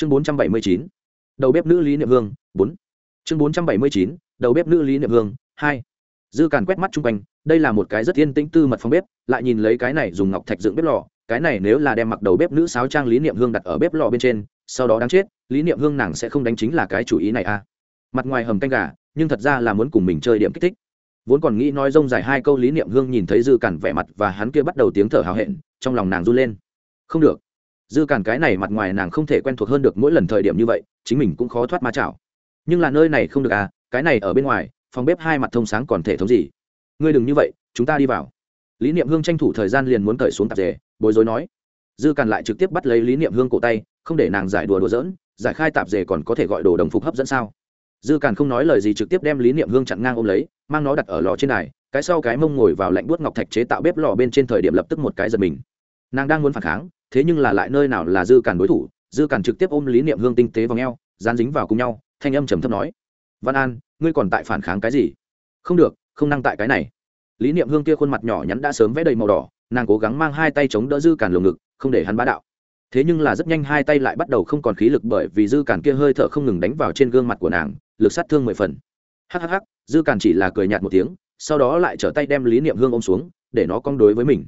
chương bốn trăm bảy mươi chín, đầu bếp nữ lý niệm hương, bốn. Chương bốn trăm bảy mươi chín, đầu bếp nữ lý niệm hương, hai. Dư càn quét mắt chung quanh, đây là một cái rất yên tĩnh tư mật phòng bếp, lại nhìn lấy cái này dùng ngọc thạch dựng bếp lò, cái này nếu là đem mặc đầu bếp nữ sáo trang lý niệm hương đặt ở bếp lò bên trên, sau đó đáng chết, lý niệm hương nàng sẽ không đánh chính là cái chủ ý này à. Mặt ngoài hầm canh gà, nhưng thật ra là muốn cùng mình chơi điểm kích thích. Vốn còn nghĩ nói rông dài hai câu lý niệm hương nhìn thấy dư cản vẻ mặt và hắn kia bắt đầu tiếng thở hào hẹn, trong lòng nàng run lên. Không được dư cản cái này mặt ngoài nàng không thể quen thuộc hơn được mỗi lần thời điểm như vậy, chính mình cũng khó thoát ma chảo. Nhưng là nơi này không được à cái này ở bên ngoài, phòng bếp hai mặt thông sáng còn thể thống gì? Ngươi đừng như vậy, chúng ta đi vào. Lý niệm hương tranh thủ thời gian liền muốn cởi xuống tạp dề, bối rối nói. Dư càn lại trực tiếp bắt lấy lý niệm hương cổ tay, không để nàng giải đùa đùa dỡn giải khai tạp dề còn có thể gọi đồ đồng phục hấp dẫn sao? Dư càn không nói lời gì trực tiếp đem lý niệm hương chặn ngang ôm lấy, mang nó đặt ở lò trên này cái sau cái mông ngồi vào lạnh buốt ngọc thạch chế tạo bếp lò bên trên thời điểm lập tức một cái giật mình nàng đang muốn phản kháng, thế nhưng là lại nơi nào là dư cản đối thủ, dư cản trực tiếp ôm lý niệm hương tinh tế vào ngheo dán dính vào cùng nhau, thanh âm trầm thấp nói. Văn an, ngươi còn tại phản kháng cái gì? Không được, không năng tại cái này. Lý niệm hương kia khuôn mặt nhỏ nhắn đã sớm vẽ đầy màu đỏ, nàng cố gắng mang hai tay chống đỡ dư cản lồng ngực, không để hắn bá đạo. Thế nhưng là rất nhanh hai tay lại bắt đầu không còn khí lực bởi vì dư cản kia hơi thở không ngừng đánh vào trên gương mặt của nàng, lực sát thương mười phần. Hhh dư cản chỉ là cười nhạt một tiếng, sau đó lại trở tay đem lý niệm hương ôm xuống, để nó cong đối với mình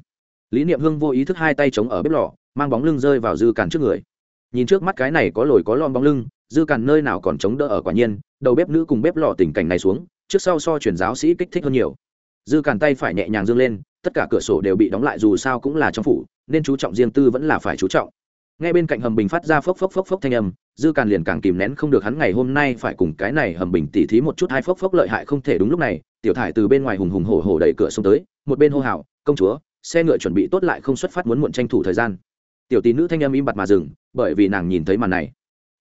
lý niệm hương vô ý thức hai tay chống ở bếp lò, mang bóng lưng rơi vào dư càn trước người. Nhìn trước mắt cái này có lồi có lon bóng lưng, dư càn nơi nào còn chống đỡ ở quả nhiên, đầu bếp nữ cùng bếp lò tình cảnh này xuống, trước sau so chuyển giáo sĩ kích thích hơn nhiều. Dư càn tay phải nhẹ nhàng dương lên, tất cả cửa sổ đều bị đóng lại dù sao cũng là trong phủ, nên chú trọng riêng tư vẫn là phải chú trọng. Ngay bên cạnh hầm bình phát ra phốc phốc phốc phốc thanh âm, dư càn liền càng kìm nén không được hắn ngày hôm nay phải cùng cái này hầm bình tỉ thí một chút hai phốc phốc lợi hại không thể đúng lúc này, tiểu thải từ bên ngoài hùng hùng hổ hổ đẩy cửa xông tới, một bên hô hào, công chúa xe ngựa chuẩn bị tốt lại không xuất phát muốn muộn tranh thủ thời gian. Tiểu tí nữ thanh âm im bặt mà dừng, bởi vì nàng nhìn thấy màn này.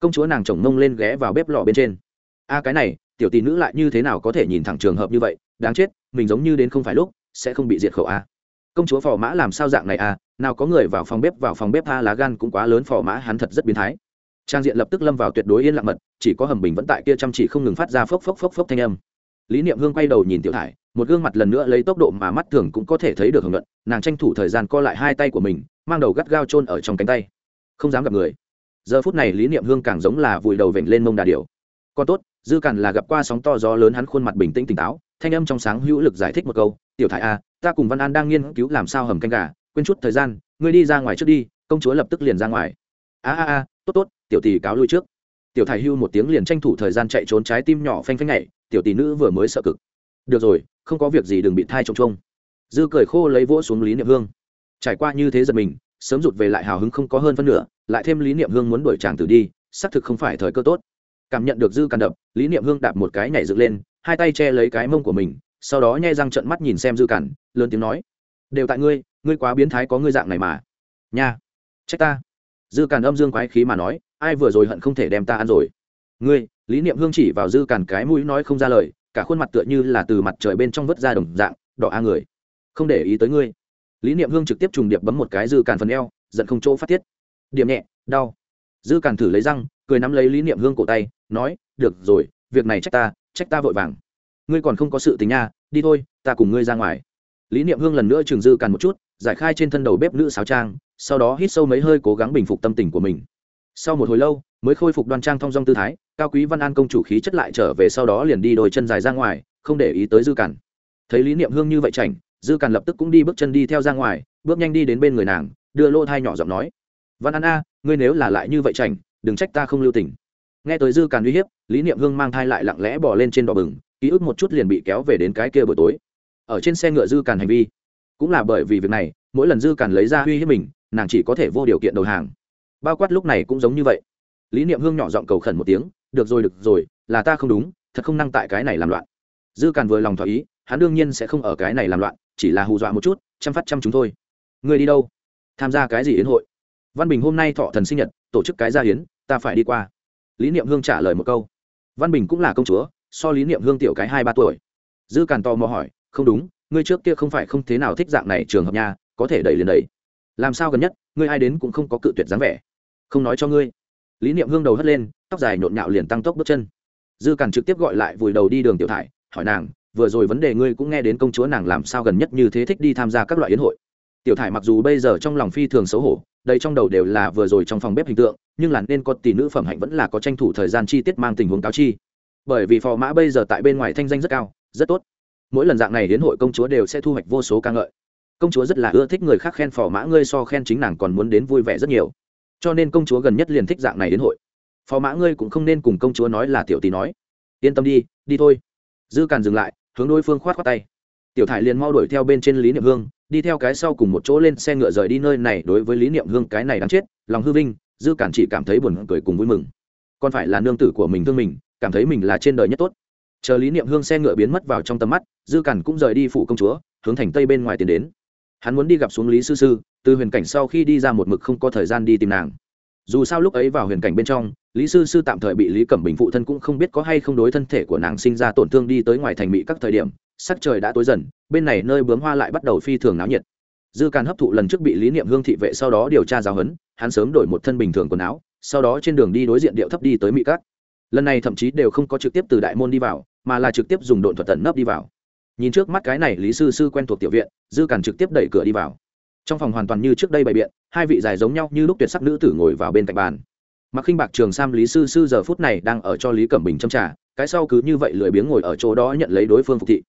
Công chúa nàng chồng mông lên ghé vào bếp lò bên trên. A, cái này, tiểu tí nữ lại như thế nào có thể nhìn thẳng trường hợp như vậy? Đáng chết, mình giống như đến không phải lúc, sẽ không bị diệt khẩu a. Công chúa phò mã làm sao dạng này a? Nào có người vào phòng bếp, vào phòng bếp a, lá gan cũng quá lớn, phò mã hắn thật rất biến thái. Trang diện lập tức lâm vào tuyệt đối yên lặng mật, chỉ có hầm bình vẫn tại kia chăm chỉ không ngừng phát ra phốc phốc phốc phốc thanh âm lý niệm hương quay đầu nhìn tiểu thải, một gương mặt lần nữa lấy tốc độ mà mắt thường cũng có thể thấy được hưởng luận, nàng tranh thủ thời gian co lại hai tay của mình, mang đầu gắt gao chôn ở trong cánh tay. Không dám gặp người. Giờ phút này lý niệm hương càng giống là vùi đầu vểnh lên mông đà điều còn tốt, dư càn là gặp qua sóng to gió lớn hắn khuôn mặt bình tĩnh tỉnh táo, thanh âm trong sáng hữu lực giải thích một câu, tiểu thải a ta cùng văn an đang nghiên cứu làm sao hầm canh gà, quên chút thời gian, ngươi đi ra ngoài trước đi, công chúa lập tức liền ra ngoài. A a a, tốt tốt, tiểu tỷ cáo lui trước. Tiểu thải hưu một tiếng liền tranh thủ thời gian chạy trốn trái tim nhỏ phanh phanh nhảy tiểu tỷ nữ vừa mới sợ cực. Được rồi, không có việc gì đừng bị thai trông trông. Dư cười khô lấy vỗ xuống lý niệm hương. Trải qua như thế giật mình, sớm rụt về lại hào hứng không có hơn phân nửa, lại thêm lý niệm hương muốn đuổi chàng tử đi, xác thực không phải thời cơ tốt. Cảm nhận được dư càn đập, lý niệm hương đạp một cái nhảy dựng lên, hai tay che lấy cái mông của mình, sau đó nhai răng trận mắt nhìn xem dư càn lớn tiếng nói, đều tại ngươi ngươi quá biến thái có ngươi dạng này mà. Nha, trách ta. Dư càn âm dương quái khí mà nói, ai vừa rồi hận không thể đem ta ăn rồi? Ngươi lý niệm hương chỉ vào dư càn cái mũi nói không ra lời, cả khuôn mặt tựa như là từ mặt trời bên trong vớt ra đồng dạng đỏ a người, không để ý tới ngươi. Lý niệm hương trực tiếp trùng điệp bấm một cái dư càn phần eo, giận không chỗ phát tiết. Điểm nhẹ, đau. Dư càn thử lấy răng, cười nắm lấy lý niệm hương cổ tay, nói, được rồi, việc này trách ta trách ta vội vàng. Ngươi còn không có sự tình nha, đi thôi, ta cùng ngươi ra ngoài. Lý niệm hương lần nữa trường dư càn một chút, giải khai trên thân đầu bếp nữ sáo trang, sau đó hít sâu mấy hơi cố gắng bình phục tâm tình của mình. Sau một hồi lâu mới khôi phục đoan trang thong dong tư thái, cao quý văn an công chủ khí chất lại trở về sau đó liền đi đôi chân dài ra ngoài, không để ý tới dư càn thấy lý niệm hương như vậy chảnh, dư càn lập tức cũng đi bước chân đi theo ra ngoài, bước nhanh đi đến bên người nàng, đưa lô thai nhỏ giọng nói, văn an a, ngươi nếu là lại như vậy chảnh, đừng trách ta không lưu tình. Nghe tới dư càn uy hiếp, lý niệm hương mang thai lại lặng lẽ bỏ lên trên đỏ bừng, ký ức một chút liền bị kéo về đến cái kia buổi tối. Ở trên xe ngựa dư càn hành vi, cũng là bởi vì việc này, mỗi lần dư càn lấy ra uy hiếp mình, nàng chỉ có thể vô điều kiện đầu hàng. Bao quát lúc này cũng giống như vậy lý niệm hương nhỏ giọng cầu khẩn một tiếng được rồi được rồi là ta không đúng thật không năng tại cái này làm loạn. Dư càn vừa lòng thỏa ý hắn đương nhiên sẽ không ở cái này làm loạn chỉ là hù dọa một chút chăm phát chăm chúng thôi. Ngươi đi đâu? Tham gia cái gì yến hội? Văn bình hôm nay thọ thần sinh nhật tổ chức cái gia hiến ta phải đi qua. Lý niệm hương trả lời một câu. Văn bình cũng là công chúa so lý niệm hương tiểu cái hai ba tuổi. Dư càn to mò hỏi không đúng ngươi trước kia không phải không thế nào thích dạng này trường hợp nhà, có thể đẩy liền đẩy. Làm sao gần nhất ngươi ai đến cũng không có cự tuyệt dáng vẻ. Không nói cho ngươi lý niệm hương đầu hất lên, tóc dài nhộn nhạo liền tăng tốc bước chân. Dư càn trực tiếp gọi lại vùi đầu đi đường tiểu thải, hỏi nàng, vừa rồi vấn đề ngươi cũng nghe đến công chúa nàng làm sao gần nhất như thế thích đi tham gia các loại yến hội? Tiểu thải mặc dù bây giờ trong lòng phi thường xấu hổ, đây trong đầu đều là vừa rồi trong phòng bếp hình tượng, nhưng là nên có tỷ nữ phẩm hạnh vẫn là có tranh thủ thời gian chi tiết mang tình huống cáo chi. Bởi vì phò mã bây giờ tại bên ngoài thanh danh rất cao, rất tốt. Mỗi lần dạng này đến hội công chúa đều sẽ thu hoạch vô số ca ngợi. Công chúa rất là ưa thích người khác khen phò mã ngươi so khen chính nàng còn muốn đến vui vẻ rất nhiều cho nên công chúa gần nhất liền thích dạng này đến hội. Phò mã ngươi cũng không nên cùng công chúa nói là tiểu tỷ nói. Yên tâm đi đi thôi. Dư càn dừng lại, hướng đối phương khoát khoát tay. Tiểu thải liền mau đuổi theo bên trên lý niệm hương, đi theo cái sau cùng một chỗ lên xe ngựa rời đi nơi này đối với lý niệm hương cái này đáng chết, lòng hư vinh, dư cản chỉ cảm thấy buồn cười cùng vui mừng. Còn phải là nương tử của mình thương mình, cảm thấy mình là trên đời nhất tốt. Chờ lý niệm hương xe ngựa biến mất vào trong tầm mắt, dư cản cũng rời đi phủ công chúa, hướng thành tây bên ngoài tiến đến. Hắn muốn đi gặp xuống lý sư sư từ huyền cảnh sau khi đi ra một mực không có thời gian đi tìm nàng. Dù sao lúc ấy vào huyền cảnh bên trong, lý sư sư tạm thời bị lý cẩm bình phụ thân cũng không biết có hay không đối thân thể của nàng sinh ra tổn thương đi tới ngoài thành mỹ các thời điểm, sắc trời đã tối dần, bên này nơi bướm hoa lại bắt đầu phi thường náo nhiệt. Dư càn hấp thụ lần trước bị lý niệm hương thị vệ sau đó điều tra giáo huấn, hắn sớm đổi một thân bình thường quần áo, sau đó trên đường đi đối diện điệu thấp đi tới mỹ các. Lần này thậm chí đều không có trực tiếp từ đại môn đi vào, mà là trực tiếp dùng độn thuật tận nấp đi vào. Nhìn trước mắt cái này lý sư sư quen thuộc tiểu viện, dư càn trực tiếp đẩy cửa đi vào trong phòng hoàn toàn như trước đây bày biện, hai vị dài giống nhau như lúc tuyệt sắc nữ tử ngồi vào bên cạnh bàn. Mặc khinh bạc, trường sam, lý sư sư giờ phút này đang ở cho lý cẩm bình châm trả cái sau cứ như vậy lười biếng ngồi ở chỗ đó nhận lấy đối phương phục thị.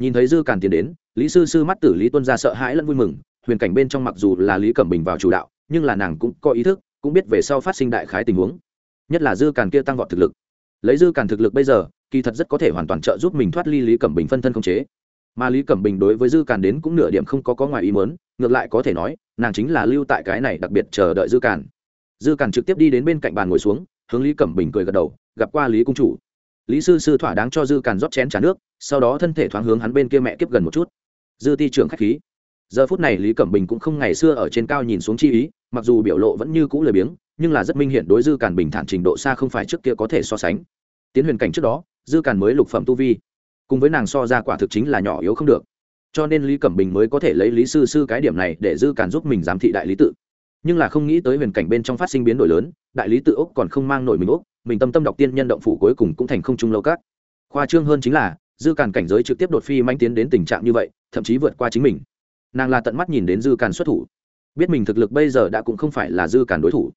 Nhìn thấy dư càn tiến đến, lý sư sư mắt tử lý tuân ra sợ hãi lẫn vui mừng, huyền cảnh bên trong mặc dù là lý cẩm bình vào chủ đạo, nhưng là nàng cũng có ý thức, cũng biết về sau phát sinh đại khái tình huống. Nhất là dư càn kia tăng vọt thực lực. Lấy dư càn thực lực bây giờ, kỳ thật rất có thể hoàn toàn trợ giúp mình thoát ly lý cẩm bình phân thân không chế mà lý cẩm bình đối với dư càn đến cũng nửa điểm không có có ngoài ý mớn ngược lại có thể nói, nàng chính là lưu tại cái này đặc biệt chờ đợi dư càn. Dư càn trực tiếp đi đến bên cạnh bàn ngồi xuống, hướng lý cẩm bình cười gật đầu, gặp qua lý cung chủ. Lý sư sư thỏa đáng cho dư càn rót chén t nước, sau đó thân thể thoáng hướng hắn bên kia mẹ kiếp gần một chút. Dư ti trưởng k h á c h khí. Giờ phút này lý cẩm bình cũng không ngày xưa ở trên cao nhìn xuống chi ý, mặc dù biểu lộ vẫn như cũ lười biếng, nhưng là rất minh hiện đối dư càn bình thản trình độ xa không phải trước kia có thể so sánh. Tiến huyền cảnh trước đó, dư càn mới lục phẩm tu vi cùng với nàng so ra quả thực chính là nhỏ yếu không được. Cho nên lý cẩm bình mới có thể lấy lý sư sư cái điểm này để dư càn giúp mình giám thị đại lý tự. Nhưng là không nghĩ tới huyền cảnh bên trong phát sinh biến đổi lớn, đại lý tự úc còn không mang nổi mình úc, mình tâm tâm đọc tiên nhân động phủ cuối cùng cũng thành không trung lâu các. Khoa trương hơn chính là, dư càn cảnh giới trực tiếp đột phi manh tiến đến tình trạng như vậy, thậm chí vượt qua chính mình. Nàng là tận mắt nhìn đến dư càn xuất thủ. Biết mình thực lực bây giờ đã cũng không phải là dư càn đối thủ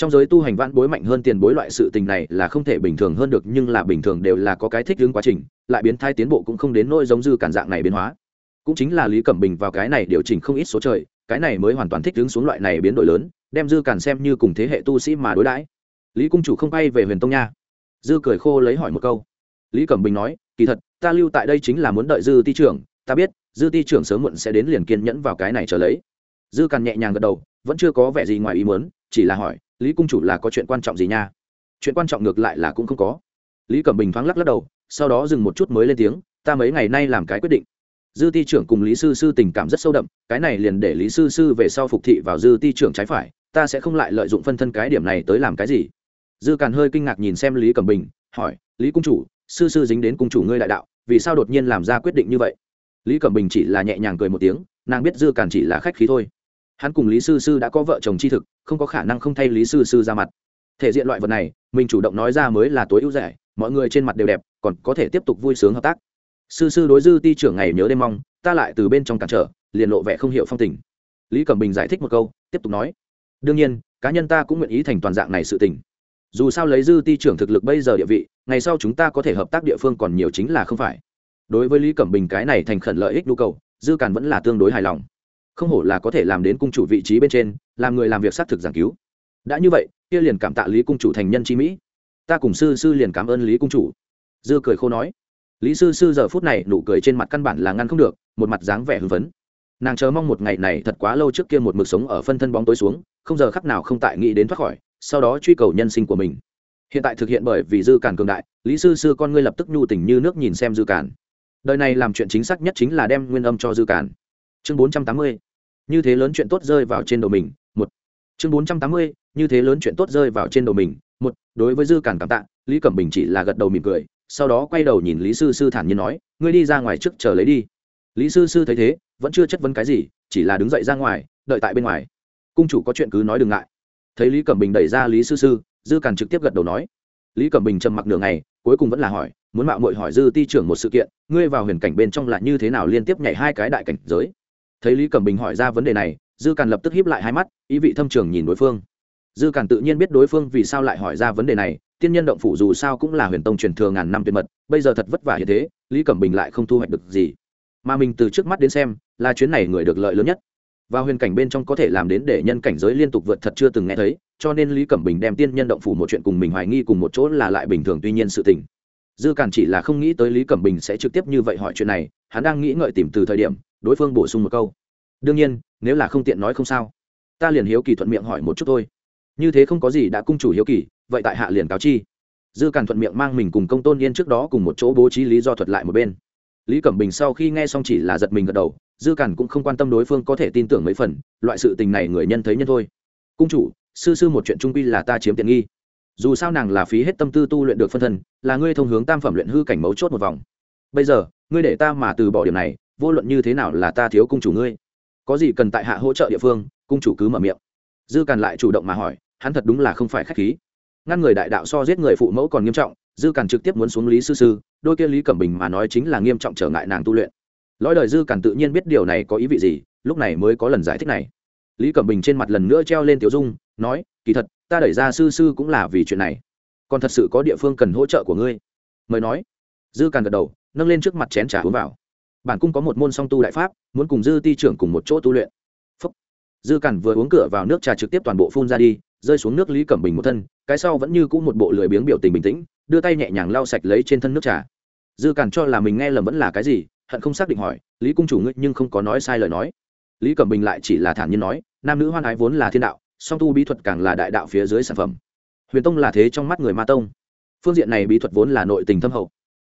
trong giới tu hành vãn bối mạnh hơn tiền bối loại sự tình này là không thể bình thường hơn được, nhưng là bình thường đều là có cái thích ứng quá trình, lại biến thai tiến bộ cũng không đến nỗi giống dư cản dạng này biến hóa. Cũng chính là lý cẩm bình vào cái này điều chỉnh không ít số trời, cái này mới hoàn toàn thích ứng xuống loại này biến đổi lớn, đem dư cản xem như cùng thế hệ tu sĩ mà đối đãi. Lý cung chủ không bay về huyền tông nha. Dư cười khô lấy hỏi một câu. Lý cẩm bình nói, kỳ thật, ta lưu tại đây chính là muốn đợi dư ti trưởng, ta biết, dư ti trưởng sớm muộn sẽ đến liền kiên nhẫn vào cái này trở lấy. Dư càn nhẹ nhàng gật đầu, vẫn chưa có vẻ gì ngoài ý muốn, chỉ là hỏi lý cung chủ là có chuyện quan trọng gì nha? Chuyện quan trọng ngược lại là cũng không có. Lý cẩm bình thoáng lắc lắc đầu, sau đó dừng một chút mới lên tiếng, ta mấy ngày nay làm cái quyết định. Dư ti trưởng cùng lý sư sư tình cảm rất sâu đậm, cái này liền để lý sư sư về sau phục thị vào dư ti trưởng trái phải, ta sẽ không lại lợi dụng phân thân cái điểm này tới làm cái gì. Dư càn hơi kinh ngạc nhìn xem lý cẩm bình, hỏi, lý cung chủ, sư sư dính đến cung chủ ngươi đại đạo, vì sao đột nhiên làm ra quyết định như vậy? Lý cẩm bình chỉ là nhẹ nhàng cười một tiếng, nàng biết dư càn chỉ là khách khí thôi hắn cùng lý sư sư đã có vợ chồng tri thực, không có khả năng không thay lý sư sư ra mặt. Thể diện loại vật này, mình chủ động nói ra mới là tối ưu rẻ, mọi người trên mặt đều đẹp, còn có thể tiếp tục vui sướng hợp tác. Sư sư đối dư ti trưởng ngày nhớ đêm mong, ta lại từ bên trong cản trở, liền lộ vẻ không hiểu phong tình. Lý cẩm bình giải thích một câu, tiếp tục nói. Đương nhiên, cá nhân ta cũng nguyện ý thành toàn dạng này sự tình. Dù sao lấy dư ti trưởng thực lực bây giờ địa vị, ngày sau chúng ta có thể hợp tác địa phương còn nhiều chính là không phải. Đối với lý cẩm bình cái này thành khẩn lợi ích nhu cầu, dư càn vẫn là tương đối hài lòng không hổ là có thể làm đến cung chủ vị trí bên trên, làm người làm việc xác thực giảng cứu. Đã như vậy, kia liền cảm tạ lý cung chủ thành nhân chi mỹ. Ta cùng sư sư liền cảm ơn lý cung chủ. Dư cười khô nói. Lý sư sư giờ phút này nụ cười trên mặt căn bản là ngăn không được, một mặt dáng vẻ hưng phấn. Nàng chờ mong một ngày này thật quá lâu trước kia một mực sống ở phân thân bóng tối xuống, không giờ khắc nào không tại nghĩ đến thoát khỏi, sau đó truy cầu nhân sinh của mình. Hiện tại thực hiện bởi vì dư cản cường đại, lý sư sư con ngươi lập tức nhu tình như nước nhìn xem dư cản. Đời này làm chuyện chính xác nhất chính là đem nguyên âm cho dư cản. Chương bốn trăm tám mươi như thế lớn chuyện tốt rơi vào trên đầu mình, một. Chương bốn trăm tám mươi, như thế lớn chuyện tốt rơi vào trên đầu mình, một. Đối với dư cản cảm tạ, lý cẩm bình chỉ là gật đầu mỉm cười, sau đó quay đầu nhìn lý sư sư thản nhiên nói, ngươi đi ra ngoài trước, chờ lấy đi. Lý sư sư thấy thế, vẫn chưa chất vấn cái gì, chỉ là đứng dậy ra ngoài, đợi tại bên ngoài. Cung chủ có chuyện cứ nói đừng ngại. Thấy lý cẩm bình đẩy ra lý sư sư, dư càn trực tiếp gật đầu nói. Lý cẩm bình trầm mặc nửa ngày, cuối cùng vẫn là hỏi, muốn mạo mội hỏi dư ti trưởng một sự kiện, ngươi vào huyền cảnh bên trong là như thế nào liên tiếp nhảy hai cái đại cảnh giới? Thấy lý cẩm bình hỏi ra vấn đề này dư càn lập tức híp lại hai mắt ý vị thâm trường nhìn đối phương dư càn tự nhiên biết đối phương vì sao lại hỏi ra vấn đề này tiên nhân động phủ dù sao cũng là huyền tông truyền thừa ngàn năm tuyệt mật bây giờ thật vất vả như thế lý cẩm bình lại không thu hoạch được gì mà mình từ trước mắt đến xem là chuyến này người được lợi lớn nhất và huyền cảnh bên trong có thể làm đến để nhân cảnh giới liên tục vượt thật chưa từng nghe thấy cho nên lý cẩm bình đem tiên nhân động phủ một chuyện cùng mình hoài nghi cùng một chỗ là lại bình thường tuy nhiên sự tình dư càn chỉ là không nghĩ tới lý cẩm bình sẽ trực tiếp như vậy hỏi chuyện này hắn đang nghĩ ngợi tìm từ thời điểm đối phương bổ sung một câu. Đương nhiên, nếu là không tiện nói không sao. Ta liền hiếu kỳ thuận miệng hỏi một chút thôi. Như thế không có gì đã cung chủ hiếu kỳ, vậy tại hạ liền cáo chi. Dư càn thuận miệng mang mình cùng công tôn yên trước đó cùng một chỗ bố trí lý do thuật lại một bên. Lý cẩm bình sau khi nghe xong chỉ là giật mình gật đầu, dư càn cũng không quan tâm đối phương có thể tin tưởng mấy phần, loại sự tình này người nhân thấy nhân thôi. Cung chủ, sư sư một chuyện trung quy là ta chiếm tiện nghi. Dù sao nàng là phí hết tâm tư tu luyện được phân thân, là ngươi thông hướng tam phẩm luyện hư cảnh mấu chốt một vòng. Bây giờ, ngươi để ta mà từ bỏ điểm này vô luận như thế nào là ta thiếu cung chủ ngươi. Có gì cần tại hạ hỗ trợ địa phương, cung chủ cứ mở miệng. Dư càn lại chủ động mà hỏi, hắn thật đúng là không phải k h á c h khí. Ngăn người đại đạo so giết người phụ mẫu còn nghiêm trọng, dư càn trực tiếp muốn xuống lý sư sư, đôi kia lý cẩm bình mà nói chính là nghiêm trọng trở ngại nàng tu luyện. Lõi đời dư càn tự nhiên biết điều này có ý vị gì, lúc này mới có lần giải thích này. Lý cẩm bình trên mặt lần nữa treo lên tiểu dung, nói, kỳ thật, ta đẩy ra sư sư cũng là vì chuyện này. Còn thật sự có địa phương cần hỗ trợ của ngươi. Mời nói. Dư càn gật đầu, nâng lên trước mặt chén trà uống vào bản cung có một môn song tu đại pháp, muốn cùng dư ti trưởng cùng một chỗ tu luyện. Phúc. dư cản vừa uống cửa vào nước trà trực tiếp toàn bộ phun ra đi, rơi xuống nước lý cẩm bình một thân, cái sau vẫn như cũ một bộ lười biếng biểu tình bình tĩnh, đưa tay nhẹ nhàng lau sạch lấy trên thân nước trà. Dư cản cho là mình nghe lầm vẫn là cái gì, hận không xác định hỏi, lý cung chủ ngươi nhưng không có nói sai lời nói. Lý cẩm bình lại chỉ là thản nhiên nói, nam nữ hoan ái vốn là thiên đạo, song tu bí thuật càng là đại đạo phía dưới sản phẩm. Huyền tông là thế trong mắt người ma tông. Phương diện này bí thuật vốn là nội tình thâm hậu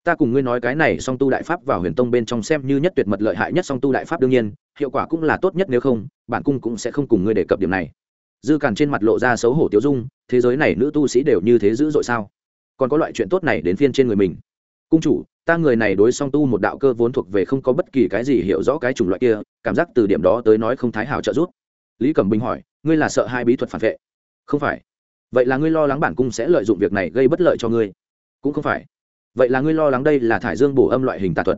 ta cùng ngươi nói cái này song tu đại pháp vào huyền tông bên trong xem như nhất tuyệt mật lợi hại nhất song tu đại pháp đương nhiên, hiệu quả cũng là tốt nhất nếu không, bản cung cũng sẽ không cùng ngươi đề cập điểm này. Dư càn trên mặt lộ ra xấu hổ tiêu dung, thế giới này nữ tu sĩ đều như thế dữ dội sao? Còn có loại chuyện tốt này đến phiên trên người mình. Cung chủ, ta người này đối song tu một đạo cơ vốn thuộc về không có bất kỳ cái gì hiểu rõ cái chủng loại kia, cảm giác từ điểm đó tới nói không thái hào trợ giúp. Lý cẩm bình hỏi, ngươi là sợ hai bí thuật phản vệ? Không phải. Vậy là ngươi lo lắng bản cung sẽ lợi dụng việc này gây bất lợi cho ngươi. Cũng không phải vậy là ngươi lo lắng đây là thải dương bổ âm loại hình tà thuật?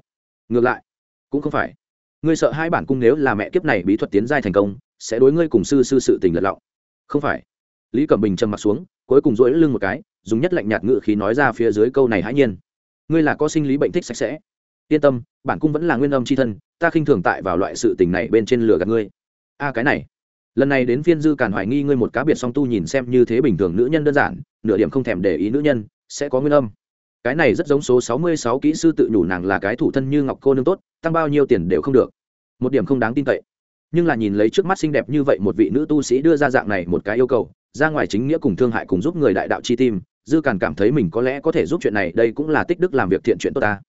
Ngược lại, cũng không phải. Ngươi sợ hai bản cung nếu là mẹ kiếp này bí thuật tiến giai thành công, sẽ đối ngươi cùng sư sư sự tình lật lọng. Không phải. Lý cẩm bình trầm m ặ t xuống, cuối cùng dỗi lưng một cái, dùng nhất lạnh nhạt ngự khí nói ra phía dưới câu này hãi nhiên. Ngươi là có sinh lý bệnh thích sạch sẽ. Yên tâm, bản cung vẫn là nguyên âm c h i thân, ta khinh thường tại vào loại sự tình này bên trên lửa gạt ngươi. A, cái này. Lần này đến phiên dư càn hoài nghi ngươi một cá biệt song tu nhìn xem như thế bình thường nữ nhân đơn giản, nửa điểm không thèm để ý nữ nhân, sẽ có nguyên âm cái này rất giống số sáu mươi sáu kỹ sư tự nhủ nàng là cái thủ thân như ngọc cô nương tốt, tăng bao nhiêu tiền đều không được. Một điểm không đáng tin cậy. Nhưng là nhìn lấy trước mắt xinh đẹp như vậy một vị nữ tu sĩ đưa ra dạng này một cái yêu cầu, ra ngoài chính nghĩa cùng thương hại cùng giúp người đại đạo chi tim, dư càn cảm thấy mình có lẽ có thể giúp chuyện này, đây cũng là tích đức làm việc thiện chuyện tốt ta.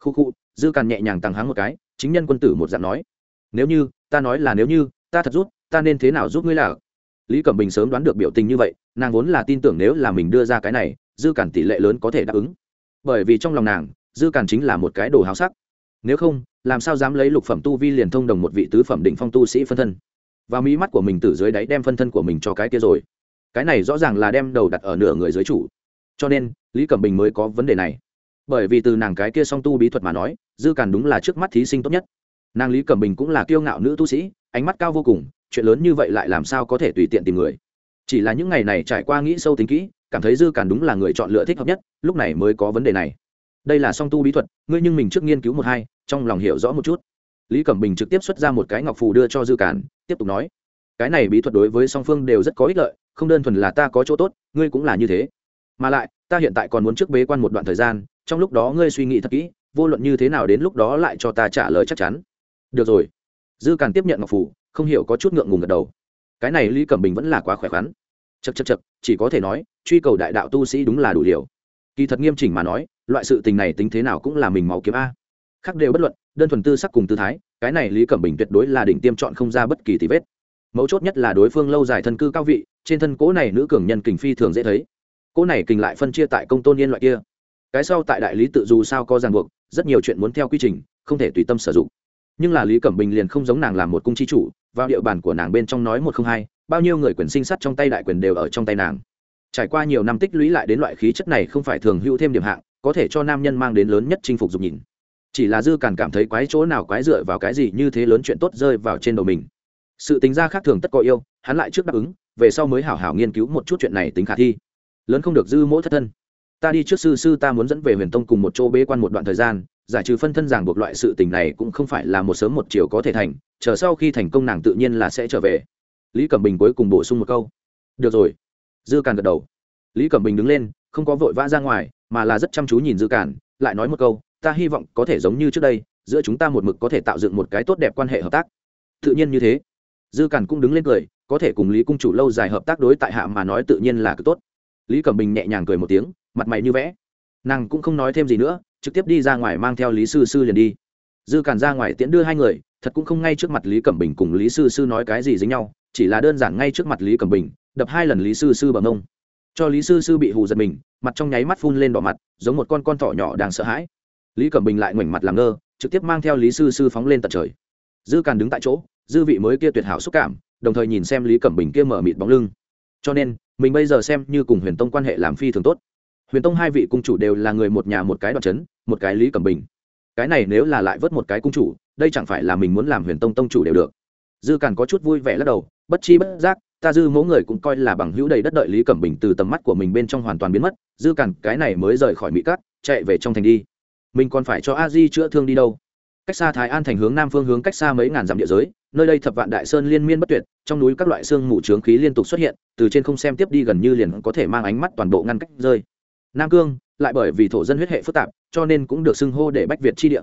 Khu khu, dư càn nhẹ nhàng tăng háng một cái, chính nhân quân tử một dạng nói. Nếu như, ta nói là nếu như, ta thật giúp, ta nên thế nào giúp ngươi là? Lý cẩm bình sớm đoán được biểu tình như vậy, nàng vốn là tin tưởng nếu là mình đưa ra cái này, dư càn tỷ lệ lớn có thể đáp ứng bởi vì trong lòng nàng, dư càn chính là một cái đồ háo sắc. Nếu không, làm sao dám lấy lục phẩm tu vi liền thông đồng một vị tứ phẩm định phong tu sĩ phân thân? Và mỹ mắt của mình từ dưới đáy đem phân thân của mình cho cái kia rồi. Cái này rõ ràng là đem đầu đặt ở nửa người dưới chủ. Cho nên, lý cẩm bình mới có vấn đề này. Bởi vì từ nàng cái kia song tu bí thuật mà nói, dư càn đúng là trước mắt thí sinh tốt nhất. Nàng lý cẩm bình cũng là kiêu ngạo nữ tu sĩ, ánh mắt cao vô cùng, chuyện lớn như vậy lại làm sao có thể tùy tiện tìm người? Chỉ là những ngày này trải qua nghĩ sâu tính kỹ cảm thấy dư càn đúng là người chọn lựa thích hợp nhất, lúc này mới có vấn đề này. Đây là song tu bí thuật, ngươi nhưng mình trước nghiên cứu một hai, trong lòng hiểu rõ một chút. Lý cẩm bình trực tiếp xuất ra một cái ngọc phù đưa cho dư càn, tiếp tục nói, cái này bí thuật đối với song phương đều rất có ích lợi, không đơn thuần là ta có chỗ tốt, ngươi cũng là như thế. Mà lại, ta hiện tại còn muốn trước bế quan một đoạn thời gian, trong lúc đó ngươi suy nghĩ thật kỹ, vô luận như thế nào đến lúc đó lại cho ta trả lời chắc chắn. Được rồi. Dư càn tiếp nhận ngọc phủ không hiểu có chút ngượng ngùng gật đầu. Cái này lý cẩm bình vẫn là quá khỏe khoắn chật chật chật chỉ có thể nói, truy cầu đại đạo tu sĩ đúng là đủ điều. Kỳ thật nghiêm chỉnh mà nói, loại sự tình này tính thế nào cũng là mình máu kiếm a. Khác đều bất luận, đơn thuần tư sắc cùng tư thái, cái này lý cẩm bình tuyệt đối là đỉnh tiêm chọn không ra bất kỳ tí vết. Mấu chốt nhất là đối phương lâu dài thân cư cao vị, trên thân cố này nữ cường nhân kình phi thường dễ thấy. Cố này kình lại phân chia tại công tôn yên loại kia. Cái sau tại đại lý tự dù sao có ràng buộc, rất nhiều chuyện muốn theo quy trình, không thể tùy tâm sử dụng. Nhưng là lý cẩm bình liền không giống nàng làm một cung chi chủ vào địa bàn của nàng bên trong nói một không hai, bao nhiêu người quyền sinh sắt trong tay đại quyền đều ở trong tay nàng. Trải qua nhiều năm tích lũy lại đến loại khí chất này không phải thường hữu thêm điểm hạng, có thể cho nam nhân mang đến lớn nhất chinh phục dục nhìn. Chỉ là dư càn cảm thấy quái chỗ nào quái dựa vào cái gì như thế lớn chuyện tốt rơi vào trên đầu mình. Sự tính ra khác thường tất có yêu, hắn lại trước đáp ứng, về sau mới hảo hảo nghiên cứu một chút chuyện này tính khả thi. Lớn không được dư mỗi thất thân. Ta đi trước sư sư ta muốn dẫn về huyền tông cùng một chỗ bế quan một đoạn thời gian giải trừ phân thân giảng buộc loại sự tình này cũng không phải là một sớm một chiều có thể thành, chờ sau khi thành công nàng tự nhiên là sẽ trở về. Lý cẩm bình cuối cùng bổ sung một câu. Được rồi. Dư càn gật đầu. Lý cẩm bình đứng lên, không có vội vã ra ngoài, mà là rất chăm chú nhìn dư càn, lại nói một câu, ta hy vọng có thể giống như trước đây, giữa chúng ta một mực có thể tạo dựng một cái tốt đẹp quan hệ hợp tác. Tự nhiên như thế. Dư càn cũng đứng lên cười, có thể cùng lý cung chủ lâu dài hợp tác đối tại hạ mà nói tự nhiên là cực tốt. Lý cẩm bình nhẹ nhàng cười một tiếng, mặt mày như vẽ. Nàng cũng không nói thêm gì nữa trực tiếp đi ra ngoài mang theo lý sư sư liền đi. Dư càn ra ngoài tiễn đưa hai người, thật cũng không ngay trước mặt lý cẩm bình cùng lý sư sư nói cái gì dính nhau, chỉ là đơn giản ngay trước mặt lý cẩm bình, đập hai lần lý sư sư bằng ông. Cho lý sư sư bị hù giật mình, mặt trong nháy mắt phun lên đỏ mặt, giống một con con thỏ nhỏ đang sợ hãi. Lý cẩm bình lại ngoảnh mặt làm ngơ, trực tiếp mang theo lý sư sư phóng lên tận trời. Dư càn đứng tại chỗ, dư vị mới kia tuyệt hảo xúc cảm, đồng thời nhìn xem lý cẩm bình kia mở mịt bóng lưng. Cho nên, mình bây giờ xem như cùng huyền tông quan hệ làm phi thường tốt huyền tông hai vị cung chủ đều là người một nhà một cái đoạn chấn, một cái lý cẩm bình. Cái này nếu là lại vớt một cái cung chủ, đây chẳng phải là mình muốn làm huyền tông tông chủ đều được. Dư càn có chút vui vẻ lắc đầu, bất chi bất giác, ta dư mẫu người cũng coi là bằng hữu đầy đất đợi lý cẩm bình từ tầm mắt của mình bên trong hoàn toàn biến mất, dư càn, cái này mới rời khỏi mỹ cát, chạy về trong thành đi. Mình còn phải cho a di chữa thương đi đâu? Cách xa thái an thành hướng nam phương hướng cách xa mấy ngàn dặm địa giới, nơi đây thập vạn đại sơn liên miên bất tuyệt, trong núi các loại xương mù trướng khí liên tục xuất hiện, từ trên không xem tiếp đi gần như liền có thể mang ánh mắt toàn bộ ngăn cách rơi nam cương, lại bởi vì thổ dân huyết hệ phức tạp, cho nên cũng được xưng hô để bách việt chi địa.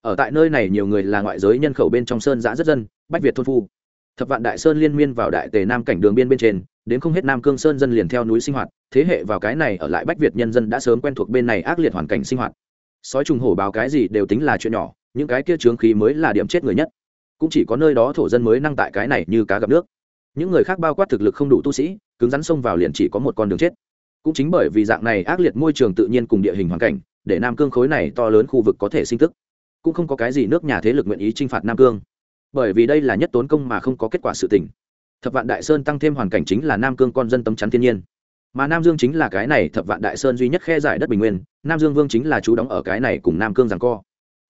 Ở tại nơi này nhiều người là ngoại giới nhân khẩu bên trong sơn giã rất dân, bách việt thôn phu. Thập vạn đại sơn liên miên vào đại tề nam cảnh đường biên bên trên, đến không hết nam cương sơn dân liền theo núi sinh hoạt, thế hệ vào cái này ở lại bách việt nhân dân đã sớm quen thuộc bên này ác liệt hoàn cảnh sinh hoạt. Sói trùng hổ báo cái gì đều tính là chuyện nhỏ, những cái kia trướng khí mới là điểm chết người nhất. Cũng chỉ có nơi đó thổ dân mới năng tại cái này như cá gặp nước. Những người khác bao quát thực lực không đủ tu sĩ, cứng rắn xông vào liền chỉ có một con đường chết cũng chính bởi vì dạng này ác liệt môi trường tự nhiên cùng địa hình hoàn cảnh, để nam cương khối này to lớn khu vực có thể sinh tức. Cũng không có cái gì nước nhà thế lực nguyện ý t r i n h phạt nam cương. Bởi vì đây là nhất tốn công mà không có kết quả sự tình. Thập vạn đại sơn tăng thêm hoàn cảnh chính là nam cương con dân tấm chắn thiên nhiên. Mà nam dương chính là cái này thập vạn đại sơn duy nhất khe giải đất bình nguyên, nam dương vương chính là chú đóng ở cái này cùng nam cương rằng co.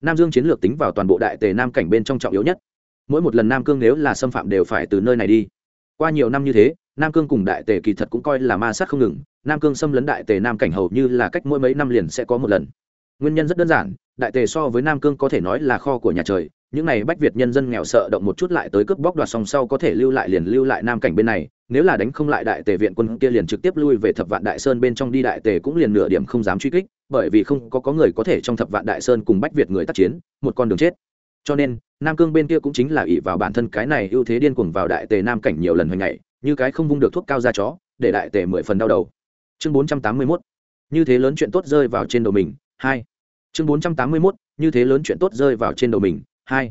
Nam dương chiến lược tính vào toàn bộ đại tề nam cảnh bên trong trọng yếu nhất. Mỗi một lần nam cương nếu là xâm phạm đều phải từ nơi này đi. Qua nhiều năm như thế, nam cương cùng đại tề kỳ thật cũng coi là ma sát không ngừng nam cương xâm lấn đại tề nam cảnh hầu như là cách mỗi mấy năm liền sẽ có một lần. Nguyên nhân rất đơn giản, đại tề so với nam cương có thể nói là kho của nhà trời, những này bách việt nhân dân nghèo sợ động một chút lại tới cướp bóc đoạt song sau có thể lưu lại liền lưu lại nam cảnh bên này, nếu là đánh không lại đại tề viện quân kia liền trực tiếp lui về thập vạn đại sơn bên trong đi, đại tề cũng liền nửa điểm không dám truy kích, bởi vì không có có người có thể trong thập vạn đại sơn cùng bách việt người tác chiến, một con đường chết. Cho nên, nam cương bên kia cũng chính là ỷ vào bản thân cái này ưu thế điên cuồng vào đại tề nam cảnh nhiều lần hồi ngày, như cái không vung được thuốc cao ra chó, để đại tề mười phần đau đầu chương bốn trăm tám mươi mốt. Như thế lớn chuyện tốt rơi vào trên đầu mình, hai. Chương bốn trăm tám mươi mốt, như thế lớn chuyện tốt rơi vào trên đầu mình, hai.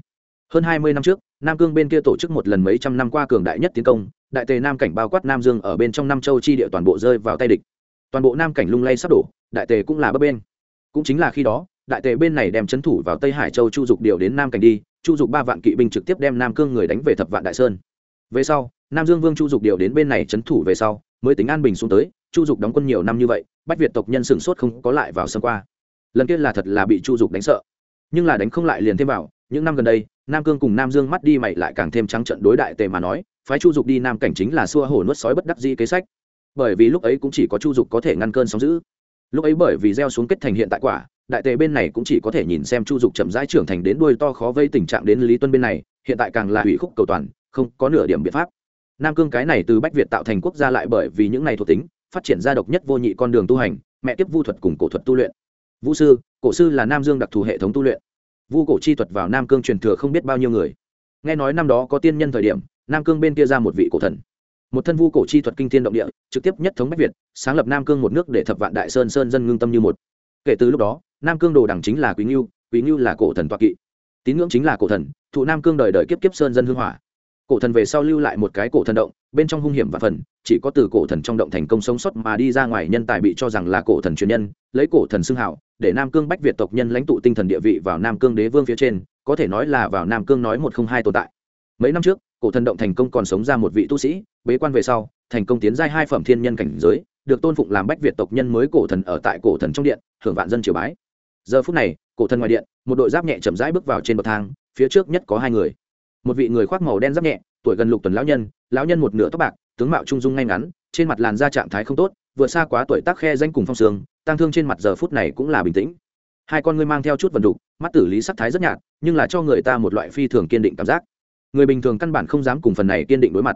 Hơn hai mươi năm trước, nam cương bên kia tổ chức một lần mấy trăm năm qua cường đại nhất tiến công, đại tề nam cảnh bao quát nam dương ở bên trong nam châu chi địa toàn bộ rơi vào tay địch. Toàn bộ nam cảnh lung lay sắp đổ, đại tề cũng là bấp bên cũng chính là khi đó, đại tề bên này đem c h ấ n thủ vào tây hải châu chu dục điều đến nam cảnh đi, chu dục ba vạn kỵ binh trực tiếp đem nam cương người đánh về thập vạn đại sơn. Về sau, nam dương vương chu dục điều đến bên này c h ấ n thủ về sau, mới tính an bình xuống tới chu dục đóng quân nhiều năm như vậy, bách việt tộc nhân sửng sốt không có lại vào sân qua. Lần kia là thật là bị chu dục đánh sợ. Nhưng là đánh không lại liền thêm vào, những năm gần đây, nam cương cùng nam dương mắt đi mày lại càng thêm trắng trận đối đại tề mà nói, phái chu dục đi nam cảnh chính là xua hổ nuốt sói bất đắc di kế sách. Bởi vì lúc ấy cũng chỉ có chu dục có thể ngăn cơn sóng giữ lúc ấy bởi vì gieo xuống kết thành hiện tại quả, đại tề bên này cũng chỉ có thể nhìn xem chu dục chậm rãi trưởng thành đến đuôi to khó vây tình trạng đến lý tuân bên này, hiện tại càng là hủy khúc cầu toàn, không có nửa điểm biện pháp. Nam cương cái này từ bách việt tạo thành quốc gia lại bởi vì những này thuộc tính phát triển ra độc nhất vô nhị con đường tu hành, mẹ tiếp vu thuật cùng cổ thuật tu luyện. Vũ sư, cổ sư là nam dương đặc thù hệ thống tu luyện. Vu cổ chi thuật vào nam cương truyền thừa không biết bao nhiêu người. Nghe nói năm đó có tiên nhân thời điểm, nam cương bên kia ra một vị cổ thần. Một thân vu cổ chi thuật kinh thiên động địa, trực tiếp nhất thống bách việt, sáng lập nam cương một nước để thập vạn đại sơn sơn dân ngưng tâm như một. Kể từ lúc đó, nam cương đồ đẳng chính là quý ngưu quý ngưu là cổ thần toạc kỵ. Tín ngưỡng chính là cổ thần, thụ nam cương đời đời kiếp kiếp sơn dân hương hỏa cổ thần về sau lưu lại một cái cổ thần động, bên trong hung hiểm và phần, chỉ có từ cổ thần trong động thành công sống sót mà đi ra ngoài nhân tài bị cho rằng là cổ thần truyền nhân, lấy cổ thần xưng hảo, để nam cương bách việt tộc nhân lãnh tụ tinh thần địa vị vào nam cương đế vương phía trên, có thể nói là vào nam cương nói một không hai tồn tại. Mấy năm trước, cổ thần động thành công còn sống ra một vị tu sĩ, bế quan về sau, thành công tiến giai hai phẩm thiên nhân cảnh giới, được tôn phụng làm bách việt tộc nhân mới cổ thần ở tại cổ thần trong điện, hưởng vạn dân triều bái. Giờ phút này, cổ thần ngoài điện, một đội giáp nhẹ chậm rãi bước vào trên bậc thang, phía trước nhất có hai người một vị người khoác màu đen giáp nhẹ, tuổi gần lục tuần lão nhân lão nhân một nửa tóc bạc, tướng mạo trung dung ngay ngắn, trên mặt làn da trạng thái không tốt vượt xa quá tuổi tác khe danh cùng phong sương tăng thương trên mặt giờ phút này cũng là bình tĩnh. Hai con ngươi mang theo chút vần đục, mắt tử lý sắc thái rất nhạt, nhưng là cho người ta một loại phi thường kiên định cảm giác. Người bình thường căn bản không dám cùng phần này kiên định đối mặt.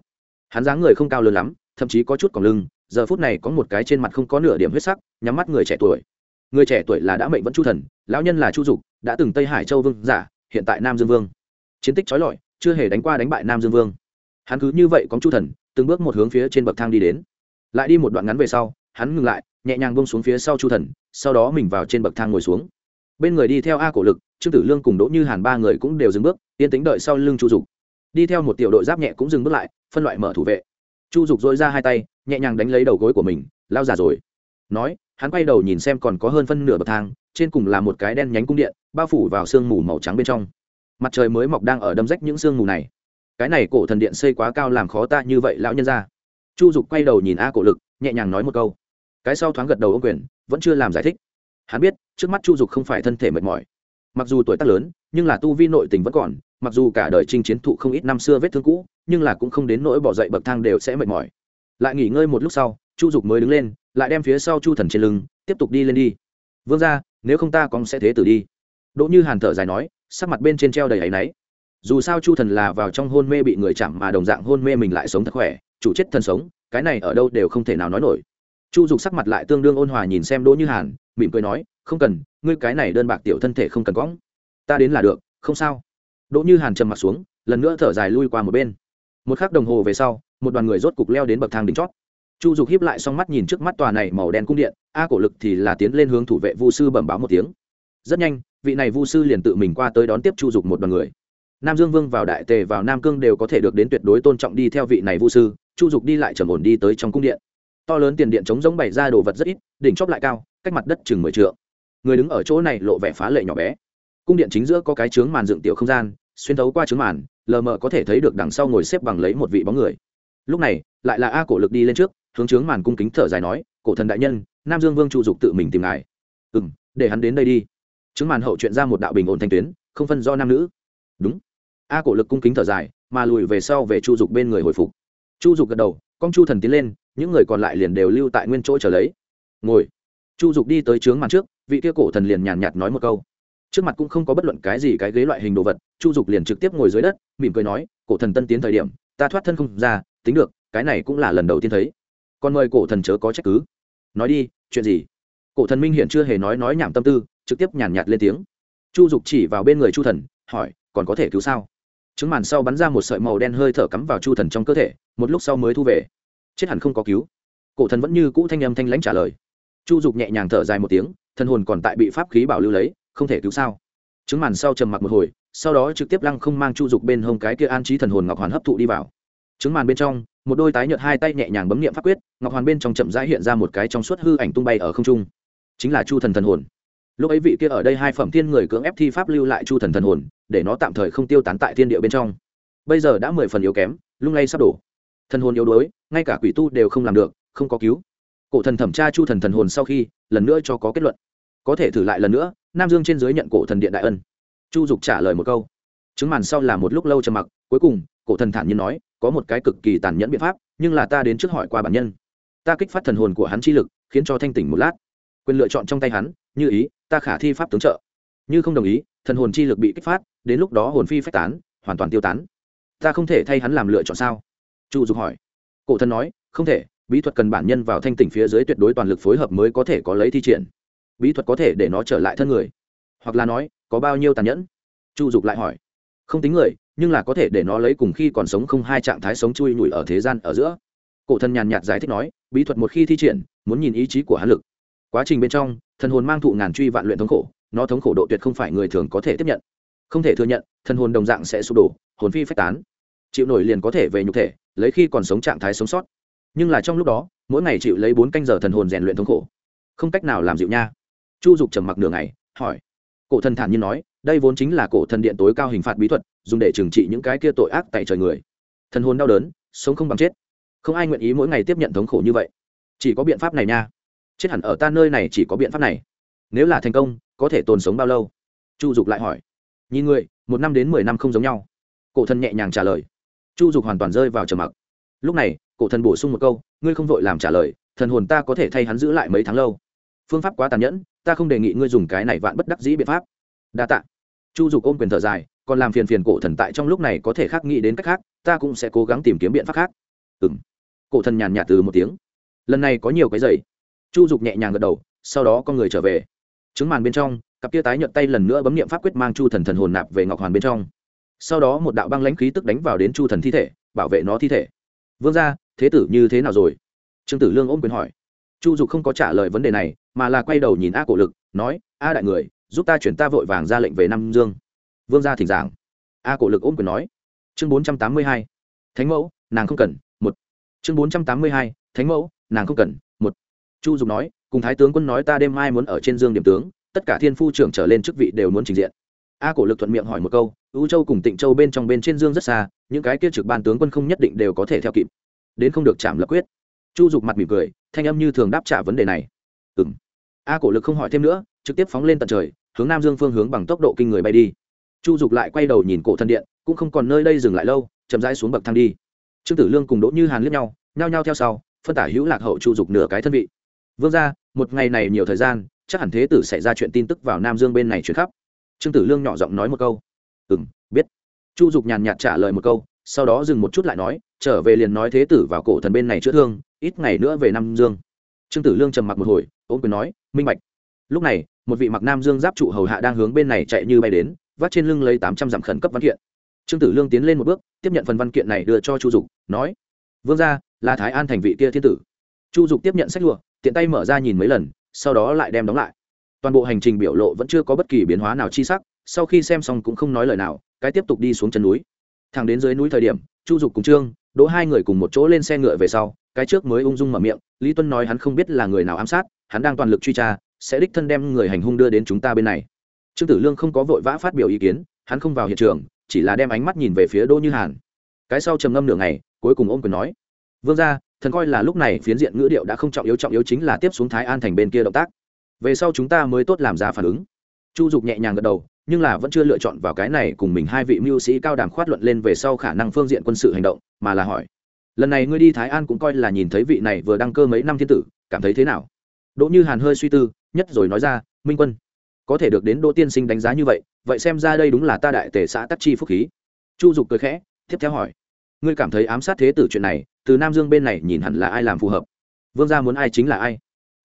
Hắn dáng người không cao lớn lắm, thậm chí có chút còng lưng, giờ phút này có một cái trên mặt không có nửa điểm huyết sắc, nhắm mắt người trẻ tuổi. Người trẻ tuổi là đã mệnh vẫn chu thần, lão nhân là chu dục, đã từng tây hải châu vương giả, hiện tại nam dương vương. Chiến tích trói lọi chưa hề đánh qua đánh bại nam dương vương. Hắn cứ như vậy có chu thần, từng bước một hướng phía trên bậc thang đi đến. Lại đi một đoạn ngắn về sau, hắn ngừng lại, nhẹ nhàng bông xuống phía sau chu thần, sau đó mình vào trên bậc thang ngồi xuống. Bên người đi theo a cổ lực, trương tử lương cùng đỗ như hàn ba người cũng đều dừng bước, yên tính đợi sau lưng chu dục. Đi theo một tiểu đội giáp nhẹ cũng dừng bước lại, phân loại mở thủ vệ. Chu dục dội ra hai tay, nhẹ nhàng đánh lấy đầu gối của mình, lao già rồi. Nói, hắn quay đầu nhìn xem còn có hơn phân nửa bậc thang, trên cùng là một cái đen nhánh cung điện, bao phủ vào sương mù màu trắng bên trong mặt trời mới mọc đang ở đâm rách những sương mù này. Cái này cổ thần điện xây quá cao làm khó ta như vậy lão nhân ra chu dục quay đầu nhìn a cổ lực, nhẹ nhàng nói một câu. Cái sau thoáng gật đầu ông quyền, vẫn chưa làm giải thích. Hắn biết, trước mắt chu dục không phải thân thể mệt mỏi. Mặc dù tuổi tác lớn, nhưng là tu vi nội tình vẫn còn, mặc dù cả đời trinh chiến thụ không ít năm xưa vết thương cũ, nhưng là cũng không đến nỗi bỏ dậy bậc thang đều sẽ mệt mỏi. Lại nghỉ ngơi một lúc sau, chu dục mới đứng lên, lại đem phía sau chu thần trên lưng, tiếp tục đi lên đi. Vương ra nếu không ta còn sẽ thế tử đi đỗ như hàn thở dài nói, sắc mặt bên trên treo đầy áy náy. Dù sao chu thần là vào trong hôn mê bị người chạm mà đồng dạng hôn mê mình lại sống thật khỏe, chủ chết thân sống, cái này ở đâu đều không thể nào nói nổi. Chu dục sắc mặt lại tương đương ôn hòa nhìn xem đỗ như hàn, mỉm cười nói, không cần, ngươi cái này đơn bạc tiểu thân thể không cần cõng ta đến là được, không sao. Đỗ như hàn trầm mặt xuống, lần nữa thở dài lui qua một bên. Một k h ắ c đồng hồ về sau, một đoàn người rốt cục leo đến bậc thang đỉnh chót. Chu dục hiếp lại xong mắt nhìn trước mắt tòa này màu đen cung điện, a cổ lực thì là tiến lên hướng thủ vệ vu sư bẩm báo một tiếng. Rất nhanh vị này vu sư liền tự mình qua tới đón tiếp chu dục một đoàn người. Nam dương vương vào đại tề, vào nam cương đều có thể được đến tuyệt đối tôn trọng đi theo vị này vu sư, chu dục đi lại trầm ổn đi tới trong cung điện. To lớn tiền điện chống giống bày ra đồ vật rất ít, đỉnh chóp lại cao, cách mặt đất chừng mười t người đứng ở chỗ này lộ vẻ phá lệ nhỏ bé. Cung điện chính giữa có cái trướng màn dựng tiểu không gian, xuyên thấu qua trướng màn, lờ mờ có thể thấy được đằng sau ngồi xếp bằng lấy một vị bóng người. Lúc này, lại là a cổ lực đi lên trước, hướng trướng màn cung kính thở dài nói, cổ thần đại nhân, nam dương vương chu dục tự mình tìm ngài. Ừ m để hắn đến đây đi trướng màn hậu chuyện ra một đạo bình ổn thanh tuyến, không phân do nam nữ. Đúng. A cổ lực cung kính thở dài, mà lùi về sau về chu dục bên người hồi phục. Chu dục gật đầu, con chu thần tiến lên, những người còn lại liền đều lưu tại nguyên chỗ trở lấy. Ngồi. Chu dục đi tới trướng màn trước, vị kia cổ thần liền nhàn nhạt nói một câu. Trước mặt cũng không có bất luận cái gì cái ghế loại hình đồ vật, chu dục liền trực tiếp ngồi dưới đất, mỉm cười nói, cổ thần tân tiến thời điểm, ta thoát thân không ra, tính được, cái này cũng là lần đầu tiên thấy. Còn mời cổ thần chớ có trách cứ. Nói đi, chuyện gì? Cổ thần minh hiện chưa hề nói nói nhảm tâm tư, trực tiếp nhàn nhạt lên tiếng. Chu dục chỉ vào bên người chu thần, hỏi, còn có thể cứu sao? Trứng màn sau bắn ra một sợi màu đen hơi thở cắm vào chu thần trong cơ thể, một lúc sau mới thu về. Chết hẳn không có cứu. Cổ thần vẫn như cũ thanh âm thanh lãnh trả lời. Chu dục nhẹ nhàng thở dài một tiếng, thần hồn còn tại bị pháp khí bảo lưu lấy, không thể cứu sao? Trứng màn sau trầm mặc một hồi, sau đó trực tiếp lăng không mang chu dục bên hông cái kia an trí thần hồn ngọc hoàn hấp thụ đi vào. Trứng màn bên trong, một đôi tái nhợt hai tay nhẹ nhàng bấm nghiệm pháp quyết, ngọc hoàn bên trong chậm rãi hiện ra một cái trong suốt hư ảnh tung bay ở không trung chính là chu thần thần hồn. Lúc ấy vị kia ở đây hai phẩm thiên người cưỡng ép thi pháp lưu lại chu thần thần hồn, để nó tạm thời không tiêu tán tại thiên địa bên trong. Bây giờ đã mười phần yếu kém, lung lay sắp đổ. Thần hồn yếu đuối, ngay cả quỷ tu đều không làm được, không có cứu. Cổ thần thẩm tra chu thần thần hồn sau khi, lần nữa cho có kết luận. Có thể thử lại lần nữa, nam dương trên dưới nhận cổ thần điện đại ân. Chu dục trả lời một câu. Chứng màn sau là một lúc lâu trầm mặc, cuối cùng, cổ thần thản nhiên nói, có một cái cực kỳ tàn nhẫn biện pháp, nhưng là ta đến trước hỏi qua bản nhân. Ta kích phát thần hồn của hắn chi lực, khiến cho thanh tỉnh một lát quyền lựa chọn trong tay hắn, như ý, ta khả thi pháp tướng trợ. Như không đồng ý, thần hồn chi lực bị kích phát, đến lúc đó hồn phi phách tán, hoàn toàn tiêu tán. Ta không thể thay hắn làm lựa chọn sao? Chu dục hỏi. Cổ thần nói, không thể, bí thuật cần bản nhân vào thanh tỉnh phía dưới tuyệt đối toàn lực phối hợp mới có thể có lấy thi triển. Bí thuật có thể để nó trở lại thân người. Hoặc là nói, có bao nhiêu tàn nhẫn? Chu dục lại hỏi. Không tính người, nhưng là có thể để nó lấy cùng khi còn sống không hai trạng thái sống chui nhủi ở thế gian ở giữa. Cổ thần nhàn nhạt giải thích nói, bí thuật một khi thi triển, muốn nhìn ý chí của hắn lực quá trình bên trong, thần hồn mang thụ ngàn truy vạn luyện thống khổ, nó thống khổ độ tuyệt không phải người thường có thể tiếp nhận. Không thể thừa nhận, thần hồn đồng dạng sẽ sụp đổ, hồn phi phách tán. Chịu nổi liền có thể về nhục thể, lấy khi còn sống trạng thái sống sót. Nhưng là trong lúc đó, mỗi ngày chịu lấy bốn canh giờ thần hồn rèn luyện thống khổ. Không cách nào làm dịu nha. Chu dục trầm mặc nửa ngày, hỏi. Cổ thần thản nhiên nói, đây vốn chính là cổ thần điện tối cao hình phạt bí thuật, dùng để trừng trị những cái kia tội ác tại trời người. Thần hồn đau đớn, sống không bằng chết. Không ai nguyện ý mỗi ngày tiếp nhận thống khổ như vậy. Chỉ có biện pháp này nha chết hẳn ở ta nơi này chỉ có biện pháp này. Nếu là thành công, có thể tồn sống bao lâu? Chu dục lại hỏi. Nhìn người, một năm đến mười năm không giống nhau. Cổ thần nhẹ nhàng trả lời. Chu dục hoàn toàn rơi vào trầm mặc. Lúc này, cổ thần bổ sung một câu, ngươi không vội làm trả lời, thần hồn ta có thể thay hắn giữ lại mấy tháng lâu. Phương pháp quá tàn nhẫn, ta không đề nghị ngươi dùng cái này vạn bất đắc dĩ biện pháp. Đa t ạ chu dục ôm quyền thở dài, còn làm phiền phiền cổ thần tại trong lúc này có thể khác nghĩ đến cách khác, ta cũng sẽ cố gắng tìm kiếm biện pháp khác. Ừ m cổ thần nhàn nhạt từ một tiếng. Lần này có nhiều cái giày chu dục nhẹ nhàng gật đầu, sau đó con người trở về. Trứng màn bên trong, cặp kia tái nhận tay lần nữa bấm nghiệm pháp quyết mang chu thần thần hồn nạp về ngọc hoàn bên trong. Sau đó một đạo băng lãnh khí tức đánh vào đến chu thần thi thể, bảo vệ nó thi thể. Vương ra thế tử như thế nào rồi? Trương tử lương ôm quyền hỏi. Chu dục không có trả lời vấn đề này, mà là quay đầu nhìn a cổ lực, nói, a đại người, giúp ta chuyển ta vội vàng ra lệnh về nam dương. Vương gia thỉnh giảng. A cổ lực ôm quyền nói. Chương bốn trăm tám mươi hai. Thánh mẫu, nàng không cần, một. Chương bốn trăm tám mươi hai. Thánh mẫu, nàng không cần chu dục nói, cùng thái tướng quân nói ta đêm mai muốn ở trên dương điểm tướng, tất cả thiên phu trưởng trở lên chức vị đều muốn trình diện. A cổ lực thuận miệng hỏi một câu ưu châu cùng tịnh châu bên trong bên trên dương rất xa, những cái kia trực ban tướng quân không nhất định đều có thể theo kịp. Đến không được chạm lập quyết. Chu dục mặt mỉm cười, thanh âm như thường đáp trả vấn đề này. Ừ m a cổ lực không hỏi thêm nữa, trực tiếp phóng lên tận trời, hướng nam dương phương hướng bằng tốc độ kinh người bay đi. Chu dục lại quay đầu nhìn cổ thân điện, cũng không còn nơi đây dừng lại lâu, chậm rãi xuống bậc thang đi. Trương tử lương cùng đỗ như hàn liếc nhau, nhao nhao theo sau, phân tả hữu lạc hậu chu dục nửa cái thân vị vương ra một ngày này nhiều thời gian, chắc hẳn thế tử xảy ra chuyện tin tức vào nam dương bên này chuyển khắp. Trương tử lương nhỏ giọng nói một câu. Ừ m biết. Chu dục nhàn nhạt trả lời một câu, sau đó dừng một chút lại nói, trở về liền nói thế tử vào cổ thần bên này chữa thương, ít ngày nữa về nam dương. Trương tử lương trầm mặc một hồi ôm quyền nói, minh bạch. Lúc này, một vị mặc nam dương giáp trụ hầu hạ đang hướng bên này chạy như bay đến vắt trên lưng lấy tám trăm dặm khẩn cấp văn kiện. Trương tử lương tiến lên một bước, tiếp nhận phần văn kiện này đưa cho chu dục, nói, vương ra là thái an thành vị kia thiên tử. Chu dục tiếp nhận sách lụa tiện tay mở ra nhìn mấy lần, sau đó lại đem đóng lại. Toàn bộ hành trình biểu lộ vẫn chưa có bất kỳ biến hóa nào chi sắc, sau khi xem xong cũng không nói lời nào, cái tiếp tục đi xuống chân núi. Thẳng đến dưới núi thời điểm, chu dục cùng trương, đỗ hai người cùng một chỗ lên xe ngựa về sau, cái trước mới ung dung mở miệng, lý tuân nói hắn không biết là người nào ám sát, hắn đang toàn lực truy tra, sẽ đích thân đem người hành hung đưa đến chúng ta bên này. Trương tử lương không có vội vã phát biểu ý kiến, hắn không vào hiện trường, chỉ là đem ánh mắt nhìn về phía đỗ như hàn. Cái sau trầm ngâm nửa ngày, cuối cùng ôm quyền nói vương ra thần coi là lúc này phiến diện ngữ điệu đã không trọng yếu trọng yếu chính là tiếp xuống thái an thành bên kia động tác. Về sau chúng ta mới tốt làm ra phản ứng. Chu dục nhẹ nhàng gật đầu, nhưng là vẫn chưa lựa chọn vào cái này cùng mình hai vị mưu sĩ cao đàm khoát luận lên về sau khả năng phương diện quân sự hành động, mà là hỏi, lần này ngươi đi thái an cũng coi là nhìn thấy vị này vừa đăng cơ mấy năm thiên tử, cảm thấy thế nào? Đỗ như hàn hơi suy tư, nhất rồi nói ra, minh quân, có thể được đến đỗ tiên sinh đánh giá như vậy vậy xem ra đây đúng là ta đại tể xã tắc chi phúc khí. Chu dục cười khẽ, tiếp theo hỏi ngươi cảm thấy ám sát thế tử chuyện này, từ nam dương bên này nhìn hẳn là ai làm phù hợp. Vương gia muốn ai chính là ai?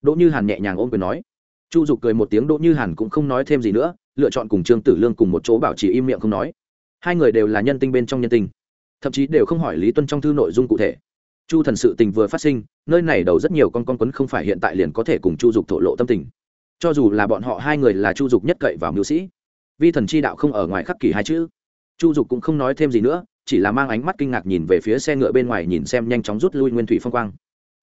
Đỗ như hàn nhẹ nhàng ôm quyền nói. Chu dục cười một tiếng, đỗ như hàn cũng không nói thêm gì nữa, lựa chọn cùng trương tử lương cùng một chỗ bảo trì im miệng không nói. Hai người đều là nhân tinh bên trong nhân tinh, thậm chí đều không hỏi lý tuân trong thư nội dung cụ thể. Chu thần sự tình vừa phát sinh, nơi này đầu rất nhiều con con quấn không phải hiện tại liền có thể cùng chu dục thổ lộ tâm tình. Cho dù là bọn họ hai người là chu dục nhất cậy vào mưu sĩ, vi thần chi đạo không ở ngoài khắc kỳ hai chữ. Chu dục cũng không nói thêm gì nữa chỉ là mang ánh mắt kinh ngạc nhìn về phía xe ngựa bên ngoài nhìn xem nhanh chóng rút lui nguyên thủy phong quang.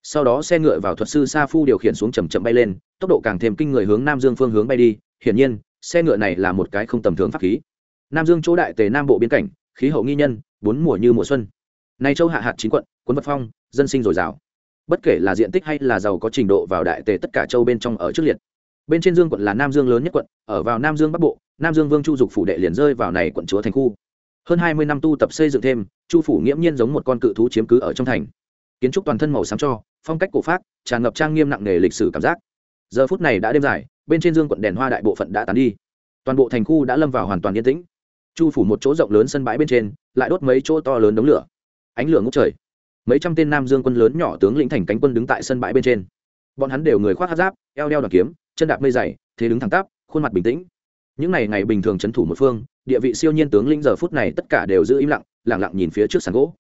Sau đó xe ngựa vào thuật sư sa phu điều khiển xuống chầm chậm bay lên, tốc độ càng thêm kinh người hướng nam dương phương hướng bay đi. Hiển nhiên, xe ngựa này là một cái không tầm thường pháp khí. Nam dương chỗ đại tề nam bộ biên cảnh, khí hậu nghi nhân, bốn mùa như mùa xuân. Nay châu hạ hạt chín quận quân vật phong, dân sinh dồi dào. Bất kể là diện tích hay là giàu có trình độ vào đại tề tất cả châu bên trong ở trước liệt. Bên trên dương quận là nam dương lớn nhất quận, ở vào nam dương bắc bộ, nam dương vương chu dục phủ đệ liền rơi vào này quận chúa thành khu hơn hai mươi năm tu tập xây dựng thêm, chu phủ nghiễm nhiên giống một con cự thú chiếm cứ ở trong thành. Kiến trúc toàn thân màu sáng cho, phong cách cổ pháp tràn ngập trang nghiêm nặng nề lịch sử cảm giác. Giờ phút này đã đêm dài, bên trên dương quận đèn hoa đại bộ phận đã tán đi. Toàn bộ thành khu đã lâm vào hoàn toàn yên tĩnh. Chu phủ một chỗ rộng lớn sân bãi bên trên, lại đốt mấy chỗ to lớn đống lửa. Ánh lửa ngốc trời. Mấy trăm tên nam dương quân lớn nhỏ tướng lĩnh thành cánh quân đứng tại sân bãi bên trên. Bọn hắn đều người khoác hát giáp, eo đeo đoàn kiếm, chân đạp mây dày, thế đứng thẳng tắp, khuôn mặt bình tĩnh những ngày ngày bình thường c h ấ n thủ một phương, địa vị siêu nhiên tướng lĩnh giờ phút này tất cả đều giữ im lặng lẳng lặng nhìn phía trước sàn gỗ.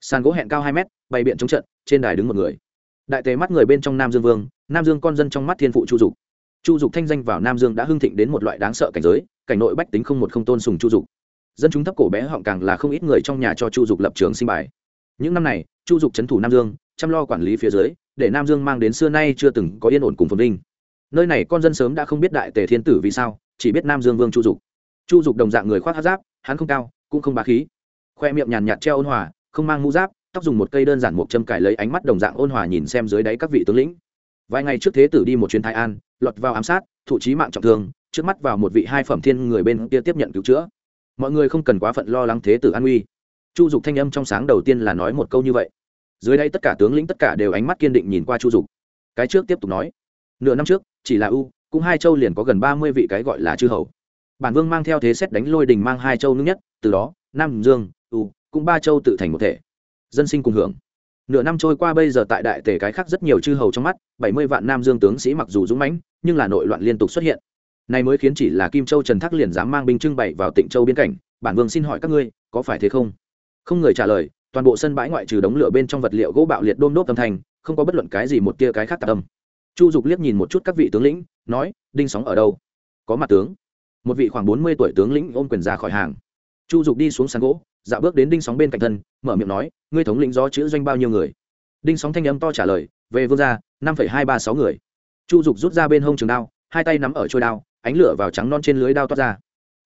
Sàn gỗ hẹn cao hai mét, bày biện chống trận, trên đài đứng một người. Đại tế mắt người bên trong nam dương vương, nam dương con dân trong mắt thiên phụ chu dục. Chu dục thanh danh vào nam dương đã hưng thịnh đến một loại đáng sợ cảnh giới, cảnh nội bách tính không một không tôn sùng chu dục. Dân chúng thấp cổ bé họng càng là không ít người trong nhà cho chu dục lập trường sinh bài. Những năm này, chu dục c thủ nam dương, chăm lo quản lý phía dưới, để nam dương mang đến xưa nay chưa từng có yên ổn cùng phồn vinh. Nơi này con dân sớm đã không biết đại tề thiên tử vì sao chỉ biết nam dương vương chu dục. Chu dục đồng dạng người khoác hát giáp, hắn không cao, cũng không bá khí. Khoe miệng nhàn nhạt treo ôn hòa, không mang mũ giáp, tóc dùng một cây đơn giản một châm cải lấy ánh mắt đồng dạng ôn hòa nhìn xem dưới đáy các vị tướng lĩnh. Vài ngày trước thế tử đi một chuyến thái an, lọt vào ám sát, thụ trí mạng trọng thương, trước mắt vào một vị hai phẩm thiên người bên kia tiếp nhận cứu chữa. Mọi người không cần quá phận lo lắng thế tử an uy. Chu dục thanh âm trong sáng đầu tiên là nói một câu như vậy. Dưới đây tất cả tướng lĩnh tất cả đều ánh mắt kiên định nhìn qua chu dục. Cái trước tiếp tục nói. Nửa năm trước, chỉ là u cũng hai châu liền có gần ba mươi vị cái gọi là chư hầu. Bản vương mang theo thế xét đánh lôi đình mang hai châu nước nhất, từ đó, nam dương, u, cũng ba châu tự thành một thể. Dân sinh cùng hưởng. Nửa năm trôi qua bây giờ tại đại tề cái khác rất nhiều chư hầu trong mắt, bảy mươi vạn nam dương tướng sĩ mặc dù dũng mãnh, nhưng là nội loạn liên tục xuất hiện. Này mới khiến chỉ là kim châu trần thác liền dám mang binh trưng bày vào tịnh châu biên cảnh, bản vương xin hỏi các ngươi, có phải thế không? Không người trả lời, toàn bộ sân bãi ngoại trừ đống lửa bên trong vật liệu gỗ bạo liệt đôm đốt âm thanh, không có bất luận cái gì một tia cái khác tạc âm chu dục liếc nhìn một chút các vị tướng lĩnh, nói, đinh sóng ở đâu? Có mặt tướng. Một vị khoảng bốn mươi tuổi tướng lĩnh ôm quyền ra khỏi hàng. Chu dục đi xuống sàn gỗ, dạo bước đến đinh sóng bên cạnh thân, mở miệng nói, ngươi thống lĩnh do chữ doanh bao nhiêu người? Đinh sóng thanh âm to trả lời, về vương gia, năm hai ba sáu người. Chu dục rút ra bên hông trường đao, hai tay nắm ở trôi đao, ánh lửa vào trắng non trên lưới đao toát ra.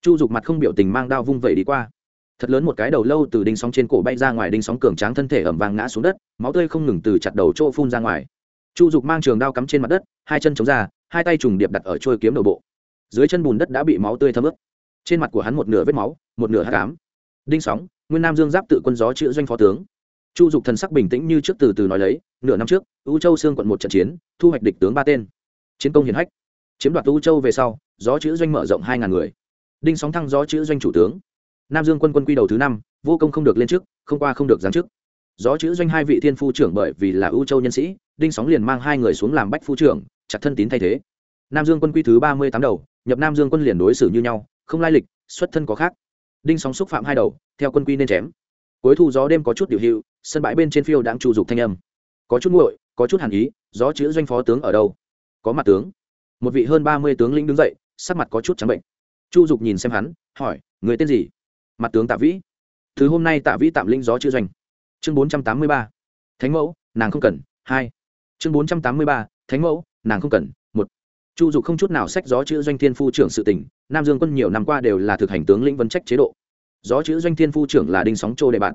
Chu dục mặt không biểu tình mang đao vung vẩy đi qua. Thật lớn một cái đầu lâu từ đinh sóng trên cổ bay ra ngoài, đinh sóng cường tráng thân thể ẩm vàng ngã xuống đất, máu tươi không ngừng từ chặt đầu chỗ phun ra ngoài chu dục mang trường đao cắm trên mặt đất, hai chân chống ra, hai tay trùng điệp đặt ở trôi kiếm đầu bộ. Dưới chân bùn đất đã bị máu tươi thấm ướt. Trên mặt của hắn một nửa vết máu, một nửa hát cám đinh sóng, nguyên nam dương giáp tự quân gió chữ doanh phó tướng. Chu dục thần sắc bình tĩnh như trước từ từ nói lấy, nửa năm trước, U châu xương quận một trận chiến, thu hoạch địch tướng ba tên. Chiến công hiển hách. Chiếm đoạt u châu về sau, gió chữ doanh mở rộng hai ngàn người. Đinh sóng thăng gió chữ doanh chủ tướng. Nam dương quân quân quy đầu thứ năm, vô công không được lên trước, không qua không được giáng chức. Gió chữ doanh hai vị thiên phu trưởng bởi vì là U châu nhân sĩ đinh sóng liền mang hai người xuống làm bách phu trưởng, chặt thân tín thay thế. Nam dương quân quy thứ ba mươi tám đầu, nhập nam dương quân liền đối xử như nhau, không lai lịch, xuất thân có khác. Đinh sóng xúc phạm hai đầu, theo quân quy nên chém. Cuối thu gió đêm có chút điều hiệu, sân bãi bên trên phiêu đang trụ dục thanh âm. Có chút nguội, có chút hàn ý, gió chữ doanh phó tướng ở đâu? Có mặt tướng. Một vị hơn ba mươi tướng lĩnh đứng dậy, sắc mặt có chút trắng bệnh. Chu dục nhìn xem hắn, hỏi, người tên gì? Mặt tướng tạ vĩ. Thứ hôm nay tạ vĩ tạm linh gió chữ doanh. Chương bốn trăm tám mươi ba. Thánh mẫu, nàng không cần. Hai chương bốn trăm tám mươi ba, thánh mẫu, nàng không cần. Một, chu dục không chút nào sách gió chữ doanh thiên phu trưởng sự tỉnh nam dương quân nhiều năm qua đều là thực hành tướng lĩnh vấn trách chế độ. Gió chữ doanh thiên phu trưởng là đinh sóng trô đệ bạn.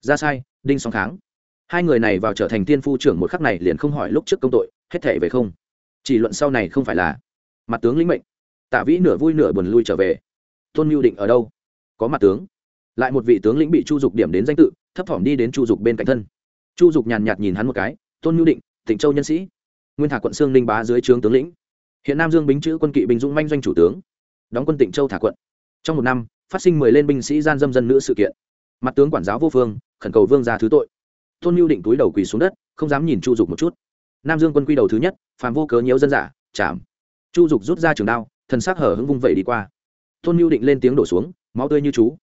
Ra sai, đinh sóng kháng. Hai người này vào trở thành thiên phu trưởng một khắc này liền không hỏi lúc trước công tội, hết thể về không. Chỉ luận sau này không phải là mặt tướng lĩnh mệnh. Tạ vĩ nửa vui nửa buồn lui trở về. Tôn mưu định ở đâu? Có mặt tướng. Lại một vị tướng lĩnh bị chu dục điểm đến danh tự, thấp thỏm đi đến chu dục bên cạnh thân. Chu dục nhàn nhạt nhìn hắn một cái, tôn mưu định tịnh châu nhân sĩ, nguyên thả quận sương ninh bá dưới trướng tướng lĩnh. Hiện nam dương bính chữ quân kỵ binh dũng manh doanh chủ tướng. Đóng quân tịnh châu thả quận. Trong một năm, phát sinh mười lên binh sĩ gian dâm dân nữ sự kiện. Mặt tướng quản giáo vô phương, khẩn cầu vương gia thứ tội. Tôn Nưu định túi đầu quỳ xuống đất, không dám nhìn chu dục một chút. Nam dương quân quy đầu thứ nhất, phàm vô cớ nhiễu dân giả chạm chu dục rút ra trường đao, thần sắc hở hững vung vẩy đi qua. Tôn Nưu định lên tiếng đổ xuống, máu tươi như chú.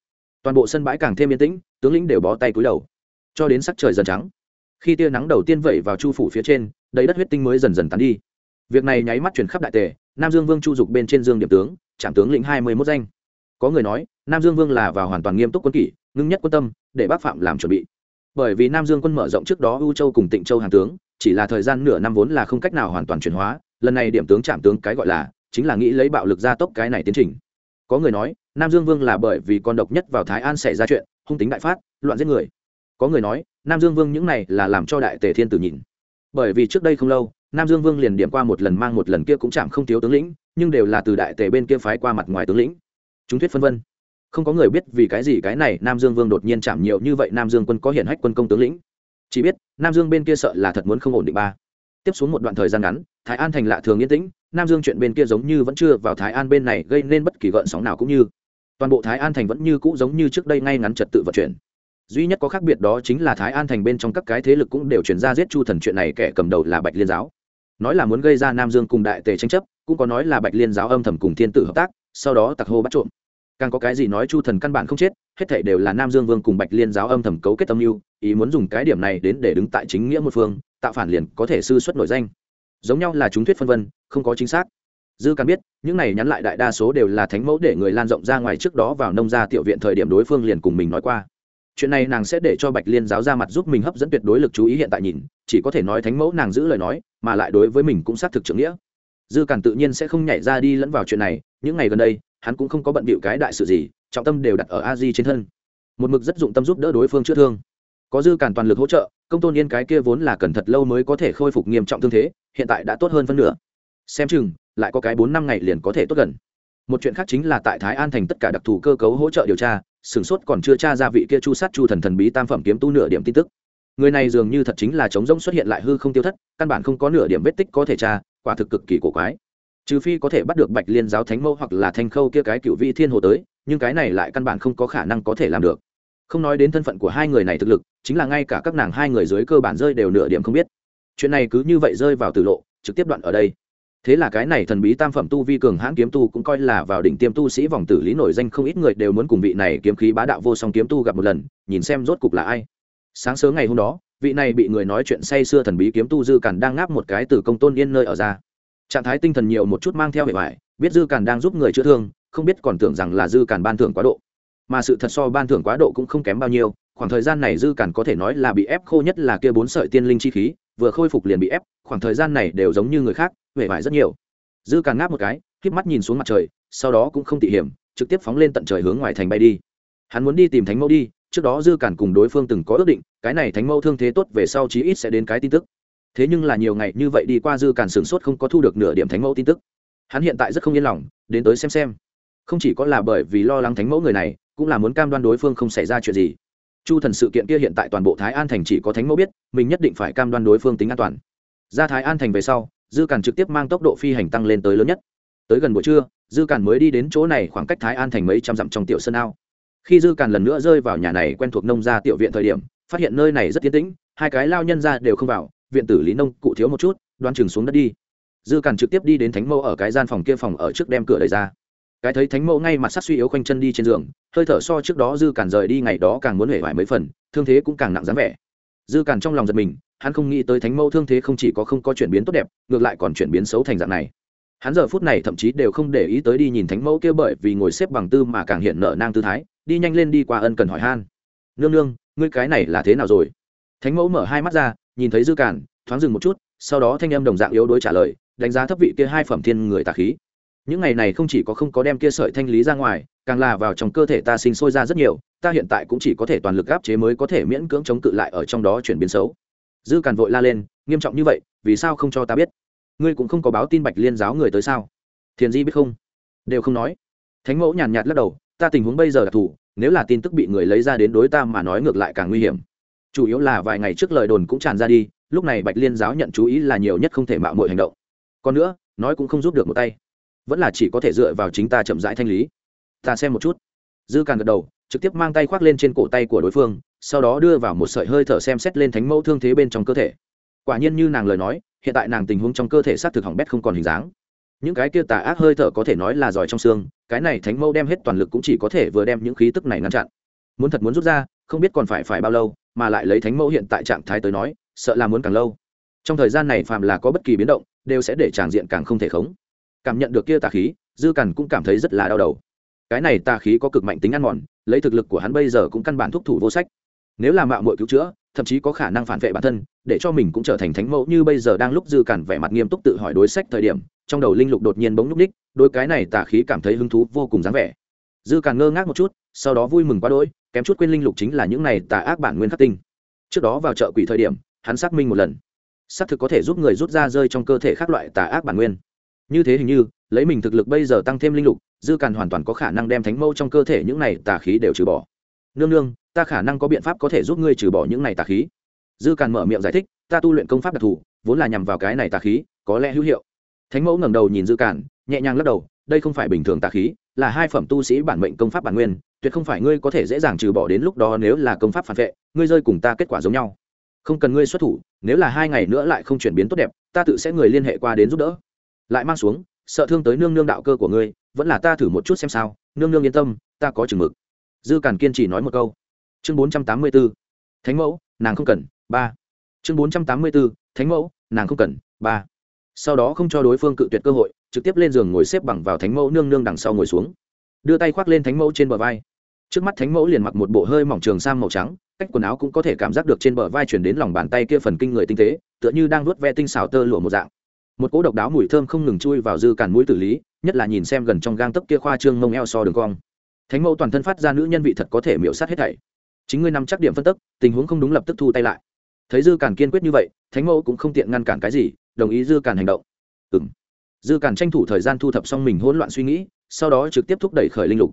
Toàn bộ sân bãi càng thêm yên tĩnh, tướng lĩnh đều bó tay cúi đầu. Cho đến sắc trời dần trắng khi tia nắng đầu tiên vẩy vào chu phủ phía trên, đầy đất huyết tinh mới dần dần tán đi. Việc này nháy mắt chuyển khắp đại tề, nam dương vương chu dục bên trên dương điểm tướng, trạm tướng lĩnh hai mươi mốt danh. Có người nói, nam dương vương là vào hoàn toàn nghiêm túc quân kỷ, ngưng nhất quân tâm, để bác phạm làm chuẩn bị. Bởi vì nam dương quân mở rộng trước đó u châu cùng tịnh châu hàng tướng, chỉ là thời gian nửa năm vốn là không cách nào hoàn toàn chuyển hóa, lần này điểm tướng, trạm tướng cái gọi là, chính là nghĩ lấy bạo lực gia tốc cái này tiến trình. Có người nói, nam dương vương là bởi vì con độc nhất vào thái an xảy ra chuyện, hung tính đại phát, loạn giết người có người nói, nam dương vương những này là làm cho đại tề thiên tử nhìn. Bởi vì trước đây không lâu, nam dương vương liền điểm qua một lần mang một lần kia cũng chạm không thiếu tướng lĩnh, nhưng đều là từ đại tề bên kia phái qua mặt ngoài tướng lĩnh. Chúng thuyết phân vân. Không có người biết vì cái gì cái này nam dương vương đột nhiên chạm nhiều như vậy nam dương quân có hiển hách quân công tướng lĩnh. Chỉ biết, nam dương bên kia sợ là thật muốn không ổn định ba. Tiếp xuống một đoạn thời gian ngắn, thái an thành lạ thường yên tĩnh, nam dương chuyện bên kia giống như vẫn chưa vào thái an bên này gây nên bất kỳ gợn sóng nào cũng như. Toàn bộ thái an thành vẫn như cũ giống như trước đây ngay ngắn trật tự vận chuyển duy nhất có khác biệt đó chính là thái an thành bên trong các cái thế lực cũng đều chuyển ra giết chu thần chuyện này, kẻ cầm đầu là bạch liên giáo. Nói là muốn gây ra nam dương cùng đại tề tranh chấp, cũng có nói là bạch liên giáo âm thầm cùng thiên tử hợp tác, sau đó tặc hô bắt trộm. Càng có cái gì nói chu thần căn bản không chết, hết thảy đều là nam dương vương cùng bạch liên giáo âm thầm cấu kết âm mưu, ý muốn dùng cái điểm này đến để đứng tại chính nghĩa một phương, tạo phản liền có thể sư xuất nổi danh. Giống nhau là chúng thuyết phân vân, không có chính xác. Dư càng biết, những này nhắn lại đại đa số đều là thánh mẫu để người lan rộng ra ngoài trước đó vào nông gia tiểu viện thời điểm đối phương liền cùng mình nói qua chuyện này nàng sẽ để cho bạch liên giáo ra mặt giúp mình hấp dẫn tuyệt đối lực chú ý hiện tại nhìn, chỉ có thể nói thánh mẫu nàng giữ lời nói, mà lại đối với mình cũng xác thực trưởng nghĩa. Dư cản tự nhiên sẽ không nhảy ra đi lẫn vào chuyện này, những ngày gần đây, hắn cũng không có bận bịu cái đại sự gì, trọng tâm đều đặt ở a di trên thân. Một mực rất dụng tâm giúp đỡ đối phương chữa thương. Có dư cản toàn lực hỗ trợ, công tôn yên cái kia vốn là cần thật lâu mới có thể khôi phục nghiêm trọng thương thế, hiện tại đã tốt hơn phân nửa. Xem chừng, lại có cái bốn năm ngày liền có thể tốt gần. Một chuyện khác chính là tại thái an thành tất cả đặc thù cơ cấu hỗ trợ điều tra sửng sốt còn chưa tra ra vị kia chu sát chu thần thần bí tam phẩm kiếm tu nửa điểm tin tức. Người này dường như thật chính là trống rỗng xuất hiện lại hư không tiêu thất, căn bản không có nửa điểm vết tích có thể tra, quả thực cực kỳ cổ quái. Trừ phi có thể bắt được bạch liên giáo thánh mẫu hoặc là thanh khâu kia cái cựu vị thiên hồ tới, nhưng cái này lại căn bản không có khả năng có thể làm được. Không nói đến thân phận của hai người này thực lực, chính là ngay cả các nàng hai người dưới cơ bản rơi đều nửa điểm không biết. Chuyện này cứ như vậy rơi vào tử lộ, trực tiếp đoạn ở đây thế là cái này thần bí tam phẩm tu vi cường hãn kiếm tu cũng coi là vào đỉnh tiêm tu sĩ vòng tử lý nổi danh không ít người đều muốn cùng vị này kiếm khí bá đạo vô song kiếm tu gặp một lần, nhìn xem rốt cục là ai. Sáng sớm ngày hôm đó, vị này bị người nói chuyện say xưa thần bí kiếm tu dư càn đang ngáp một cái từ công tôn yên nơi ở ra. Trạng thái tinh thần nhiều một chút mang theo hệ hoại biết dư càn đang giúp người chữa thương, không biết còn tưởng rằng là dư càn ban thưởng quá độ. Mà sự thật so ban thưởng quá độ cũng không kém bao nhiêu, khoảng thời gian này dư càn có thể nói là bị ép khô nhất là kia bốn sợi tiên linh chi khí vừa khôi phục liền bị ép, khoảng thời gian này đều giống như người khác huệ vải rất nhiều. Dư càng ngáp một cái k mắt nhìn xuống mặt trời, sau đó cũng không tỉ hiểm, trực tiếp phóng lên tận trời hướng ngoài thành bay đi. Hắn muốn đi tìm thánh mẫu đi, trước đó dư cản cùng đối phương từng có ước định, cái này thánh mẫu thương thế tốt về sau chí ít sẽ đến cái tin tức. Thế nhưng là nhiều ngày như vậy đi qua dư cản sửng sốt không có thu được nửa điểm thánh mẫu tin tức. Hắn hiện tại rất không yên lòng, đến tới xem xem. Không chỉ có là bởi vì lo lắng thánh mẫu người này, cũng là muốn cam đoan đối phương không xảy ra chuyện gì chu thần sự kiện kia hiện tại toàn bộ thái an thành chỉ có thánh mẫu biết, mình nhất định phải cam đoan đối phương tính an toàn. Ra thái an thành về sau, dư càn trực tiếp mang tốc độ phi hành tăng lên tới lớn nhất. Tới gần buổi trưa, dư càn mới đi đến chỗ này khoảng cách thái an thành mấy trăm dặm trong tiểu sơn ao. Khi dư càn lần nữa rơi vào nhà này quen thuộc nông gia tiểu viện thời điểm, phát hiện nơi này rất tiến tĩnh, hai cái lao nhân ra đều không vào, viện tử lý nông cụ thiếu một chút, đoan chừng xuống đất đi. Dư càn trực tiếp đi đến thánh mẫu ở cái gian phòng kia phòng ở trước đem cửa đẩy ra cái thấy thánh mẫu ngay mặt sắc suy yếu khoanh chân đi trên giường, hơi thở so trước đó dư cản rời đi ngày đó càng muốn hể vải mấy phần, thương thế cũng càng nặng dáng vẻ. Dư cản trong lòng giật mình, hắn không nghĩ tới thánh mẫu thương thế không chỉ có không có chuyển biến tốt đẹp, ngược lại còn chuyển biến xấu thành dạng này. Hắn giờ phút này thậm chí đều không để ý tới đi nhìn thánh mẫu kia bởi vì ngồi xếp bằng tư mà càng hiện nợ nang tư thái, đi nhanh lên đi qua ân cần hỏi han. Nương nương, ngươi cái này là thế nào rồi? Thánh mẫu mở hai mắt ra, nhìn thấy dư cản, thoáng dừng một chút, sau đó thanh em đồng dạng yếu đuối trả lời, đánh giá thấp vị kia hai phẩm thiên người tà khí những ngày này không chỉ có không có đem kia sợi thanh lý ra ngoài, càng là vào trong cơ thể ta sinh sôi ra rất nhiều, ta hiện tại cũng chỉ có thể toàn lực áp chế mới có thể miễn cưỡng chống cự lại ở trong đó chuyển biến xấu. Dư càn vội la lên, nghiêm trọng như vậy, vì sao không cho ta biết? Ngươi cũng không có báo tin bạch liên giáo người tới sao? Thiền di biết không? Đều không nói. Thánh mẫu nhàn nhạt lắc đầu, ta tình huống bây giờ đặc thù nếu là tin tức bị người lấy ra đến đối ta mà nói ngược lại càng nguy hiểm. Chủ yếu là vài ngày trước lời đồn cũng tràn ra đi, lúc này bạch liên giáo nhận chú ý là nhiều nhất không thể mạo mọi hành động. Còn nữa, nói cũng không giúp được một tay vẫn là chỉ có thể dựa vào chính ta chậm rãi thanh lý. Ta xem một chút. Dư càng gật đầu, trực tiếp mang tay khoác lên trên cổ tay của đối phương, sau đó đưa vào một sợi hơi thở xem xét lên thánh mẫu thương thế bên trong cơ thể. Quả nhiên như nàng lời nói, hiện tại nàng tình huống trong cơ thể s á t thực hỏng bét không còn hình dáng. Những cái kia tà ác hơi thở có thể nói là giỏi trong xương, cái này thánh mẫu đem hết toàn lực cũng chỉ có thể vừa đem những khí tức này ngăn chặn. Muốn thật muốn rút ra, không biết còn phải phải bao lâu, mà lại lấy thánh mẫu hiện tại trạng thái tới nói, sợ là muốn càng lâu. Trong thời gian này phàm là có bất kỳ biến động, đều sẽ để tràng diện càng không thể khống cảm nhận được kia tà khí, dư cằn cũng cảm thấy rất là đau đầu. Cái này tà khí có cực mạnh tính ăn mòn, lấy thực lực của hắn bây giờ cũng căn bản thúc thủ vô sách. Nếu là mạo muội cứu chữa, thậm chí có khả năng phản vệ bản thân, để cho mình cũng trở thành thánh mẫu như bây giờ đang lúc dư cằn vẻ mặt nghiêm túc tự hỏi đối sách thời điểm, trong đầu linh lục đột nhiên bỗng núp ních đôi cái này tà khí cảm thấy hứng thú vô cùng dáng vẻ. Dư càn ngơ ngác một chút, sau đó vui mừng quá đỗi, kém chút quên linh lục chính là những này tà ác bản nguyên khắc tinh. Trước đó vào chợ quỷ thời điểm, hắn xác minh một lần. Xác thực có thể giúp người rút ra rơi trong cơ thể các loại tà ác bản nguyên như thế hình như, lấy mình thực lực bây giờ tăng thêm linh lục, dư càn hoàn toàn có khả năng đem thánh mâu trong cơ thể những này tà khí đều trừ bỏ. Nương nương, ta khả năng có biện pháp có thể giúp ngươi trừ bỏ những này tà khí. Dư càn mở miệng giải thích, ta tu luyện công pháp đặc thù, vốn là nhằm vào cái này tà khí, có lẽ hữu hiệu. Thánh mẫu ngẩng đầu nhìn dư càn, nhẹ nhàng lắc đầu, đây không phải bình thường tà khí, là hai phẩm tu sĩ bản mệnh công pháp bản nguyên, tuyệt không phải ngươi có thể dễ dàng trừ bỏ đến lúc đó nếu là công pháp phản vệ, ngươi rơi cùng ta kết quả giống nhau. Không cần ngươi xuất thủ, nếu là hai ngày nữa lại không chuyển biến tốt đẹp, ta tự sẽ người liên hệ qua đến giúp đỡ lại mang xuống, sợ thương tới nương nương đạo cơ của ngươi, vẫn là ta thử một chút xem sao, nương nương yên tâm, ta có chừng mực. Dư càn kiên chỉ nói một câu. Chương bốn trăm tám mươi b ố thánh mẫu, nàng không cần, ba. Chương bốn trăm tám mươi b ố thánh mẫu, nàng không cần, ba. Sau đó không cho đối phương cự tuyệt cơ hội, trực tiếp lên giường ngồi xếp bằng vào thánh mẫu nương nương đằng sau ngồi xuống. Đưa tay khoác lên thánh mẫu trên bờ vai. Trước mắt thánh mẫu liền mặc một bộ hơi mỏng trường sang màu trắng, cách quần áo cũng có thể cảm giác được trên bờ vai chuyển đến lòng bàn tay kia phần kinh người tinh tế, tựa như đang vuốt ve tinh xào tơ lụa một dạng một cỗ độc đáo mùi thơm không ngừng chui vào dư cản mũi tử lý, nhất là nhìn xem gần trong gang tấc kia khoa trương mông eo so đường cong. Thánh mẫu toàn thân phát ra nữ nhân vị thật có thể miễu sát hết thảy. Chính ngươi nằm chắc điểm phân tức tình huống không đúng lập tức thu tay lại. Thấy dư cản kiên quyết như vậy, thánh mẫu cũng không tiện ngăn cản cái gì, đồng ý dư cản hành động. Ừng dư cản tranh thủ thời gian thu thập xong mình hỗn loạn suy nghĩ, sau đó trực tiếp thúc đẩy khởi linh lục.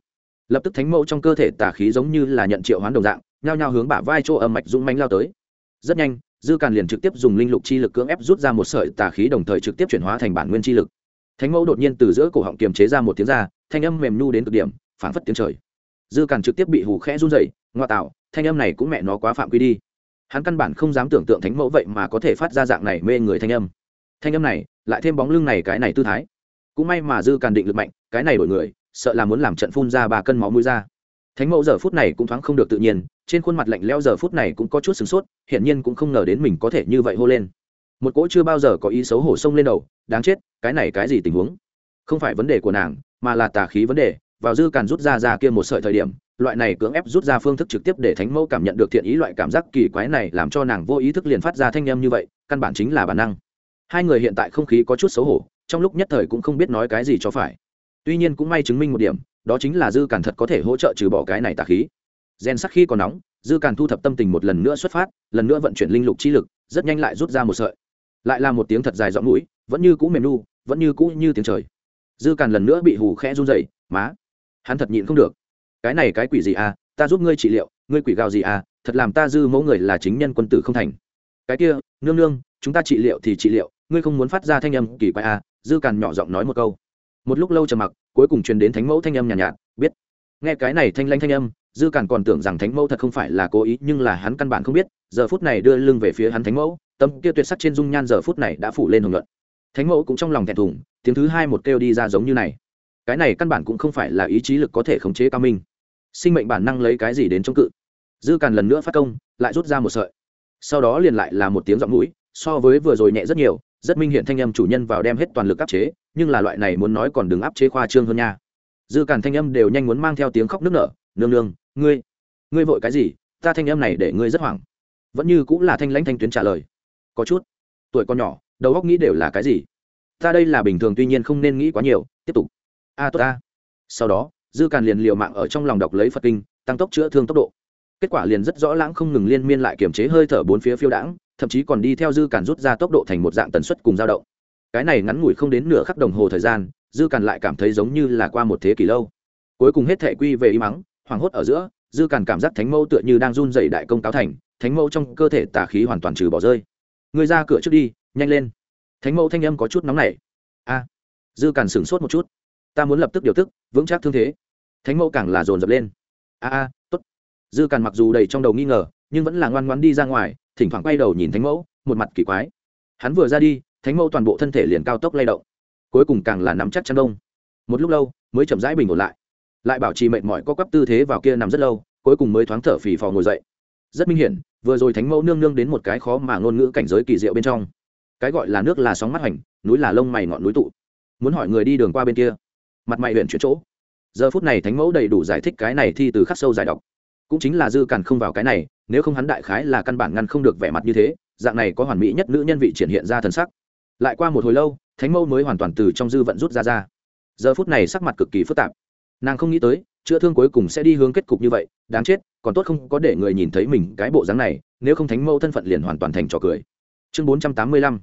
Lập tức thánh mẫu trong cơ thể tà khí giống như là nhận triệu hoán đồng dạng, nhao nhao hướng bả vai chỗ âm mạch dũng mánh lao tới. Rất nhanh dư càn liền trực tiếp dùng linh lục chi lực cưỡng ép rút ra một sợi tà khí đồng thời trực tiếp chuyển hóa thành bản nguyên chi lực. Thánh mẫu đột nhiên từ giữa cổ họng kiềm chế ra một tiếng ra, thanh âm mềm nhu đến cực điểm phản phất tiếng trời. Dư càn trực tiếp bị hù khẽ run dậy ngoa tạo, thanh âm này cũng mẹ nó quá phạm quy đi. Hắn căn bản không dám tưởng tượng thánh mẫu vậy mà có thể phát ra dạng này mê người thanh âm. Thanh âm này, lại thêm bóng lưng này cái này tư thái. Cũng may mà dư càn định lực mạnh, cái này đổi người, sợ là muốn làm trận phun ra ba cân máu mũi ra thánh mẫu giờ phút này cũng thoáng không được tự nhiên, trên khuôn mặt lạnh lẽo giờ phút này cũng có chút sửng sốt, hiển nhiên cũng không ngờ đến mình có thể như vậy hô lên. Một cỗ chưa bao giờ có ý xấu hổ sông lên đầu, đáng chết, cái này cái gì tình huống? Không phải vấn đề của nàng, mà là tà khí vấn đề, vào dư càn rút ra ra kia một sợi thời điểm, loại này cưỡng ép rút ra phương thức trực tiếp để thánh mẫu cảm nhận được thiện ý loại cảm giác kỳ quái này làm cho nàng vô ý thức liền phát ra thanh â m như vậy, căn bản chính là bản năng. Hai người hiện tại không khí có chút xấu hổ, trong lúc nhất thời cũng không biết nói cái gì cho phải. Tuy nhiên cũng may chứng minh một điểm đó chính là dư càn thật có thể hỗ trợ trừ bỏ cái này tà khí. Gen sắc khi còn nóng, dư càn thu thập tâm tình một lần nữa xuất phát, lần nữa vận chuyển linh lục chi lực, rất nhanh lại rút ra một sợi. Lại là một tiếng thật dài giọng mũi, vẫn như cũ mềm nu, vẫn như cũ như tiếng trời. Dư càn lần nữa bị hù khẽ run dậy má, hắn thật nhịn không được. Cái này cái quỷ gì à? Ta giúp ngươi trị liệu, ngươi quỷ gào gì à? Thật làm ta dư mẫu người là chính nhân quân tử không thành. Cái kia, nương nương, chúng ta trị liệu thì trị liệu, ngươi không muốn phát ra thanh âm kỳ quái à? Dư càn nhỏ giọng nói một câu. Một lúc lâu trầm mặc cuối cùng truyền đến thánh mẫu thanh âm nhàn nhạt, nhạt biết. Nghe cái này thanh lanh thanh âm dư càn còn tưởng rằng thánh mẫu thật không phải là cố ý nhưng là hắn căn bản không biết giờ phút này đưa lưng về phía hắn thánh mẫu tâm kia tuyệt sắc trên dung nhan giờ phút này đã phủ lên hồng luận thánh mẫu cũng trong lòng thẹn thùng tiếng thứ hai một kêu đi ra giống như này. Cái này căn bản cũng không phải là ý chí lực có thể khống chế cao minh. Sinh mệnh bản năng lấy cái gì đến chống cự? Dư càn lần nữa phát công lại rút ra một sợi. Sau đó liền lại là một tiếng giọng mũi so với vừa rồi nhẹ rất nhiều rất minh hiện thanh âm chủ nhân vào đem hết toàn lực áp chế nhưng là loại này muốn nói còn đừng áp chế khoa trương hơn nha. Dư càn thanh âm đều nhanh muốn mang theo tiếng khóc nức nở, nương nương, ngươi ngươi vội cái gì? Ta thanh âm này để ngươi rất hoảng. Vẫn như cũng là thanh lãnh thanh tuyến trả lời, có chút. Tuổi con nhỏ, đầu óc nghĩ đều là cái gì? Ta đây là bình thường tuy nhiên không nên nghĩ quá nhiều, tiếp tục. A, tốt a sau đó, dư càn liền liều mạng ở trong lòng đọc lấy phật kinh, tăng tốc chữa thương tốc độ. Kết quả liền rất rõ lãng không ngừng liên miên lại kiềm chế hơi thở bốn phía phiêu đãng, thậm chí còn đi theo dư càn rút ra tốc độ thành một dạng tần suất cùng dao động cái này ngắn ngủi không đến nửa khắc đồng hồ thời gian dư càn lại cảm thấy giống như là qua một thế kỷ lâu. Cuối cùng hết thệ quy về y mắng hoảng hốt ở giữa dư càn cảm giác thánh mẫu tựa như đang run dày đại công cáo thành thánh mẫu trong cơ thể tà khí hoàn toàn trừ bỏ rơi. Người ra cửa trước đi nhanh lên. Thánh mẫu thanh âm có chút nóng nảy. A. Dư càn sửng sốt một chút. Ta muốn lập tức điều tức vững chắc thương thế. Thánh mẫu càng là dồn dập lên. A a à, t ố t dư càn mặc dù đầy trong đầu nghi ngờ nhưng vẫn là ngoan ngoan đi ra ngoài thỉnh thoảng quay đầu nhìn thánh mẫu một mặt kỳ quái. Hắn vừa ra đi thánh mẫu toàn bộ thân thể liền cao tốc lay động, cuối cùng càng là nắm chắc chăn đông. Một lúc lâu, mới chậm rãi bình ổn lại. Lại bảo trì mệt mỏi có quắp tư thế vào kia nằm rất lâu, cuối cùng mới thoáng thở phì phò ngồi dậy. Rất minh hiển, vừa rồi thánh mẫu nương nương đến một cái khó mà ngôn ngữ cảnh giới kỳ diệu bên trong. Cái gọi là nước là sóng mắt hoành, núi là lông mày ngọn núi tụ. Muốn hỏi người đi đường qua bên kia, mặt mày huyện chuyển chỗ. Giờ phút này thánh mẫu đầy đủ giải thích cái này thi từ khắc sâu giải đọc cũng chính là dư càn không vào cái này, nếu không hắn đại khái là căn bản ngăn không được vẻ mặt như thế, dạng này có hoàn mỹ nhất nữ nhân vị triển hiện ra thần sắc lại qua một hồi lâu, thánh mẫu mới hoàn toàn từ trong dư vận rút ra ra. Giờ phút này sắc mặt cực kỳ phức tạp. Nàng không nghĩ tới, chữa thương cuối cùng sẽ đi hướng kết cục như vậy, đáng chết, còn tốt không có để người nhìn thấy mình cái bộ dáng này, nếu không thánh mẫu thân phận liền hoàn toàn thành trò cười. Chương bốn trăm tám mươi lăm,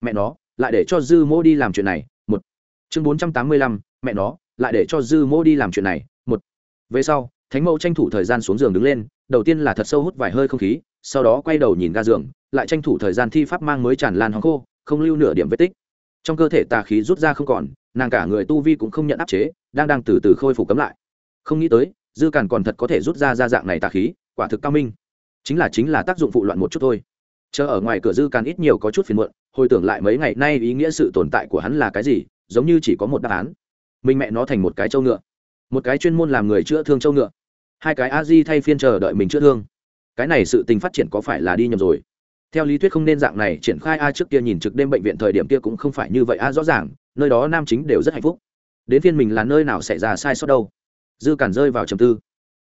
mẹ nó, lại để cho dư mô đi làm chuyện này, một. Chương bốn trăm tám mươi lăm, mẹ nó, lại để cho dư mô đi làm chuyện này, một. Về sau, thánh mẫu tranh thủ thời gian xuống giường đứng lên, đầu tiên là thật sâu hút vài hơi không khí, sau đó quay đầu nhìn ga giường, lại tranh thủ thời gian thi pháp mang mới tràn lan hóng khô không lưu nửa điểm vết tích. Trong cơ thể tà khí rút ra không còn, nàng cả người tu vi cũng không nhận áp chế, đang đang từ từ khôi phục cấm lại. Không nghĩ tới, dư càn còn thật có thể rút ra ra dạng này tà khí, quả thực cao minh. Chính là chính là tác dụng phụ loạn một chút thôi. Chờ ở ngoài cửa dư càn ít nhiều có chút phiền muộn, hồi tưởng lại mấy ngày nay ý nghĩa sự tồn tại của hắn là cái gì, giống như chỉ có một đáp án. Mình mẹ nó thành một cái trâu ngựa. Một cái chuyên môn làm người chữa thương trâu ngựa. Hai cái a di thay phiên chờ đợi mình chữa thương. Cái này sự tình phát triển có phải là đi nhầm rồi? Theo lý thuyết không nên dạng này triển khai a trước kia nhìn trực đêm bệnh viện thời điểm kia cũng không phải như vậy a rõ ràng, nơi đó nam chính đều rất hạnh phúc. Đến phiên mình là nơi nào xảy ra sai sót đâu. Dư cản rơi vào trầm tư.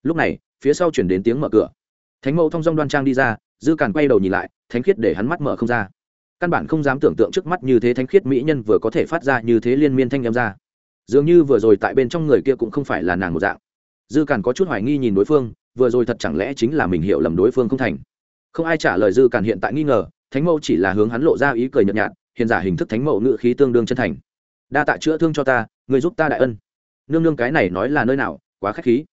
Lúc này, phía sau chuyển đến tiếng mở cửa. Thánh mẫu thông dong đoan trang đi ra, dư cản quay đầu nhìn lại, thánh khiết để hắn mắt mở không ra. Căn bản không dám tưởng tượng trước mắt như thế thánh khiết mỹ nhân vừa có thể phát ra như thế liên miên thanh em ra. Dường như vừa rồi tại bên trong người kia cũng không phải là nàng một dạng. Dư cản có chút hoài nghi nhìn đối phương, vừa rồi thật chẳng lẽ chính là mình hiểu lầm đối phương không thành không ai trả lời dư cản hiện tại nghi ngờ, thánh mẫu chỉ là hướng hắn lộ ra ý cười nhợt nhạt, hiện giả hình thức thánh mẫu ngự khí tương đương chân thành. Đa tạ chữa thương cho ta, người giúp ta đại ân. Nương nương cái này nói là nơi nào, quá k h á c h khí.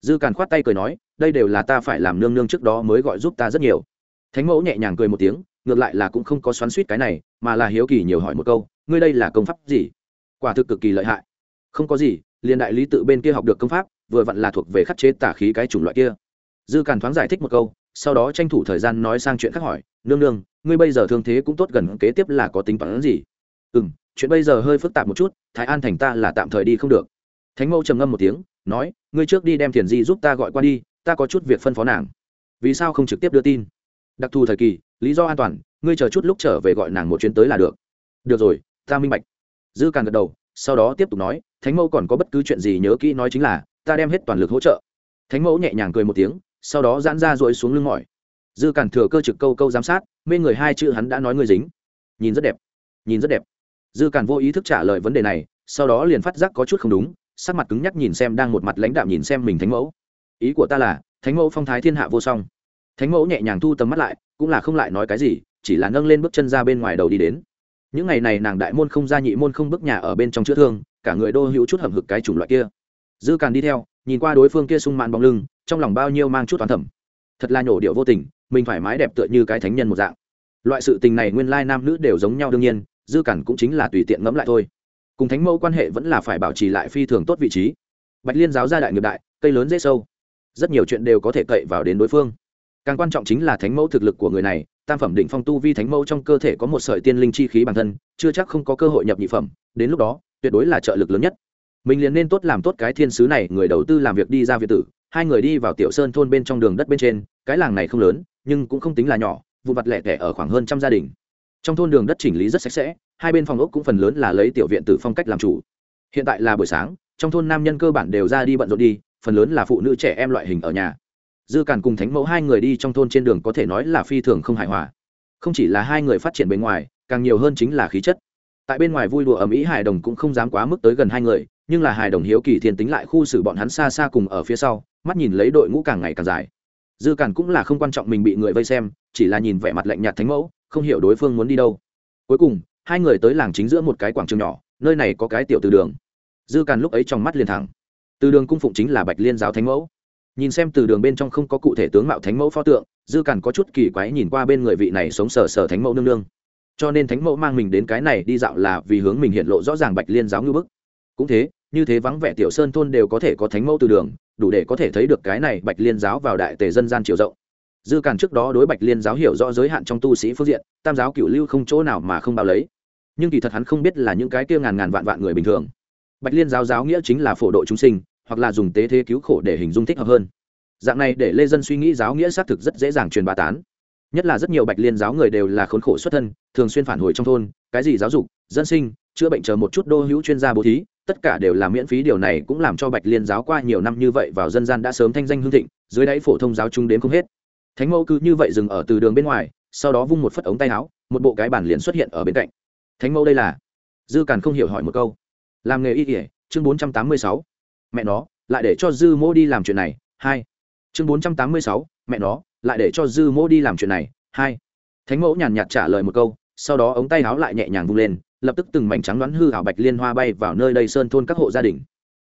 Dư càn khoát tay cười nói, đây đều là ta phải làm nương nương trước đó mới gọi giúp ta rất nhiều. Thánh mẫu nhẹ nhàng cười một tiếng, ngược lại là cũng không có xoắn suýt cái này, mà là hiếu kỳ nhiều hỏi một câu, ngươi đây là công pháp gì? Quả thực cực kỳ lợi hại. Không có gì, liền đại lý tự bên kia học được công pháp, vừa vặn là thuộc về khắc chế tả khí cái chủng loại kia. Dư càn thoáng giải thích một câu sau đó tranh thủ thời gian nói sang chuyện khác hỏi, nương nương, ngươi bây giờ thương thế cũng tốt gần kế tiếp là có tính toán gì? Ừ m chuyện bây giờ hơi phức tạp một chút, thái an thành ta là tạm thời đi không được. Thánh mẫu trầm ngâm một tiếng, nói, ngươi trước đi đem thiền di giúp ta gọi qua đi, ta có chút việc phân phó nàng. Vì sao không trực tiếp đưa tin? Đặc thù thời kỳ, lý do an toàn, ngươi chờ chút lúc trở về gọi nàng một chuyến tới là được. Được rồi, ta minh bạch. Dư càng gật đầu, sau đó tiếp tục nói, thánh mẫu còn có bất cứ chuyện gì nhớ kỹ nói chính là, ta đem hết toàn lực hỗ trợ. Thánh mẫu nhẹ nhàng cười một tiếng sau đó giãn ra rồi xuống lưng mỏi. Dư cản thừa cơ trực câu câu giám sát, mê người hai chữ hắn đã nói người dính. Nhìn rất đẹp, nhìn rất đẹp. Dư cản vô ý thức trả lời vấn đề này, sau đó liền phát giác có chút không đúng, sắc mặt cứng nhắc nhìn xem đang một mặt lãnh đạm nhìn xem mình thánh mẫu. Ý của ta là, thánh mẫu phong thái thiên hạ vô song. Thánh mẫu nhẹ nhàng thu tầm mắt lại, cũng là không lại nói cái gì, chỉ là nâng lên bước chân ra bên ngoài đầu đi đến. Những ngày này nàng đại môn không ra nhị môn không bước nhà ở bên trong chữa thương, cả người đô hữu chút hầm hực cái chủng loại kia. Dư càn đi theo, nhìn qua đối phương kia sung mãn bóng lưng trong lòng bao nhiêu mang chút toán thẩm. Thật là nhổ điệu vô tình, mình phải mái đẹp tựa như cái thánh nhân một dạng. Loại sự tình này nguyên lai nam nữ đều giống nhau đương nhiên, dư cản cũng chính là tùy tiện ngẫm lại thôi. Cùng thánh mẫu quan hệ vẫn là phải bảo trì lại phi thường tốt vị trí. Bạch liên giáo gia đại nghiệp đại, cây lớn dễ sâu. Rất nhiều chuyện đều có thể cậy vào đến đối phương. Càng quan trọng chính là thánh mẫu thực lực của người này, tam phẩm định phong tu vi thánh mẫu trong cơ thể có một sợi tiên linh chi khí bản thân, chưa chắc không có cơ hội nhập nhị phẩm, đến lúc đó, tuyệt đối là trợ lực lớn nhất. Mình liền nên tốt làm tốt cái thiên sứ này, người đầu tư làm việc đi ra việt tử hai người đi vào tiểu sơn thôn bên trong đường đất bên trên, cái làng này không lớn, nhưng cũng không tính là nhỏ, vụ vặt lẻ tẻ ở khoảng hơn trăm gia đình. Trong thôn đường đất chỉnh lý rất sạch sẽ, hai bên phòng ốc cũng phần lớn là lấy tiểu viện tử phong cách làm chủ. Hiện tại là buổi sáng, trong thôn nam nhân cơ bản đều ra đi bận rộn đi, phần lớn là phụ nữ trẻ em loại hình ở nhà. Dư càn cùng thánh mẫu hai người đi trong thôn trên đường có thể nói là phi thường không hài hòa. Không chỉ là hai người phát triển bên ngoài, càng nhiều hơn chính là khí chất. Tại bên ngoài vui đùa ầm ĩ hài đồng cũng không dám quá mức tới gần hai người, nhưng là hài đồng hiếu kỳ thiên tính lại khu xử bọn hắn xa xa cùng ở phía sau mắt nhìn lấy đội ngũ càng ngày càng dài. Dư càn cũng là không quan trọng mình bị người vây xem, chỉ là nhìn vẻ mặt lạnh nhạt thánh mẫu, không hiểu đối phương muốn đi đâu. Cuối cùng, hai người tới làng chính giữa một cái quảng trường nhỏ, nơi này có cái tiểu từ đường. Dư càn lúc ấy trong mắt liền thẳng. Từ đường cung phụng chính là bạch liên giáo thánh mẫu. Nhìn xem từ đường bên trong không có cụ thể tướng mạo thánh mẫu pho tượng, dư càn có chút kỳ quái nhìn qua bên người vị này sống sờ sờ thánh mẫu nương nương. Cho nên thánh mẫu mang mình đến cái này đi dạo là vì hướng mình hiện lộ rõ ràng bạch liên giáo ngư bức. Cũng thế, như thế vắng vẻ tiểu sơn thôn đều có thể có thánh mẫu từ đường đủ để có thể thấy được cái này bạch liên giáo vào đại tề dân gian chiều rộng. Dư càn trước đó đối bạch liên giáo hiểu rõ giới hạn trong tu sĩ phương diện, tam giáo cựu lưu không chỗ nào mà không bao lấy. Nhưng kỳ thật hắn không biết là những cái kia ngàn ngàn vạn vạn người bình thường. Bạch liên giáo giáo nghĩa chính là phổ độ chúng sinh, hoặc là dùng tế thế cứu khổ để hình dung thích hợp hơn. Dạng này để lê dân suy nghĩ giáo nghĩa xác thực rất dễ dàng truyền bá tán. Nhất là rất nhiều bạch liên giáo người đều là khốn khổ xuất thân, thường xuyên phản hồi trong thôn, cái gì giáo dục, dân sinh, chữa bệnh chờ một chút đô hữu chuyên gia bố thí tất cả đều là miễn phí, điều này cũng làm cho bạch liên giáo qua nhiều năm như vậy vào dân gian đã sớm thanh danh hương thịnh, dưới đáy phổ thông giáo chung đến không hết. Thánh mẫu cứ như vậy dừng ở từ đường bên ngoài, sau đó vung một phất ống tay áo, một bộ cái bản liền xuất hiện ở bên cạnh. Thánh mẫu đây là? Dư càn không hiểu hỏi một câu. Làm nghề y kỉa chương bốn trăm tám mươi sáu. Mẹ nó, lại để cho dư mô đi làm chuyện này, hai. Chương bốn trăm tám mươi sáu, mẹ nó, lại để cho dư mô đi làm chuyện này, hai. Thánh mẫu nhàn nhạt trả lời một câu sau đó ống tay áo lại nhẹ nhàng vung lên, lập tức từng mảnh trắng đoán hư hảo bạch liên hoa bay vào nơi đây sơn thôn các hộ gia đình.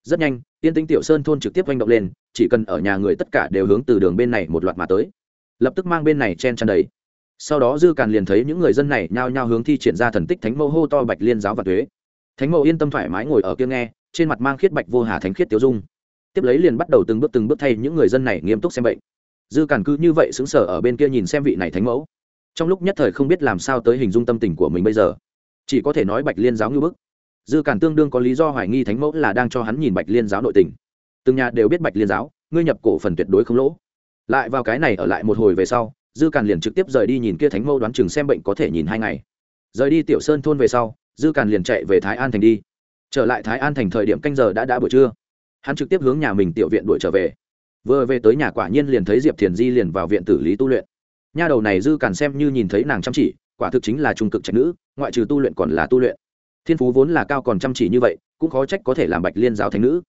Rất nhanh tiên tinh tiểu sơn thôn trực tiếp manh động lên, chỉ cần ở nhà người tất cả đều hướng từ đường bên này một loạt mà tới. Lập tức mang bên này chen chăn đầy. Sau đó dư càn liền thấy những người dân này nhao nhao hướng thi triển ra thần tích thánh mẫu hô to bạch liên giáo và thuế thánh mẫu yên tâm thoải mái ngồi ở kia nghe, trên mặt mang khiết bạch vô hà thánh khiết tiêu dung. Tiếp lấy liền bắt đầu từng bước từng bước thay những người dân này nghiêm túc xem bệnh. Dư càn cứ như vậy xứng sở ở bên kia nhìn xem vị này thánh mẫu trong lúc nhất thời không biết làm sao tới hình dung tâm tình của mình bây giờ. Chỉ có thể nói bạch liên giáo như bức. Dư càn tương đương có lý do hoài nghi thánh mẫu là đang cho hắn nhìn bạch liên giáo nội tình. Từng nhà đều biết bạch liên giáo, ngươi nhập cổ phần tuyệt đối không lỗ. Lại vào cái này ở lại một hồi về sau, dư càn liền trực tiếp rời đi nhìn kia thánh mẫu đoán chừng xem bệnh có thể nhìn hai ngày. Rời đi tiểu sơn thôn về sau, dư càn liền chạy về thái an thành đi. Trở lại thái an thành thời điểm canh giờ đã đã buổi trưa. Hắn trực tiếp hướng nhà mình tiểu viện đuổi trở về. Vừa về tới nhà quả nhiên liền thấy diệp thiền di liền vào viện tử lý tu luyện nha đầu này dư càn xem như nhìn thấy nàng chăm chỉ, quả thực chính là trung cực trạch nữ, ngoại trừ tu luyện còn là tu luyện. Thiên phú vốn là cao còn chăm chỉ như vậy, cũng khó trách có thể làm bạch liên giáo thành nữ.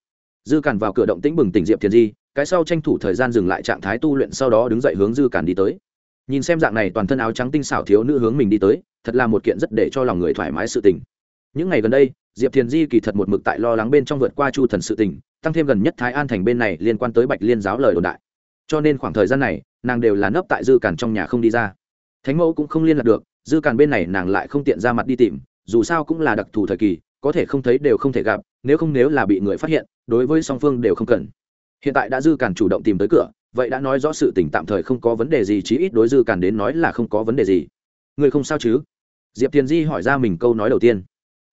Dư càn vào cửa động tĩnh bừng tỉnh diệp thiền di, cái sau tranh thủ thời gian dừng lại trạng thái tu luyện sau đó đứng dậy hướng dư càn đi tới. Nhìn xem dạng này toàn thân áo trắng tinh xảo thiếu nữ hướng mình đi tới, thật là một kiện rất để cho lòng người thoải mái sự tình. Những ngày gần đây, diệp thiền di kỳ thật một mực tại lo lắng bên trong vượt qua chu thần sự tình, tăng thêm gần nhất thái an thành bên này liên quan tới bạch liên giáo lời đồn đại. Cho nên khoảng thời gian này nàng đều là nấp tại dư càn trong nhà không đi ra. Thánh mẫu cũng không liên lạc được, dư càn bên này nàng lại không tiện ra mặt đi tìm, dù sao cũng là đặc thù thời kỳ, có thể không thấy đều không thể gặp, nếu không nếu là bị người phát hiện, đối với song phương đều không cần. Hiện tại đã dư càn chủ động tìm tới cửa, vậy đã nói rõ sự tình tạm thời không có vấn đề gì, chí ít đối dư càn đến nói là không có vấn đề gì. Người không sao chứ? Diệp tiền di hỏi ra mình câu nói đầu tiên.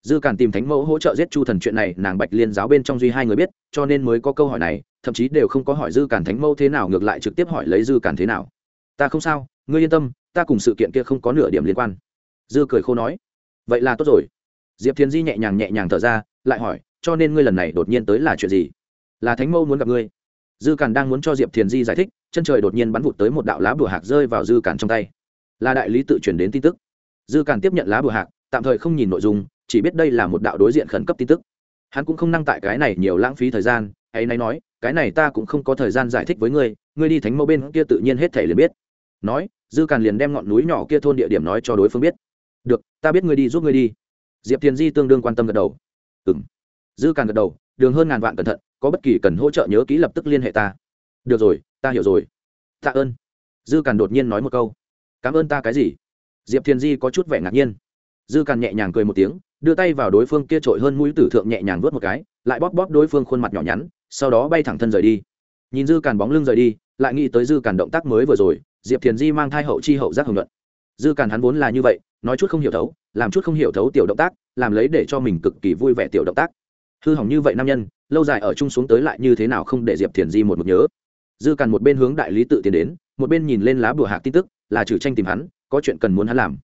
Dư càn tìm thánh mẫu hỗ trợ giết chu thần chuyện này, nàng bạch liên giáo bên trong duy hai người biết, cho nên mới có câu hỏi này thậm chí đều không có hỏi dư cản thánh mẫu thế nào, ngược lại trực tiếp hỏi lấy dư cản thế nào. Ta không sao, ngươi yên tâm, ta cùng sự kiện kia không có nửa điểm liên quan. Dư cười khô nói, vậy là tốt rồi. Diệp thiền di nhẹ nhàng nhẹ nhàng thở ra, lại hỏi, cho nên ngươi lần này đột nhiên tới là chuyện gì? Là thánh mẫu muốn gặp ngươi. Dư cản đang muốn cho diệp thiền di giải thích, chân trời đột nhiên bắn vụt tới một đạo lá bùa hạc rơi vào dư cản trong tay. Là đại lý tự chuyển đến tin tức. Dư cản tiếp nhận lá bùa hạc, tạm thời không nhìn nội dung, chỉ biết đây là một đạo đối diện khẩn cấp tin tức. Hắn cũng không năng tại cái này nhiều lãng phí thời gian hay nay nói cái này ta cũng không có thời gian giải thích với ngươi ngươi đi thánh mẫu bên kia tự nhiên hết thể liền biết. Nói, dư càn liền đem ngọn núi nhỏ kia thôn địa điểm nói cho đối phương biết. Được, ta biết ngươi đi giúp ngươi đi. Diệp thiền di tương đương quan tâm gật đầu. Ừ m dư càn gật đầu, đường hơn ngàn vạn cẩn thận, có bất kỳ cần hỗ trợ nhớ ký lập tức liên hệ ta. Được rồi, ta hiểu rồi. Tạ ơn. Dư càn đột nhiên nói một câu. Cảm ơn ta cái gì? Diệp thiền di có chút vẻ ngạc nhiên. Dư càn nhẹ nhàng cười một tiếng, đưa tay vào đối phương kia trội hơn mũi tử thượng nhẹ nhàng vớt một cái, lại bóp bóp đối phương khuôn mặt nhỏ nhắn sau đó bay thẳng thân rời đi. Nhìn dư càn bóng lưng rời đi, lại nghĩ tới dư càn động tác mới vừa rồi, diệp thiền di mang thai hậu chi hậu giác hồng luận. Dư càn hắn vốn là như vậy, nói chút không hiểu thấu, làm chút không hiểu thấu tiểu động tác, làm lấy để cho mình cực kỳ vui vẻ tiểu động tác. Hư hỏng như vậy nam nhân, lâu dài ở chung xuống tới lại như thế nào không để diệp thiền di một mực nhớ. Dư càn một bên hướng đại lý tự tiến đến, một bên nhìn lên lá bùa hạc tin tức, là trừ tranh tìm hắn, có chuyện cần muốn hắn làm.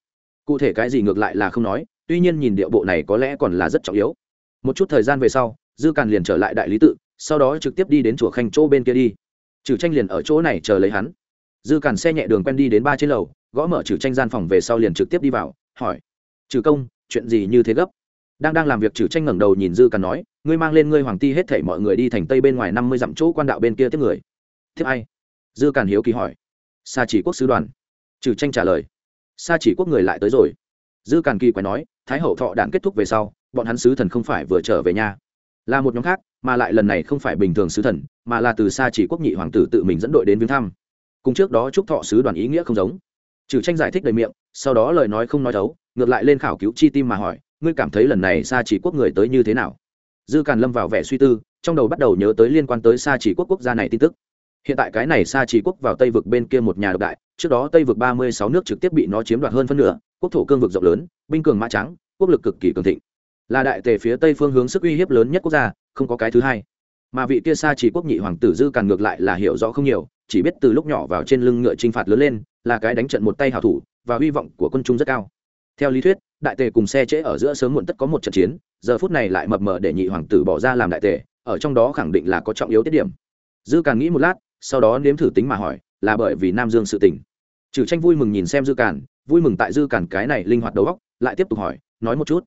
Cụ thể cái gì ngược lại là không nói, tuy nhiên nhìn điệu bộ này có lẽ còn là rất trọng yếu. Một chút thời gian về sau, dư càn liền trở lại đại lý tự sau đó trực tiếp đi đến chùa khanh chỗ bên kia đi. Trừ tranh liền ở chỗ này chờ lấy hắn. Dư cản xe nhẹ đường quen đi đến ba trên lầu, gõ mở trừ tranh gian phòng về sau liền trực tiếp đi vào, hỏi, trừ công, chuyện gì như thế gấp? Đang đang làm việc trừ tranh ngẩng đầu nhìn dư cản nói, ngươi mang lên ngươi hoàng ti hết thảy mọi người đi thành tây bên ngoài năm mươi dặm chỗ quan đạo bên kia tiếp người. Tiếp ai? Dư cản hiếu kỳ hỏi. Sa chỉ quốc sứ đoàn. Trừ tranh trả lời. Sa chỉ quốc người lại tới rồi. Dư cản kỳ quái nói, thái hậu thọ đạn kết thúc về sau, bọn hắn sứ thần không phải vừa trở về nhà là một nhóm khác, mà lại lần này không phải bình thường sứ thần, mà là từ xa chỉ quốc nhị hoàng tử tự mình dẫn đội đến viếng thăm. Cùng trước đó chúc thọ sứ đoàn ý nghĩa không giống. Trừ tranh giải thích đầy miệng, sau đó lời nói không nói thấu, ngược lại lên khảo cứu chi tim mà hỏi, ngươi cảm thấy lần này xa chỉ quốc người tới như thế nào? Dư càn lâm vào vẻ suy tư, trong đầu bắt đầu nhớ tới liên quan tới xa chỉ quốc quốc gia này tin tức. Hiện tại cái này xa chỉ quốc vào tây vực bên kia một nhà độc đại, trước đó tây vực ba mươi sáu nước trực tiếp bị nó chiếm đoạt hơn phân nửa, quốc thổ cương vực rộng lớn, binh cường mã trắng, quốc lực cực kỳ cường thịnh là đại tề phía tây phương hướng sức uy hiếp lớn nhất quốc gia, không có cái thứ hai. Mà vị kia xa chỉ quốc nhị hoàng tử dư càn ngược lại là hiểu rõ không nhiều, chỉ biết từ lúc nhỏ vào trên lưng ngựa chinh phạt lớn lên, là cái đánh trận một tay hảo thủ, và hy vọng của quân trung rất cao. Theo lý thuyết, đại tề cùng xe trễ ở giữa sớm muộn tất có một trận chiến, giờ phút này lại mập mờ để nhị hoàng tử bỏ ra làm đại tề, ở trong đó khẳng định là có trọng yếu tiết điểm. Dư càn nghĩ một lát, sau đó nếm thử tính mà hỏi, là bởi vì nam dương sự tình. Trừ tranh vui mừng nhìn xem dư càn, vui mừng tại dư càn cái này linh hoạt đầu óc, lại tiếp tục hỏi, nói một chút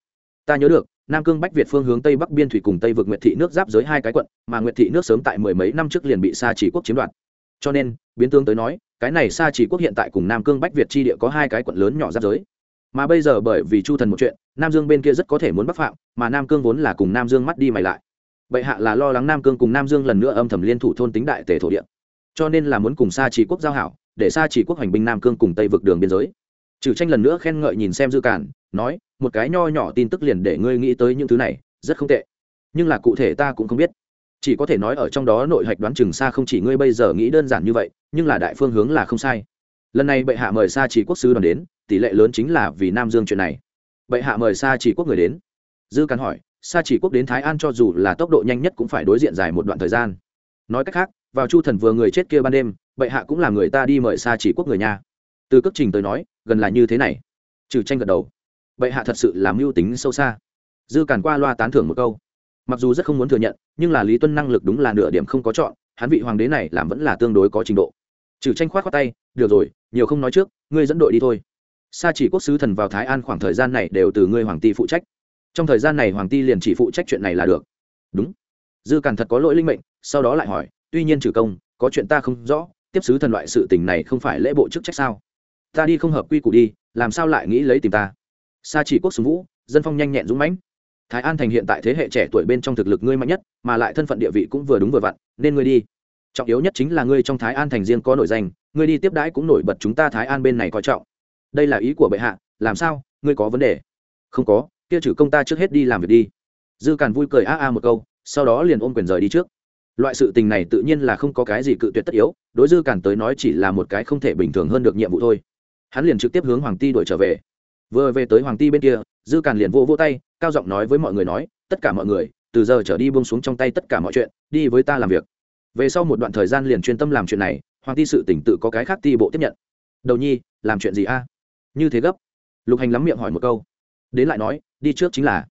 ta nhớ được, nam cương bách việt phương hướng tây bắc biên thủy cùng tây vực nguyệt thị nước giáp giới hai cái quận, mà nguyệt thị nước sớm tại mười mấy năm trước liền bị sa chỉ quốc chiếm đoạt. Cho nên, biến tướng tới nói, cái này sa chỉ quốc hiện tại cùng nam cương bách việt chi địa có hai cái quận lớn nhỏ giáp giới. Mà bây giờ bởi vì chu thần một chuyện, nam dương bên kia rất có thể muốn bắc phạm, mà nam cương vốn là cùng nam dương mắt đi mày lại. Bệ hạ là lo lắng nam cương cùng nam dương lần nữa âm thầm liên thủ thôn tính đại tề thổ địa. Cho nên là muốn cùng sa chỉ quốc giao hảo, để sa chỉ quốc hành binh nam cương cùng tây vực đường biên giới trừ tranh lần nữa khen ngợi nhìn xem dư cản, nói, một cái nho nhỏ tin tức liền để ngươi nghĩ tới những thứ này, rất không tệ. Nhưng là cụ thể ta cũng không biết. Chỉ có thể nói ở trong đó nội hạch đoán chừng xa không chỉ ngươi bây giờ nghĩ đơn giản như vậy, nhưng là đại phương hướng là không sai. Lần này bệ hạ mời sa chỉ quốc sư đoàn đến, tỷ lệ lớn chính là vì nam dương chuyện này. Bệ hạ mời sa chỉ quốc người đến? Dư cắn hỏi. Sa chỉ quốc đến thái an cho dù là tốc độ nhanh nhất cũng phải đối diện dài một đoạn thời gian. Nói cách khác, vào chu thần vừa người chết kia ban đêm, bệ hạ cũng là người ta đi mời sa chỉ quốc người nhà từ cước trình tới nói, gần là như thế này. Trừ tranh gật đầu. Bệ hạ thật sự làm mưu tính sâu xa. Dư càn qua loa tán thưởng một câu. Mặc dù rất không muốn thừa nhận, nhưng là lý tuân năng lực đúng là nửa điểm không có chọn, hắn vị hoàng đế này làm vẫn là tương đối có trình độ. Trừ tranh khoát khoát tay, được rồi, nhiều không nói trước, ngươi dẫn đội đi thôi. Sa chỉ quốc sứ thần vào thái an khoảng thời gian này đều từ ngươi hoàng ti phụ trách. Trong thời gian này hoàng ti liền chỉ phụ trách chuyện này là được. Đúng. Dư càn thật có lỗi linh mệnh, sau đó lại hỏi, tuy nhiên trừ công, có chuyện ta không rõ, tiếp sứ thần loại sự tình này không phải lễ bộ chức trách sao? Ta đi không hợp quy củ đi, làm sao lại nghĩ lấy tìm ta? Sa chỉ quốc sùng vũ, dân phong nhanh nhẹn dũng mãnh. Thái an thành hiện tại thế hệ trẻ tuổi bên trong thực lực ngươi mạnh nhất, mà lại thân phận địa vị cũng vừa đúng vừa vặn, nên ngươi đi. Trọng yếu nhất chính là ngươi trong thái an thành riêng có nổi danh, ngươi đi tiếp đãi cũng nổi bật chúng ta thái an bên này coi trọng. Đây là ý của bệ hạ, làm sao, ngươi có vấn đề? Không có, kia trừ công ta trước hết đi làm việc đi. Dư càn vui cười a a một câu, sau đó liền ôm quyền rời đi trước. Loại sự tình này tự nhiên là không có cái gì cự tuyệt tất yếu, đối dư càn tới nói chỉ là một cái không thể bình thường hơn được nhiệm vụ thôi hắn liền trực tiếp hướng hoàng ti đuổi trở về. Vừa về tới hoàng ti bên kia, dư càn liền vô vô tay, cao giọng nói với mọi người nói, tất cả mọi người, từ giờ trở đi buông xuống trong tay tất cả mọi chuyện, đi với ta làm việc. Về sau một đoạn thời gian liền chuyên tâm làm chuyện này, hoàng ti sự tỉnh tự có cái khác ti bộ tiếp nhận. Đầu nhi, làm chuyện gì a? Như thế gấp. Lục hành lắm miệng hỏi một câu. Đến lại nói, đi trước chính là.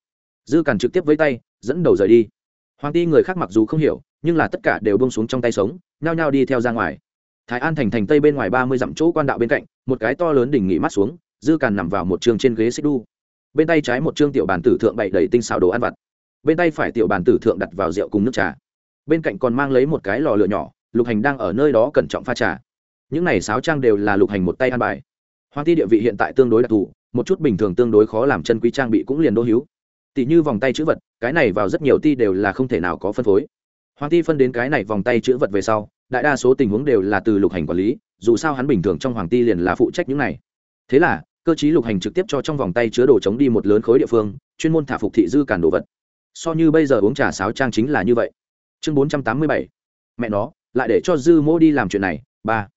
Dư càn trực tiếp với tay, dẫn đầu rời đi. Hoàng ti người khác mặc dù không hiểu, nhưng là tất cả đều bông xuống trong tay sống, nhao nhao đi theo ra ngoài. Thái an thành thành tây bên ngoài ba mươi dặm chỗ quan đạo bên cạnh một cái to lớn đỉnh nghỉ mắt xuống, dư càn nằm vào một trường trên ghế xích đu bên tay trái một trương tiểu bàn tử thượng bậy đầy tinh xào đồ ăn vặt. Bên tay phải tiểu bàn tử thượng đặt vào rượu cùng nước trà. Bên cạnh còn mang lấy một cái lò lửa nhỏ, lục hành đang ở nơi đó cẩn trọng pha trà. Những này sáo trang đều là lục hành một tay ăn bài. Hoàng ti địa vị hiện tại tương đối đặc thù, một chút bình thường tương đối khó làm chân quý trang bị cũng liền đô hiếu tỷ như vòng tay chữ vật, cái này vào rất nhiều ti đều là không thể nào có phân phối. Hoàng ti phân đến cái này vòng tay chữ vật về sau đại đa số tình huống đều là từ lục hành quản lý, dù sao hắn bình thường trong hoàng ti liền là phụ trách những này. Thế là, cơ chí lục hành trực tiếp cho trong vòng tay chứa đồ chống đi một lớn khối địa phương, chuyên môn thả phục thị dư cản đồ vật. So như bây giờ uống trà sáo trang chính là như vậy. Chương bốn trăm tám mươi bảy, mẹ nó, lại để cho dư mô đi làm chuyện này, ba.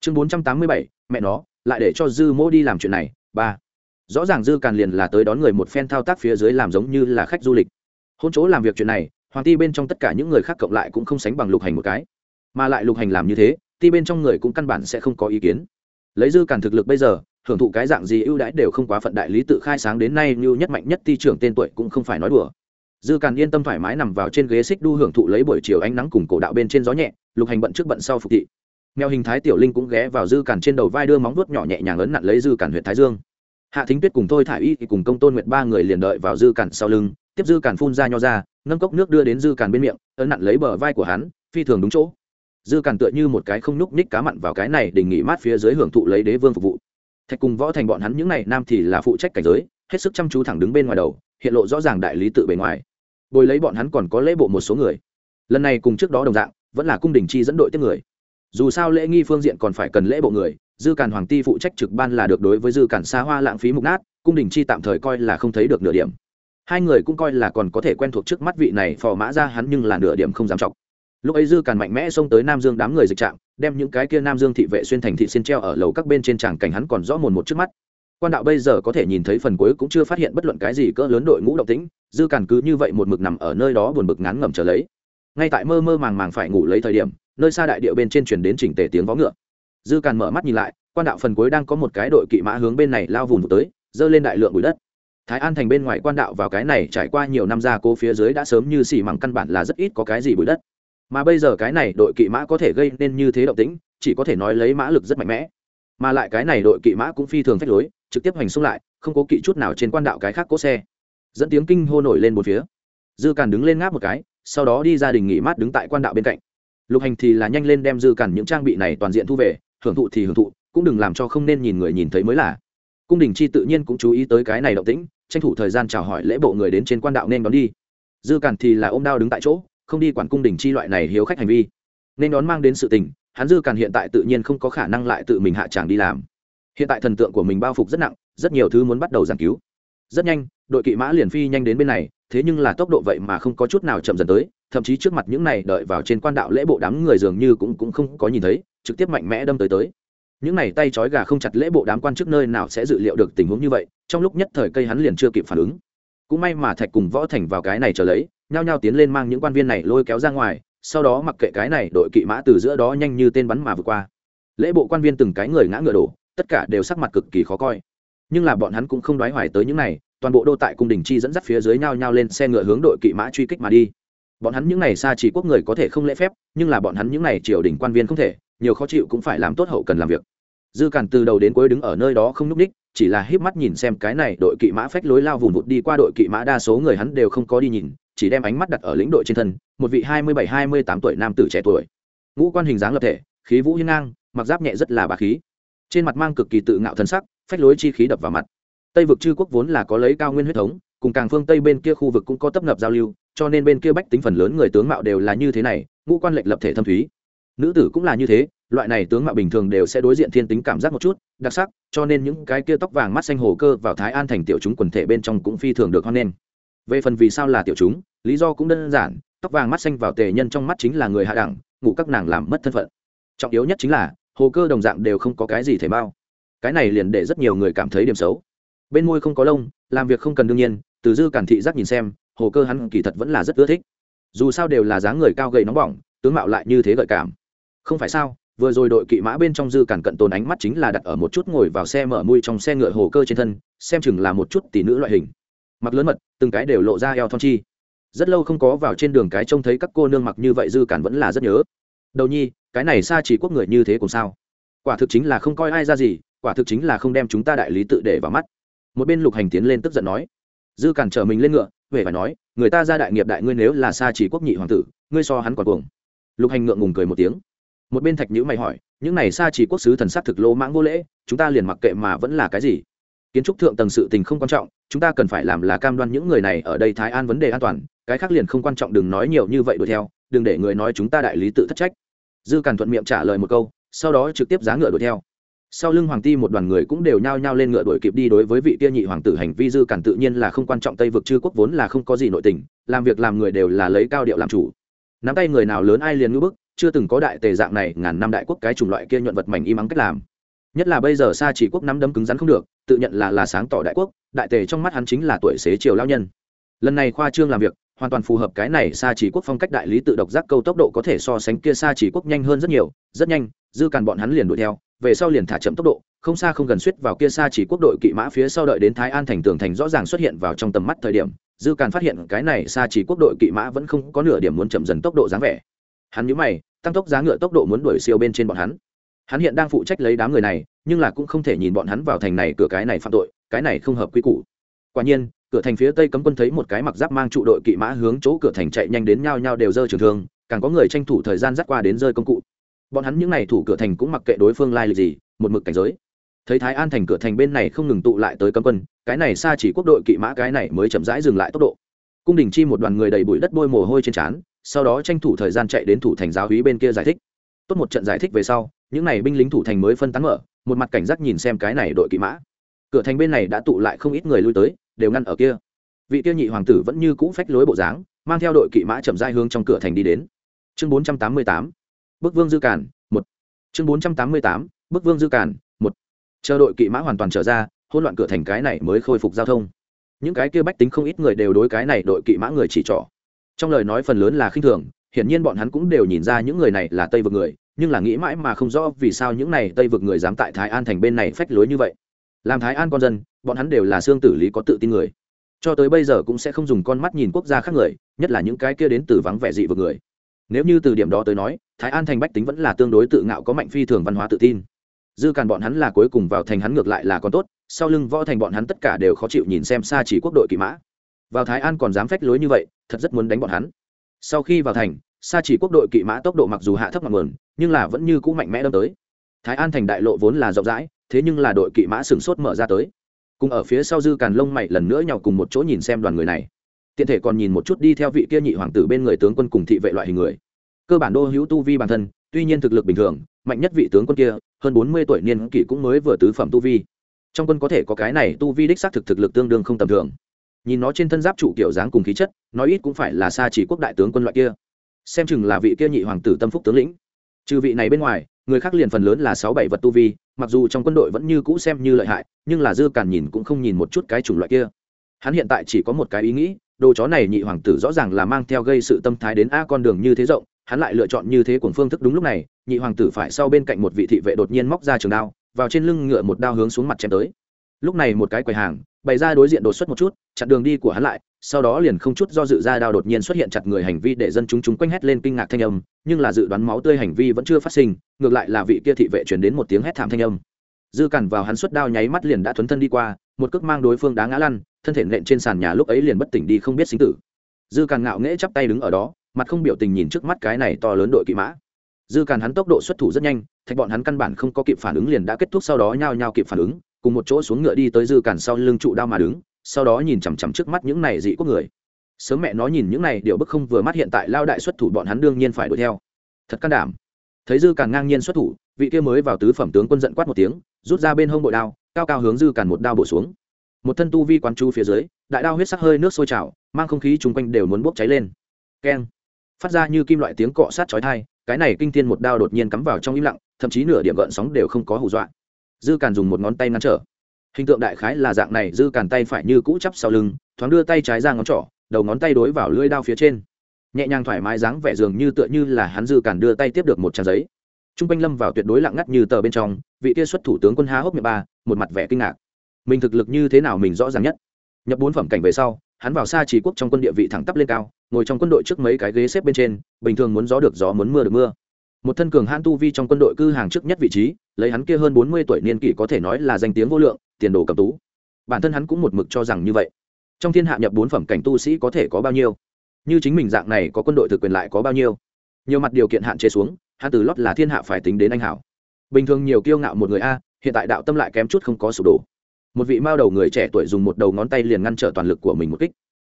Chương bốn trăm tám mươi bảy, mẹ nó, lại để cho dư mô đi làm chuyện này, ba. Rõ ràng dư càn liền là tới đón người một phen thao tác phía dưới làm giống như là khách du lịch. Hôn chỗ làm việc chuyện này, hoàng ti bên trong tất cả những người khác cộng lại cũng không sánh bằng lục hành một cái mà lại lục hành làm như thế, ti bên trong người cũng căn bản sẽ không có ý kiến. Lấy dư càn thực lực bây giờ, hưởng thụ cái dạng gì ưu đãi đều không quá phận đại lý tự khai sáng đến nay, như nhất mạnh nhất ti trưởng tên tuổi cũng không phải nói đùa. Dư càn yên tâm thoải mái nằm vào trên ghế xích đu hưởng thụ lấy buổi chiều ánh nắng cùng cổ đạo bên trên gió nhẹ, lục hành bận trước bận sau phục thị. Mèo hình thái tiểu linh cũng ghé vào dư càn trên đầu vai đưa móng vuốt nhỏ nhẹ nhàng ấn nặn lấy dư càn huyện thái dương. Hạ thính tuyết cùng thôi thả y thì cùng công tôn nguyệt ba người liền đợi vào dư càn sau lưng, tiếp dư càn phun ra nho ra, nâng cốc nước đưa đến dư càn bên miệng, ấn nặn lấy bờ vai của hắn, phi thường đúng chỗ dư càn tựa như một cái không nhúc ních cá mặn vào cái này đình nghỉ mát phía dưới hưởng thụ lấy đế vương phục vụ. Thạch cùng võ thành bọn hắn những n à y nam thì là phụ trách cảnh giới, hết sức chăm chú thẳng đứng bên ngoài đầu, hiện lộ rõ ràng đại lý tự bề ngoài. Bồi lấy bọn hắn còn có lễ bộ một số người. Lần này cùng trước đó đồng dạng, vẫn là cung đình chi dẫn đội tiếp người. Dù sao lễ nghi phương diện còn phải cần lễ bộ người, dư càn hoàng ti phụ trách trực ban là được đối với dư càn xa hoa lãng phí mục nát, cung đình chi tạm thời coi là không thấy được nửa điểm. Hai người cũng coi là còn có thể quen thuộc trước mắt vị này phò mã ra hắn nhưng là nửa điểm không dám chọc lúc ấy dư càn mạnh mẽ xông tới nam dương đám người dịch trạm, đem những cái kia nam dương thị vệ xuyên thành thị xin treo ở lầu các bên trên tràng cảnh hắn còn rõ mồn một trước mắt. Quan đạo bây giờ có thể nhìn thấy phần cuối cũng chưa phát hiện bất luận cái gì cỡ lớn đội ngũ động tĩnh, dư càn cứ như vậy một mực nằm ở nơi đó buồn bực ngán ngẩm trở lấy. Ngay tại mơ mơ màng màng phải ngủ lấy thời điểm, nơi xa đại điệu bên trên chuyển đến chỉnh tề tiếng vó ngựa. Dư càn mở mắt nhìn lại, quan đạo phần cuối đang có một cái đội kỵ mã hướng bên này lao vùng tới dơ lên đại lượng bụi đất. Thái an thành bên ngoài quan đạo vào cái này trải qua nhiều năm ra cố phía dưới đã sớm như xỉ mẳng căn bản là rất ít có cái gì bụi đất mà bây giờ cái này đội kỵ mã có thể gây nên như thế động tĩnh, chỉ có thể nói lấy mã lực rất mạnh mẽ. Mà lại cái này đội kỵ mã cũng phi thường phách lối, trực tiếp hành xung lại, không có kỵ chút nào trên quan đạo cái khác cố xe. Dẫn tiếng kinh hô nổi lên một phía. Dư càn đứng lên ngáp một cái, sau đó đi ra đình nghỉ mát đứng tại quan đạo bên cạnh. Lục hành thì là nhanh lên đem dư càn những trang bị này toàn diện thu về, hưởng thụ thì hưởng thụ, cũng đừng làm cho không nên nhìn người nhìn thấy mới là. Cung đình chi tự nhiên cũng chú ý tới cái này động tĩnh, tranh thủ thời gian chào hỏi lễ bộ người đến trên quan đạo nên đón đi. Dư càn thì là ôm đao đứng tại chỗ không đi quản cung đình chi loại này hiếu khách hành vi. Nên đón mang đến sự tình, hắn dư càn hiện tại tự nhiên không có khả năng lại tự mình hạ tràng đi làm. Hiện tại thần tượng của mình bao phục rất nặng, rất nhiều thứ muốn bắt đầu giảng cứu. Rất nhanh, đội kỵ mã liền phi nhanh đến bên này, thế nhưng là tốc độ vậy mà không có chút nào chậm dần tới, thậm chí trước mặt những này đợi vào trên quan đạo lễ bộ đám người dường như cũng cũng không có nhìn thấy, trực tiếp mạnh mẽ đâm tới tới. Những này tay trói gà không chặt lễ bộ đám quan chức nơi nào sẽ dự liệu được tình huống như vậy, trong lúc nhất thời cây hắn liền chưa kịp phản ứng. Cũng may mà thạch cùng võ thành vào cái này trở lấy nhao nhao tiến lên mang những quan viên này lôi kéo ra ngoài, sau đó mặc kệ cái này đội kỵ mã từ giữa đó nhanh như tên bắn mà vượt qua. Lễ bộ quan viên từng cái người ngã ngựa đổ, tất cả đều sắc mặt cực kỳ khó coi. Nhưng là bọn hắn cũng không đoái hoài tới những này, toàn bộ đô tại cung đình chi dẫn dắt phía dưới nhao nhao lên xe ngựa hướng đội kỵ mã truy kích mà đi. Bọn hắn những này xa chỉ quốc người có thể không lễ phép, nhưng là bọn hắn những này triều đình quan viên không thể, nhiều khó chịu cũng phải làm tốt hậu cần làm việc. Dư càn từ đầu đến cuối đứng ở nơi đó không núp ních chỉ là híp mắt nhìn xem cái này đội kỵ mã phách lối lao vùng vụt đi qua đội kỵ mã đa số người hắn đều không có đi nhìn, chỉ đem ánh mắt đặt ở lĩnh đội trên thân, một vị hai mươi bảy, hai mươi tám tuổi nam tử trẻ tuổi. Ngũ quan hình dáng lập thể, khí vũ hiên ngang, mặc giáp nhẹ rất là bà khí. Trên mặt mang cực kỳ tự ngạo thân sắc, phách lối chi khí đập vào mặt. Tây vực chư quốc vốn là có lấy cao nguyên huyết thống, cùng càng phương tây bên kia khu vực cũng có tấp nập giao lưu, cho nên bên kia bách tính phần lớn người tướng mạo đều là như thế này, ngũ quan lệnh lập thể thâm thúy. Nữ tử cũng là như thế loại này tướng mạo bình thường đều sẽ đối diện thiên tính cảm giác một chút, đặc sắc, cho nên những cái kia tóc vàng mắt xanh hồ cơ vào thái an thành tiểu chúng quần thể bên trong cũng phi thường được hoan nghênh. Về phần vì sao là tiểu chúng, lý do cũng đơn giản, tóc vàng mắt xanh vào tề nhân trong mắt chính là người hạ đẳng, ngủ các nàng làm mất thân phận. Trọng yếu nhất chính là, hồ cơ đồng dạng đều không có cái gì thể bao cái này liền để rất nhiều người cảm thấy điểm xấu. Bên môi không có lông, làm việc không cần đương nhiên, từ dư cản thị giác nhìn xem, hồ cơ hắn kỳ thật vẫn là rất ưa thích. Dù sao đều là dáng người cao gầy nóng bỏng, tướng mạo lại như thế gợi cảm. Không phải sao vừa rồi đội kỵ mã bên trong dư cản cận tồn ánh mắt chính là đặt ở một chút ngồi vào xe mở mui trong xe ngựa hồ cơ trên thân, xem chừng là một chút tỷ nữ loại hình. Mặc lớn mật, từng cái đều lộ ra eo thon chi. Rất lâu không có vào trên đường cái trông thấy các cô nương mặc như vậy dư cản vẫn là rất nhớ. Đầu nhi, cái này xa chỉ quốc người như thế cũng sao? Quả thực chính là không coi ai ra gì, quả thực chính là không đem chúng ta đại lý tự để vào mắt. Một bên lục hành tiến lên tức giận nói. Dư cản trở mình lên ngựa về phải nói, người ta ra đại nghiệp đại ngươi nếu là xa chỉ quốc nhị hoàng tử, ngươi so hắn còn cuồng. Lục hành ngượng ngùng cười một tiếng một bên thạch nhữ mày hỏi, những này xa chỉ quốc sứ thần sắc thực lỗ mãng vô lễ, chúng ta liền mặc kệ mà vẫn là cái gì? Kiến trúc thượng tầng sự tình không quan trọng, chúng ta cần phải làm là cam đoan những người này ở đây thái an vấn đề an toàn, cái khác liền không quan trọng, đừng nói nhiều như vậy đuổi theo, đừng để người nói chúng ta đại lý tự thất trách. Dư càn thuận miệng trả lời một câu, sau đó trực tiếp giá ngựa đuổi theo. Sau lưng hoàng ti một đoàn người cũng đều nhao nhao lên ngựa đuổi kịp đi đối với vị kia nhị hoàng tử hành vi dư càn tự nhiên là không quan trọng, tây vực chư quốc vốn là không có gì nội tình, làm việc làm người đều là lấy cao điệu làm chủ. Nắm tay người nào lớn ai liền ngưỡng bức chưa từng có đại tề dạng này ngàn năm đại quốc cái chủng loại kia nhuận vật mảnh im mắng cách làm. Nhất là bây giờ xa chỉ quốc nắm đấm cứng rắn không được, tự nhận là là sáng tỏ đại quốc, đại tề trong mắt hắn chính là tuổi xế chiều lao nhân. Lần này khoa trương làm việc, hoàn toàn phù hợp cái này xa chỉ quốc phong cách đại lý tự độc giác câu tốc độ có thể so sánh kia xa chỉ quốc nhanh hơn rất nhiều, rất nhanh, dư càn bọn hắn liền đuổi theo, về sau liền thả chậm tốc độ, không xa không gần suýt vào kia xa chỉ quốc đội kỵ mã phía sau đợi đến thái an thành tường thành rõ ràng xuất hiện vào trong tầm mắt thời điểm, dư càn phát hiện cái này xa chỉ quốc đội kỵ mã vẫn không có nửa điểm muốn chậm dần tốc độ dáng vẻ. Hắn nhíu mày tăng tốc giá ngựa tốc độ muốn đuổi siêu bên trên bọn hắn. Hắn hiện đang phụ trách lấy đám người này, nhưng là cũng không thể nhìn bọn hắn vào thành này, cửa cái này phạm tội, cái này không hợp quy củ. Quả nhiên, cửa thành phía tây cấm quân thấy một cái mặc giáp mang trụ đội kỵ mã hướng chỗ cửa thành chạy nhanh đến nhau nhau đều rơi trường thương, càng có người tranh thủ thời gian dắt qua đến rơi công cụ. Bọn hắn những n à y thủ cửa thành cũng mặc kệ đối phương lai lịch gì, một mực cảnh giới. Thấy thái an thành cửa thành bên này không ngừng tụ lại tới cấm quân, cái này xa chỉ quốc đội kỵ mã cái này mới chậm rãi dừng lại tốc độ. Cung đình chi một đoàn người đầy bụi đất bôi mồ hôi trên trán sau đó tranh thủ thời gian chạy đến thủ thành giáo hí bên kia giải thích. Tốt một trận giải thích về sau, những n à y binh lính thủ thành mới phân tán mở, một mặt cảnh giác nhìn xem cái này đội kỵ mã. Cửa thành bên này đã tụ lại không ít người lui tới, đều ngăn ở kia. Vị kia nhị hoàng tử vẫn như cũ phách lối bộ dáng, mang theo đội kỵ mã chậm dai hướng trong cửa thành đi đến. Chương bốn trăm tám mươi tám bức vương dư cản một. Chương bốn trăm tám mươi tám bức vương dư cản một. Chờ đội kỵ mã hoàn toàn trở ra, hỗn loạn cửa thành cái này mới khôi phục giao thông. Những cái kia bách tính không ít người đều đối cái này đội kỵ mã người chỉ trỏ trong lời nói phần lớn là khinh thường, hiển nhiên bọn hắn cũng đều nhìn ra những người này là tây vực người, nhưng là nghĩ mãi mà không rõ vì sao những này tây vực người dám tại thái an thành bên này phách lối như vậy. Làm thái an con dân, bọn hắn đều là xương tử lý có tự tin người. Cho tới bây giờ cũng sẽ không dùng con mắt nhìn quốc gia khác người, nhất là những cái kia đến từ vắng vẻ dị vực người. Nếu như từ điểm đó tới nói, thái an thành bách tính vẫn là tương đối tự ngạo có mạnh phi thường văn hóa tự tin. Dư càn bọn hắn là cuối cùng vào thành hắn ngược lại là còn tốt, sau lưng võ thành bọn hắn tất cả đều khó chịu nhìn xem xa chỉ quốc đội kỵ mã vào thái an còn dám phách lối như vậy, thật rất muốn đánh bọn hắn. Sau khi vào thành xa chỉ quốc đội kỵ mã tốc độ mặc dù hạ thấp mặt nguồn, nhưng là vẫn như cũ mạnh mẽ đâm tới. Thái an thành đại lộ vốn là rộng rãi, thế nhưng là đội kỵ mã sừng sốt mở ra tới. Cùng ở phía sau dư càn lông mày lần nữa nhào cùng một chỗ nhìn xem đoàn người này. Tiện thể còn nhìn một chút đi theo vị kia nhị hoàng tử bên người tướng quân cùng thị vệ loại hình người. Cơ bản đô hữu tu vi bản thân, tuy nhiên thực lực bình thường, mạnh nhất vị tướng quân kia, hơn bốn mươi tuổi niên kỷ cũng mới vừa tứ phẩm tu vi. Trong quân có thể có cái này tu vi đích xác thực thực lực tương đương không tầm thường nhìn nó trên thân giáp trụ kiểu dáng cùng khí chất nói ít cũng phải là xa chỉ quốc đại tướng quân loại kia. Xem chừng là vị kia nhị hoàng tử tâm phúc tướng lĩnh. Trừ vị này bên ngoài, người khác liền phần lớn là sáu bảy vật tu vi, mặc dù trong quân đội vẫn như cũ xem như lợi hại, nhưng là dư càn nhìn cũng không nhìn một chút cái chủng loại kia. Hắn hiện tại chỉ có một cái ý nghĩ, đồ chó này nhị hoàng tử rõ ràng là mang theo gây sự tâm thái đến a con đường như thế rộng, hắn lại lựa chọn như thế của phương thức đúng lúc này, nhị hoàng tử phải sau bên cạnh một vị thị vệ đột nhiên móc ra trường đao, vào trên lưng ngựa một đao hướng xuống mặt chém tới. Lúc này một cái quầy hàng bày ra đối diện đột xuất một chút, chặn đường đi của hắn lại, sau đó liền không chút do dự ra đao đột nhiên xuất hiện chặt người hành vi để dân chúng chúng quanh hét lên kinh ngạc thanh âm, nhưng là dự đoán máu tươi hành vi vẫn chưa phát sinh, ngược lại là vị kia thị vệ truyền đến một tiếng hét thảm thanh âm. Dư cản vào hắn xuất đao nháy mắt liền đã thuấn thân đi qua, một cước mang đối phương đá ngã lăn, thân thể nện trên sàn nhà lúc ấy liền bất tỉnh đi không biết sinh tử. Dư cản ngạo nghễ chắp tay đứng ở đó, mặt không biểu tình nhìn trước mắt cái này to lớn đội kỵ mã. Dư cản hắn tốc độ xuất thủ rất nhanh, thạch bọn hắn căn bản không có kịp phản ứng liền đã kết thúc sau đó nhao nhao kịp phản ứng cùng một chỗ xuống ngựa đi tới dư cản sau lưng trụ đao mà đứng, sau đó nhìn chằm chằm trước mắt những này dị quốc người. Sớm mẹ nó nhìn những này, điều bức không vừa mắt hiện tại lao đại xuất thủ bọn hắn đương nhiên phải đuổi theo. Thật can đảm. Thấy dư cản ngang nhiên xuất thủ, vị kia mới vào tứ phẩm tướng quân giận quát một tiếng, rút ra bên hông bội đao, cao cao hướng dư cản một đao bổ xuống. Một thân tu vi quán chu phía dưới, đại đao huyết sắc hơi nước sôi trào, mang không khí chung quanh đều muốn bốc cháy lên. Keng. Phát ra như kim loại tiếng cọ sát chói tai, cái này kinh thiên một đao đột nhiên cắm vào trong im lặng, thậm chí nửa điểm gợn sóng đều không có hù dọa dư càn dùng một ngón tay ngăn trở. Hình tượng đại khái là dạng này, dư càn tay phải như cũ chắp sau lưng, thoáng đưa tay trái ra ngón trỏ, đầu ngón tay đối vào lưỡi đao phía trên. Nhẹ nhàng thoải mái dáng vẻ dường như tựa như là hắn dư càn đưa tay tiếp được một trang giấy. T r u n g quanh lâm vào tuyệt đối lặng ngắt như tờ bên trong, vị kia xuất thủ tướng quân há hốc miệng ba, một mặt vẻ kinh ngạc. Mình thực lực như thế nào mình rõ ràng nhất? Nhập bốn phẩm cảnh về sau, hắn vào xa chỉ quốc trong quân địa vị thẳng tắp lên cao, ngồi trong quân đội trước mấy cái ghế xếp bên trên, bình thường muốn gió được gió, muốn mưa được mưa một thân cường hãn tu vi trong quân đội cư hàng trước nhất vị trí, lấy hắn kia hơn bốn mươi tuổi niên kỷ có thể nói là danh tiếng vô lượng, tiền đồ cầm tú. Bản thân hắn cũng một mực cho rằng như vậy. Trong thiên hạ nhập bốn phẩm cảnh tu sĩ có thể có bao nhiêu? Như chính mình dạng này có quân đội thực quyền lại có bao nhiêu? Nhiều mặt điều kiện hạn chế xuống, hắn từ lót là thiên hạ phải tính đến anh hảo. Bình thường nhiều kiêu ngạo một người a, hiện tại đạo tâm lại kém chút không có sụp đổ. Một vị mao đầu người trẻ tuổi dùng một đầu ngón tay liền ngăn trở toàn lực của mình một kích.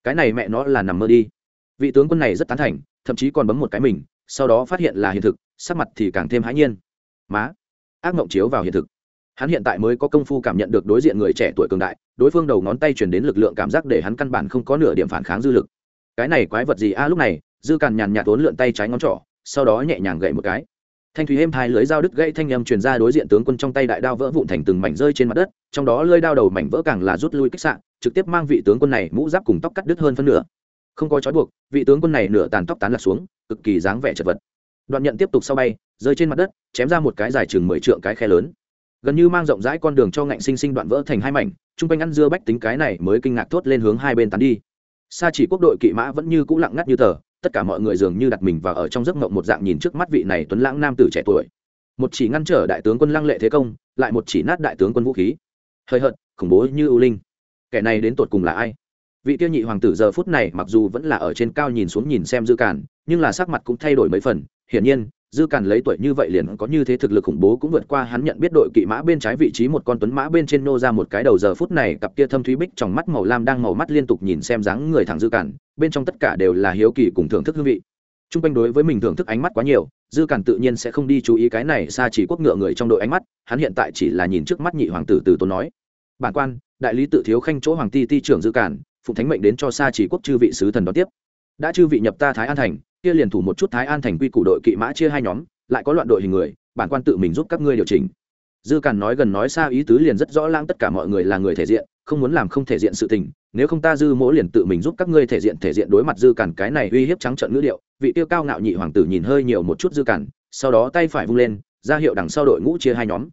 Cái này mẹ nó là nằm mơ đi. Vị tướng quân này rất tán thành, thậm chí còn bấm một cái mình, sau đó phát hiện là hiện thực sắc mặt thì càng thêm hãi nhiên. Má, ác mộng chiếu vào hiện thực. Hắn hiện tại mới có công phu cảm nhận được đối diện người trẻ tuổi cường đại, đối phương đầu ngón tay chuyển đến lực lượng cảm giác để hắn căn bản không có nửa điểm phản kháng dư lực. Cái này quái vật gì a? Lúc này, dư càn nhàn nhạt tốn lượn tay trái ngón trỏ, sau đó nhẹ nhàng gậy một cái. Thanh thủy êm hai lưới dao đứt gãy thanh âm truyền ra đối diện tướng quân trong tay đại đao vỡ vụn thành từng mảnh rơi trên mặt đất, trong đó lơi đao đầu mảnh vỡ càng là rút lui kích sạn trực tiếp mang vị tướng quân này mũ giáp cùng tóc cắt đứt hơn phân nửa. Không có trói buộc, vị tướng quân này nửa tàn tóc tán lạc xuống, cực kỳ dáng vẻ chật vật đoạn nhận tiếp tục sau bay, rơi trên mặt đất, chém ra một cái dài chừng mười trượng cái khe lớn. Gần như mang rộng rãi con đường cho ngạnh sinh sinh đoạn vỡ thành hai mảnh, chung quanh ăn dưa bách tính cái này mới kinh ngạc thốt lên hướng hai bên tán đi. Xa chỉ quốc đội kỵ mã vẫn như cũ lặng ngắt như tờ, tất cả mọi người dường như đặt mình vào ở trong giấc mộng một dạng nhìn trước mắt vị này tuấn lãng nam tử trẻ tuổi. Một chỉ ngăn trở đại tướng quân lăng lệ thế công, lại một chỉ nát đại tướng quân vũ khí. Hơi hợt, khủng bố như ưu linh. Kẻ này đến tột cùng là ai? Vị tiêu nhị hoàng tử giờ phút này mặc dù vẫn là ở trên cao nhìn xuống nhìn xem dư cản nhưng là sắc mặt cũng thay đổi mấy phần hiển nhiên, dư càn lấy tuổi như vậy liền có như thế thực lực khủng bố cũng vượt qua hắn nhận biết đội kỵ mã bên trái vị trí một con tuấn mã bên trên nô ra một cái đầu giờ phút này, cặp kia thâm thúy bích trong mắt màu lam đang màu mắt liên tục nhìn xem dáng người thẳng dư càn, bên trong tất cả đều là hiếu kỳ cùng thưởng thức hương vị. T r u n g quanh đối với mình thưởng thức ánh mắt quá nhiều, dư càn tự nhiên sẽ không đi chú ý cái này xa chỉ quốc ngựa người trong đội ánh mắt, hắn hiện tại chỉ là nhìn trước mắt nhị hoàng tử từ tốn nói. Bản quan, đại lý tự thiếu khanh chỗ hoàng ti ti trưởng dư càn, phụng thánh mệnh đến cho xa chỉ quốc chư vị sứ thần đón tiếp đã chư vị nhập ta thái an thành, kia liền thủ một chút thái an thành quy củ đội kỵ mã chia hai nhóm, lại có loạn đội hình người, bản quan tự mình giúp các ngươi điều chỉnh. Dư càn nói gần nói xa ý tứ liền rất rõ lãng tất cả mọi người là người thể diện, không muốn làm không thể diện sự tình, nếu không ta dư mỗ liền tự mình giúp các ngươi thể diện thể diện đối mặt dư càn cái này uy hiếp trắng trợn ngữ điệu, vị tiêu cao ngạo nhị hoàng tử nhìn hơi nhiều một chút dư càn, sau đó tay phải vung lên, ra hiệu đằng sau đội ngũ chia hai nhóm.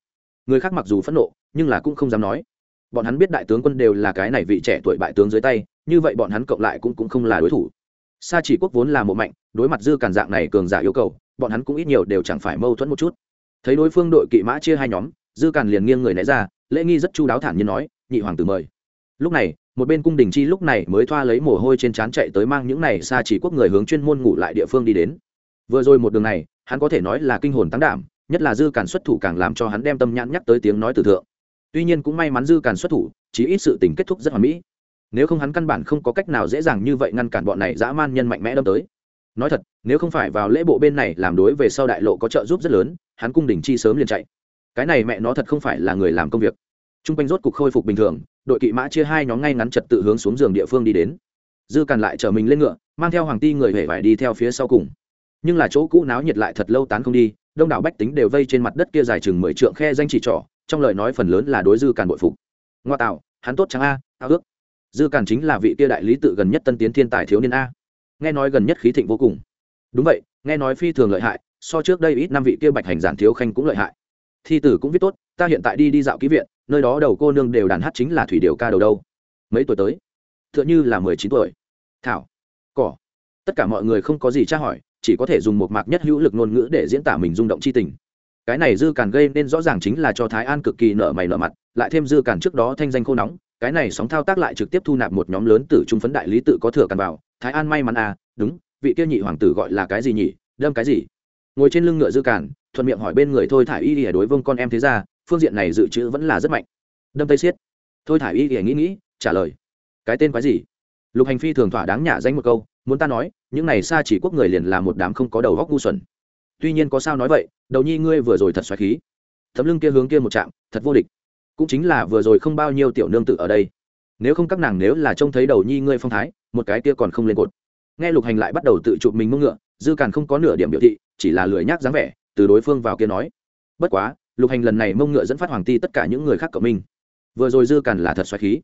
Người khác mặc dù phẫn nộ, nhưng là cũng không dám nói. Bọn hắn biết đại tướng quân đều là cái này vị trẻ tuổi bại tướng dưới tay, như vậy bọn hắn cộng lại cũng cũng không là đối thủ sa chỉ quốc vốn là một mạnh, đối mặt dư cản dạng này cường giả yêu cầu, bọn hắn cũng ít nhiều đều chẳng phải mâu thuẫn một chút. Thấy đối phương đội kỵ mã chia hai nhóm, dư cản liền nghiêng người né ra, lễ nghi rất chu đáo thản nhiên nói, nhị hoàng tử mời. Lúc này, một bên cung đình chi lúc này mới thoa lấy mồ hôi trên trán chạy tới mang những này xa chỉ quốc người hướng chuyên môn ngủ lại địa phương đi đến. Vừa rồi một đường này, hắn có thể nói là kinh hồn tăng đảm, nhất là dư cản xuất thủ càng làm cho hắn đem tâm nhãn nhắc tới tiếng nói từ thượng. Tuy nhiên cũng may mắn dư cản xuất thủ, chí ít sự tình kết thúc rất hoàn mỹ nếu không hắn căn bản không có cách nào dễ dàng như vậy ngăn cản bọn này dã man nhân mạnh mẽ đâm tới. Nói thật, nếu không phải vào lễ bộ bên này làm đối về sau đại lộ có trợ giúp rất lớn, hắn cung đình chi sớm liền chạy. Cái này mẹ nó thật không phải là người làm công việc. T r u n g quanh rốt cục khôi phục bình thường, đội kỵ mã chia hai nhóm ngay ngắn trật tự hướng xuống giường địa phương đi đến. Dư càn lại chở mình lên ngựa, mang theo hoàng ti người hề phải đi theo phía sau cùng. Nhưng là chỗ cũ náo nhiệt lại thật lâu tán không đi, đông đảo bách tính đều vây trên mặt đất kia dài chừng mười trượng khe danh chỉ trỏ, trong lời nói phần lớn là đối dư càn bội phục. Ngoa tạo, hắn tốt chẳng a? Ao ước dư càn chính là vị kia đại lý tự gần nhất tân tiến thiên tài thiếu niên a. Nghe nói gần nhất khí thịnh vô cùng. Đúng vậy, nghe nói phi thường lợi hại, so trước đây ít năm vị kia bạch hành giản thiếu khanh cũng lợi hại. Thi tử cũng viết tốt, ta hiện tại đi đi dạo ký viện, nơi đó đầu cô nương đều đàn hát chính là thủy điều ca đầu đâu. Mấy tuổi tới? T h ư ợ n h ư là mười chín tuổi. Thảo, cỏ. Tất cả mọi người không có gì tra hỏi, chỉ có thể dùng một mạc nhất hữu lực ngôn ngữ để diễn tả mình rung động c h i tình. Cái này dư càn gây nên rõ ràng chính là cho thái an cực kỳ nở mày nở mặt, lại thêm dư càn trước đó thanh danh khô nóng cái này sóng thao tác lại trực tiếp thu nạp một nhóm lớn tử trung phấn đại lý tự có thừa càn vào. Thái an may mắn à đúng, vị kia nhị hoàng tử gọi là cái gì nhỉ, đâm cái gì? Ngồi trên lưng ngựa dư cản, thuận miệng hỏi bên người thôi thả y ỉa đối vương con em thế ra, phương diện này dự trữ vẫn là rất mạnh. Đâm tây xiết. Thôi thả y ỉa nghĩ nghĩ, trả lời. Cái tên quái gì? Lục hành phi thường thỏa đáng nhả danh một câu, muốn ta nói, những này xa chỉ quốc người liền là một đám không có đầu góc ngu xuẩn. Tuy nhiên có sao nói vậy, đầu nhi ngươi vừa rồi thật xoáy khí. Tấm lưng kia hướng kia một chạm, thật vô địch cũng chính là vừa rồi không bao nhiêu tiểu nương tự ở đây. Nếu không các nàng nếu là trông thấy đầu nhi ngươi phong thái, một cái kia còn không lên cột. Nghe lục hành lại bắt đầu tự chụp mình mông ngựa, dư càn không có nửa điểm biểu thị, chỉ là lười nhác dáng vẻ, từ đối phương vào kia nói. Bất quá, lục hành lần này mông ngựa dẫn phát hoàng ti tất cả những người khác cộng minh. Vừa rồi dư càn là thật xoáy khí.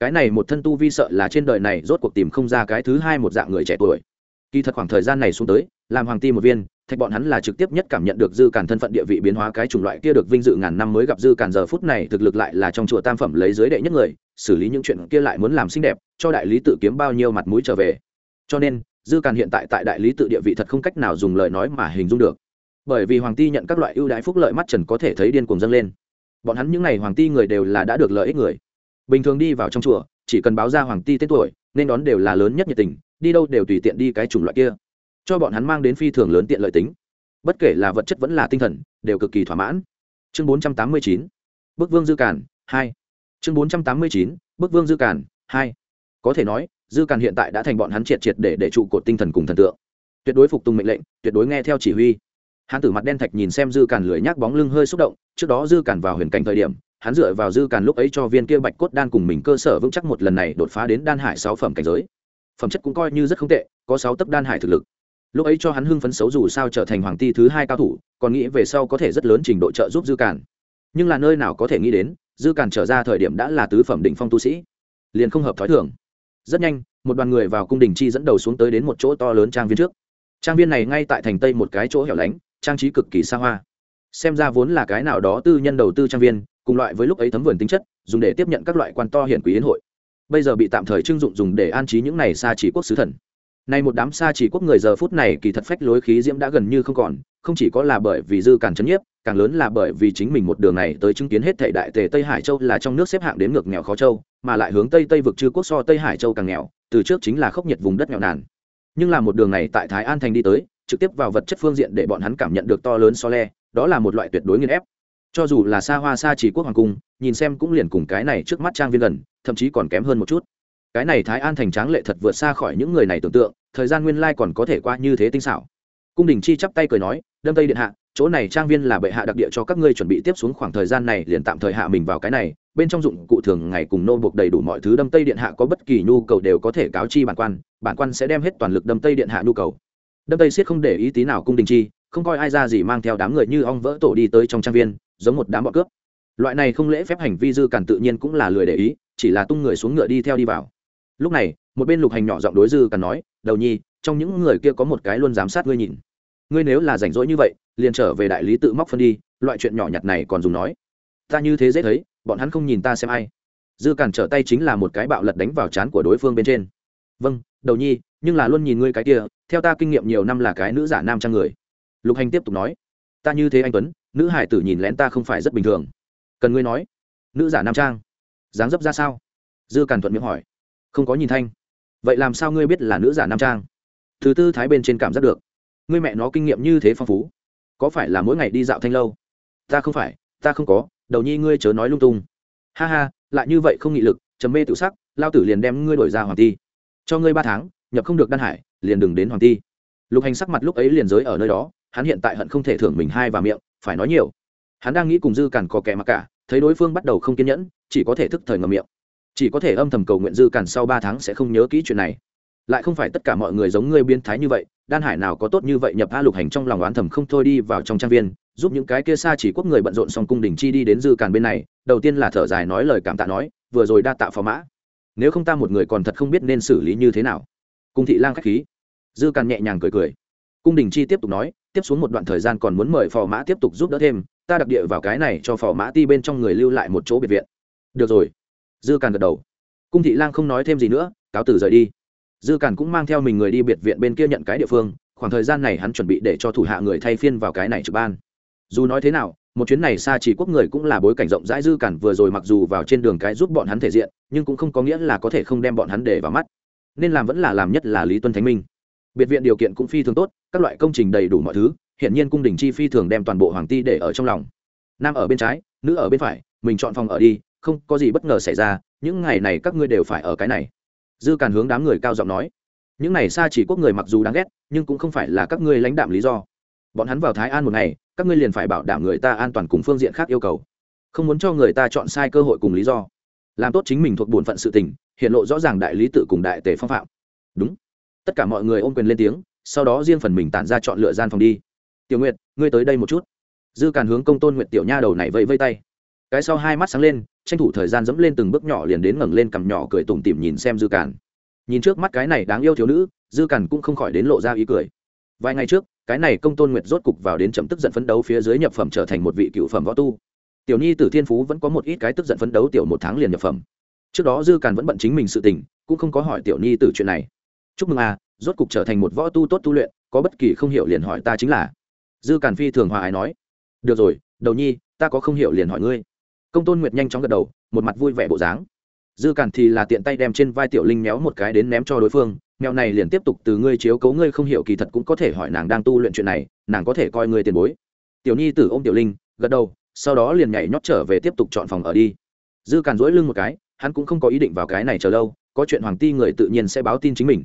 Cái này một thân tu vi sợ là trên đời này rốt cuộc tìm không ra cái thứ hai một dạng người trẻ tuổi kỳ thật khoảng thời gian này xuống tới, làm hoàng ti một viên, thạch bọn hắn là trực tiếp nhất cảm nhận được dư càn thân phận địa vị biến hóa cái chủng loại kia được vinh dự ngàn năm mới gặp dư càn giờ phút này, thực lực lại là trong chùa tam phẩm lấy giới đệ nhất người, xử lý những chuyện kia lại muốn làm xinh đẹp, cho đại lý tự kiếm bao nhiêu mặt mũi trở về. Cho nên, dư càn hiện tại tại đại lý tự địa vị thật không cách nào dùng lời nói mà hình dung được. Bởi vì hoàng ti nhận các loại ưu đãi phúc lợi mắt trần có thể thấy điên cuồng dâng lên. Bọn hắn những n à y hoàng ti người đều là đã được lợi ích người. Bình thường đi vào trong chùa, chỉ cần báo ra hoàng ti tên tuổi, nên đón đều là lớn nhất nhiệt tình đi đâu đều tùy tiện đi cái chủng loại kia. Cho bọn hắn mang đến phi thường lớn tiện lợi tính. Bất kể là vật chất vẫn là tinh thần, đều cực kỳ thỏa mãn. Chương bốn trăm tám mươi chín, bức vương dư cản hai. Chương bốn trăm tám mươi chín, bức vương dư cản hai. Có thể nói, dư cản hiện tại đã thành bọn hắn triệt triệt để để trụ cột tinh thần cùng thần tượng. Tuyệt đối phục tùng mệnh lệnh, tuyệt đối nghe theo chỉ huy. Hắn tử mặt đen thạch nhìn xem dư cản lười nhác bóng lưng hơi xúc động, trước đó dư cản vào huyền cảnh thời điểm, hắn dựa vào dư cản lúc ấy cho viên kia bạch cốt đan cùng mình cơ sở vững chắc một lần này đột phá đến đan hải sáu phẩm cảnh giới phẩm chất cũng coi như rất không tệ, có sáu tấc đan hải thực lực. Lúc ấy cho hắn hưng phấn xấu dù sao trở thành hoàng ti thứ hai cao thủ, còn nghĩ về sau có thể rất lớn trình độ trợ giúp dư cản nhưng là nơi nào có thể nghĩ đến, dư cản trở ra thời điểm đã là tứ phẩm đỉnh phong tu sĩ, liền không hợp thói thường. Rất nhanh, một đoàn người vào cung đình chi dẫn đầu xuống tới đến một chỗ to lớn trang viên trước. Trang viên này ngay tại thành tây một cái chỗ hẻo lánh, trang trí cực kỳ xa hoa. Xem ra vốn là cái nào đó tư nhân đầu tư trang viên, cùng loại với lúc ấy thấm vườn tính chất, dùng để tiếp nhận các loại quan to hiển quý yến hội bây giờ bị tạm thời trưng dụng dùng để an trí những này xa chỉ quốc sứ thần. Nay một đám xa chỉ quốc người giờ phút này kỳ thật phách lối khí diễm đã gần như không còn, không chỉ có là bởi vì dư cản chấn nhiếp, càng lớn là bởi vì chính mình một đường này tới chứng kiến hết thảy đại tề tây hải châu là trong nước xếp hạng đến ngược nghèo khó châu, mà lại hướng tây tây vực chư quốc so tây hải châu càng nghèo, từ trước chính là khốc nhiệt vùng đất nghèo nàn. Nhưng là một đường này tại thái an thành đi tới, trực tiếp vào vật chất phương diện để bọn hắn cảm nhận được to lớn so le, đó là một loại tuyệt đối nghiên ép cho dù là xa hoa xa chỉ quốc hoàng cung, nhìn xem cũng liền cùng cái này trước mắt trang viên gần, thậm chí còn kém hơn một chút. Cái này thái an thành tráng lệ thật vượt xa khỏi những người này tưởng tượng, thời gian nguyên lai còn có thể qua như thế tinh xảo. Cung đình chi chắp tay cười nói, đâm tây điện hạ, chỗ này trang viên là bệ hạ đặc địa cho các ngươi chuẩn bị tiếp xuống khoảng thời gian này liền tạm thời hạ mình vào cái này, bên trong dụng cụ thường ngày cùng nô buộc đầy đủ mọi thứ đâm tây điện hạ có bất kỳ nhu cầu đều có thể cáo chi bản quan bản quan sẽ đem hết toàn lực đâm tây điện hạ nhu cầu. Đâm tây siết không để ý tí nào cung đình chi, không coi ai ra gì mang theo đám người như ong vỡ tổ đi tới trong trang viên giống một đám bọn cướp. Loại này không lễ phép hành vi dư cản tự nhiên cũng là lười để ý, chỉ là tung người xuống ngựa đi theo đi vào. Lúc này, một bên lục hành nhỏ giọng đối dư cản nói, đầu nhi, trong những người kia có một cái luôn giám sát ngươi nhìn. Ngươi nếu là rảnh rỗi như vậy, liền trở về đại lý tự móc phân đi, loại chuyện nhỏ nhặt này còn dùng nói. Ta như thế dễ thấy, bọn hắn không nhìn ta xem ai. Dư cản trở tay chính là một cái bạo lật đánh vào trán của đối phương bên trên. Vâng đầu nhi, nhưng là luôn nhìn ngươi cái kia, theo ta kinh nghiệm nhiều năm là cái nữ giả nam trang người. Lục hành tiếp tục nói ta như thế anh tuấn, nữ hải tử nhìn lén ta không phải rất bình thường. Cần ngươi nói. Nữ giả nam trang. Dáng dấp ra sao? Dư càn thuận miệng hỏi. Không có nhìn thanh. Vậy làm sao ngươi biết là nữ giả nam trang? Thứ tư thái bên trên cảm giác được. Ngươi mẹ nó kinh nghiệm như thế phong phú. Có phải là mỗi ngày đi dạo thanh lâu? Ta không phải, ta không có, đầu nhi ngươi chớ nói lung tung. Ha ha, lại như vậy không nghị lực chấm mê tự sắc, lao tử liền đem ngươi đổi ra hoàng ti. Cho ngươi ba tháng, nhập không được đan hải, liền đừng đến hoàng ti. Lục hành sắc mặt lúc ấy liền giới ở nơi đó hắn hiện tại hận không thể thưởng mình hai và miệng, phải nói nhiều. Hắn đang nghĩ cùng dư càn có kẻ mặc cả, thấy đối phương bắt đầu không kiên nhẫn, chỉ có thể thức thời ngầm miệng. Chỉ có thể âm thầm cầu nguyện dư càn sau ba tháng sẽ không nhớ kỹ chuyện này. Lại không phải tất cả mọi người giống ngươi biến thái như vậy, đan hải nào có tốt như vậy nhập a lục hành trong lòng oán thầm không thôi đi vào trong trang viên, giúp những cái kia xa chỉ quốc người bận rộn xong cung đình chi đi đến dư càn bên này, đầu tiên là thở dài nói lời cảm tạ nói, vừa rồi đa tạ phò mã. Nếu không ta một người còn thật không biết nên xử lý như thế nào. Cung thị lang k h á c h khí. Dư càn nhẹ nhàng cười cười cung đình chi tiếp tục nói, tiếp xuống một đoạn thời gian còn muốn mời phò mã tiếp tục giúp đỡ thêm, ta đặc địa vào cái này cho phò mã ti bên trong người lưu lại một chỗ biệt viện. Được rồi. Dư càn gật đầu. Cung thị lang không nói thêm gì nữa, cáo tử rời đi. Dư càn cũng mang theo mình người đi biệt viện bên kia nhận cái địa phương, khoảng thời gian này hắn chuẩn bị để cho thủ hạ người thay phiên vào cái này trực ban. Dù nói thế nào, một chuyến này xa chỉ quốc người cũng là bối cảnh rộng rãi, dư cản vừa rồi mặc dù vào trên đường cái giúp bọn hắn thể diện, nhưng cũng không có nghĩa là có thể không đem bọn hắn để vào mắt. Nên làm vẫn là làm nhất là lý tuân thánh minh biệt viện điều kiện cũng phi thường tốt, các loại công trình đầy đủ mọi thứ hiện nhiên cung đình chi phi thường đem toàn bộ hoàng ti để ở trong lòng. Nam ở bên trái, nữ ở bên phải, mình chọn phòng ở đi, không có gì bất ngờ xảy ra, những ngày này các ngươi đều phải ở cái này. Dư càn hướng đám người cao giọng nói. Những này xa chỉ quốc người mặc dù đáng ghét, nhưng cũng không phải là các ngươi lãnh đạm lý do. Bọn hắn vào thái an một ngày, các ngươi liền phải bảo đảm người ta an toàn cùng phương diện khác yêu cầu. Không muốn cho người ta chọn sai cơ hội cùng lý do. Làm tốt chính mình thuộc bổn phận sự tình, hiện lộ rõ ràng đại lý tự cùng đại tề phong phạm. Đúng tất cả mọi người ôm quyền lên tiếng, sau đó riêng phần mình tản ra chọn lựa gian phòng đi. Tiểu nguyệt, ngươi tới đây một chút. Dư càn hướng công tôn nguyệt tiểu nha đầu này vẫy vây tay. Cái sau hai mắt sáng lên, tranh thủ thời gian dẫm lên từng bước nhỏ liền đến ngẩng lên cằm nhỏ cười tủm tỉm nhìn xem dư càn. Nhìn trước mắt cái này đáng yêu thiếu nữ, dư càn cũng không khỏi đến lộ ra ý cười. Vài ngày trước, cái này công tôn nguyệt rốt cục vào đến chậm tức giận phấn đấu phía dưới nhập phẩm trở thành một vị cựu phẩm võ tu. Tiểu nhi tử thiên phú vẫn có một ít cái tức giận phấn đấu tiểu một tháng liền nhập phẩm. Trước đó dư càn vẫn bận chính mình sự tình, cũng không có hỏi tiểu nhi tử chuyện này chúc mừng a rốt cục trở thành một võ tu tốt tu luyện, có bất kỳ không hiểu liền hỏi ta chính là. Dư càn phi thường hòa ái nói. Được rồi, đầu nhi, ta có không hiểu liền hỏi ngươi. Công tôn nguyệt nhanh chóng gật đầu, một mặt vui vẻ bộ dáng. Dư càn thì là tiện tay đem trên vai tiểu linh méo một cái đến ném cho đối phương, mèo này liền tiếp tục từ ngươi chiếu cấu ngươi không hiểu kỳ thật cũng có thể hỏi nàng đang tu luyện chuyện này, nàng có thể coi ngươi tiền bối. Tiểu nhi tử ô m tiểu linh, gật đầu, sau đó liền nhảy nhót trở về tiếp tục chọn phòng ở đi. Dư càn dỗi lưng một cái, hắn cũng không có ý định vào cái này chờ lâu, có chuyện hoàng ti người tự nhiên sẽ báo tin chính mình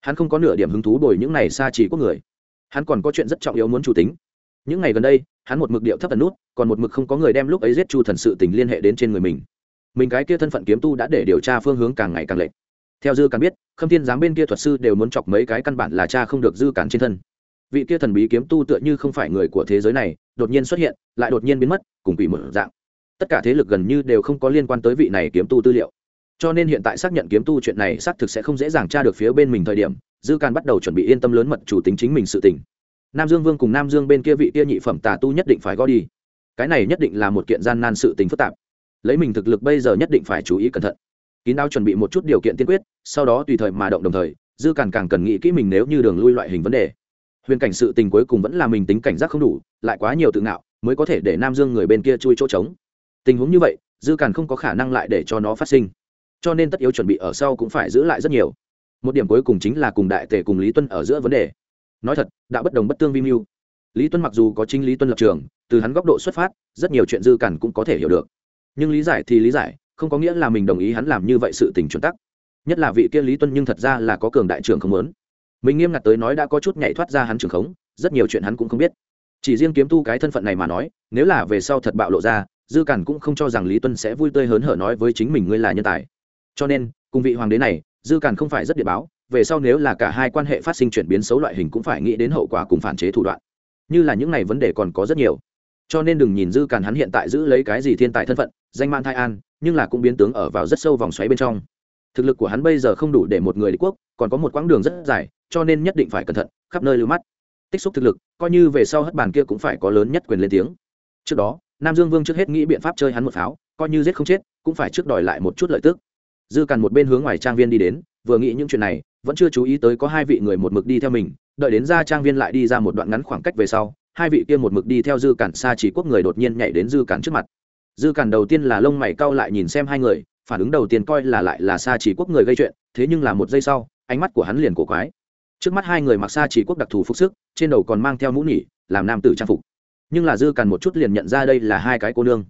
hắn không có nửa điểm hứng thú đổi những này xa chỉ quốc người. Hắn còn có chuyện rất trọng yếu muốn chủ tính. Những ngày gần đây, hắn một mực điệu thấp tần nút, còn một mực không có người đem lúc ấy giết chu thần sự tình liên hệ đến trên người mình. Mình cái kia thân phận kiếm tu đã để điều tra phương hướng càng ngày càng lệch. Theo dư càng biết, khâm thiên giám bên kia thuật sư đều muốn chọc mấy cái căn bản là cha không được dư cản trên thân. Vị kia thần bí kiếm tu tựa như không phải người của thế giới này, đột nhiên xuất hiện, lại đột nhiên biến mất, cùng quỷ mở dạng. Tất cả thế lực gần như đều không có liên quan tới vị này kiếm tu tư liệu cho nên hiện tại xác nhận kiếm tu chuyện này xác thực sẽ không dễ dàng tra được phía bên mình thời điểm, dư càn bắt đầu chuẩn bị yên tâm lớn mật chủ tính chính mình sự tình. Nam dương vương cùng nam dương bên kia vị kia nhị phẩm tà tu nhất định phải gõ đi. Cái này nhất định là một kiện gian nan sự tình phức tạp. Lấy mình thực lực bây giờ nhất định phải chú ý cẩn thận. Kín đáo chuẩn bị một chút điều kiện tiên quyết, sau đó tùy thời mà động đồng thời, dư càn càng cần nghĩ kỹ mình nếu như đường lui loại hình vấn đề. Huyền cảnh sự tình cuối cùng vẫn là mình tính cảnh giác không đủ, lại quá nhiều tự ngạo, mới có thể để nam dương người bên kia chui chỗ trống. Tình huống như vậy, dư càn không có khả năng lại để cho nó phát sinh cho nên tất yếu chuẩn bị ở sau cũng phải giữ lại rất nhiều. Một điểm cuối cùng chính là cùng đại tể cùng lý tuân ở giữa vấn đề. Nói thật đã bất đồng bất tương vi mưu. Lý tuân mặc dù có chính lý tuân lập trường, từ hắn góc độ xuất phát, rất nhiều chuyện dư cản cũng có thể hiểu được. Nhưng lý giải thì lý giải, không có nghĩa là mình đồng ý hắn làm như vậy sự tình chuẩn tắc. Nhất là vị kia lý tuân nhưng thật ra là có cường đại trưởng không lớn. Mình nghiêm ngặt tới nói đã có chút nhảy thoát ra hắn trường khống, rất nhiều chuyện hắn cũng không biết. Chỉ riêng kiếm tu cái thân phận này mà nói, nếu là về sau thật bạo lộ ra, dư cản cũng không cho rằng lý tuân sẽ vui tươi hớn hở nói với chính mình ngươi là nhân tài cho nên, cùng vị hoàng đế này, dư càn không phải rất địa báo, về sau nếu là cả hai quan hệ phát sinh chuyển biến xấu loại hình cũng phải nghĩ đến hậu quả cùng phản chế thủ đoạn. Như là những này vấn đề còn có rất nhiều. Cho nên đừng nhìn dư càn hắn hiện tại giữ lấy cái gì thiên tài thân phận, danh man thai an, nhưng là cũng biến tướng ở vào rất sâu vòng xoáy bên trong. Thực lực của hắn bây giờ không đủ để một người đế quốc, còn có một quãng đường rất dài, cho nên nhất định phải cẩn thận, khắp nơi lưu mắt. Tích xúc thực lực, coi như về sau hất bàn kia cũng phải có lớn nhất quyền lên tiếng. Trước đó, nam dương vương trước hết nghĩ biện pháp chơi hắn một pháo, coi như giết không chết, cũng phải trước đòi lại một chút lợi tức dư càn một bên hướng ngoài trang viên đi đến, vừa nghĩ những chuyện này, vẫn chưa chú ý tới có hai vị người một mực đi theo mình, đợi đến ra trang viên lại đi ra một đoạn ngắn khoảng cách về sau, hai vị kia một mực đi theo dư cản xa chỉ quốc người đột nhiên nhảy đến dư cản trước mặt. Dư cản đầu tiên là lông mày cau lại nhìn xem hai người, phản ứng đầu tiên coi là lại là xa chỉ quốc người gây chuyện, thế nhưng là một giây sau, ánh mắt của hắn liền cổ quái. Trước mắt hai người mặc xa chỉ quốc đặc thù phục sức, trên đầu còn mang theo mũ nhỉ làm nam tử trang phục. Nhưng là dư cản một chút liền nhận ra đây là hai cái cô nương.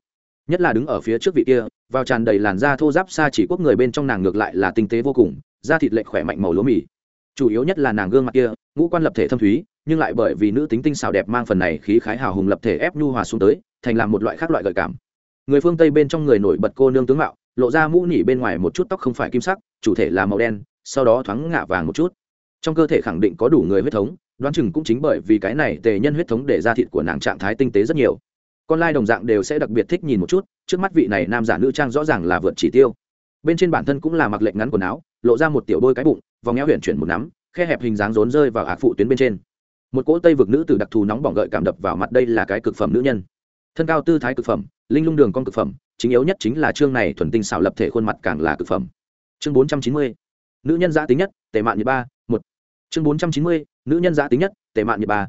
Nhất là đứng ở phía trước vị kia vào tràn đầy làn da thô giáp xa chỉ quốc người bên trong nàng ngược lại là tinh tế vô cùng, da thịt lệch khỏe mạnh màu lúa mì. Chủ yếu nhất là nàng gương mặt kia, ngũ quan lập thể thâm thúy, nhưng lại bởi vì nữ tính tinh xảo đẹp mang phần này khí khái hào hùng lập thể ép nhu hòa xuống tới, thành làm một loại khác loại gợi cảm. Người phương tây bên trong người nổi bật cô nương tướng mạo, lộ ra mũ nỉ bên ngoài một chút tóc không phải kim sắc, chủ thể là màu đen, sau đó thoáng ngả vàng một chút. Trong cơ thể khẳng định có đủ người huyết thống, đoán chừng cũng chính bởi vì cái này tề nhân huyết thống để ra thịt của nàng trạng thái tinh tế rất nhiều. Con lai đồng dạng đều sẽ đặc biệt thích nhìn một chút trước mắt vị này nam giả nữ trang rõ ràng là vượt chỉ tiêu. Bên trên bản thân cũng là mặc lệnh ngắn quần áo, lộ ra một tiểu đôi cái bụng, vòng eo huyện chuyển một nắm, khe hẹp hình dáng rốn rơi vào ạc phụ tuyến bên trên. Một cỗ tây vực nữ từ đặc thù nóng bỏng gợi cảm đập vào mặt đây là cái cực phẩm nữ nhân. Thân cao tư thái cực phẩm, linh lung đường con cực phẩm, chính yếu nhất chính là chương này thuần tinh xảo lập thể khuôn mặt càng là cực phẩm. Chương bốn trăm chín mươi, nữ nhân giã tính nhất, tệ mạn như ba, một. Chương bốn trăm chín mươi, nữ nhân giã tính nhất, tệ mạn như ba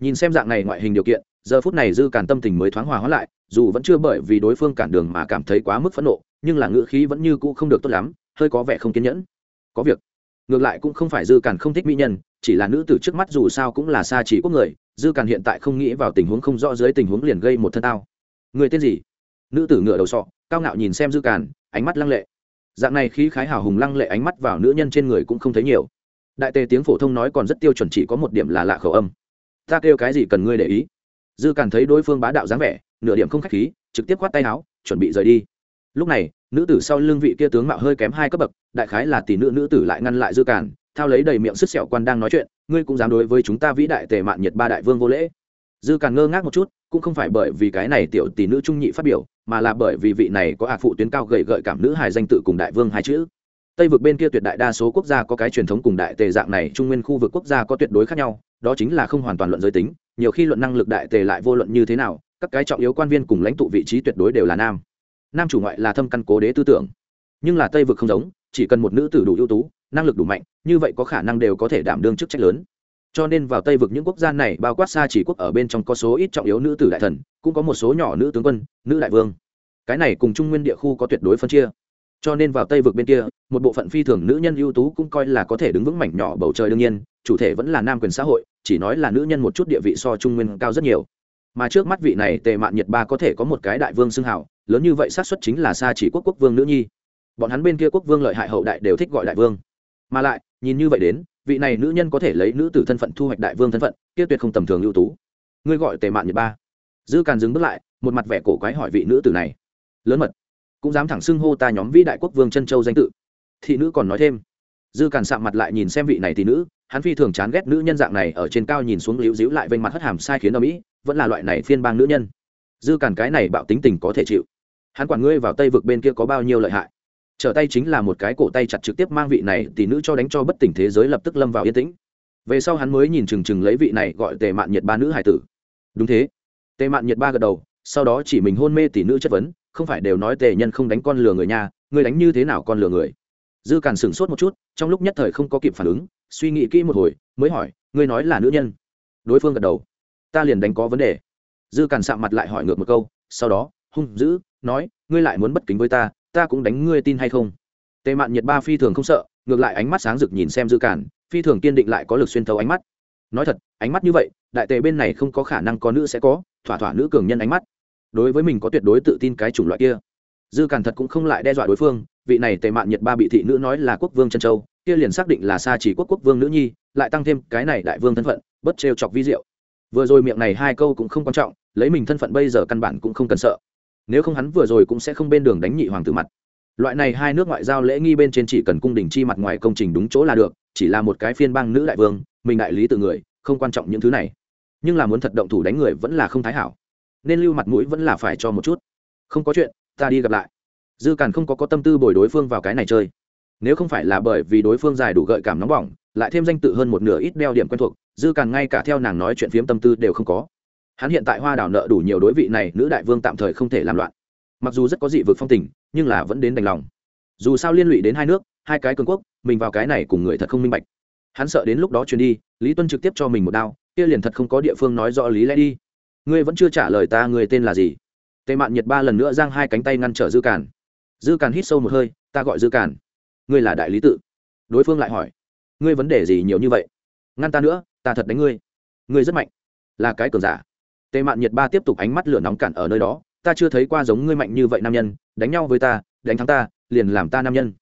nhìn xem dạng này ngoại hình điều kiện, giờ phút này dư càn tâm tình mới thoáng hòa hóa lại, dù vẫn chưa bởi vì đối phương cản đường mà cảm thấy quá mức phẫn nộ, nhưng là ngữ khí vẫn như cũ không được tốt lắm, hơi có vẻ không kiên nhẫn. Có việc. Ngược lại cũng không phải dư càn không thích mỹ nhân, chỉ là nữ tử trước mắt dù sao cũng là xa chỉ quốc người, dư càn hiện tại không nghĩ vào tình huống không rõ dưới tình huống liền gây một thân tao. Người tên gì? Nữ tử ngựa đầu sọ, cao ngạo nhìn xem dư càn ánh mắt lăng lệ. Dạng này khí khái hào hùng lăng lệ ánh mắt vào nữ nhân trên người cũng không thấy nhiều. Đại tề tiếng phổ thông nói còn rất tiêu chuẩn chỉ có một điểm là lạ khẩu âm ta kêu cái gì cần ngươi để ý. Dư càn thấy đối phương bá đạo dáng vẻ, nửa điểm không khách khí, trực tiếp khoát tay áo, chuẩn bị rời đi. Lúc này, nữ tử sau lưng vị kia tướng mạo hơi kém hai cấp bậc, đại khái là tỷ nữ nữ tử lại ngăn lại dư càn, thao lấy đầy miệng sứt sẹo quan đang nói chuyện, ngươi cũng dám đối với chúng ta vĩ đại tề mạn nhiệt ba đại vương vô lễ. Dư càn ngơ ngác một chút, cũng không phải bởi vì cái này tiểu tỷ nữ trung nhị phát biểu, mà là bởi vì vị này có ạc phụ tuyến cao gậy gợi cảm nữ hài danh tự cùng đại vương hai chữ. Tây vực bên kia tuyệt đại đa số quốc gia có cái truyền thống cùng đại tề dạng này, trung nguyên khu vực quốc gia có tuyệt đối khác nhau đó chính là không hoàn toàn luận giới tính, nhiều khi luận năng lực đại tề lại vô luận như thế nào, các cái trọng yếu quan viên cùng lãnh tụ vị trí tuyệt đối đều là nam. Nam chủ ngoại là thâm căn cố đế tư tưởng. Nhưng là tây vực không giống, chỉ cần một nữ tử đủ ưu tú, năng lực đủ mạnh, như vậy có khả năng đều có thể đảm đương chức trách lớn. Cho nên vào tây vực những quốc gia này bao quát xa chỉ quốc ở bên trong có số ít trọng yếu nữ tử đại thần, cũng có một số nhỏ nữ tướng quân, nữ đại vương. Cái này cùng trung nguyên địa khu có tuyệt đối phân chia. Cho nên vào tây vực bên kia một bộ phận phi thường nữ nhân ưu tú cũng coi là có thể đứng vững mảnh nhỏ bầu trời đương nhiên, chủ thể vẫn là nam quyền xã hội, chỉ nói là nữ nhân một chút địa vị so trung nguyên cao rất nhiều. Mà trước mắt vị này tề mạn nhiệt ba có thể có một cái đại vương xưng hào, lớn như vậy xác suất chính là xa chỉ quốc quốc vương nữ nhi. Bọn hắn bên kia quốc vương lợi hại hậu đại đều thích gọi đại vương. Mà lại, nhìn như vậy đến, vị này nữ nhân có thể lấy nữ tử thân phận thu hoạch đại vương thân phận, kia tuyệt không tầm thường ưu tú. Ngươi gọi tề mạn nhiệt ba. Dư càn dừng bước lại, một mặt vẻ cổ quái hỏi vị nữ tử này. Lớn mật, cũng dám thẳng xưng hô ta nhóm vĩ đại quốc vương chân châu danh tự thị nữ còn nói thêm. Dư càn sạm mặt lại nhìn xem vị này thị nữ, hắn phi thường chán ghét nữ nhân dạng này ở trên cao nhìn xuống liễu díu lại vênh mặt hất hàm sai khiến ở mỹ, vẫn là loại này phiên bang nữ nhân. Dư càn cái này bạo tính tình có thể chịu. Hắn quản ngươi vào tây vực bên kia có bao nhiêu lợi hại. Trở tay chính là một cái cổ tay chặt trực tiếp mang vị này tỷ nữ cho đánh cho bất tỉnh thế giới lập tức lâm vào yên tĩnh. Về sau hắn mới nhìn chừng chừng lấy vị này gọi tề mạn nhiệt ba nữ hải tử. Đúng thế. Tề mạn nhiệt ba gật đầu, sau đó chỉ mình hôn mê tỷ nữ chất vấn, không phải đều nói tề nhân không đánh con lừa người nhà người đánh như thế nào con lừa người? Dư càn sửng sốt một chút, trong lúc nhất thời không có kịp phản ứng, suy nghĩ kỹ một hồi, mới hỏi, ngươi nói là nữ nhân? Đối phương gật đầu. Ta liền đánh có vấn đề. Dư càn sạm mặt lại hỏi ngược một câu, sau đó, hung dữ, nói, ngươi lại muốn bất kính với ta ta cũng đánh ngươi tin hay không? Tề mạn nhiệt ba phi thường không sợ, ngược lại ánh mắt sáng rực nhìn xem dư càn, phi thường kiên định lại có lực xuyên thấu ánh mắt. Nói thật, ánh mắt như vậy, đại tề bên này không có khả năng có nữ sẽ có, thỏa thỏa nữ cường nhân ánh mắt. Đối với mình có tuyệt đối tự tin cái chủng loại kia dư càn thật cũng không lại đe dọa đối phương, vị này tề mạn nhiệt ba bị thị nữ nói là quốc vương trân châu, kia liền xác định là xa chỉ quốc quốc vương nữ nhi, lại tăng thêm cái này đại vương thân phận, bất trêu chọc vi diệu. Vừa rồi miệng này hai câu cũng không quan trọng, lấy mình thân phận bây giờ căn bản cũng không cần sợ. Nếu không hắn vừa rồi cũng sẽ không bên đường đánh nhị hoàng tử mặt. Loại này hai nước ngoại giao lễ nghi bên trên chỉ cần cung đình chi mặt ngoài công trình đúng chỗ là được, chỉ là một cái phiên bang nữ đại vương, mình đại lý từ người, không quan trọng những thứ này. Nhưng là muốn thật động thủ đánh người vẫn là không thái hảo. Nên lưu mặt mũi vẫn là phải cho một chút. Không có chuyện ta đi gặp lại. Dư càn không có có tâm tư bồi đối phương vào cái này chơi. Nếu không phải là bởi vì đối phương dài đủ gợi cảm nóng bỏng, lại thêm danh tự hơn một nửa ít đeo điểm quen thuộc, dư càn ngay cả theo nàng nói chuyện phiếm tâm tư đều không có. Hắn hiện tại hoa đảo nợ đủ nhiều đối vị này, nữ đại vương tạm thời không thể làm loạn. Mặc dù rất có dị vực phong tình, nhưng là vẫn đến đành lòng. Dù sao liên lụy đến hai nước, hai cái cường quốc, mình vào cái này cùng người thật không minh bạch. Hắn sợ đến lúc đó truyền đi, lý tuân trực tiếp cho mình một đao, kia liền thật không có địa phương nói rõ lý lẽ đi. Ngươi vẫn chưa trả lời ta người tên là gì? Tề mạn nhiệt ba lần nữa giang hai cánh tay ngăn trở dư càn. Dư càn hít sâu một hơi, ta gọi dư càn. Ngươi là đại lý tự. Đối phương lại hỏi, ngươi vấn đề gì nhiều như vậy? Ngăn ta nữa, ta thật đánh ngươi. Ngươi rất mạnh. Là cái cường giả. Tề mạn nhiệt ba tiếp tục ánh mắt lửa nóng cản ở nơi đó, ta chưa thấy qua giống ngươi mạnh như vậy nam nhân, đánh nhau với ta, đánh thắng ta, liền làm ta nam nhân.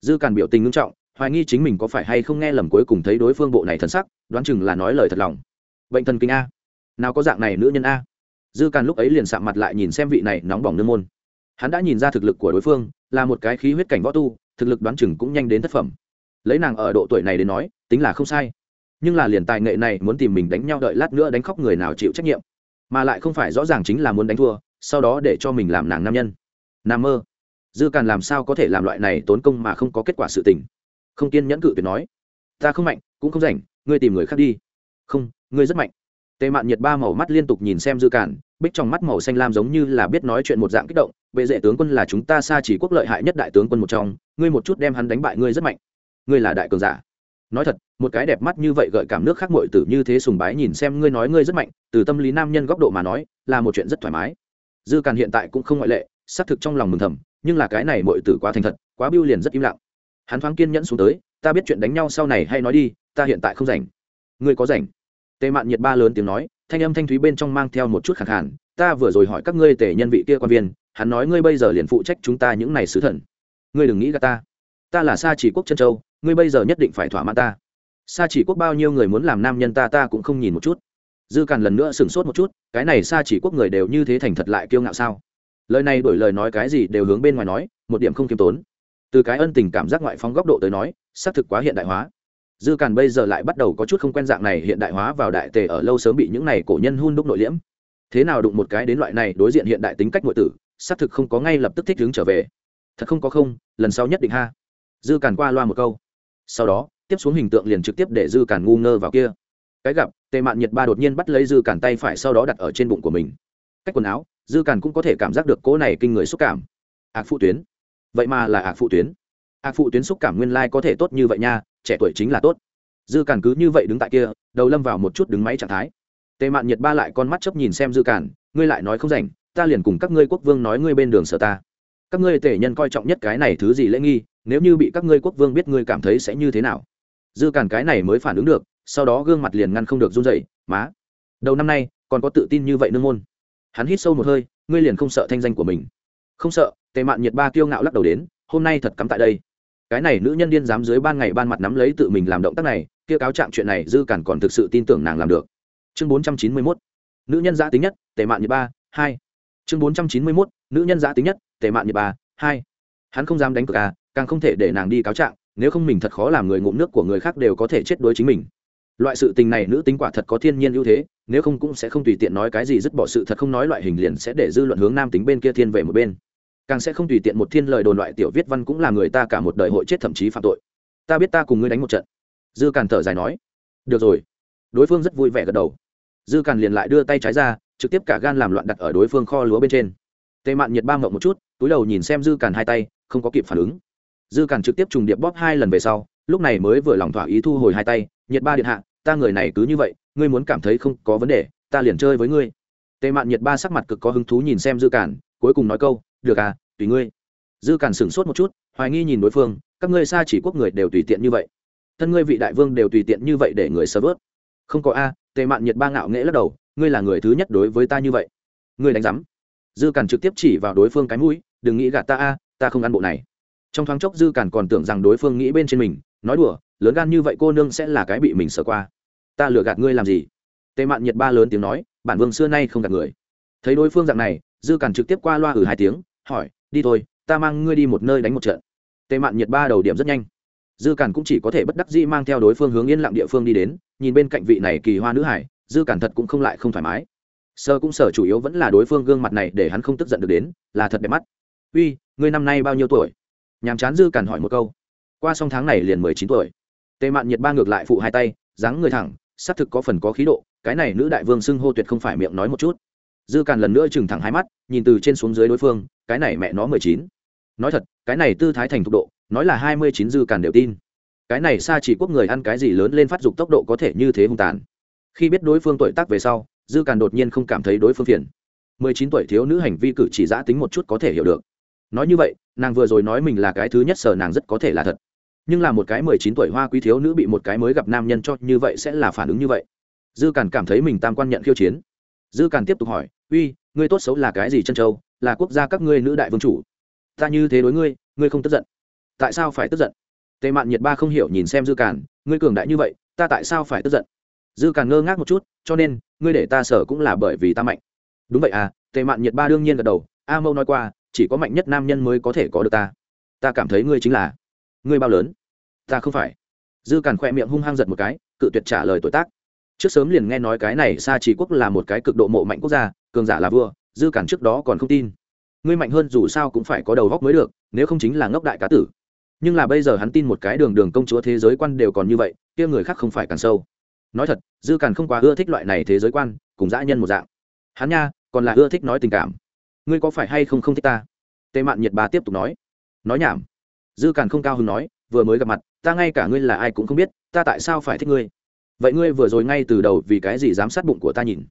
Dư càn biểu tình ngưng trọng, hoài nghi chính mình có phải hay không nghe lầm cuối cùng thấy đối phương bộ này thân sắc, đoán chừng là nói lời thật lòng. Bệnh thần kinh a. Nào có dạng này nữ nhân a dư càn lúc ấy liền sạm mặt lại nhìn xem vị này nóng bỏng nương môn. Hắn đã nhìn ra thực lực của đối phương, là một cái khí huyết cảnh võ tu, thực lực đoán chừng cũng nhanh đến thất phẩm. Lấy nàng ở độ tuổi này đến nói, tính là không sai. Nhưng là liền tài nghệ này muốn tìm mình đánh nhau đợi lát nữa đánh khóc người nào chịu trách nhiệm. Mà lại không phải rõ ràng chính là muốn đánh thua, sau đó để cho mình làm nàng nam nhân. Nam mơ. Dư càn làm sao có thể làm loại này tốn công mà không có kết quả sự tình? Không kiên nhẫn cự tuyệt nói. Ta không mạnh, cũng không rảnh, ngươi tìm người khác đi. Không, ngươi rất mạnh tề mạn nhiệt ba màu mắt liên tục nhìn xem dư cản, bích trong mắt màu xanh lam giống như là biết nói chuyện một dạng kích động, bệ dệ tướng quân là chúng ta xa chỉ quốc lợi hại nhất đại tướng quân một trong, ngươi một chút đem hắn đánh bại ngươi rất mạnh. Ngươi là đại cường giả. Nói thật, một cái đẹp mắt như vậy gợi cảm nước khác mội tử như thế sùng bái nhìn xem ngươi nói ngươi rất mạnh, từ tâm lý nam nhân góc độ mà nói, là một chuyện rất thoải mái. Dư càn hiện tại cũng không ngoại lệ, xác thực trong lòng mừng thầm, nhưng là cái này mội tử quá thành thật, quá biêu liền rất im lặng. Hắn thoáng kiên nhẫn xuống tới, ta biết chuyện đánh nhau sau này hay nói đi, ta hiện tại không rảnh. Ngươi có rảnh? Tề mạn nhiệt ba lớn tiếng nói, thanh âm thanh thúy bên trong mang theo một chút khẳng hẳn ta vừa rồi hỏi các ngươi tề nhân vị kia quan viên, hắn nói ngươi bây giờ liền phụ trách chúng ta những này sứ thần. Ngươi đừng nghĩ gà ta. Ta là sa chỉ quốc chân châu, ngươi bây giờ nhất định phải thỏa mãn ta. Sa chỉ quốc bao nhiêu người muốn làm nam nhân ta ta cũng không nhìn một chút. Dư càn lần nữa sửng sốt một chút, cái này sa chỉ quốc người đều như thế thành thật lại kiêu ngạo sao? Lời này đổi lời nói cái gì đều hướng bên ngoài nói, một điểm không kiêm tốn. Từ cái ân tình cảm giác ngoại phóng góc độ tới nói, xác thực quá hiện đại hóa dư càn bây giờ lại bắt đầu có chút không quen dạng này, hiện đại hóa vào đại tề ở lâu sớm bị những này cổ nhân hun đúc nội liễm. Thế nào đụng một cái đến loại này đối diện hiện đại tính cách nội tử, xác thực không có ngay lập tức thích hướng trở về. Thật không có không, lần sau nhất định ha. Dư càn qua loa một câu. Sau đó, tiếp xuống hình tượng liền trực tiếp để dư càn ngu ngơ vào kia. Cái gặp, tề mạn nhiệt ba đột nhiên bắt lấy dư càn tay phải sau đó đặt ở trên bụng của mình. Cách quần áo, dư càn cũng có thể cảm giác được cỗ này kinh người xúc cảm. Ạc phụ tuyến. Vậy mà là ạc phụ tuyến. Ạc phụ tuyến xúc cảm nguyên lai、like、có thể tốt như vậy nha trẻ tuổi chính là tốt. Dư càn cứ như vậy đứng tại kia, đầu lâm vào một chút đứng máy trạng thái. Tề mạn nhiệt ba lại con mắt chấp nhìn xem dư càn, ngươi lại nói không rảnh, ta liền cùng các ngươi quốc vương nói ngươi bên đường sở ta. Các ngươi tể nhân coi trọng nhất cái này thứ gì lễ nghi, nếu như bị các ngươi quốc vương biết ngươi cảm thấy sẽ như thế nào. Dư càn cái này mới phản ứng được, sau đó gương mặt liền ngăn không được run dậy má, đầu năm nay, còn có tự tin như vậy nương môn. Hắn hít sâu một hơi, ngươi liền không sợ thanh danh của mình. Không sợ, tề mạn nhiệt ba kiêu ngạo lắc đầu đến, hôm nay thật cắm tại đây cái này nữ nhân điên dám dưới ban ngày ban mặt nắm lấy tự mình làm động tác này, kia cáo trạng chuyện này dư cản còn thực sự tin tưởng nàng làm được. Chương bốn trăm chín mươi 491 nữ nhân giã tính nhất tệ mạn nhiệt ba, hai. Chương bốn trăm chín mươi 491 nữ nhân giã tính nhất tệ mạn nhiệt ba, hai. Hắn không dám đánh cược à càng không thể để nàng đi cáo trạng, nếu không mình thật khó làm người ngụm nước của người khác đều có thể chết đối chính mình. Loại sự tình này nữ tính quả thật có thiên nhiên ưu thế, nếu không cũng sẽ không tùy tiện nói cái gì, dứt bỏ sự thật không nói, loại hình liền sẽ để dư luận hướng nam tính bên kia thiên về một bên càng sẽ không tùy tiện một thiên lời đồn loại tiểu viết văn cũng là người ta cả một đời hội chết thậm chí phạm tội. Ta biết ta cùng ngươi đánh một trận. Dư càn thở dài nói. Được rồi. Đối phương rất vui vẻ gật đầu. Dư càn liền lại đưa tay trái ra trực tiếp cả gan làm loạn đặt ở đối phương kho lúa bên trên. Tề mạn nhiệt ba mộng một chút túi đầu nhìn xem dư càn hai tay không có kịp phản ứng. Dư càn trực tiếp trùng điệp bóp hai lần về sau lúc này mới vừa lòng thỏa ý thu hồi hai tay nhiệt ba điện hạ ta người này cứ như vậy ngươi muốn cảm thấy không có vấn đề ta liền chơi với ngươi. Tề mạn nhiệt ba sắc mặt cực có hứng thú nhìn xem dư càn, cuối cùng nói câu được à tùy ngươi. Dư càn sửng sốt một chút, hoài nghi nhìn đối phương, các ngươi xa chỉ quốc người đều tùy tiện như vậy. Thân ngươi vị đại vương đều tùy tiện như vậy để người sơ vớt. Không có a, tề mạn nhiệt ba ngạo nghễ lắc đầu, ngươi là người thứ nhất đối với ta như vậy. Ngươi đánh rắm dư càn trực tiếp chỉ vào đối phương cái mũi, đừng nghĩ gạt ta a, ta không ăn bộ này. Trong thoáng chốc dư càn còn tưởng rằng đối phương nghĩ bên trên mình, nói đùa, lớn gan như vậy cô nương sẽ là cái bị mình sợ qua. Ta lừa gạt ngươi làm gì? Tề mạn nhiệt ba lớn tiếng nói, bản vương xưa nay không gạt người. Thấy đối phương dạng này, dư càn trực tiếp qua loa ử hai tiếng hỏi, đi thôi, ta mang ngươi đi một nơi đánh một trận. Tề mạn nhiệt ba đầu điểm rất nhanh. Dư cản cũng chỉ có thể bất đắc dĩ mang theo đối phương hướng yên lặng địa phương đi đến, nhìn bên cạnh vị này kỳ hoa nữ hải, dư cản thật cũng không lại không thoải mái. Sơ cũng sở chủ yếu vẫn là đối phương gương mặt này để hắn không tức giận được đến, là thật đẹp mắt. Uy, ngươi năm nay bao nhiêu tuổi? Nhàm chán dư cản hỏi một câu. Qua xong tháng này liền mười chín tuổi. Tề mạn nhiệt ba ngược lại phụ hai tay, dáng người thẳng, xác thực có phần có khí độ, cái này nữ đại vương xưng hô tuyệt không phải miệng nói một chút dư càn lần nữa chừng thẳng hai mắt, nhìn từ trên xuống dưới đối phương, cái này mẹ nó mười chín. Nói thật, cái này tư thái thành thục độ, nói là hai mươi chín dư càn đều tin. Cái này xa chỉ quốc người ăn cái gì lớn lên phát dục tốc độ có thể như thế hung tàn. Khi biết đối phương tuổi tác về sau, dư càn đột nhiên không cảm thấy đối phương phiền. mười chín tuổi thiếu nữ hành vi cử chỉ giã tính một chút có thể hiểu được. Nói như vậy, nàng vừa rồi nói mình là cái thứ nhất sở nàng rất có thể là thật. Nhưng là một cái mười chín tuổi hoa quý thiếu nữ bị một cái mới gặp nam nhân cho như vậy sẽ là phản ứng như vậy. Dư càn cảm thấy mình tam quan nhận khiêu chiến. Dư càn tiếp tục hỏi uy, ngươi tốt xấu là cái gì chân châu? Là quốc gia các ngươi nữ đại vương chủ. Ta như thế đối ngươi ngươi không tức giận. Tại sao phải tức giận? Tề mạn nhiệt ba không hiểu nhìn xem dư càn, ngươi cường đại như vậy, ta tại sao phải tức giận? Dư càn ngơ ngác một chút, cho nên, ngươi để ta sở cũng là bởi vì ta mạnh. Đúng vậy à tề mạn nhiệt ba đương nhiên gật đầu, a mâu nói qua, chỉ có mạnh nhất nam nhân mới có thể có được ta. Ta cảm thấy ngươi chính là, ngươi bao lớn. Ta không phải. Dư càn khoe miệng hung hăng giật một cái, cự tuyệt trả lời tuổi tác trước sớm liền nghe nói cái này xa chỉ quốc là một cái cực độ mộ mạnh quốc gia, cường giả là vua, dư cản trước đó còn không tin. Ngươi mạnh hơn dù sao cũng phải có đầu góc mới được, nếu không chính là ngốc đại cá tử. Nhưng là bây giờ hắn tin một cái đường đường công chúa thế giới quan đều còn như vậy, kia người khác không phải càng sâu. Nói thật, dư càn không quá ưa thích loại này thế giới quan, cùng dã nhân một dạng. Hắn nha, còn là ưa thích nói tình cảm. Ngươi có phải hay không không thích ta? Tề mạn nhiệt bà tiếp tục nói. Nói nhảm. Dư càn không cao hứng nói, vừa mới gặp mặt, ta ngay cả ngươi là ai cũng không biết, ta tại sao phải thích ngươi? Vậy ngươi vừa rồi ngay từ đầu vì cái gì dám sát bụng của ta nhìn?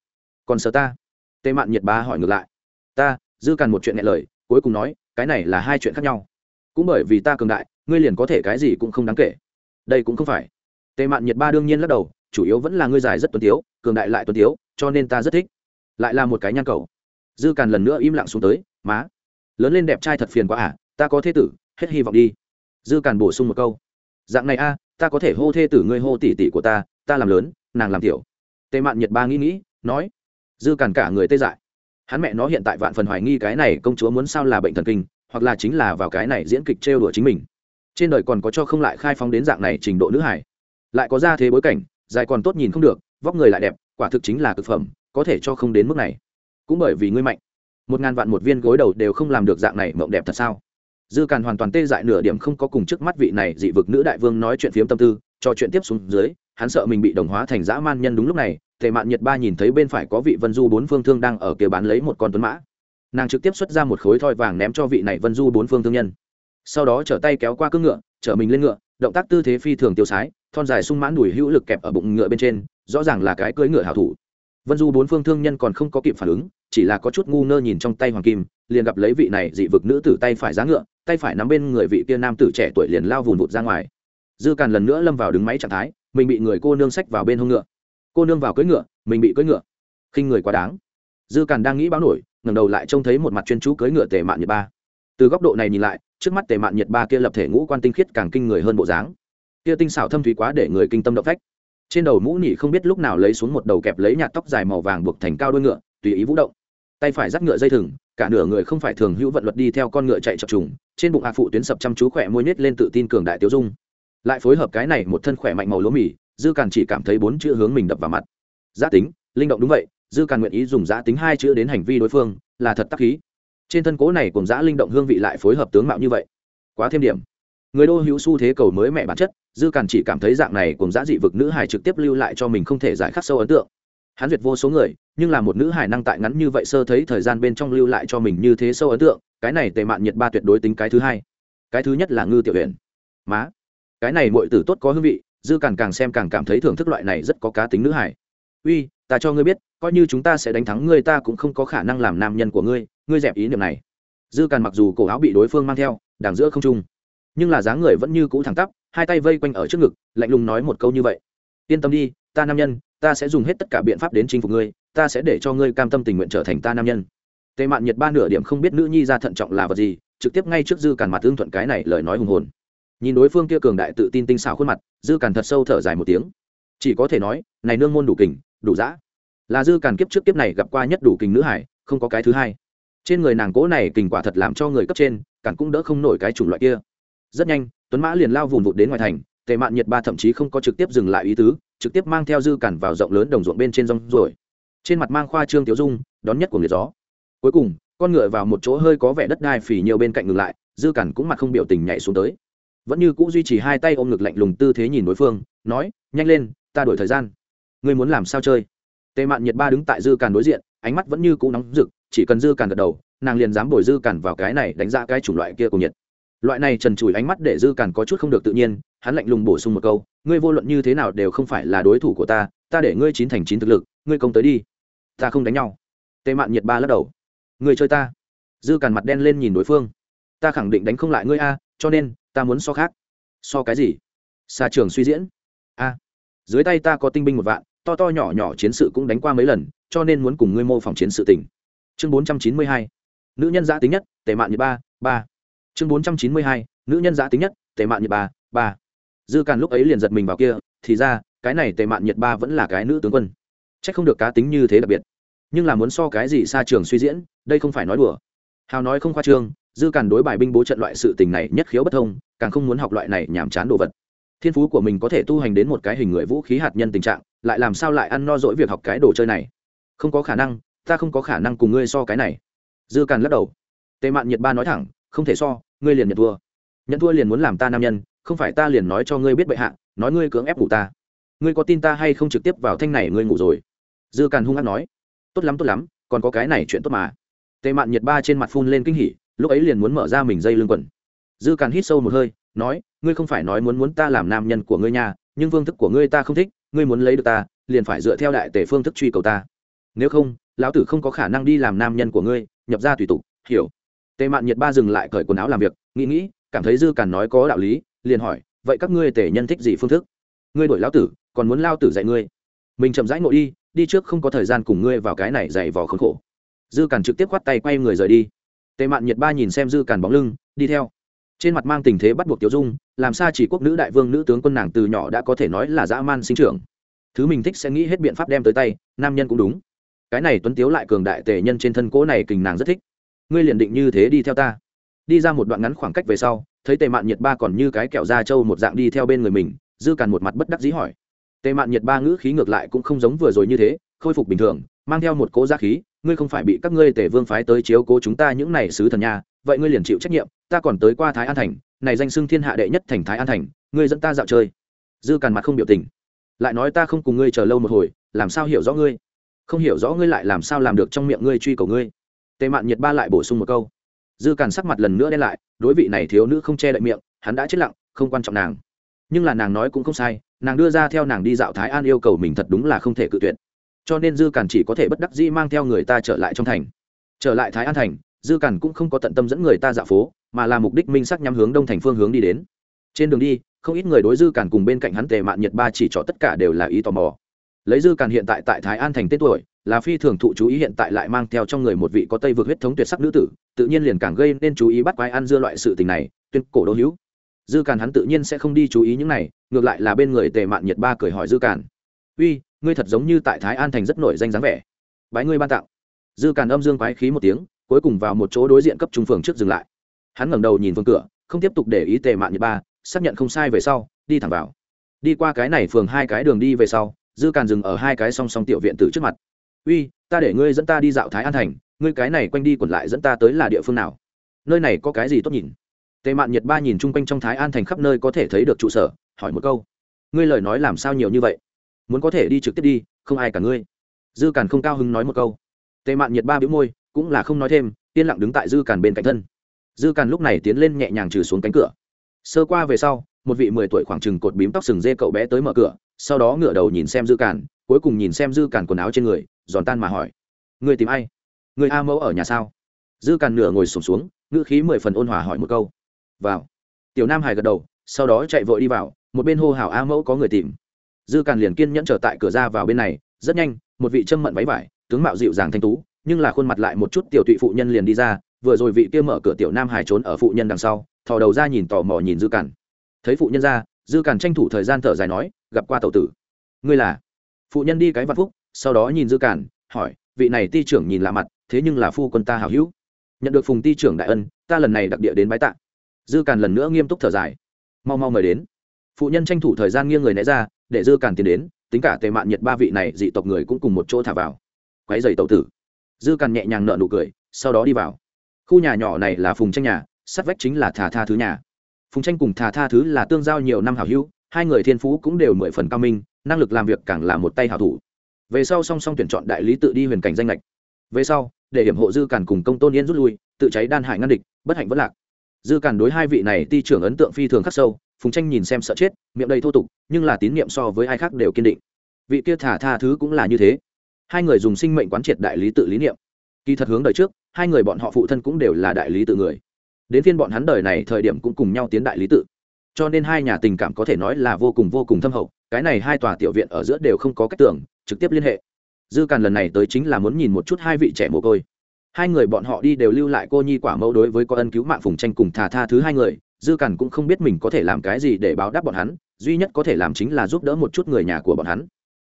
Còn sợ ta? Tề mạn nhiệt Ba hỏi ngược lại. Ta, dư càn một chuyện nghe lời, cuối cùng nói, cái này là hai chuyện khác nhau. Cũng bởi vì ta cường đại, ngươi liền có thể cái gì cũng không đáng kể. Đây cũng không phải. Tề mạn nhiệt ba đương nhiên lắc đầu, chủ yếu vẫn là ngươi dài rất tuân tiếu, cường đại lại tuân tiếu, cho nên ta rất thích. Lại là một cái nhan cầu. Dư càn lần nữa im lặng xuống tới, má, lớn lên đẹp trai thật phiền quá à ta có thế tử, hết hy vọng đi. Dư càn bổ sung một câu, dạng này a, ta có thể hô thê tử ngươi hô tỷ tỷ của ta ta làm lớn, nàng làm tiểu. Tề mạn nhật ba nghĩ nghĩ, nói, dư càn cả người tê dại. Hắn mẹ nó hiện tại vạn phần hoài nghi cái này công chúa muốn sao là bệnh thần kinh, hoặc là chính là vào cái này diễn kịch trêu đùa chính mình. Trên đời còn có cho không lại khai phóng đến dạng này trình độ nữ hải lại có ra thế bối cảnh, dài còn tốt nhìn không được, vóc người lại đẹp, quả thực chính là cực phẩm, có thể cho không đến mức này. Cũng bởi vì ngươi mạnh. Một ngàn vạn một viên gối đầu đều không làm được dạng này mộng đẹp thật sao? Dư càn hoàn toàn tê dại nửa điểm không có cùng trước mắt vị này dị vực nữ đại vương nói chuyện phiếm tâm tư, cho chuyện tiếp xuống dưới hắn sợ mình bị đồng hóa thành dã man nhân đúng lúc này, tề mạn nhiệt ba nhìn thấy bên phải có vị vân du bốn phương thương đang ở kia bán lấy một con tuấn mã. Nàng trực tiếp xuất ra một khối thoi vàng ném cho vị này vân du bốn phương thương nhân. Sau đó trở tay kéo qua cưỡng ngựa chở mình lên ngựa, động tác tư thế phi thường tiêu sái, thon dài sung mãn đùi hữu lực kẹp ở bụng ngựa bên trên, rõ ràng là cái cưỡi ngựa hảo thủ. Vân du bốn phương thương nhân còn không có kịp phản ứng, chỉ là có chút ngu ngơ nhìn trong tay hoàng kim, liền gặp lấy vị này dị vực nữ tử tay phải giá ngựa, tay phải nắm bên người vị kia nam tử trẻ tuổi liền lao vùn vụt ra ngoài. Dư càn lần nữa lâm vào đứng máy trạng thái mình bị người cô nương sách vào bên hông ngựa. Cô nương vào cưỡi ngựa, mình bị cưỡi ngựa. Khinh người quá đáng. Dư càn đang nghĩ báo nổi, ngẩng đầu lại trông thấy một mặt chuyên chú cưỡi ngựa tề mạn nhiệt ba. Từ góc độ này nhìn lại, trước mắt tề mạn nhiệt ba kia lập thể ngũ quan tinh khiết càng kinh người hơn bộ dáng. Kia tinh xảo thâm thúy quá để người kinh tâm động phách. Trên đầu mũ nỉ không biết lúc nào lấy xuống một đầu kẹp lấy nhạt tóc dài màu vàng buộc thành cao đuôi ngựa, tùy ý vũ động. Tay phải dắt ngựa dây thừng, cả nửa người không phải thường hữu vận luật đi theo con ngựa chạy chập trùng, trên bụng hạ phụ tuyến sập chăm chú khỏe môi nết lên tự tin cường đại tiêu dung lại phối hợp cái này một thân khỏe mạnh màu lúa mì, dư càn chỉ cảm thấy bốn chữ hướng mình đập vào mặt. Giã tính, linh động đúng vậy, dư càn nguyện ý dùng giã tính hai chữ đến hành vi đối phương, là thật tắc khí. Trên thân cố này cùng giã linh động hương vị lại phối hợp tướng mạo như vậy. Quá thêm điểm. Người đô hữu xu thế cầu mới mẹ bản chất, dư càn chỉ cảm thấy dạng này cùng giã dị vực nữ hài trực tiếp lưu lại cho mình không thể giải khắc sâu ấn tượng. Hắn duyệt vô số người, nhưng là một nữ hài năng tại ngắn như vậy sơ thấy thời gian bên trong lưu lại cho mình như thế sâu ấn tượng, cái này tề mạn nhiệt ba tuyệt đối tính cái thứ hai. Cái thứ nhất là ngư tiểu huyện má cái này mọi tử tốt có hương vị, dư càng càng xem càng cảm thấy thưởng thức loại này rất có cá tính nữ hải uy, ta cho ngươi biết, coi như chúng ta sẽ đánh thắng ngươi, ta cũng không có khả năng làm nam nhân của ngươi ngươi dẹp ý niệm này. Dư càn mặc dù cổ áo bị đối phương mang theo, đằng giữa không trung, nhưng là dáng người vẫn như cũ thẳng tắp, hai tay vây quanh ở trước ngực, lạnh lùng nói một câu như vậy. Yên tâm đi, ta nam nhân, ta sẽ dùng hết tất cả biện pháp đến chinh phục ngươi, ta sẽ để cho ngươi cam tâm tình nguyện trở thành ta nam nhân. Tề mạn nhiệt ba nửa điểm không biết nữ nhi ra thận trọng là vật gì, trực tiếp ngay trước dư càn mặt tương thuận cái này lời nói hùng hồn nhìn đối phương kia cường đại tự tin tinh xảo khuôn mặt, dư càn thật sâu thở dài một tiếng. Chỉ có thể nói, này nương môn đủ kình, đủ dã. Là dư càn kiếp trước kiếp này gặp qua nhất đủ kình nữ hải, không có cái thứ hai. Trên người nàng cố này kình quả thật làm cho người cấp trên càn cũng đỡ không nổi cái chủng loại kia. Rất nhanh, tuấn mã liền lao vùng vụt đến ngoài thành, tề mạn nhiệt ba thậm chí không có trực tiếp dừng lại ý tứ, trực tiếp mang theo dư cản vào rộng lớn đồng ruộng bên trên rong rồi trên mặt mang khoa trương tiếu dung, đón nhất của người gió. Cuối cùng, con ngựa vào một chỗ hơi có vẻ đất đai phì nhiều bên cạnh ngừng lại, dư cản cũng mặt không biểu tình nhảy xuống tới vẫn như cũ duy trì hai tay ôm ngực lạnh lùng tư thế nhìn đối phương, nói, nhanh lên, ta đổi thời gian. Ngươi muốn làm sao chơi? Tề mạn nhiệt ba đứng tại dư càn đối diện, ánh mắt vẫn như cũ nóng rực, chỉ cần dư càn gật đầu, nàng liền dám bồi dư càn vào cái này đánh ra cái chủng loại kia cùng nhiệt. Loại này trần trụi ánh mắt để dư càn có chút không được tự nhiên, hắn lạnh lùng bổ sung một câu, ngươi vô luận như thế nào đều không phải là đối thủ của ta ta để ngươi chín thành chín thực lực, ngươi công tới đi. Ta không đánh nhau. Tề mạn nhiệt ba lắc đầu. Ngươi chơi ta. Dư càn mặt đen lên nhìn đối phương. Ta khẳng định đánh không lại ngươi a, cho nên ta muốn so khác. So cái gì? Xa trường suy diễn. A. Dưới tay ta có tinh binh một vạn, to to nhỏ nhỏ chiến sự cũng đánh qua mấy lần, cho nên muốn cùng ngươi mô phỏng chiến sự tỉnh. chương bốn trăm chín mươi hai. Nữ nhân giã tính nhất, tệ mạn như ba ba. Chương bốn trăm chín mươi hai. Nữ nhân giã tính nhất, tệ mạn như ba ba. Dư càn lúc ấy liền giật mình vào kia, thì ra, cái này tệ mạn nhiệt ba vẫn là cái nữ tướng quân. C h ắ c không được cá tính như thế đặc biệt. Nhưng là muốn so cái gì xa trường suy diễn, đây không phải nói đùa. Hào nói không khoa trương dư càn đối bài binh bố trận loại sự tình này nhất khiếu bất thông, càng không muốn học loại này nhàm chán đồ vật. Thiên phú của mình có thể tu hành đến một cái hình người vũ khí hạt nhân tình trạng, lại làm sao lại ăn no dỗi việc học cái đồ chơi này? Không có khả năng, ta không có khả năng cùng ngươi so cái này. Dư càn lắc đầu. Tề mạn nhiệt ba nói thẳng, không thể so, ngươi liền nhận thua. Nhận thua liền muốn làm ta nam nhân, không phải ta liền nói cho ngươi biết bệ hạ, nói ngươi cưỡng ép ngủ ta. Ngươi có tin ta hay không trực tiếp vào thanh này ngươi ngủ rồi? Dư càn hung hát nói. Tốt lắm tốt lắm, còn có cái này chuyện tốt mà. Tề mạn nhiệt ba trên mặt phun lên kinh hỉ lúc ấy liền muốn mở ra mình dây lưng quần. Dư càn hít sâu một hơi, nói, ngươi không phải nói muốn muốn ta làm nam nhân của ngươi nhà nhưng phương thức của ngươi ta không thích, ngươi muốn lấy được ta, liền phải dựa theo đại tể phương thức truy cầu ta. Nếu không, lão tử không có khả năng đi làm nam nhân của ngươi, nhập ra tùy tục, hiểu. Tề mạn nhiệt ba dừng lại cởi quần áo làm việc, nghĩ nghĩ, cảm thấy dư càn nói có đạo lý, liền hỏi, vậy các ngươi tể nhân thích gì phương thức? Ngươi đổi lão tử, còn muốn lao tử dạy ngươi? Mình chậm rãi ngồi đi đi trước không có thời gian cùng ngươi vào cái này dày vò khốn khổ. Dư càn trực tiếp khoát tay quay người rời đi tề mạn nhiệt ba nhìn xem dư càn bóng lưng, đi theo. Trên mặt mang tình thế bắt buộc tiêu dung, làm sao chỉ quốc nữ đại vương nữ tướng quân nàng từ nhỏ đã có thể nói là dã man sinh trưởng. Thứ mình thích sẽ nghĩ hết biện pháp đem tới tay, nam nhân cũng đúng. Cái này tuấn tiếu lại cường đại tề nhân trên thân cỗ này kình nàng rất thích. Ngươi liền định như thế đi theo ta. Đi ra một đoạn ngắn khoảng cách về sau, thấy tề mạn nhiệt ba còn như cái kẹo da trâu một dạng đi theo bên người mình, dư càn một mặt bất đắc dĩ hỏi. Tề mạn nhiệt ba ngữ khí ngược lại cũng không giống vừa rồi như thế, khôi phục bình thường mang theo một cỗ giá khí, ngươi không phải bị các ngươi tề vương phái tới chiếu cố chúng ta những này sứ thần nha, vậy ngươi liền chịu trách nhiệm, ta còn tới qua thái an thành, này danh xưng thiên hạ đệ nhất thành thái an thành, ngươi dẫn ta dạo chơi. Dư càn mặt không biểu tình. Lại nói ta không cùng ngươi chờ lâu một hồi, làm sao hiểu rõ ngươi? Không hiểu rõ ngươi lại làm sao làm được trong miệng ngươi truy cầu ngươi? Tề mạn nhiệt ba lại bổ sung một câu. Dư càn sắc mặt lần nữa đen lại, đối vị này thiếu nữ không che đậy miệng, hắn đã chết lặng, không quan trọng nàng. Nhưng là nàng nói cũng không sai, nàng đưa ra theo nàng đi dạo thái an yêu cầu mình thật đúng là không thể cự tuyệt cho nên dư càn chỉ có thể bất đắc dĩ mang theo người ta trở lại trong thành. Trở lại thái an thành, dư càn cũng không có tận tâm dẫn người ta dạo phố, mà là mục đích minh sắc nhắm hướng đông thành phương hướng đi đến. Trên đường đi, không ít người đối dư càn cùng bên cạnh hắn tề mạn nhiệt ba chỉ cho tất cả đều là ý tò mò. Lấy dư càn hiện tại tại thái an thành tên tuổi, là phi thường thụ chú ý hiện tại lại mang theo trong người một vị có tây vượt huyết thống tuyệt sắc nữ tử, tự nhiên liền càng gây nên chú ý bắt quái ăn dưa loại sự tình này, tuyên cổ đô hữu. Dư càn hắn tự nhiên sẽ không đi chú ý những này, ngược lại là bên người tề mạn nhiệt ba cười hỏi dư càn uy ngươi thật giống như tại thái an thành rất nổi danh dáng vẻ. Bái ngươi ban tặng. Dư càn âm dương quái khí một tiếng, cuối cùng vào một chỗ đối diện cấp trung phường trước dừng lại. Hắn ngẩng đầu nhìn phương cửa, không tiếp tục để ý tề mạn nhiệt ba, xác nhận không sai về sau, đi thẳng vào. Đi qua cái này phường hai cái đường đi về sau, dư càn dừng ở hai cái song song tiểu viện tử trước mặt. Uy, ta để ngươi dẫn ta đi dạo thái an thành, ngươi cái này quanh đi quẩn lại dẫn ta tới là địa phương nào? Nơi này có cái gì tốt nhìn? Tề mạn nhiệt ba nhìn chung quanh trong thái an thành khắp nơi có thể thấy được trụ sở, hỏi một câu. Ngươi lời nói làm sao nhiều như vậy? Muốn có thể đi trực tiếp đi không ai cả ngươi. Dư càn không cao hứng nói một câu. Tề mạn nhiệt ba biếu môi cũng là không nói thêm yên lặng đứng tại dư càn bên cạnh thân. Dư càn lúc này tiến lên nhẹ nhàng trừ xuống cánh cửa. Sơ qua về sau một vị mười tuổi khoảng chừng cột bím tóc sừng dê cậu bé tới mở cửa sau đó ngửa đầu nhìn xem dư càn cuối cùng nhìn xem dư càn quần áo trên người giòn tan mà hỏi. Người tìm ai? Người a mẫu ở nhà sao? Dư càn nửa ngồi sùng xuống, xuống ngữ khí mười phần ôn hòa hỏi một câu. Vào. Tiểu nam hải gật đầu sau đó chạy vội đi vào một bên hô hào a mẫu có người tìm dư càn liền kiên nhẫn trở tại cửa ra vào bên này, rất nhanh, một vị trâm mận váy vải, tướng mạo dịu dàng thanh tú, nhưng là khuôn mặt lại một chút tiểu tụy phụ nhân liền đi ra, vừa rồi vị kia mở cửa tiểu nam hải trốn ở phụ nhân đằng sau, thò đầu ra nhìn tò mò nhìn dư càn. Thấy phụ nhân ra, dư càn tranh thủ thời gian thở dài nói, gặp qua tàu tử. Ngươi là? Phụ nhân đi cái vạn phúc, sau đó nhìn dư càn, hỏi, vị này ti trưởng nhìn lạ mặt, thế nhưng là phu quân ta hảo hữu. Nhận được phùng ti trưởng đại ân, ta lần này đặc địa đến bái tạ. Dư càn lần nữa nghiêm túc thở dài. Mau mau mời đến. Phụ nhân tranh thủ thời gian nghiêng người né ra để dư càn tiến đến, tính cả tề mạn nhiệt ba vị này dị tộc người cũng cùng một chỗ thả vào. Quái dày tàu tử. Dư càn nhẹ nhàng nợ nụ cười, sau đó đi vào. Khu nhà nhỏ này là phùng tranh nhà, sắt vách chính là thà tha thứ nhà. Phùng tranh cùng thà tha thứ là tương giao nhiều năm hảo hữu, hai người thiên phú cũng đều mười phần cao minh, năng lực làm việc càng là một tay hảo thủ. Về sau song song tuyển chọn đại lý tự đi huyền cảnh danh lệch về sau, để hiểm hộ dư càn cùng công tôn yên rút lui, tự cháy đan hại ngăn địch, bất hạnh vất lạc. Dư càn đối hai vị này ti trưởng ấn tượng phi thường khắc sâu phùng tranh nhìn xem sợ chết, miệng đầy thô tục, nhưng là tín nhiệm so với ai khác đều kiên định. Vị kia thả tha thứ cũng là như thế. Hai người dùng sinh mệnh quán triệt đại lý tự lý niệm. Kỳ thật hướng đời trước, hai người bọn họ phụ thân cũng đều là đại lý tự người. Đến phiên bọn hắn đời này thời điểm cũng cùng nhau tiến đại lý tự. Cho nên hai nhà tình cảm có thể nói là vô cùng vô cùng thâm hậu, cái này hai tòa tiểu viện ở giữa đều không có cách tưởng, trực tiếp liên hệ. Dư càn lần này tới chính là muốn nhìn một chút hai vị trẻ mồ côi. Hai người bọn họ đi đều lưu lại cô nhi quả mẫu đối với có ân cứu mạng phùng tranh cùng thà tha thứ hai người dư cản cũng không biết mình có thể làm cái gì để báo đáp bọn hắn, duy nhất có thể làm chính là giúp đỡ một chút người nhà của bọn hắn.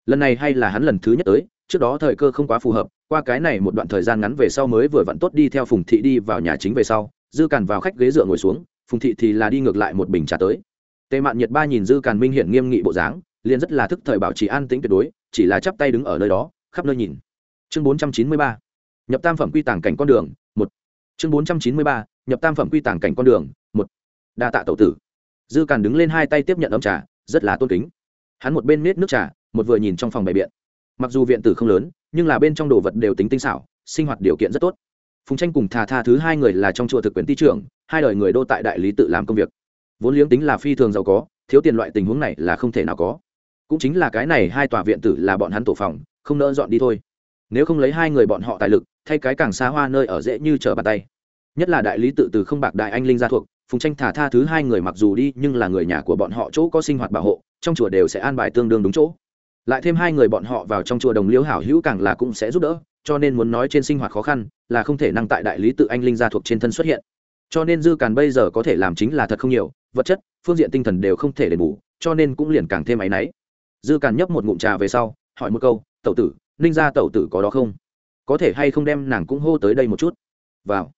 Lần này hay là hắn lần thứ nhất tới, trước đó thời cơ không quá phù hợp, qua cái này một đoạn thời gian ngắn về sau mới vừa vặn tốt đi theo phùng thị đi vào nhà chính về sau, dư cản vào khách ghế dựa ngồi xuống, phùng thị thì là đi ngược lại một bình trà tới. Tề mạn nhiệt ba nhìn dư cản minh hiển nghiêm nghị bộ dáng, liền rất là thức thời bảo trì an tĩnh tuyệt đối, chỉ là chắp tay đứng ở nơi đó, khắp nơi nhìn. Chương bốn trăm chín mươi ba, nhập tam phẩm quy tàng cảnh con đường, một. Chương bốn trăm chín mươi ba, nhập tam phẩm quy tàng cảnh con đường đa tạ tẩu tử. Dư càn đứng lên hai tay tiếp nhận ấm trà, rất là tôn kính. Hắn một bên nết nước trà, một vừa nhìn trong phòng bày biện. Mặc dù viện tử không lớn, nhưng là bên trong đồ vật đều tính tinh xảo, sinh hoạt điều kiện rất tốt. Phùng tranh cùng thà tha thứ hai người là trong chùa thực quyền ti trưởng, hai đời người đô tại đại lý tự làm công việc. Vốn liếng tính là phi thường giàu có, thiếu tiền loại tình huống này là không thể nào có. Cũng chính là cái này hai tòa viện tử là bọn hắn tổ phòng, không nỡ dọn đi thôi. Nếu không lấy hai người bọn họ tài lực, thay cái càng xa hoa nơi ở dễ như trở bàn tay. Nhất là đại lý tự từ không bạc đại anh linh gia thuộc phùng tranh thả tha thứ hai người mặc dù đi, nhưng là người nhà của bọn họ chỗ có sinh hoạt bảo hộ, trong chùa đều sẽ an bài tương đương đúng chỗ. Lại thêm hai người bọn họ vào trong chùa đồng liễu hảo hữu càng là cũng sẽ giúp đỡ, cho nên muốn nói trên sinh hoạt khó khăn, là không thể năng tại đại lý tự anh linh gia thuộc trên thân xuất hiện. Cho nên dư càn bây giờ có thể làm chính là thật không nhiều, vật chất, phương diện tinh thần đều không thể đền bù, cho nên cũng liền càng thêm áy náy. Dư càn nhấp một ngụm trà về sau, hỏi một câu, tẩu tử ninh Gia tẩu tử có đó không? Có thể hay không đem nàng cũng hô tới đây một chút? Vào.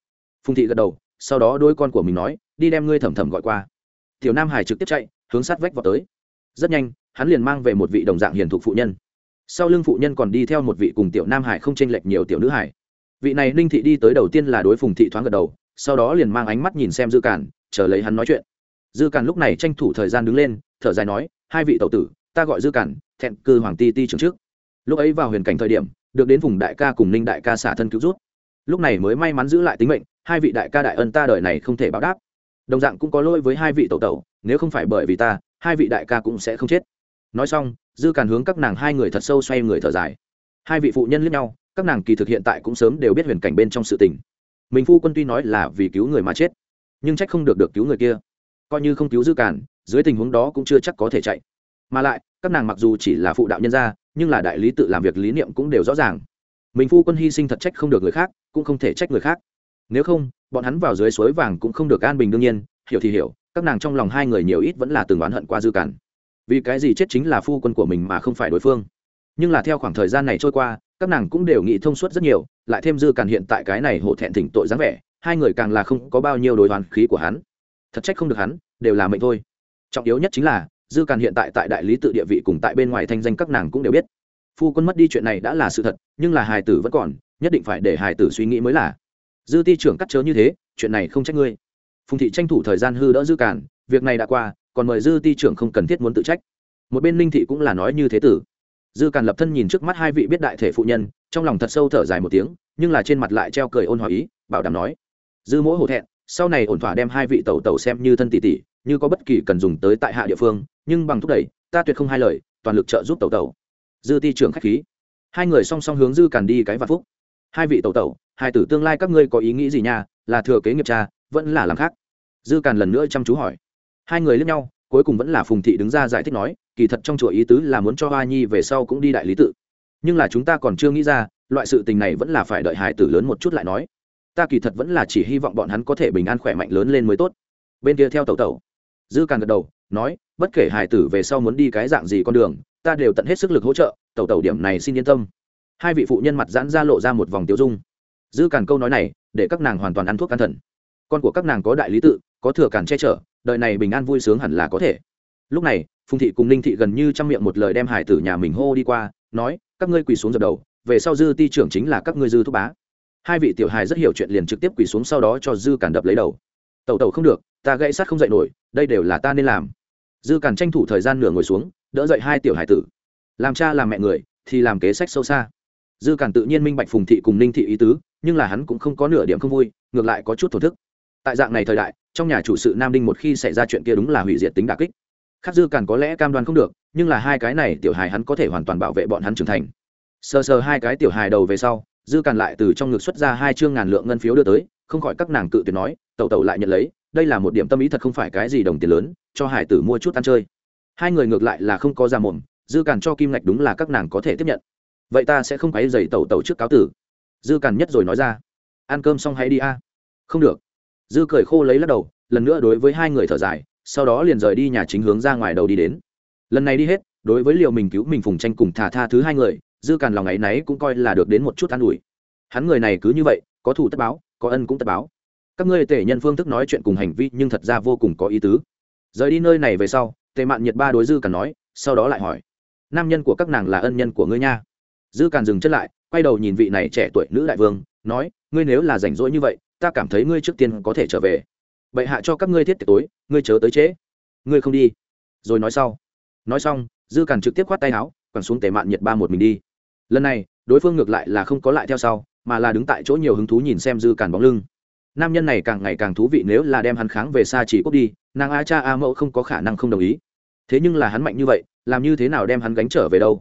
Phùng thị gật đầu, sau đó đôi con của mình nói đi đem ngươi thầm thầm gọi qua. Tiểu nam hải trực tiếp chạy, hướng sát vách vào tới. Rất nhanh, hắn liền mang về một vị đồng dạng hiền thục phụ nhân. Sau lưng phụ nhân còn đi theo một vị cùng tiểu nam hải không chênh lệch nhiều tiểu nữ hải. Vị này ninh thị đi tới đầu tiên là đối phùng thị thoáng gật đầu, sau đó liền mang ánh mắt nhìn xem dư cản chờ lấy hắn nói chuyện. Dư cản lúc này tranh thủ thời gian đứng lên, thở dài nói, hai vị tẩu tử, ta gọi dư cản thẹn cư hoàng ti ti trưởng trước. Lúc ấy vào huyền cảnh thời điểm, được đến vùng đại ca cùng ninh đại ca xả thân cứu rút lúc này mới may mắn giữ lại tính mệnh, hai vị đại ca đại ân ta đời này không thể báo đáp đồng dạng cũng có lỗi với hai vị tẩu tẩu, nếu không phải bởi vì ta, hai vị đại ca cũng sẽ không chết. Nói xong, dư càn hướng các nàng hai người thật sâu xoay người thở dài. Hai vị phụ nhân lẫn nhau, các nàng kỳ thực hiện tại cũng sớm đều biết huyền cảnh bên trong sự tình. Mình phu quân tuy nói là vì cứu người mà chết, nhưng trách không được được cứu người kia. Coi như không cứu dư càn, dưới tình huống đó cũng chưa chắc có thể chạy. Mà lại, các nàng mặc dù chỉ là phụ đạo nhân gia, nhưng là đại lý tự làm việc lý niệm cũng đều rõ ràng. Mình phu quân hy sinh thật trách không được người khác, cũng không thể trách người khác. Nếu không bọn hắn vào dưới suối vàng cũng không được an bình đương nhiên, hiểu thì hiểu, các nàng trong lòng hai người nhiều ít vẫn là từng oán hận qua dư cản. Vì cái gì chết chính là phu quân của mình mà không phải đối phương. Nhưng là theo khoảng thời gian này trôi qua, các nàng cũng đều nghĩ thông suốt rất nhiều, lại thêm dư cản hiện tại cái này hộ thẹn thỉnh tội dáng vẻ, hai người càng là không có bao nhiêu đối hoàn khí của hắn. Thật trách không được hắn, đều là mệnh thôi. Trọng yếu nhất chính là, dư càn hiện tại tại đại lý tự địa vị cùng tại bên ngoài thanh danh các nàng cũng đều biết. Phu quân mất đi chuyện này đã là sự thật, nhưng là hài tử vẫn còn, nhất định phải để hài tử suy nghĩ mới là dư ti trưởng cắt chớ như thế chuyện này không trách ngươi. Phùng thị tranh thủ thời gian hư đỡ dư cản, việc này đã qua còn mời dư ti trưởng không cần thiết muốn tự trách. Một bên ninh thị cũng là nói như thế tử. Dư càn lập thân nhìn trước mắt hai vị biết đại thể phụ nhân trong lòng thật sâu thở dài một tiếng nhưng là trên mặt lại treo cười ôn hòa ý bảo đảm nói. Dư mỗi hổ thẹn sau này ổn thỏa đem hai vị tẩu tẩu xem như thân tỷ tỷ như có bất kỳ cần dùng tới tại hạ địa phương nhưng bằng thúc đẩy ta tuyệt không hai lời toàn lực trợ giúp tẩu tẩu. Dư ti trưởng khách khí. Hai người song song hướng dư càn đi cái vạn phúc. Hai vị tẩu tẩu hai tử tương lai các ngươi có ý nghĩ gì nha, là thừa kế nghiệp cha, vẫn là làm khác? Dư càn lần nữa chăm chú hỏi. Hai người lướt nhau, cuối cùng vẫn là phùng thị đứng ra giải thích nói, kỳ thật trong chùa ý tứ là muốn cho hoa nhi về sau cũng đi đại lý tự. Nhưng là chúng ta còn chưa nghĩ ra, loại sự tình này vẫn là phải đợi hải tử lớn một chút lại nói. Ta kỳ thật vẫn là chỉ hy vọng bọn hắn có thể bình an khỏe mạnh lớn lên mới tốt. Bên kia theo tẩu tẩu, dư càng gật đầu, nói, bất kể hải tử về sau muốn đi cái dạng gì con đường, ta đều tận hết sức lực hỗ trợ, tẩu tẩu điểm này xin yên tâm. Hai vị phụ nhân mặt giãn ra lộ ra một vòng tiêu dung dư càn câu nói này, để các nàng hoàn toàn ăn thuốc an thần. Con của các nàng có đại lý tự, có thừa càn che chở đời này bình an vui sướng hẳn là có thể. Lúc này, phùng thị cùng ninh thị gần như chăm miệng một lời đem hải tử nhà mình hô đi qua, nói, các ngươi quỳ xuống dập đầu, về sau dư ti trưởng chính là các ngươi dư thúc bá. Hai vị tiểu hài rất hiểu chuyện liền trực tiếp quỳ xuống sau đó cho dư càn đập lấy đầu. Tẩu tẩu không được, ta gãy sát không dậy nổi, đây đều là ta nên làm. Dư càn tranh thủ thời gian nửa ngồi xuống, đỡ dậy hai tiểu hải tử. Làm cha làm mẹ người, thì làm kế sách sâu xa dư càn tự nhiên minh bạch phùng thị cùng ninh thị ý tứ, nhưng là hắn cũng không có nửa điểm không vui, ngược lại có chút thổ thức. Tại dạng này thời đại, trong nhà chủ sự nam đinh một khi xảy ra chuyện kia đúng là hủy diệt tính đà kích. Khác dư càn có lẽ cam đoan không được, nhưng là hai cái này tiểu hài hắn có thể hoàn toàn bảo vệ bọn hắn trưởng thành. Sờ sờ hai cái tiểu hài đầu về sau, dư càn lại từ trong ngực xuất ra hai chương ngàn lượng ngân phiếu đưa tới, không khỏi các nàng cự tuyệt nói, tẩu tẩu lại nhận lấy, đây là một điểm tâm ý thật không phải cái gì đồng tiền lớn, cho hải tử mua chút ăn chơi. Hai người ngược lại là không có ra mồm, dư càn cho kim ngạch đúng là các nàng có thể tiếp nhận vậy ta sẽ không quấy dày tẩu tẩu trước cáo tử. Dư càn nhất rồi nói ra. Ăn cơm xong hãy đi a. Không được. Dư cười khô lấy lắc đầu, lần nữa đối với hai người thở dài, sau đó liền rời đi nhà chính hướng ra ngoài đầu đi đến. Lần này đi hết, đối với liệu mình cứu mình phùng tranh cùng thả tha thứ hai người, dư càn lòng ấ y náy cũng coi là được đến một chút an ủi. Hắn người này cứ như vậy, có thủ tất báo, có ân cũng tất báo. Các ngươi tể nhân phương thức nói chuyện cùng hành vi nhưng thật ra vô cùng có ý tứ. Rời đi nơi này về sau, tề mạn nhiệt ba đối dư càn nói, sau đó lại hỏi, nam nhân của các nàng là ân nhân của ngươi nha? Dư càn dừng chân lại, quay đầu nhìn vị này trẻ tuổi nữ đại vương, nói, ngươi nếu là rảnh rỗi như vậy, ta cảm thấy ngươi trước tiên có thể trở về. Bệ hạ cho các ngươi thiết tiệc tối, ngươi chớ tới trễ. Ngươi không đi. Rồi nói sau. Nói xong, dư càn trực tiếp khoát tay áo, quẳng xuống tề mạn nhiệt ba một mình đi. Lần này, đối phương ngược lại là không có lại theo sau, mà là đứng tại chỗ nhiều hứng thú nhìn xem dư càn bóng lưng. Nam nhân này càng ngày càng thú vị nếu là đem hắn kháng về xa chỉ cốt đi, nàng a cha a mẫu không có khả năng không đồng ý. Thế nhưng là hắn mạnh như vậy, làm như thế nào đem hắn gánh trở về đâu?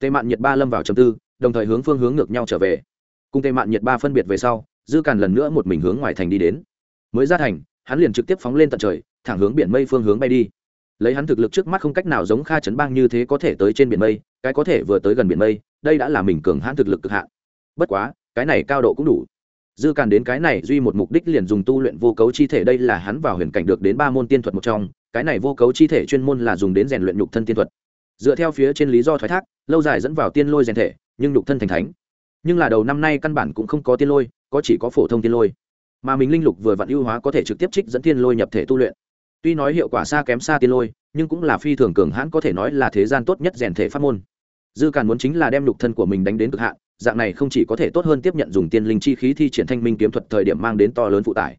Tề mạn nhiệt ba lâm vào trầm tư, đồng thời hướng phương hướng ngược nhau trở về. Cùng tề mạn nhiệt ba phân biệt về sau, dư càn lần nữa một mình hướng ngoài thành đi đến. Mới ra thành, hắn liền trực tiếp phóng lên tận trời, thẳng hướng biển mây phương hướng bay đi. Lấy hắn thực lực trước mắt không cách nào giống kha chấn bang như thế có thể tới trên biển mây, cái có thể vừa tới gần biển mây, đây đã là mình cường hãn thực lực cực hạn. Bất quá, cái này cao độ cũng đủ. Dư càn đến cái này duy một mục đích liền dùng tu luyện vô cấu chi thể, đây là hắn vào huyền cảnh được đến ba môn tiên thuật một trong, cái này vô cấu chi thể chuyên môn là dùng đến rèn luyện nhục thân tiên thuật dựa theo phía trên lý do thoái thác, lâu dài dẫn vào tiên lôi rèn thể, nhưng nhục thân thành thánh. Nhưng là đầu năm nay căn bản cũng không có tiên lôi, có chỉ có phổ thông tiên lôi. Mà mình linh lục vừa vặn ưu hóa có thể trực tiếp trích dẫn tiên lôi nhập thể tu luyện. Tuy nói hiệu quả xa kém xa tiên lôi, nhưng cũng là phi thường cường hãn có thể nói là thế gian tốt nhất rèn thể pháp môn. Dư càn muốn chính là đem lục thân của mình đánh đến cực hạn, dạng này không chỉ có thể tốt hơn tiếp nhận dùng tiên linh chi khí thi triển thanh minh kiếm thuật thời điểm mang đến to lớn phụ tải,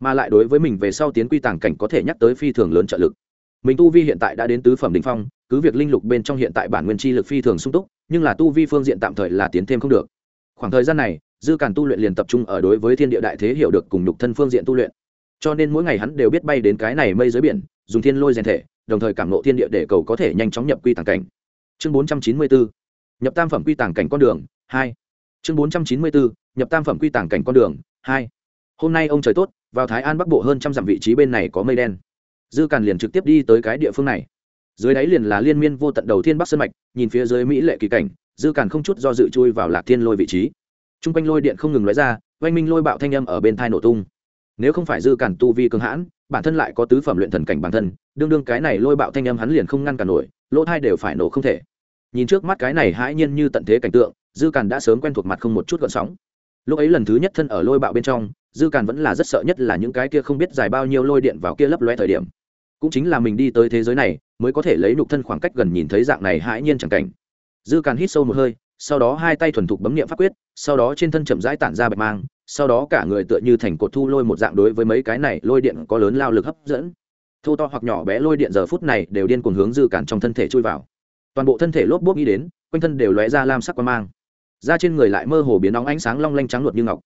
mà lại đối với mình về sau tiến quy tàng cảnh có thể nhắc tới phi thường lớn trợ lực mình tu vi hiện tại đã đến tứ phẩm đ ỉ n h phong, cứ việc linh lục bên trong hiện tại bản nguyên chi lực phi thường sung túc, nhưng là tu vi phương diện tạm thời là tiến thêm không được. Khoảng thời gian này, dư càn tu luyện liền tập trung ở đối với thiên địa đại thế hiểu được cùng lục thân phương diện tu luyện. Cho nên mỗi ngày hắn đều biết bay đến cái này mây dưới biển, dùng thiên lôi rèn thể, đồng thời cảm nộ thiên địa để cầu có thể nhanh chóng nhập quy tàng cảnh. Chương bốn trăm chín mươi bốn nhập tam phẩm quy tàng cảnh con đường, hai. Chương bốn trăm chín mươi bốn nhập tam phẩm quy tàng cảnh con đường, hai. Hôm nay ông trời tốt, vào thái an bắc bộ hơn trăm dặm vị trí bên này có mây đen dư càn liền trực tiếp đi tới cái địa phương này. Dưới đáy liền là liên miên vô tận đầu thiên bắc sơn mạch, nhìn phía dưới mỹ lệ kỳ cảnh, dư càn không chút do dự chui vào lạc thiên lôi vị trí. T r u n g quanh lôi điện không ngừng lóe ra, oanh minh lôi bạo thanh âm ở bên thai nổ tung. Nếu không phải dư càn tu vi cường hãn, bản thân lại có tứ phẩm luyện thần cảnh bản thân, đương đương cái này lôi bạo thanh âm hắn liền không ngăn cản nổi, lỗ thai đều phải nổ không thể. Nhìn trước mắt cái này hãi nhiên như tận thế cảnh tượng, dư càn đã sớm quen thuộc mặt không một chút gợn sóng. Lúc ấy lần thứ nhất thân ở lôi bạo bên trong, dư càn vẫn là rất sợ nhất là những cái kia không biết dài bao nhiêu lôi điện vào kia lấp loe thời điểm cũng chính là mình đi tới thế giới này mới có thể lấy nhục thân khoảng cách gần nhìn thấy dạng này hãi nhiên chẳng cảnh. Dư càn hít sâu một hơi, sau đó hai tay thuần thục bấm nghiệm pháp quyết, sau đó trên thân chậm rãi tản ra bạch mang, sau đó cả người tựa như thành cột thu lôi một dạng đối với mấy cái này lôi điện có lớn lao lực hấp dẫn. Thô to hoặc nhỏ bé lôi điện giờ phút này đều điên cuồng hướng dư càn trong thân thể chui vào. Toàn bộ thân thể lốp bốp nghĩ đến, quanh thân đều lóe ra lam sắc quan mang. Da trên người lại mơ hồ biến nóng ánh sáng long lanh trắng luật như ngọc.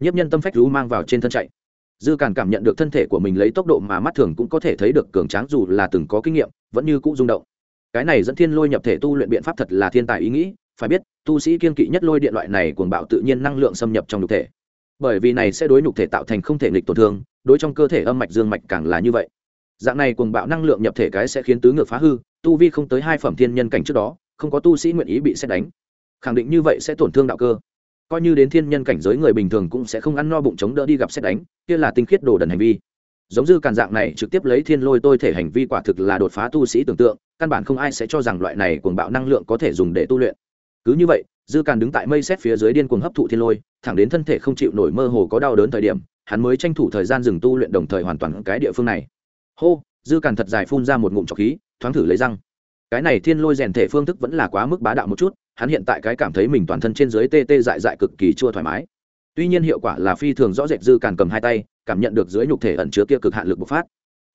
Nhiếp nhân tâm phách rú mang vào trên thân chạy dư càn cảm nhận được thân thể của mình lấy tốc độ mà mắt thường cũng có thể thấy được cường tráng dù là từng có kinh nghiệm, vẫn như cũ rung động. Cái này dẫn thiên lôi nhập thể tu luyện biện pháp thật là thiên tài ý nghĩ, phải biết, tu sĩ kiên kỵ nhất lôi điện loại này cuồng bạo tự nhiên năng lượng xâm nhập trong nhục thể. Bởi vì này sẽ đối nhục thể tạo thành không thể nghịch tổn thương, đối trong cơ thể âm mạch dương mạch càng là như vậy. Dạng này cuồng bạo năng lượng nhập thể cái sẽ khiến tứ ngược phá hư, tu vi không tới hai phẩm thiên nhân cảnh trước đó, không có tu sĩ nguyện ý bị xét đánh. Khẳng định như vậy sẽ tổn thương đạo cơ coi như đến thiên nhân cảnh giới người bình thường cũng sẽ không ăn no bụng chống đỡ đi gặp xét đánh, kia là tinh khiết đồ đần hành vi. Giống dư càn dạng này trực tiếp lấy thiên lôi tôi thể hành vi quả thực là đột phá tu sĩ tưởng tượng, căn bản không ai sẽ cho rằng loại này cuồng bạo năng lượng có thể dùng để tu luyện. Cứ như vậy, dư càn đứng tại mây xét phía dưới điên cuồng hấp thụ thiên lôi, thẳng đến thân thể không chịu nổi mơ hồ có đau đớn thời điểm, hắn mới tranh thủ thời gian dừng tu luyện đồng thời hoàn toàn cái địa phương này. Hô, dư càn thật dài phun ra một ngụm trọc khí, thoáng thử lấy răng. Cái này thiên lôi rèn thể phương thức vẫn là quá mức bá đạo một chút hắn hiện tại cái cảm thấy mình toàn thân trên dưới tê tê dại dại cực kỳ chua thoải mái. Tuy nhiên hiệu quả là phi thường rõ rệt dư càn cầm hai tay, cảm nhận được dưới nhục thể ẩn chứa kia cực hạn lực bộc phát.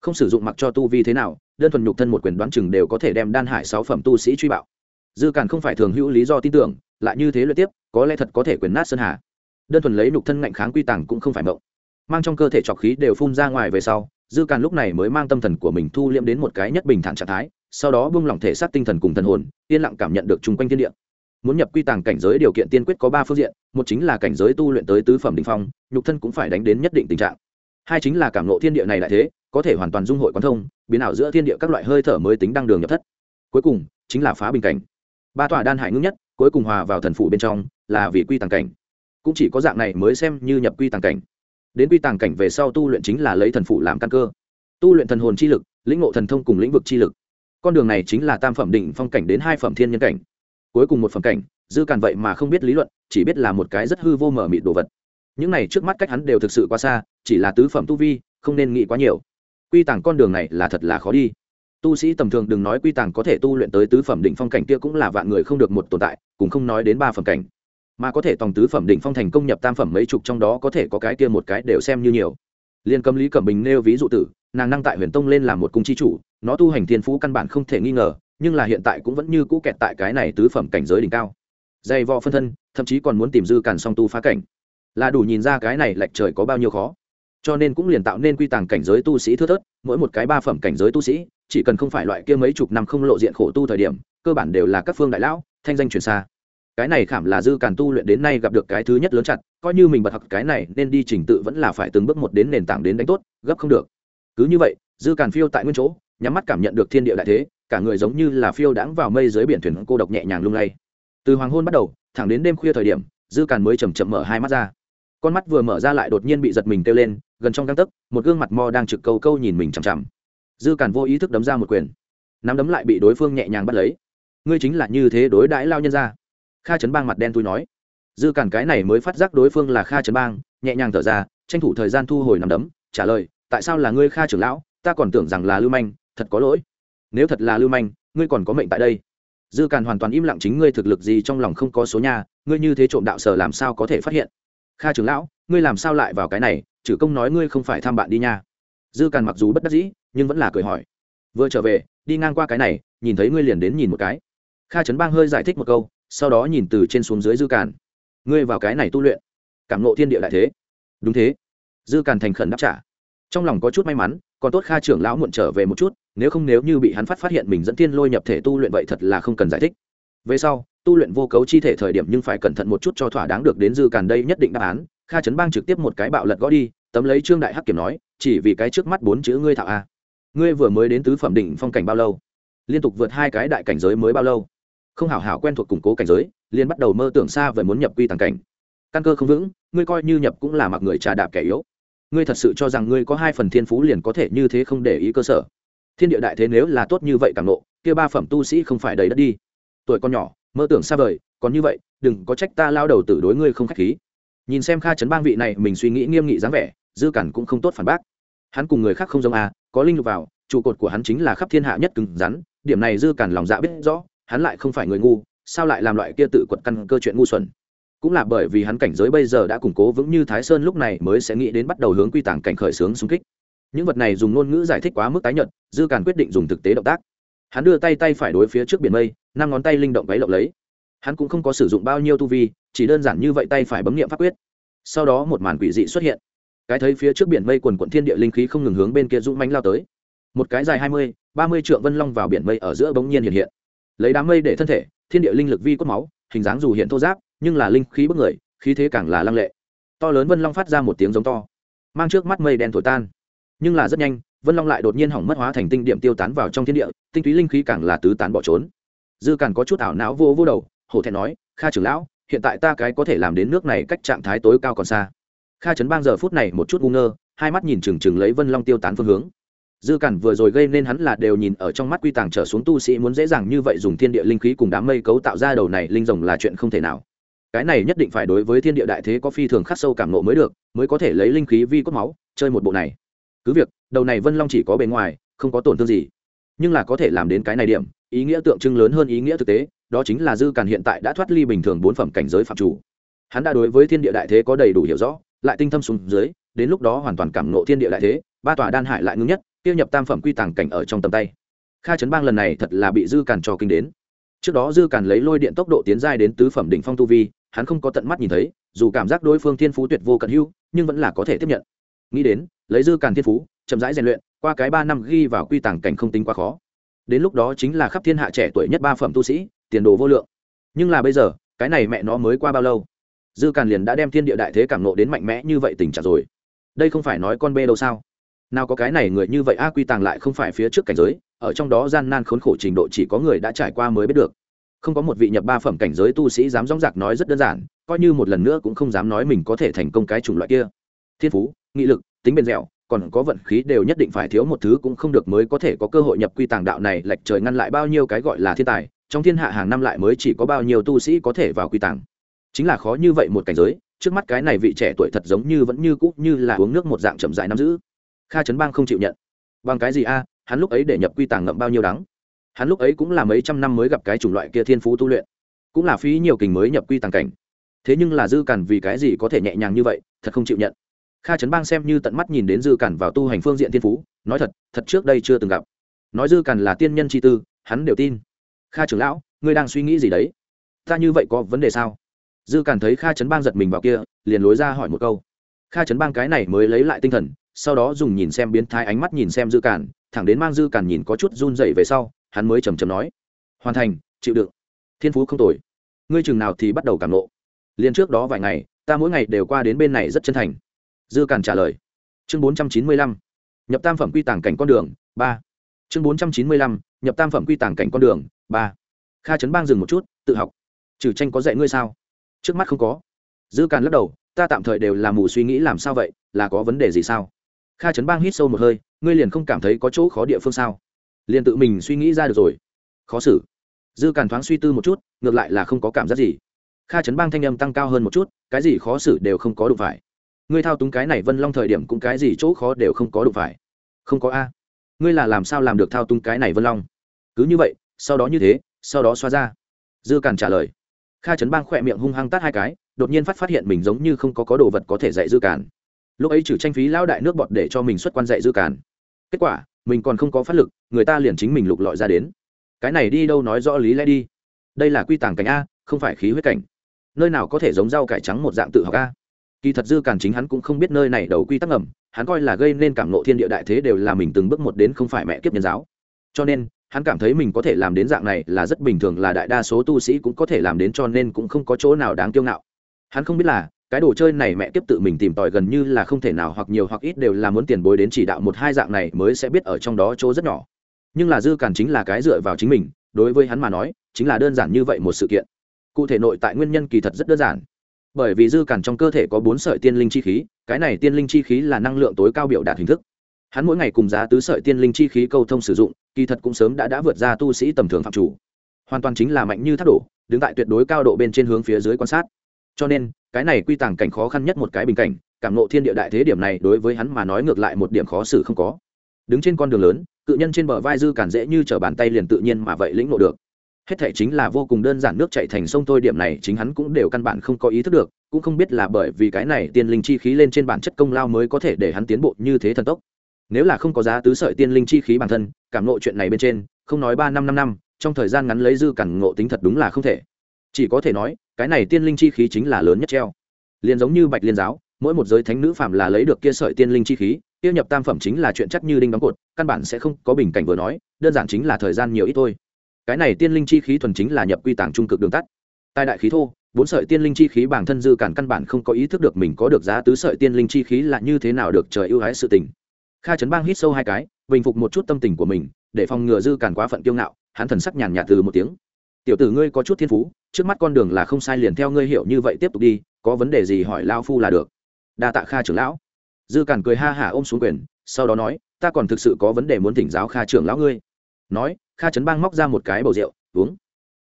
Không sử dụng mặc cho tu vi thế nào, đơn thuần nhục thân một quyền đoán chừng đều có thể đem đan hải sáu phẩm tu sĩ truy bạo. Dư càn không phải thường hữu lý do tin tưởng, lại như thế lợi tiếp, có lẽ thật có thể quyền nát sơn hà. Đơn thuần lấy nhục thân ngạnh kháng quy tàng cũng không phải mộng. Mang trong cơ thể trọc khí đều phun ra ngoài về sau, dư càn lúc này mới mang tâm thần của mình thu liễm đến một cái nhất bình thản trạng thái, sau đó buông lỏng thể xác tinh thần cùng thần hồn, yên lặng cảm nhận được chung quanh thiên địa muốn nhập quy tàng cảnh giới điều kiện tiên quyết có ba phương diện, một chính là cảnh giới tu luyện tới tứ phẩm đ ỉ n h phong, nhục thân cũng phải đánh đến nhất định tình trạng. Hai chính là cảm nộ thiên địa này lại thế, có thể hoàn toàn dung hội quán thông, biến ảo giữa thiên địa các loại hơi thở mới tính đăng đường nhập thất. Cuối cùng, chính là phá bình cảnh. Ba tòa đan hải ngưng nhất, cuối cùng hòa vào thần phủ bên trong, là vì quy tàng cảnh. Cũng chỉ có dạng này mới xem như nhập quy tàng cảnh. Đến quy tàng cảnh về sau tu luyện chính là lấy thần phủ làm căn cơ. Tu luyện thần hồn chi lực, lĩnh ngộ thần thông cùng lĩnh vực chi lực. Con đường này chính là tam phẩm đỉnh phong cảnh đến hai phẩm thiên nhân cảnh cuối cùng một phẩm cảnh, dư càn vậy mà không biết lý luận, chỉ biết là một cái rất hư vô mở mịt đồ vật. Những này trước mắt cách hắn đều thực sự quá xa, chỉ là tứ phẩm tu vi, không nên nghĩ quá nhiều. Quy tàng con đường này là thật là khó đi. Tu sĩ tầm thường đừng nói quy tàng có thể tu luyện tới tứ phẩm đỉnh phong cảnh kia cũng là vạn người không được một tồn tại, cũng không nói đến ba phẩm cảnh. Mà có thể tòng tứ phẩm đỉnh phong thành công nhập tam phẩm mấy chục trong đó có thể có cái kia một cái đều xem như nhiều. Liên cầm lý cẩm bình nêu ví dụ tử, nàng năng tại huyền tông lên làm một cung chi chủ, nó tu hành thiên phú căn bản không thể nghi ngờ nhưng là hiện tại cũng vẫn như cũ kẹt tại cái này tứ phẩm cảnh giới đỉnh cao. Dày vò phân thân, thậm chí còn muốn tìm dư càn song tu phá cảnh. Là đủ nhìn ra cái này lệch trời có bao nhiêu khó. Cho nên cũng liền tạo nên quy tàng cảnh giới tu sĩ thưa thớt, mỗi một cái ba phẩm cảnh giới tu sĩ, chỉ cần không phải loại kia mấy chục năm không lộ diện khổ tu thời điểm, cơ bản đều là các phương đại lão, thanh danh truyền xa. Cái này khảm là dư càn tu luyện đến nay gặp được cái thứ nhất lớn chặt, coi như mình bật học cái này nên đi trình tự vẫn là phải từng bước một đến nền tảng đến đánh tốt, gấp không được. Cứ như vậy, dư càn phiêu tại nguyên chỗ nhắm mắt cảm nhận được thiên địa đại thế, cả người giống như là phiêu đãng vào mây dưới biển thuyền cô độc nhẹ nhàng lung lay. Từ hoàng hôn bắt đầu, thẳng đến đêm khuya thời điểm, dư càn mới chầm chậm mở hai mắt ra. Con mắt vừa mở ra lại đột nhiên bị giật mình kêu lên, gần trong găng tấc, một gương mặt mo đang trực câu câu nhìn mình chằm chằm. Dư càn vô ý thức đấm ra một quyền. Nắm đấm lại bị đối phương nhẹ nhàng bắt lấy. Ngươi chính là như thế đối đãi lao nhân ra kha chấn bang mặt đen tôi nói. Dư càn cái này mới phát giác đối phương là kha chấn bang, nhẹ nhàng thở ra, tranh thủ thời gian thu hồi nắm đấm, trả lời, tại sao là ngươi kha trưởng lão? Ta còn tưởng rằng là lưu manh thật có lỗi. Nếu thật là lưu manh, ngươi còn có mệnh tại đây. Dư càn hoàn toàn im lặng chính ngươi thực lực gì trong lòng không có số nhà ngươi như thế trộm đạo sở làm sao có thể phát hiện? Kha trưởng lão, ngươi làm sao lại vào cái này chử công nói ngươi không phải thăm bạn đi nha. Dư càn mặc dù bất đắc dĩ, nhưng vẫn là cười hỏi. Vừa trở về, đi ngang qua cái này, nhìn thấy ngươi liền đến nhìn một cái. Kha trấn bang hơi giải thích một câu, sau đó nhìn từ trên xuống dưới dư càn. Ngươi vào cái này tu luyện. Cảm nộ thiên địa lại thế. Đúng thế. Dư càn thành khẩn đáp trả. Trong lòng có chút may mắn còn tốt kha trưởng lão muộn trở về một chút, nếu không nếu như bị hắn phát phát hiện mình dẫn thiên lôi nhập thể tu luyện vậy thật là không cần giải thích. Về sau, tu luyện vô cấu chi thể thời điểm nhưng phải cẩn thận một chút cho thỏa đáng được đến dư càn đây nhất định đáp án, kha trấn bang trực tiếp một cái bạo lật gõ đi, tấm lấy trương đại hắc kiểm nói, chỉ vì cái trước mắt bốn chữ ngươi thạo a. Ngươi vừa mới đến tứ phẩm đỉnh phong cảnh bao lâu? Liên tục vượt hai cái đại cảnh giới mới bao lâu? Không hảo hảo quen thuộc củng cố cảnh giới, liền bắt đầu mơ tưởng xa về muốn nhập quy tàng cảnh. Căn cơ không vững, ngươi coi như nhập cũng là mặc người trà đạp kẻ yếu ngươi thật sự cho rằng ngươi có hai phần thiên phú liền có thể như thế không để ý cơ sở? Thiên địa đại thế nếu là tốt như vậy càng nộ, kia ba phẩm tu sĩ không phải đầy đất đi. Tuổi con nhỏ, mơ tưởng xa vời, còn như vậy, đừng có trách ta lao đầu tử đối ngươi không khách khí. Nhìn xem kha chấn bang vị này, mình suy nghĩ nghiêm nghị dáng vẻ, dư cản cũng không tốt phản bác. Hắn cùng người khác không giống à có linh lục vào, trụ cột của hắn chính là khắp thiên hạ nhất cứng rắn, điểm này dư cản lòng dạ biết rõ, hắn lại không phải người ngu, sao lại làm loại kia tự quật căn cơ chuyện ngu xuẩn? Cũng là bởi vì hắn cảnh giới bây giờ đã củng cố vững như thái sơn lúc này mới sẽ nghĩ đến bắt đầu hướng quy tàng cảnh khởi sướng xung kích. Những vật này dùng ngôn ngữ giải thích quá mức tái nhợt, dư càn quyết định dùng thực tế động tác. Hắn đưa tay tay phải đối phía trước biển mây, năm ngón tay linh động váy lộng lấy. Hắn cũng không có sử dụng bao nhiêu tu vi, chỉ đơn giản như vậy tay phải bấm nghiệm pháp quyết. Sau đó một màn quỷ dị xuất hiện. Cái thấy phía trước biển mây quần quận thiên địa linh khí không ngừng hướng bên kia dũng mánh lao tới. Một cái dài hai mươi, ba mươi trượng vân long vào biển mây ở giữa bỗng nhiên hiện hiện. Lấy đám mây để thân thể, thiên địa linh lực vi cốt máu, hình dáng dù hiện thô giáp nhưng là linh khí bức người, khí thế càng là lăng lệ. To lớn vân long phát ra một tiếng giống to. Mang trước mắt mây đen thổi tan. Nhưng là rất nhanh, vân long lại đột nhiên hỏng mất hóa thành tinh điểm tiêu tán vào trong thiên địa, tinh túy linh khí càng là tứ tán bỏ trốn. Dư càng có chút ảo não vô vô đầu, hổ thẹn nói, kha trưởng lão, hiện tại ta cái có thể làm đến nước này cách trạng thái tối cao còn xa. Kha trấn bang giờ phút này một chút ngu ngơ, hai mắt nhìn chừng chừng lấy vân long tiêu tán phương hướng. Dư cản vừa rồi gây nên hắn là đều nhìn ở trong mắt quy tàng trở xuống tu sĩ muốn dễ dàng như vậy dùng thiên địa linh khí cùng đám mây cấu tạo ra đầu này linh rồng là chuyện không thể nào cái này nhất định phải đối với thiên địa đại thế có phi thường khắc sâu cảm nộ mới được, mới có thể lấy linh khí vi cốt máu, chơi một bộ này. Cứ việc, đầu này vân long chỉ có bề ngoài, không có tổn thương gì. Nhưng là có thể làm đến cái này điểm, ý nghĩa tượng trưng lớn hơn ý nghĩa thực tế, đó chính là dư càn hiện tại đã thoát ly bình thường bốn phẩm cảnh giới phạm chủ. Hắn đã đối với thiên địa đại thế có đầy đủ hiểu rõ, lại tinh thâm xuống dưới, đến lúc đó hoàn toàn cảm nộ thiên địa đại thế, ba tòa đan hải lại ngưng nhất tiêu nhập tam phẩm quy tàng cảnh ở trong tầm tay. Kha trấn bang lần này thật là bị dư càn cho kinh đến. Trước đó dư càn lấy lôi điện tốc độ tiến giai đến tứ phẩm đỉnh phong tu vi hắn không có tận mắt nhìn thấy, dù cảm giác đối phương thiên phú tuyệt vô cận hưu nhưng vẫn là có thể tiếp nhận. Nghĩ đến, lấy dư càn thiên phú, chậm rãi rèn luyện, qua cái ba năm ghi vào quy tàng cảnh không tính quá khó. Đến lúc đó chính là khắp thiên hạ trẻ tuổi nhất ba phẩm tu sĩ, tiền đồ vô lượng. Nhưng là bây giờ, cái này mẹ nó mới qua bao lâu? Dư càn liền đã đem thiên địa đại thế cảm nộ đến mạnh mẽ như vậy tình trạng rồi. Đây không phải nói con bê đâu sao? Nào có cái này người như vậy, a quy tàng lại không phải phía trước cảnh giới, ở trong đó gian nan khốn khổ trình độ chỉ có người đã trải qua mới biết được không có một vị nhập ba phẩm cảnh giới tu sĩ dám dóng dạc nói rất đơn giản, coi như một lần nữa cũng không dám nói mình có thể thành công cái chủng loại kia. Thiên phú, nghị lực, tính bền dẻo, còn có vận khí đều nhất định phải thiếu một thứ cũng không được mới có thể có cơ hội nhập quy tàng đạo này, lệch trời ngăn lại bao nhiêu cái gọi là thiên tài, trong thiên hạ hàng năm lại mới chỉ có bao nhiêu tu sĩ có thể vào quy tàng. Chính là khó như vậy một cảnh giới, trước mắt cái này vị trẻ tuổi thật giống như vẫn như cũ như là uống nước một dạng chậm dại nắm giữ. Kha trấn bang không chịu nhận. Bằng cái gì a, hắn lúc ấy để nhập quy tàng ngậm bao nhiêu đắng? Hắn lúc ấy cũng là mấy trăm năm mới gặp cái chủng loại kia thiên phú tu luyện, cũng là phí nhiều kình mới nhập quy tàng cảnh. Thế nhưng là dư cản vì cái gì có thể nhẹ nhàng như vậy, thật không chịu nhận. Kha trấn bang xem như tận mắt nhìn đến dư cản vào tu hành phương diện thiên phú, nói thật thật trước đây chưa từng gặp. Nói dư cản là tiên nhân chi tư, hắn đều tin. Kha trưởng lão, ngươi đang suy nghĩ gì đấy? Ta như vậy có vấn đề sao? Dư cản thấy kha trấn bang giật mình vào kia, liền lối ra hỏi một câu. Kha trấn bang cái này mới lấy lại tinh thần, sau đó dùng nhìn xem biến thái ánh mắt nhìn xem dư cản, thẳng đến mang dư cản nhìn có chút run dậy về sau hắn mới trầm trầm nói, hoàn thành, chịu đựng. Thiên phú không tồi. Ngươi chừng nào thì bắt đầu cảm lộ liền trước đó vài ngày, ta mỗi ngày đều qua đến bên này rất chân thành. Dư càn trả lời. Chương bốn trăm chín mươi lăm. Nhập tam phẩm quy tàng cảnh con đường, ba. Chương bốn trăm chín mươi lăm. Nhập tam phẩm quy tàng cảnh con đường, ba. Kha trấn bang dừng một chút, tự học. Trừ tranh có dạy ngươi sao? Trước mắt không có. Dư càn lắc đầu, ta tạm thời đều là mù suy nghĩ làm sao vậy, là có vấn đề gì sao? Kha trấn bang hít sâu một hơi, ngươi liền không cảm thấy có chỗ khó địa phương sao? Liền tự mình suy nghĩ ra được rồi. Khó xử. Dư càn thoáng suy tư một chút, ngược lại là không có cảm giác gì. Kha chấn bang thanh âm tăng cao hơn một chút, cái gì khó xử đều không có đụng phải. Ngươi thao túng cái này vân long thời điểm cũng cái gì chỗ khó đều không có đụng phải. Không có a. Ngươi là làm sao làm được thao túng cái này vân long? Cứ như vậy, sau đó như thế, sau đó xoa ra. Dư càn trả lời. Kha trấn bang khỏe miệng hung hăng tát hai cái, đột nhiên phát phát hiện mình giống như không có có đồ vật có thể dạy dư càn. Lúc ấy trừ tranh phí lao đại nước bọt để cho mình xuất quan dạy dư càn. Kết quả mình còn không có phát lực, người ta liền chính mình lục lọi ra đến. Cái này đi đâu nói rõ lý lẽ đi. Đây là quy tàng cảnh a, không phải khí huyết cảnh. Nơi nào có thể giống rau cải trắng một dạng tự học a? Kỳ thật dư càn chính hắn cũng không biết nơi này đầu quy tắc ngầm, hắn coi là gây nên cảm nộ thiên địa đại thế đều là mình từng bước một đến không phải mẹ kiếp nhân giáo. Cho nên, hắn cảm thấy mình có thể làm đến dạng này là rất bình thường, là đại đa số tu sĩ cũng có thể làm đến, cho nên cũng không có chỗ nào đáng kiêu ngạo. Hắn không biết là cái đồ chơi này mẹ tiếp tự mình tìm tòi gần như là không thể nào hoặc nhiều hoặc ít đều là muốn tiền bối đến chỉ đạo một hai dạng này mới sẽ biết ở trong đó chỗ rất nhỏ. Nhưng là dư cản chính là cái dựa vào chính mình, đối với hắn mà nói, chính là đơn giản như vậy một sự kiện. Cụ thể nội tại nguyên nhân kỳ thật rất đơn giản. Bởi vì dư cản trong cơ thể có bốn sợi tiên linh chi khí, cái này tiên linh chi khí là năng lượng tối cao biểu đạt hình thức. Hắn mỗi ngày cùng giá tứ sợi tiên linh chi khí câu thông sử dụng, kỳ thật cũng sớm đã đã vượt ra tu sĩ tầm thường phạm chủ. Hoàn toàn chính là mạnh như thác đổ, đứng tại tuyệt đối cao độ bên trên hướng phía dưới quan sát. Cho nên cái này quy tàng cảnh khó khăn nhất một cái bình cảnh, cảm nộ thiên địa đại thế điểm này đối với hắn mà nói ngược lại một điểm khó xử không có. Đứng trên con đường lớn, cự nhân trên bờ vai dư cản dễ như t bàn tay liền tự nhiên mà vậy lĩnh ngộ được. Hết thể chính là vô cùng đơn giản nước chạy thành sông thôi, điểm này chính hắn cũng đều căn bản không có ý thức được, cũng không biết là bởi vì cái này tiên linh chi khí lên trên bản chất công lao mới có thể để hắn tiến bộ như thế thần tốc. Nếu là không có giá tứ sợi tiên linh chi khí bản thân, cảm ngộ chuyện này bên trên, không nói ba năm năm năm, trong thời gian ngắn lấy dư cản ngộ tính thật đúng là không thể. Chỉ có thể nói cái này tiên linh chi khí chính là lớn nhất treo. Liền giống như bạch liên giáo, mỗi một giới thánh nữ phạm là lấy được kia sợi tiên linh chi khí tiêu nhập tam phẩm chính là chuyện chắc như đinh đóng cột, căn bản sẽ không có bình cảnh vừa nói, đơn giản chính là thời gian nhiều ít thôi. Cái này tiên linh chi khí thuần chính là nhập quy tàng trung cực đường tắt. Tại đại khí thô, bốn sợi tiên linh chi khí bản thân dư cản căn bản không có ý thức được mình có được giá tứ sợi tiên linh chi khí là như thế nào được trời ưu ái sự tình. Kha trấn bang hít sâu hai cái, bình phục một chút tâm tình của mình, để phòng ngừa dư cản quá phận kiêu ngạo, hắn thần sắc nhàn nhạt từ một tiếng tiểu tử ngươi có chút thiên phú, trước mắt con đường là không sai liền theo ngươi hiểu như vậy tiếp tục đi, có vấn đề gì hỏi lao phu là được. Đa tạ kha trưởng lão. Dư cản cười ha hả ôm xuống quyền, sau đó nói, ta còn thực sự có vấn đề muốn thỉnh giáo kha trưởng lão ngươi. Nói, kha trấn bang móc ra một cái bầu rượu, uống.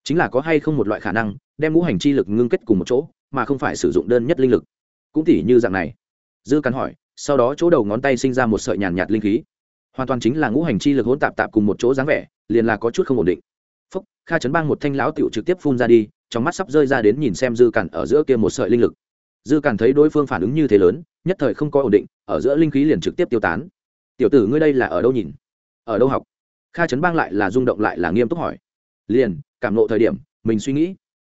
Chính là có hay không một loại khả năng, đem ngũ hành chi lực ngưng kết cùng một chỗ, mà không phải sử dụng đơn nhất linh lực. Cũng tỉ như dạng này. Dư cắn hỏi, sau đó chỗ đầu ngón tay sinh ra một sợi nhàn nhạt linh khí. Hoàn toàn chính là ngũ hành chi lực hỗn tạp tạp cùng một chỗ dáng vẻ, liền là có chút không ổn định phúc, kha chấn bang một thanh lão tiểu trực tiếp phun ra đi, trong mắt sắp rơi ra đến nhìn xem dư cản ở giữa kia một sợi linh lực. Dư cản thấy đối phương phản ứng như thế lớn, nhất thời không có ổn định, ở giữa linh khí liền trực tiếp tiêu tán. Tiểu tử ngươi đây là ở đâu nhìn? Ở đâu học? Kha chấn bang lại là rung động lại là nghiêm túc hỏi. Liền, cảm nộ thời điểm, mình suy nghĩ.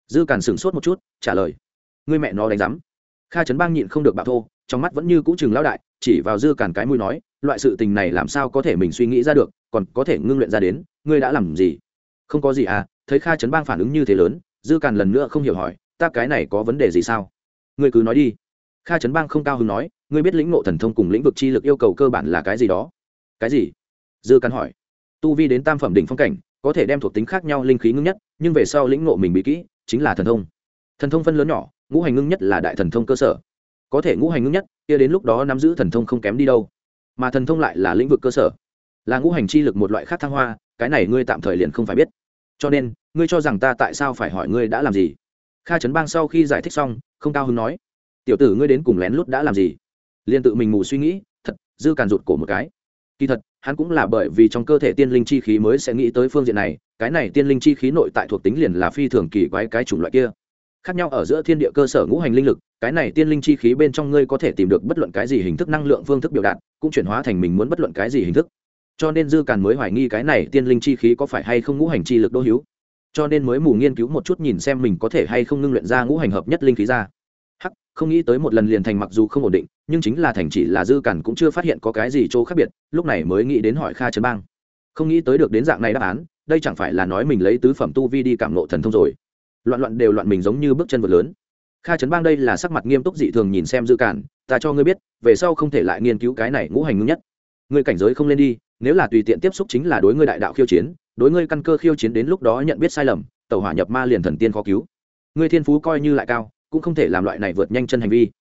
Dư cản sửng sốt một chút, trả lời. Ngươi mẹ nó đánh rắm kha chấn bang nhịn không được bạo thô, trong mắt vẫn như cũ chừng lão đại, chỉ vào dư cản cái mũi nói, loại sự tình này làm sao có thể mình suy nghĩ ra được, còn có thể ngưng luyện ra đến, ngươi đã làm gì? Không có gì à thấy kha chấn bang phản ứng như thế lớn, dư Càn lần nữa không hiểu hỏi, ta cái này có vấn đề gì sao? Ngươi cứ nói đi. Kha chấn bang không cao hứng nói, ngươi biết lĩnh ngộ thần thông cùng lĩnh vực chi lực yêu cầu cơ bản là cái gì đó? Cái gì? Dư Càn hỏi. Tu vi đến tam phẩm đỉnh phong cảnh, có thể đem thuộc tính khác nhau linh khí ngưng nhất, nhưng về sau lĩnh ngộ mình bị kỹ, chính là thần thông. Thần thông phân lớn nhỏ, ngũ hành ngưng nhất là đại thần thông cơ sở. Có thể ngũ hành ngưng nhất, kia đến lúc đó nắm giữ thần thông không kém đi đâu. Mà thần thông lại là lĩnh vực cơ sở. Là ngũ hành chi lực một loại khác thăng hoa, cái này ngươi tạm thời liền không phải biết cho nên, ngươi cho rằng ta tại sao phải hỏi ngươi đã làm gì? Kha trấn bang sau khi giải thích xong, không cao hứng nói, tiểu tử ngươi đến cùng lén lút đã làm gì? Liền tự mình mù suy nghĩ, thật, dư càn rụt cổ một cái. Kỳ thật, hắn cũng là bởi vì trong cơ thể tiên linh chi khí mới sẽ nghĩ tới phương diện này, cái này tiên linh chi khí nội tại thuộc tính liền là phi thường kỳ quái cái chủng loại kia. Khác nhau ở giữa thiên địa cơ sở ngũ hành linh lực, cái này tiên linh chi khí bên trong ngươi có thể tìm được bất luận cái gì hình thức năng lượng phương thức biểu đạt, cũng chuyển hóa thành mình muốn bất luận cái gì hình thức cho nên dư càn mới hoài nghi cái này tiên linh chi khí có phải hay không ngũ hành chi lực đô hiếu. Cho nên mới mù nghiên cứu một chút nhìn xem mình có thể hay không ngưng luyện ra ngũ hành hợp nhất linh khí ra. Hắc, không nghĩ tới một lần liền thành mặc dù không ổn định, nhưng chính là thành chỉ là dư càn cũng chưa phát hiện có cái gì chỗ khác biệt, lúc này mới nghĩ đến hỏi kha trấn bang. Không nghĩ tới được đến dạng này đáp án, đây chẳng phải là nói mình lấy tứ phẩm tu vi đi cảm nộ thần thông rồi. Loạn loạn đều loạn mình giống như bước chân vượt lớn. Kha trấn bang đây là sắc mặt nghiêm túc dị thường nhìn xem dư cản ta cho ngươi biết, về sau không thể lại nghiên cứu cái này ngũ hành ngưng nhất ngươi cảnh giới không lên đi, nếu là tùy tiện tiếp xúc chính là đối ngươi đại đạo khiêu chiến, đối ngươi căn cơ khiêu chiến đến lúc đó nhận biết sai lầm tàu hỏa nhập ma liền thần tiên khó cứu. Ngươi thiên phú coi như lại cao, cũng không thể làm loại này vượt nhanh chân hành vi.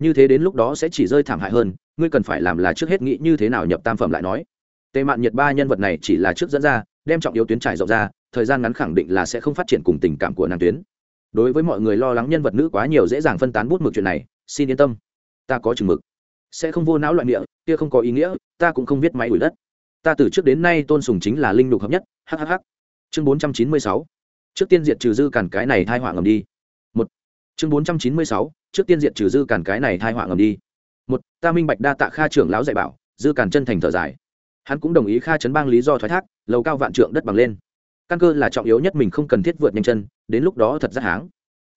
Như thế đến lúc đó sẽ chỉ rơi thảm hại hơn, ngươi cần phải làm là trước hết nghĩ như thế nào nhập tam phẩm lại nói. Tề mạn nhiệt ba nhân vật này chỉ là trước dẫn ra, đem trọng yếu tuyến trải rộng ra, thời gian ngắn khẳng định là sẽ không phát triển cùng tình cảm của nàng tuyến. Đối với mọi người lo lắng nhân vật nữ quá nhiều dễ dàng phân tán bút mực chuyện này, xin yên tâm, ta có chừng mực sẽ không vô não loại địa kia không có ý nghĩa, ta cũng không biết máy đuổi đất. Ta từ trước đến nay tôn sùng chính là linh lục hợp nhất hhh chương bốn trăm chín mươi sáu, trước tiên diệt trừ dư cản cái này thai họa ngầm đi. Một, chương bốn trăm chín mươi sáu, trước tiên diệt trừ dư cản cái này thai họa ngầm đi. Một, ta minh bạch đa tạ kha trưởng lão dạy bảo, dư cản chân thành thở dài. Hắn cũng đồng ý kha chấn bang lý do thoái thác, lầu cao vạn trượng đất bằng lên. Căn cơ là trọng yếu nhất mình không cần thiết vượt nhanh chân, đến lúc đó thật rất háng.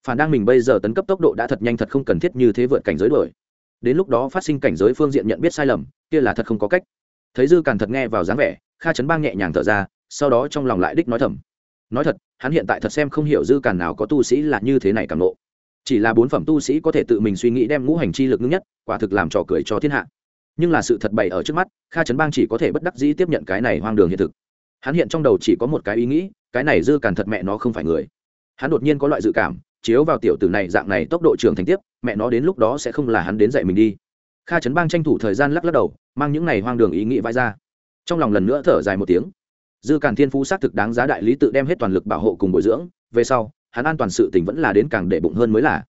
Phản đang mình bây giờ tấn cấp tốc độ đã thật nhanh, thật không cần thiết như thế vượt cảnh giới đuổi đến lúc đó phát sinh cảnh giới phương diện nhận biết sai lầm, kia là thật không có cách. Thấy dư càn thật nghe vào dáng vẻ, kha chấn bang nhẹ nhàng thở ra, sau đó trong lòng lại đích nói thầm. Nói thật, hắn hiện tại thật xem không hiểu dư càn nào có tu sĩ là như thế này càng nộ. Chỉ là bốn phẩm tu sĩ có thể tự mình suy nghĩ đem ngũ hành chi lực ngưng nhất, quả thực làm trò cười cho thiên hạ. Nhưng là sự thật bày ở trước mắt, kha chấn bang chỉ có thể bất đắc dĩ tiếp nhận cái này hoang đường hiện thực. Hắn hiện trong đầu chỉ có một cái ý nghĩ, cái này dư càn thật mẹ nó không phải người. Hắn đột nhiên có loại dự cảm chiếu vào tiểu tử này dạng này tốc độ trưởng thành tiếp, mẹ nó đến lúc đó sẽ không là hắn đến dạy mình đi. Kha chấn bang tranh thủ thời gian lắc lắc đầu, mang những này hoang đường ý nghĩ vãi ra. Trong lòng lần nữa thở dài một tiếng. Dư càn thiên phú xác thực đáng giá đại lý tự đem hết toàn lực bảo hộ cùng bồi dưỡng, về sau, hắn an toàn sự tình vẫn là đến càng để bụng hơn mới là.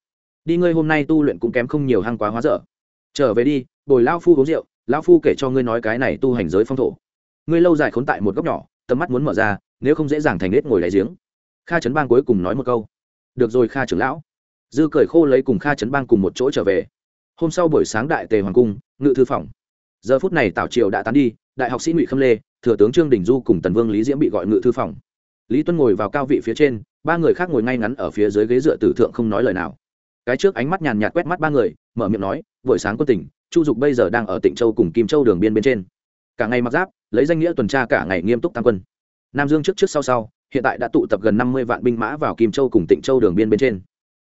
Đi ngươi hôm nay tu luyện cũng kém không nhiều hăng quá hóa dở. Trở về đi, bồi lao phu uống rượu, lão phu kể cho ngươi nói cái này tu hành giới phong thổ. Ngươi lâu dài khốn tại một góc nhỏ, tầm mắt muốn mở ra, nếu không dễ dàng thành nết ngồi đáy giếng. Kha trấn bang cuối cùng nói một câu được rồi kha trưởng lão. Dư cười khô lấy cùng kha trấn bang cùng một chỗ trở về. Hôm sau buổi sáng đại tề hoàng cung, ngự thư phòng. Giờ phút này tảo triều đã tán đi, đại học sĩ ngụy khâm lê, thừa tướng trương đình du cùng tần vương lý diễm bị gọi ngự thư phòng. Lý tuân ngồi vào cao vị phía trên, ba người khác ngồi ngay ngắn ở phía dưới ghế dựa tử thượng không nói lời nào. Cái trước ánh mắt nhàn nhạt quét mắt ba người, mở miệng nói, buổi sáng quân tỉnh, chu dục bây giờ đang ở tịnh châu cùng kim châu đường biên bên trên. Cả ngày mặc giáp, lấy danh nghĩa tuần tra cả ngày nghiêm túc tam quân. Nam dương trước trước sau sau hiện tại đã tụ tập gần năm mươi vạn binh mã vào kim châu cùng tịnh châu đường biên bên trên.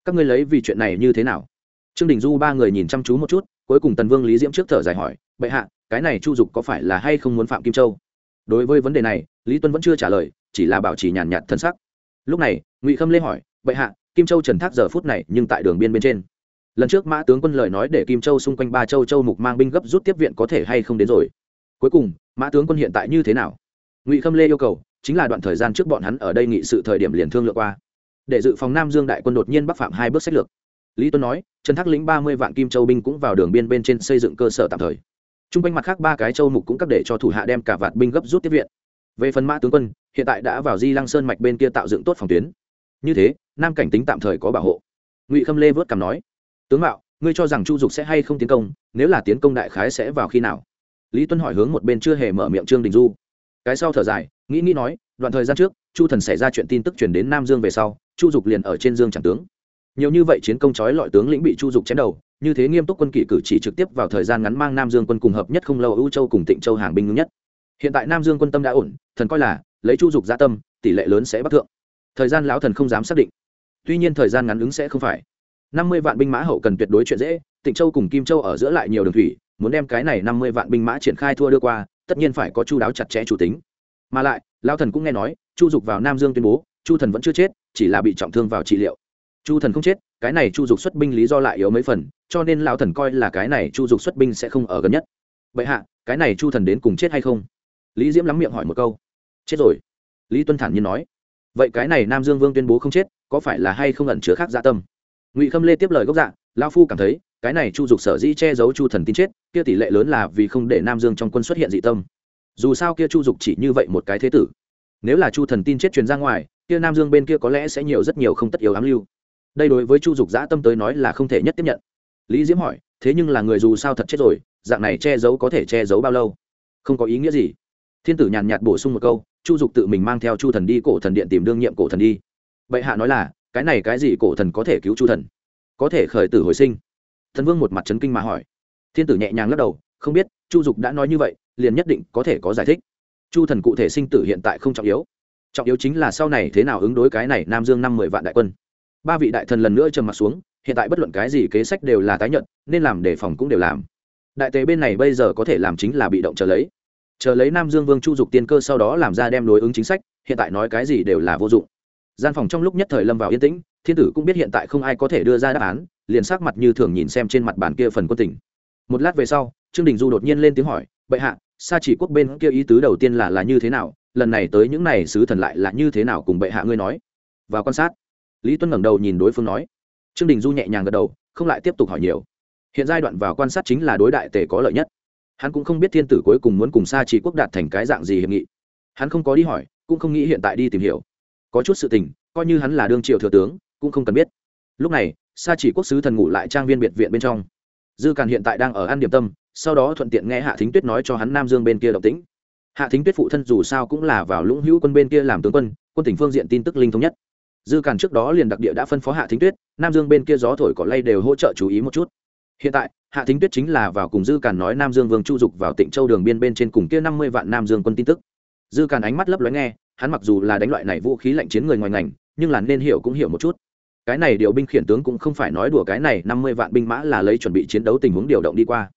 Các ngươi lấy vì chuyện này như thế nào? Trương đình du ba người nhìn chăm chú một chút, cuối cùng tần vương lý diễm trước thở dài hỏi, bệ hạ, cái này chu dục có phải là hay không muốn phạm kim châu? Đối với vấn đề này, lý tuân vẫn chưa trả lời, chỉ là bảo trì nhàn nhạt thân sắc. Lúc này, ngụy khâm lê hỏi, bệ hạ, kim châu trần thác giờ phút này nhưng tại đường biên bên trên. Lần trước mã tướng quân lời nói để kim châu xung quanh ba châu châu mục mang binh gấp rút tiếp viện có thể hay không đến rồi. Cuối cùng, mã tướng quân hiện tại như thế nào? Ngụy khâm lê yêu cầu chính là đoạn thời gian trước bọn hắn ở đây nghị sự thời điểm liền thương lượng qua. Để dự phòng nam dương đại quân đột nhiên bắc phạm hai bước sách lược. Lý tuấn nói, trần thác lĩnh ba mươi vạn kim châu binh cũng vào đường biên bên trên xây dựng cơ sở tạm thời. T r u n g quanh mặt khác ba cái châu mục cũng cấp để cho thủ hạ đem cả vạt binh gấp rút tiếp viện. Về phần mã tướng quân, hiện tại đã vào di lăng sơn mạch bên kia tạo dựng tốt phòng tuyến. Như thế, nam cảnh tính tạm thời có bảo hộ. Ngụy khâm lê vớt cằm nói, tướng mạo, ngươi cho rằng chu dục sẽ hay không tiến công, nếu là tiến công đại khái sẽ vào khi nào? Lý Tuấn hỏi hướng một bên chưa hề mở miệng trương đình du cái sau thở dài, nghĩ nghĩ nói, đoạn thời gian trước, chu thần xảy ra chuyện tin tức chuyển đến nam dương về sau, chu dục liền ở trên dương chẳng tướng. Nhiều như vậy chiến công trói lọi tướng lĩnh bị chu dục chém đầu, như thế nghiêm túc quân kỷ cử chỉ trực tiếp vào thời gian ngắn mang nam dương quân cùng hợp nhất không lâu, ưu châu cùng tịnh châu hàng binh ngưng nhất. Hiện tại nam dương quân tâm đã ổn, thần coi là, lấy chu dục gia tâm, tỷ lệ lớn sẽ bắt thượng. Thời gian lão thần không dám xác định. Tuy nhiên thời gian ngắn ứng sẽ không phải. Năm mươi vạn binh mã hậu cần tuyệt đối chuyện dễ, tịnh châu cùng kim châu ở giữa lại nhiều đường thủy, muốn đem cái này năm mươi vạn binh mã triển khai thua đưa qua tất nhiên phải có chu đáo chặt chẽ chủ tính. Mà lại lao thần cũng nghe nói, chu dục vào nam dương tuyên bố, chu thần vẫn chưa chết, chỉ là bị trọng thương vào trị liệu. Chu thần không chết, cái này chu dục xuất binh lý do lại yếu mấy phần, cho nên lao thần coi là cái này chu dục xuất binh sẽ không ở gần nhất. Vậy hạ, cái này chu thần đến cùng chết hay không? Lý diễm lắm miệng hỏi một câu. Chết rồi. Lý tuân thản nhiên nói. Vậy cái này nam dương vương tuyên bố không chết, có phải là hay không ẩn chứa khác dạ tâm? Ngụy khâm lê tiếp lời gốc dạ lao phu cảm thấy, cái này chu dục sở dĩ che giấu chu thần tin chết kia tỷ lệ lớn là vì không để nam dương trong quân xuất hiện dị tâm. Dù sao kia chu dục chỉ như vậy một cái thế tử. Nếu là chu thần tin chết truyền ra ngoài, kia nam dương bên kia có lẽ sẽ nhiều rất nhiều không tất yếu ám lưu. Đây đối với chu dục dã tâm tới nói là không thể nhất tiếp nhận. Lý diễm hỏi, thế nhưng là người dù sao thật chết rồi, dạng này che giấu có thể che giấu bao lâu? Không có ý nghĩa gì. Thiên tử nhàn nhạt bổ sung một câu, chu dục tự mình mang theo chu thần đi cổ thần điện tìm đương nhiệm cổ thần đi. Bệ hạ nói là, cái này cái gì cổ thần có thể cứu chu thần? Có thể khởi tử hồi sinh. Thần vương một mặt chấn kinh mà hỏi thiên tử nhẹ nhàng lắc đầu, không biết, chu dục đã nói như vậy, liền nhất định có thể có giải thích. Chu thần cụ thể sinh tử hiện tại không trọng yếu. Trọng yếu chính là sau này thế nào ứng đối cái này nam dương năm mười vạn đại quân. Ba vị đại thần lần nữa trầm m ặ t xuống, hiện tại bất luận cái gì kế sách đều là tái nhận nên làm đề phòng cũng đều làm. Đại tế bên này bây giờ có thể làm chính là bị động chờ lấy. Chờ lấy nam dương vương chu dục tiên cơ sau đó làm ra đem đối ứng chính sách, hiện tại nói cái gì đều là vô dụng. Gian phòng trong lúc nhất thời lâm vào yên tĩnh, thiên tử cũng biết hiện tại không ai có thể đưa ra đáp án, liền sắc mặt như thường nhìn xem trên mặt bàn kia phần quân tình một lát về sau, trương đình du đột nhiên lên tiếng hỏi, bệ hạ, sa chỉ quốc bên kia ý tứ đầu tiên là là như thế nào? Lần này tới những này sứ thần lại là như thế nào cùng bệ hạ ngươi nói? Và quan sát, lý tuân ngẩng đầu nhìn đối phương nói. Trương đình du nhẹ nhàng gật đầu, không lại tiếp tục hỏi nhiều. Hiện giai đoạn vào quan sát chính là đối đại tề có lợi nhất. Hắn cũng không biết thiên tử cuối cùng muốn cùng sa chỉ quốc đạt thành cái dạng gì hiệp nghị. Hắn không có đi hỏi, cũng không nghĩ hiện tại đi tìm hiểu. Có chút sự tình, coi như hắn là đương triều thừa tướng, cũng không cần biết. Lúc này, sa chỉ quốc sứ thần ngủ lại trang viên biệt viện bên trong dư càn hiện tại đang ở ăn điểm tâm, sau đó thuận tiện nghe hạ thính tuyết nói cho hắn nam dương bên kia động tĩnh. Hạ thính tuyết phụ thân dù sao cũng là vào lũng hữu quân bên kia làm tướng quân quân tỉnh phương diện tin tức linh thống nhất. Dư càn trước đó liền đặc địa đã phân phó hạ thính tuyết, nam dương bên kia gió thổi cỏ lay đều hỗ trợ chú ý một chút. Hiện tại, hạ thính tuyết chính là vào cùng dư càn nói nam dương vương chu dục vào tỉnh châu đường biên bên trên cùng kia năm mươi vạn nam dương quân tin tức. Dư càn ánh mắt lấp lóe nghe, hắn mặc dù là đánh loại này vũ khí lạnh chiến người ngoài ngành, nhưng là nên hiểu cũng hiểu một chút cái này điều binh khiển tướng cũng không phải nói đùa cái này năm mươi vạn binh mã là lấy chuẩn bị chiến đấu tình huống điều động đi qua.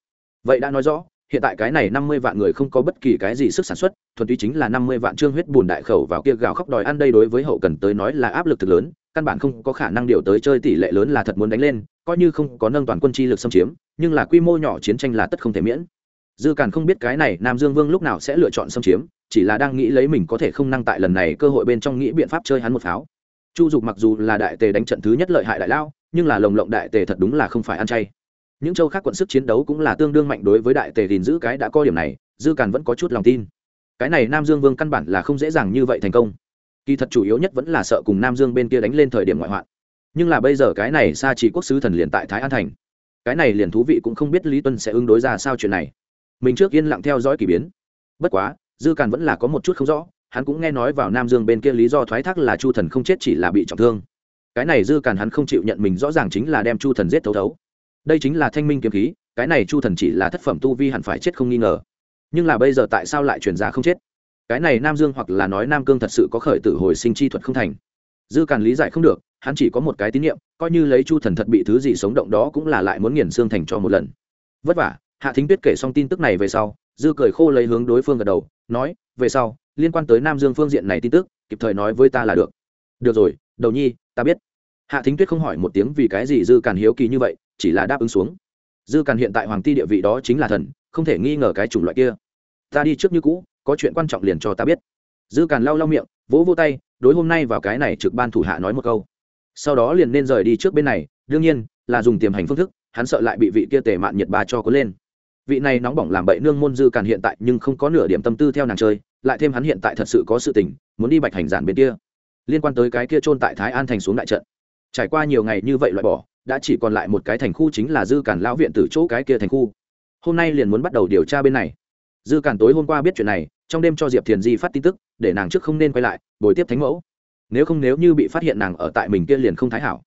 Vậy đã nói rõ, hiện tại cái này năm mươi vạn người không có bất kỳ cái gì sức sản xuất, thuần túy chính là năm mươi vạn trương huyết bùn đại khẩu vào kia gào khóc đòi ăn đây đối với hậu cần tới nói là áp lực thực lớn, căn bản không có khả năng điều tới chơi tỷ lệ lớn là thật muốn đánh lên, coi như không có nâng toàn quân chi lực xâm chiếm, nhưng là quy mô nhỏ chiến tranh là tất không thể miễn. Dư càn không biết cái này nam dương vương lúc nào sẽ lựa chọn xâm chiếm, chỉ là đang nghĩ lấy mình có thể không năng tại lần này cơ hội bên trong nghĩ biện pháp chơi hắn một pháo chu dục mặc dù là đại tề đánh trận thứ nhất lợi hại đại lao, nhưng là lồng lộng đại tề thật đúng là không phải ăn chay. Những châu khác quận sức chiến đấu cũng là tương đương mạnh đối với đại tề gìn giữ cái đã có điểm này, dư càn vẫn có chút lòng tin. Cái này nam dương vương căn bản là không dễ dàng như vậy thành công. Kỳ thật chủ yếu nhất vẫn là sợ cùng nam dương bên kia đánh lên thời điểm ngoại hoạn. Nhưng là bây giờ cái này xa chỉ quốc sứ thần liền tại thái an thành. Cái này liền thú vị cũng không biết lý tuân sẽ ứng đối ra sao chuyện này. Mình trước yên lặng theo dõi k ỳ biến. Bất quá, dư càn vẫn là có một chút không rõ hắn cũng nghe nói vào nam dương bên kia lý do thoái thác là chu thần không chết chỉ là bị trọng thương. Cái này dư càn hắn không chịu nhận mình rõ ràng chính là đem chu thần giết thấu thấu. Đây chính là thanh minh kiếm khí, cái này chu thần chỉ là thất phẩm tu vi hẳn phải chết không nghi ngờ. Nhưng là bây giờ tại sao lại chuyển ra không chết? Cái này nam dương hoặc là nói nam cương thật sự có khởi tử hồi sinh chi thuật không thành. Dư càn lý giải không được, hắn chỉ có một cái tín nhiệm coi như lấy chu thần thật bị thứ gì sống động đó cũng là lại muốn nghiền xương thành cho một lần. Vất vả, hạ thính tuyết kể xong tin tức này về sau dư cười khô lấy hướng đối phương gật đầu, nói, về sau, liên quan tới nam dương phương diện này tin tức, kịp thời nói với ta là được. Được rồi, đầu nhi, ta biết. Hạ thính tuyết không hỏi một tiếng vì cái gì dư càn hiếu kỳ như vậy, chỉ là đáp ứng xuống. Dư càn hiện tại hoàng ti địa vị đó chính là thần, không thể nghi ngờ cái chủng loại kia. Ta đi trước như cũ, có chuyện quan trọng liền cho ta biết. Dư càn lau lau miệng, vỗ vô tay, đối hôm nay vào cái này trực ban thủ hạ nói một câu. Sau đó liền nên rời đi trước bên này, đương nhiên, là dùng tiềm hành phương thức, hắn sợ lại bị vị kia tề mạn nhiệt ba cho có lên vị này nóng bỏng làm bậy nương môn dư càn hiện tại nhưng không có nửa điểm tâm tư theo nàng chơi, lại thêm hắn hiện tại thật sự có sự tình, muốn đi bạch hành giản bên kia. Liên quan tới cái kia trôn tại thái an thành xuống đại trận. Trải qua nhiều ngày như vậy loại bỏ, đã chỉ còn lại một cái thành khu chính là dư càn lão viện từ chỗ cái kia thành khu. Hôm nay liền muốn bắt đầu điều tra bên này. Dư càn tối hôm qua biết chuyện này, trong đêm cho diệp thiền di phát tin tức, để nàng trước không nên quay lại, bồi tiếp thánh mẫu. Nếu không nếu như bị phát hiện nàng ở tại mình kia liền không thái hảo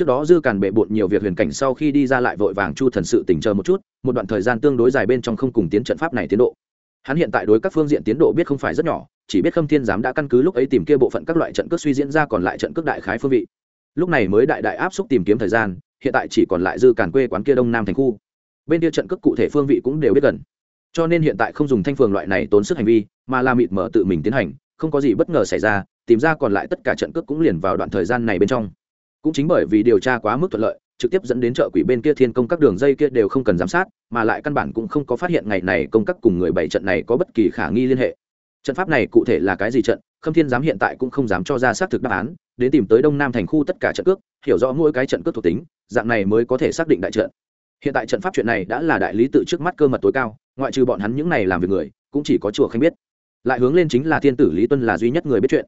trước đó dư càn bệ bộn nhiều việc huyền cảnh sau khi đi ra lại vội vàng chu thần sự tỉnh chờ một chút, một đoạn thời gian tương đối dài bên trong không cùng tiến trận pháp này tiến độ. Hắn hiện tại đối các phương diện tiến độ biết không phải rất nhỏ, chỉ biết khâm thiên giám đã căn cứ lúc ấy tìm kia bộ phận các loại trận cước suy diễn ra còn lại trận cước đại khái phương vị. Lúc này mới đại đại áp xúc tìm kiếm thời gian, hiện tại chỉ còn lại dư càn quê quán kia đông nam thành khu. Bên kia trận cước cụ thể phương vị cũng đều biết gần. Cho nên hiện tại không dùng thanh phường loại này tốn sức hành vi, mà là mịt mở tự mình tiến hành, không có gì bất ngờ xảy ra, tìm ra còn lại tất cả trận cước cũng liền vào đoạn thời gian này bên trong cũng chính bởi vì điều tra quá mức thuận lợi, trực tiếp dẫn đến chợ quỷ bên kia thiên công các đường dây kia đều không cần giám sát, mà lại căn bản cũng không có phát hiện ngày này công các cùng người bảy trận này có bất kỳ khả nghi liên hệ. Trận pháp này cụ thể là cái gì trận, khâm thiên giám hiện tại cũng không dám cho ra xác thực đáp án, đến tìm tới đông nam thành khu tất cả trận cước, hiểu rõ mỗi cái trận cước thuộc tính, dạng này mới có thể xác định đại trận. Hiện tại trận pháp chuyện này đã là đại lý tự trước mắt cơ mật tối cao, ngoại trừ bọn hắn những này làm việc người, cũng chỉ có chùa khanh biết. Lại hướng lên chính là thiên tử lý tuân là duy nhất người biết chuyện.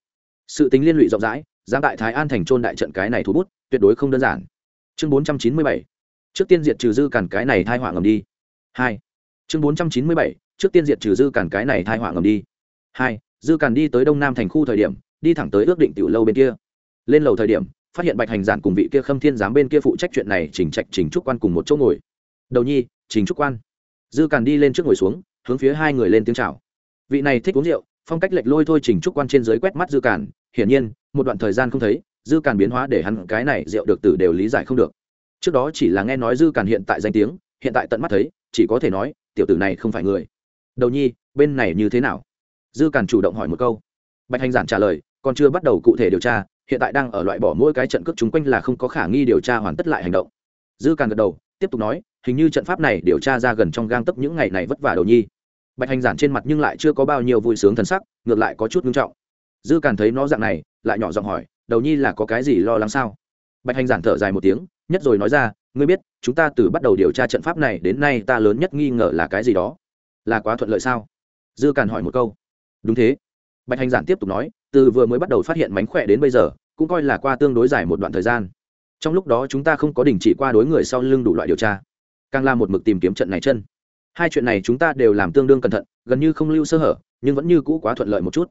Sự tính liên lụy rộng rãi dám đại thái an thành trôn đại trận cái này thu bút, tuyệt đối không đơn giản. Chương bốn trăm chín mươi bảy, trước tiên diệt trừ dư cản cái này thai họa ngầm đi. Hai, chương bốn trăm chín mươi bảy, trước tiên diệt trừ dư cản cái này thai họa ngầm đi. Hai, dư cản đi tới đông nam thành khu thời điểm, đi thẳng tới ước định tiểu lâu bên kia. Lên lầu thời điểm, phát hiện bạch hành giản cùng vị kia khâm thiên giám bên kia phụ trách chuyện này chỉnh trạch chỉnh trúc quan cùng một chỗ ngồi. Đầu nhi, chỉnh trúc quan. Dư cản đi lên trước ngồi xuống, hướng phía hai người lên tiếng chào. Vị này thích uống rượu, phong cách lệch lôi thôi chỉnh trúc quan trên dưới quét mắt dư cản hiển nhiên một đoạn thời gian không thấy, dư càn biến hóa để hắn cái này rượu được tử đều lý giải không được. Trước đó chỉ là nghe nói dư càn hiện tại danh tiếng, hiện tại tận mắt thấy, chỉ có thể nói, tiểu tử này không phải người. Đầu nhi, bên này như thế nào? Dư càn chủ động hỏi một câu. Bạch hành giản trả lời, còn chưa bắt đầu cụ thể điều tra, hiện tại đang ở loại bỏ mỗi cái trận cướp chúng quanh là không có khả nghi điều tra hoàn tất lại hành động. Dư càn gật đầu, tiếp tục nói, hình như trận pháp này điều tra ra gần trong gang tấp những ngày này vất vả đầu nhi. Bạch hành giản trên mặt nhưng lại chưa có bao nhiêu vui sướng thần sắc, ngược lại có chút nghiêm trọng dư càn thấy nó dạng này, lại nhỏ giọng hỏi, đầu nhi là có cái gì lo lắng sao? Bạch hành giản thở dài một tiếng, nhất rồi nói ra, ngươi biết, chúng ta từ bắt đầu điều tra trận pháp này đến nay ta lớn nhất nghi ngờ là cái gì đó. Là quá thuận lợi sao? Dư càn hỏi một câu. Đúng thế. Bạch hành giản tiếp tục nói, từ vừa mới bắt đầu phát hiện mánh khỏe đến bây giờ, cũng coi là qua tương đối dài một đoạn thời gian. Trong lúc đó chúng ta không có đình chỉ qua đối người sau lưng đủ loại điều tra, càng là một mực tìm kiếm trận này chân. Hai chuyện này chúng ta đều làm tương đương cẩn thận, gần như không lưu sơ hở, nhưng vẫn như cũ quá thuận lợi một chút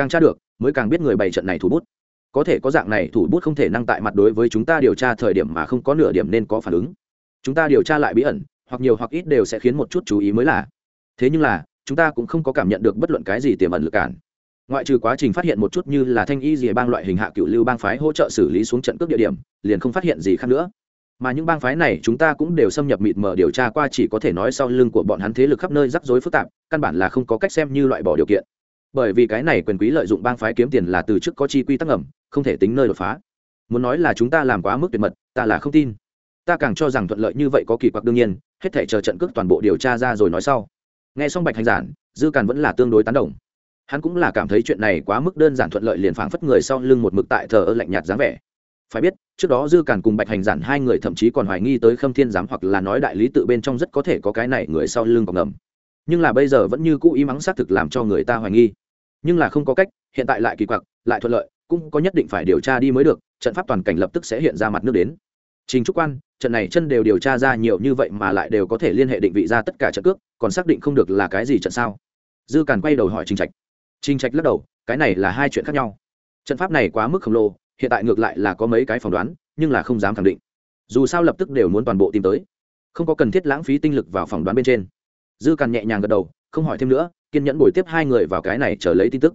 càng tra được, mới càng biết người bày trận này thủ bút. Có thể có dạng này thủ bút không thể năng tại mặt đối với chúng ta điều tra thời điểm mà không có nửa điểm nên có phản ứng. Chúng ta điều tra lại bí ẩn, hoặc nhiều hoặc ít đều sẽ khiến một chút chú ý mới là. Thế nhưng là, chúng ta cũng không có cảm nhận được bất luận cái gì tiềm ẩn lực cản. Ngoại trừ quá trình phát hiện một chút như là thanh y dìa bang loại hình hạ cựu lưu bang phái hỗ trợ xử lý xuống trận cướp địa điểm, liền không phát hiện gì khác nữa. Mà những bang phái này chúng ta cũng đều xâm nhập mịt mờ điều tra qua chỉ có thể nói sau lưng của bọn hắn thế lực khắp nơi rắc rối phức tạp, căn bản là không có cách xem như loại bỏ điều kiện bởi vì cái này quyền quý lợi dụng bang phái kiếm tiền là từ trước có chi quy tắc ẩm không thể tính nơi đột phá. Muốn nói là chúng ta làm quá mức tuyệt mật, ta là không tin. Ta càng cho rằng thuận lợi như vậy có kỳ quặc đương nhiên, hết thể chờ trận cước toàn bộ điều tra ra rồi nói sau. Nghe xong bạch hành giản, dư càn vẫn là tương đối tán đồng. Hắn cũng là cảm thấy chuyện này quá mức đơn giản thuận lợi liền phảng phất người sau lưng một mực tại thờ ơ lạnh nhạt dáng vẻ. Phải biết, trước đó dư càn cùng bạch hành giản hai người thậm chí còn hoài nghi tới khâm thiên giám hoặc là nói đại lý tự bên trong rất có thể có cái này người sau lưng còn ngầm. Nhưng là bây giờ vẫn như cũ ý mắng xác thực làm cho người ta hoài nghi nhưng là không có cách, hiện tại lại kỳ quặc, lại thuận lợi, cũng có nhất định phải điều tra đi mới được, trận pháp toàn cảnh lập tức sẽ hiện ra mặt nước đến. Trình trúc quan, trận này chân đều điều tra ra nhiều như vậy mà lại đều có thể liên hệ định vị ra tất cả trận cước, còn xác định không được là cái gì trận sao? Dư càn quay đầu hỏi trình trạch. Trình trạch lắc đầu, cái này là hai chuyện khác nhau. Trận pháp này quá mức khổng lồ, hiện tại ngược lại là có mấy cái phỏng đoán, nhưng là không dám khẳng định. Dù sao lập tức đều muốn toàn bộ tìm tới. Không có cần thiết lãng phí tinh lực vào phỏng đoán bên trên. Dư càn nhẹ nhàng gật đầu, không hỏi thêm nữa kiên nhẫn bồi tiếp hai người vào cái này chờ lấy tin tức.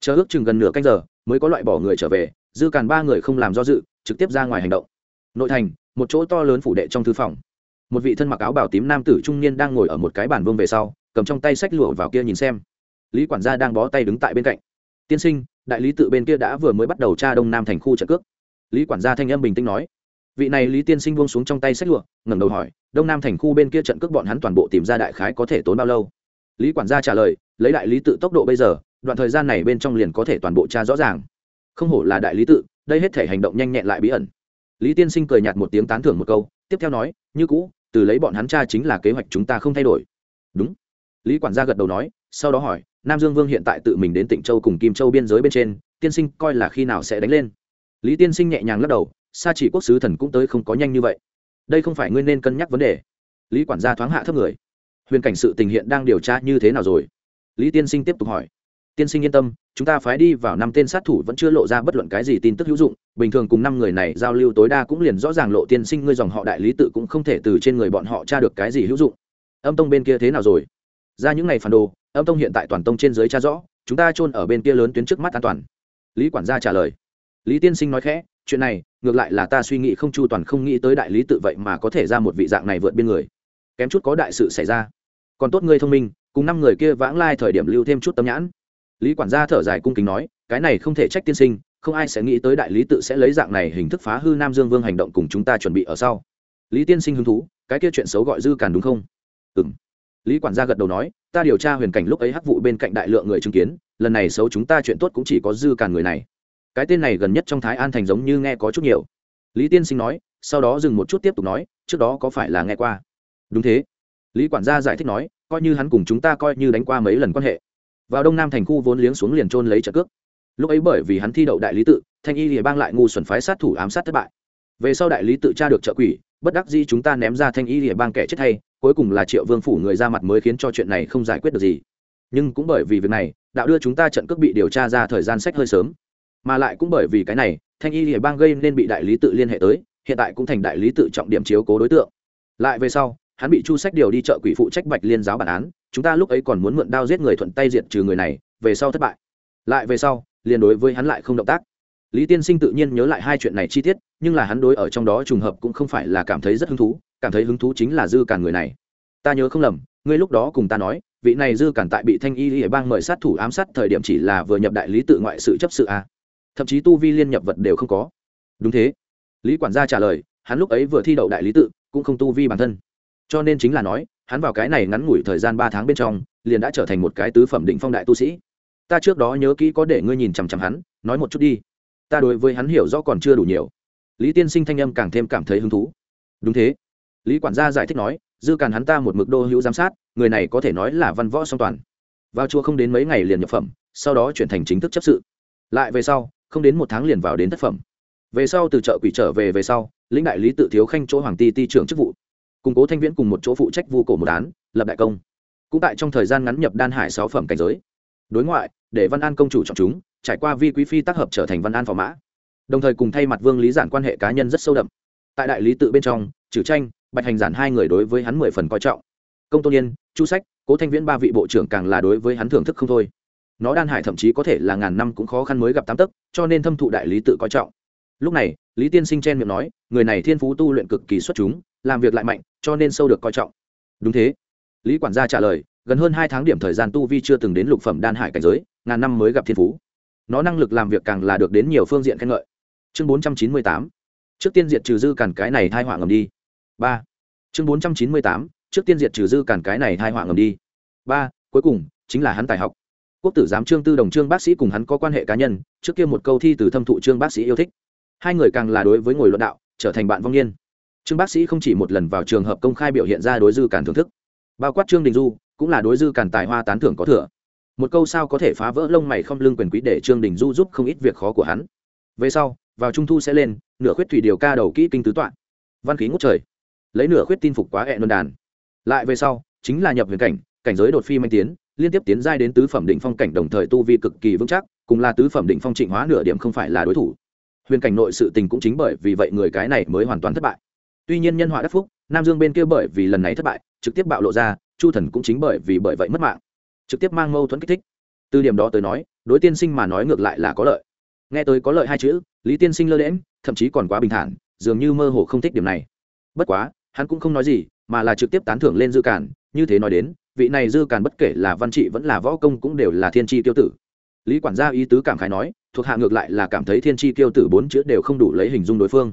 Chờ ước chừng gần nửa canh giờ, mới có loại bỏ người trở về, dư càn ba người không làm do dự, trực tiếp ra ngoài hành động. Nội thành, một chỗ to lớn phủ đệ trong thư phòng. Một vị thân mặc áo bảo tím nam tử trung niên đang ngồi ở một cái bàn vương về sau, cầm trong tay sách lụa vào kia nhìn xem. Lý quản gia đang bó tay đứng tại bên cạnh. Tiên sinh, đại lý tự bên kia đã vừa mới bắt đầu tra đông nam thành khu trận cước. Lý quản gia thanh âm bình tĩnh nói. Vị này lý tiên sinh buông xuống trong tay sách lụa, ngẩng đầu hỏi, đông nam thành khu bên kia trận cước bọn hắn toàn bộ tìm ra đại khái có thể tốn bao lâu? Lý quản gia trả lời, lấy đại lý tự tốc độ bây giờ, đoạn thời gian này bên trong liền có thể toàn bộ tra rõ ràng. Không hổ là đại lý tự, đây hết thể hành động nhanh nhẹn lại bí ẩn. Lý tiên sinh cười nhạt một tiếng tán thưởng một câu, tiếp theo nói, như cũ, từ lấy bọn hắn tra chính là kế hoạch chúng ta không thay đổi. Đúng. Lý quản gia gật đầu nói, sau đó hỏi, nam dương vương hiện tại tự mình đến tỉnh châu cùng kim châu biên giới bên trên, tiên sinh coi là khi nào sẽ đánh lên? Lý tiên sinh nhẹ nhàng lắc đầu xa chỉ quốc sứ thần cũng tới không có nhanh như vậy. Đây không phải ngươi nên cân nhắc vấn đề. Lý quản gia thoáng hạ thấp người huyền cảnh sự tình hiện đang điều tra như thế nào rồi? Lý tiên sinh tiếp tục hỏi. Tiên sinh yên tâm, chúng ta phái đi vào năm tên sát thủ vẫn chưa lộ ra bất luận cái gì tin tức hữu dụng, bình thường cùng năm người này giao lưu tối đa cũng liền rõ ràng lộ tiên sinh ngươi dòng họ đại lý tự cũng không thể từ trên người bọn họ tra được cái gì hữu dụng. Âm tông bên kia thế nào rồi? Ra những ngày phản đồ, âm tông hiện tại toàn tông trên dưới tra rõ, chúng ta chôn ở bên kia lớn tuyến trước mắt an toàn. Lý quản gia trả lời. Lý tiên sinh nói khẽ, chuyện này, ngược lại là ta suy nghĩ không chu toàn không nghĩ tới đại lý tự vậy mà có thể ra một vị dạng này vượt biên người. Kém chút có đại sự xảy ra còn tốt ngươi thông minh, cùng năm người kia vãng lai thời điểm lưu thêm chút tâm nhãn. Lý quản gia thở dài cung kính nói, cái này không thể trách tiên sinh, không ai sẽ nghĩ tới đại lý tự sẽ lấy dạng này hình thức phá hư nam dương vương hành động cùng chúng ta chuẩn bị ở sau. Lý tiên sinh hứng thú, cái kia chuyện xấu gọi dư càn đúng không? Ừ m lý quản gia gật đầu nói, ta điều tra huyền cảnh lúc ấy hắc vụ bên cạnh đại lượng người chứng kiến, lần này xấu chúng ta chuyện tốt cũng chỉ có dư càn người này. Cái tên này gần nhất trong thái an thành giống như nghe có chút nhiều. Lý tiên sinh nói, sau đó dừng một chút tiếp tục nói, trước đó có phải là nghe qua? Đúng thế lý quản gia giải thích nói, coi như hắn cùng chúng ta coi như đánh qua mấy lần quan hệ. Vào đông nam thành khu vốn liếng xuống liền trôn lấy trợ cước. Lúc ấy bởi vì hắn thi đậu đại lý tự, thanh y lìa bang lại ngu xuẩn phái sát thủ ám sát thất bại. Về sau đại lý tự tra được trợ quỷ, bất đắc dĩ chúng ta ném ra thanh y lìa bang kẻ chết hay cuối cùng là triệu vương phủ người ra mặt mới khiến cho chuyện này không giải quyết được gì. Nhưng cũng bởi vì việc này, đạo đưa chúng ta trận cước bị điều tra ra thời gian sách hơi sớm. Mà lại cũng bởi vì cái này, thanh y lìa bang gây nên bị đại lý tự liên hệ tới, hiện tại cũng thành đại lý tự trọng điểm chiếu cố đối tượng. Lại về sau hắn bị chu sách điều đi chợ quỷ phụ trách bạch liên giáo bản án, chúng ta lúc ấy còn muốn mượn đao giết người thuận tay diệt trừ người này, về sau thất bại. Lại về sau, liền đối với hắn lại không động tác. Lý tiên sinh tự nhiên nhớ lại hai chuyện này chi tiết, nhưng là hắn đối ở trong đó trùng hợp cũng không phải là cảm thấy rất hứng thú, cảm thấy hứng thú chính là dư cản người này. Ta nhớ không lầm, ngươi lúc đó cùng ta nói, vị này dư cản tại bị thanh y hệ bang mời sát thủ ám sát thời điểm chỉ là vừa nhập đại lý tự ngoại sự chấp sự a thậm chí tu vi liên nhập vật đều không có. Đúng thế. Lý quản gia trả lời, hắn lúc ấy vừa thi đậu đại lý tự, cũng không tu vi bản thân cho nên chính là nói, hắn vào cái này ngắn ngủi thời gian ba tháng bên trong, liền đã trở thành một cái tứ phẩm định phong đại tu sĩ. Ta trước đó nhớ kỹ có để ngươi nhìn chằm chằm hắn, nói một chút đi. Ta đối với hắn hiểu rõ còn chưa đủ nhiều. Lý tiên sinh thanh âm càng thêm cảm thấy hứng thú. Đúng thế. Lý quản gia giải thích nói, dư càn hắn ta một mực đô hữu giám sát, người này có thể nói là văn võ song toàn. Vào chùa không đến mấy ngày liền nhập phẩm, sau đó chuyển thành chính thức chấp sự. Lại về sau, không đến một tháng liền vào đến thất phẩm. Về sau từ chợ quỷ trở về về sau, lĩnh đại lý tự thiếu khanh chỗ hoàng ti ti trưởng chức vụ cùng cố thanh viễn cùng một chỗ phụ trách vu cổ một án, lập đại công. Cũng tại trong thời gian ngắn nhập đan hải sáu phẩm cảnh giới. Đối ngoại, để văn an công chủ trọng chúng, trải qua vi quý phi tác hợp trở thành văn an phò mã. Đồng thời cùng thay mặt vương lý giản quan hệ cá nhân rất sâu đậm. Tại đại lý tự bên trong trừ tranh, bạch hành giản hai người đối với hắn mười phần coi trọng. Công tôn yên, chu sách, cố thanh viễn ba vị bộ trưởng càng là đối với hắn thưởng thức không thôi. Nó đan hải thậm chí có thể là ngàn năm cũng khó khăn mới gặp tám tấc, cho nên thâm thụ đại lý tự coi trọng. Lúc này, lý tiên sinh chen miệng nói, người này thiên phú tu luyện cực kỳ xuất chúng làm việc lại mạnh, cho nên sâu được coi trọng. Đúng thế. Lý quản gia trả lời, gần hơn hai tháng điểm thời gian tu vi chưa từng đến lục phẩm đan hải cảnh giới, ngàn năm mới gặp thiên phú. Nó năng lực làm việc càng là được đến nhiều phương diện khen ngợi. Chương bốn trăm chín mươi tám. Trước tiên diệt trừ dư cản cái này thai họa ngầm đi. Ba. Chương bốn trăm chín mươi tám. Trước tiên diệt trừ dư cản cái này thai họa ngầm đi. Ba. Cuối cùng, chính là hắn tài học. Quốc tử giám trương tư đồng trương bác sĩ cùng hắn có quan hệ cá nhân, trước kia một câu thi từ thâm thụ trương bác sĩ yêu thích. Hai người càng là đối với ngồi luận đạo, trở thành bạn vong niên trương bác sĩ không chỉ một lần vào trường hợp công khai biểu hiện ra đối dư cản thưởng thức, bao quát trương đình du, cũng là đối dư cản tài hoa tán thưởng có thừa. Một câu sao có thể phá vỡ lông mày không lương quyền quý để trương đình du giúp không ít việc khó của hắn. Về sau, vào trung thu sẽ lên, nửa khuyết thủy điều ca đầu kỹ kinh tứ toạn. văn khí ngút trời. Lấy nửa khuyết tin phục quá hẹn luân đàn. Lại về sau, chính là nhập huyền cảnh cảnh giới đột phi manh tiến, liên tiếp tiến giai đến tứ phẩm định phong cảnh đồng thời tu vi cực kỳ vững chắc, cùng là tứ phẩm định phong trịnh hóa nửa điểm không phải là đối thủ. Huyền cảnh nội sự tình cũng chính bởi vì vậy người cái này mới hoàn toàn thất bại tuy nhiên nhân họa đắc phúc, nam dương bên kia bởi vì lần này thất bại, trực tiếp bạo lộ ra, chu thần cũng chính bởi vì bởi vậy mất mạng. Trực tiếp mang mâu thuẫn kích thích. Từ điểm đó tới nói, đối tiên sinh mà nói ngược lại là có lợi. Nghe tới có lợi hai chữ, lý tiên sinh lơ lẽm thậm chí còn quá bình thản, dường như mơ hồ không thích điểm này. Bất quá, hắn cũng không nói gì, mà là trực tiếp tán thưởng lên dư cản, như thế nói đến, vị này dư cản bất kể là văn trị vẫn là võ công cũng đều là thiên tri tiêu tử. Lý quản gia ý tứ cảm khái nói, thuộc hạ ngược lại là cảm thấy thiên tri tiêu tử bốn chữ đều không đủ lấy hình dung đối phương.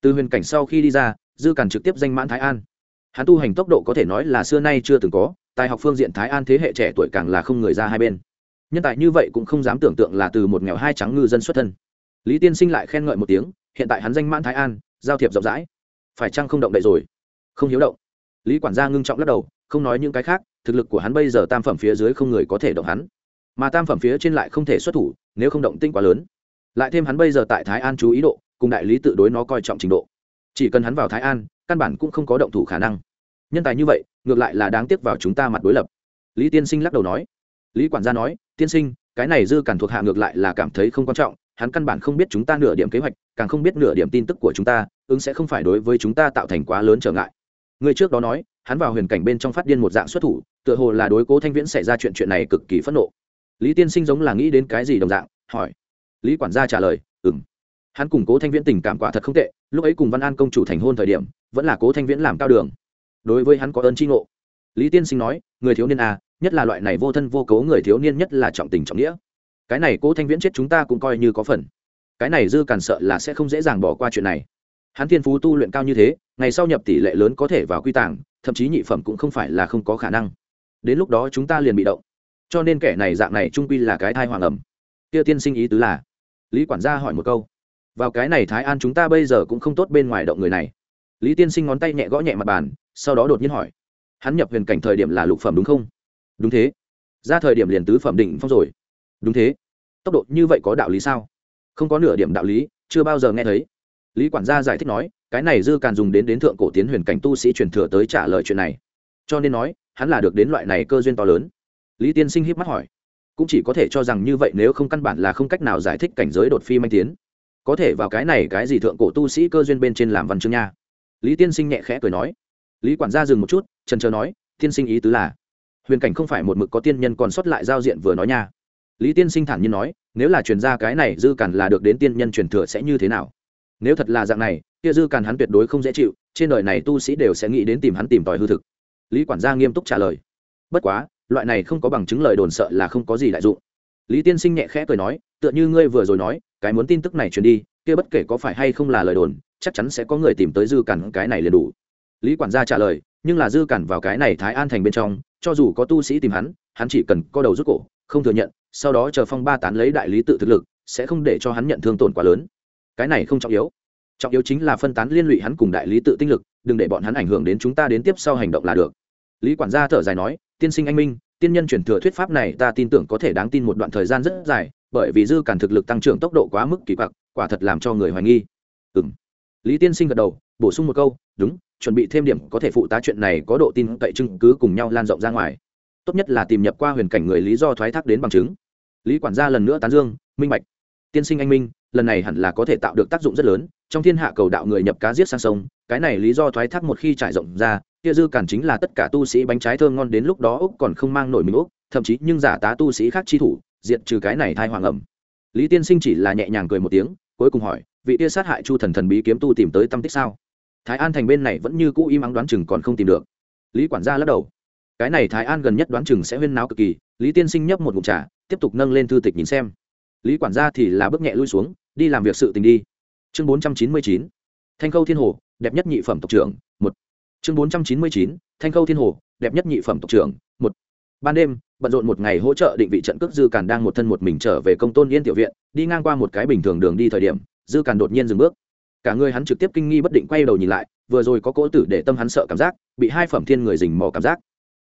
Từ huyền cảnh sau khi đi ra dư cản trực tiếp danh mãn thái an hắn tu hành tốc độ có thể nói là xưa nay chưa từng có tài học phương diện thái an thế hệ trẻ tuổi càng là không người ra hai bên nhân tài như vậy cũng không dám tưởng tượng là từ một nghèo hai trắng ngư dân xuất thân lý tiên sinh lại khen ngợi một tiếng hiện tại hắn danh mãn thái an giao thiệp rộng rãi phải chăng không động đậy rồi không hiếu động lý quản gia ngưng trọng lắc đầu không nói những cái khác thực lực của hắn bây giờ tam phẩm phía dưới không người có thể động hắn mà tam phẩm phía trên lại không thể xuất thủ nếu không động tinh quá lớn lại thêm hắn bây giờ tại thái an chú ý độ cùng đại lý tự đối nó coi trọng trình độ chỉ cần hắn vào thái an, căn bản cũng không có động thủ khả năng. Nhân tài như vậy, ngược lại là đáng tiếc vào chúng ta mặt đối lập. Lý tiên sinh lắc đầu nói. Lý quản gia nói, tiên sinh, cái này dư cản thuộc hạ ngược lại là cảm thấy không quan trọng, hắn căn bản không biết chúng ta nửa điểm kế hoạch, càng không biết nửa điểm tin tức của chúng ta, ứng sẽ không phải đối với chúng ta tạo thành quá lớn trở ngại. Người trước đó nói, hắn vào huyền cảnh bên trong phát điên một dạng xuất thủ, tựa hồ là đối cố thanh viễn xảy ra chuyện chuyện này cực kỳ phẫn nộ. Lý tiên sinh giống là nghĩ đến cái gì đồng dạng, hỏi. Lý quản gia trả lời ừng hắn cùng cố thanh viễn tình cảm quả thật không tệ, lúc ấy cùng văn an công chủ thành hôn thời điểm, vẫn là cố thanh viễn làm cao đường. Đối với hắn có ơn tri ngộ. Lý tiên sinh nói, người thiếu niên à nhất là loại này vô thân vô cấu người thiếu niên nhất là trọng tình trọng nghĩa. Cái này cố thanh viễn chết chúng ta cũng coi như có phần. Cái này dư càn sợ là sẽ không dễ dàng bỏ qua chuyện này. Hắn thiên phú tu luyện cao như thế, ngày sau nhập tỷ lệ lớn có thể vào quy tàng, thậm chí nhị phẩm cũng không phải là không có khả năng. Đến lúc đó chúng ta liền bị động. Cho nên kẻ này dạng này trung quy là cái thai hoàng ẩm kia tiên sinh ý tứ là, lý quản gia hỏi một câu vào cái này thái an chúng ta bây giờ cũng không tốt bên ngoài động người này. Lý tiên sinh ngón tay nhẹ gõ nhẹ mặt bàn, sau đó đột nhiên hỏi, hắn nhập huyền cảnh thời điểm là lục phẩm đúng không? Đúng thế. Ra thời điểm liền tứ phẩm định phong rồi. Đúng thế. Tốc độ như vậy có đạo lý sao? Không có nửa điểm đạo lý, chưa bao giờ nghe thấy. Lý quản gia giải thích nói, cái này dư càn dùng đến đến thượng cổ tiến huyền cảnh tu sĩ truyền thừa tới trả lời chuyện này. Cho nên nói, hắn là được đến loại này cơ duyên to lớn. Lý tiên sinh híp mắt hỏi, cũng chỉ có thể cho rằng như vậy nếu không căn bản là không cách nào giải thích cảnh giới đột phi manh tiến có thể vào cái này cái gì thượng cổ tu sĩ cơ duyên bên trên làm văn chương nha. Lý tiên sinh nhẹ khẽ cười nói. Lý quản gia dừng một chút, trần trờ nói, tiên sinh ý tứ là, huyền cảnh không phải một mực có tiên nhân còn sót lại giao diện vừa nói nha. Lý tiên sinh thản nhiên nói, nếu là truyền ra cái này dư cản là được đến tiên nhân truyền thừa sẽ như thế nào? Nếu thật là dạng này, kia dư cản hắn tuyệt đối không dễ chịu, trên đời này tu sĩ đều sẽ nghĩ đến tìm hắn tìm tòi hư thực. Lý quản gia nghiêm túc trả lời. Bất quá, loại này không có bằng chứng lời đồn sợ là không có gì đại dụng. Lý tiên sinh nhẹ khẽ cười nói, tựa như ngươi vừa rồi nói cái muốn tin tức này truyền đi, kia bất kể có phải hay không là lời đồn, chắc chắn sẽ có người tìm tới dư cản cái này liền đủ. Lý quản gia trả lời, nhưng là dư cản vào cái này thái an thành bên trong, cho dù có tu sĩ tìm hắn hắn chỉ cần co đầu rút cổ, không thừa nhận, sau đó chờ phong ba tán lấy đại lý tự thực lực, sẽ không để cho hắn nhận thương tổn quá lớn. Cái này không trọng yếu. Trọng yếu chính là phân tán liên lụy hắn cùng đại lý tự tinh lực, đừng để bọn hắn ảnh hưởng đến chúng ta đến tiếp sau hành động là được. Lý quản gia thở dài nói, tiên sinh anh minh, tiên nhân chuyển thừa thuyết pháp này ta tin tưởng có thể đáng tin một đoạn thời gian rất dài bởi vì dư cản thực lực tăng trưởng tốc độ quá mức kỳ quặc, quả thật làm cho người hoài nghi. Ừm. Lý tiên sinh gật đầu, bổ sung một câu, đúng, chuẩn bị thêm điểm có thể phụ tá chuyện này có độ tin cậy chứng cứ cùng nhau lan rộng ra ngoài. Tốt nhất là tìm nhập qua huyền cảnh người lý do thoái thác đến bằng chứng. Lý quản gia lần nữa tán dương, minh bạch. Tiên sinh anh minh, lần này hẳn là có thể tạo được tác dụng rất lớn, trong thiên hạ cầu đạo người nhập cá giết sang sông, cái này lý do thoái thác một khi trải rộng ra, kia dư cản chính là tất cả tu sĩ bánh trái thơm ngon đến lúc đó úc còn không mang nổi mình úc, thậm chí nhưng giả tá tu sĩ khác chi thủ diệt trừ cái này thai hoàng ẩm. Lý tiên sinh chỉ là nhẹ nhàng cười một tiếng, cuối cùng hỏi, vị tia sát hại chu thần thần bí kiếm tu tìm tới tâm tích sao? Thái an thành bên này vẫn như cũ im ắng đoán chừng còn không tìm được. Lý quản gia lắc đầu. Cái này thái an gần nhất đoán chừng sẽ huyên náo cực kỳ, lý tiên sinh nhấp một mục trà, tiếp tục nâng lên thư tịch nhìn xem. Lý quản gia thì là bước nhẹ lui xuống, đi làm việc sự tình đi. Chương bốn trăm chín mươi chín, thanh khâu thiên hồ, đẹp nhất nhị phẩm tộc trưởng, một. Chương bốn trăm chín mươi chín, thanh khâu thiên hồ, đẹp nhất nhị phẩm tộc trưởng, một ban đêm, bận rộn một ngày hỗ trợ định vị trận cước dư càn đang một thân một mình trở về công tôn yên tiểu viện, đi ngang qua một cái bình thường đường đi thời điểm, dư càn đột nhiên dừng bước. Cả người hắn trực tiếp kinh nghi bất định quay đầu nhìn lại, vừa rồi có cỗ tử để tâm hắn sợ cảm giác, bị hai phẩm thiên người dình mò cảm giác.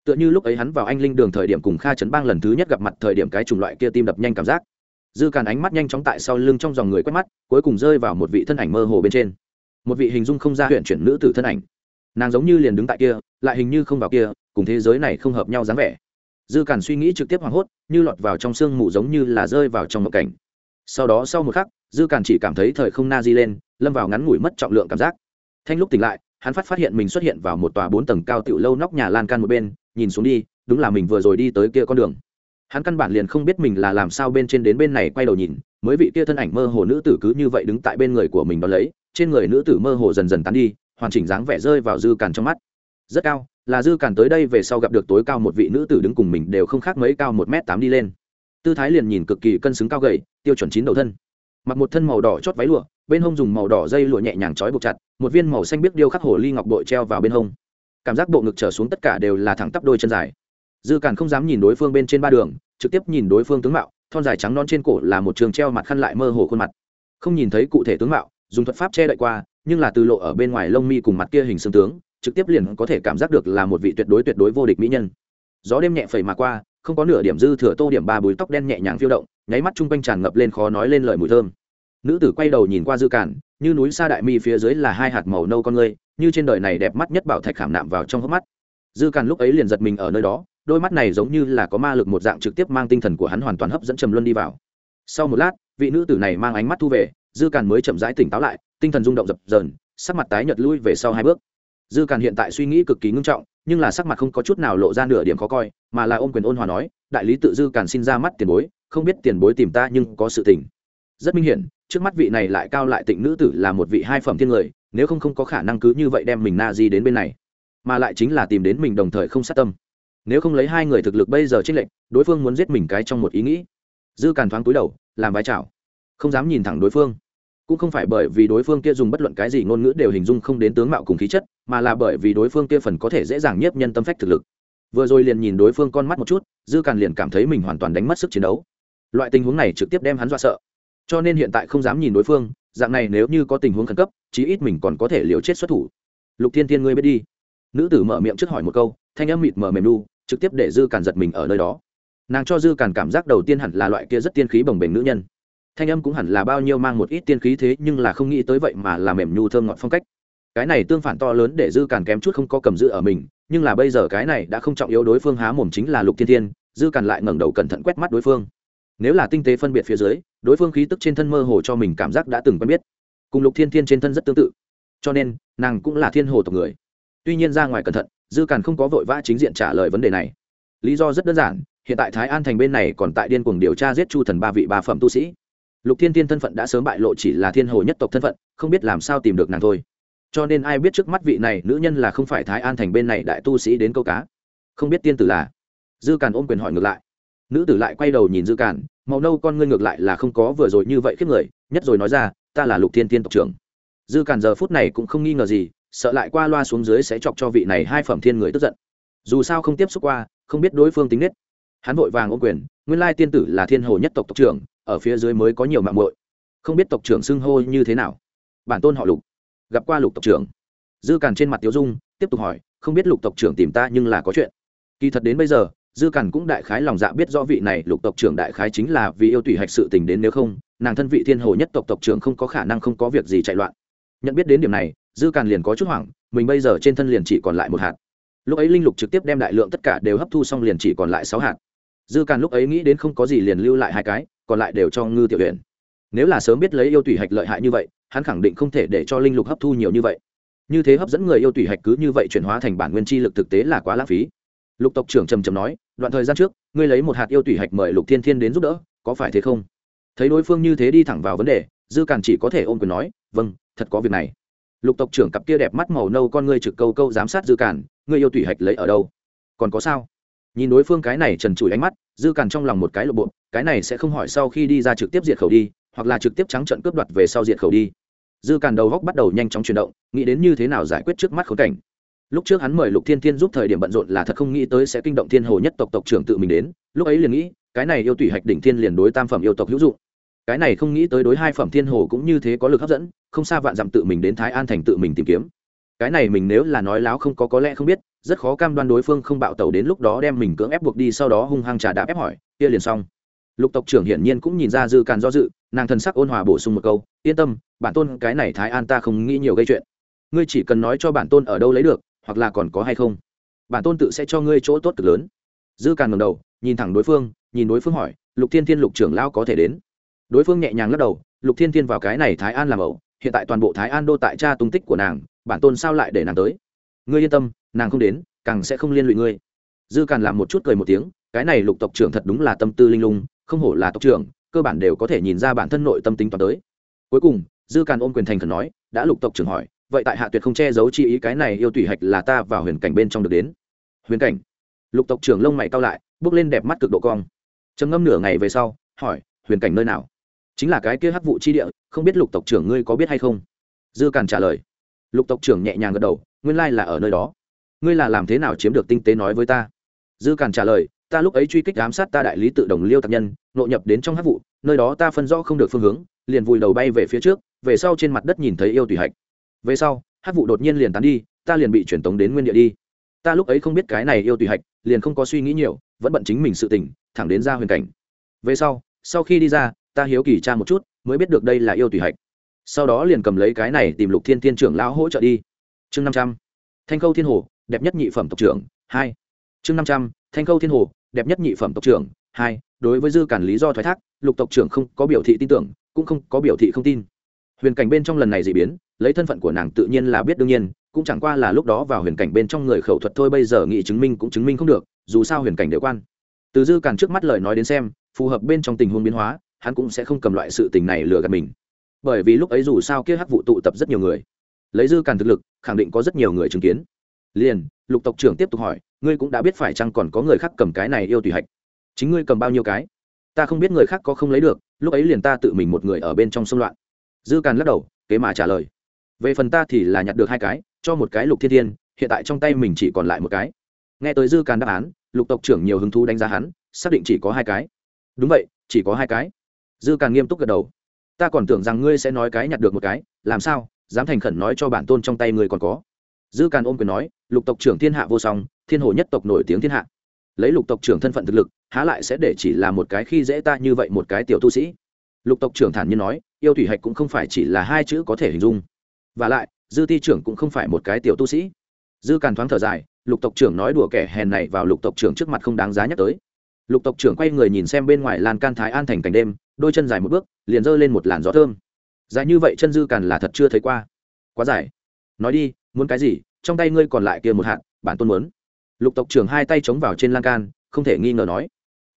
Tựa như lúc ấy hắn vào anh linh đường thời điểm cùng kha trấn bang lần thứ nhất gặp mặt thời điểm cái chủng loại kia tim đập nhanh cảm giác. Dư càn ánh mắt nhanh chóng tại sau lưng trong dòng người quét mắt, cuối cùng rơi vào một vị thân ảnh mơ hồ bên trên. Một vị hình dung không ra huyện chuyển nữ tử thân ảnh. Nàng giống như liền đứng tại kia, lại hình như không vào kia, cùng thế giới này không hợp nhau dáng vẻ dư càn suy nghĩ trực tiếp hoảng hốt, như lọt vào trong sương mù giống như là rơi vào trong một cảnh. Sau đó sau một khắc, dư càn chỉ cảm thấy thời không na di lên, lâm vào ngắn ngủi mất trọng lượng cảm giác. Thanh lúc tỉnh lại, hắn phát phát hiện mình xuất hiện vào một tòa bốn tầng cao tiểu lâu nóc nhà lan can một bên, nhìn xuống đi, đúng là mình vừa rồi đi tới kia con đường. Hắn căn bản liền không biết mình là làm sao bên trên đến bên này quay đầu nhìn, mới vị kia thân ảnh mơ hồ nữ tử cứ như vậy đứng tại bên người của mình đón lấy, trên người nữ tử mơ hồ dần dần tán đi, hoàn chỉnh dáng vẻ rơi vào dư càn trong mắt. Rất cao là dư cản tới đây về sau gặp được tối cao một vị nữ tử đứng cùng mình đều không khác mấy cao một m tám đi lên. Tư thái liền nhìn cực kỳ cân xứng cao gầy, tiêu chuẩn chín đầu thân. Mặc một thân màu đỏ chót váy lụa, bên hông dùng màu đỏ dây lụa nhẹ nhàng trói buộc chặt, một viên màu xanh biếc điêu khắc hồ ly ngọc bội treo vào bên hông. Cảm giác bộ ngực trở xuống tất cả đều là thẳng tắp đôi chân dài. Dư cản không dám nhìn đối phương bên trên ba đường, trực tiếp nhìn đối phương tướng mạo, thon dài trắng non trên cổ là một trường treo mặt khăn lại mơ hồ khuôn mặt. Không nhìn thấy cụ thể tướng mạo, dùng thuật pháp che đậy qua, nhưng là từ lộ ở bên ngoài lông mi cùng mặt kia hình xương tướng trực tiếp liền có thể cảm giác được là một vị tuyệt đối tuyệt đối vô địch mỹ nhân. Gió đêm nhẹ phẩy mà qua, không có nửa điểm dư thừa tô điểm ba bùi tóc đen nhẹ nhàng phiêu động, nháy mắt chung quanh tràn ngập lên khó nói lên lời mùi thơm. Nữ tử quay đầu nhìn qua dư cản, như núi xa đại mi phía dưới là hai hạt màu nâu con ngươi, như trên đời này đẹp mắt nhất bảo thạch khảm nạm vào trong hốc mắt. Dư cản lúc ấy liền giật mình ở nơi đó, đôi mắt này giống như là có ma lực một dạng trực tiếp mang tinh thần của hắn hoàn toàn hấp dẫn trầm luân đi vào. Sau một lát, vị nữ tử này mang ánh mắt thu về, dư cản mới chậm rãi tỉnh táo lại, tinh thần rung động dập dờn, sắc mặt tái nhợt lui về sau hai bước dư càn hiện tại suy nghĩ cực kỳ ngưng trọng, nhưng là sắc mặt không có chút nào lộ ra nửa điểm khó coi, mà là ôm quyền ôn hòa nói, đại lý tự dư càn xin ra mắt tiền bối, không biết tiền bối tìm ta nhưng có sự tình. Rất minh hiển, trước mắt vị này lại cao lại tịnh nữ tử là một vị hai phẩm thiên người, nếu không không có khả năng cứ như vậy đem mình na di đến bên này, mà lại chính là tìm đến mình đồng thời không sát tâm. Nếu không lấy hai người thực lực bây giờ trích lệnh đối phương muốn giết mình cái trong một ý nghĩ. Dư càn thoáng túi đầu, làm vai trào không dám nhìn thẳng đối phương cũng không phải bởi vì đối phương kia dùng bất luận cái gì ngôn ngữ đều hình dung không đến tướng mạo cùng khí chất mà là bởi vì đối phương kia phần có thể dễ dàng nhiếp nhân tâm phách thực lực. Vừa rồi liền nhìn đối phương con mắt một chút dư càn liền cảm thấy mình hoàn toàn đánh mất sức chiến đấu. Loại tình huống này trực tiếp đem hắn dọa sợ. Cho nên hiện tại không dám nhìn đối phương dạng này nếu như có tình huống khẩn cấp chí ít mình còn có thể liều chết xuất thủ. Lục thiên thiên ngươi biết đi. Nữ tử mở miệng trước hỏi một câu thanh âm mịt mờ mềm đu, trực tiếp để dư càn giật mình ở nơi đó. Nàng cho dư càn cảm giác đầu tiên hẳn là loại kia rất tiên khí bồng bềnh nữ nhân thanh âm cũng hẳn là bao nhiêu mang một ít tiên khí thế, nhưng là không nghĩ tới vậy mà là mềm nhu thơm ngọt phong cách. Cái này tương phản to lớn để dư càn kém chút không có cầm giữ ở mình, nhưng là bây giờ cái này đã không trọng yếu đối phương há mồm chính là lục thiên thiên, dư càn lại ngẩng đầu cẩn thận quét mắt đối phương. Nếu là tinh tế phân biệt phía dưới, đối phương khí tức trên thân mơ hồ cho mình cảm giác đã từng quen biết, cùng lục thiên thiên trên thân rất tương tự. Cho nên, nàng cũng là thiên hồ tộc người. Tuy nhiên ra ngoài cẩn thận, dư càn không có vội vã chính diện trả lời vấn đề này. Lý do rất đơn giản, hiện tại thái an thành bên này còn tại điên cuồng điều tra giết chu thần ba vị ba phẩm tu sĩ lục thiên thiên thân phận đã sớm bại lộ chỉ là thiên hồ nhất tộc thân phận, không biết làm sao tìm được nàng thôi. Cho nên ai biết trước mắt vị này nữ nhân là không phải thái an thành bên này đại tu sĩ đến câu cá. Không biết tiên tử là. Dư càn ôm quyền hỏi ngược lại. Nữ tử lại quay đầu nhìn dư càn, màu nâu con ngươi ngược lại là không có vừa rồi như vậy khiếp người, nhất rồi nói ra, ta là lục thiên tiên tộc trưởng. Dư càn giờ phút này cũng không nghi ngờ gì, sợ lại qua loa xuống dưới sẽ chọc cho vị này hai phẩm thiên người tức giận. Dù sao không tiếp xúc qua, không biết đối phương tính nết. Hắn vội vàng ôm quyền, nguyên lai tiên tử là thiên hồ nhất tộc tộc trưởng ở phía dưới mới có nhiều mạng muội. Không biết tộc trưởng xưng hô như thế nào. Bản tôn họ lục. Gặp qua lục tộc trưởng. Dư càn trên mặt tiếu dung, tiếp tục hỏi, không biết lục tộc trưởng tìm ta nhưng là có chuyện? Kỳ thật đến bây giờ, dư càn cũng đại khái lòng dạ biết rõ vị này lục tộc trưởng đại khái chính là vì yêu tùy hạch sự tình đến nếu không, nàng thân vị thiên hồ nhất tộc tộc trưởng không có khả năng không có việc gì chạy loạn. Nhận biết đến điểm này, dư càn liền có chút hoảng, mình bây giờ trên thân liền chỉ còn lại một hạt. Lúc ấy linh lục trực tiếp đem đại lượng tất cả đều hấp thu xong liền chỉ còn lại sáu hạt dư càn lúc ấy nghĩ đến không có gì liền lưu lại hai cái, còn lại đều cho ngư tiểu huyền. Nếu là sớm biết lấy yêu tủy hạch lợi hại như vậy, hắn khẳng định không thể để cho linh lục hấp thu nhiều như vậy. Như thế hấp dẫn người yêu tủy hạch cứ như vậy chuyển hóa thành bản nguyên chi lực thực tế là quá lãng phí. Lục tộc trưởng trầm trầm nói, đoạn thời gian trước, ngươi lấy một hạt yêu tủy hạch mời lục thiên thiên đến giúp đỡ, có phải thế không? Thấy đối phương như thế đi thẳng vào vấn đề, dư càn chỉ có thể ôm quyền nói vâng thật có việc này. Lục tộc trưởng cặp kia đẹp mắt màu nâu con ngươi trực câu câu giám sát dư càn, ngươi yêu tủy hạch lấy ở đâu? Còn có sao? Nhìn đối phương cái này trần trụi ánh mắt, dư càn trong lòng một cái lộ bộ, cái này sẽ không hỏi sau khi đi ra trực tiếp diệt khẩu đi, hoặc là trực tiếp trắng trận cướp đoạt về sau diệt khẩu đi. Dư càn đầu góc bắt đầu nhanh chóng chuyển động, nghĩ đến như thế nào giải quyết trước mắt khốn cảnh. Lúc trước hắn mời lục thiên thiên giúp thời điểm bận rộn là thật không nghĩ tới sẽ kinh động thiên hồ nhất tộc tộc trưởng tự mình đến, lúc ấy liền nghĩ, cái này yêu tủy hạch đỉnh thiên liền đối tam phẩm yêu tộc hữu dụng. Cái này không nghĩ tới đối hai phẩm thiên hồ cũng như thế có lực hấp dẫn, không xa vạn dặm tự mình đến thái an thành tự mình tìm kiếm. Cái này mình nếu là nói láo không có có lẽ không biết rất khó cam đoan đối phương không bạo tẩu đến lúc đó đem mình cưỡng ép buộc đi, sau đó hung hăng trà đạp ép hỏi, kia liền xong. Lục tộc trưởng hiển nhiên cũng nhìn ra dư càn do dự, nàng thần sắc ôn hòa bổ sung một câu, yên tâm, bản tôn, cái này thái an ta không nghĩ nhiều gây chuyện. Ngươi chỉ cần nói cho bản tôn ở đâu lấy được, hoặc là còn có hay không, bản tôn tự sẽ cho ngươi chỗ tốt cực lớn. Dư càn ngầm đầu, nhìn thẳng đối phương, nhìn đối phương hỏi, lục thiên thiên, lục trưởng lao có thể đến? Đối phương nhẹ nhàng lắc đầu, lục thiên thiên vào cái này thái an làm ẩu, hiện tại toàn bộ thái an đô tại cha tung tích của nàng, bản tôn sao lại để nàng tới? Ngươi yên tâm, nàng không đến, càng sẽ không liên lụy ngươi. Dư càn làm một chút cười một tiếng, cái này lục tộc trưởng thật đúng là tâm tư linh lung, không hổ là tộc trưởng, cơ bản đều có thể nhìn ra bản thân nội tâm tính toán tới. Cuối cùng, dư càn ôm quyền thành khẩn nói, đã lục tộc trưởng hỏi, vậy tại hạ tuyệt không che giấu chi ý cái này yêu tùy hạch là ta vào huyền cảnh bên trong được đến. Huyền cảnh? Lục tộc trưởng lông mày cao lại, bước lên đẹp mắt cực độ cong. Trầm ngâm nửa ngày về sau, hỏi, huyền cảnh nơi nào? Chính là cái kia hắc vụ chi địa, không biết lục tộc trưởng ngươi có biết hay không? Dư càn trả lời. Lục tộc trưởng nhẹ nhàng gật đầu nguyên lai là ở nơi đó. Ngươi là làm thế nào chiếm được tinh tế nói với ta? Dư càn trả lời, ta lúc ấy truy kích giám sát ta đại lý tự đồng liêu tạc nhân nội nhập đến trong hắc vụ, nơi đó ta phân rõ không được phương hướng, liền vùi đầu bay về phía trước, về sau trên mặt đất nhìn thấy yêu tùy hạch. Về sau, hắc vụ đột nhiên liền tán đi, ta liền bị truyền tống đến nguyên địa đi. Ta lúc ấy không biết cái này yêu tùy hạch, liền không có suy nghĩ nhiều, vẫn bận chính mình sự tỉnh thẳng đến ra huyền cảnh. Về sau sau khi đi ra, ta hiếu kỳ tra một chút, mới biết được đây là yêu tùy hạch. Sau đó liền cầm lấy cái này tìm lục thiên tiên trưởng lão hỗ trợ đi chương năm trăm. Thanh khâu thiên hồ, đẹp nhất nhị phẩm tộc trưởng, hai. Chương năm trăm, thanh khâu thiên hồ, đẹp nhất nhị phẩm tộc trưởng, hai. Đối với dư cản lý do thoái thác, lục tộc trưởng không có biểu thị tin tưởng, cũng không có biểu thị không tin. Huyền cảnh bên trong lần này dị biến, lấy thân phận của nàng tự nhiên là biết đương nhiên, cũng chẳng qua là lúc đó vào huyền cảnh bên trong người khẩu thuật thôi bây giờ nghị chứng minh cũng chứng minh không được, dù sao huyền cảnh đều quan. Từ dư cản trước mắt lời nói đến xem, phù hợp bên trong tình huống biến hóa, hắn cũng sẽ không cầm loại sự tình này lừa gạt mình. Bởi vì lúc ấy dù sao kia hắc vụ tụ tập rất nhiều người lấy dư càn thực lực, khẳng định có rất nhiều người chứng kiến. Liền, lục tộc trưởng tiếp tục hỏi, ngươi cũng đã biết phải chăng còn có người khác cầm cái này yêu tùy hạch? Chính ngươi cầm bao nhiêu cái? Ta không biết người khác có không lấy được, lúc ấy liền ta tự mình một người ở bên trong xung loạn. Dư càn lắc đầu, kế mà trả lời. Về phần ta thì là nhặt được hai cái, cho một cái lục thiên thiên, hiện tại trong tay mình chỉ còn lại một cái. Nghe tới dư càn đáp án, lục tộc trưởng nhiều hứng thú đánh giá hắn, xác định chỉ có hai cái. Đúng vậy, chỉ có hai cái. Dư càn nghiêm túc gật đầu. Ta còn tưởng rằng ngươi sẽ nói cái nhặt được một cái, làm sao? Dám thành khẩn nói cho bản tôn trong tay người còn có. Dư càn ôm quyền nói, lục tộc trưởng thiên hạ vô song, thiên hồ nhất tộc nổi tiếng thiên hạ. Lấy lục tộc trưởng thân phận thực lực, há lại sẽ để chỉ là một cái khi dễ ta như vậy một cái tiểu tu sĩ? Lục tộc trưởng thản nhiên nói, yêu thủy hạch cũng không phải chỉ là hai chữ có thể hình dung. Và lại, dư ti trưởng cũng không phải một cái tiểu tu sĩ. Dư càn thoáng thở dài, lục tộc trưởng nói đùa kẻ hèn này vào lục tộc trưởng trước mặt không đáng giá nhắc tới. Lục tộc trưởng quay người nhìn xem bên ngoài lan can thái an thành cảnh đêm, đôi chân dài một bước, liền giơ lên một làn gió thơm dài như vậy chân dư càn là thật chưa thấy qua. Quá dài. Nói đi, muốn cái gì? Trong tay ngươi còn lại kia một hạt, bản tôn muốn. Lục tộc trưởng hai tay chống vào trên lan can, không thể nghi ngờ nói.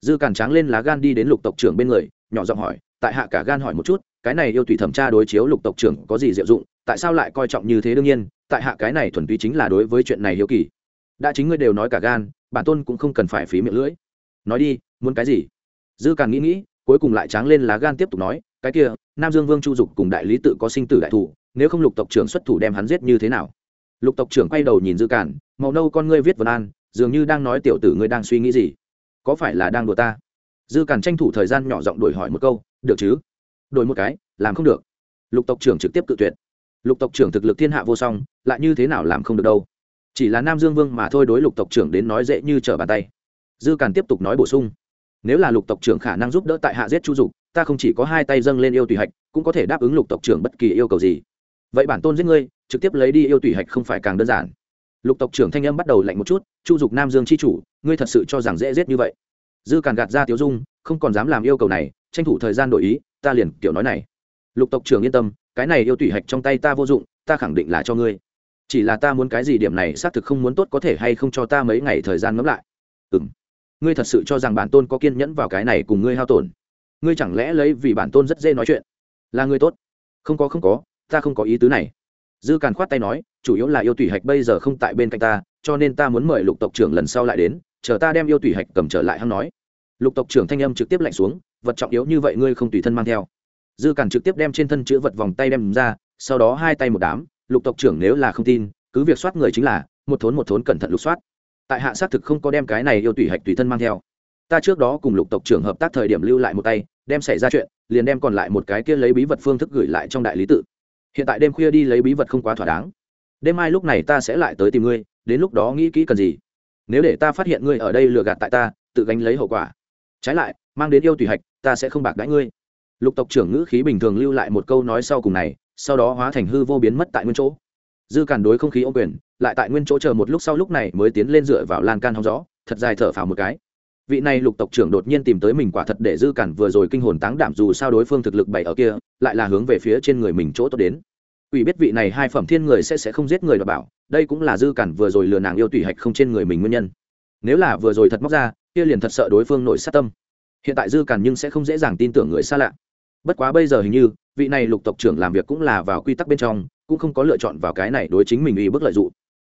Dư càn tráng lên lá gan đi đến lục tộc trưởng bên người, nhỏ giọng hỏi, tại hạ cả gan hỏi một chút, cái này yêu thủy thẩm tra đối chiếu lục tộc trưởng có gì diệu dụng, tại sao lại coi trọng như thế đương nhiên, tại hạ cái này thuần túy chính là đối với chuyện này hiếu kỳ. Đã chính ngươi đều nói cả gan, bản tôn cũng không cần phải phí miệng lưỡi. Nói đi, muốn cái gì? Dư càn nghĩ nghĩ, cuối cùng lại tráng lên lá gan tiếp tục nói cái kia, nam dương vương chu dục cùng đại lý tự có sinh tử đại thủ, nếu không lục tộc trưởng xuất thủ đem hắn giết như thế nào? Lục tộc trưởng quay đầu nhìn dư cản, màu nâu con ngươi viết vân an, dường như đang nói tiểu tử ngươi đang suy nghĩ gì? Có phải là đang đùa ta? Dư cản tranh thủ thời gian nhỏ giọng đổi hỏi một câu, được chứ? Đổi một cái, làm không được. Lục tộc trưởng trực tiếp cự tuyệt. Lục tộc trưởng thực lực thiên hạ vô song, lại như thế nào làm không được đâu? Chỉ là nam dương vương mà thôi đối lục tộc trưởng đến nói dễ như trở bàn tay. Dư càn tiếp tục nói bổ sung. Nếu là lục tộc trưởng khả năng giúp đỡ tại hạ giết chu dục ta không chỉ có hai tay dâng lên yêu tùy hạch, cũng có thể đáp ứng lục tộc trưởng bất kỳ yêu cầu gì. Vậy bản tôn giết ngươi, trực tiếp lấy đi yêu tùy hạch không phải càng đơn giản. Lục tộc trưởng thanh âm bắt đầu lạnh một chút, chu dục nam dương c h i chủ, ngươi thật sự cho rằng dễ giết như vậy? Dư càn gạt ra tiếu dung, không còn dám làm yêu cầu này, tranh thủ thời gian đổi ý, ta liền kiểu nói này. Lục tộc trưởng yên tâm, cái này yêu tùy hạch trong tay ta vô dụng, ta khẳng định là cho ngươi. Chỉ là ta muốn cái gì điểm này xác thực không muốn tốt có thể hay không cho ta mấy ngày thời gian ngẫm lại. Ừ m ngươi thật sự cho rằng bản tôn có kiên nhẫn vào cái này cùng ngươi hao tổn? Ngươi chẳng lẽ lấy vì bản tôn rất dễ nói chuyện? Là người tốt. Không có không có, ta không có ý tứ này. Dư càn khoát tay nói, chủ yếu là yêu thủy hạch bây giờ không tại bên cạnh ta, cho nên ta muốn mời lục tộc trưởng lần sau lại đến, chờ ta đem yêu thủy hạch cầm trở lại hăng nói. Lục tộc trưởng thanh âm trực tiếp lạnh xuống, vật trọng yếu như vậy ngươi không tùy thân mang theo. Dư càn trực tiếp đem trên thân chữ vật vòng tay đem ra, sau đó hai tay một đám, lục tộc trưởng nếu là không tin, cứ việc soát người chính là, một thốn một thốn cẩn thận lục soát. Tại hạ xác thực không có đem cái này yêu tùy hạch tùy thân mang theo. Ta trước đó cùng lục tộc trưởng hợp tác thời điểm lưu lại một tay đem xảy ra chuyện, liền đem còn lại một cái kia lấy bí vật phương thức gửi lại trong đại lý tự. Hiện tại đêm khuya đi lấy bí vật không quá thỏa đáng. Đêm mai lúc này ta sẽ lại tới tìm ngươi, đến lúc đó nghĩ kỹ cần gì. Nếu để ta phát hiện ngươi ở đây lừa gạt tại ta, tự gánh lấy hậu quả. Trái lại, mang đến yêu tùy hạch, ta sẽ không bạc đãi ngươi. Lục tộc trưởng ngữ khí bình thường lưu lại một câu nói sau cùng này, sau đó hóa thành hư vô biến mất tại nguyên chỗ. Dư cản đối không khí ô quyền, lại tại nguyên chỗ chờ một lúc sau lúc này mới tiến lên dựa vào lan can hóng gió, thật dài thở phào một cái vị này lục tộc trưởng đột nhiên tìm tới mình quả thật để dư cản vừa rồi kinh hồn táng đảm dù sao đối phương thực lực bảy ở kia, lại là hướng về phía trên người mình chỗ tốt đến. Ủy biết vị này hai phẩm thiên người sẽ sẽ không giết người đ bảo, đây cũng là dư cản vừa rồi lừa nàng yêu tùy hạch không trên người mình nguyên nhân. Nếu là vừa rồi thật móc ra, kia liền thật sợ đối phương nội sát tâm. Hiện tại dư cản nhưng sẽ không dễ dàng tin tưởng người xa lạ. Bất quá bây giờ hình như, vị này lục tộc trưởng làm việc cũng là vào quy tắc bên trong, cũng không có lựa chọn vào cái này đối chính mình uy bức lợi dụng.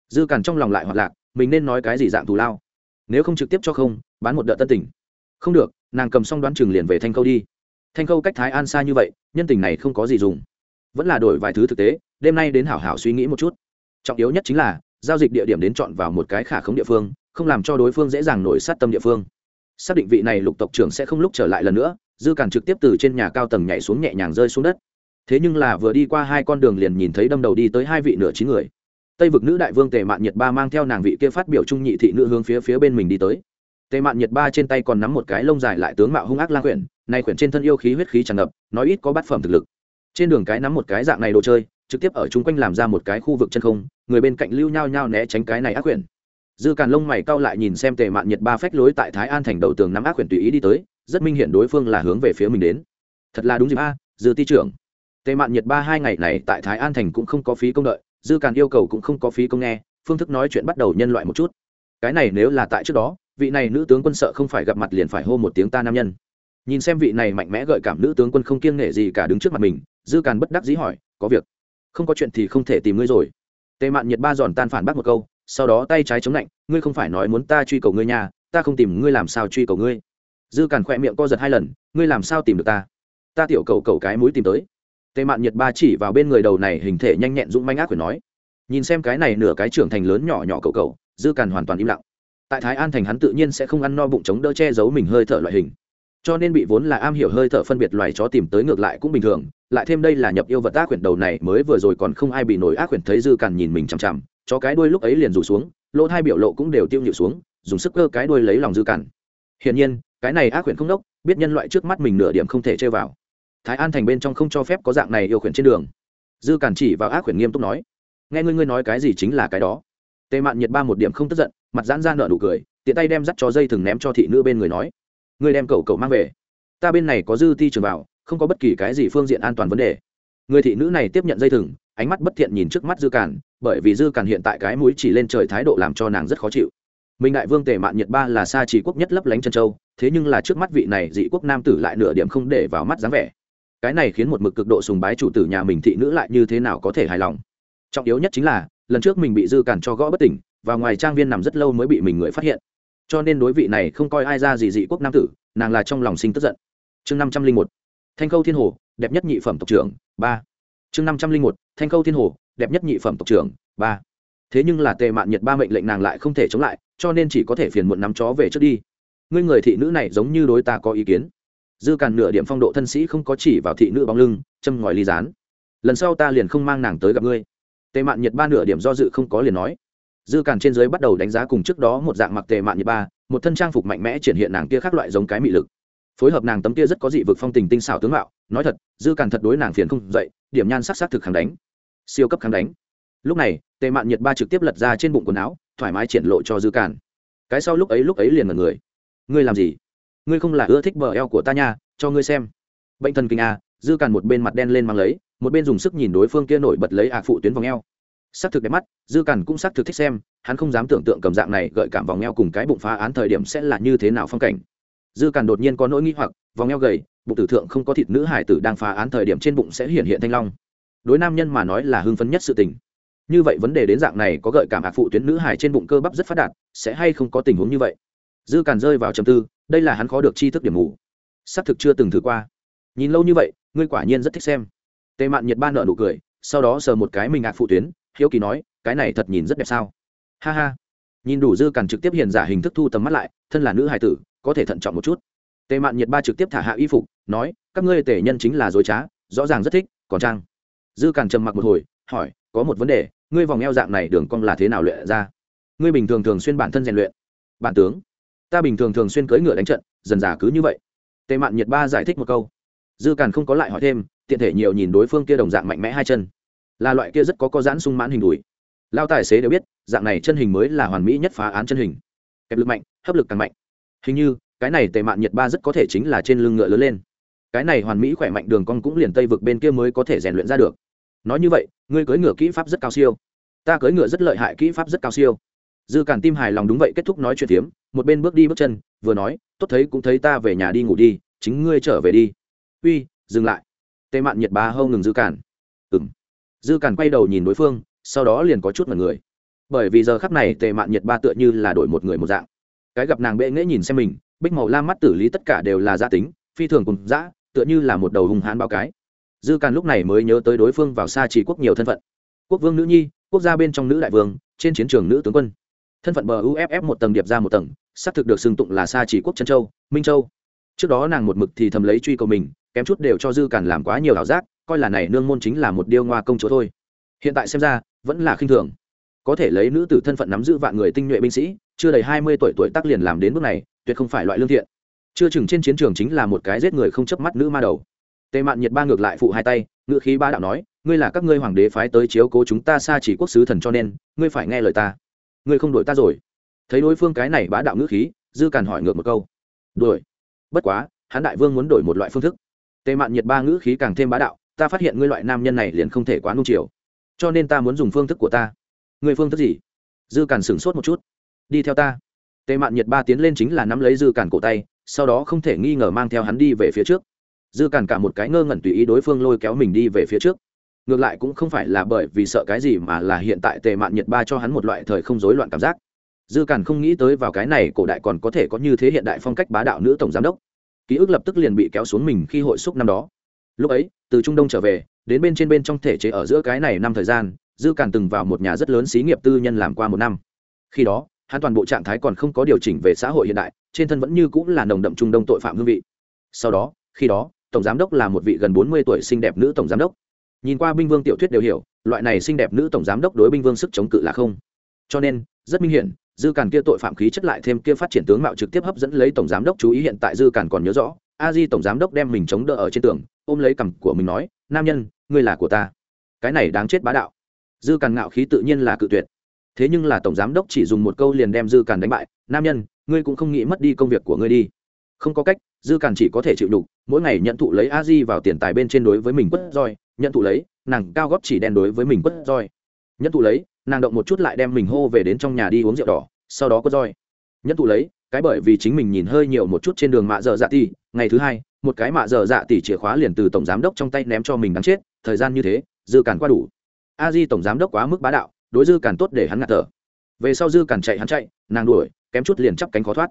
Dư cản trong lòng lại hoạt lạc, mình nên nói cái gì dạng thù lao? Nếu không trực tiếp cho không bán một đợt tân tình. Không được, nàng cầm xong đoán chừng liền về thanh khâu đi. Thanh khâu cách thái an xa như vậy, nhân tình này không có gì dùng. Vẫn là đổi vài thứ thực tế, đêm nay đến hảo hảo suy nghĩ một chút. Trọng yếu nhất chính là, giao dịch địa điểm đến chọn vào một cái khả khống địa phương, không làm cho đối phương dễ dàng nổi sát tâm địa phương. Xác định vị này lục tộc trưởng sẽ không lúc trở lại lần nữa, dư càn trực tiếp từ trên nhà cao tầng nhảy xuống nhẹ nhàng rơi xuống đất. Thế nhưng là vừa đi qua hai con đường liền nhìn thấy đâm đầu đi tới hai vị nửa chín người. Tây vực nữ đại vương tề mạn nhiệt ba mang theo nàng vị kia phát biểu trung nhị thị nữ hướng phía phía bên mình đi tới tề mạn nhiệt ba trên tay còn nắm một cái lông dài lại tướng mạo hung ác lang quyển, nay quyển trên thân yêu khí huyết khí tràn ngập nói ít có bát phẩm thực lực. Trên đường cái nắm một cái dạng này đồ chơi, trực tiếp ở chung quanh làm ra một cái khu vực chân không, người bên cạnh lưu nhao nhao né tránh cái này ác quyển. Dư càn lông mày cau lại nhìn xem tề mạn nhiệt ba phách lối tại thái an thành đầu tường nắm ác quyển tùy ý đi tới, rất minh hiện đối phương là hướng về phía mình đến. Thật là đúng dịp a, dư ti trưởng. Tề mạn nhiệt ba hai ngày này tại thái an thành cũng không có phí công đợi, dư càn yêu cầu cũng không có phí công nghe, phương thức nói chuyện bắt đầu nhân loại một chút. Cái này nếu là tại trước đó vị này nữ tướng quân sợ không phải gặp mặt liền phải hô một tiếng ta nam nhân. Nhìn xem vị này mạnh mẽ gợi cảm nữ tướng quân không kiêng nể gì cả đứng trước mặt mình, dư càn bất đắc dĩ hỏi, có việc? Không có chuyện thì không thể tìm ngươi rồi. Tề mạn nhiệt ba giòn tan phản bác một câu, sau đó tay trái chống lạnh, ngươi không phải nói muốn ta truy cầu ngươi nhà ta không tìm ngươi làm sao truy cầu ngươi. Dư càn khỏe miệng co giật hai lần, ngươi làm sao tìm được ta? Ta tiểu cầu cầu cái mũi tìm tới. Tề mạn nhiệt ba chỉ vào bên người đầu này hình thể nhanh nhẹn dũng manh ác quyền nói, nhìn xem cái này nửa cái trưởng thành lớn nhỏ nhỏ cầu cầu. Dư càn hoàn toàn im lặng tại thái an thành hắn tự nhiên sẽ không ăn no bụng chống đỡ che giấu mình hơi thở loại hình. Cho nên bị vốn là am hiểu hơi thở phân biệt loài chó tìm tới ngược lại cũng bình thường, lại thêm đây là nhập yêu vật ác quyển đầu này mới vừa rồi còn không ai bị nổi ác quyển thấy dư càn nhìn mình chằm chằm cho cái đuôi lúc ấy liền rủ xuống, lỗ hai biểu lộ cũng đều tiêu nhịu xuống, dùng sức cơ cái đuôi lấy lòng dư càn. Hiển nhiên, cái này ác quyển không đốc, biết nhân loại trước mắt mình nửa điểm không thể chơi vào. Thái an thành bên trong không cho phép có dạng này yêu quyển trên đường. Dư càn chỉ vào ác quyển nghiêm túc nói, nghe ngươi ngươi nói cái gì chính là cái đó. Tề mạn nhiệt ba một điểm không tức giận mặt giãn ra nợ nụ cười, tiện tay đem dắt cho dây thừng ném cho thị nữ bên người nói người đem cậu cậu mang về. Ta bên này có dư ti trường vào không có bất kỳ cái gì phương diện an toàn vấn đề. Người thị nữ này tiếp nhận dây thừng, ánh mắt bất thiện nhìn trước mắt dư càn, bởi vì dư càn hiện tại cái mũi chỉ lên trời thái độ làm cho nàng rất khó chịu. Minh đại vương tề mạn nhiệt ba là xa chỉ quốc nhất lấp lánh chân châu, thế nhưng là trước mắt vị này dị quốc nam tử lại nửa điểm không để vào mắt dáng vẻ. Cái này khiến một mực cực độ sùng bái chủ tử nhà mình thị nữ lại như thế nào có thể hài lòng. Trọng yếu nhất chính là, lần trước mình bị dư cản cho gõ bất tỉnh và ngoài trang viên nằm rất lâu mới bị mình người phát hiện. Cho nên đối vị này không coi ai ra gì dị quốc nam tử, nàng là trong lòng sinh tức giận. Chương năm trăm linh một, thanh khâu thiên hồ, đẹp nhất nhị phẩm tộc trưởng, ba. Chương năm trăm linh một, thanh khâu thiên hồ, đẹp nhất nhị phẩm tộc trưởng, ba. Thế nhưng là tề mạn nhiệt ba mệnh lệnh nàng lại không thể chống lại, cho nên chỉ có thể phiền muộn nắm chó về trước đi. Ngươi người thị nữ này giống như đối ta có ý kiến. Dư càn nửa điểm phong độ thân sĩ không có chỉ vào thị nữ bóng lưng, châm ngòi ly dán lần sau ta liền không mang nàng tới gặp ngươi. Tề mạn nhiệt ba nửa điểm do dự không có liền nói dư càn trên dưới bắt đầu đánh giá cùng trước đó một dạng mặc tề mạn nhiệt ba, một thân trang phục mạnh mẽ triển hiện nàng kia khác loại giống cái mị lực. Phối hợp nàng tấm kia rất có dị vực phong tình tinh xảo tướng mạo, nói thật, dư càn thật đối nàng phiền không dậy, điểm nhan sắc sắc thực kháng đánh. Siêu cấp kháng đánh. Lúc này, tề mạn nhiệt ba trực tiếp lật ra trên bụng quần áo, thoải mái triển lộ cho dư càn. Cái sau lúc ấy lúc ấy liền mật người. Ngươi làm gì? Ngươi không là ưa thích bờ eo của ta nha, cho ngươi xem. Bệnh thần kinh a, dư càn một bên mặt đen lên mang lấy, một bên dùng sức nhìn đối phương kia nổi bật lấy ạc phụ tuyến vòng eo xác thực đẹp mắt, dư cằn cũng xác thực thích xem, hắn không dám tưởng tượng cầm dạng này gợi cảm vòng eo cùng cái bụng phá án thời điểm sẽ là như thế nào phong cảnh. Dư cằn đột nhiên có nỗi nghĩ hoặc, vòng eo gầy, bụng tử thượng không có thịt nữ hải tử đang phá án thời điểm trên bụng sẽ hiện hiện thanh long. Đối nam nhân mà nói là hưng phấn nhất sự tình. Như vậy vấn đề đến dạng này có gợi cảm ạc phụ tuyến nữ hải trên bụng cơ bắp rất phát đạt, sẽ hay không có tình huống như vậy? Dư càn rơi vào trầm tư, đây là hắn khó được chi thức điểm mù. Xác thực chưa từng thử qua. Nhìn lâu như vậy, ngươi quả nhiên rất thích xem. Tề mạn nhiệt ban nợ nụ cười, sau đó sờ một cái mình ạc phụ tuyến hiếu kỳ nói, cái này thật nhìn rất đẹp sao? Ha ha. Nhìn đủ dư càn trực tiếp hiện giả hình thức thu tầm mắt lại, thân là nữ hài tử, có thể thận trọng một chút. Tề mạn nhiệt ba trực tiếp thả hạ y phục, nói, các ngươi tể nhân chính là dối trá, rõ ràng rất thích, còn trang. Dư càn trầm mặc một hồi, hỏi, có một vấn đề, ngươi vòng eo dạng này đường cong là thế nào luyện ra? Ngươi bình thường thường xuyên bản thân rèn luyện. Bản tướng, ta bình thường thường xuyên cưỡi ngựa đánh trận, dần dà cứ như vậy. Tề mạn nhiệt ba giải thích một câu. Dư càn không có lại hỏi thêm, tiện thể nhiều nhìn đối phương kia đồng dạng mạnh mẽ hai chân là loại kia rất có có giãn sung mãn hình đùi. Lao tài xế đều biết, dạng này chân hình mới là hoàn mỹ nhất phá án chân hình. Kẹp lực mạnh, hấp lực càng mạnh. Hình như, cái này tề mạn nhiệt ba rất có thể chính là trên lưng ngựa lớn lên. Cái này hoàn mỹ khỏe mạnh đường cong cũng liền tây vực bên kia mới có thể rèn luyện ra được. Nói như vậy, ngươi cưỡi ngựa kỹ pháp rất cao siêu. Ta cưỡi ngựa rất lợi hại kỹ pháp rất cao siêu. Dư cản tim hài lòng đúng vậy kết thúc nói chuyện tiếm một bên bước đi bước chân, vừa nói, tốt thấy cũng thấy ta về nhà đi ngủ đi, chính ngươi trở về đi. Uy, dừng lại. Tề mạn nhiệt ba hâu ngừng dư cản. Ừng dư càn quay đầu nhìn đối phương, sau đó liền có chút mật người. Bởi vì giờ khắp này tề mạn nhiệt ba tựa như là đổi một người một dạng. Cái gặp nàng bệ nghễ nhìn xem mình, bích màu lam mắt tử lý tất cả đều là gia tính, phi thường cùng dã, tựa như là một đầu hung hán bao cái. Dư càn lúc này mới nhớ tới đối phương vào xa chỉ quốc nhiều thân phận. Quốc vương nữ nhi, quốc gia bên trong nữ đại vương, trên chiến trường nữ tướng quân. Thân phận bờ uff một tầng điệp ra một tầng, xác thực được xưng tụng là xa chỉ quốc trân châu, minh châu. Trước đó nàng một mực thì thầm lấy truy cầu mình, kém chút đều cho dư càn làm quá nhiều ảo giác coi là này nương môn chính là một điêu ngoa công chúa thôi. Hiện tại xem ra, vẫn là khinh thường. Có thể lấy nữ tử thân phận nắm giữ vạn người tinh nhuệ binh sĩ, chưa đầy hai mươi tuổi tuổi tác liền làm đến bước này, tuyệt không phải loại lương thiện. Chưa chừng trên chiến trường chính là một cái giết người không chớp mắt nữ ma đầu. Tề mạn nhiệt ba ngược lại phụ hai tay ngự khí ba đạo nói, ngươi là các ngươi hoàng đế phái tới chiếu cố chúng ta xa chỉ quốc sứ thần cho nên, ngươi phải nghe lời ta. Ngươi không đổi ta rồi. Thấy đối phương cái này bá đạo ngữ khí, dư càn hỏi ngược một câu. Đổi bất quá, hắn đại vương muốn đổi một loại phương thức. Tề mạn nhiệt ba ngữ khí càng thêm bá đạo ta phát hiện ngươi loại nam nhân này liền không thể quá nung chiều. Cho nên ta muốn dùng phương thức của ta. Người phương thức gì? Dư càn sửng sốt một chút. Đi theo ta. Tề mạn nhiệt ba tiến lên chính là nắm lấy dư càn cổ tay, sau đó không thể nghi ngờ mang theo hắn đi về phía trước. Dư càn cả một cái ngơ ngẩn tùy ý đối phương lôi kéo mình đi về phía trước. Ngược lại cũng không phải là bởi vì sợ cái gì mà là hiện tại tề mạn nhiệt ba cho hắn một loại thời không rối loạn cảm giác. Dư càn không nghĩ tới vào cái này cổ đại còn có thể có như thế hiện đại phong cách bá đạo nữ tổng giám đốc. Ký ức lập tức liền bị kéo xuống mình khi hội xúc năm đó lúc ấy, từ trung đông trở về, đến bên trên bên trong thể chế ở giữa cái này năm thời gian, dư càn từng vào một nhà rất lớn xí nghiệp tư nhân làm qua một năm. Khi đó, hắn toàn bộ trạng thái còn không có điều chỉnh về xã hội hiện đại, trên thân vẫn như cũng là nồng đậm trung đông tội phạm hương vị. Sau đó, khi đó, tổng giám đốc là một vị gần bốn mươi tuổi xinh đẹp nữ tổng giám đốc. Nhìn qua binh vương tiểu thuyết đều hiểu, loại này xinh đẹp nữ tổng giám đốc đối binh vương sức chống cự là không. Cho nên, rất minh hiển, dư càn kia tội phạm khí chất lại thêm kia phát triển tướng mạo trực tiếp hấp dẫn lấy tổng giám đốc chú ý hiện tại dư càn còn nhớ rõ a di tổng giám đốc đem mình chống đỡ ở trên tường, ôm lấy cằm của mình nói, nam nhân, ngươi là của ta. Cái này đáng chết bá đạo. Dư càn ngạo khí tự nhiên là cự tuyệt. Thế nhưng là tổng giám đốc chỉ dùng một câu liền đem dư càn đánh bại, nam nhân, ngươi cũng không nghĩ mất đi công việc của ngươi đi. Không có cách, dư càn chỉ có thể chịu đục, mỗi ngày nhận thụ lấy a di vào tiền tài bên trên đối với mình quất roi, nhận thụ lấy, nàng cao góp chỉ đen đối với mình quất roi. Nhận thụ lấy, nàng động một chút lại đem mình hô về đến trong nhà đi uống rượu đỏ, sau đó quất roi. Nhận thụ lấy cái bởi vì chính mình nhìn hơi nhiều một chút trên đường mạ dở dạ tỷ ngày thứ hai, một cái mạ dở dạ tỷ chìa khóa liền từ tổng giám đốc trong tay ném cho mình đáng chết, thời gian như thế, dư càn qua đủ. A di tổng giám đốc quá mức bá đạo, đối dư càn tốt để hắn ngạt thở. Về sau dư càn chạy hắn chạy, nàng đuổi, kém chút liền chắp cánh khó thoát.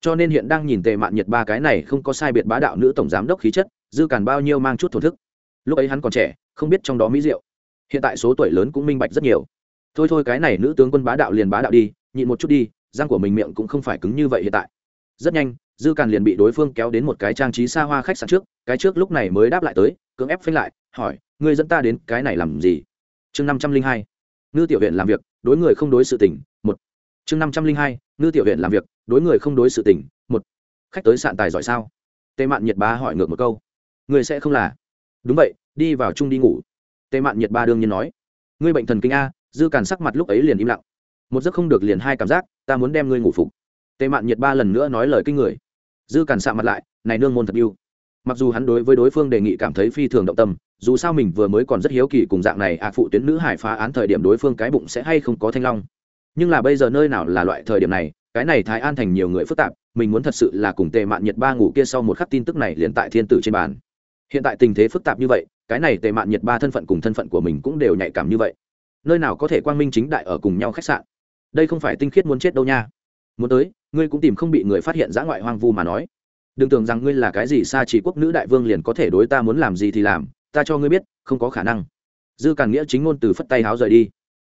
Cho nên hiện đang nhìn tề mạn nhiệt ba cái này không có sai biệt bá đạo nữ tổng giám đốc khí chất, dư càn bao nhiêu mang chút thổ thức. Lúc ấy hắn còn trẻ, không biết trong đó mỹ diệu. Hiện tại số tuổi lớn cũng minh bạch rất nhiều. Thôi thôi cái này nữ tướng quân bá đạo liền bá đạo đi, nhịn một chút đi răng của mình miệng cũng không phải cứng như vậy hiện tại. Rất nhanh, dư càn liền bị đối phương kéo đến một cái trang trí xa hoa khách sạn trước, cái trước lúc này mới đáp lại tới, cưỡng ép phanh lại, hỏi, ngươi dẫn ta đến cái này làm gì? Chương năm trăm linh hai, ngư tiểu huyện làm việc, đối người không đối sự tỉnh một. Chương năm trăm linh hai, ngư tiểu huyện làm việc, đối người không đối sự tỉnh một. Khách tới sạn tài giỏi sao? Tề mạn nhiệt ba hỏi ngược một câu. Người sẽ không là? Đúng vậy, đi vào chung đi ngủ. Tề mạn nhiệt ba đương nhiên nói. Ngươi bệnh thần kinh a, dư càn sắc mặt lúc ấy liền im lặng một giấc không được liền hai cảm giác, ta muốn đem ngươi ngủ phục. Tề mạn nhiệt ba lần nữa nói lời kinh người. Dư cản xạ mặt lại, này nương môn thật yêu. Mặc dù hắn đối với đối phương đề nghị cảm thấy phi thường động tâm, dù sao mình vừa mới còn rất hiếu kỳ cùng dạng này ạ phụ tuyến nữ hải phá án thời điểm đối phương cái bụng sẽ hay không có thanh long. Nhưng là bây giờ nơi nào là loại thời điểm này, cái này thái an thành nhiều người phức tạp, mình muốn thật sự là cùng tề mạn nhiệt ba ngủ kia sau một khắc tin tức này liền tại thiên tử trên bàn. Hiện tại tình thế phức tạp như vậy, cái này tề mạn nhiệt ba thân phận cùng thân phận của mình cũng đều nhạy cảm như vậy. Nơi nào có thể quang minh chính đại ở cùng nhau khách sạn? Đây không phải tinh khiết muốn chết đâu nha. Muốn tới, ngươi cũng tìm không bị người phát hiện giã ngoại hoang vu mà nói. Đừng tưởng rằng ngươi là cái gì xa chỉ quốc nữ đại vương liền có thể đối ta muốn làm gì thì làm, ta cho ngươi biết, không có khả năng. Dư càn nghĩa chính ngôn từ phất tay háo rời đi.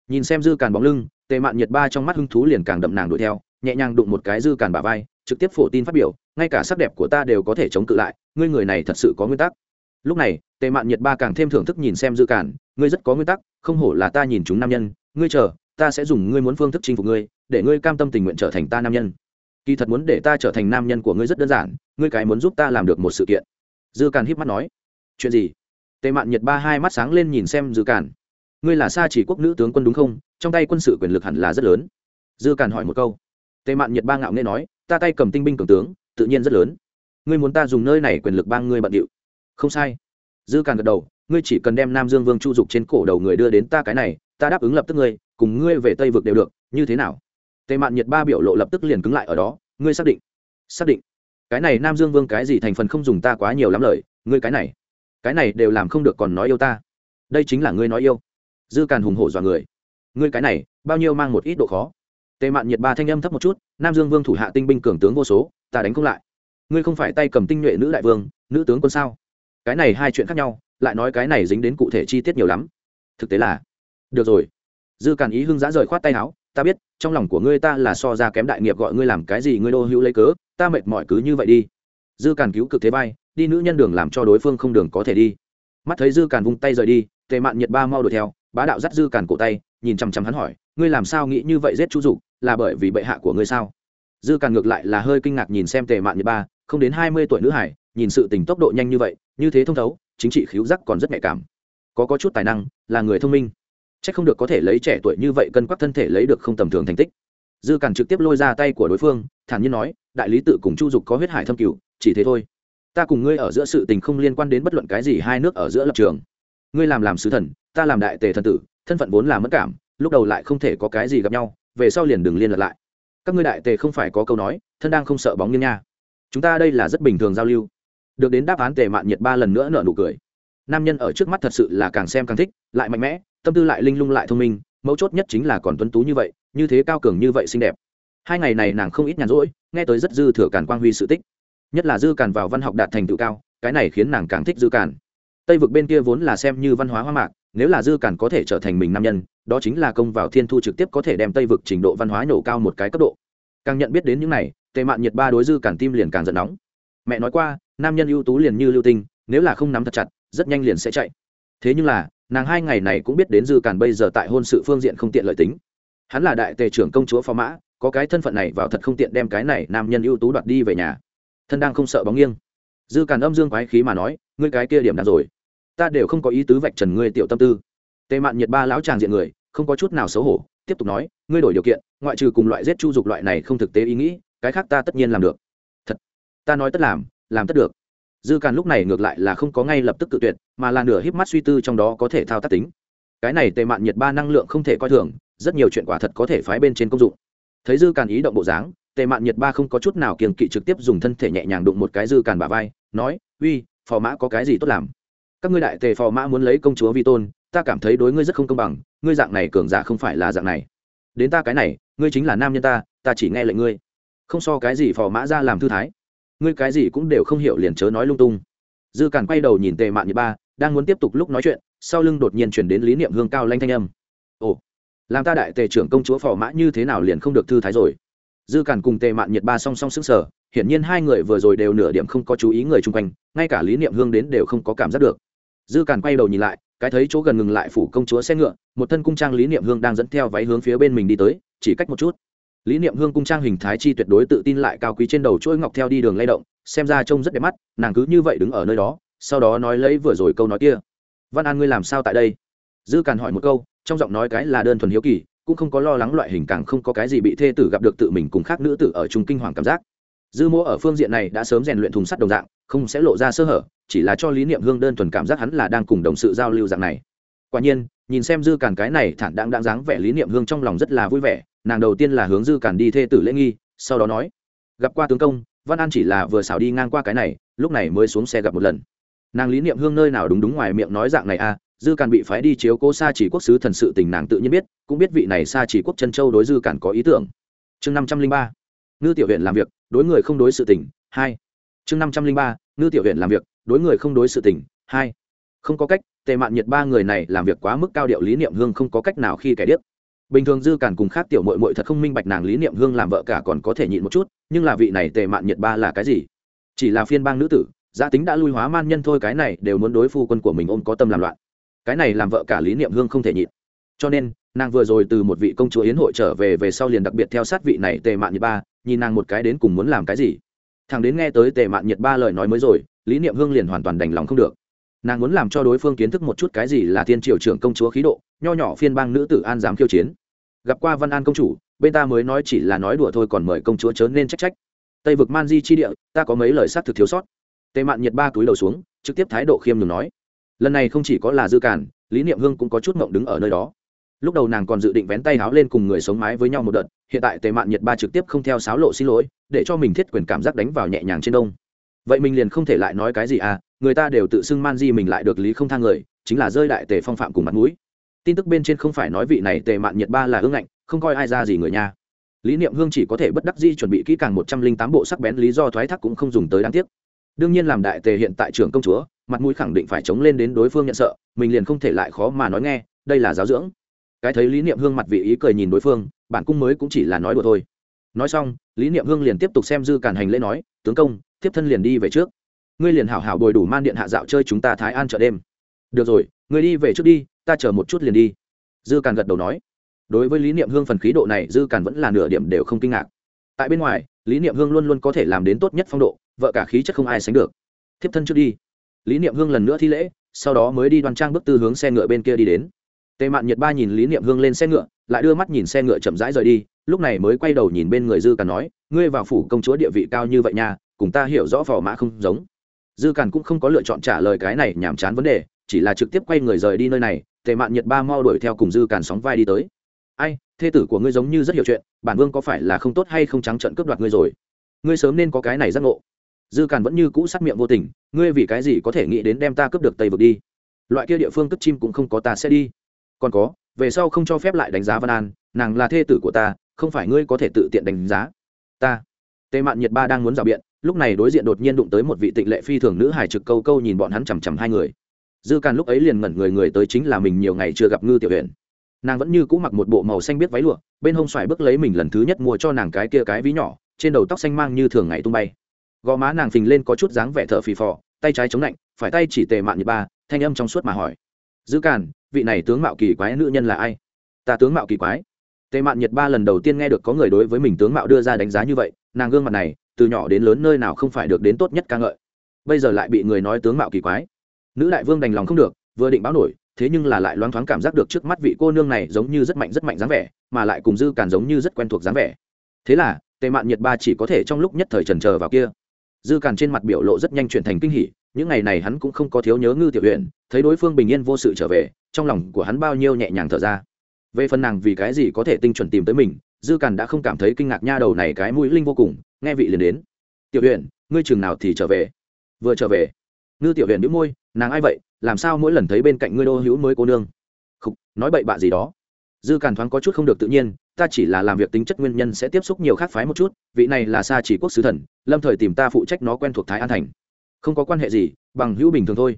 Nhìn xem dư càn bóng lưng, tề mạn nhiệt ba trong mắt hưng thú liền càng đậm nàng đuổi theo, nhẹ nhàng đụng một cái dư càn bà vai, trực tiếp phổ tin phát biểu, ngay cả sắc đẹp của ta đều có thể chống cự lại, ngươi người này thật sự có nguyên tắc. Lúc này, tề mạn nhiệt ba càng thêm thưởng thức nhìn xem dư càn, ngươi rất có nguyên tắc, không hổ là ta nhìn chúng nam nhân, ngươi chờ ta sẽ dùng ngươi muốn phương thức chinh phục ngươi, để ngươi cam tâm tình nguyện trở thành ta nam nhân. Kỳ thật muốn để ta trở thành nam nhân của ngươi rất đơn giản, ngươi cái muốn giúp ta làm được một sự kiện. Dư càn híp mắt nói. Chuyện gì? Tề mạn nhiệt ba hai mắt sáng lên nhìn xem dư càn. Ngươi là sa chỉ quốc nữ tướng quân đúng không? Trong tay quân sự quyền lực hẳn là rất lớn. Dư càn hỏi một câu. Tề mạn nhiệt ba ngạo nghe nói. Ta tay cầm tinh binh cường tướng, tự nhiên rất lớn. Ngươi muốn ta dùng nơi này quyền lực bang ngươi bận điệu. Không sai. Dư càn gật đầu. Ngươi chỉ cần đem nam dương vương chu dục trên cổ đầu người đưa đến ta cái này, ta đáp ứng lập tức ngươi cùng ngươi về tây vực đều được, như thế nào? Tề mạn nhiệt ba biểu lộ lập tức liền cứng lại ở đó, ngươi xác định xác định. Cái này nam dương vương cái gì thành phần không dùng ta quá nhiều lắm lời, ngươi cái này cái này đều làm không được còn nói yêu ta. Đây chính là ngươi nói yêu. Dư càn hùng hổ dọa người. Ngươi cái này, bao nhiêu mang một ít độ khó. Tề mạn nhiệt ba thanh âm thấp một chút, nam dương vương thủ hạ tinh binh cường tướng vô số, ta đánh không lại. Ngươi không phải tay cầm tinh nhuệ nữ đại vương, nữ tướng quân sao? Cái này hai chuyện khác nhau, lại nói cái này dính đến cụ thể chi tiết nhiều lắm. Thực tế là, được rồi dư càn ý hưng giã rời khoát tay áo, ta biết, trong lòng của ngươi ta là so ra kém đại nghiệp gọi ngươi làm cái gì ngươi đô hữu lấy cớ, ta mệt mỏi cứ như vậy đi. Dư càn cứu cực thế vai, đi nữ nhân đường làm cho đối phương không đường có thể đi. Mắt thấy dư càn vung tay rời đi, tề mạn nhiệt ba mau đuổi theo, bá đạo dắt dư càn cổ tay, nhìn chằm chằm hắn hỏi, ngươi làm sao nghĩ như vậy giết chú dục, là bởi vì bệ hạ của ngươi sao? Dư càn ngược lại là hơi kinh ngạc nhìn xem tề mạn nhiệt ba, không đến hai mươi tuổi nữ hải, nhìn sự tình tốc độ nhanh như vậy, như thế thông thấu, chính trị khiếu giác còn rất nhạy cảm. Có có chút tài năng, là người thông minh. Chắc không được có thể lấy trẻ tuổi như vậy cân quắc thân thể lấy được không tầm thường thành tích. Dư Cản trực tiếp lôi ra tay của đối phương, thản nhiên nói, đại lý tự cùng Chu Dục có huyết hải thâm cửu, chỉ thế thôi. Ta cùng ngươi ở giữa sự tình không liên quan đến bất luận cái gì hai nước ở giữa lập trường. Ngươi làm làm sứ thần, ta làm đại tề thần tử, thân phận vốn là mất cảm, lúc đầu lại không thể có cái gì gặp nhau, về sau liền đừng liên lạc lại. Các ngươi đại tề không phải có câu nói, thân đang không sợ bóng nghiêng nha. Chúng ta đây là rất bình thường giao lưu. Được đến đáp án tề mạn nhiệt ba lần nữa nở nụ cười. Nam nhân ở trước mắt thật sự là càng xem càng thích, lại mạnh mẽ, tâm tư lại linh lung lại thông minh, mấu chốt nhất chính là còn tuấn tú như vậy, như thế cao cường như vậy xinh đẹp. Hai ngày này nàng không ít nhàn rỗi, nghe tới rất dư thừa càn quang huy sự tích. Nhất là dư càn vào văn học đạt thành tựu cao, cái này khiến nàng càng thích dư càn. Tây vực bên kia vốn là xem như văn hóa hoa mạc, nếu là dư càn có thể trở thành mình nam nhân, đó chính là công vào thiên thu trực tiếp có thể đem tây vực trình độ văn hóa nổ cao một cái cấp độ. Càng nhận biết đến những này tệ mạn nhiệt ba đối dư càn tim liền càng giận nóng. Mẹ nói qua, nam nhân ưu tú liền như lưu tinh, nếu là không nắm thật chặt, rất nhanh liền sẽ chạy. Thế nhưng là nàng hai ngày này cũng biết đến dư càn bây giờ tại hôn sự phương diện không tiện lợi tính. Hắn là đại tề trưởng công chúa phó mã, có cái thân phận này vào thật không tiện đem cái này nam nhân ưu tú đoạt đi về nhà. Thân đang không sợ bóng nghiêng. Dư càn âm dương quái khí mà nói, ngươi cái kia điểm đạt rồi. Ta đều không có ý tứ vạch trần ngươi tiểu tâm tư. Tề mạn nhiệt ba lão tràng diện người, không có chút nào xấu hổ, tiếp tục nói, ngươi đổi điều kiện, ngoại trừ cùng loại giết chu dục loại này không thực tế ý nghĩ, cái khác ta tất nhiên làm được. Thật, ta nói tất làm làm tất được dư càn lúc này ngược lại là không có ngay lập tức tự tuyệt, mà là nửa híp mắt suy tư trong đó có thể thao tác tính. Cái này tệ mạn nhiệt ba năng lượng không thể coi thường, rất nhiều chuyện quả thật có thể phái bên trên công dụng. Thấy dư càn ý động bộ dáng tệ mạn nhiệt ba không có chút nào kiềng kỵ trực tiếp dùng thân thể nhẹ nhàng đụng một cái dư càn bả vai, nói, uy, phò mã có cái gì tốt làm? Các ngươi đại tề phò mã muốn lấy công chúa vi tôn, ta cảm thấy đối ngươi rất không công bằng, ngươi dạng này cường giả không phải là dạng này. Đến ta cái này, ngươi chính là nam nhân ta ta chỉ nghe lệnh ngươi. Không so cái gì phò mã ra làm thư thái ngươi cái gì cũng đều không hiểu liền chớ nói lung tung. Dư càn quay đầu nhìn tề mạn như ba, đang muốn tiếp tục lúc nói chuyện, sau lưng đột nhiên chuyển đến lý niệm hương cao lanh thanh âm. Ồ, làm ta đại tề trưởng công chúa phò mã như thế nào liền không được thư thái rồi? Dư càn cùng tề mạn nhiệt ba song song sức sở hiển nhiên hai người vừa rồi đều nửa điểm không có chú ý người chung quanh, ngay cả lý niệm hương đến đều không có cảm giác được. Dư càn quay đầu nhìn lại, cái thấy chỗ gần ngừng lại phủ công chúa xe ngựa, một thân cung trang lý niệm hương đang dẫn theo váy hướng phía bên mình đi tới, chỉ cách một chút lý niệm hương cung trang hình thái chi tuyệt đối tự tin lại cao quý trên đầu chuỗi ngọc theo đi đường lay động, xem ra trông rất đẹp mắt, nàng cứ như vậy đứng ở nơi đó, sau đó nói lấy vừa rồi câu nói kia. Văn an, ngươi làm sao tại đây? Dư càn hỏi một câu, trong giọng nói cái là đơn thuần hiếu kỳ, cũng không có lo lắng loại hình càng không có cái gì bị thê tử gặp được tự mình cùng khác nữ tử ở chung kinh hoàng cảm giác. Dư mô ở phương diện này đã sớm rèn luyện thùng sắt đồng dạng, không sẽ lộ ra sơ hở, chỉ là cho lý niệm hương đơn thuần cảm giác hắn là đang cùng đồng sự giao lưu dạng này. Quả nhiên, nhìn xem dư càn cái này thản đang đang dáng vẻ lý niệm hương trong lòng rất là vui vẻ nàng đầu tiên là hướng dư cản đi thê tử lễ nghi, sau đó nói, gặp qua tướng công, văn an chỉ là vừa xảo đi ngang qua cái này, lúc này mới xuống xe gặp một lần. Nàng lý niệm hương nơi nào đúng đúng ngoài miệng nói dạng này à dư cản bị phái đi chiếu cố sa chỉ quốc sứ thần sự tình nàng tự nhiên biết, cũng biết vị này sa chỉ quốc chân châu đối dư cản có ý tưởng. Chương năm trăm linh ba, ngư tiểu huyện làm việc, đối người không đối sự tình, hai. Chương năm trăm linh ba, ngư tiểu huyện làm việc, đối người không đối sự tình, hai. Không có cách, tề mạn nhiệt ba người này làm việc quá mức cao điệu lý niệm hương không có cách nào khi kẻ điếc bình thường dư càn cùng khác tiểu mội mội thật không minh bạch nàng lý niệm hương làm vợ cả còn có thể nhịn một chút, nhưng là vị này tề mạn nhiệt ba là cái gì? Chỉ là phiên bang nữ tử gia tính đã lui hóa man nhân thôi, cái này đều muốn đối phu quân của mình ôm có tâm làm loạn. Cái này làm vợ cả lý niệm hương không thể nhịn. Cho nên, nàng vừa rồi từ một vị công chúa yến hội trở về về sau liền đặc biệt theo sát vị này tề mạn nhiệt ba, nhìn nàng một cái đến cùng muốn làm cái gì. Thằng đến nghe tới tề mạn nhiệt ba lời nói mới rồi, lý niệm hương liền hoàn toàn đành lòng không được. Nàng muốn làm cho đối phương kiến thức một chút cái gì là thiên triều trưởng công chúa khí độ, nho nhỏ phiên bang nữ tử an dám khiêu chiến gặp qua văn an công chủ, bên ta mới nói chỉ là nói đùa thôi còn mời công chúa chớ nên trách trách. Tây vực man di chi địa, ta có mấy lời s á t thực thiếu sót. Tề mạn nhiệt ba túi đầu xuống, trực tiếp thái độ khiêm nhường nói. Lần này không chỉ có là dư cản lý niệm hương cũng có chút mộng đứng ở nơi đó. Lúc đầu nàng còn dự định vén tay háo lên cùng người sống mái với nhau một đợt, hiện tại tề mạn nhiệt ba trực tiếp không theo sáo lộ xin lỗi, để cho mình thiết quyền cảm giác đánh vào nhẹ nhàng trên đông. Vậy mình liền không thể lại nói cái gì à người ta đều tự xưng man di mình lại được lý không thang người, chính là rơi đại tề phong phạm cùng mặt mũi tin tức bên trên không phải nói vị này tề mạn nhiệt ba là ương ngạnh, không coi ai ra gì người nha. Lý niệm hương chỉ có thể bất đắc di chuẩn bị kỹ càng một trăm linh tám bộ sắc bén lý do thoái thác cũng không dùng tới đáng tiếc. Đương nhiên làm đại tề hiện tại trưởng công chúa, mặt mũi khẳng định phải chống lên đến đối phương nhận sợ, mình liền không thể lại khó mà nói nghe, đây là giáo dưỡng. Cái thấy lý niệm hương mặt vị ý cười nhìn đối phương, bản cung mới cũng chỉ là nói đùa thôi. Nói xong, lý niệm hương liền tiếp tục xem dư càn hành lễ nói, tướng công tiếp thân liền đi về trước. Ngươi liền hảo hảo bồi đủ man điện hạ dạo chơi chúng ta thái an chợ đêm. Được rồi, ngươi đi về trước đi ta chờ một chút liền đi. Dư càn gật đầu nói. Đối với lý niệm hương phần khí độ này, dư càn vẫn là nửa điểm đều không kinh ngạc. Tại bên ngoài, lý niệm hương luôn luôn có thể làm đến tốt nhất phong độ, vợ cả khí chất không ai sánh được. Thiếp thân trước đi. Lý niệm hương lần nữa thi lễ, sau đó mới đi đoan trang bước tư hướng xe ngựa bên kia đi đến. Tề mạn nhiệt ba nhìn lý niệm hương lên xe ngựa, lại đưa mắt nhìn xe ngựa chậm rãi rời đi, lúc này mới quay đầu nhìn bên người dư càn nói, ngươi vào phủ công chúa địa vị cao như vậy nha, cùng ta hiểu rõ phò mã không giống. Dư càn cũng không có lựa chọn trả lời cái này nhàm chán vấn đề, chỉ là trực tiếp quay người rời đi nơi này tề mạn nhiệt ba mau đuổi theo cùng dư càn sóng vai đi tới. Ai, thê tử của ngươi giống như rất hiểu chuyện, bản vương có phải là không tốt hay không trắng trận cướp đoạt ngươi rồi? Ngươi sớm nên có cái này giác ngộ. Dư càn vẫn như cũ sát miệng vô tình, ngươi vì cái gì có thể nghĩ đến đem ta cướp được tây vực đi? Loại kia địa phương cướp chim cũng không có ta sẽ đi. Còn có, về sau không cho phép lại đánh giá văn an, nàng là thê tử của ta, không phải ngươi có thể tự tiện đánh giá. Ta, tề mạn nhiệt ba đang muốn rào biện, lúc này đối diện đột nhiên đụng tới một vị tịnh lệ phi thường nữ hải trực câu câu nhìn bọn hắn chằm chằm hai người dư càn lúc ấy liền ngẩn người người tới chính là mình nhiều ngày chưa gặp ngư tiểu huyền nàng vẫn như cũ mặc một bộ màu xanh biết váy lụa, bên hông xoài bước lấy mình lần thứ nhất mua cho nàng cái kia cái ví nhỏ, trên đầu tóc xanh mang như thường ngày tung bay. Gò má nàng phình lên có chút dáng vẻ thở phì phò, tay trái chống lạnh, phải tay chỉ tề mạn như ba, thanh âm trong suốt mà hỏi. Dư càn vị này tướng mạo kỳ quái nữ nhân là ai? Ta tướng mạo kỳ quái. Tề mạn nhiệt ba lần đầu tiên nghe được có người đối với mình tướng mạo đưa ra đánh giá như vậy, nàng gương mặt này, từ nhỏ đến lớn nơi nào không phải được đến tốt nhất ca ngợi. Bây giờ lại bị người nói tướng mạo kỳ quái nữ đại vương đành lòng không được, vừa định báo nổi, thế nhưng là lại loáng thoáng cảm giác được trước mắt vị cô nương này giống như rất mạnh rất mạnh dáng vẻ, mà lại cùng dư càn giống như rất quen thuộc dáng vẻ. Thế là, tề mạn nhiệt ba chỉ có thể trong lúc nhất thời trần trờ vào kia. Dư càn trên mặt biểu lộ rất nhanh chuyển thành kinh hỉ, những ngày này hắn cũng không có thiếu nhớ ngư tiểu huyện thấy đối phương bình yên vô sự trở về, trong lòng của hắn bao nhiêu nhẹ nhàng thở ra. Về phần nàng vì cái gì có thể tinh chuẩn tìm tới mình, dư càn đã không cảm thấy kinh ngạc nha đầu này cái mũi linh vô cùng, nghe vị liền đến. Tiểu huyện ngươi chừng nào thì trở về? Vừa trở về, ngư tiểu huyện đĩu môi nàng ai vậy? Làm sao mỗi lần thấy bên cạnh ngươi đô hữu mới cô nương? Không nói bậy bạ gì đó. Dư càn thoáng có chút không được tự nhiên, ta chỉ là làm việc tính chất nguyên nhân sẽ tiếp xúc nhiều khác phái một chút, vị này là xa chỉ quốc sứ thần, lâm thời tìm ta phụ trách nó quen thuộc thái an thành. Không có quan hệ gì, bằng hữu bình thường thôi.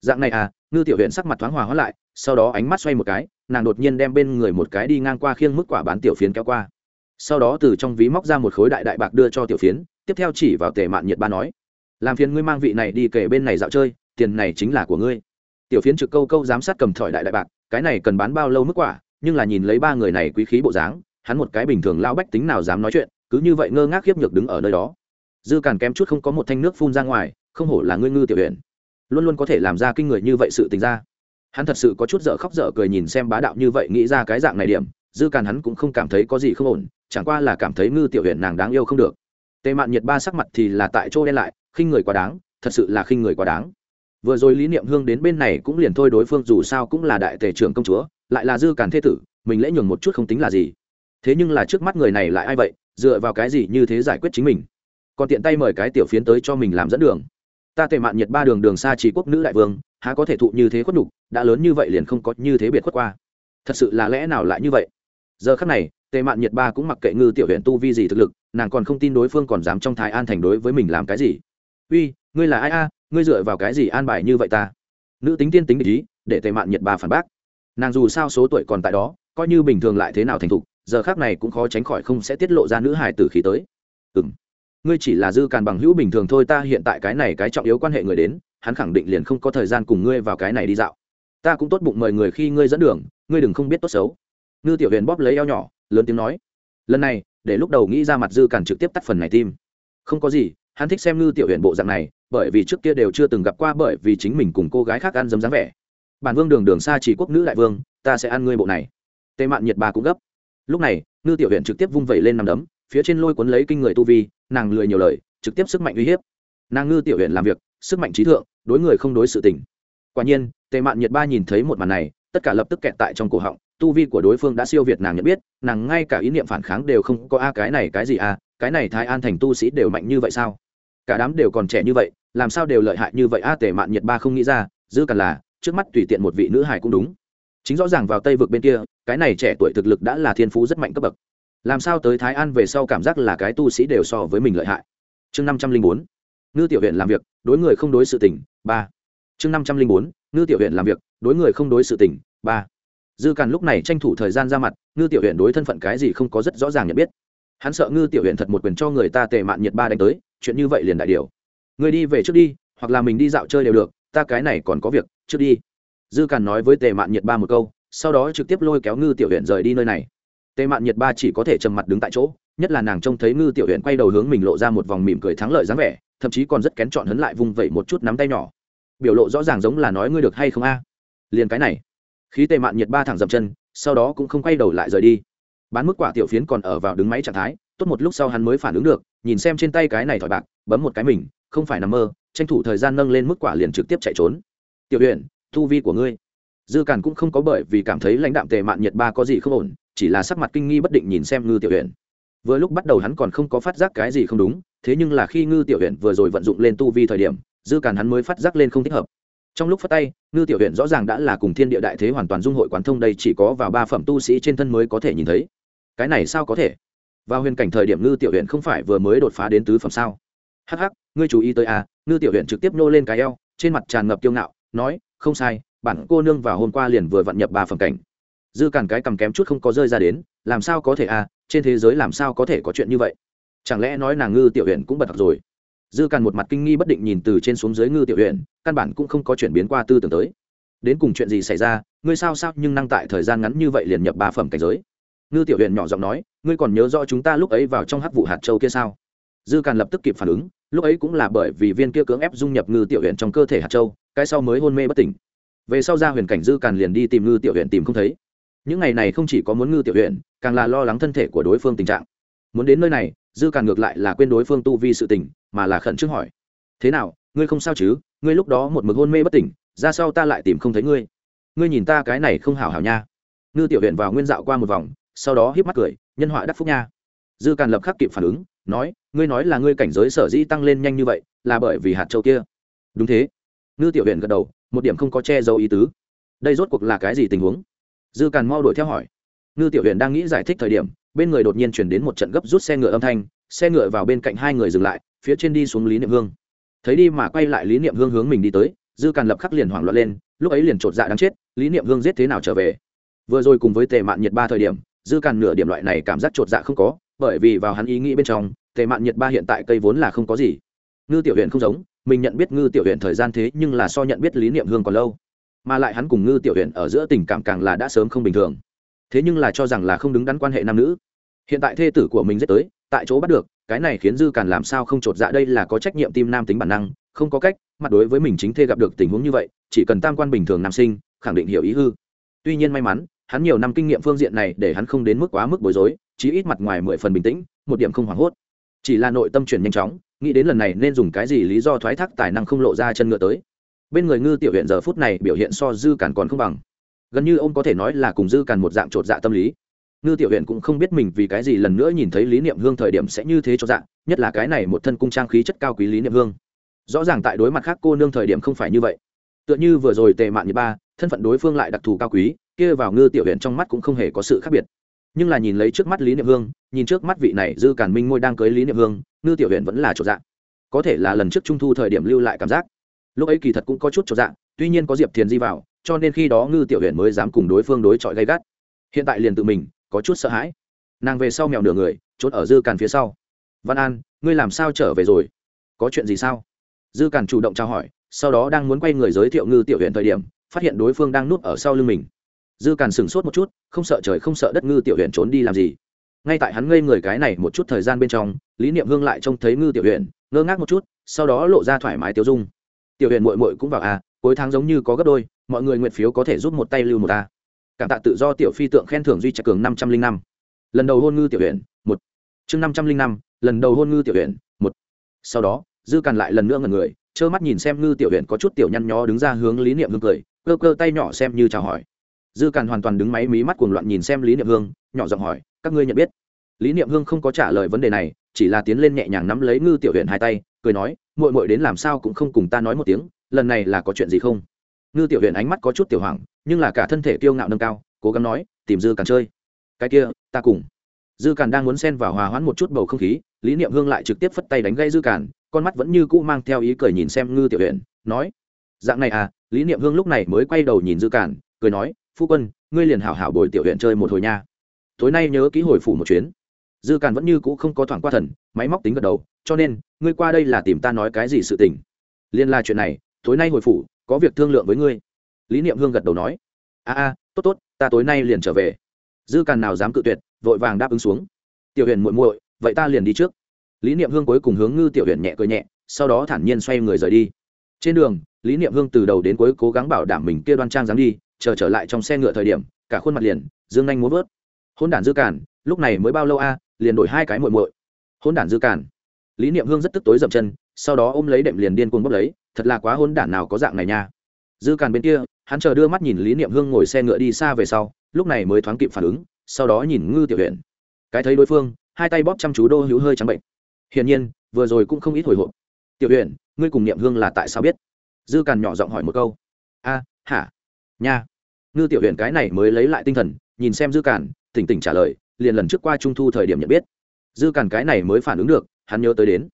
Dạng này à ngư tiểu huyện sắc mặt thoáng hòa hóa lại, sau đó ánh mắt xoay một cái, nàng đột nhiên đem bên người một cái đi ngang qua khiêng mức quả bán tiểu phiến kéo qua. Sau đó từ trong ví móc ra một khối đại đại bạc đưa cho tiểu phiến, tiếp theo chỉ vào tề mạn nhiệt ba nói, làm phiền ngươi mang vị này đi kể bên này dạo chơi tiền này chính là của ngươi. Tiểu phiến trực câu câu giám sát cầm thỏi đại đại bạc, cái này cần bán bao lâu mức quả, nhưng là nhìn lấy ba người này quý khí bộ dáng, hắn một cái bình thường lao bách tính nào dám nói chuyện, cứ như vậy ngơ ngác khiếp nhược đứng ở nơi đó. Dư càn kém chút không có một thanh nước phun ra ngoài, không hổ là ngươi ngư tiểu huyện luôn luôn có thể làm ra kinh người như vậy sự tình ra. Hắn thật sự có chút dở khóc dở cười nhìn xem bá đạo như vậy nghĩ ra cái dạng này điểm, dư càn hắn cũng không cảm thấy có gì không ổn, chẳng qua là cảm thấy ngư tiểu huyện nàng đáng yêu không được. Tề mạn nhiệt ba sắc mặt thì là tại chỗ đen lại, khinh người quá đáng, thật sự là khinh người quá đáng vừa rồi lý niệm hương đến bên này cũng liền thôi, đối phương dù sao cũng là đại tề trưởng công chúa, lại là dư càn thế tử, mình lễ nhường một chút không tính là gì. Thế nhưng là trước mắt người này lại ai vậy, dựa vào cái gì như thế giải quyết chính mình? Còn tiện tay mời cái tiểu phiến tới cho mình làm dẫn đường. Ta tề mạn nhiệt ba đường đường xa trí quốc nữ đại vương, há có thể thụ như thế khuất nhục, đã lớn như vậy liền không có như thế biệt khuất qua. Thật sự là lẽ nào lại như vậy? Giờ khắc này, tề mạn nhiệt ba cũng mặc kệ ngư tiểu huyện tu vi gì thực lực, nàng còn không tin đối phương còn dám trong thái an thành đối với mình làm cái gì. Uy, ngươi là ai a? Ngươi dựa vào cái gì an bài như vậy ta? Nữ tính tiên tính để ý, để tề mạn nhiệt bà phản bác. Nàng dù sao số tuổi còn tại đó, coi như bình thường lại thế nào thành thục, giờ khác này cũng khó tránh khỏi không sẽ tiết lộ ra nữ hài tử khí tới. Ừ m ngươi chỉ là dư càn bằng hữu bình thường thôi, ta hiện tại cái này cái trọng yếu quan hệ người đến, hắn khẳng định liền không có thời gian cùng ngươi vào cái này đi dạo. Ta cũng tốt bụng mời người khi ngươi dẫn đường, ngươi đừng không biết tốt xấu. Ngư tiểu huyền bóp lấy eo nhỏ, lớn tiếng nói. Lần này, để lúc đầu nghĩ ra mặt dư càn trực tiếp tắt phần này tim. Không có gì, hắn thích xem ngư tiểu huyền bộ dạng này bởi vì trước kia đều chưa từng gặp qua, bởi vì chính mình cùng cô gái khác ăn dấm dáng vẻ. Bản vương đường đường xa chỉ quốc nữ đại vương, ta sẽ ăn ngươi bộ này. Tề mạn nhiệt bà cũng gấp. Lúc này, ngư tiểu huyện trực tiếp vung vẩy lên nằm đấm, phía trên lôi cuốn lấy kinh người tu vi, nàng lười nhiều lời, trực tiếp sức mạnh uy hiếp. Nàng ngư tiểu huyện làm việc, sức mạnh trí thượng, đối người không đối sự tình. Quả nhiên, tề mạn nhiệt ba nhìn thấy một màn này, tất cả lập tức kẹt tại trong cổ họng, tu vi của đối phương đã siêu việt nàng nhận biết, nàng ngay cả ý niệm phản kháng đều không có, a, cái này cái gì a cái này thái an thành tu sĩ đều mạnh như vậy sao? Cả đám đều còn trẻ như vậy, làm sao đều lợi hại như vậy? A, tề mạn nhiệt ba không nghĩ ra dư cần là, trước mắt tùy tiện một vị nữ hải cũng đúng. Chính rõ ràng vào tây vực bên kia, cái này trẻ tuổi thực lực đã là thiên phú rất mạnh cấp bậc. Làm sao tới thái an về sau cảm giác là cái tu sĩ đều so với mình lợi hại? Chương năm trăm linh bốn, ngư tiểu huyện làm việc, đối người không đối sự tỉnh ba. Chương năm trăm linh bốn, ngư tiểu huyện làm việc, đối người không đối sự tỉnh ba. Dư càn lúc này tranh thủ thời gian ra mặt, ngư tiểu huyện đối thân phận cái gì không có rất rõ ràng nhận biết hắn sợ ngư tiểu huyện thật một quyền cho người ta tề mạn nhiệt ba đánh tới, chuyện như vậy liền đại điều. Người đi về trước đi, hoặc là mình đi dạo chơi đều được, ta cái này còn có việc, trước đi. Dư càn nói với tề mạn nhiệt ba một câu, sau đó trực tiếp lôi kéo ngư tiểu huyện rời đi nơi này. Tề mạn nhiệt ba chỉ có thể trầm mặt đứng tại chỗ, nhất là nàng trông thấy ngư tiểu huyện quay đầu hướng mình lộ ra một vòng mỉm cười thắng lợi dáng vẻ, thậm chí còn rất kén chọn hấn lại vung vẩy một chút nắm tay nhỏ. Biểu lộ rõ ràng giống là nói ngươi được hay không a? À? liền cái này. Khí tề mạn nhiệt ba thẳng dậm chân, sau đó cũng không quay đầu lại rời đi bán mức quả tiểu phiến còn ở vào đứng máy trạng thái, tốt một lúc sau hắn mới phản ứng được, nhìn xem trên tay cái này thỏi bạc, bấm một cái mình, không phải nằm mơ, tranh thủ thời gian nâng lên mức quả liền trực tiếp chạy trốn. Tiểu huyện thu vi của ngươi. Dư càn cũng không có bởi vì cảm thấy lãnh đạm tề mạn nhiệt ba có gì không ổn, chỉ là sắc mặt kinh nghi bất định nhìn xem ngư tiểu huyện vừa lúc bắt đầu hắn còn không có phát giác cái gì không đúng, thế nhưng là khi ngư tiểu huyện vừa rồi vận dụng lên tu vi thời điểm, dư càn hắn mới phát giác lên không thích hợp. Trong lúc phát tay, ngư tiểu huyện rõ ràng đã là cùng thiên địa đại thế hoàn toàn dung hội quán thông đây chỉ có vào ba phẩm tu sĩ trên thân mới có thể nhìn thấy cái này sao có thể? Vào huyền cảnh thời điểm ngư tiểu huyện không phải vừa mới đột phá đến tứ phẩm sao? Hắc hắc, ngươi chú ý tới à ngư tiểu huyện trực tiếp nô lên cái eo, trên mặt tràn ngập kiêu ngạo, nói, không sai, bản cô nương vào hôm qua liền vừa vặn nhập ba phẩm cảnh. Dư càn cái cầm kém chút không có rơi ra đến, làm sao có thể à trên thế giới làm sao có thể có chuyện như vậy? Chẳng lẽ nói nàng ngư tiểu huyện cũng bật thật rồi? Dư càn một mặt kinh nghi bất định nhìn từ trên xuống dưới ngư tiểu huyện căn bản cũng không có chuyển biến qua tư tưởng tới. Đến cùng chuyện gì xảy ra, ngươi sao sao nhưng năng tại thời gian ngắn như vậy liền nhập ba phẩm cảnh giới? Ngư tiểu huyện nhỏ giọng nói, ngươi còn nhớ rõ chúng ta lúc ấy vào trong hắc vụ hạt châu kia sao? Dư càn lập tức kịp phản ứng, lúc ấy cũng là bởi vì viên kia cưỡng ép dung nhập ngư tiểu huyện trong cơ thể hạt châu, cái sau mới hôn mê bất tỉnh. Về sau ra huyền cảnh dư càn liền đi tìm ngư tiểu huyện tìm không thấy. Những ngày này không chỉ có muốn ngư tiểu huyện càng là lo lắng thân thể của đối phương tình trạng. Muốn đến nơi này, dư càn ngược lại là quên đối phương tu vi sự tình, mà là khẩn trương hỏi, thế nào, ngươi không sao chứ? Ngươi lúc đó một mực hôn mê bất tỉnh, ra sau ta lại tìm không thấy ngươi? Ngươi nhìn ta cái này không hảo hảo nha. Ngư tiểu huyện vào nguyên dạo qua một vòng sau đó híp mắt cười, nhân họa đắc phúc nha. Dư càn lập khắc kịp phản ứng, nói, ngươi nói là ngươi cảnh giới sở dĩ tăng lên nhanh như vậy, là bởi vì hạt châu kia. Đúng thế. Ngư tiểu huyện gật đầu, một điểm không có che giấu ý tứ. Đây rốt cuộc là cái gì tình huống? Dư càn mau đuổi theo hỏi. Ngư tiểu huyện đang nghĩ giải thích thời điểm, bên người đột nhiên chuyển đến một trận gấp rút xe ngựa âm thanh, xe ngựa vào bên cạnh hai người dừng lại, phía trên đi xuống lý niệm hương. Thấy đi mà quay lại lý niệm hương hướng mình đi tới, dư càn lập khắc liền hoảng loạn lên, lúc ấy liền chột dạ đáng chết, lý niệm hương giết thế nào trở về? Vừa rồi cùng với tề mạn nhiệt ba thời điểm dư càn nửa điểm loại này cảm giác chột dạ không có, bởi vì vào hắn ý nghĩ bên trong, tề mạn nhiệt ba hiện tại cây vốn là không có gì. Ngư tiểu huyện không giống, mình nhận biết ngư tiểu huyện thời gian thế nhưng là so nhận biết lý niệm hương còn lâu. Mà lại hắn cùng ngư tiểu huyện ở giữa tình cảm càng là đã sớm không bình thường. Thế nhưng là cho rằng là không đứng đắn quan hệ nam nữ. Hiện tại thê tử của mình dễ tới, tại chỗ bắt được, cái này khiến dư càn làm sao không chột dạ đây là có trách nhiệm tim nam tính bản năng, không có cách mặt đối với mình chính thê gặp được tình huống như vậy, chỉ cần tam quan bình thường nam sinh, khẳng định hiểu ý hư. Tuy nhiên may mắn hắn nhiều năm kinh nghiệm phương diện này để hắn không đến mức quá mức bối rối, chí ít mặt ngoài mười phần bình tĩnh, một điểm không hoảng hốt. Chỉ là nội tâm chuyển nhanh chóng, nghĩ đến lần này nên dùng cái gì lý do thoái thác tài năng không lộ ra chân ngựa tới. Bên người ngư tiểu huyện giờ phút này biểu hiện so dư càn còn không bằng. Gần như ông có thể nói là cùng dư càn một dạng t dạ tâm lý. Ngư tiểu huyện cũng không biết mình vì cái gì lần nữa nhìn thấy lý niệm hương thời điểm sẽ như thế cho dạng nhất là cái này một thân cung trang khí chất cao quý lý niệm hương. Rõ ràng tại đối mặt khác cô nương thời điểm không phải như vậy. Tựa như vừa rồi tề mạn như ba, thân phận đối phương lại đặc thù cao quý kia vào ngư tiểu huyện trong mắt cũng không hề có sự khác biệt. Nhưng là nhìn lấy trước mắt lý niệm hương, nhìn trước mắt vị này dư càn minh ngôi đang cưới lý niệm hương, ngư tiểu huyện vẫn là trộn dạng có thể là lần trước trung thu thời điểm lưu lại cảm giác. Lúc ấy kỳ thật cũng có chút trộn dạng tuy nhiên có diệp thiền di vào, cho nên khi đó ngư tiểu huyện mới dám cùng đối phương đối chọi gay gắt. Hiện tại liền tự mình, có chút sợ hãi. Nàng về sau mèo nửa người, trốn ở dư càn phía sau. Văn an, ngươi làm sao trở về rồi? Có chuyện gì sao? Dư càn chủ động trao hỏi, sau đó đang muốn quay người giới thiệu ngư tiểu huyện thời điểm, phát hiện đối phương đang núp ở sau lưng mình dư càn sửng sốt một chút, không sợ trời không sợ đất ngư tiểu huyện trốn đi làm gì. Ngay tại hắn ngây người cái này một chút thời gian bên trong, lý niệm hương lại trông thấy ngư tiểu huyện ngơ ngác một chút, sau đó lộ ra thoải mái tiêu dung. Tiểu huyện mội mội cũng vào à cuối tháng giống như có gấp đôi, mọi người nguyện phiếu có thể giúp một tay lưu một ta. Cảm tạ tự do tiểu phi tượng khen thưởng duy trạch cường năm trăm linh năm. Lần đầu hôn ngư tiểu huyện một. Chương năm trăm linh năm, lần đầu hôn ngư tiểu huyện một. Sau đó, dư càn lại lần nữa ngần người, trơ mắt nhìn xem ngư tiểu huyện có chút tiểu nhăn nhó đứng ra hướng lý niệm hương cười, cơ cơ tay nhỏ xem như chào hỏi dư càn hoàn toàn đứng máy mí mắt cuồng loạn nhìn xem lý niệm hương, nhỏ giọng hỏi, các ngươi nhận biết? Lý niệm hương không có trả lời vấn đề này, chỉ là tiến lên nhẹ nhàng nắm lấy ngư tiểu huyện hai tay, cười nói mội mội đến làm sao cũng không cùng ta nói một tiếng, lần này là có chuyện gì không? Ngư tiểu huyện ánh mắt có chút tiểu hoàng nhưng là cả thân thể kiêu ngạo nâng cao, cố gắng nói, tìm dư càn chơi. Cái kia, ta cùng. Dư càn đang muốn xen vào hòa hoãn một chút bầu không khí, lý niệm hương lại trực tiếp phất tay đánh gây dư càn, con mắt vẫn như cũ mang theo ý cười nhìn xem ngư tiểu huyện nói, dạng này à? Lý niệm hương lúc này mới quay đầu nhìn dư càn, cười nói phu quân, ngươi liền hảo hảo bồi tiểu huyện chơi một hồi nha. Tối nay nhớ ký hồi phủ một chuyến. Dư càn vẫn như cũ không có thoảng qua thần, máy móc tính gật đầu, cho nên, ngươi qua đây là tìm ta nói cái gì sự tình. Liên la chuyện này, tối nay hồi phủ, có việc thương lượng với ngươi. Lý niệm hương gật đầu nói. A a, tốt tốt, ta tối nay liền trở về. Dư càn nào dám cự tuyệt, vội vàng đáp ứng xuống. Tiểu huyền muội muội, vậy ta liền đi trước. Lý niệm hương cuối cùng hướng ngư tiểu huyền nhẹ cười nhẹ, sau đó thản nhiên xoay người rời đi. Trên đường, lý niệm hương từ đầu đến cuối cố gắng bảo đảm mình kia đoan trang dám đi chờ trở lại trong xe ngựa thời điểm, cả khuôn mặt liền, dương anh muốn vớt. Hôn đản dư cản lúc này mới bao lâu a, liền đổi hai cái muội muội. Hôn đản dư cản lý niệm hương rất tức tối dậm chân, sau đó ôm lấy đệm liền điên cuồng bốc lấy, thật là quá hôn đản nào có dạng này nha. Dư cản bên kia, hắn chờ đưa mắt nhìn lý niệm hương ngồi xe ngựa đi xa về sau, lúc này mới thoáng kịp phản ứng, sau đó nhìn ngư tiểu huyện cái thấy đối phương, hai tay bóp chăm chú đô hữu hơi trắng bệnh. Hiển nhiên, vừa rồi cũng không ít hồi hộp. Tiểu huyện ngươi cùng niệm hương là tại sao biết? Dư càn nhỏ giọng hỏi một câu. A, hả? Nha ngư tiểu huyện cái này mới lấy lại tinh thần, nhìn xem dư cản, tỉnh tỉnh trả lời, liền lần trước qua trung thu thời điểm nhận biết. Dư cản cái này mới phản ứng được, hắn nhớ tới đến.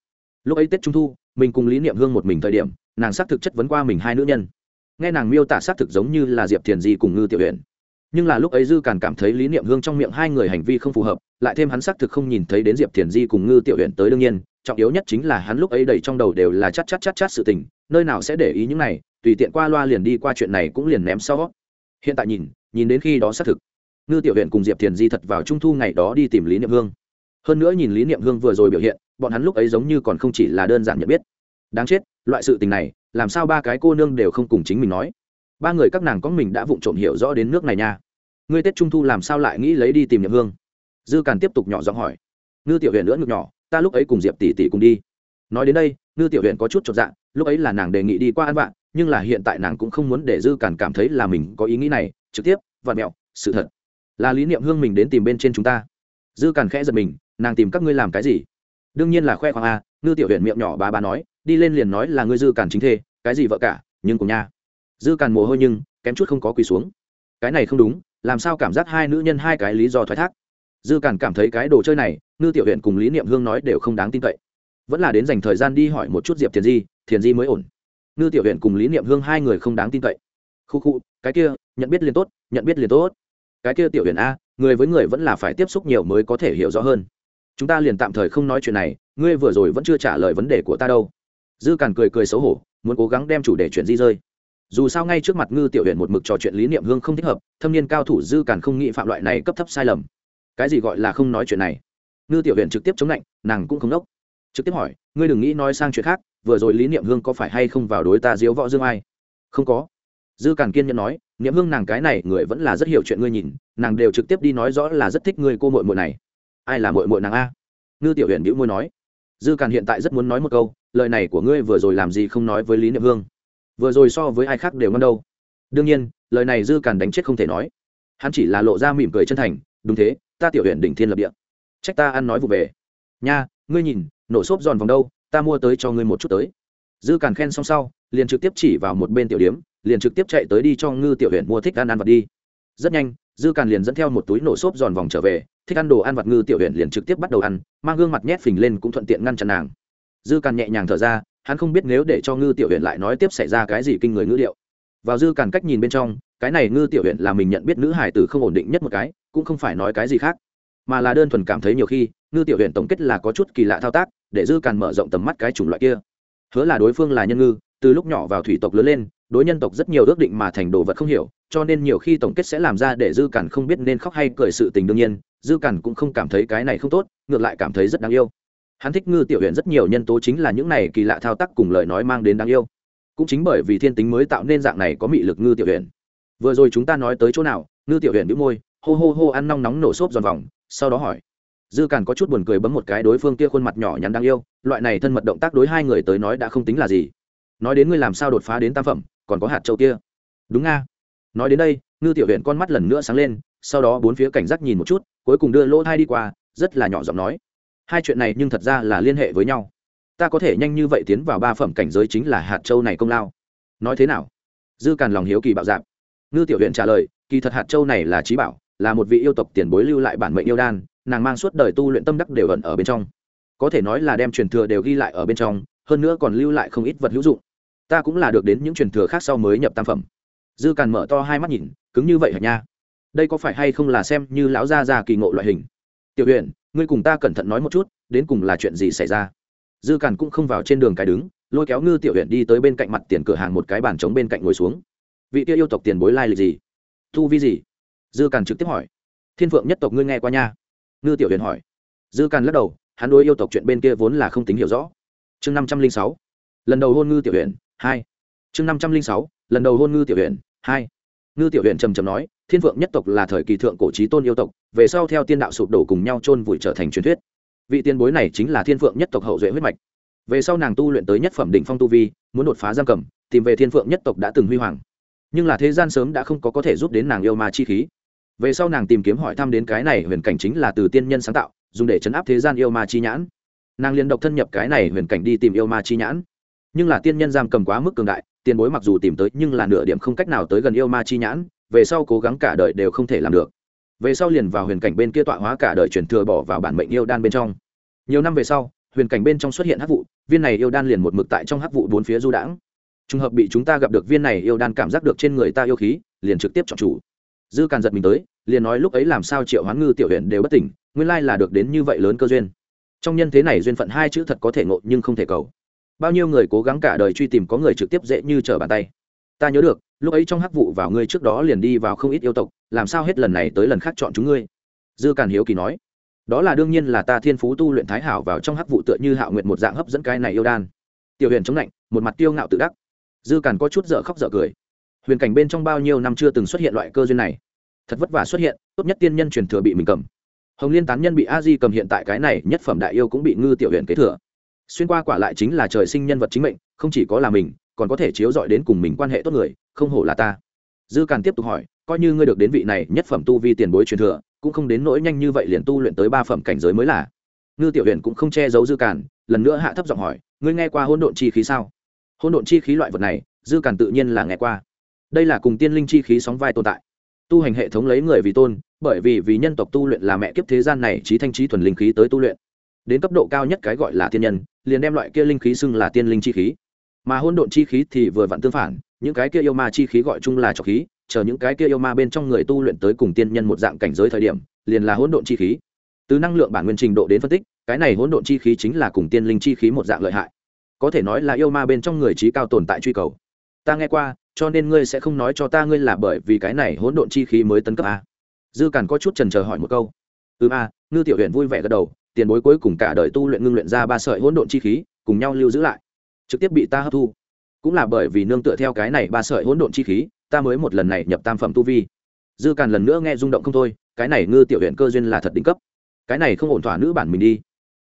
Lúc ấy tết trung thu, mình cùng lý niệm hương một mình thời điểm, nàng xác thực chất vấn qua mình hai nữ nhân. Nghe nàng miêu tả xác thực giống như là diệp thiền di cùng ngư tiểu huyện nhưng là lúc ấy dư càn cảm thấy lý niệm hương trong miệng hai người hành vi không phù hợp, lại thêm hắn xác thực không nhìn thấy đến diệp thiền di cùng ngư tiểu huyện tới đương nhiên, trọng yếu nhất chính là hắn lúc ấy đầy trong đầu đều là chát chát chát chát sự tình, nơi nào sẽ để ý những này, tùy tiện qua loa liền đi qua chuyện này cũng liền ném sau hiện tại nhìn nhìn đến khi đó xác thực. Ngư tiểu huyện cùng diệp thiền di thật vào trung thu ngày đó đi tìm lý niệm hương. Hơn nữa nhìn lý niệm hương vừa rồi biểu hiện, bọn hắn lúc ấy giống như còn không chỉ là đơn giản nhận biết. Đáng chết, loại sự tình này, làm sao ba cái cô nương đều không cùng chính mình nói? Ba người các nàng có mình đã vụng trộm hiểu rõ đến nước này nha. Ngươi tết trung thu làm sao lại nghĩ lấy đi tìm Niệm hương? Dư càn tiếp tục nhỏ giọng hỏi. Ngư tiểu huyện nữa ngực nhỏ, ta lúc ấy cùng diệp tỷ tỷ cùng đi. Nói đến đây, ngư tiểu huyện có chút chột dạ lúc ấy là nàng đề nghị đi qua ăn vạn nhưng là hiện tại nàng cũng không muốn để dư cản cảm thấy là mình có ý nghĩ này, trực tiếp, vặn mẹo, sự thật. Là lý niệm hương mình đến tìm bên trên chúng ta. Dư cản khẽ giật mình, nàng tìm các ngươi làm cái gì? Đương nhiên là khoe khoang a, ngư tiểu huyện miệng nhỏ bà bà nói, đi lên liền nói là ngươi dư cản chính thê, cái gì vợ cả, nhưng cùng nha. Dư cản mồ hôi nhưng, kém chút không có quỳ xuống. Cái này không đúng, làm sao cảm giác hai nữ nhân hai cái lý do thoái thác? Dư cản cảm thấy cái đồ chơi này, ngư tiểu huyện cùng lý niệm hương nói đều không đáng tin cậy. Vẫn là đến dành thời gian đi hỏi một chút diệp thiền di thiền di mới ổn ngư tiểu huyện cùng lý niệm hương hai người không đáng tin cậy. Khu khu, cái kia, nhận biết liền tốt, nhận biết liền tốt. Cái kia tiểu huyện a, người với người vẫn là phải tiếp xúc nhiều mới có thể hiểu rõ hơn. Chúng ta liền tạm thời không nói chuyện này, ngươi vừa rồi vẫn chưa trả lời vấn đề của ta đâu. Dư càn cười cười xấu hổ, muốn cố gắng đem chủ đề chuyện di rơi. Dù sao ngay trước mặt ngư tiểu huyện một mực trò chuyện lý niệm hương không thích hợp, thâm niên cao thủ dư càn không nghĩ phạm loại này cấp thấp sai lầm. Cái gì gọi là không nói chuyện này? Ngư tiểu huyện trực tiếp chống lạnh, nàng cũng không đốc. Trực tiếp hỏi, ngươi đừng nghĩ nói sang chuyện khác vừa rồi lý niệm hương có phải hay không vào đối ta diếu võ dương ai? Không có. Dư càn kiên nhẫn nói, niệm hương nàng cái này người vẫn là rất hiểu chuyện ngươi nhìn, nàng đều trực tiếp đi nói rõ là rất thích ngươi cô mội mội này. Ai là mội mội nàng a? Ngư tiểu huyện bĩu môi nói. Dư càn hiện tại rất muốn nói một câu, lời này của ngươi vừa rồi làm gì không nói với lý niệm hương? Vừa rồi so với ai khác đều ngon đâu. Đương nhiên, lời này dư càn đánh chết không thể nói. Hắn chỉ là lộ ra mỉm cười chân thành, đúng thế, ta tiểu huyện đỉnh thiên lập địa. Trách ta ăn nói vụ về. Nha, ngươi nhìn, nổ xốp giòn vòng đâu ta mua tới cho ngươi một chút tới. Dư càn khen xong sau, liền trực tiếp chỉ vào một bên tiểu điếm, liền trực tiếp chạy tới đi cho ngư tiểu huyện mua thích ăn ăn vật đi. Rất nhanh, dư càn liền dẫn theo một túi nổ xốp giòn vòng trở về, thích ăn đồ ăn vặt ngư tiểu huyện liền trực tiếp bắt đầu ăn, mang gương mặt nhét phình lên cũng thuận tiện ngăn chặn nàng. Dư càn nhẹ nhàng thở ra, hắn không biết nếu để cho ngư tiểu huyện lại nói tiếp xảy ra cái gì kinh người ngữ liệu. vào dư càn cách nhìn bên trong, cái này ngư tiểu huyện là mình nhận biết nữ hải tử không ổn định nhất một cái, cũng không phải nói cái gì khác, mà là đơn thuần cảm thấy nhiều khi, ngư tiểu huyện tổng kết là có chút kỳ lạ thao tác để dư càn mở rộng tầm mắt cái chủng loại kia. Hứa là đối phương là nhân ngư, từ lúc nhỏ vào thủy tộc lớn lên, đối nhân tộc rất nhiều ước định mà thành đồ vật không hiểu, cho nên nhiều khi tổng kết sẽ làm ra để dư càn không biết nên khóc hay cười sự tình đương nhiên, dư càn cũng không cảm thấy cái này không tốt, ngược lại cảm thấy rất đáng yêu. Hắn thích ngư tiểu huyện rất nhiều nhân tố chính là những này kỳ lạ thao tác cùng lời nói mang đến đáng yêu. Cũng chính bởi vì thiên tính mới tạo nên dạng này có mị lực ngư tiểu huyện vừa rồi chúng ta nói tới chỗ nào, ngư tiểu huyện đĩu môi, hô hô hô ăn nong nóng nổ xốp giòn vòng, sau đó hỏi dư càn có chút buồn cười bấm một cái đối phương kia khuôn mặt nhỏ nhắn đáng yêu, loại này thân mật động tác đối hai người tới nói đã không tính là gì. Nói đến ngươi làm sao đột phá đến tam phẩm, còn có hạt châu kia. Đúng nga. Nói đến đây, ngư tiểu huyện con mắt lần nữa sáng lên, sau đó bốn phía cảnh giác nhìn một chút, cuối cùng đưa lỗ thai đi qua, rất là nhỏ giọng nói. Hai chuyện này nhưng thật ra là liên hệ với nhau. Ta có thể nhanh như vậy tiến vào ba phẩm cảnh giới chính là hạt châu này công lao. Nói thế nào? Dư càn lòng hiếu kỳ bạo dạp. Ngư tiểu huyện trả lời, kỳ thật hạt châu này là trí bảo, là một vị yêu tộc tiền bối lưu lại bản mệnh yêu đan nàng mang suốt đời tu luyện tâm đắc đều ẩn ở bên trong. Có thể nói là đem truyền thừa đều ghi lại ở bên trong hơn nữa còn lưu lại không ít vật hữu dụng. Ta cũng là được đến những truyền thừa khác sau mới nhập tam phẩm. Dư càn mở to hai mắt nhìn cứng như vậy hả nha? Đây có phải hay không là xem như lão gia già kỳ ngộ loại hình? Tiểu Huyền, ngươi cùng ta cẩn thận nói một chút đến cùng là chuyện gì xảy ra? Dư càn cũng không vào trên đường cái đứng lôi kéo ngư tiểu huyện đi tới bên cạnh mặt tiền cửa hàng một cái bàn trống bên cạnh ngồi xuống. Vị kia yêu tộc tiền bối lai lịch gì? Thu vi gì? Dư càn trực tiếp hỏi. Thiên phượng nhất tộc ngươi nghe qua nha? Ngư tiểu Huyền hỏi. Dư càn lắc đầu, hắn đối yêu tộc chuyện bên kia vốn là không tính hiểu rõ. Chương năm trăm linh sáu, lần đầu hôn ngư tiểu Huyền. hai. Chương năm trăm linh sáu, lần đầu hôn ngư tiểu Huyền. hai. Ngư tiểu Huyền trầm trầm nói, thiên phượng nhất tộc là thời kỳ thượng cổ trí tôn yêu tộc, về sau theo tiên đạo sụp đổ cùng nhau chôn vùi trở thành truyền thuyết. Vị tiên bối này chính là thiên phượng nhất tộc hậu duệ huyết mạch. Về sau nàng tu luyện tới nhất phẩm đỉnh phong tu vi, muốn đột phá giam cầm, tìm về thiên phượng nhất tộc đã từng huy hoàng. Nhưng là thế gian sớm đã không có có thể giúp đến nàng yêu ma chi khí về sau nàng tìm kiếm hỏi thăm đến cái này huyền cảnh chính là từ tiên nhân sáng tạo, dùng để chấn áp thế gian yêu ma chi nhãn. Nàng liền độc thân nhập cái này huyền cảnh đi tìm yêu ma chi nhãn. Nhưng là tiên nhân giam cầm quá mức cường đại, tiền bối mặc dù tìm tới nhưng là nửa điểm không cách nào tới gần yêu ma chi nhãn, về sau cố gắng cả đời đều không thể làm được. Về sau liền vào huyền cảnh bên kia tọa hóa cả đời chuyển thừa bỏ vào bản mệnh yêu đan bên trong. Nhiều năm về sau, huyền cảnh bên trong xuất hiện hắc vụ, viên này yêu đan liền một mực tại trong hắc vụ bốn phía du đãng. Trùng hợp bị chúng ta gặp được viên này yêu đan cảm giác được trên người ta yêu khí, liền trực tiếp chọn chủ dư càn giật mình tới, liền nói lúc ấy làm sao triệu hoán ngư tiểu huyện đều bất tỉnh, nguyên lai là được đến như vậy lớn cơ duyên. Trong nhân thế này duyên phận hai chữ thật có thể ngộ nhưng không thể cầu. Bao nhiêu người cố gắng cả đời truy tìm có người trực tiếp dễ như trở bàn tay. Ta nhớ được, lúc ấy trong hắc vụ vào ngươi trước đó liền đi vào không ít yêu tộc, làm sao hết lần này tới lần khác chọn chúng ngươi? Dư càn hiếu kỳ nói. Đó là đương nhiên là ta thiên phú tu luyện thái hảo vào trong hắc vụ tựa như hạo nguyện một dạng hấp dẫn cái này yêu đan. Tiểu huyền chống lạnh, một mặt tiêu ngạo tự đắc. Dư càn có chút dở khóc dở cười huyền cảnh bên trong bao nhiêu năm chưa từng xuất hiện loại cơ duyên này. Thật vất vả xuất hiện, tốt nhất tiên nhân truyền thừa bị mình cầm. Hồng liên tán nhân bị a di cầm hiện tại cái này, nhất phẩm đại yêu cũng bị ngư tiểu huyện kế thừa. Xuyên qua quả lại chính là trời sinh nhân vật chính mệnh, không chỉ có là mình, còn có thể chiếu dọi đến cùng mình quan hệ tốt người, không hổ là ta. Dư càn tiếp tục hỏi, coi như ngươi được đến vị này nhất phẩm tu vi tiền bối truyền thừa, cũng không đến nỗi nhanh như vậy liền tu luyện tới ba phẩm cảnh giới mới là. Ngư tiểu huyện cũng không che giấu dư càn, lần nữa hạ thấp giọng hỏi, ngươi nghe qua hỗn độn chi khí sao? Hỗn độn chi khí loại vật này, dư càn tự nhiên là nghe qua đây là cùng tiên linh chi khí sóng vai tồn tại. Tu hành hệ thống lấy người vì tôn, bởi vì vì nhân tộc tu luyện là mẹ kiếp thế gian này trí thanh trí thuần linh khí tới tu luyện. Đến cấp độ cao nhất cái gọi là tiên nhân, liền đem loại kia linh khí xưng là tiên linh chi khí. Mà hôn độn chi khí thì vừa vặn tương phản, những cái kia yêu ma chi khí gọi chung là trọc khí, chờ những cái kia yêu ma bên trong người tu luyện tới cùng tiên nhân một dạng cảnh giới thời điểm, liền là hỗn độn chi khí. Từ năng lượng bản nguyên trình độ đến phân tích, cái này hỗn độn chi khí chính là cùng tiên linh chi khí một dạng lợi hại. Có thể nói là yêu ma bên trong người trí cao tồn tại truy cầu. Ta nghe qua cho nên ngươi sẽ không nói cho ta ngươi là bởi vì cái này hỗn độn chi khí mới tấn cấp a. Dư càn có chút trần chờ hỏi một câu. Ừ a, ngư tiểu huyện vui vẻ gật đầu, tiền bối cuối cùng cả đời tu luyện ngưng luyện ra ba sợi hỗn độn chi khí, cùng nhau lưu giữ lại. Trực tiếp bị ta hấp thu. Cũng là bởi vì nương tựa theo cái này ba sợi hỗn độn chi khí, ta mới một lần này nhập tam phẩm tu vi. Dư càn lần nữa nghe rung động không thôi, cái này ngư tiểu huyện cơ duyên là thật đỉnh cấp. Cái này không ổn thỏa nữ bản mình đi.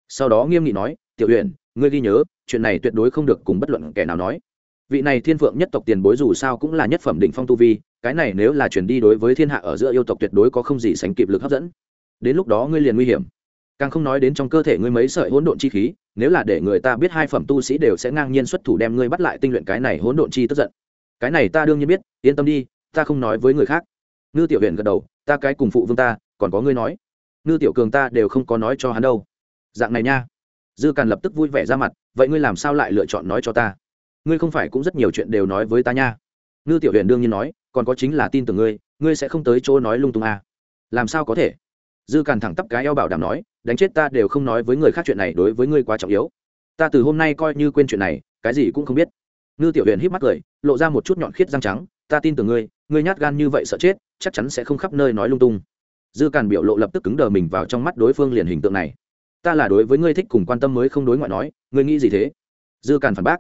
Sau đó nghiêm nghị nói, tiểu huyện ngươi ghi nhớ, chuyện này tuyệt đối không được cùng bất luận kẻ nào nói vị này thiên phượng nhất tộc tiền bối dù sao cũng là nhất phẩm đỉnh phong tu vi, cái này nếu là chuyển đi đối với thiên hạ ở giữa yêu tộc tuyệt đối có không gì sánh kịp lực hấp dẫn. Đến lúc đó ngươi liền nguy hiểm. Càng không nói đến trong cơ thể ngươi mấy sợi hỗn độn chi khí, nếu là để người ta biết hai phẩm tu sĩ đều sẽ ngang nhiên xuất thủ đem ngươi bắt lại tinh luyện cái này hỗn độn chi tức giận. Cái này ta đương nhiên biết, yên tâm đi, ta không nói với người khác. Ngư tiểu huyện gật đầu, ta cái cùng phụ vương ta, còn có ngươi nói. Ngư tiểu cường ta đều không có nói cho hắn đâu. Dạng này nha. Dư càn lập tức vui vẻ ra mặt, vậy ngươi làm sao lại lựa chọn nói cho ta? Ngươi không phải cũng rất nhiều chuyện đều nói với ta nha. Ngư tiểu huyện đương nhiên nói, còn có chính là tin tưởng ngươi ngươi sẽ không tới chỗ nói lung tung à. làm sao có thể? Dư càn thẳng tắp cái eo bảo đảm nói, đánh chết ta đều không nói với người khác chuyện này đối với ngươi quá trọng yếu. Ta từ hôm nay coi như quên chuyện này, cái gì cũng không biết. Ngư tiểu huyện híp mắt cười, lộ ra một chút nhọn khiết răng trắng, ta tin tưởng ngươi ngươi nhát gan như vậy sợ chết, chắc chắn sẽ không khắp nơi nói lung tung. Dư càn biểu lộ lập tức cứng đờ mình vào trong mắt đối phương liền hình tượng này. Ta là đối với ngươi thích cùng quan tâm mới không đối ngoại nói, ngươi nghĩ gì thế? Dư càn phản bác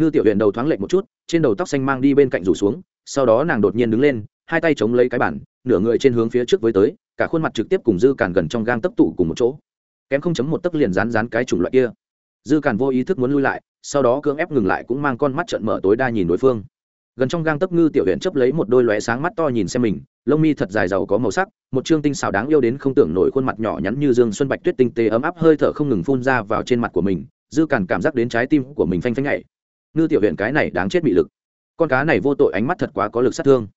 ngư tiểu huyện đầu thoáng lệch một chút, trên đầu tóc xanh mang đi bên cạnh rủ xuống, sau đó nàng đột nhiên đứng lên, hai tay chống lấy cái bản nửa người trên hướng phía trước với tới, cả khuôn mặt trực tiếp cùng dư càn gần trong gang tấp tụ cùng một chỗ. Kém không chấm một tấc liền rán rán cái chủng loại kia. Dư càn vô ý thức muốn lui lại, sau đó cưỡng ép ngừng lại cũng mang con mắt trận mở tối đa nhìn đối phương. Gần trong gang tấc ngư tiểu huyện chấp lấy một đôi lóe sáng mắt to nhìn xem mình, lông mi thật dài giàu có màu sắc, một chương tinh xảo đáng yêu đến không tưởng nổi khuôn mặt nhỏ nhắn như dương xuân bạch tuyết tinh tế ấm áp hơi thở không ngừng phun ra vào trên mặt của mình, dư càn cảm giác đến trái tim của mình phanh phanh nhảy ngư tiểu huyện cái này đáng chết bị lực. Con cá này vô tội ánh mắt thật quá có lực sát thương.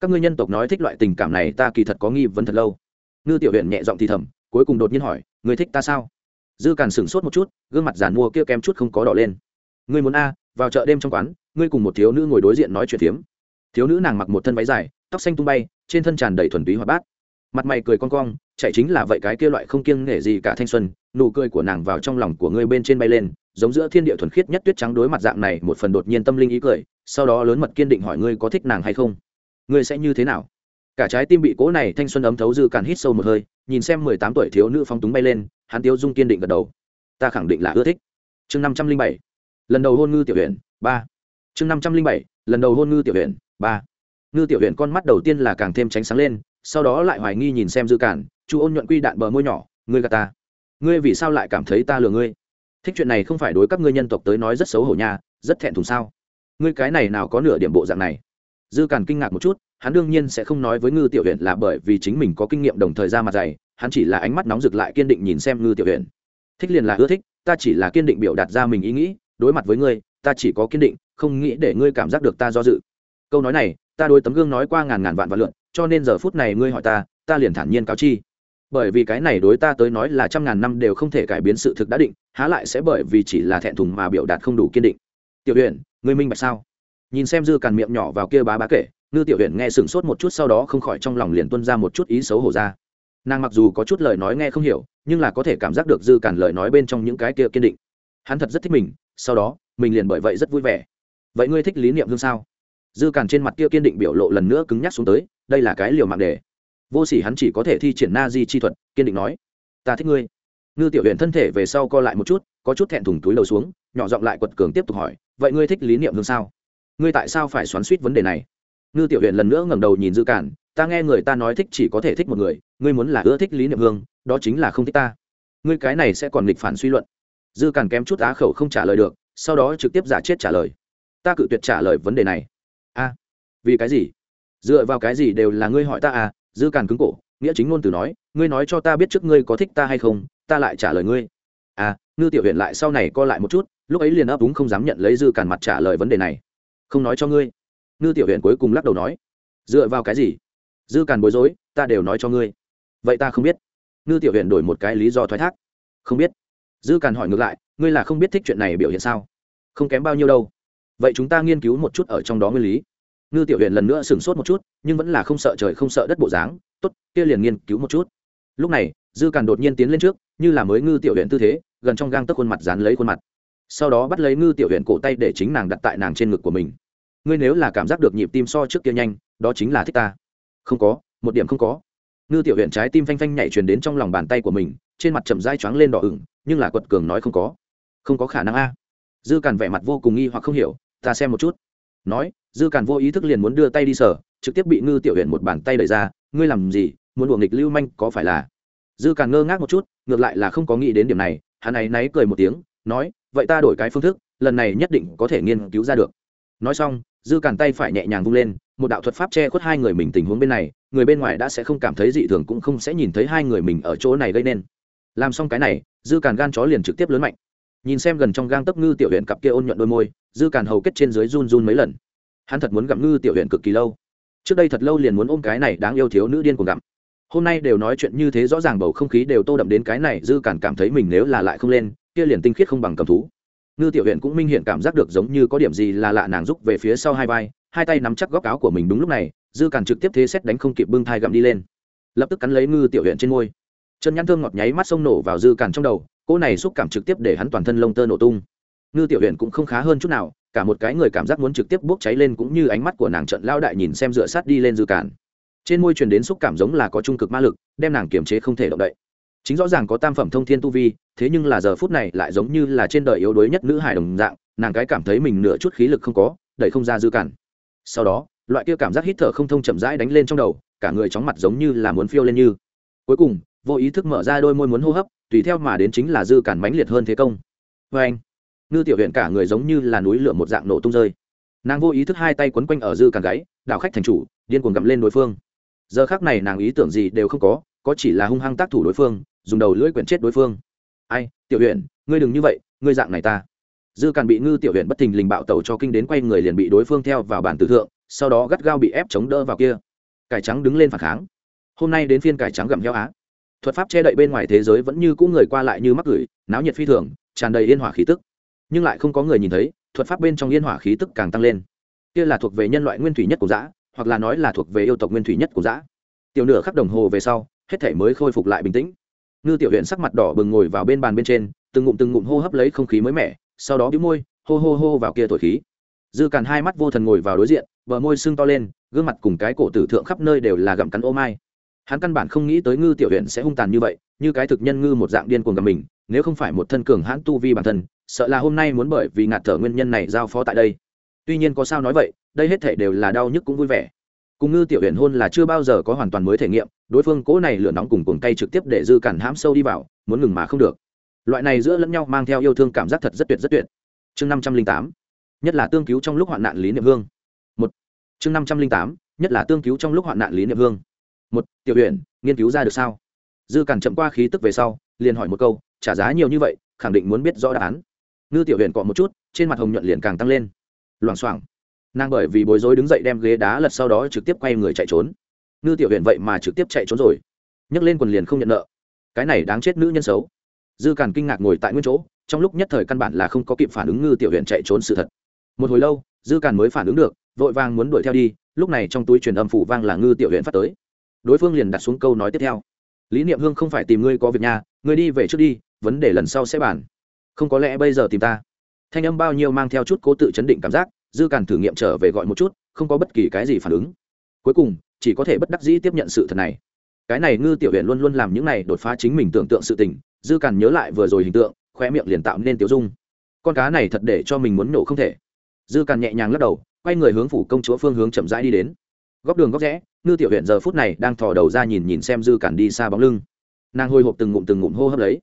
Các ngươi nhân tộc nói thích loại tình cảm này, ta kỳ thật có nghi vấn thật lâu. Ngư tiểu huyện nhẹ giọng thì thầm, cuối cùng đột nhiên hỏi, ngươi thích ta sao? Dư càn sửng sốt một chút, gương mặt giản mua kia kém chút không có đỏ lên. Ngươi muốn a, vào chợ đêm trong quán, ngươi cùng một thiếu nữ ngồi đối diện nói chuyện phiếm. Thiếu nữ nàng mặc một thân váy dài, tóc xanh tung bay, trên thân tràn đầy thuần túy hoạt bát. Mặt mày cười con cong, chạy chính là vậy cái kia loại không kiêng nể gì cả thanh xuân nụ cười của nàng vào trong lòng của ngươi bên trên bay lên, giống giữa thiên địa thuần khiết nhất tuyết trắng đối mặt dạng này, một phần đột nhiên tâm linh ý cười, sau đó lớn mật kiên định hỏi ngươi có thích nàng hay không. Ngươi sẽ như thế nào? Cả trái tim bị cố này thanh xuân ấm thấu dư càn hít sâu một hơi, nhìn xem mười tám tuổi thiếu nữ phong túng bay lên, hắn tiêu dung kiên định gật đầu. Ta khẳng định là ưa thích. Chương năm trăm linh bảy, lần đầu hôn ngư tiểu huyện ba. Chương năm trăm linh bảy, lần đầu hôn ngư tiểu huyện ba. Ngư tiểu huyện con mắt đầu tiên là càng thêm tránh sáng lên, sau đó lại hoài nghi nhìn xem dư cản chu ôn nhuận quy đạn bờ môi nhỏ, ngươi gà ta ngươi vì sao lại cảm thấy ta lừa ngươi? Thích chuyện này không phải đối các ngươi nhân tộc tới nói rất xấu hổ nha, rất thẹn thùng sao? Ngươi cái này nào có nửa điểm bộ dạng này? Dư càn kinh ngạc một chút, hắn đương nhiên sẽ không nói với ngư tiểu huyện là bởi vì chính mình có kinh nghiệm đồng thời ra mặt dày, hắn chỉ là ánh mắt nóng rực lại kiên định nhìn xem ngư tiểu huyện thích liền là ưa thích, ta chỉ là kiên định biểu đạt ra mình ý nghĩ, đối mặt với ngươi, ta chỉ có kiên định, không nghĩ để ngươi cảm giác được ta do dự. Câu nói này, ta đối tấm gương nói qua ngàn ngàn vạn vạn lượn, cho nên giờ phút này ngươi hỏi ta ta liền thản nhiên cáo chi bởi vì cái này đối ta tới nói là trăm ngàn năm đều không thể cải biến sự thực đã định, há lại sẽ bởi vì chỉ là thẹn thùng mà biểu đạt không đủ kiên định. Tiểu huyện ngươi minh bạch sao? Nhìn xem dư càn miệng nhỏ vào kia bá bá kể, ngư tiểu huyện nghe sửng sốt một chút sau đó không khỏi trong lòng liền tuân ra một chút ý xấu hổ ra. Nàng mặc dù có chút lời nói nghe không hiểu, nhưng là có thể cảm giác được dư càn lời nói bên trong những cái kia kiên định. Hắn thật rất thích mình, sau đó, mình liền bởi vậy rất vui vẻ. Vậy ngươi thích lý niệm hương sao? Dư càn trên mặt kia kiên định biểu lộ lần nữa cứng nhắc xuống tới, đây là cái liều mạng đề vô s ỉ hắn chỉ có thể thi triển na di chi thuật, kiên định nói. Ta thích ngươi. Ngư tiểu huyện thân thể về sau co lại một chút, có chút thẹn thùng túi lầu xuống, nhỏ giọng lại quật cường tiếp tục hỏi, vậy ngươi thích lý niệm hương sao? Ngươi tại sao phải xoắn suýt vấn đề này? Ngư tiểu huyện lần nữa ngẩng đầu nhìn dư cản, ta nghe người ta nói thích chỉ có thể thích một người, ngươi muốn là ưa thích lý niệm hương, đó chính là không thích ta. Ngươi cái này sẽ còn nghịch phản suy luận. Dư cản kém chút á khẩu không trả lời được, sau đó trực tiếp giả chết trả lời. Ta cự tuyệt trả lời vấn đề này. A, vì cái gì? Dựa vào cái gì đều là ngươi hỏi ta à dư càn cứng cổ, nghĩa chính ngôn từ nói, ngươi nói cho ta biết trước ngươi có thích ta hay không, ta lại trả lời ngươi. À ngư tiểu huyện lại sau này co lại một chút, lúc ấy liền ấp úng không dám nhận lấy dư càn mặt trả lời vấn đề này. Không nói cho ngươi. Ngư tiểu huyện cuối cùng lắc đầu nói, dựa vào cái gì? Dư càn bối rối, ta đều nói cho ngươi. Vậy ta không biết. Ngư tiểu huyện đổi một cái lý do thoái thác. Không biết. Dư càn hỏi ngược lại, ngươi là không biết thích chuyện này biểu hiện sao? Không kém bao nhiêu đâu. Vậy chúng ta nghiên cứu một chút ở trong đó nguyên lý ngư tiểu huyện lần nữa sửng sốt một chút, nhưng vẫn là không sợ trời không sợ đất bộ dáng. Tốt, kia liền nghiên cứu một chút. Lúc này, dư càn đột nhiên tiến lên trước, như là mới ngư tiểu huyện tư thế, gần trong gang tấc khuôn mặt dán lấy khuôn mặt. Sau đó bắt lấy ngư tiểu huyện cổ tay để chính nàng đặt tại nàng trên ngực của mình. Ngươi nếu là cảm giác được nhịp tim so trước kia nhanh, đó chính là thích ta. Không có, một điểm không có. Ngư tiểu huyện trái tim phanh phanh nhảy truyền đến trong lòng bàn tay của mình, trên mặt chậm dai choáng lên đỏ ửng, nhưng là quật cường nói không có. Không có khả năng a. Dư càn vẻ mặt vô cùng nghi hoặc không hiểu, ta xem một chút nói, dư càn vô ý thức liền muốn đưa tay đi sở trực tiếp bị ngư tiểu huyện một bàn tay đẩy ra, ngươi làm gì? Muốn đùa nghịch lưu manh có phải là? Dư càn ngơ ngác một chút, ngược lại là không có nghĩ đến điểm này, hắn ấy náy cười một tiếng, nói, vậy ta đổi cái phương thức, lần này nhất định có thể nghiên cứu ra được. Nói xong, dư càn tay phải nhẹ nhàng vung lên, một đạo thuật pháp che khuất hai người mình tình huống bên này, người bên ngoài đã sẽ không cảm thấy dị thường cũng không sẽ nhìn thấy hai người mình ở chỗ này gây nên. Làm xong cái này, dư càn gan chó liền trực tiếp lớn mạnh. Nhìn xem gần trong gang tấc ngư tiểu huyện cặp kia ôn nhuận đôi môi dư càn hầu kết trên dưới run run mấy lần. Hắn thật muốn gặm ngư tiểu huyện cực kỳ lâu. Trước đây thật lâu liền muốn ôm cái này đáng yêu thiếu nữ điên cuồng gặm. Hôm nay đều nói chuyện như thế rõ ràng bầu không khí đều tô đậm đến cái này dư càn cảm thấy mình nếu là lại không lên, kia liền tinh khiết không bằng cầm thú. Ngư tiểu huyện cũng minh hiện cảm giác được giống như có điểm gì là lạ nàng rúc về phía sau hai vai, hai tay nắm chắc góc áo của mình đúng lúc này, dư càn trực tiếp thế xét đánh không kịp bưng thai gặm đi lên. Lập tức cắn lấy ngư tiểu huyện trên môi. Chân nhăn thương ngọt nháy mắt sông nổ vào dư càn trong đầu, cỗ này xúc cảm trực tiếp để hắn toàn thân lông tơ nổ tung ngư tiểu huyện cũng không khá hơn chút nào cả một cái người cảm giác muốn trực tiếp bốc cháy lên cũng như ánh mắt của nàng trận lao đại nhìn xem dựa sát đi lên dư cản, trên môi truyền đến xúc cảm giống là có trung cực ma lực đem nàng kiềm chế không thể động đậy. Chính rõ ràng có tam phẩm thông thiên tu vi thế nhưng là giờ phút này lại giống như là trên đời yếu đuối nhất nữ hài đồng dạng nàng cái cảm thấy mình nửa chút khí lực không có đẩy không ra dư cản. Sau đó loại kia cảm giác hít thở không thông chậm rãi đánh lên trong đầu cả người chóng mặt giống như là muốn phiêu lên như. Cuối cùng vô ý thức mở ra đôi môi muốn hô hấp tùy theo mà đến chính là dư cản mãnh liệt hơn thế công. Vê anh ngư tiểu huyện cả người giống như là núi lửa một dạng nổ tung rơi. Nàng vô ý thức hai tay quấn quanh ở dư càng gáy đảo khách thành chủ, điên cuồng gặm lên đối phương. Giờ khác này nàng ý tưởng gì đều không có có chỉ là hung hăng tác thủ đối phương, dùng đầu lưỡi quyển chết đối phương. Ai, tiểu huyện, ngươi đừng như vậy, ngươi dạng này ta. Dư càn bị ngư tiểu huyện bất thình lình bạo tẩu cho kinh đến quay người liền bị đối phương theo vào bản tử thượng, sau đó gắt gao bị ép chống đỡ vào kia. Cải trắng đứng lên phản kháng. Hôm nay đến phiên cải trắng gặm heo á. Thuật pháp che đậy bên ngoài thế giới vẫn như cũ người qua lại như mắc gửi, náo nhiệt phi thường, tràn đầy yên hỏa khí tức nhưng lại không có người nhìn thấy, thuật pháp bên trong yên hỏa khí tức càng tăng lên. Kia là thuộc về nhân loại nguyên thủy nhất của dã, hoặc là nói là thuộc về yêu tộc nguyên thủy nhất của dã. Tiểu nửa khắc đồng hồ về sau, hết thể mới khôi phục lại bình tĩnh. Ngư tiểu huyện sắc mặt đỏ bừng ngồi vào bên bàn bên trên, từng ngụm từng ngụm hô hấp lấy không khí mới mẻ, sau đó bĩu môi, hô hô hô vào kia thổi khí. Dư càn hai mắt vô thần ngồi vào đối diện, bờ môi sưng to lên, gương mặt cùng cái cổ tử thượng khắp nơi đều là gặm cắn ô mai. Hắn căn bản không nghĩ tới ngư tiểu huyện sẽ hung tàn như vậy, như cái thực nhân ngư một dạng điên cuồng gặp mình nếu không phải một thân cường hãn tu vi bản thân, sợ là hôm nay muốn bởi vì ngạt thở nguyên nhân này giao phó tại đây. Tuy nhiên có sao nói vậy, đây hết thể đều là đau nhức cũng vui vẻ. Cùng ngư tiểu huyện hôn là chưa bao giờ có hoàn toàn mới thể nghiệm, đối phương cố này lửa nóng cùng cuồng tay trực tiếp để dư cản hãm sâu đi vào, muốn ngừng mà không được. Loại này giữa lẫn nhau mang theo yêu thương cảm giác thật rất tuyệt rất tuyệt. Chương năm trăm linh tám, nhất là tương cứu trong lúc hoạn nạn lý niệm hương. Một, chương năm trăm linh tám, nhất là tương cứu trong lúc hoạn nạn lý niệm hương. Một, tiểu huyện nghiên cứu ra được sao? Dư cản chậm qua khí tức về sau, liền hỏi một câu trả giá nhiều như vậy, khẳng định muốn biết rõ đáp án. Ngư tiểu huyện cọ một chút, trên mặt hồng nhuận liền càng tăng lên. Loảng xoảng. Nàng bởi vì bối rối đứng dậy đem ghế đá lật sau đó trực tiếp quay người chạy trốn. Ngư tiểu huyện vậy mà trực tiếp chạy trốn rồi. Nhấc lên quần liền không nhận nợ. Cái này đáng chết nữ nhân xấu. Dư càn kinh ngạc ngồi tại nguyên chỗ, trong lúc nhất thời căn bản là không có kịp phản ứng ngư tiểu huyện chạy trốn sự thật. Một hồi lâu, dư càn mới phản ứng được, vội vàng muốn đuổi theo đi, lúc này trong túi truyền âm phủ vang là ngư tiểu huyện phát tới. Đối phương liền đặt xuống câu nói tiếp theo. Lý niệm hương không phải tìm ngươi có việc nhà, ngươi đi về trước đi vấn đề lần sau sẽ bàn. Không có lẽ bây giờ tìm ta. Thanh âm bao nhiêu mang theo chút cố tự chấn định cảm giác, dư càn thử nghiệm trở về gọi một chút, không có bất kỳ cái gì phản ứng. Cuối cùng, chỉ có thể bất đắc dĩ tiếp nhận sự thật này. Cái này ngư tiểu huyện luôn luôn làm những này đột phá chính mình tưởng tượng sự tình, dư càn nhớ lại vừa rồi hình tượng khoe miệng liền tạo nên tiểu dung. Con cá này thật để cho mình muốn nổ không thể. Dư càn nhẹ nhàng lắc đầu, quay người hướng phủ công chúa phương hướng chậm rãi đi đến. Góc đường góc rẽ, ngư tiểu huyện giờ phút này đang thò đầu ra nhìn nhìn xem dư càn đi xa bóng lưng. Nàng hồi hộp từng ngụm từng ngụm hô hấp lấy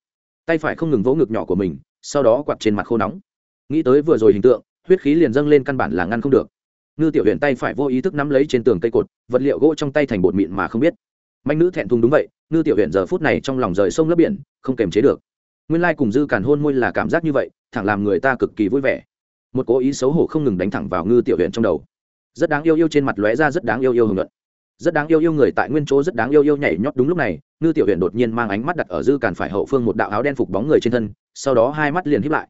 tay phải không ngừng vỗ ngực nhỏ của mình, sau đó quạt trên mặt khô nóng. Nghĩ tới vừa rồi hình tượng, huyết khí liền dâng lên căn bản là ngăn không được. Ngư tiểu huyện tay phải vô ý thức nắm lấy trên tường cây cột, vật liệu gỗ trong tay thành bột mịn mà không biết. Manh nữ thẹn thùng đúng vậy, ngư tiểu huyện giờ phút này trong lòng rời sông lấp biển, không kềm chế được. Nguyên lai cùng dư càn hôn môi là cảm giác như vậy, thẳng làm người ta cực kỳ vui vẻ. Một cố ý xấu hổ không ngừng đánh thẳng vào ngư tiểu huyện trong đầu. Rất đáng yêu yêu trên mặt lóe ra rất đáng yêu yêu hưởng luận rất đáng yêu yêu người tại nguyên chỗ rất đáng yêu yêu nhảy nhót đúng lúc này, ngư tiểu huyện đột nhiên mang ánh mắt đặt ở dư càn phải hậu phương một đạo áo đen phục bóng người trên thân, sau đó hai mắt liền hiếp lại.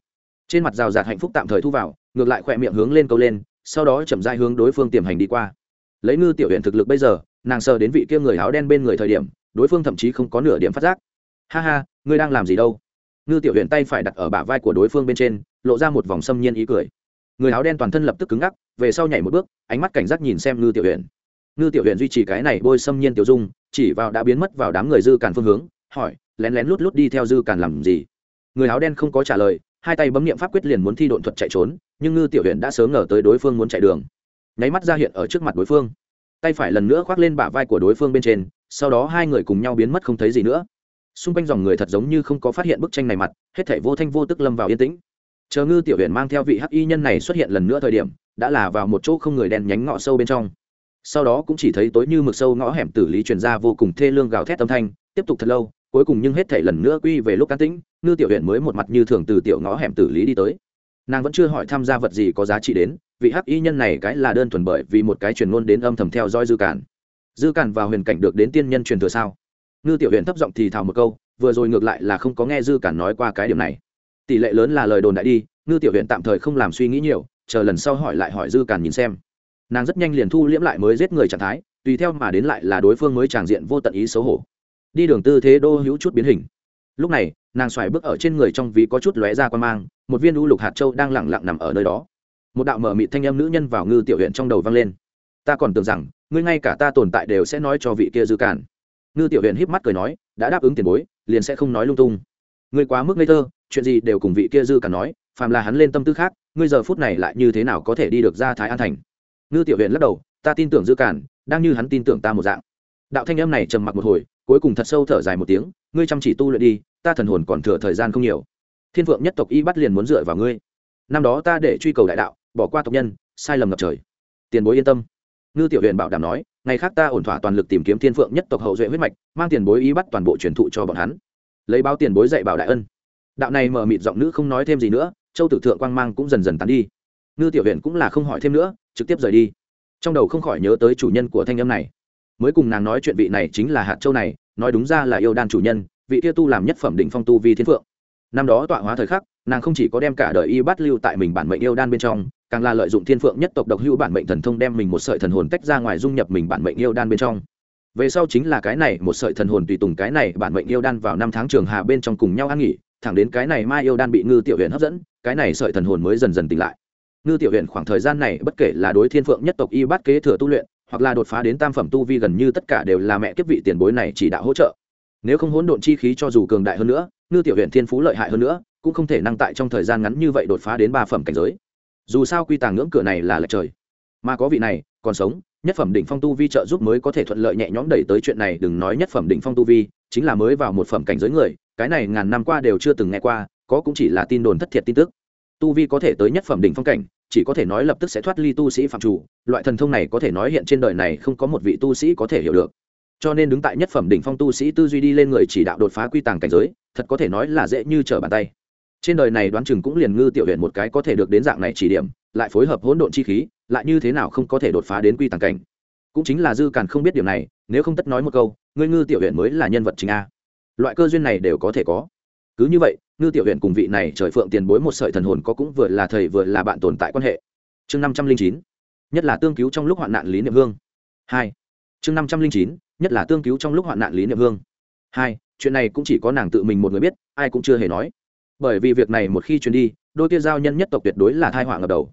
Trên mặt rào rạt hạnh phúc tạm thời thu vào, ngược lại khỏe miệng hướng lên câu lên, sau đó chậm dai hướng đối phương tiềm hành đi qua. Lấy ngư tiểu huyện thực lực bây giờ, nàng sờ đến vị kia người áo đen bên người thời điểm, đối phương thậm chí không có nửa điểm phát giác. Ha ha, ngươi đang làm gì đâu? Ngư tiểu huyện tay phải đặt ở bả vai của đối phương bên trên, lộ ra một vòng xâm nhiên ý cười. Người áo đen toàn thân lập tức cứng ngắc, về sau nhảy một bước, ánh mắt cảnh giác nhìn xem ngư tiểu huyện ngư tiểu huyện duy trì cái này bôi xâm nhiên tiểu dung, chỉ vào đã biến mất vào đám người dư càn phương hướng, hỏi, lén lén lút lút đi theo dư càn làm gì? Người áo đen không có trả lời, hai tay bấm nghiệm pháp quyết liền muốn thi độn thuật chạy trốn, nhưng ngư tiểu huyện đã sớm ngờ tới đối phương muốn chạy đường. Nháy mắt ra hiện ở trước mặt đối phương. Tay phải lần nữa khoác lên bả vai của đối phương bên trên, sau đó hai người cùng nhau biến mất không thấy gì nữa. Xung quanh dòng người thật giống như không có phát hiện bức tranh này mặt, hết thảy vô thanh vô tức lâm vào yên tĩnh. Chờ ngư tiểu huyện mang theo vị hắc y nhân này xuất hiện lần nữa thời điểm, đã là vào một chỗ không người đen nhánh ngõ sâu bên trong sau đó cũng chỉ thấy tối như mực sâu ngõ hẻm tử lý truyền ra vô cùng thê lương gào thét âm thanh, tiếp tục thật lâu, cuối cùng nhưng hết thảy lần nữa quy về lúc can tĩnh, ngư tiểu huyện mới một mặt như thường từ tiểu ngõ hẻm tử lý đi tới. Nàng vẫn chưa hỏi tham gia vật gì có giá trị đến, vị hắc y nhân này cái là đơn thuần bởi vì một cái truyền ngôn đến âm thầm theo dõi dư cản. Dư cản vào huyền cảnh được đến tiên nhân truyền thừa sao? Ngư tiểu huyện thấp giọng thì thào một câu, vừa rồi ngược lại là không có nghe dư cản nói qua cái điểm này. Tỷ lệ lớn là lời đồn đại đi, ngư tiểu huyện tạm thời không làm suy nghĩ nhiều, chờ lần sau hỏi lại hỏi dư cản nhìn xem nàng rất nhanh liền thu liễm lại mới giết người trạng thái, tùy theo mà đến lại là đối phương mới tràng diện vô tận ý xấu hổ. Đi đường tư thế đô hữu chút biến hình. Lúc này, nàng xoài bước ở trên người trong ví có chút lóe ra quan mang, một viên u lục hạt châu đang lẳng lặng nằm ở nơi đó. Một đạo mở mịt thanh âm nữ nhân vào ngư tiểu huyện trong đầu vang lên. Ta còn tưởng rằng, ngươi ngay cả ta tồn tại đều sẽ nói cho vị kia dư cản ngư tiểu huyện híp mắt cười nói, đã đáp ứng tiền bối, liền sẽ không nói lung tung. Ngươi quá mức ngây thơ, chuyện gì đều cùng vị kia dư cản nói, phàm là hắn lên tâm tư khác, ngươi giờ phút này lại như thế nào có thể đi được ra thái an thành? Ngư tiểu huyện lắc đầu, ta tin tưởng dư cản đang như hắn tin tưởng ta một dạng. Đạo thanh âm này trầm mặc một hồi, cuối cùng thật sâu thở dài một tiếng, ngươi chăm chỉ tu luyện đi, ta thần hồn còn thừa thời gian không nhiều. Thiên vượng nhất tộc y bắt liền muốn dựa vào ngươi. Năm đó ta để truy cầu đại đạo, bỏ qua tộc nhân, sai lầm ngập trời. Tiền bối yên tâm. Ngư tiểu huyện bảo đảm nói, ngày khác ta ổn thỏa toàn lực tìm kiếm thiên phượng nhất tộc hậu duệ huyết mạch, mang tiền bối y bắt toàn bộ truyền thụ cho bọn hắn. Lấy báo tiền bối dạy bảo đại ân. Đạo này mở mịt giọng nữ không nói thêm gì nữa, châu tử thượng quang mang cũng dần dần tán đi ngư tiểu huyện cũng là không hỏi thêm nữa, trực tiếp rời đi. Trong đầu không khỏi nhớ tới chủ nhân của thanh âm này. Mới cùng nàng nói chuyện vị này chính là hạt châu này, nói đúng ra là yêu đan chủ nhân, vị kia tu làm nhất phẩm đỉnh phong tu vi thiên phượng. Năm đó tọa hóa thời khắc, nàng không chỉ có đem cả đời y bắt lưu tại mình bản mệnh yêu đan bên trong, càng là lợi dụng thiên phượng nhất tộc độc hữu bản mệnh thần thông đem mình một sợi thần hồn tách ra ngoài dung nhập mình bản mệnh yêu đan bên trong. Về sau chính là cái này, một sợi thần hồn tùy tùng cái này bản mệnh yêu đan vào năm tháng trường hà bên trong cùng nhau ăn nghỉ, thẳng đến cái này mai yêu đan bị ngư tiểu huyện hấp dẫn, cái này sợi thần hồn mới dần dần tỉnh lại ngư tiểu huyện khoảng thời gian này bất kể là đối thiên phượng nhất tộc y Bát kế thừa tu luyện, hoặc là đột phá đến tam phẩm tu vi gần như tất cả đều là mẹ kiếp vị tiền bối này chỉ đạo hỗ trợ. Nếu không hỗn độn chi khí cho dù cường đại hơn nữa, ngư tiểu huyện thiên phú lợi hại hơn nữa, cũng không thể năng tại trong thời gian ngắn như vậy đột phá đến ba phẩm cảnh giới. Dù sao quy tàng ngưỡng cửa này là lệch trời. Mà có vị này, còn sống, nhất phẩm đỉnh phong tu vi trợ giúp mới có thể thuận lợi nhẹ nhõm đẩy tới chuyện này, đừng nói nhất phẩm đỉnh phong tu vi, chính là mới vào một phẩm cảnh giới người, cái này ngàn năm qua đều chưa từng nghe qua, có cũng chỉ là tin đồn thất thiệt tin tức. Tu vi có thể tới nhất phẩm đỉnh phong cảnh chỉ có thể nói lập tức sẽ thoát ly tu sĩ phạm chủ, loại thần thông này có thể nói hiện trên đời này không có một vị tu sĩ có thể hiểu được. Cho nên đứng tại nhất phẩm đỉnh phong tu sĩ tư duy đi lên người chỉ đạo đột phá quy tàng cảnh giới, thật có thể nói là dễ như trở bàn tay. Trên đời này đoán chừng cũng liền ngư tiểu huyện một cái có thể được đến dạng này chỉ điểm, lại phối hợp hỗn độn chi khí, lại như thế nào không có thể đột phá đến quy tàng cảnh. Cũng chính là dư càn không biết điểm này, nếu không tất nói một câu, ngươi ngư tiểu huyện mới là nhân vật chính a. Loại cơ duyên này đều có thể có. Cứ như vậy ngư tiểu huyện cùng vị này trời phượng tiền bối một sợi thần hồn có cũng vừa là thầy vừa là bạn tồn tại quan hệ. Chương năm trăm linh chín, nhất là tương cứu trong lúc hoạn nạn lý niệm hương. Hai, chương năm trăm linh chín, nhất là tương cứu trong lúc hoạn nạn lý niệm hương. Hai, chuyện này cũng chỉ có nàng tự mình một người biết, ai cũng chưa hề nói. Bởi vì việc này một khi truyền đi, đôi kia giao nhân nhất tộc tuyệt đối là thai họa ngập đầu.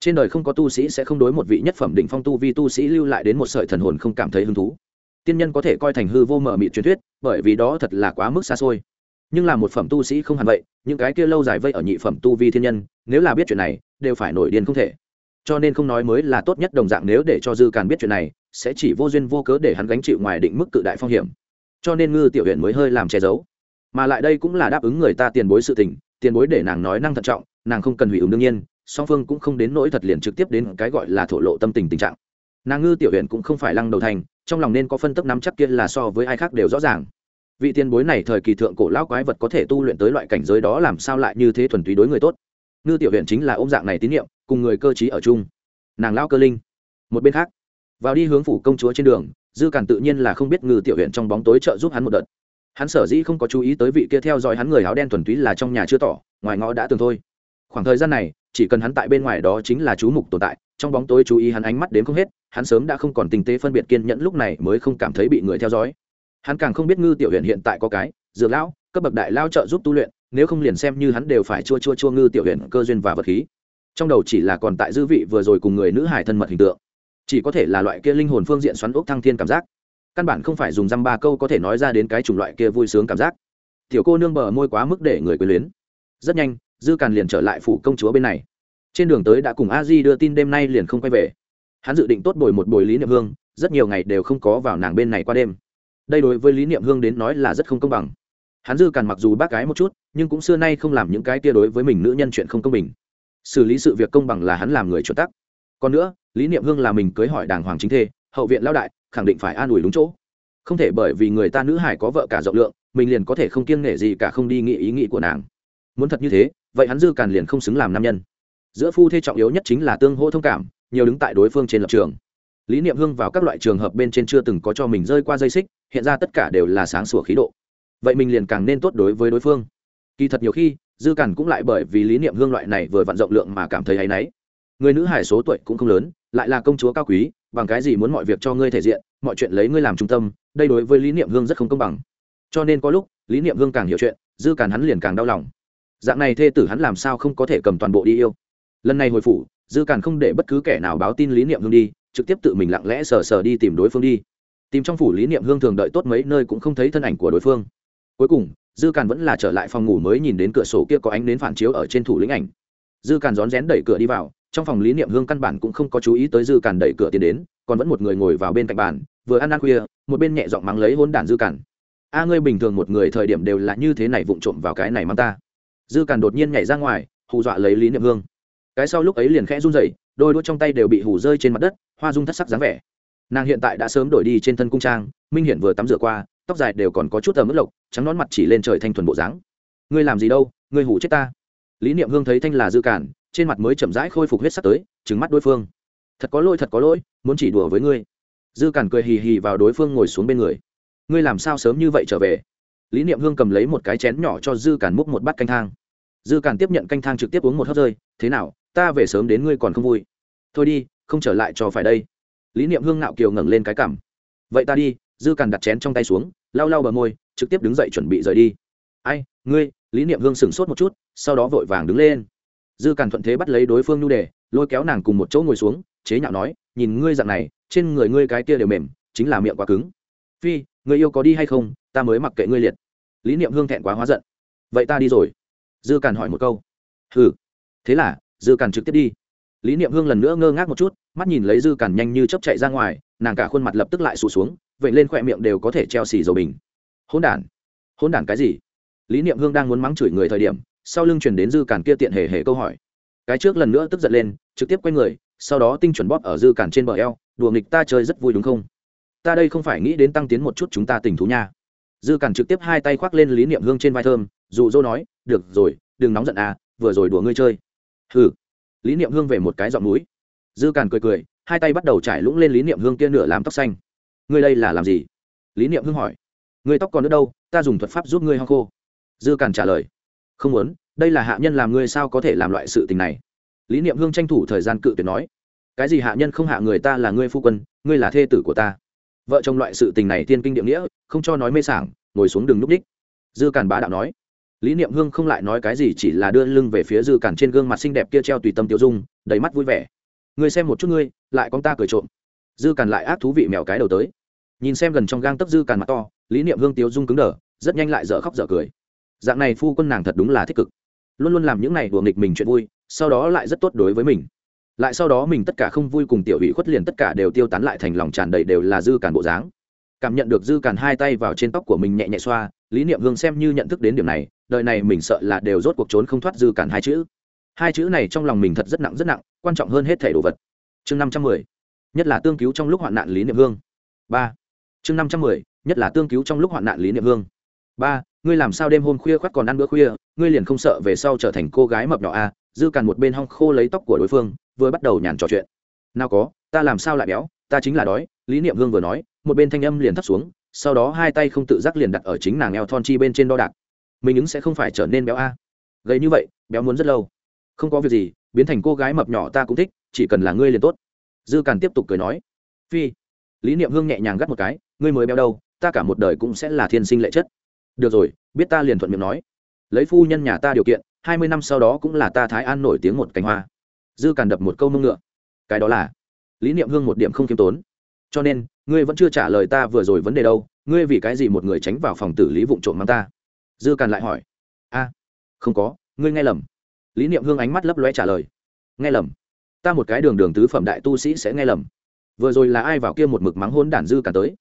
Trên đời không có tu sĩ sẽ không đối một vị nhất phẩm đỉnh phong tu vi tu sĩ lưu lại đến một sợi thần hồn không cảm thấy hứng thú. Tiên nhân có thể coi thành hư vô mở mịt truyền thuyết, bởi vì đó thật là quá mức xa xôi nhưng là một phẩm tu sĩ không hẳn vậy, những cái kia lâu dài vây ở nhị phẩm tu vi thiên nhân, nếu là biết chuyện này, đều phải nổi điên không thể. Cho nên không nói mới là tốt nhất đồng dạng nếu để cho dư càn biết chuyện này, sẽ chỉ vô duyên vô cớ để hắn gánh chịu ngoài định mức cự đại phong hiểm. Cho nên ngư tiểu huyện mới hơi làm che giấu. Mà lại đây cũng là đáp ứng người ta tiền bối sự tình, tiền bối để nàng nói năng thận trọng, nàng không cần hủy ứng đương nhiên, song phương cũng không đến nỗi thật liền trực tiếp đến cái gọi là thổ lộ tâm tình tình trạng. Nàng ngư tiểu huyện cũng không phải lăng đầu thành, trong lòng nên có phân tấp nắm chắc kia là so với ai khác đều rõ ràng vị tiền bối này thời kỳ thượng cổ lão quái vật có thể tu luyện tới loại cảnh giới đó làm sao lại như thế thuần túy đối người tốt? Ngư tiểu huyện chính là ôm dạng này tín nhiệm cùng người cơ t ở chung. Nàng lao cơ linh. Một bên khác, vào đi hướng phủ công chúa trên đường, dư cản tự nhiên là không biết ngư tiểu huyện trong bóng tối trợ giúp hắn một đợt. Hắn sở dĩ không có chú ý tới vị kia theo dõi hắn người áo đen thuần túy là trong nhà chưa tỏ, ngoài ngõ đã từng thôi. Khoảng thời gian này, chỉ cần hắn tại bên ngoài đó chính là chú mục tồn tại, trong bóng tối chú ý hắn ánh mắt đến không hết, hắn sớm đã không còn tình tế phân biệt kiên nhẫn lúc này mới không cảm thấy bị người theo dõi hắn càng không biết ngư tiểu huyện hiện tại có cái, dược lão, cấp bậc đại lao trợ giúp tu luyện, nếu không liền xem như hắn đều phải chua chua chua ngư tiểu huyện cơ duyên và vật khí. Trong đầu chỉ là còn tại dư vị vừa rồi cùng người nữ hải thân mật hình tượng. Chỉ có thể là loại kia linh hồn phương diện xoắn ốc thăng thiên cảm giác. Căn bản không phải dùng dăm ba câu có thể nói ra đến cái chủng loại kia vui sướng cảm giác. Tiểu cô nương bờ môi quá mức để người quyền luyến. Rất nhanh, dư càn liền trở lại phủ công chúa bên này. Trên đường tới đã cùng a di đưa tin đêm nay liền không quay về. Hắn dự định tốt bồi một bồi lý niệm hương, rất nhiều ngày đều không có vào nàng bên này qua đêm đây đối với lý niệm hương đến nói là rất không công bằng. Hắn dư càn mặc dù bác gái một chút, nhưng cũng xưa nay không làm những cái tia đối với mình nữ nhân chuyện không công bình. Xử lý sự việc công bằng là hắn làm người chuẩn tắc. Còn nữa, lý niệm hương là mình cưới hỏi đàng hoàng chính thê, hậu viện lao đại, khẳng định phải an ủi đúng chỗ. Không thể bởi vì người ta nữ hải có vợ cả rộng lượng, mình liền có thể không kiêng nể gì cả không đi nghĩ ý nghĩ của nàng. Muốn thật như thế, vậy hắn dư càn liền không xứng làm nam nhân. Giữa phu thê trọng yếu nhất chính là tương hỗ thông cảm, nhiều đứng tại đối phương trên lập trường lý niệm hương vào các loại trường hợp bên trên chưa từng có cho mình rơi qua dây xích, hiện ra tất cả đều là sáng sủa khí độ. Vậy mình liền càng nên tốt đối với đối phương. Kỳ thật nhiều khi, dư cản cũng lại bởi vì lý niệm hương loại này vừa vặn rộng lượng mà cảm thấy hay náy. Người nữ hải số tuổi cũng không lớn, lại là công chúa cao quý, bằng cái gì muốn mọi việc cho ngươi thể diện, mọi chuyện lấy ngươi làm trung tâm, đây đối với lý niệm hương rất không công bằng. Cho nên có lúc, lý niệm hương càng hiểu chuyện, dư cản hắn liền càng đau lòng. Dạng này thê tử hắn làm sao không có thể cầm toàn bộ đi yêu? Lần này hồi phủ, dư cản không để bất cứ kẻ nào báo tin lý niệm hương đi trực tiếp tự mình lặng lẽ sờ sờ đi tìm đối phương đi. Tìm trong phủ lý niệm hương thường đợi tốt mấy nơi cũng không thấy thân ảnh của đối phương. Cuối cùng, dư càn vẫn là trở lại phòng ngủ mới nhìn đến cửa sổ kia có ánh đến phản chiếu ở trên thủ lĩnh ảnh. Dư càn rón rén đẩy cửa đi vào, trong phòng lý niệm hương căn bản cũng không có chú ý tới dư càn đẩy cửa tiến đến, còn vẫn một người ngồi vào bên cạnh bàn, vừa ăn ăn khuya, một bên nhẹ giọng mắng lấy hôn đản dư càn. A, ngươi bình thường một người thời điểm đều là như thế này vụng trộm vào cái này mang ta. Dư càn đột nhiên nhảy ra ngoài, hù dọa lấy lý niệm hương. Cái sau lúc ấy liền khẽ run rẩy đôi đũa trong tay đều bị hủ rơi trên mặt đất, hoa dung thất sắc dáng vẻ. Nàng hiện tại đã sớm đổi đi trên thân cung trang, minh hiển vừa tắm rửa qua, tóc dài đều còn có chút tờ mất lộc, trắng nón mặt chỉ lên trời thanh thuần bộ dáng. Ngươi làm gì đâu, ngươi hủ chết ta. Lý niệm hương thấy thanh là dư cản, trên mặt mới chậm rãi khôi phục huyết sắc tới trứng mắt đối phương. Thật có lỗi, thật có lỗi, muốn chỉ đùa với ngươi. Dư cản cười hì hì vào đối phương ngồi xuống bên người. Ngươi làm sao sớm như vậy trở về? Lý niệm hương cầm lấy một cái chén nhỏ cho dư cản múc một bát canh thang. Dư cản tiếp nhận canh thang trực tiếp uống một hớp rơi, thế nào ta về sớm đến ngươi còn không vui. Thôi đi, không trở lại cho phải đây. Lý niệm hương ngạo kiều ngẩng lên cái cảm vậy ta đi, dư càn đặt chén trong tay xuống, lau lau bờ môi, trực tiếp đứng dậy chuẩn bị rời đi. Ai, ngươi, lý niệm hương sửng sốt một chút, sau đó vội vàng đứng lên. Dư càn thuận thế bắt lấy đối phương nhu đề, lôi kéo nàng cùng một chỗ ngồi xuống, chế nhạo nói, nhìn ngươi dạng này, trên người ngươi cái kia đều mềm, chính là miệng quá cứng. Phi, người yêu có đi hay không? Ta mới mặc kệ ngươi liệt. Lý niệm hương thẹn quá hóa giận. Vậy ta đi rồi. Dư càn hỏi một câu. Ừ thế là dư càn trực tiếp đi. Lý niệm hương lần nữa ngơ ngác một chút, mắt nhìn lấy dư càn nhanh như chấp chạy ra ngoài, nàng cả khuôn mặt lập tức lại sụt xuống, vậy lên khỏe miệng đều có thể treo xì dầu bình. Hôn đản hôn đản cái gì? Lý niệm hương đang muốn mắng chửi người thời điểm, sau lưng chuyển đến dư càn kia tiện hề hề câu hỏi. Cái trước lần nữa tức giận lên, trực tiếp quay người, sau đó tinh chuẩn bóp ở dư càn trên bờ eo, đùa nghịch ta chơi rất vui đúng không? Ta đây không phải nghĩ đến tăng tiến một chút chúng ta tình thú nha. Dư càn trực tiếp hai tay khoác lên lý niệm hương trên vai thơm, dụ dỗ nói, được rồi, đừng nóng giận à vừa rồi đùa ngươi chơi hừ. Lý niệm hương về một cái giọng núi. Dư càn cười cười, hai tay bắt đầu trải lũng lên lý niệm hương kia nửa làm tóc xanh. Ngươi đây là làm gì? Lý niệm hương hỏi. Ngươi tóc còn nữa đâu, ta dùng thuật pháp giúp ngươi ho khô. Dư càn trả lời. Không muốn, đây là hạ nhân làm ngươi sao có thể làm loại sự tình này? Lý niệm hương tranh thủ thời gian cự tuyệt nói. Cái gì hạ nhân không hạ người ta là ngươi phu quân, ngươi là thê tử của ta. Vợ chồng loại sự tình này thiên kinh địa nghĩa, không cho nói mê sảng, ngồi xuống đường núp đích. Dư càn bá đạo nói lý niệm hương không lại nói cái gì, chỉ là đưa lưng về phía dư cản trên gương mặt xinh đẹp kia treo tùy tâm tiêu dung, đầy mắt vui vẻ. Ngươi xem một chút ngươi, lại con ta cười trộm. Dư cản lại ác thú vị mèo cái đầu tới. Nhìn xem gần trong gang tấc dư cản mặt to, lý niệm hương tiêu dung cứng đờ, rất nhanh lại dở khóc dở cười. Dạng này phu quân nàng thật đúng là thích cực. Luôn luôn làm những này đùa nghịch mình chuyện vui, sau đó lại rất tốt đối với mình. Lại sau đó mình tất cả không vui cùng tiểu ủy khuất liền tất cả đều tiêu tán lại thành lòng tràn đầy đều là dư cản bộ dáng. Cảm nhận được dư cản hai tay vào trên tóc của mình nhẹ nhẹ xoa, lý niệm hương xem như nhận thức đến điểm này đời này mình sợ là đều rốt cuộc trốn không thoát dư cản hai chữ. Hai chữ này trong lòng mình thật rất nặng rất nặng, quan trọng hơn hết thể đồ vật. Chương năm trăm mười, nhất là tương cứu trong lúc hoạn nạn lý niệm hương. Ba, chương năm trăm mười, nhất là tương cứu trong lúc hoạn nạn lý niệm hương. Ba, ngươi làm sao đêm hôm khuya khoắt còn ăn bữa khuya, ngươi liền không sợ về sau trở thành cô gái mập nhỏ a à? dư càn một bên hong khô lấy tóc của đối phương, vừa bắt đầu nhàn trò chuyện. Nào có, ta làm sao lại béo, ta chính là đói, lý niệm hương vừa nói, một bên thanh âm liền thắt xuống, sau đó hai tay không tự giác liền đặt ở chính nàng eo thon chi bên trên đo đạc mình ứng sẽ không phải trở nên béo a. À. gầy như vậy, béo muốn rất lâu. Không có việc gì, biến thành cô gái mập nhỏ ta cũng thích, chỉ cần là ngươi liền tốt. Dư càn tiếp tục cười nói. Phi. Lý niệm hương nhẹ nhàng gắt một cái, ngươi mới béo đâu, ta cả một đời cũng sẽ là thiên sinh lệ chất. Được rồi, biết ta liền thuận miệng nói. Lấy phu nhân nhà ta điều kiện, hai mươi năm sau đó cũng là ta thái an nổi tiếng một cánh hoa. Dư càn đập một câu mông ngựa. Cái đó là. Lý niệm hương một điểm không k i ê m tốn. Cho nên, ngươi vẫn chưa trả lời ta vừa rồi vấn đề đâu, ngươi vì cái gì một người tránh vào phòng tử lý vụ trộm mang ta? Dư càn lại hỏi. A, không có, ngươi nghe lầm. Lý niệm hương ánh mắt lấp loe trả lời. Nghe lầm. Ta một cái đường đường tứ phẩm đại tu sĩ sẽ nghe lầm. Vừa rồi là ai vào kia một mực mắng hôn đản dư càn tới?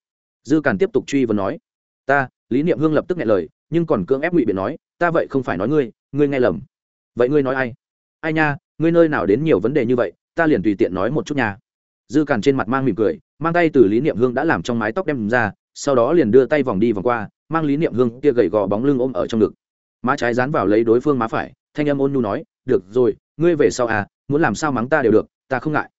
Dư càn tiếp tục truy vấn nói. Ta. Lý niệm hương lập tức nghe lời, nhưng còn cưỡng ép ngụy biện nói, ta vậy không phải nói ngươi ngươi nghe lầm. Vậy ngươi nói ai? Ai nha, ngươi nơi nào đến nhiều vấn đề như vậy, ta liền tùy tiện nói một chút nha. Dư càn trên mặt mang mỉm cười, mang tay từ lý niệm hương đã làm trong mái tóc đem ra sau đó liền đưa tay vòng đi vòng qua, mang lý niệm hương kia gầy gò bóng lưng ôm ở trong ngực. Má trái dán vào lấy đối phương má phải, thanh âm ôn nhu nói, được rồi, ngươi về sau à muốn làm sao mắng ta đều được, ta không ngại.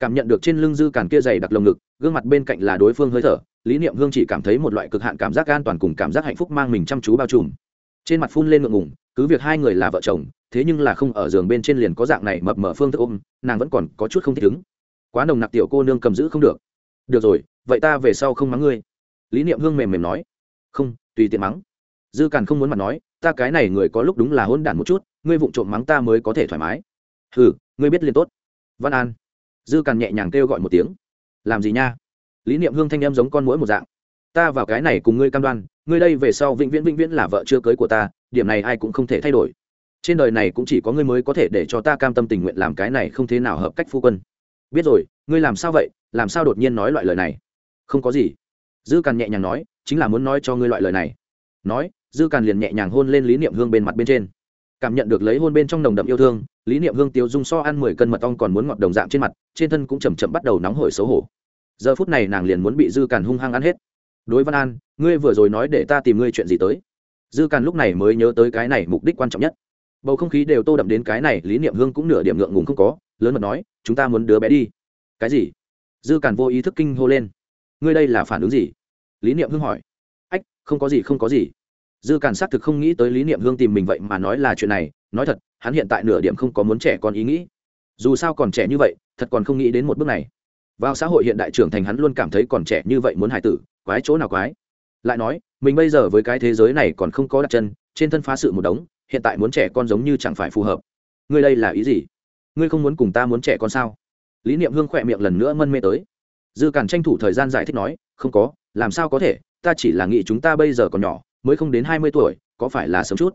Cảm nhận được trên lưng dư càn kia dày đặc lồng ngực, gương mặt bên cạnh là đối phương hơi thở, lý niệm hương chỉ cảm thấy một loại cực hạn cảm giác an toàn cùng cảm giác hạnh phúc mang mình chăm chú bao trùm. Trên mặt phun lên ngượng ngùng, cứ việc hai người là vợ chồng, thế nhưng là không ở giường bên trên liền có dạng này mập mở phương thức ôm, nàng vẫn còn có chút không thích ứng quá nồng nặc tiểu cô nương cầm giữ không được. Được rồi, vậy ta về sau không mắng ngươi lý niệm hương mềm mềm nói, không, tùy tiện mắng. Dư càn không muốn mặt nói, ta cái này người có lúc đúng là hôn đản một chút, ngươi vụng trộm mắng ta mới có thể thoải mái. Ừ ngươi biết liền tốt. Văn an. Dư càn nhẹ nhàng kêu gọi một tiếng, làm gì nha? Lý niệm hương thanh em giống con mũi một dạng, ta vào cái này cùng ngươi cam đoan, ngươi đây về sau vĩnh viễn vĩnh viễn là vợ chưa cưới của ta, điểm này ai cũng không thể thay đổi. Trên đời này cũng chỉ có ngươi mới có thể để cho ta cam tâm tình nguyện làm cái này không thế nào hợp cách phu quân. Biết rồi, ngươi làm sao vậy? Làm sao đột nhiên nói loại lời này? Không có gì dư càn nhẹ nhàng nói, chính là muốn nói cho ngươi loại lời này. Nói, dư càn liền nhẹ nhàng hôn lên lý niệm hương bên mặt bên trên. Cảm nhận được lấy hôn bên trong nồng đậm yêu thương, lý niệm hương tiêu dung so ăn mười cân mật ong còn muốn ngọt đồng dạng trên mặt, trên thân cũng chầm chậm bắt đầu nóng hổi xấu hổ. Giờ phút này nàng liền muốn bị dư càn hung hăng ăn hết. Đối văn an, ngươi vừa rồi nói để ta tìm ngươi chuyện gì tới? Dư càn lúc này mới nhớ tới cái này mục đích quan trọng nhất. Bầu không khí đều tô đậm đến cái này, lý niệm hương cũng nửa điểm ngượng ngùng không có, lớn mật nói, chúng ta muốn đứa bé đi. Cái gì? Dư càn vô ý thức kinh hô lên. Ngươi đây là phản ứng gì? Lý niệm hương hỏi. Ách, không có gì, không có gì. Dư càn xác thực không nghĩ tới lý niệm hương tìm mình vậy mà nói là chuyện này. Nói thật, hắn hiện tại nửa điểm không có muốn trẻ con ý nghĩ. Dù sao còn trẻ như vậy, thật còn không nghĩ đến một bước này. Vào xã hội hiện đại trưởng thành hắn luôn cảm thấy còn trẻ như vậy muốn hài tử, quái chỗ nào quái. Lại nói, mình bây giờ với cái thế giới này còn không có đặt chân, trên thân phá sự một đống, hiện tại muốn trẻ con giống như chẳng phải phù hợp. Ngươi đây là ý gì? Ngươi không muốn cùng ta muốn trẻ con sao? Lý niệm hương khỏe miệng lần nữa mân mê tới. Dư cản tranh thủ thời gian giải thích nói, không có làm sao có thể, ta chỉ là nghĩ chúng ta bây giờ còn nhỏ, mới không đến hai mươi tuổi, có phải là sớm chút?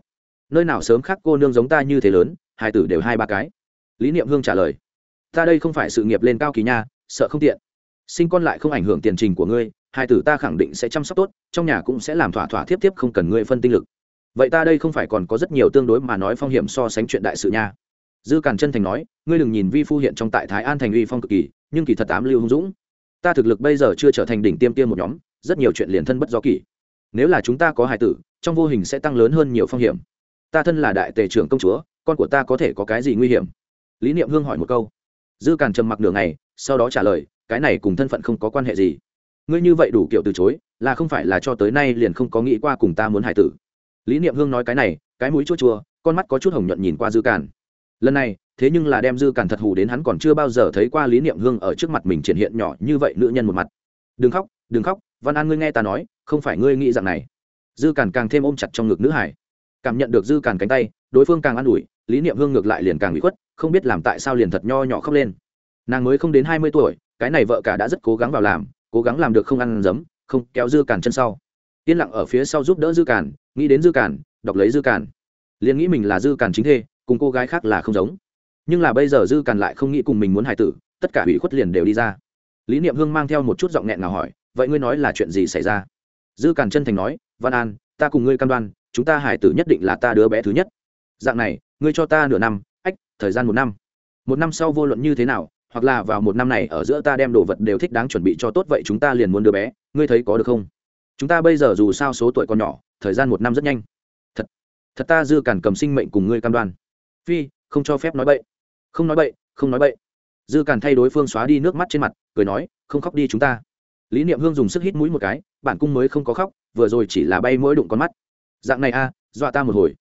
Nơi nào sớm khác cô nương giống ta như thế lớn, hai tử đều hai ba cái. Lý niệm hương trả lời, ta đây không phải sự nghiệp lên cao kỳ nha, sợ không tiện. Sinh con lại không ảnh hưởng tiền trình của ngươi, hai tử ta khẳng định sẽ chăm sóc tốt, trong nhà cũng sẽ làm thỏa thỏa thiếp tiếp không cần ngươi phân tinh lực. Vậy ta đây không phải còn có rất nhiều tương đối mà nói phong hiểm so sánh chuyện đại sự nha. Dư càn chân thành nói, ngươi đừng nhìn vi phu hiện trong tại thái an thành uy phong cực kỳ, nhưng kỳ thật tám lưu hung dũng. Ta thực lực bây giờ chưa trở thành đỉnh tiêm tiêm một nhóm rất nhiều chuyện liền thân bất do kỳ nếu là chúng ta có hài tử, trong vô hình sẽ tăng lớn hơn nhiều phong hiểm. Ta thân là đại tề trưởng công chúa, con của ta có thể có cái gì nguy hiểm? Lý niệm hương hỏi một câu. Dư càn trầm mặc nửa ngày, sau đó trả lời, cái này cùng thân phận không có quan hệ gì. Ngươi như vậy đủ kiểu từ chối, là không phải là cho tới nay liền không có nghĩ qua cùng ta muốn hài tử. Lý niệm hương nói cái này, cái mũi chua chua, con mắt có chút hồng nhuận nhìn qua dư càn. Lần này, thế nhưng là đem dư càn thật hù đến hắn còn chưa bao giờ thấy qua lý niệm hương ở trước mặt mình triển hiện nhỏ như vậy nữ nhân một mặt. Đừng khóc đừng khóc văn an ngươi nghe ta nói, không phải ngươi nghĩ rằng này. Dư càn càng thêm ôm chặt trong ngực nữ hải. Cảm nhận được dư càn cánh tay, đối phương càng an ủi, lý niệm hương ngược lại liền càng bị khuất, không biết làm tại sao liền thật nho nhỏ khóc lên. Nàng mới không đến hai mươi tuổi, cái này vợ cả đã rất cố gắng vào làm, cố gắng làm được không ăn giấm, không kéo dư càn chân sau. Yên lặng ở phía sau giúp đỡ dư càn, nghĩ đến dư càn, đọc lấy dư càn. Liền nghĩ mình là dư càn chính thê, cùng cô gái khác là không giống. Nhưng là bây giờ dư càn lại không nghĩ cùng mình muốn hài tử, tất cả ủy khuất liền đều đi ra. Lý niệm hương mang theo một chút giọng nghẹn nào hỏi vậy ngươi nói là chuyện gì xảy ra? Dư càn chân thành nói, văn an, ta cùng ngươi cam đoan, chúng ta hải tử nhất định là ta đứa bé thứ nhất. Dạng này, ngươi cho ta nửa năm, ách, thời gian một năm. Một năm sau vô luận như thế nào, hoặc là vào một năm này ở giữa ta đem đồ vật đều thích đáng chuẩn bị cho tốt vậy chúng ta liền muốn đứa bé, ngươi thấy có được không? Chúng ta bây giờ dù sao số tuổi còn nhỏ, thời gian một năm rất nhanh. Thật thật ta dư cản cầm sinh mệnh cùng ngươi cam đoan. Phi, không cho phép nói bậy. Không nói bậy, không nói bậy. Dư cản thay đối phương xóa đi nước mắt trên mặt, cười nói, không khóc đi chúng ta lý niệm hương dùng sức hít mũi một cái, bản cung mới không có khóc, vừa rồi chỉ là bay mỗi đụng con mắt. Dạng này a, dọa ta một hồi.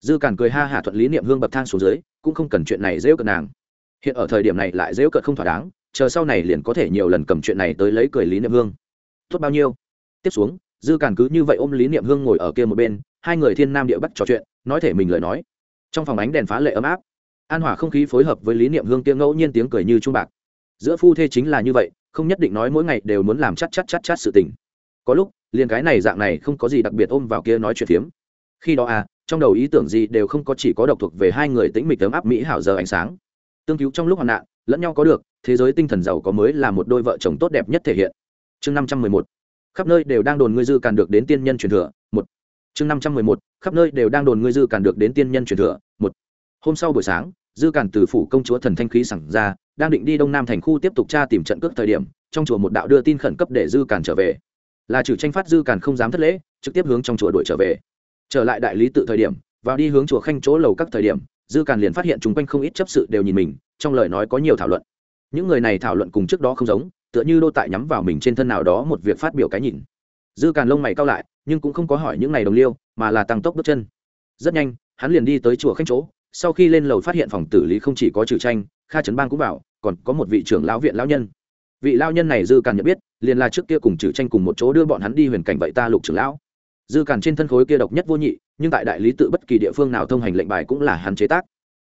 Dư cản cười ha hả thuận lý niệm hương bậc thang xuống dưới, cũng không cần chuyện này dễ cận nàng. Hiện ở thời điểm này lại dễu cợt không thỏa đáng, chờ sau này liền có thể nhiều lần cầm chuyện này tới lấy cười lý niệm hương. Tốt bao nhiêu? Tiếp xuống, dư càn cứ như vậy ôm lý niệm hương ngồi ở kia một bên, hai người thiên nam địa bắc trò chuyện, nói thể mình lời nói. Trong phòng ánh đèn phá lệ ấm áp. An hỏa không khí phối hợp với lý niệm hương kia ngẫu nhiên tiếng cười như trung bạc. Giữa phu thê chính là như vậy không nhất định nói mỗi ngày đều muốn làm chát chát chát chát sự tình. Có lúc, liền cái này dạng này không có gì đặc biệt ôm vào kia nói chuyện phiếm. Khi đó à trong đầu ý tưởng gì đều không có, chỉ có độc thuộc về hai người tĩnh mịch tấm áp mỹ hảo giờ ánh sáng. Tương cứu trong lúc hoạn nạn, lẫn nhau có được, thế giới tinh thần giàu có mới là một đôi vợ chồng tốt đẹp nhất thể hiện. Chương năm trăm mười một. Khắp nơi đều đang đồn ngươi dư càn được đến tiên nhân truyền thừa, một. Chương năm trăm mười một. Khắp nơi đều đang đồn ngươi dư càn được đến tiên nhân truyền thừa, một. Hôm sau buổi sáng dư cản từ phủ công chúa thần thanh khí sẵn ra, đang định đi đông nam thành khu tiếp tục tra tìm trận cước thời điểm, trong chùa một đạo đưa tin khẩn cấp để dư cản trở về. Là trừ tranh phát dư cản không dám thất lễ, trực tiếp hướng trong chùa đuổi trở về. Trở lại đại lý tự thời điểm, vào đi hướng chùa khanh chỗ lầu các thời điểm, dư cản liền phát hiện chung quanh không ít chấp sự đều nhìn mình, trong lời nói có nhiều thảo luận. Những người này thảo luận cùng trước đó không giống, tựa như đô tại nhắm vào mình trên thân nào đó một việc phát biểu cái nhìn. Dư càn lông mày cao lại, nhưng cũng không có hỏi những này đồng liêu, mà là tăng tốc bước chân. Rất nhanh, hắn liền đi tới chùa khanh chỗ sau khi lên lầu phát hiện phòng tử lý không chỉ có trừ tranh, kha trấn bang cũng vào, còn có một vị trưởng lão viện lão nhân. Vị lão nhân này dư càn nhận biết, liền là trước kia cùng trừ tranh cùng một chỗ đưa bọn hắn đi huyền cảnh vậy ta lục trưởng lão. Dư càn trên thân khối kia độc nhất vô nhị, nhưng tại đại lý tự bất kỳ địa phương nào thông hành lệnh bài cũng là hắn chế tác.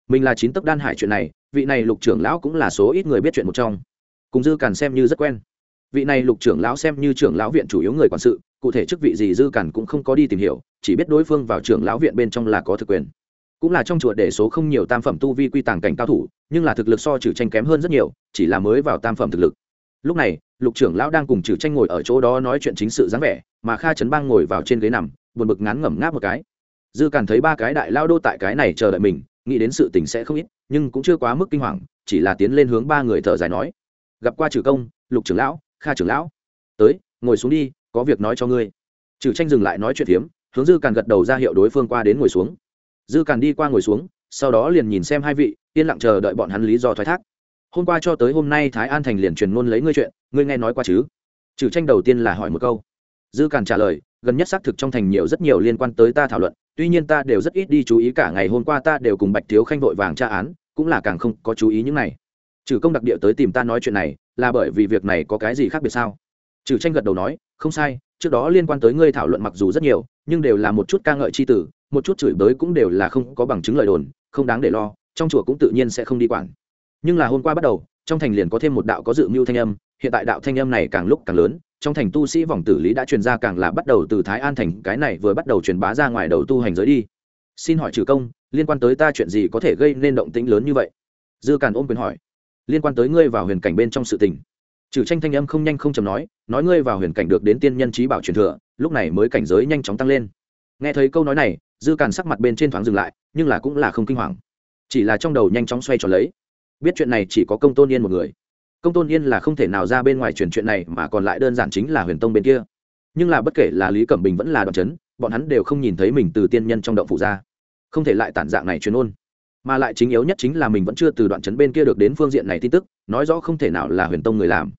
Mình là chín tấc đan hải chuyện này, vị này lục trưởng lão cũng là số ít người biết chuyện một trong. Cùng dư càn xem như rất quen. Vị này lục trưởng lão xem như trưởng lão viện chủ yếu người quản sự, cụ thể chức vị gì dư càn cũng không có đi tìm hiểu, chỉ biết đối phương vào trưởng lão viện bên trong là có thực quyền cũng là trong chùa để số không nhiều tam phẩm tu vi quy tàng cảnh cao thủ, nhưng là thực lực so trừ tranh kém hơn rất nhiều, chỉ là mới vào tam phẩm thực lực. Lúc này, lục trưởng lão đang cùng trừ tranh ngồi ở chỗ đó nói chuyện chính sự dáng vẻ, mà kha trấn bang ngồi vào trên ghế nằm, buồn bực ngắn ngẩm ngáp một cái. Dư càn thấy ba cái đại lao đô tại cái này chờ đợi mình, nghĩ đến sự tình sẽ không ít, nhưng cũng chưa quá mức kinh hoàng, chỉ là tiến lên hướng ba người thở dài nói. Gặp qua trừ công, lục trưởng lão, kha trưởng lão. Tới, ngồi xuống đi, có việc nói cho ngươi. Trừ tranh dừng lại nói chuyện hiếm hướng dư càn gật đầu ra hiệu đối phương qua đến ngồi xuống dư càn đi qua ngồi xuống, sau đó liền nhìn xem hai vị, yên lặng chờ đợi bọn hắn lý do thoái thác. Hôm qua cho tới hôm nay thái an thành liền truyền ngôn lấy ngươi chuyện, ngươi nghe nói qua chứ? Trừ tranh đầu tiên là hỏi một câu. Dư càn trả lời, gần nhất xác thực trong thành nhiều rất nhiều liên quan tới ta thảo luận, tuy nhiên ta đều rất ít đi chú ý cả ngày hôm qua ta đều cùng bạch thiếu khanh vội vàng tra án, cũng là càng không có chú ý những này. Trừ công đặc địa tới tìm ta nói chuyện này, là bởi vì việc này có cái gì khác biệt sao? Trừ tranh gật đầu nói, không sai, trước đó liên quan tới ngươi thảo luận mặc dù rất nhiều, nhưng đều là một chút ca ngợi c h i tử một chút chửi bới cũng đều là không có bằng chứng lời đồn, không đáng để lo, trong chùa cũng tự nhiên sẽ không đi quản. Nhưng là hôm qua bắt đầu, trong thành liền có thêm một đạo có dự mưu thanh âm, hiện tại đạo thanh âm này càng lúc càng lớn, trong thành tu sĩ vòng tử lý đã truyền ra càng là bắt đầu từ thái an thành, cái này vừa bắt đầu truyền bá ra ngoài đầu tu hành giới đi. Xin hỏi trừ công, liên quan tới ta chuyện gì có thể gây nên động tĩnh lớn như vậy? Dư càn ôm quyền hỏi. Liên quan tới ngươi vào huyền cảnh bên trong sự tình. Trừ tranh thanh âm không nhanh không chầm nói nói ngươi vào huyền cảnh được đến tiên nhân trí bảo truyền thừa, lúc này mới cảnh giới nhanh chóng tăng lên. Nghe thấy câu nói này dư càn sắc mặt bên trên thoáng dừng lại, nhưng là cũng là không kinh hoàng. Chỉ là trong đầu nhanh chóng xoay tròn lấy. Biết chuyện này chỉ có công tôn yên một người. Công tôn yên là không thể nào ra bên ngoài truyền chuyện này mà còn lại đơn giản chính là huyền tông bên kia. Nhưng là bất kể là lý cẩm bình vẫn là đoạn chấn bọn hắn đều không nhìn thấy mình từ tiên nhân trong động phủ ra. Không thể lại tản dạng này truyền ôn. Mà lại chính yếu nhất chính là mình vẫn chưa từ đoạn chấn bên kia được đến phương diện này tin tức, nói rõ không thể nào là huyền tông người làm.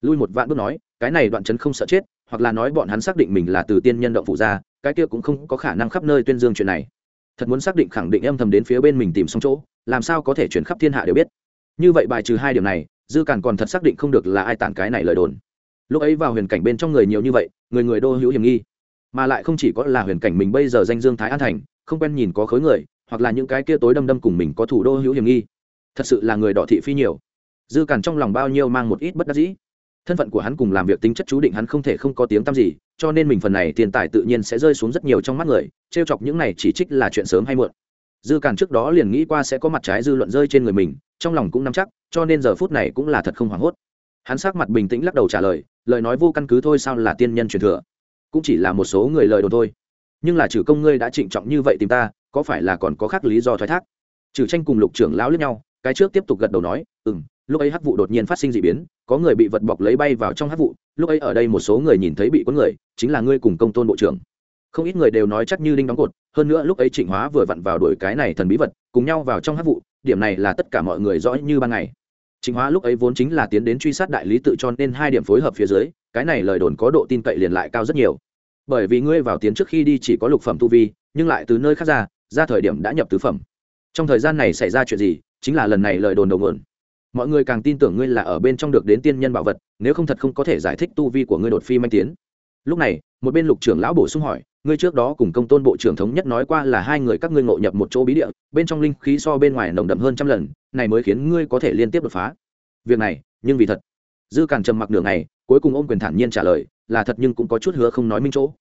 Lui một vạn bước nói, cái này đoạn chấn không sợ chết, hoặc là nói bọn hắn xác định mình là từ tiên nhân động Phụ ra cái kia cũng không có khả năng khắp nơi tuyên dương chuyện này. Thật muốn xác định khẳng định âm thầm đến phía bên mình tìm xong chỗ, làm sao có thể chuyển khắp thiên hạ đều biết. Như vậy bài trừ hai điểm này, dư càn còn thật xác định không được là ai tản cái này lời đồn. Lúc ấy vào huyền cảnh bên trong người nhiều như vậy, người người đô hữu hiểm nghi. Mà lại không chỉ có là huyền cảnh mình bây giờ danh dương thái an thành, không quen nhìn có khối người, hoặc là những cái kia tối đâm đâm cùng mình có thủ đô hữu hiểm nghi. Thật sự là người đỏ thị phi nhiều. Dư càn trong lòng bao nhiêu mang một ít bất đắc dĩ thân phận của hắn cùng làm việc tính chất chú định hắn không thể không có tiếng tăm gì, cho nên mình phần này tiền tài tự nhiên sẽ rơi xuống rất nhiều trong mắt người t r e o chọc những này chỉ trích là chuyện sớm hay muộn. Dư càn trước đó liền nghĩ qua sẽ có mặt trái dư luận rơi trên người mình, trong lòng cũng nắm chắc, cho nên giờ phút này cũng là thật không hoảng hốt. Hắn sắc mặt bình tĩnh lắc đầu trả lời lời nói vô căn cứ thôi sao là tiên nhân truyền thừa? Cũng chỉ là một số người lời đồn thôi. Nhưng là trừ công ngươi đã trịnh trọng như vậy tìm ta, có phải là còn có khác lý do thoái thác? Trừ tranh cùng lục trưởng lão lẫn nhau, cái trước tiếp tục gật đầu nói ừ m lúc ấy hắc vụ đột nhiên phát sinh d ị biến, có người bị vật bọc lấy bay vào trong hắc vụ lúc ấy ở đây một số người nhìn thấy bị có người, chính là ngươi cùng công tôn bộ trưởng. Không ít người đều nói chắc như đinh đóng cột, hơn nữa lúc ấy trịnh hóa vừa vặn vào đuổi cái này thần bí vật, cùng nhau vào trong hắc vụ điểm này là tất cả mọi người rõ như ban ngày. Trịnh hóa lúc ấy vốn chính là tiến đến truy sát đại lý tự cho nên hai điểm phối hợp phía dưới, cái này lời đồn có độ tin cậy liền lại cao rất nhiều. Bởi vì ngươi vào tiến trước khi đi chỉ có lục phẩm tu vi, nhưng lại từ nơi khác ra ra thời điểm đã nhập tứ phẩm. Trong thời gian này xảy ra chuyện gì, chính là lần này lời đồn đầu nguồn mọi người càng tin tưởng ngươi là ở bên trong được đến tiên nhân bảo vật, nếu không thật không có thể giải thích tu vi của ngươi đột phi manh tiến. Lúc này, một bên lục trưởng lão bổ sung hỏi, ngươi trước đó cùng công tôn bộ trưởng thống nhất nói qua là hai người các ngươi ngộ nhập một chỗ bí địa, bên trong linh khí so bên ngoài nồng đậm hơn trăm lần, này mới khiến ngươi có thể liên tiếp đột phá. Việc này, nhưng vì thật. Dư càng trầm mặc nửa ngày, cuối cùng ôm quyền thản nhiên trả lời, là thật nhưng cũng có chút hứa không nói minh chỗ.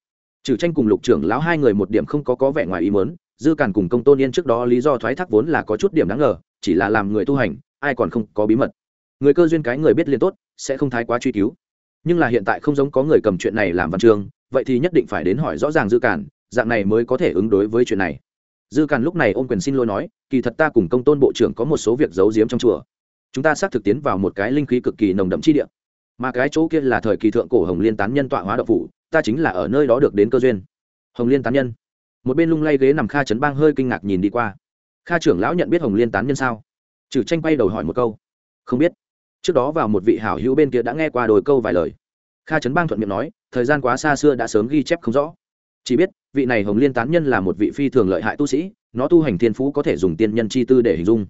Trừ tranh cùng lục trưởng lão hai người một điểm không có có vẻ ngoài ý mớn dư càn cùng công tôn yên trước đó lý do thoái thác vốn là có chút điểm đáng ngờ, chỉ là làm người tu hành ai còn không có bí mật. Người cơ duyên cái người biết liên tốt sẽ không thái quá truy cứu. Nhưng là hiện tại không giống có người cầm chuyện này làm văn chương vậy thì nhất định phải đến hỏi rõ ràng dư Cản, dạng này mới có thể ứng đối với chuyện này. Dư Cản lúc này ôm quyền xin lỗi nói kỳ thật ta cùng công tôn bộ trưởng có một số việc giấu giếm trong chùa. Chúng ta xác thực tiến vào một cái linh khí cực kỳ nồng đậm chi địa. Mà cái chỗ kia là thời kỳ thượng cổ hồng liên tán nhân tọa hóa đậu phủ ta chính là ở nơi đó được đến cơ duyên. Hồng liên tán nhân. Một bên lung lay ghế nằm kha trấn bang hơi kinh ngạc nhìn đi qua. Kha trưởng lão nhận biết hồng liên tán nhân sao? Trừ tranh bay đầu hỏi một câu. Không biết. Trước đó vào một vị hảo hữu bên kia đã nghe qua đôi câu vài lời. Kha trấn bang thuận miệng nói, thời gian quá xa xưa đã sớm ghi chép không rõ. Chỉ biết, vị này hồng liên tán nhân là một vị phi thường lợi hại tu sĩ, nó tu hành thiên phú có thể dùng tiên nhân chi tư để hình dung.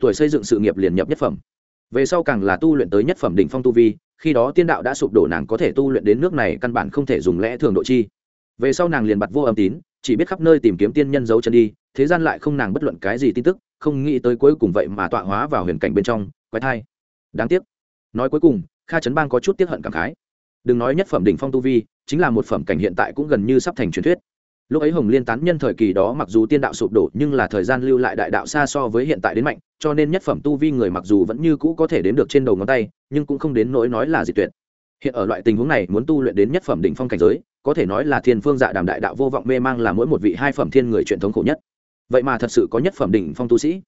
Tuổi xây dựng sự nghiệp liền nhập nhất phẩm. Về sau càng là tu luyện tới nhất phẩm đỉnh phong tu vi, khi đó tiên đạo đã sụp đổ nàng có thể tu luyện đến nước này căn bản không thể dùng lẽ thường độ chi. Về sau nàng liền bặt vô âm tín, chỉ biết khắp nơi tìm kiếm tiên nhân giấu chân đi, thế gian lại không nàng bất luận cái gì tin tức không nghĩ tới cuối cùng vậy mà tọa hóa vào huyền cảnh bên trong, quái thai. Đáng tiếc. Nói cuối cùng, kha trấn bang có chút tiếc hận cảm khái. Đừng nói nhất phẩm đỉnh phong tu vi, chính là một phẩm cảnh hiện tại cũng gần như sắp thành truyền thuyết. Lúc ấy hồng liên tán nhân thời kỳ đó mặc dù tiên đạo sụp đổ, nhưng là thời gian lưu lại đại đạo xa so với hiện tại đến mạnh, cho nên nhất phẩm tu vi người mặc dù vẫn như cũ có thể đến được trên đầu ngón tay, nhưng cũng không đến nỗi nói là diệt tuyệt. Hiện ở loại tình huống này, muốn tu luyện đến nhất phẩm đỉnh phong cảnh giới, có thể nói là thiên phương dạ đàm đại đạo vô vọng mê mang là mỗi một vị hai phẩm thiên người truyền thống khổ nhất vậy mà thật sự có nhất phẩm đỉnh phong tu sĩ.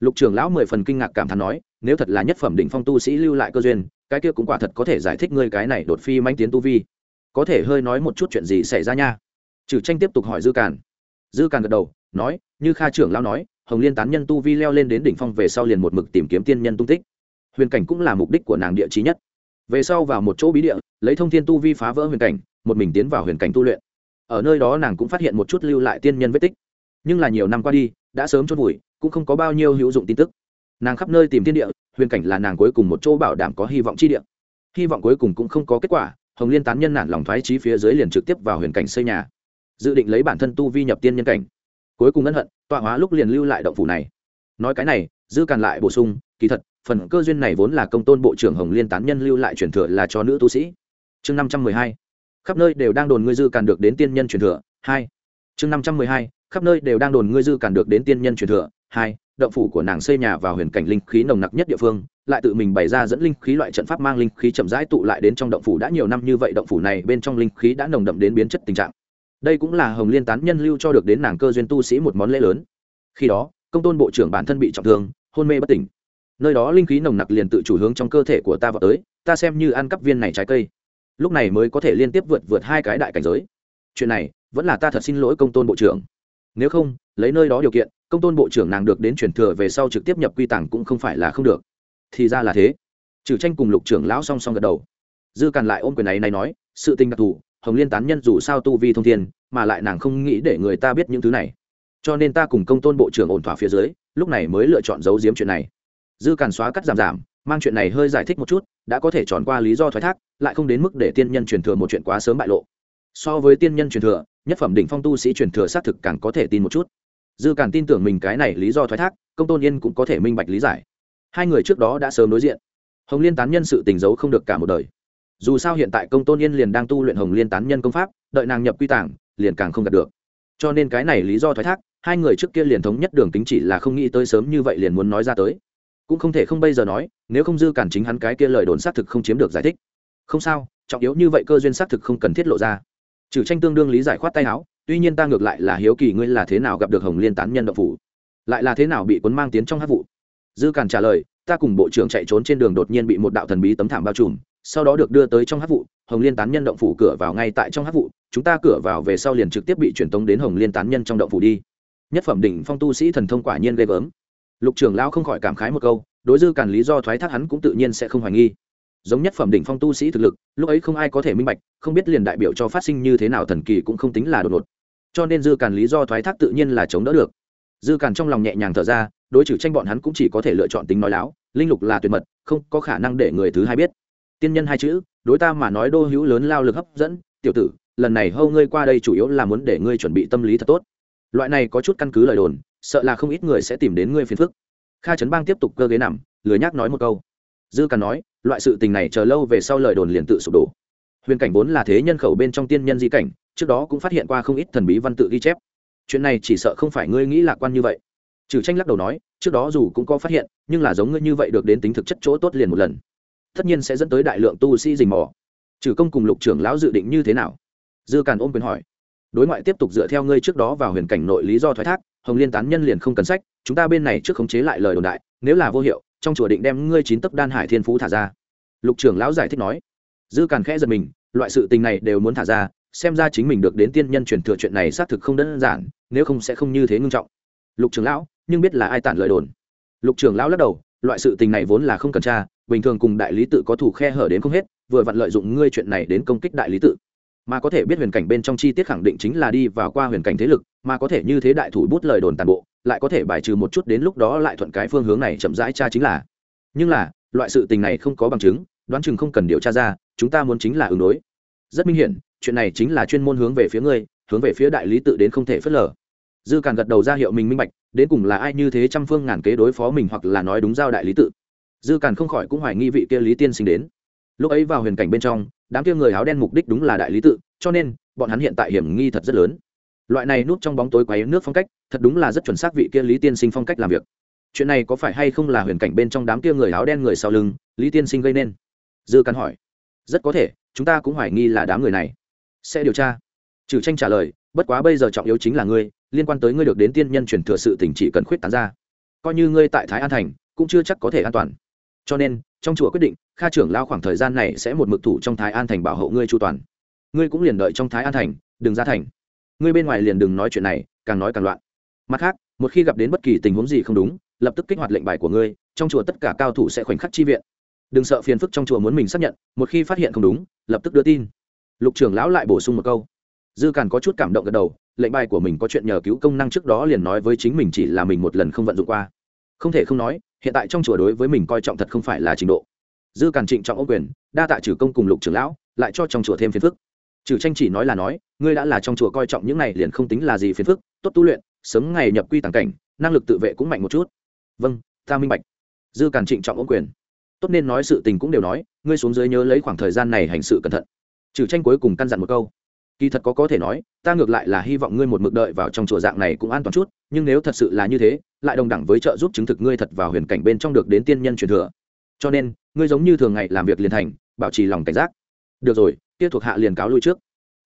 Lục trưởng lão mười phần kinh ngạc cảm thán nói, nếu thật là nhất phẩm đỉnh phong tu sĩ lưu lại cơ duyên, cái kia cũng quả thật có thể giải thích ngươi cái này đột phi manh tiến tu vi. Có thể hơi nói một chút chuyện gì xảy ra nha? Trừ tranh tiếp tục hỏi dư càn. Dư càn gật đầu, nói, như kha trưởng lão nói, hồng liên tán nhân tu vi leo lên đến đỉnh phong về sau liền một mực tìm kiếm tiên nhân tung tích. Huyền cảnh cũng là mục đích của nàng địa trí nhất. Về sau vào một chỗ bí địa, lấy thông thiên tu vi phá vỡ huyền cảnh, một mình tiến vào huyền cảnh tu luyện. Ở nơi đó nàng cũng phát hiện một chút lưu lại tiên nhân vết tích nhưng là nhiều năm qua đi, đã sớm chốt vùi, cũng không có bao nhiêu hữu dụng tin tức. Nàng khắp nơi tìm thiên địa, huyền cảnh là nàng cuối cùng một chỗ bảo đảm có hy vọng chi địa. Hy vọng cuối cùng cũng không có kết quả, hồng liên tán nhân nản lòng thoái trí phía dưới liền trực tiếp vào huyền cảnh xây nhà, dự định lấy bản thân tu vi nhập tiên nhân cảnh. Cuối cùng ân hận, tọa hóa lúc liền lưu lại động phủ này. Nói cái này, dư càn lại bổ sung, kỳ thật, phần cơ duyên này vốn là công tôn bộ trưởng hồng liên tán nhân lưu lại truyền thừa là cho nữ tu sĩ. Chương năm trăm mười hai, khắp nơi đều đang đồn ngươi dư càn được đến tiên nhân truyền thừa. Hai, chương năm trăm mười hai khắp nơi đều đang đồn ngươi dư cản được đến tiên nhân truyền thừa. Hai, động phủ của nàng xây nhà vào huyền cảnh linh khí nồng nặc nhất địa phương, lại tự mình bày ra dẫn linh khí loại trận pháp mang linh khí chậm rãi tụ lại đến trong động phủ. Đã nhiều năm như vậy động phủ này bên trong linh khí đã nồng đậm đến biến chất tình trạng. Đây cũng là hồng liên tán nhân lưu cho được đến nàng cơ duyên tu sĩ một món lễ lớn. Khi đó, công tôn bộ trưởng bản thân bị trọng thương, hôn mê bất tỉnh. Nơi đó linh khí nồng nặc liền tự chủ hướng trong cơ thể của ta vào tới, ta xem như ăn cắp viên này trái cây. Lúc này mới có thể liên tiếp vượt vượt hai cái đại cảnh giới. Chuyện này, vẫn là ta thật xin lỗi công tôn bộ trưởng nếu không, lấy nơi đó điều kiện, công tôn bộ trưởng nàng được đến truyền thừa về sau trực tiếp nhập quy tàng cũng không phải là không được. Thì ra là thế. Trừ tranh cùng lục trưởng lão song song gật đầu. Dư càn lại ôm quyền ấy này nói, sự tình đặc thù, hồng liên tán nhân dù sao tu vi thông thiên, mà lại nàng không nghĩ để người ta biết những thứ này. Cho nên ta cùng công tôn bộ trưởng ổn thỏa phía dưới, lúc này mới lựa chọn giấu giếm chuyện này. Dư càn xóa cắt giảm giảm, mang chuyện này hơi giải thích một chút, đã có thể tròn qua lý do thoái thác, lại không đến mức để tiên nhân truyền thừa một chuyện quá sớm bại lộ so với tiên nhân truyền thừa, nhất phẩm đỉnh phong tu sĩ truyền thừa xác thực càng có thể tin một chút. Dư càn tin tưởng mình cái này lý do thoái thác, công tôn yên cũng có thể minh bạch lý giải. Hai người trước đó đã sớm đối diện. Hồng liên tán nhân sự tình giấu không được cả một đời. Dù sao hiện tại công tôn yên liền đang tu luyện hồng liên tán nhân công pháp, đợi nàng nhập quy tảng liền càng không đạt được. Cho nên cái này lý do thoái thác, hai người trước kia liền thống nhất đường tính chỉ là không nghĩ tới sớm như vậy liền muốn nói ra tới. Cũng không thể không bây giờ nói, nếu không dư cản chính hắn cái kia lời đồn xác thực không chiếm được giải thích. Không sao, trọng yếu như vậy cơ duyên xác thực không cần thiết lộ ra trừ tranh tương đương lý giải khoát tay áo, tuy nhiên ta ngược lại là hiếu kỳ ngươi là thế nào gặp được hồng liên tán nhân độc phủ. Lại là thế nào bị cuốn mang tiến trong hát vụ? Dư cản trả lời, ta cùng bộ trưởng chạy trốn trên đường đột nhiên bị một đạo thần bí tấm thảm bao trùm, sau đó được đưa tới trong hát vụ, hồng liên tán nhân động phủ cửa vào ngay tại trong hát vụ, chúng ta cửa vào về sau liền trực tiếp bị truyền tống đến hồng liên tán nhân trong động phủ đi. Nhất phẩm đỉnh phong tu sĩ thần thông quả nhiên ghê gớm. Lục trưởng lão không khỏi cảm khái một câu, đối dư càn lý do thoái thác hắn cũng tự nhiên sẽ không hoài nghi giống nhất phẩm đỉnh phong tu sĩ thực lực, lúc ấy không ai có thể minh bạch, không biết liền đại biểu cho phát sinh như thế nào thần kỳ cũng không tính là đột ngột. Cho nên dư càn lý do thoái thác tự nhiên là chống đỡ được. Dư càn trong lòng nhẹ nhàng thở ra, đối trừ tranh bọn hắn cũng chỉ có thể lựa chọn tính nói láo, linh lục là tuyệt mật, không có khả năng để người thứ hai biết. Tiên nhân hai chữ, đối ta mà nói đô hữu lớn lao lực hấp dẫn, tiểu tử, lần này hâu ngươi qua đây chủ yếu là muốn để ngươi chuẩn bị tâm lý thật tốt. Loại này có chút căn cứ lời đồn, sợ là không ít người sẽ tìm đến ngươi phiền phức. Kha trấn bang tiếp tục cơ ghế nằm, lười nhác nói một câu. Dư càn nói loại sự tình này chờ lâu về sau lời đồn liền tự sụp đổ. Huyền cảnh vốn là thế nhân khẩu bên trong tiên nhân di cảnh, trước đó cũng phát hiện qua không ít thần bí văn tự ghi chép. Chuyện này chỉ sợ không phải ngươi nghĩ lạc quan như vậy. Trừ tranh lắc đầu nói, trước đó dù cũng có phát hiện, nhưng là giống ngươi như vậy được đến tính thực chất chỗ tốt liền một lần. Tất nhiên sẽ dẫn tới đại lượng tu sĩ rình mò. Trừ công cùng lục trưởng lão dự định như thế nào? Dư càn ôm quyền hỏi. Đối ngoại tiếp tục dựa theo ngươi trước đó vào huyền cảnh nội lý do thoái thác, hồng liên tán nhân liền không cần sách, chúng ta bên này trước khống chế lại lời đồn đại, nếu là vô hiệu trong chùa định đem ngươi chín tấc đan hải thiên phú thả ra. Lục trưởng lão giải thích nói. Dư càn khẽ giật mình, loại sự tình này đều muốn thả ra, xem ra chính mình được đến tiên nhân truyền thừa chuyện này xác thực không đơn giản, nếu không sẽ không như thế ngưng trọng. Lục trưởng lão, nhưng biết là ai tản lời đồn. Lục trưởng lão lắc đầu, loại sự tình này vốn là không cần tra, bình thường cùng đại lý tự có thủ khe hở đến không hết, vừa vặn lợi dụng ngươi chuyện này đến công kích đại lý tự. Mà có thể biết huyền cảnh bên trong chi tiết khẳng định chính là đi vào qua huyền cảnh thế lực, mà có thể như thế đại thủ bút lời đồn toàn bộ lại có thể bài trừ một chút đến lúc đó lại thuận cái phương hướng này chậm rãi tra chính là. Nhưng là, loại sự tình này không có bằng chứng, đoán chừng không cần điều tra ra, chúng ta muốn chính là ứng đối. Rất minh hiển, chuyện này chính là chuyên môn hướng về phía ngươi, hướng về phía đại lý tự đến không thể phớt lờ. Dư càng gật đầu ra hiệu mình minh bạch, đến cùng là ai như thế trăm phương ngàn kế đối phó mình hoặc là nói đúng giao đại lý tự. Dư càn không khỏi cũng hoài nghi vị kia lý tiên sinh đến. Lúc ấy vào huyền cảnh bên trong, đám kia người áo đen mục đích đúng là đại lý tự, cho nên, bọn hắn hiện tại hiểm nghi thật rất lớn loại này núp trong bóng tối quấy nước phong cách, thật đúng là rất chuẩn xác vị kia lý tiên sinh phong cách làm việc. Chuyện này có phải hay không là huyền cảnh bên trong đám kia người áo đen người sau lưng, lý tiên sinh gây nên? Dư Căn hỏi. Rất có thể, chúng ta cũng hoài nghi là đám người này. Sẽ điều tra. Trừ tranh trả lời, bất quá bây giờ trọng yếu chính là ngươi, liên quan tới ngươi được đến tiên nhân truyền thừa sự tỉnh chỉ cần khuyết tán ra. Coi như ngươi tại thái an thành, cũng chưa chắc có thể an toàn. Cho nên, trong chùa quyết định, kha trưởng lao khoảng thời gian này sẽ một mực thủ trong thái an thành bảo hộ ngươi chu toàn. Ngươi cũng liền đợi trong thái an thành, đừng ra thành ngươi bên ngoài liền đừng nói chuyện này, càng nói càng loạn. Mặt khác, một khi gặp đến bất kỳ tình huống gì không đúng, lập tức kích hoạt lệnh bài của ngươi, trong chùa tất cả cao thủ sẽ khoảnh khắc chi viện. Đừng sợ phiền phức trong chùa muốn mình xác nhận, một khi phát hiện không đúng, lập tức đưa tin. Lục trưởng lão lại bổ sung một câu. Dư càn có chút cảm động gật đầu, lệnh bài của mình có chuyện nhờ cứu công năng trước đó liền nói với chính mình chỉ là mình một lần không vận dụng qua. Không thể không nói, hiện tại trong chùa đối với mình coi trọng thật không phải là trình độ. Dư càn trịnh trọng ô quyền, đa tạ trừ công cùng lục trưởng lão, lại cho trong chùa thêm phiền phức trừ tranh chỉ nói là nói, ngươi đã là trong chùa coi trọng những này liền không tính là gì phiền phức, tốt tu luyện, sớm ngày nhập quy tàng cảnh, năng lực tự vệ cũng mạnh một chút. Vâng ta minh bạch. Dư càn trịnh trọng ô quyền. Tốt nên nói sự tình cũng đều nói, ngươi xuống dưới nhớ lấy khoảng thời gian này hành sự cẩn thận. Trừ tranh cuối cùng căn dặn một câu. Kỳ thật có có thể nói, ta ngược lại là hy vọng ngươi một mực đợi vào trong chùa dạng này cũng an toàn chút, nhưng nếu thật sự là như thế, lại đồng đẳng với trợ giúp chứng thực ngươi thật vào huyền cảnh bên trong được đến tiên nhân truyền thừa. Cho nên, ngươi giống như thường ngày làm việc liền thành, bảo trì lòng cảnh giác. Được rồi kia thuộc hạ liền cáo lui trước.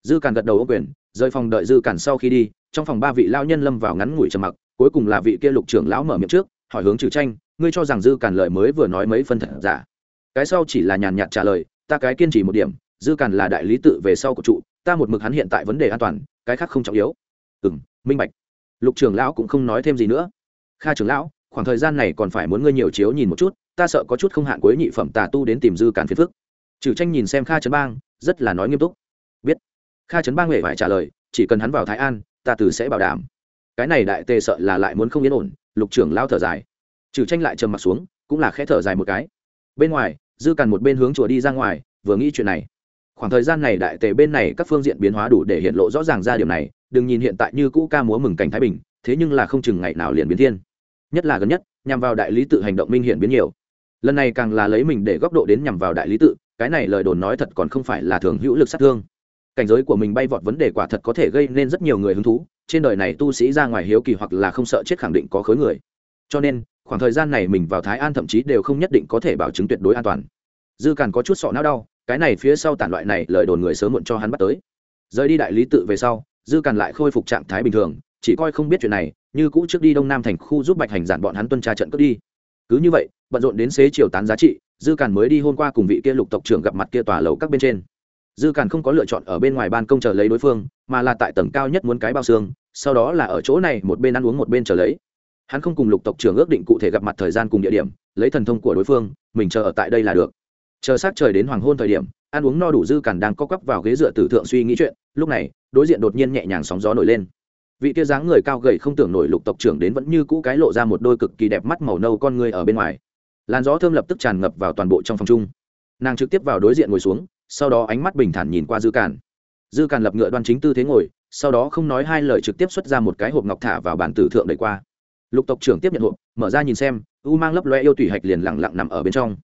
Dư càn gật đầu ô quyền, rời phòng đợi dư càn sau khi đi, trong phòng ba vị lao nhân lâm vào ngắn ngủi trầm mặc, cuối cùng là vị kia lục trưởng lão mở miệng trước, hỏi hướng trừ tranh, ngươi cho rằng dư càn lời mới vừa nói mấy phân thật giả? Cái sau chỉ là nhàn nhạt trả lời, ta cái kiên trì một điểm, dư càn là đại lý tự về sau của trụ, ta một mực hắn hiện tại vấn đề an toàn, cái khác không trọng yếu. Ừ m minh bạch. Lục trưởng lão cũng không nói thêm gì nữa. Kha trưởng lão, khoảng thời gian này còn phải muốn ngươi nhiều chiếu nhìn một chút, ta sợ có chút không hạn cuối nhị phẩm tà tu đến tìm dư càn phiền phức trừ tranh nhìn xem kha trấn bang, rất là nói nghiêm túc. Biết. Kha trấn bang huệ phải trả lời, chỉ cần hắn vào thái an, ta từ sẽ bảo đảm. Cái này đại tề sợ là lại muốn không yên ổn, lục trưởng lao thở dài. Trừ tranh lại trầm m ặ t xuống, cũng là khẽ thở dài một cái. Bên ngoài, dư càn một bên hướng chùa đi ra ngoài, vừa nghĩ chuyện này. Khoảng thời gian này đại tề bên này các phương diện biến hóa đủ để hiện lộ rõ ràng ra điều này, đừng nhìn hiện tại như cũ ca múa mừng cảnh thái bình, thế nhưng là không chừng ngày nào liền biến thiên. Nhất là gần nhất, nhằm vào đại lý tự hành động minh hiện biến nhiều. Lần này càng là lấy mình để góc độ đến nhằm vào đại lý tự cái này lời đồn nói thật còn không phải là thường hữu lực sát thương. Cảnh giới của mình bay vọt vấn đề quả thật có thể gây nên rất nhiều người hứng thú, trên đời này tu sĩ ra ngoài hiếu kỳ hoặc là không sợ chết khẳng định có khối người. Cho nên, khoảng thời gian này mình vào thái an thậm chí đều không nhất định có thể bảo chứng tuyệt đối an toàn. Dư càn có chút sọ não đau, cái này phía sau tản loại này lời đồn người sớm muộn cho hắn bắt tới. Rời đi đại lý tự về sau, dư càn lại khôi phục trạng thái bình thường, chỉ coi không biết chuyện này, như cũ trước đi đông nam thành khu giúp bạch hành giản bọn hắn tuân tra trận cướp đi. Cứ như vậy, bận rộn đến xế chiều tán giá trị dư càn mới đi hôm qua cùng vị kia lục tộc trưởng gặp mặt kia tòa lầu các bên trên. Dư càn không có lựa chọn ở bên ngoài ban công chờ lấy đối phương, mà là tại tầng cao nhất muốn cái bao xương, sau đó là ở chỗ này một bên ăn uống một bên chờ lấy. Hắn không cùng lục tộc trưởng ước định cụ thể gặp mặt thời gian cùng địa điểm, lấy thần thông của đối phương, mình chờ ở tại đây là được. Chờ sát trời đến hoàng hôn thời điểm, ăn uống no đủ dư càn đang co quắp vào ghế dựa tử thượng suy nghĩ chuyện, lúc này, đối diện đột nhiên nhẹ nhàng sóng gió nổi lên. Vị kia dáng người cao gầy không tưởng nổi lục tộc trưởng đến vẫn như cũ cái lộ ra một đôi cực kỳ đẹp mắt màu nâu con người ở bên ngoài làn gió thơm lập tức tràn ngập vào toàn bộ trong phòng chung. Nàng trực tiếp vào đối diện ngồi xuống, sau đó ánh mắt bình thản nhìn qua dư càn. Dư càn lập ngựa đoan chính tư thế ngồi, sau đó không nói hai lời trực tiếp xuất ra một cái hộp ngọc thả vào bản tử thượng đẩy qua. Lục tộc trưởng tiếp nhận hộp, mở ra nhìn xem, u mang lấp loe yêu tủy hạch liền lẳng lặng nằm ở bên trong.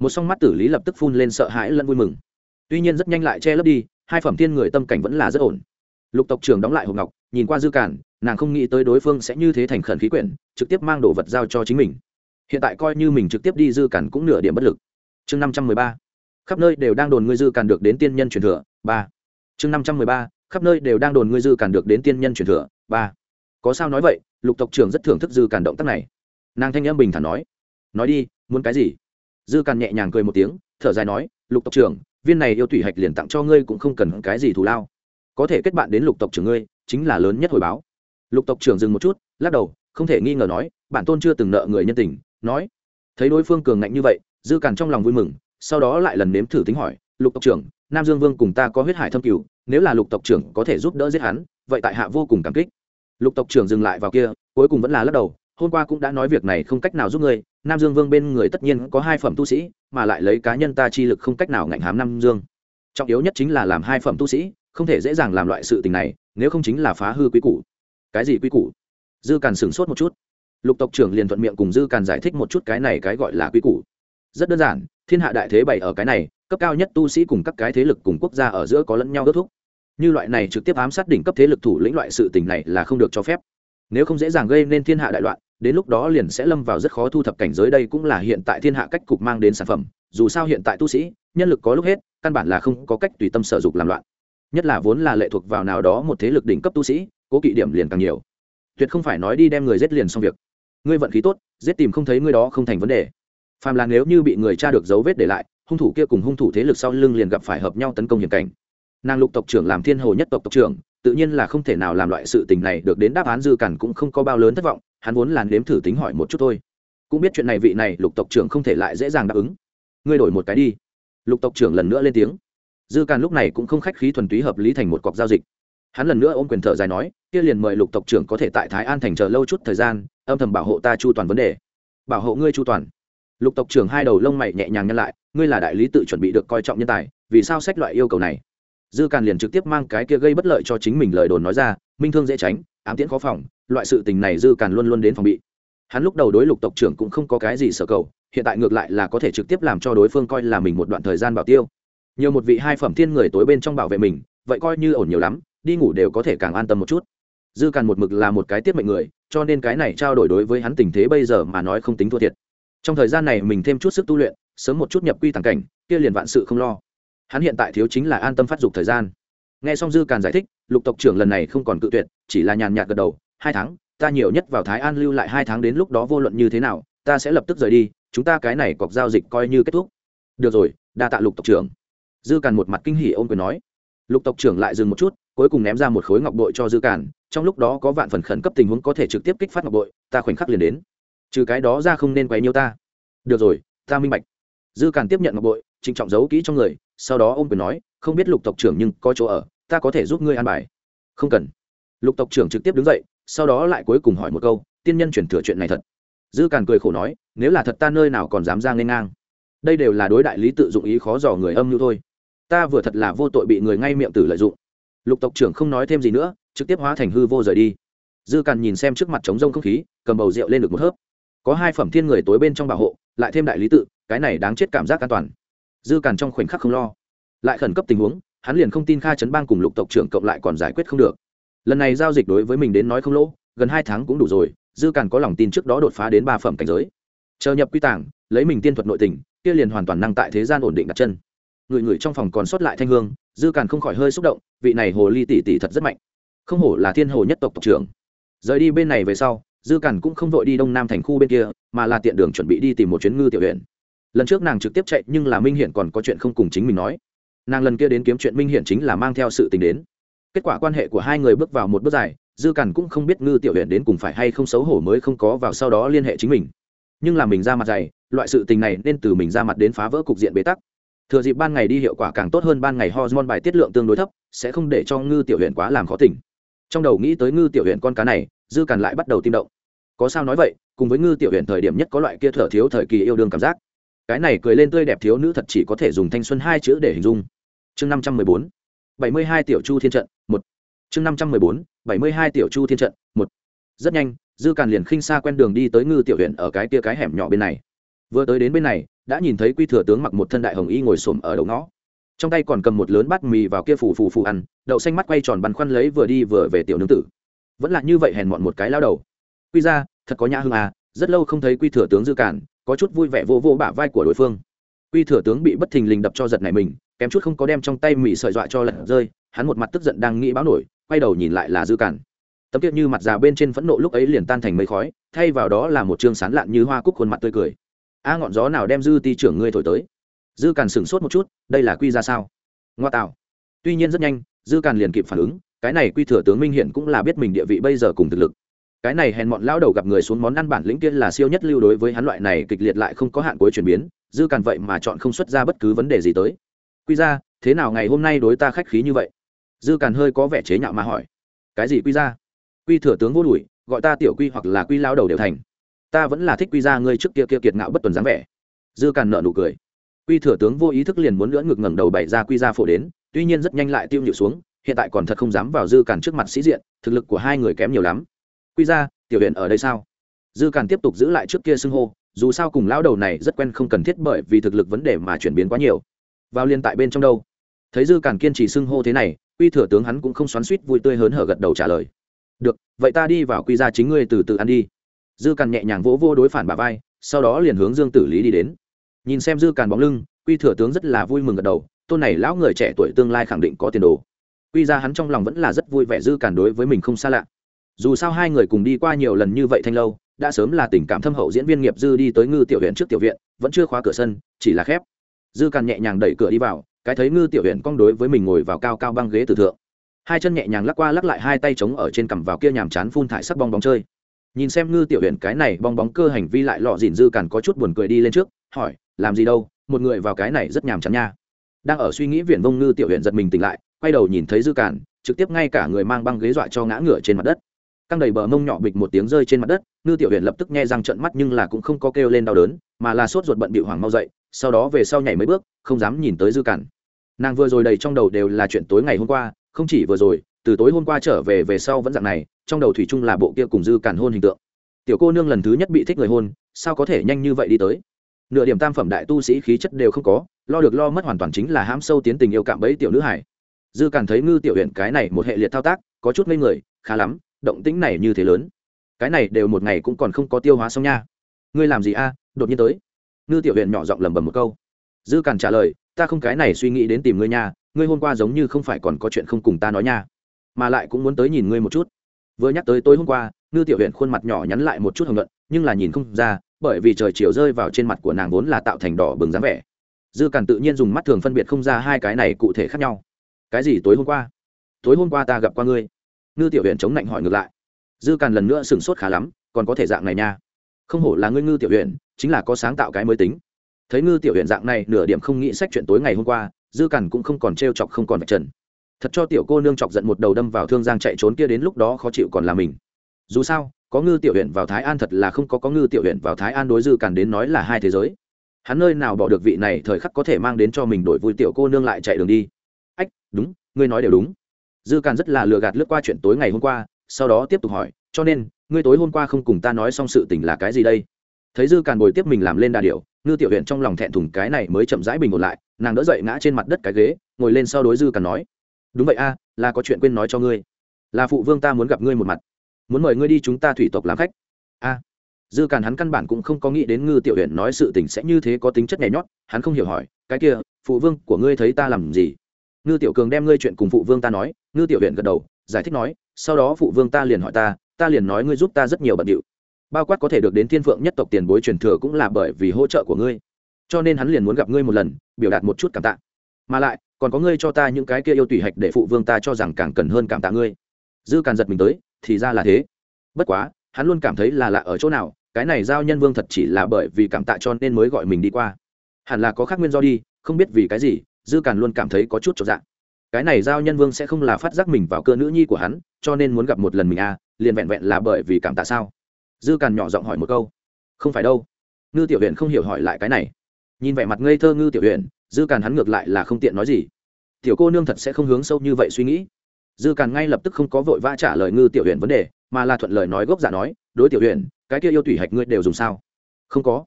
Một song mắt tử lý lập tức phun lên sợ hãi lẫn vui mừng. Tuy nhiên rất nhanh lại che lấp đi, hai phẩm thiên người tâm cảnh vẫn là rất ổn. Lục tộc trưởng đóng lại hộp ngọc, nhìn qua dư cản nàng không nghĩ tới đối phương sẽ như thế thành khẩn khí quyển, trực tiếp mang đồ vật giao cho chính mình hiện tại coi như mình trực tiếp đi dư cản cũng nửa điểm bất lực. Chương năm trăm mười ba. Khắp nơi đều đang đồn ngươi dư cản được đến tiên nhân truyền thừa, ba. Chương năm trăm mười ba. Khắp nơi đều đang đồn ngươi dư cản được đến tiên nhân truyền thừa, ba. Có sao nói vậy? Lục tộc trưởng rất thưởng thức dư cản động tác này. Nàng thanh âm bình thản nói. Nói đi, muốn cái gì? Dư cản nhẹ nhàng cười một tiếng, thở dài nói, lục tộc trưởng, viên này yêu thủy hạch liền tặng cho ngươi cũng không cần cái gì thù lao. Có thể kết bạn đến lục tộc trưởng ngươi, chính là lớn nhất hồi báo. Lục tộc trưởng dừng một chút, lắc đầu, không thể nghi ngờ nói, bản tôn chưa từng nợ người nhân tình nói, thấy đối phương cường ngạnh như vậy, dư càn trong lòng vui mừng, sau đó lại lần nếm thử tính hỏi, lục tộc trưởng, nam dương vương cùng ta có huyết hải thâm cửu nếu là lục tộc trưởng có thể giúp đỡ giết hắn, vậy tại hạ vô cùng cảm kích. Lục tộc trưởng dừng lại vào kia, cuối cùng vẫn là lắc đầu, hôm qua cũng đã nói việc này không cách nào giúp ngươi, nam dương vương bên người tất nhiên có hai phẩm tu sĩ, mà lại lấy cá nhân ta chi lực không cách nào ngạnh hám nam dương. Trọng yếu nhất chính là làm hai phẩm tu sĩ, không thể dễ dàng làm loại sự tình này, nếu không chính là phá hư quý củ. Cái gì quý củ? Dư càn sửng sốt một chút lục tộc trưởng liền thuận miệng cùng dư càn giải thích một chút cái này cái gọi là quy củ. Rất đơn giản, thiên hạ đại thế bày ở cái này, cấp cao nhất tu sĩ cùng các cái thế lực cùng quốc gia ở giữa có lẫn nhau kết thúc. Như loại này trực tiếp ám sát đỉnh cấp thế lực thủ lĩnh loại sự tình này là không được cho phép. Nếu không dễ dàng gây nên thiên hạ đại loạn, đến lúc đó liền sẽ lâm vào rất khó thu thập cảnh giới đây cũng là hiện tại thiên hạ cách cục mang đến sản phẩm. Dù sao hiện tại tu sĩ, nhân lực có lúc hết, căn bản là không có cách tùy tâm sở dục làm loạn. Nhất là vốn là lệ thuộc vào nào đó một thế lực đỉnh cấp tu sĩ, cố kỵ điểm liền càng nhiều. Tuyệt không phải nói đi đem người giết liền xong việc ngươi vận khí tốt, giết tìm không thấy ngươi đó không thành vấn đề. Phàm là nếu như bị người cha được dấu vết để lại, hung thủ kia cùng hung thủ thế lực sau lưng liền gặp phải hợp nhau tấn công hiểm cảnh. Nàng lục tộc trưởng làm thiên hồ nhất tộc tộc trưởng, tự nhiên là không thể nào làm loại sự tình này được đến đáp án dư cản cũng không có bao lớn thất vọng, hắn vốn là nếm thử tính hỏi một chút thôi. Cũng biết chuyện này vị này lục tộc trưởng không thể lại dễ dàng đáp ứng. Ngươi đổi một cái đi. Lục tộc trưởng lần nữa lên tiếng. Dư càn lúc này cũng không khách khí thuần túy hợp lý thành một cọc giao dịch hắn lần nữa ôm quyền thở dài nói, kia liền mời lục tộc trưởng có thể tại thái an thành chờ lâu chút thời gian, âm thầm bảo hộ ta chu toàn vấn đề. Bảo hộ ngươi chu toàn? Lục tộc trưởng hai đầu lông mày nhẹ nhàng nhăn lại, ngươi là đại lý tự chuẩn bị được coi trọng nhân tài, vì sao sách loại yêu cầu này? Dư càn liền trực tiếp mang cái kia gây bất lợi cho chính mình lời đồn nói ra, minh thương dễ tránh, ám tiễn khó phòng, loại sự tình này dư càn luôn luôn đến phòng bị. Hắn lúc đầu đối lục tộc trưởng cũng không có cái gì sở cầu, hiện tại ngược lại là có thể trực tiếp làm cho đối phương coi là mình một đoạn thời gian bảo tiêu. Nhiều một vị hai phẩm thiên người tối bên trong bảo vệ mình, vậy coi như ổn nhiều lắm đi ngủ đều có thể càng an tâm một chút. Dư càn một mực là một cái tiết mệnh người, cho nên cái này trao đổi đối với hắn tình thế bây giờ mà nói không tính thua thiệt. Trong thời gian này mình thêm chút sức tu luyện, sớm một chút nhập quy tàng cảnh, kia liền vạn sự không lo. Hắn hiện tại thiếu chính là an tâm phát dục thời gian. Nghe xong dư càn giải thích, lục tộc trưởng lần này không còn cự tuyệt, chỉ là nhàn nhạt gật đầu, hai tháng, ta nhiều nhất vào thái an lưu lại hai tháng đến lúc đó vô luận như thế nào, ta sẽ lập tức rời đi, chúng ta cái này cọc giao dịch coi như kết thúc. Được rồi, đa tạ lục tộc trưởng. Dư càn một mặt kinh hỉ ôm quyền nói. Lục tộc trưởng lại dừng một chút cuối cùng ném ra một khối ngọc bội cho dư càn trong lúc đó có vạn phần khẩn cấp tình huống có thể trực tiếp kích phát ngọc bội, ta khoảnh khắc liền đến. Trừ cái đó ra không nên quấy nhiêu ta. Được rồi, ta minh bạch. Dư càn tiếp nhận ngọc bội, trịnh trọng giấu kỹ trong người, sau đó ông quyền nói, không biết lục tộc trưởng nhưng có chỗ ở, ta có thể giúp ngươi an bài. Không cần. Lục tộc trưởng trực tiếp đứng dậy, sau đó lại cuối cùng hỏi một câu, tiên nhân chuyển thừa chuyện này thật. Dư càn cười khổ nói, nếu là thật ta nơi nào còn dám ra n g h ê n ngang. Đây đều là đối đại lý tự dụng ý khó dò người âm như thôi. Ta vừa thật là vô tội bị người ngay miệng tử lợi dụng lục tộc trưởng không nói thêm gì nữa, trực tiếp hóa thành hư vô rời đi. Dư càn nhìn xem trước mặt trống rông không khí, cầm bầu rượu lên được một hớp. Có hai phẩm thiên người tối bên trong bảo hộ, lại thêm đại lý tự, cái này đáng chết cảm giác an toàn. Dư càn trong khoảnh khắc không lo. Lại khẩn cấp tình huống, hắn liền không tin kha chấn bang cùng lục tộc trưởng cộng lại còn giải quyết không được. Lần này giao dịch đối với mình đến nói không lỗ, gần hai tháng cũng đủ rồi, dư càn có lòng tin trước đó đột phá đến ba phẩm cảnh giới. Chờ nhập quy tàng, lấy mình tiên thuật nội tình, kia liền hoàn toàn năng tại thế gian ổn định đặt chân người người trong phòng còn sót lại thanh hương, dư càn không khỏi hơi xúc động, vị này hồ ly tỷ tỷ thật rất mạnh. Không hổ là thiên hồ nhất tộc tộc trưởng. Rời đi bên này về sau, dư càn cũng không vội đi đông nam thành khu bên kia, mà là tiện đường chuẩn bị đi tìm một chuyến ngư tiểu huyện. Lần trước nàng trực tiếp chạy, nhưng là minh hiển còn có chuyện không cùng chính mình nói. Nàng lần kia đến kiếm chuyện minh hiển chính là mang theo sự tình đến. Kết quả quan hệ của hai người bước vào một bước dài, dư càn cũng không biết ngư tiểu huyện đến cùng phải hay không xấu hổ mới không có vào sau đó liên hệ chính mình. Nhưng là mình ra mặt dày, loại sự tình này nên từ mình ra mặt đến phá vỡ cục diện bế tắc thừa dịp ban ngày đi hiệu quả càng tốt hơn, ban ngày hormone bài tiết lượng tương đối thấp, sẽ không để cho ngư tiểu huyện quá làm khó tỉnh. Trong đầu nghĩ tới ngư tiểu huyện con cá này, dư càn lại bắt đầu tim động. Có sao nói vậy, cùng với ngư tiểu huyện thời điểm nhất có loại kia thở thiếu thời kỳ yêu đương cảm giác. Cái này cười lên tươi đẹp thiếu nữ thật chỉ có thể dùng thanh xuân hai chữ để hình dung. Chương năm trăm mười bốn, bảy mươi hai tiểu chu thiên trận, một. Chương năm trăm mười bốn, bảy mươi hai tiểu chu thiên trận, một. Rất nhanh, dư càn liền khinh xa quen đường đi tới ngư tiểu huyện ở cái kia cái hẻm nhỏ bên này vừa tới đến bên này, đã nhìn thấy quy thừa tướng mặc một thân đại hồng y ngồi xổm ở đầu ngõ. Trong tay còn cầm một lớn bát mì vào kia phù phù phù ăn, đậu xanh mắt quay tròn băn khoăn lấy vừa đi vừa về tiểu nương tử. Vẫn là như vậy hèn mọn một cái lao đầu. Quy ra, thật có nhã hương à rất lâu không thấy quy thừa tướng dư cản, có chút vui vẻ vô vô bả vai của đối phương. Quy thừa tướng bị bất thình lình đập cho giật này mình, kém chút không có đem trong tay mì sợi dọa cho lật rơi, hắn một mặt tức giận đang nghĩ báo nổi, quay đầu nhìn lại là dư cản. Tấm kiệt như mặt già bên trên phẫn nộ lúc ấy liền tan thành mây khói, thay vào đó là một trương sán lạn như hoa cúc khuôn mặt tươi cười a ngọn gió nào đem dư ti trưởng ngươi thổi tới? Dư càn sửng sốt một chút, đây là quy ra sao? Ngoa tạo. Tuy nhiên rất nhanh, dư càn liền kịp phản ứng, cái này quy thừa tướng minh hiện cũng là biết mình địa vị bây giờ cùng thực lực. Cái này hèn mọn lão đầu gặp người xuống món ăn bản lĩnh kia là siêu nhất lưu đối với hắn loại này kịch liệt lại không có hạn cuối chuyển biến, dư càn vậy mà chọn không xuất ra bất cứ vấn đề gì tới. Quy ra, thế nào ngày hôm nay đối ta khách khí như vậy? Dư càn hơi có vẻ chế nhạo mà hỏi. Cái gì quy ra? Quy thừa tướng vô đùi gọi ta tiểu quy hoặc là quy lao đầu đều thành ta vẫn là thích quy ra ngươi trước kia kia kiệt ngạo bất tuần dáng vẻ. Dư càn nợ nụ cười. Quy thừa tướng vô ý thức liền muốn lưỡn ngực ngẩng đầu bày ra quy ra phổ đến, tuy nhiên rất nhanh lại tiêu nhịu xuống, hiện tại còn thật không dám vào dư càn trước mặt sĩ diện, thực lực của hai người kém nhiều lắm. Quy ra, tiểu huyện ở đây sao? Dư càn tiếp tục giữ lại trước kia xưng hô, dù sao cùng lão đầu này rất quen không cần thiết bởi vì thực lực vấn đề mà chuyển biến quá nhiều. Vào liên tại bên trong đâu? Thấy dư càn kiên trì xưng hô thế này, quy thừa tướng hắn cũng không xoắn suýt vui tươi hớn hở gật đầu trả lời. Được, vậy ta đi vào quy ra chính ngươi từ từ ăn đi dư càn nhẹ nhàng vỗ vô đối phản bà vai, sau đó liền hướng dương tử lý đi đến. Nhìn xem dư càn bóng lưng, quy thừa tướng rất là vui mừng gật đầu, tôn này lão người trẻ tuổi tương lai khẳng định có tiền đồ. Quy ra hắn trong lòng vẫn là rất vui vẻ dư càn đối với mình không xa lạ. Dù sao hai người cùng đi qua nhiều lần như vậy thanh lâu, đã sớm là tình cảm thâm hậu diễn viên nghiệp dư đi tới ngư tiểu huyện trước tiểu viện, vẫn chưa khóa cửa sân, chỉ là khép. Dư càn nhẹ nhàng đẩy cửa đi vào, cái thấy ngư tiểu huyện cong đối với mình ngồi vào cao cao băng ghế tử thượng. Hai chân nhẹ nhàng lắc qua lắc lại hai tay trống ở trên cằm vào kia nhàm chán phun thải sắc bong bóng chơi nhìn xem ngư tiểu huyện cái này bong bóng cơ hành vi lại lọ dìn dư càn có chút buồn cười đi lên trước, hỏi, làm gì đâu, một người vào cái này rất nhàm chán nha. Đang ở suy nghĩ viển vông ngư tiểu huyện giật mình tỉnh lại, quay đầu nhìn thấy dư càn, trực tiếp ngay cả người mang băng ghế dọa cho ngã ngửa trên mặt đất. Căng đầy bờ mông nhỏ bịch một tiếng rơi trên mặt đất, ngư tiểu huyện lập tức nghe răng trận mắt nhưng là cũng không có kêu lên đau đớn, mà là sốt ruột bận bị hoảng mau dậy, sau đó về sau nhảy mấy bước, không dám nhìn tới dư càn. Nàng vừa rồi đầy trong đầu đều là chuyện tối ngày hôm qua, không chỉ vừa rồi, từ tối hôm qua trở về về sau vẫn dạng này trong đầu thủy chung là bộ kia cùng dư cản hôn hình tượng. Tiểu cô nương lần thứ nhất bị thích người hôn, sao có thể nhanh như vậy đi tới? Nửa điểm tam phẩm đại tu sĩ khí chất đều không có, lo được lo mất hoàn toàn chính là hãm sâu tiến tình yêu cạm bẫy tiểu nữ hải dư cản thấy ngư tiểu huyện cái này một hệ liệt thao tác, có chút ngây người, khá lắm, động tĩnh này như thế lớn. Cái này đều một ngày cũng còn không có tiêu hóa xong nha. Ngươi làm gì a, đột nhiên tới. Ngư tiểu huyện nhỏ giọng lẩm bẩm một câu. Dư cản trả lời, ta không cái này suy nghĩ đến tìm ngươi nha, ngươi hôm qua giống như không phải còn có chuyện không cùng ta nói nha. Mà lại cũng muốn tới nhìn ngươi một chút vừa nhắc tới tối hôm qua, ngư tiểu huyện khuôn mặt nhỏ nhắn lại một chút hồng luận nhưng là nhìn không ra, bởi vì trời chiều rơi vào trên mặt của nàng vốn là tạo thành đỏ bừng dáng vẻ. Dư cản tự nhiên dùng mắt thường phân biệt không ra hai cái này cụ thể khác nhau. Cái gì tối hôm qua? Tối hôm qua ta gặp qua ngươi. Ngư tiểu huyện chống lạnh hỏi ngược lại. Dư cản lần nữa sửng sốt khá lắm, còn có thể dạng này nha. Không hổ là ngươi ngư tiểu huyện chính là có sáng tạo cái mới tính. Thấy ngư tiểu huyện dạng này, nửa điểm không nghĩ sách chuyện tối ngày hôm qua, dư cản cũng không còn t chọc không còn vạch trần thật cho tiểu cô nương chọc giận một đầu đâm vào thương giang chạy trốn kia đến lúc đó khó chịu còn là mình. Dù sao, có ngư tiểu huyện vào thái an thật là không có có ngư tiểu huyện vào thái an đối dư càn đến nói là hai thế giới. Hắn nơi nào bỏ được vị này thời khắc có thể mang đến cho mình đổi vui tiểu cô nương lại chạy đường đi. Ách, đúng, ngươi nói đều đúng. Dư càn rất là lừa gạt lướt qua chuyện tối ngày hôm qua, sau đó tiếp tục hỏi, cho nên, ngươi tối hôm qua không cùng ta nói xong sự tình là cái gì đây? Thấy dư càn bồi tiếp mình làm lên đà điệu ngư tiểu huyện trong lòng thẹn thùng cái này mới chậm rãi bình ổn lại, nàng đỡ dậy ngã trên mặt đất cái ghế, ngồi lên sau đối dư càn nói đúng vậy a, là có chuyện quên nói cho ngươi. Là phụ vương ta muốn gặp ngươi một mặt. Muốn mời ngươi đi chúng ta thủy tộc làm khách. A. Dư càn hắn căn bản cũng không có nghĩ đến ngư tiểu huyện nói sự tình sẽ như thế có tính chất nhảy nhót, hắn không hiểu hỏi, cái kia, phụ vương của ngươi thấy ta làm gì? Ngư tiểu cường đem ngươi chuyện cùng phụ vương ta nói, ngư tiểu huyện gật đầu, giải thích nói, sau đó phụ vương ta liền hỏi ta ta liền nói ngươi giúp ta rất nhiều bận điệu. Bao quát có thể được đến thiên phượng nhất tộc tiền bối truyền thừa cũng là bởi vì hỗ trợ của ngươi. Cho nên hắn liền muốn gặp ngươi một lần, biểu đạt một chút cảm tạ. Mà lại còn có ngươi cho ta những cái kia yêu tùy hạch để phụ vương ta cho rằng càng cần hơn cảm tạ ngươi. Dư càn giật mình tới, thì ra là thế. Bất quá, hắn luôn cảm thấy là lạ ở chỗ nào, cái này giao nhân vương thật chỉ là bởi vì cảm tạ cho nên mới gọi mình đi qua. Hẳn là có khác nguyên do đi, không biết vì cái gì, dư càn luôn cảm thấy có chút trọn dạng cái này giao nhân vương sẽ không là phát giác mình vào cơ nữ nhi của hắn, cho nên muốn gặp một lần mình à liền vẹn vẹn là bởi vì cảm tạ sao? Dư càn nhỏ giọng hỏi một câu. Không phải đâu. Ngư tiểu huyện không hiểu hỏi lại cái này. Nhìn vẻ mặt ngây thơ ngư tiểu huyện dư càn hắn ngược lại là không tiện nói gì. Tiểu cô nương thật sẽ không hướng sâu như vậy suy nghĩ. Dư càn ngay lập tức không có vội vã trả lời ngư tiểu huyện vấn đề, mà là thuận lời nói gốc giả nói, đối tiểu huyện cái kia yêu tủy hạch ngươi đều dùng sao? Không có.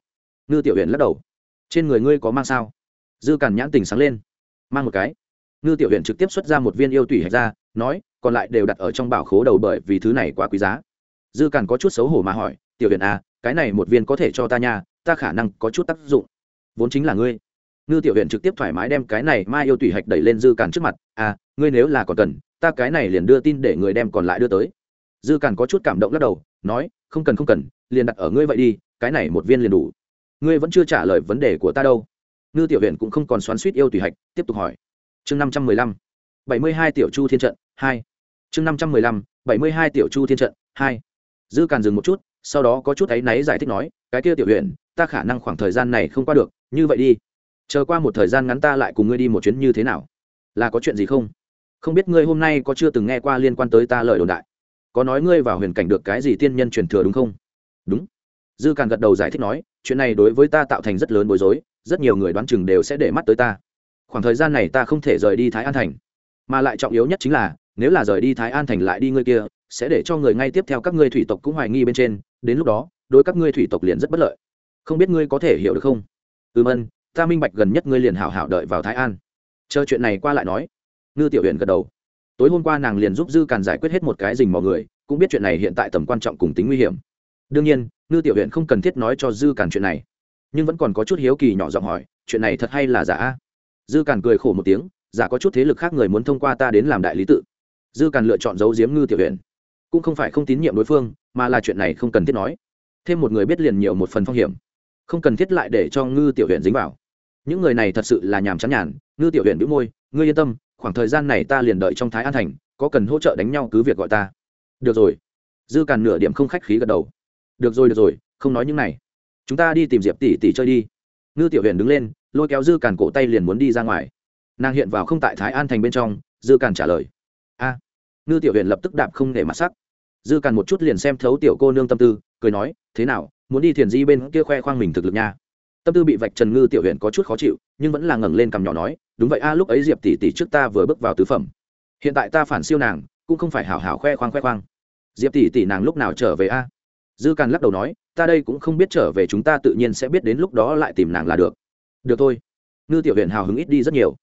Ngư tiểu huyện lắc đầu. Trên người ngươi có mang sao? Dư càn nhãn tình sáng lên. Mang một cái. Ngư tiểu huyện trực tiếp xuất ra một viên yêu tủy hạch ra, nói, còn lại đều đặt ở trong bảo khố đầu bởi vì thứ này quá quý giá. Dư càn có chút xấu hổ mà hỏi, tiểu huyện à cái này một viên có thể cho ta nha, ta khả năng có chút tác dụng. Vốn chính là ngươi ngư tiểu huyện trực tiếp thoải mái đem cái này mai yêu tủy hạch đẩy lên dư càn trước mặt. À ngươi nếu là còn cần, ta cái này liền đưa tin để người đem còn lại đưa tới. Dư càn có chút cảm động lắc đầu, nói, không cần không cần, liền đặt ở ngươi vậy đi, cái này một viên liền đủ. Ngươi vẫn chưa trả lời vấn đề của ta đâu. Ngư tiểu huyện cũng không còn xoắn suýt yêu tùy hạch, tiếp tục hỏi. Chương năm trăm mười lăm, bảy mươi hai tiểu chu thiên trận, hai. Chương năm trăm mười lăm, bảy mươi hai tiểu chu thiên trận, hai. Dư càn dừng một chút, sau đó có chút áy náy giải thích nói, cái kia tiểu huyện ta khả năng khoảng thời gian này không qua được, như vậy đi chờ qua một thời gian ngắn ta lại cùng ngươi đi một chuyến như thế nào? Là có chuyện gì không? Không biết ngươi hôm nay có chưa từng nghe qua liên quan tới ta lời đồn đại. Có nói ngươi vào huyền cảnh được cái gì tiên nhân truyền thừa đúng không? Đúng. Dư càn gật đầu giải thích nói, chuyện này đối với ta tạo thành rất lớn bối rối, rất nhiều người đoán chừng đều sẽ để mắt tới ta. Khoảng thời gian này ta không thể rời đi thái an thành. Mà lại trọng yếu nhất chính là, nếu là rời đi thái an thành lại đi ngươi kia, sẽ để cho người ngay tiếp theo các ngươi thủy tộc cũng hoài nghi bên trên, đến lúc đó, đối các ngươi thủy tộc liền rất bất lợi. Không biết ngươi có thể hiểu được không? Ừm ân ta minh bạch gần nhất ngươi liền hảo hảo đợi vào thái an. Chờ chuyện này qua lại nói. Ngư tiểu huyện gật đầu. Tối hôm qua nàng liền giúp dư càn giải quyết hết một cái rình mò người, cũng biết chuyện này hiện tại tầm quan trọng cùng tính nguy hiểm. Đương nhiên, ngư tiểu huyện không cần thiết nói cho dư càn chuyện này. Nhưng vẫn còn có chút hiếu kỳ nhỏ giọng hỏi, chuyện này thật hay là giả? Dư càn cười khổ một tiếng, giả có chút thế lực khác người muốn thông qua ta đến làm đại lý tự. Dư càn lựa chọn giấu giếm ngư tiểu huyện cũng không phải không tín nhiệm đối phương, mà là chuyện này không cần thiết nói. Thêm một người biết liền nhiều một phần phong hiểm. Không cần thiết lại để cho ngư tiểu huyện dính vào những người này thật sự là nhàm chán nhàn. Ngư tiểu huyện bĩu môi, ngươi yên tâm, khoảng thời gian này ta liền đợi trong thái an thành, có cần hỗ trợ đánh nhau cứ việc gọi ta. Được rồi. Dư càn nửa điểm không khách khí gật đầu. Được rồi được rồi, không nói những này. Chúng ta đi tìm diệp tỷ tỷ chơi đi. Ngư tiểu huyện đứng lên, lôi kéo dư càn cổ tay liền muốn đi ra ngoài. Nàng hiện vào không tại thái an thành bên trong, dư càn trả lời. A. Ngư tiểu huyện lập tức đạp không để mặt sắc. Dư càn một chút liền xem thấu tiểu cô nương tâm tư, cười nói, thế nào, muốn đi thiền di bên kia khoe khoang mình thực lực nha tâm tư bị vạch trần ngư tiểu huyền có chút khó chịu, nhưng vẫn là ngẩng lên cằm nhỏ nói, đúng vậy a, lúc ấy diệp tỷ tỷ trước ta vừa bước vào tứ phẩm. Hiện tại ta phản siêu nàng, cũng không phải hảo hảo khoe khoang khoe khoang. Diệp tỷ tỷ nàng lúc nào trở về a? Dư càn lắc đầu nói, ta đây cũng không biết trở về chúng ta tự nhiên sẽ biết đến lúc đó lại tìm nàng là được. Được thôi. Ngư tiểu huyện hào hứng ít đi rất nhiều.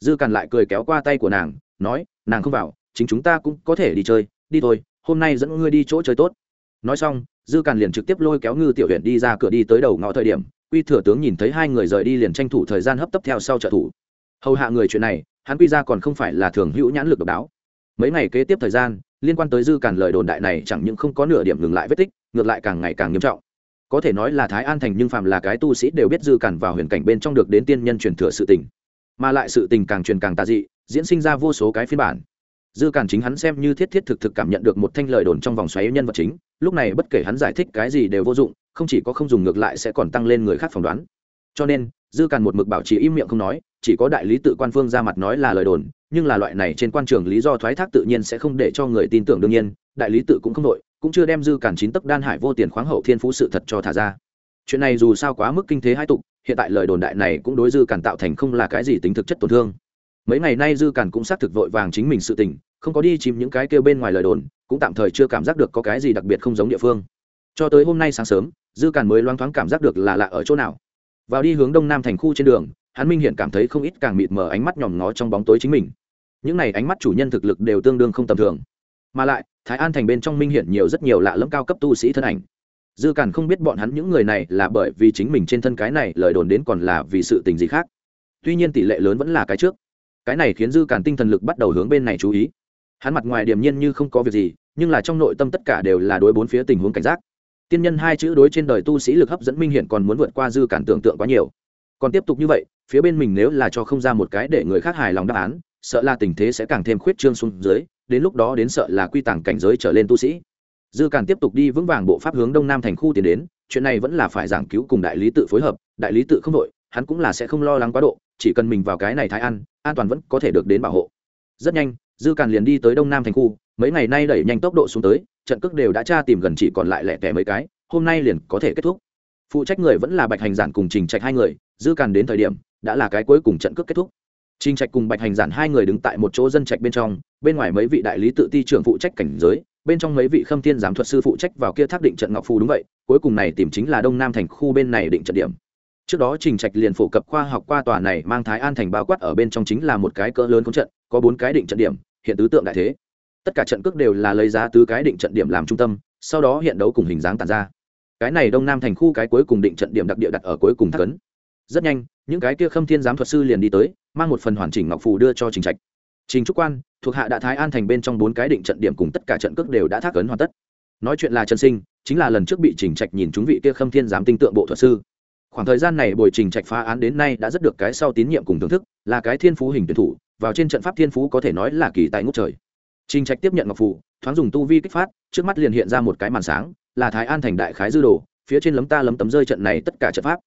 Dư càn lại cười kéo qua tay của nàng, nói, nàng không vào, chính chúng ta cũng có thể đi chơi, đi thôi, hôm nay dẫn ngươi đi chỗ chơi tốt. Nói xong, dư càn liền trực tiếp lôi kéo ngư tiểu huyện đi ra cửa đi tới đầu ngõ thời điểm quy thừa tướng nhìn thấy hai người rời đi liền tranh thủ thời gian hấp tấp theo sau trợ thủ. Hầu hạ người chuyện này, hắn quy ra còn không phải là thường hữu nhãn lực độc đáo. Mấy ngày kế tiếp thời gian, liên quan tới dư càn lời đồn đại này chẳng những không có nửa điểm ngừng lại vết tích, ngược lại càng ngày càng nghiêm trọng. Có thể nói là thái an thành nhưng phàm là cái tu sĩ đều biết dư càn vào huyền cảnh bên trong được đến tiên nhân truyền thừa sự tình. Mà lại sự tình càng truyền càng tà dị, diễn sinh ra vô số cái phiên bản. Dư càn chính hắn xem như thiết thiết thực thực cảm nhận được một thanh lời đồn trong vòng xoáy nhân vật chính, lúc này bất kể hắn giải thích cái gì đều vô dụng không chỉ có không dùng ngược lại sẽ còn tăng lên người khác phỏng đoán. Cho nên, dư càn một mực bảo trì im miệng không nói, chỉ có đại lý tự quan phương ra mặt nói là lời đồn, nhưng là loại này trên quan trường lý do thoái thác tự nhiên sẽ không để cho người tin tưởng đương nhiên, đại lý tự cũng không đội cũng chưa đem dư cản chín tấc đan hải vô tiền khoáng hậu thiên phú sự thật cho thả ra. Chuyện này dù sao quá mức kinh thế hai tục, hiện tại lời đồn đại này cũng đối dư cản tạo thành không là cái gì tính thực chất tổn thương. Mấy ngày nay dư cản cũng xác thực vội vàng chính mình sự tình, không có đi chìm những cái kêu bên ngoài lời đồn, cũng tạm thời chưa cảm giác được có cái gì đặc biệt không giống địa phương. Cho tới hôm nay sáng sớm dư Càn mới loáng thoáng cảm giác được là lạ ở chỗ nào. Vào đi hướng đông nam thành khu trên đường, hắn minh hiện cảm thấy không ít càng mịt mờ ánh mắt nhòm ngó trong bóng tối chính mình. Những này ánh mắt chủ nhân thực lực đều tương đương không tầm thường. Mà lại, thái an thành bên trong minh hiện nhiều rất nhiều lạ lẫm cao cấp tu sĩ thân ảnh. Dư càn không biết bọn hắn những người này là bởi vì chính mình trên thân cái này lời đồn đến còn là vì sự tình gì khác. Tuy nhiên tỷ lệ lớn vẫn là cái trước. Cái này khiến dư càn tinh thần lực bắt đầu hướng bên này chú ý. Hắn mặt ngoài điềm nhiên như không có việc gì, nhưng là trong nội tâm tất cả đều là đối bốn phía tình huống cảnh giác tiên nhân hai chữ đối trên đời tu sĩ lực hấp dẫn minh hiện còn muốn vượt qua dư cản tưởng tượng quá nhiều. Còn tiếp tục như vậy, phía bên mình nếu là cho không ra một cái để người khác hài lòng đáp án, sợ là tình thế sẽ càng thêm khuyết trương xuống dưới, đến lúc đó đến sợ là quy tàng cảnh giới trở lên tu sĩ. Dư cản tiếp tục đi vững vàng bộ pháp hướng đông nam thành khu tiến đến, chuyện này vẫn là phải giảng cứu cùng đại lý tự phối hợp, đại lý tự không đội hắn cũng là sẽ không lo lắng quá độ, chỉ cần mình vào cái này thái ăn, an toàn vẫn có thể được đến bảo hộ. Rất nhanh, dư càn liền đi tới đông nam thành khu mấy ngày nay đẩy nhanh tốc độ xuống tới, trận cước đều đã tra tìm gần chỉ còn lại lẻ tẻ mấy cái, hôm nay liền có thể kết thúc. Phụ trách người vẫn là bạch hành giản cùng trình trạch hai người, dư càn đến thời điểm, đã là cái cuối cùng trận cước kết thúc. Trình trạch cùng bạch hành giản hai người đứng tại một chỗ dân trạch bên trong, bên ngoài mấy vị đại lý tự ti trưởng phụ trách cảnh giới, bên trong mấy vị khâm thiên giám thuật sư phụ trách vào kia thác định trận ngọc phù đúng vậy, cuối cùng này tìm chính là đông nam thành khu bên này định trận điểm. Trước đó trình trạch liền phổ cập khoa học qua tòa này mang thái an thành bao quát ở bên trong chính là một cái cỡ lớn công trận, có bốn cái định trận điểm, hiện tứ tượng đại thế tất cả trận cước đều là lấy giá tứ cái định trận điểm làm trung tâm, sau đó hiện đấu cùng hình dáng tàn ra. Cái này đông nam thành khu cái cuối cùng định trận điểm đặc địa đặt ở cuối cùng thác ấn. Rất nhanh, những cái kia khâm thiên giám thuật sư liền đi tới, mang một phần hoàn chỉnh ngọc phù đưa cho trình trạch. Trình trúc quan, thuộc hạ đã thái an thành bên trong bốn cái định trận điểm cùng tất cả trận cước đều đã thác ấn hoàn tất. Nói chuyện là trần sinh, chính là lần trước bị trình trạch nhìn chúng vị kia khâm thiên giám tinh tượng bộ thuật sư. Khoảng thời gian này bồi trình trạch phá án đến nay đã rất được cái sau tín nhiệm cùng thưởng thức, là cái thiên phú hình tuyển thủ, vào trên trận pháp thiên phú có thể nói là kỳ tài ngút trời trình trạch tiếp nhận ngọc phù, thoáng dùng tu vi kích phát, trước mắt liền hiện ra một cái màn sáng, là thái an thành đại khái dư đồ, phía trên lấm ta lấm tấm rơi trận này tất cả trận pháp.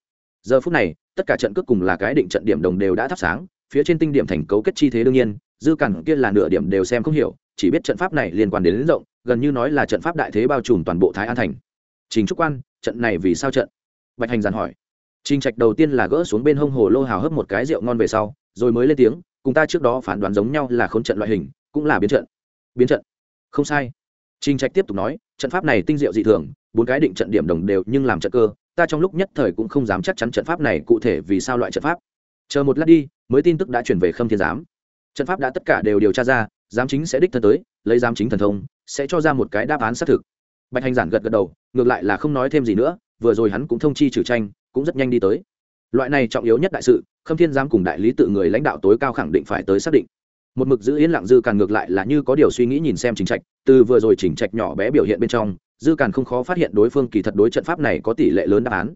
Giờ phút này, tất cả trận cước cùng là cái định trận điểm đồng đều đã thắp sáng, phía trên tinh điểm thành cấu kết chi thế đương nhiên, dư cản kia là nửa điểm đều xem không hiểu, chỉ biết trận pháp này liên quan đến lớn rộng, gần như nói là trận pháp đại thế bao trùm toàn bộ thái an thành. Trình trúc quan, trận này vì sao trận? Bạch hành giàn hỏi. Trình trạch đầu tiên là gỡ xuống bên hông hồ lô hào hấp một cái rượu ngon về sau, rồi mới lên tiếng, cùng ta trước đó phán đoán giống nhau là khốn trận loại hình, cũng là biến trận biến trận. Không sai. Trình trạch tiếp tục nói, trận pháp này tinh diệu dị thường, bốn cái định trận điểm đồng đều nhưng làm trận cơ, ta trong lúc nhất thời cũng không dám chắc chắn trận pháp này cụ thể vì sao loại trận pháp. Chờ một lát đi, mới tin tức đã chuyển về khâm thiên giám. Trận pháp đã tất cả đều điều tra ra, giám chính sẽ đích thân tới, lấy giám chính thần thông, sẽ cho ra một cái đáp án xác thực. Bạch hành giản gật gật đầu, ngược lại là không nói thêm gì nữa, vừa rồi hắn cũng thông chi trừ tranh, cũng rất nhanh đi tới. Loại này trọng yếu nhất đại sự, khâm thiên giám cùng đại lý tự người lãnh đạo tối cao khẳng định phải tới xác định một mực giữ yên lặng dư càn ngược lại là như có điều suy nghĩ nhìn xem trình trạch, từ vừa rồi trình trạch nhỏ bé biểu hiện bên trong, dư càn không khó phát hiện đối phương kỳ thật đối trận pháp này có tỷ lệ lớn đáp án.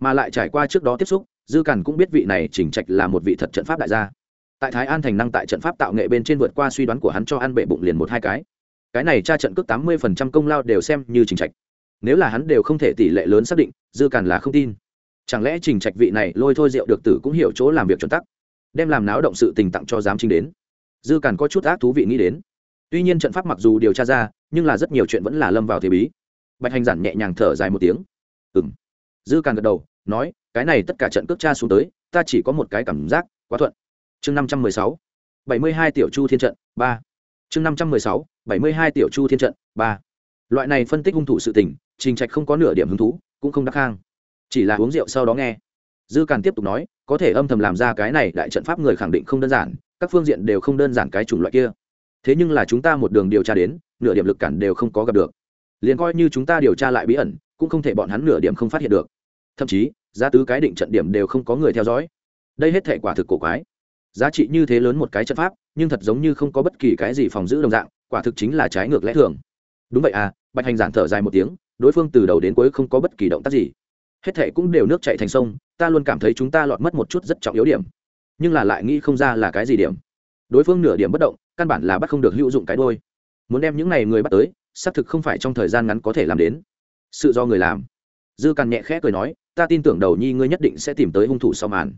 Mà lại trải qua trước đó tiếp xúc, dư càn cũng biết vị này trình trạch là một vị thật trận pháp đại gia. Tại thái an thành năng tại trận pháp tạo nghệ bên trên vượt qua suy đoán của hắn cho ăn bệ bụng liền một hai cái. Cái này tra trận cước tám mươi phần trăm công lao đều xem như trình trạch. Nếu là hắn đều không thể tỷ lệ lớn xác định, dư càn là không tin. Chẳng lẽ trình trạch vị này lôi thôi rượu được tử cũng hiểu chỗ làm việc chuẩn tắc, đem làm náo động sự tình tặng cho giám chính đến? Dư càn có chút ác thú vị nghĩ đến. Tuy nhiên trận pháp mặc dù điều tra ra, nhưng là rất nhiều chuyện vẫn là lâm vào thế bí. Bạch hành giản nhẹ nhàng thở dài một tiếng. Ừng dư càn gật đầu, nói, cái này tất cả trận cước tra xuống tới, ta chỉ có một cái cảm giác, quá thuận. Chương năm trăm mười sáu. bảy mươi hai tiểu chu thiên trận, ba. Chương năm trăm mười sáu, bảy mươi hai tiểu chu thiên trận, ba. Loại này phân tích hung thủ sự tình, trình trạch không có nửa điểm hứng thú, cũng không đắc khang chỉ là uống rượu sau đó nghe. Dư càn tiếp tục nói, có thể âm thầm làm ra cái này đại trận pháp người khẳng định không đơn giản các phương diện đều không đơn giản cái chủng loại kia. Thế nhưng là chúng ta một đường điều tra đến, nửa điểm lực cản đều không có gặp được. Liền coi như chúng ta điều tra lại bí ẩn, cũng không thể bọn hắn nửa điểm không phát hiện được. Thậm chí, giá tứ cái định trận điểm đều không có người theo dõi. Đây hết thể quả thực cổ quái. Giá trị như thế lớn một cái trận pháp, nhưng thật giống như không có bất kỳ cái gì phòng giữ đồng dạng, quả thực chính là trái ngược lẽ thường. Đúng vậy à bạch hành giản thở dài một tiếng, đối phương từ đầu đến cuối không có bất kỳ động tác gì. Hết thể cũng đều nước chạy thành sông, ta luôn cảm thấy chúng ta lọt mất một chút rất trọng yếu điểm nhưng là lại nghĩ không ra là cái gì điểm. Đối phương nửa điểm bất động, căn bản là bắt không được hữu dụng cái đôi muốn đem những n à y người bắt tới, xác thực không phải trong thời gian ngắn có thể làm đến. Sự do người làm. Dư càn nhẹ khẽ cười nói, ta tin tưởng đầu nhi ngươi nhất định sẽ tìm tới hung thủ sau màn.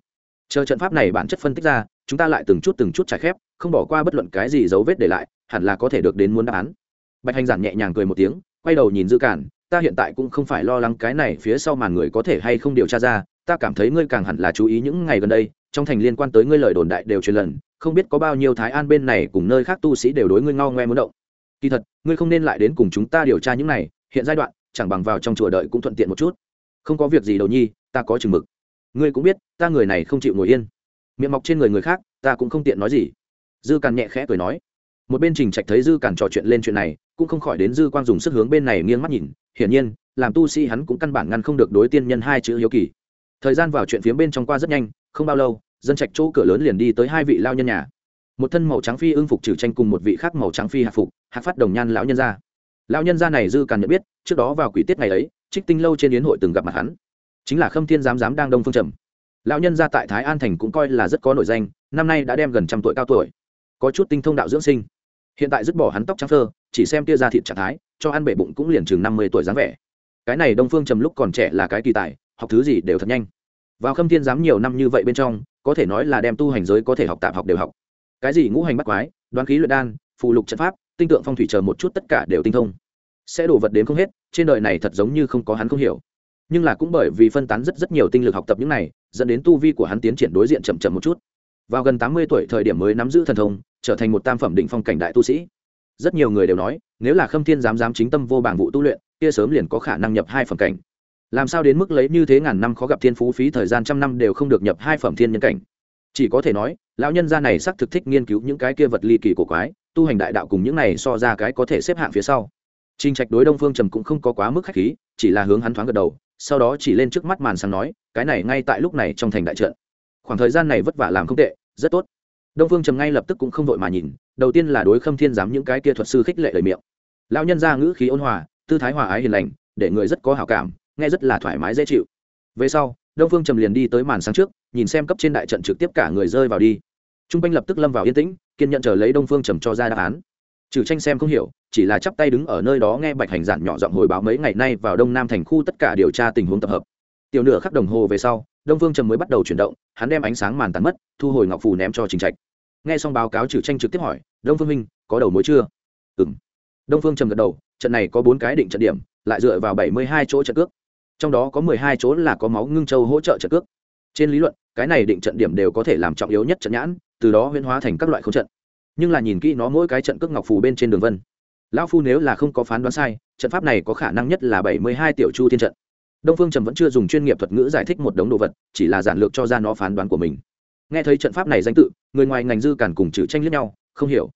Chờ trận pháp này bản chất phân tích ra, chúng ta lại từng chút từng chút trải khép, không bỏ qua bất luận cái gì dấu vết để lại, hẳn là có thể được đến muốn đáp án. Bạch hành giản nhẹ nhàng cười một tiếng, quay đầu nhìn dư cản ta hiện tại cũng không phải lo lắng cái này phía sau màn người có thể hay không điều tra ra, ta cảm thấy ngươi càng hẳn là chú ý những ngày gần đây trong thành liên quan tới ngươi lời đồn đại đều truyền lần, không biết có bao nhiêu thái an bên này cùng nơi khác tu sĩ đều đối ngươi ngao ngoe muốn động. Kỳ thật, ngươi không nên lại đến cùng chúng ta điều tra những này, hiện giai đoạn, chẳng bằng vào trong chùa đợi cũng thuận tiện một chút. Không có việc gì đầu nhi, ta có chừng mực. Ngươi cũng biết, ta người này không chịu ngồi yên. Miệng mọc trên người người khác, ta cũng không tiện nói gì. Dư càn nhẹ khẽ cười nói. Một bên trình trạch thấy dư càn trò chuyện lên chuyện này, cũng không khỏi đến dư quang dùng sức hướng bên này nghiêng mắt nhìn. Hiển nhiên, làm tu sĩ hắn cũng căn bản ngăn không được đối tiên nhân hai chữ hiếu kỳ. Thời gian vào chuyện phía bên trong qua rất nhanh không bao lâu, dân trạch chỗ cửa lớn liền đi tới hai vị lao nhân nhà. Một thân màu trắng phi ưng phục trừ tranh cùng một vị khác màu trắng phi hạc phục hạc phát đồng nhan lão nhân gia. Lão nhân gia này dư càn nhận biết, trước đó vào quỷ tiết ngày ấy, trích tinh lâu trên yến hội từng gặp mặt hắn. Chính là khâm thiên giám giám đang đông phương trầm. Lão nhân gia tại thái an thành cũng coi là rất có nổi danh, năm nay đã đem gần trăm tuổi cao tuổi. Có chút tinh thông đạo dưỡng sinh. Hiện tại dứt bỏ hắn tóc trắng phơ, chỉ xem tia ra thịt trạng thái, cho ăn bể bụng cũng liền chừng năm mươi tuổi dáng vẻ. Cái này đông phương trầm lúc còn trẻ là cái kỳ tài, học thứ gì đều thật nhanh vào khâm thiên giám nhiều năm như vậy bên trong, có thể nói là đem tu hành giới có thể học tạp học đều học. Cái gì ngũ hành bắt quái, đoán khí luyện đan phụ lục trận pháp, tinh tượng phong thủy chờ một chút tất cả đều tinh thông. Sẽ đổ vật đến không hết, trên đời này thật giống như không có hắn không hiểu. Nhưng là cũng bởi vì phân tán rất rất nhiều tinh lực học tập những này, dẫn đến tu vi của hắn tiến triển đối diện chậm chậm một chút. Vào gần tám mươi tuổi thời điểm mới nắm giữ thần thông, trở thành một tam phẩm định phong cảnh đại tu sĩ. Rất nhiều người đều nói, nếu là khâm thiên dám dám chính tâm vô bảng vụ tu luyện, kia sớm liền có khả năng nhập hai phẩm cảnh làm sao đến mức lấy như thế ngàn năm khó gặp thiên phú phí thời gian trăm năm đều không được nhập hai phẩm thiên nhân cảnh chỉ có thể nói lão nhân gia này xác thực thích nghiên cứu những cái kia vật ly kỳ cổ quái tu hành đại đạo cùng những này so ra cái có thể xếp hạng phía sau trinh Trạch đối Đông Phương Trầm cũng không có quá mức khách khí, chỉ là hướng hắn thoáng gật đầu, sau đó chỉ lên trước mắt màn sáng nói, cái này ngay tại lúc này trong thành đại trận. Khoảng thời gian này vất vả làm không tệ, rất tốt. Đông Phương Trầm ngay lập tức cũng không vội mà nhìn, đầu tiên là đối Khâm Thiên giám những cái kia thuật sư khích lệ lời miệng. Lão nhân gia ngữ khí ôn hòa, tư thái hòa ái hiền lành, để người rất có hảo cảm, nghe rất là thoải mái dễ chịu. Về sau, Đông Phương Trầm liền đi tới màn sáng trước, nhìn xem cấp trên đại trận trực tiếp cả người rơi vào đi. Trung quanh lập tức lâm vào yên tĩnh, kiên nhận chờ lấy Đông Phương Trầm cho ra đáp án. Trừ tranh xem không hiểu chỉ là chắp tay đứng ở nơi đó nghe bạch hành giản nhỏ giọng hồi báo mấy ngày nay vào đông nam thành khu tất cả điều tra tình huống tập hợp. Tiểu nửa khắc đồng hồ về sau đông phương trầm mới bắt đầu chuyển động hắn đem ánh sáng màn tàn mất thu hồi ngọc phù ném cho trình trạch. Nghe xong báo cáo trừ tranh trực tiếp hỏi đông phương minh có đầu mối chưa? Ừ m đông phương trầm gật đầu trận này có bốn cái định trận điểm lại dựa vào bảy mươi hai chỗ trận cước trong đó có mười hai chỗ là có máu ngưng châu hỗ trợ trận cước. Trên lý luận, cái này định trận điểm đều có thể làm trọng yếu nhất trận nhãn, từ đó huyễn hóa thành các loại không trận. Nhưng là nhìn kỹ nó mỗi cái trận cước ngọc phù bên trên đường vân. Lão phu nếu là không có phán đoán sai, trận pháp này có khả năng nhất là bảy mươi hai tiểu chu thiên trận. Đông phương trầm vẫn chưa dùng chuyên nghiệp thuật ngữ giải thích một đống đồ vật, chỉ là giản lược cho ra nó phán đoán của mình. Nghe thấy trận pháp này danh tự, người ngoài ngành dư cản cùng chữ tranh lẫn nhau, không hiểu.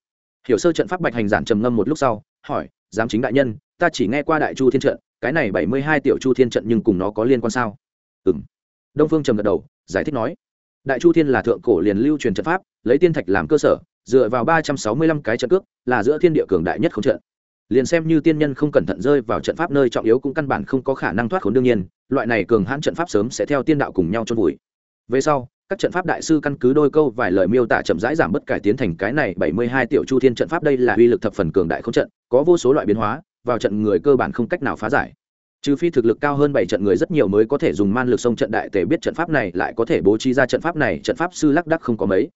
Hiểu sơ trận pháp bạch hành giản trầm ngâm một lúc sau, hỏi, giám chính đại nhân, ta chỉ nghe qua đại chu thiên trận cái này bảy mươi hai tiểu chu thiên trận nhưng cùng nó có liên quan sao? Ừm. đông phương trầm gật đầu, giải thích nói, đại chu thiên là thượng cổ liền lưu truyền trận pháp, lấy tiên thạch làm cơ sở, dựa vào ba trăm sáu mươi lăm cái trận cước, là giữa thiên địa cường đại nhất không trận. Liền xem như tiên nhân không cẩn thận rơi vào trận pháp nơi trọng yếu cũng căn bản không có khả năng thoát khốn đương nhiên, loại này cường hãn trận pháp sớm sẽ theo tiên đạo cùng nhau trôn vùi. Về sau, các trận pháp đại sư căn cứ đôi câu vài lời miêu tả chậm rãi giảm bất cải tiến thành cái này bảy mươi hai tiểu chu thiên trận pháp đây là uy lực thập phần cường đại không trận, có vô số loại biến hóa vào trận người cơ bản không cách nào phá giải. Trừ phi thực lực cao hơn bảy trận người rất nhiều mới có thể dùng man lực sông trận đại tể biết trận pháp này, lại có thể bố trí ra trận pháp này, trận pháp sư lắc đắc không có mấy.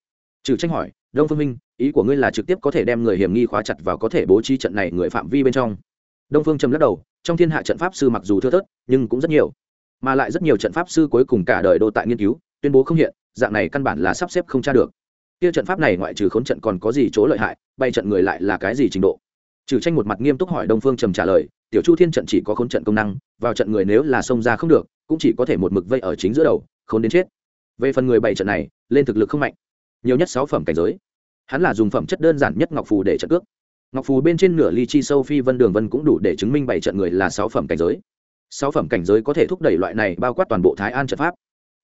Trừ tranh hỏi, đông phương minh, ý của ngươi là trực tiếp có thể đem người hiểm nghi khóa chặt và có thể bố trí trận này người phạm vi bên trong? Đông phương trầm lắc đầu, trong thiên hạ trận pháp sư mặc dù thưa thớt, nhưng cũng rất nhiều. Mà lại rất nhiều trận pháp sư cuối cùng cả đời đô tại nghiên cứu, tuyên bố không hiện, dạng này căn bản là sắp xếp không tra được. Kia trận pháp này ngoại trừ khốn trận còn có gì chỗ lợi hại, bay trận người lại là cái gì trình độ? Trừ tranh một mặt nghiêm túc hỏi đông phương trầm trả lời, tiểu chu thiên trận chỉ có khốn trận công năng, vào trận người nếu là xông ra không được, cũng chỉ có thể một mực vây ở chính giữa đầu, khốn đến chết. Về phần người bảy trận này, lên thực lực không mạnh, nhiều nhất sáu phẩm cảnh giới. Hắn là dùng phẩm chất đơn giản nhất ngọc phù để trận cước. Ngọc phù bên trên nửa ly chi sâu phi vân đường vân cũng đủ để chứng minh bảy trận người là sáu phẩm cảnh giới. Sáu phẩm cảnh giới có thể thúc đẩy loại này bao quát toàn bộ thái an trận pháp.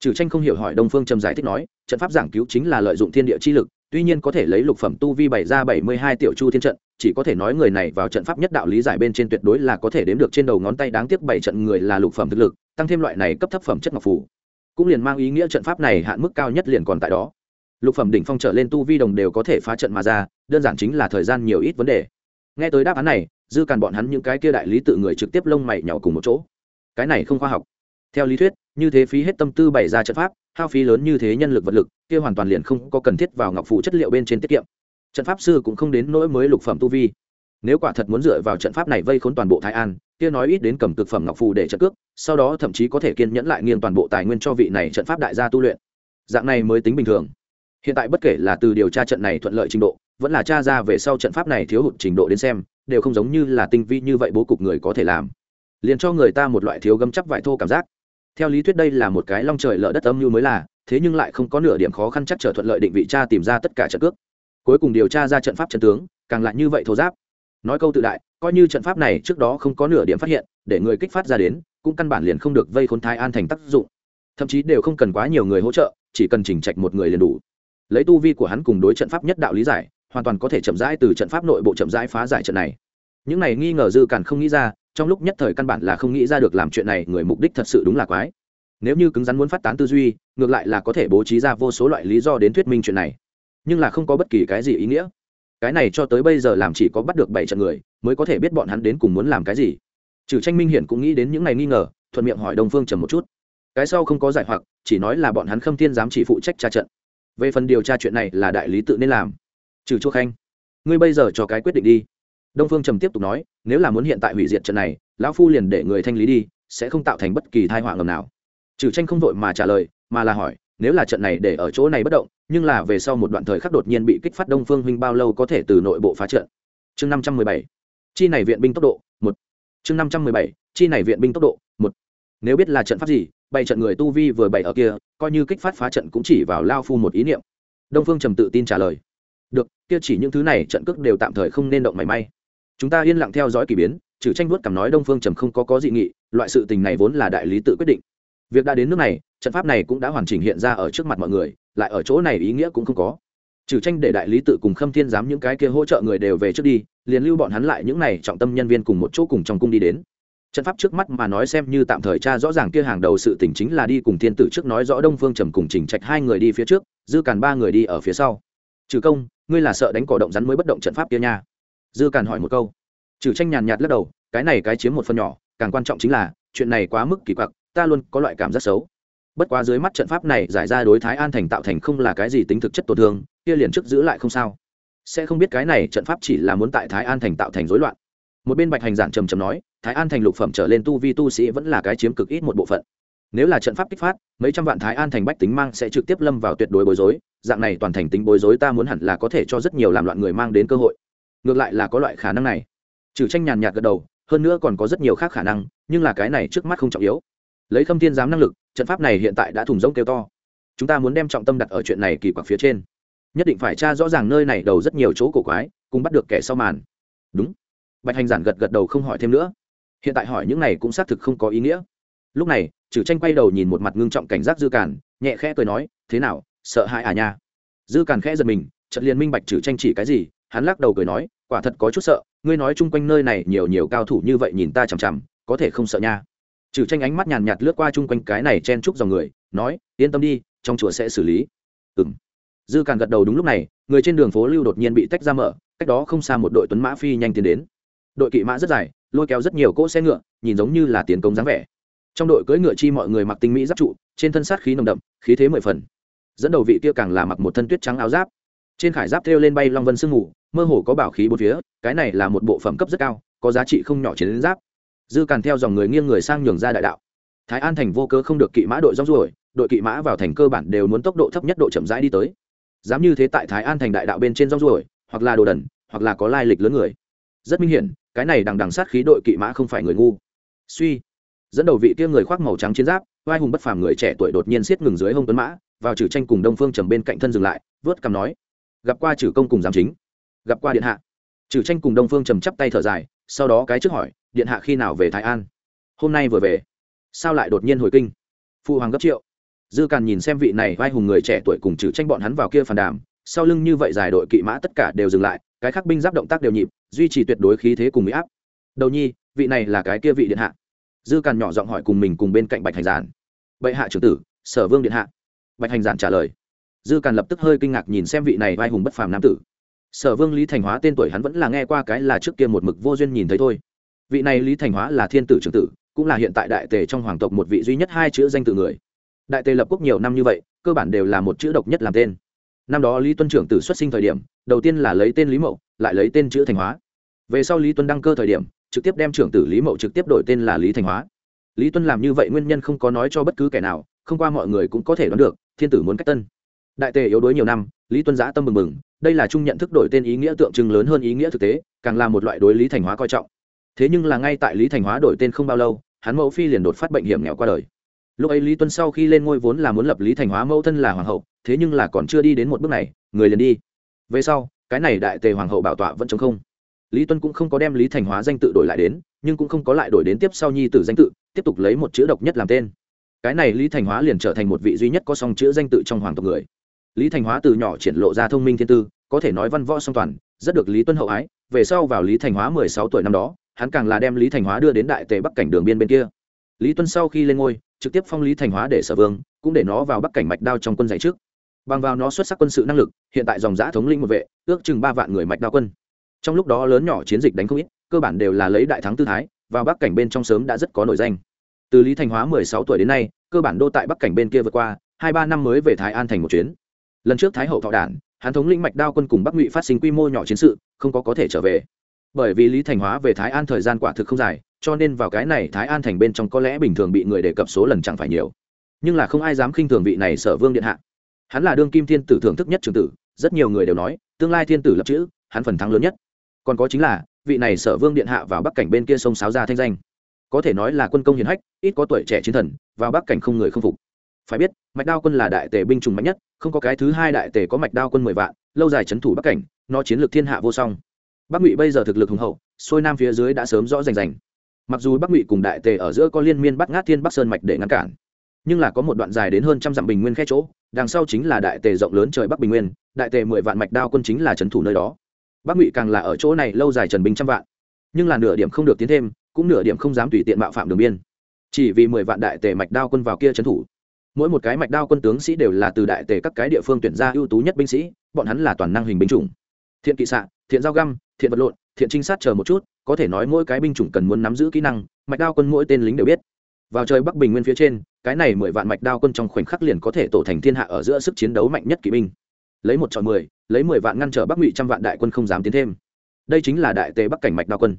Trừ tranh không hiểu hỏi đông phương trầm giải thích nói, trận pháp giảng cứu chính là lợi dụng thiên địa chi lực, tuy nhiên có thể lấy lục phẩm tu vi bày ra bảy mươi hai tiểu chu thiên trận chỉ có thể nói người này vào trận pháp nhất đạo lý giải bên trên tuyệt đối là có thể đếm được trên đầu ngón tay đáng tiếc bảy trận người là lục phẩm thực lực, tăng thêm loại này cấp thấp phẩm chất ngọc phủ cũng liền mang ý nghĩa trận pháp này hạn mức cao nhất liền còn tại đó. Lục phẩm đỉnh phong trở lên tu vi đồng đều có thể phá trận mà ra, đơn giản chính là thời gian nhiều ít vấn đề. Nghe tới đáp án này, dư càn bọn hắn những cái kia đại lý tự người trực tiếp lông mày nhỏ cùng một chỗ. Cái này không khoa học. Theo lý thuyết, như thế phí hết tâm tư bày ra trận pháp, hao phí lớn như thế nhân lực vật lực, kia hoàn toàn liền không có cần thiết vào ngọc phủ chất liệu bên trên tiết kiệm trận pháp sư cũng không đến nỗi mới lục phẩm tu vi. Nếu quả thật muốn dựa vào trận pháp này vây khốn toàn bộ thái an, kia nói ít đến cầm cực phẩm ngọc phù để trận cước, sau đó thậm chí có thể kiên nhẫn lại nghiêng toàn bộ tài nguyên cho vị này trận pháp đại gia tu luyện. Dạng này mới tính bình thường. Hiện tại bất kể là từ điều tra trận này thuận lợi trình độ, vẫn là tra ra về sau trận pháp này thiếu hụt trình độ đến xem, đều không giống như là tinh vi như vậy bố cục người có thể làm. Liền cho người ta một loại thiếu gấm chắc vải thô cảm giác. Theo lý thuyết đây là một cái long trời lở đất âm như mới là, thế nhưng lại không có nửa điểm khó khăn chắc trở thuận lợi định vị tra tìm ra tất cả trận cước cuối cùng điều tra ra trận pháp trận tướng, càng lại như vậy thô giáp. Nói câu tự đại, coi như trận pháp này trước đó không có nửa điểm phát hiện, để người kích phát ra đến, cũng căn bản liền không được vây khốn thái an thành tác dụng. Thậm chí đều không cần quá nhiều người hỗ trợ, chỉ cần chỉnh trạch một người liền đủ. Lấy tu vi của hắn cùng đối trận pháp nhất đạo lý giải, hoàn toàn có thể chậm rãi từ trận pháp nội bộ chậm rãi phá giải trận này. Những này nghi ngờ dư càn không nghĩ ra, trong lúc nhất thời căn bản là không nghĩ ra được làm chuyện này người mục đích thật sự đúng là quái. Nếu như cứng rắn muốn phát tán tư duy, ngược lại là có thể bố trí ra vô số loại lý do đến thuyết minh chuyện này nhưng là không có bất kỳ cái gì ý nghĩa. Cái này cho tới bây giờ làm chỉ có bắt được bảy trận người, mới có thể biết bọn hắn đến cùng muốn làm cái gì. Trừ tranh minh hiển cũng nghĩ đến những này nghi ngờ, thuận miệng hỏi đông phương trầm một chút. Cái sau không có giải hoặc, chỉ nói là bọn hắn khâm thiên dám chỉ phụ trách tra trận. Về phần điều tra chuyện này là đại lý tự nên làm. Trừ Chu khanh, ngươi bây giờ cho cái quyết định đi. Đông phương trầm tiếp tục nói, nếu là muốn hiện tại hủy diệt trận này, lão phu liền để người thanh lý đi, sẽ không tạo thành bất kỳ thai họa ngầm nào. Trừ tranh không vội mà trả lời, mà là hỏi nếu là trận này để ở chỗ này bất động, nhưng là về sau một đoạn thời khắc đột nhiên bị kích phát đông phương huynh bao lâu có thể từ nội bộ phá trận. Chương năm trăm mười bảy. Chi này viện binh tốc độ, một. Chương năm trăm mười bảy. Chi này viện binh tốc độ, một. Nếu biết là trận pháp gì, bày trận người tu vi vừa bày ở kia, coi như kích phát phá trận cũng chỉ vào lao phu một ý niệm. Đông phương trầm tự tin trả lời. Được, kia chỉ những thứ này trận cước đều tạm thời không nên động mảy may. Chúng ta yên lặng theo dõi k ỳ biến, trừ tranh vuốt cảm nói đông phương trầm không có có dị nghị, loại sự tình này vốn là đại lý tự quyết định. Việc đã đến nước này trận pháp này cũng đã hoàn chỉnh hiện ra ở trước mặt mọi người, lại ở chỗ này ý nghĩa cũng không có. Trừ tranh để đại lý tự cùng khâm thiên giám những cái kia hỗ trợ người đều về trước đi, liền lưu bọn hắn lại những này trọng tâm nhân viên cùng một chỗ cùng trong cung đi đến. Trận pháp trước mắt mà nói xem như tạm thời cha rõ ràng kia hàng đầu sự tỉnh chính là đi cùng thiên tử trước nói rõ đông phương trầm cùng trình trạch hai người đi phía trước, dư càn ba người đi ở phía sau. Trừ công, ngươi là sợ đánh cỏ động rắn mới bất động trận pháp kia nha. Dư càn hỏi một câu. Trừ tranh nhàn nhạt lắc đầu, cái này cái chiếm một phần nhỏ, càng quan trọng chính là, chuyện này quá mức kỳ quặc, ta luôn có loại cảm giác xấu bất quá dưới mắt trận pháp này giải ra đối thái an thành tạo thành không là cái gì tính thực chất tổn thương, kia liền trước giữ lại không sao. Sẽ không biết cái này trận pháp chỉ là muốn tại thái an thành tạo thành rối loạn. Một bên bạch hành giản trầm trầm nói, thái an thành lục phẩm trở lên tu vi tu sĩ vẫn là cái chiếm cực ít một bộ phận. Nếu là trận pháp kích phát, mấy trăm vạn thái an thành bách tính mang sẽ trực tiếp lâm vào tuyệt đối bối rối, dạng này toàn thành tính bối rối ta muốn hẳn là có thể cho rất nhiều làm loạn người mang đến cơ hội. Ngược lại là có loại khả năng này. Trừ tranh nhàn nhạt gật đầu, hơn nữa còn có rất nhiều khác khả năng, nhưng là cái này trước mắt không trọng yếu. Lấy khâm thiên giám năng lực trận pháp này hiện tại đã thùng rỗng kêu to. Chúng ta muốn đem trọng tâm đặt ở chuyện này kỳ quặc phía trên. Nhất định phải tra rõ ràng nơi này đầu rất nhiều chỗ cổ quái, cùng bắt được kẻ sau màn. Đúng. Bạch hành giản gật gật đầu không hỏi thêm nữa. Hiện tại hỏi những này cũng xác thực không có ý nghĩa. Lúc này trừ tranh quay đầu nhìn một mặt ngưng trọng cảnh giác dư càn, nhẹ khẽ cười nói, thế nào, sợ hãi à nha? Dư càn khẽ giật mình, chợt liền minh bạch trừ tranh chỉ cái gì, hắn lắc đầu cười nói, quả thật có chút sợ, ngươi nói chung quanh nơi này nhiều nhiều cao thủ như vậy nhìn ta chằm chằm, có thể không sợ nha trừ tranh ánh mắt nhàn nhạt lướt qua chung quanh cái này chen chúc dòng người, nói, yên tâm đi, trong chùa sẽ xử lý. Ừng dư càn gật đầu đúng lúc này, người trên đường phố lưu đột nhiên bị tách ra mở, cách đó không xa một đội tuấn mã phi nhanh tiến đến. Đội kỵ mã rất dài, lôi kéo rất nhiều cỗ xe ngựa, nhìn giống như là tiến công dáng vẻ. Trong đội cưỡi ngựa chi mọi người mặc tinh mỹ giáp trụ, trên thân sát khí nồng đậm, khí thế mười phần. Dẫn đầu vị kia càng là mặc một thân tuyết trắng áo giáp. Trên khải giáp thêu lên bay long vân sương mù, mơ hồ có bảo khí bốn phía, cái này là một bộ phẩm cấp rất cao, có giá trị không nhỏ chiến giáp dư càn theo dòng người nghiêng người sang nhường ra đại đạo. Thái an thành vô cơ không được kỵ mã đội rong ruổi, đội kỵ mã vào thành cơ bản đều muốn tốc độ thấp nhất độ chậm rãi đi tới. Dám như thế tại thái an thành đại đạo bên trên rong ruổi, hoặc là đồ đần, hoặc là có lai lịch lớn người. Rất minh hiển, cái này đằng đằng sát khí đội kỵ mã không phải người ngu. Suy. Dẫn đầu vị kia người khoác màu trắng chiến giáp, vai hùng bất phàm người trẻ tuổi đột nhiên siết ngừng dưới hông tuấn mã, vào trừ tranh cùng đông phương trầm bên cạnh thân dừng lại, vớt cằm nói, gặp qua trừ công cùng giám chính. Gặp qua điện hạ. Trừ tranh cùng đông phương trầm chắp tay thở dài sau đó cái trước hỏi, điện hạ khi nào về thái an? Hôm nay vừa về. Sao lại đột nhiên hồi kinh? Phụ hoàng gấp triệu. Dư càn nhìn xem vị này vai hùng người trẻ tuổi cùng trừ tranh bọn hắn vào kia phản đàm, sau lưng như vậy dài đội kỵ mã tất cả đều dừng lại, cái khắc binh giáp động tác đều nhịp, duy trì tuyệt đối khí thế cùng mỹ áp. Đầu nhi, vị này là cái kia vị điện hạ. Dư càn nhỏ giọng hỏi cùng mình cùng bên cạnh bạch hành giản. Bệ hạ trưởng tử, sở vương điện hạ. Bạch hành giản trả lời. Dư càn lập tức hơi kinh ngạc nhìn xem vị này vai hùng bất phàm nam tử sở vương lý thành hóa tên tuổi hắn vẫn là nghe qua cái là trước kia một mực vô duyên nhìn thấy thôi. Vị này lý thành hóa là thiên tử trưởng tử, cũng là hiện tại đại tề trong hoàng tộc một vị duy nhất hai chữ danh tự người. Đại tề lập quốc nhiều năm như vậy, cơ bản đều là một chữ độc nhất làm tên. Năm đó lý tuân trưởng tử xuất sinh thời điểm, đầu tiên là lấy tên lý mậu, lại lấy tên chữ thành hóa. Về sau lý tuân đăng cơ thời điểm, trực tiếp đem trưởng tử lý mậu trực tiếp đổi tên là lý thành hóa. Lý tuân làm như vậy nguyên nhân không có nói cho bất cứ kẻ nào, không qua mọi người cũng có thể đoán được, thiên tử muốn cách tân đại tề yếu đuối nhiều năm, lý tuân giã tâm mừng mừng đây là chung nhận thức đổi tên ý nghĩa tượng trưng lớn hơn ý nghĩa thực tế, càng là một loại đối lý thành hóa coi trọng. Thế nhưng là ngay tại lý thành hóa đổi tên không bao lâu, hắn mẫu phi liền đột phát bệnh hiểm nghèo qua đời. Lúc ấy lý tuân sau khi lên ngôi vốn là muốn lập lý thành hóa mẫu thân là hoàng hậu, thế nhưng là còn chưa đi đến một bước này, người liền đi. Về sau, cái này đại tề hoàng hậu bảo tọa vẫn chống không. Lý tuân cũng không có đem lý thành hóa danh tự đổi lại đến, nhưng cũng không có lại đổi đến tiếp sau nhi tử danh tự, tiếp tục lấy một chữ độc nhất làm tên. Cái này lý thành hóa liền trở thành một vị duy nhất có song chữ danh tự trong hoàng tộc người lý thành hóa từ nhỏ triển lộ ra thông minh thiên tư, có thể nói văn võ song toàn, rất được lý tuân hậu ái. Về sau vào lý thành hóa mười sáu tuổi năm đó, hắn càng là đem lý thành hóa đưa đến đại tề bắc cảnh đường biên bên kia. Lý tuân sau khi lên ngôi, trực tiếp phong lý thành hóa để sở vương, cũng để nó vào bắc cảnh mạch đao trong quân dạy trước. Bằng vào nó xuất sắc quân sự năng lực, hiện tại dòng giã thống linh một vệ, ước chừng ba vạn người mạch đao quân. Trong lúc đó lớn nhỏ chiến dịch đánh không ít, cơ bản đều là lấy đại thắng tư thái, vào bắc cảnh bên trong sớm đã rất có nổi danh. Từ lý thành hóa mười sáu tuổi đến nay, cơ bản đô tại bắc cảnh bên kia vượt qua, hai ba năm mới về thái an thành một chuyến lần trước thái hậu thọ đản, hắn thống linh mạch đao quân cùng bắc ngụy phát sinh quy mô nhỏ chiến sự, không có có thể trở về. Bởi vì lý thành hóa về thái an thời gian quả thực không dài, cho nên vào cái này thái an thành bên trong có lẽ bình thường bị người đề cập số lần chẳng phải nhiều. Nhưng là không ai dám khinh thường vị này sở vương điện hạ. Hắn là đương kim thiên tử thưởng thức nhất trường tử, rất nhiều người đều nói, tương lai thiên tử lập chữ, hắn phần thắng lớn nhất. Còn có chính là, vị này sở vương điện hạ vào bắc cảnh bên kia sông sáo ra thanh danh. Có thể nói là quân công hiền hách, ít có tuổi trẻ chiến thần, vào bắc cảnh không người không phục phải biết, mạch đao quân là đại tề binh chủng mạnh nhất, không có cái thứ hai đại tề có mạch đao quân mười vạn, lâu dài c h ấ n thủ bắc cảnh, nó chiến lược thiên hạ vô song. Bắc ngụy bây giờ thực lực hùng hậu, xuôi nam phía dưới đã sớm rõ rành rành. Mặc dù bắc ngụy cùng đại tề ở giữa có liên miên bắt ngát thiên bắc sơn mạch để ngăn cản, nhưng là có một đoạn dài đến hơn trăm dặm bình nguyên khe chỗ, đằng sau chính là đại tề rộng lớn trời bắc bình nguyên, đại tề mười vạn mạch đao quân chính là trấn thủ nơi đó. Bắc ngụy càng là ở chỗ này lâu dài trần binh trăm vạn, nhưng là nửa điểm không được tiến thêm, cũng nửa điểm không dám tùy tiện mạo phạm đường biên. Chỉ vì mười vạn đại tề mạch đao quân vào kia trấn thủ mỗi một cái mạch đao quân tướng sĩ đều là từ đại tề các cái địa phương tuyển ra ưu tú nhất binh sĩ, bọn hắn là toàn năng hình binh chủng. Thiện kỵ xạ, thiện giao găm, thiện vật lộn, thiện trinh sát chờ một chút, có thể nói mỗi cái binh chủng cần muốn nắm giữ kỹ năng, mạch đao quân mỗi tên lính đều biết. Vào trời bắc bình nguyên phía trên, cái này mười vạn mạch đao quân trong khoảnh khắc liền có thể tổ thành thiên hạ ở giữa sức chiến đấu mạnh nhất kỵ binh. Lấy một chọn mười, lấy mười vạn ngăn trở bắc ngụy trăm vạn đại quân không dám tiến thêm. Đây chính là đại tề bắc cảnh mạch đao quân.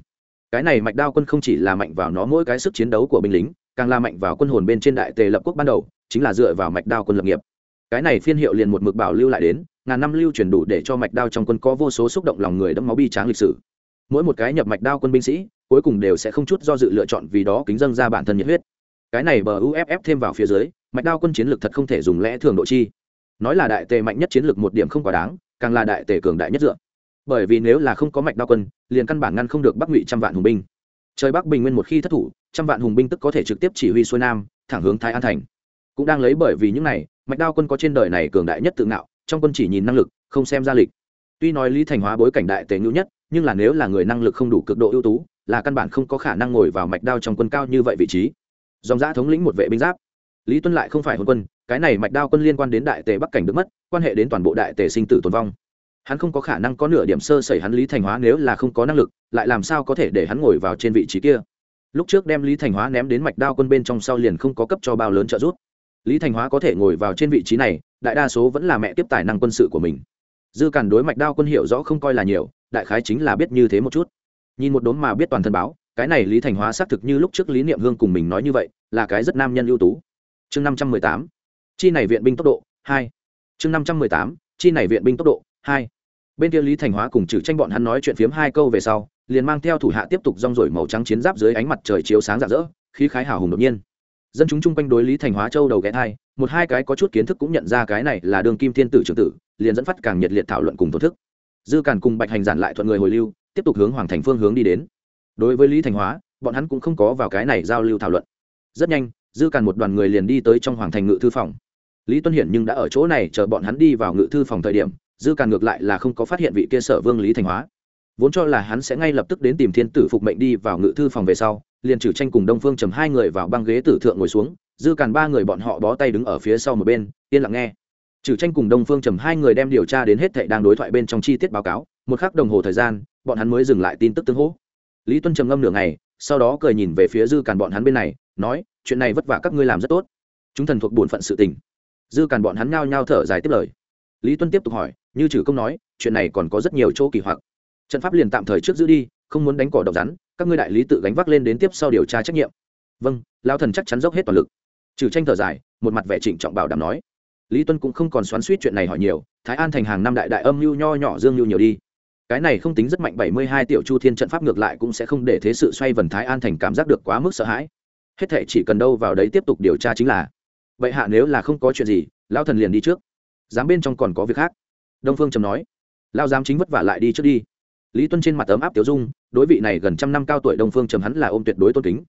Cái này mạch đao quân không chỉ là mạnh vào nó mỗi cái sức chiến đấu của binh lính, càng là mạnh vào quân hồn bên trên đại tề lập quốc ban đầu chính là dựa vào mạch đao quân lập nghiệp. Cái này phiên hiệu liền một mực bảo lưu lại đến, ngàn năm lưu truyền đủ để cho mạch đao trong quân có vô số xúc động lòng người đẫm máu bi tráng lịch sử. Mỗi một cái nhập mạch đao quân binh sĩ, cuối cùng đều sẽ không chút do dự lựa chọn vì đó kính dâng ra bản thân nhiệt huyết. Cái này bờ uff thêm vào phía dưới, mạch đao quân chiến lược thật không thể dùng lẽ thường độ chi. Nói là đại tề mạnh nhất chiến lược một điểm không quá đáng, càng là đại tề cường đại nhất dựa. Bởi vì nếu là không có mạch đao quân, liền căn bản ngăn không được bắc ngụy trăm vạn hùng binh. Trời bắc bình nguyên một khi thất thủ, trăm vạn hùng binh tức có thể trực tiếp chỉ huy xuôi nam, thẳng hướng thái an thành cũng đang lấy bởi vì những này, mạch đao quân có trên đời này cường đại nhất tự ngạo, trong quân chỉ nhìn năng lực, không xem ra lịch. Tuy nói lý thành hóa bối cảnh đại tề ngữ nhất, nhưng là nếu là người năng lực không đủ cực độ ưu tú, là căn bản không có khả năng ngồi vào mạch đao trong quân cao như vậy vị trí. Dòng giã thống lĩnh một vệ binh giáp. Lý tuân lại không phải hôn quân, cái này mạch đao quân liên quan đến đại tề bắc cảnh được mất, quan hệ đến toàn bộ đại tề sinh tử tồn vong. Hắn không có khả năng có nửa điểm sơ sẩy hắn lý thành hóa nếu là không có năng lực, lại làm sao có thể để hắn ngồi vào trên vị trí kia? Lúc trước đem lý thành hóa ném đến mạch đao quân bên trong sau liền không có cấp cho bao lớn trợ giúp lý thành hóa có thể ngồi vào trên vị trí này, đại đa số vẫn là mẹ tiếp tài năng quân sự của mình. Dư cản đối mạch đao quân hiệu rõ không coi là nhiều, đại khái chính là biết như thế một chút. Nhìn một đốm mà biết toàn thân báo, cái này lý thành hóa xác thực như lúc trước lý niệm hương cùng mình nói như vậy, là cái rất nam nhân ưu tú. Chương năm trăm mười tám, chi này viện binh tốc độ, hai. Chương năm trăm mười tám, chi này viện binh tốc độ, hai. Bên kia lý thành hóa cùng trừ tranh bọn hắn nói chuyện phiếm hai câu về sau, liền mang theo thủ hạ tiếp tục rong rổi màu trắng chiến giáp dưới ánh mặt trời chiếu sáng rạng rỡ, khí khái hào hùng đột nhiên dân chúng chung quanh đối lý thành hóa châu đầu ghé thai, một hai cái có chút kiến thức cũng nhận ra cái này là đường kim thiên tử trưởng tử, liền dẫn phát càng nhiệt liệt thảo luận cùng tổ thức. Dư càn cùng bạch hành giản lại thuận người hồi lưu, tiếp tục hướng hoàng thành phương hướng đi đến. Đối với lý thành hóa, bọn hắn cũng không có vào cái này giao lưu thảo luận. Rất nhanh, dư càn một đoàn người liền đi tới trong hoàng thành ngự thư phòng. Lý tuân hiển nhưng đã ở chỗ này chờ bọn hắn đi vào ngự thư phòng thời điểm, dư càn ngược lại là không có phát hiện vị kia sở vương lý thành hóa. Vốn cho là hắn sẽ ngay lập tức đến tìm thiên tử phục mệnh đi vào ngự thư phòng về sau liền trừ tranh cùng đông phương trầm hai người vào băng ghế tử thượng ngồi xuống, dư càn ba người bọn họ bó tay đứng ở phía sau một bên, yên lặng nghe. Trừ tranh cùng đông phương trầm hai người đem điều tra đến hết thệ đang đối thoại bên trong chi tiết báo cáo, một khắc đồng hồ thời gian, bọn hắn mới dừng lại tin tức tương hỗ. Lý tuân trầm ngâm nửa ngày, sau đó cười nhìn về phía dư càn bọn hắn bên này, nói, chuyện này vất vả các ngươi làm rất tốt. Chúng thần thuộc bổn phận sự tình. Dư càn bọn hắn ngao nhao thở dài tiếp lời. Lý tuân tiếp tục hỏi, như trừ công nói, chuyện này còn có rất nhiều chỗ kỳ hoặc. Trận pháp liền tạm thời trước giữ đi không muốn đánh cỏ độc rắn, các ngươi đại lý tự gánh vác lên đến tiếp sau điều tra trách nhiệm. Vâng lao thần chắc chắn dốc hết toàn lực. Trừ tranh thở dài, một mặt vẻ trịnh trọng bảo đảm nói. Lý tuân cũng không còn xoắn suýt chuyện này hỏi nhiều, thái an thành hàng năm đại đại âm mưu nho nhỏ dương mưu nhiều đi. Cái này không tính rất mạnh, bảy mươi hai tiểu chu thiên trận pháp ngược lại cũng sẽ không để thế sự xoay vần thái an thành cảm giác được quá mức sợ hãi. Hết thể chỉ cần đâu vào đấy tiếp tục điều tra chính là. Vậy hạ nếu là không có chuyện gì lao thần liền đi trước. Dám bên trong còn có việc khác. Đông phương trầm nói. Lao dám chính vất vả lại đi trước đi lý tuân trên mặt ấm áp tiểu dung, đối vị này gần trăm năm cao tuổi đông phương trầm hắn là ôm tuyệt đối tôn kính.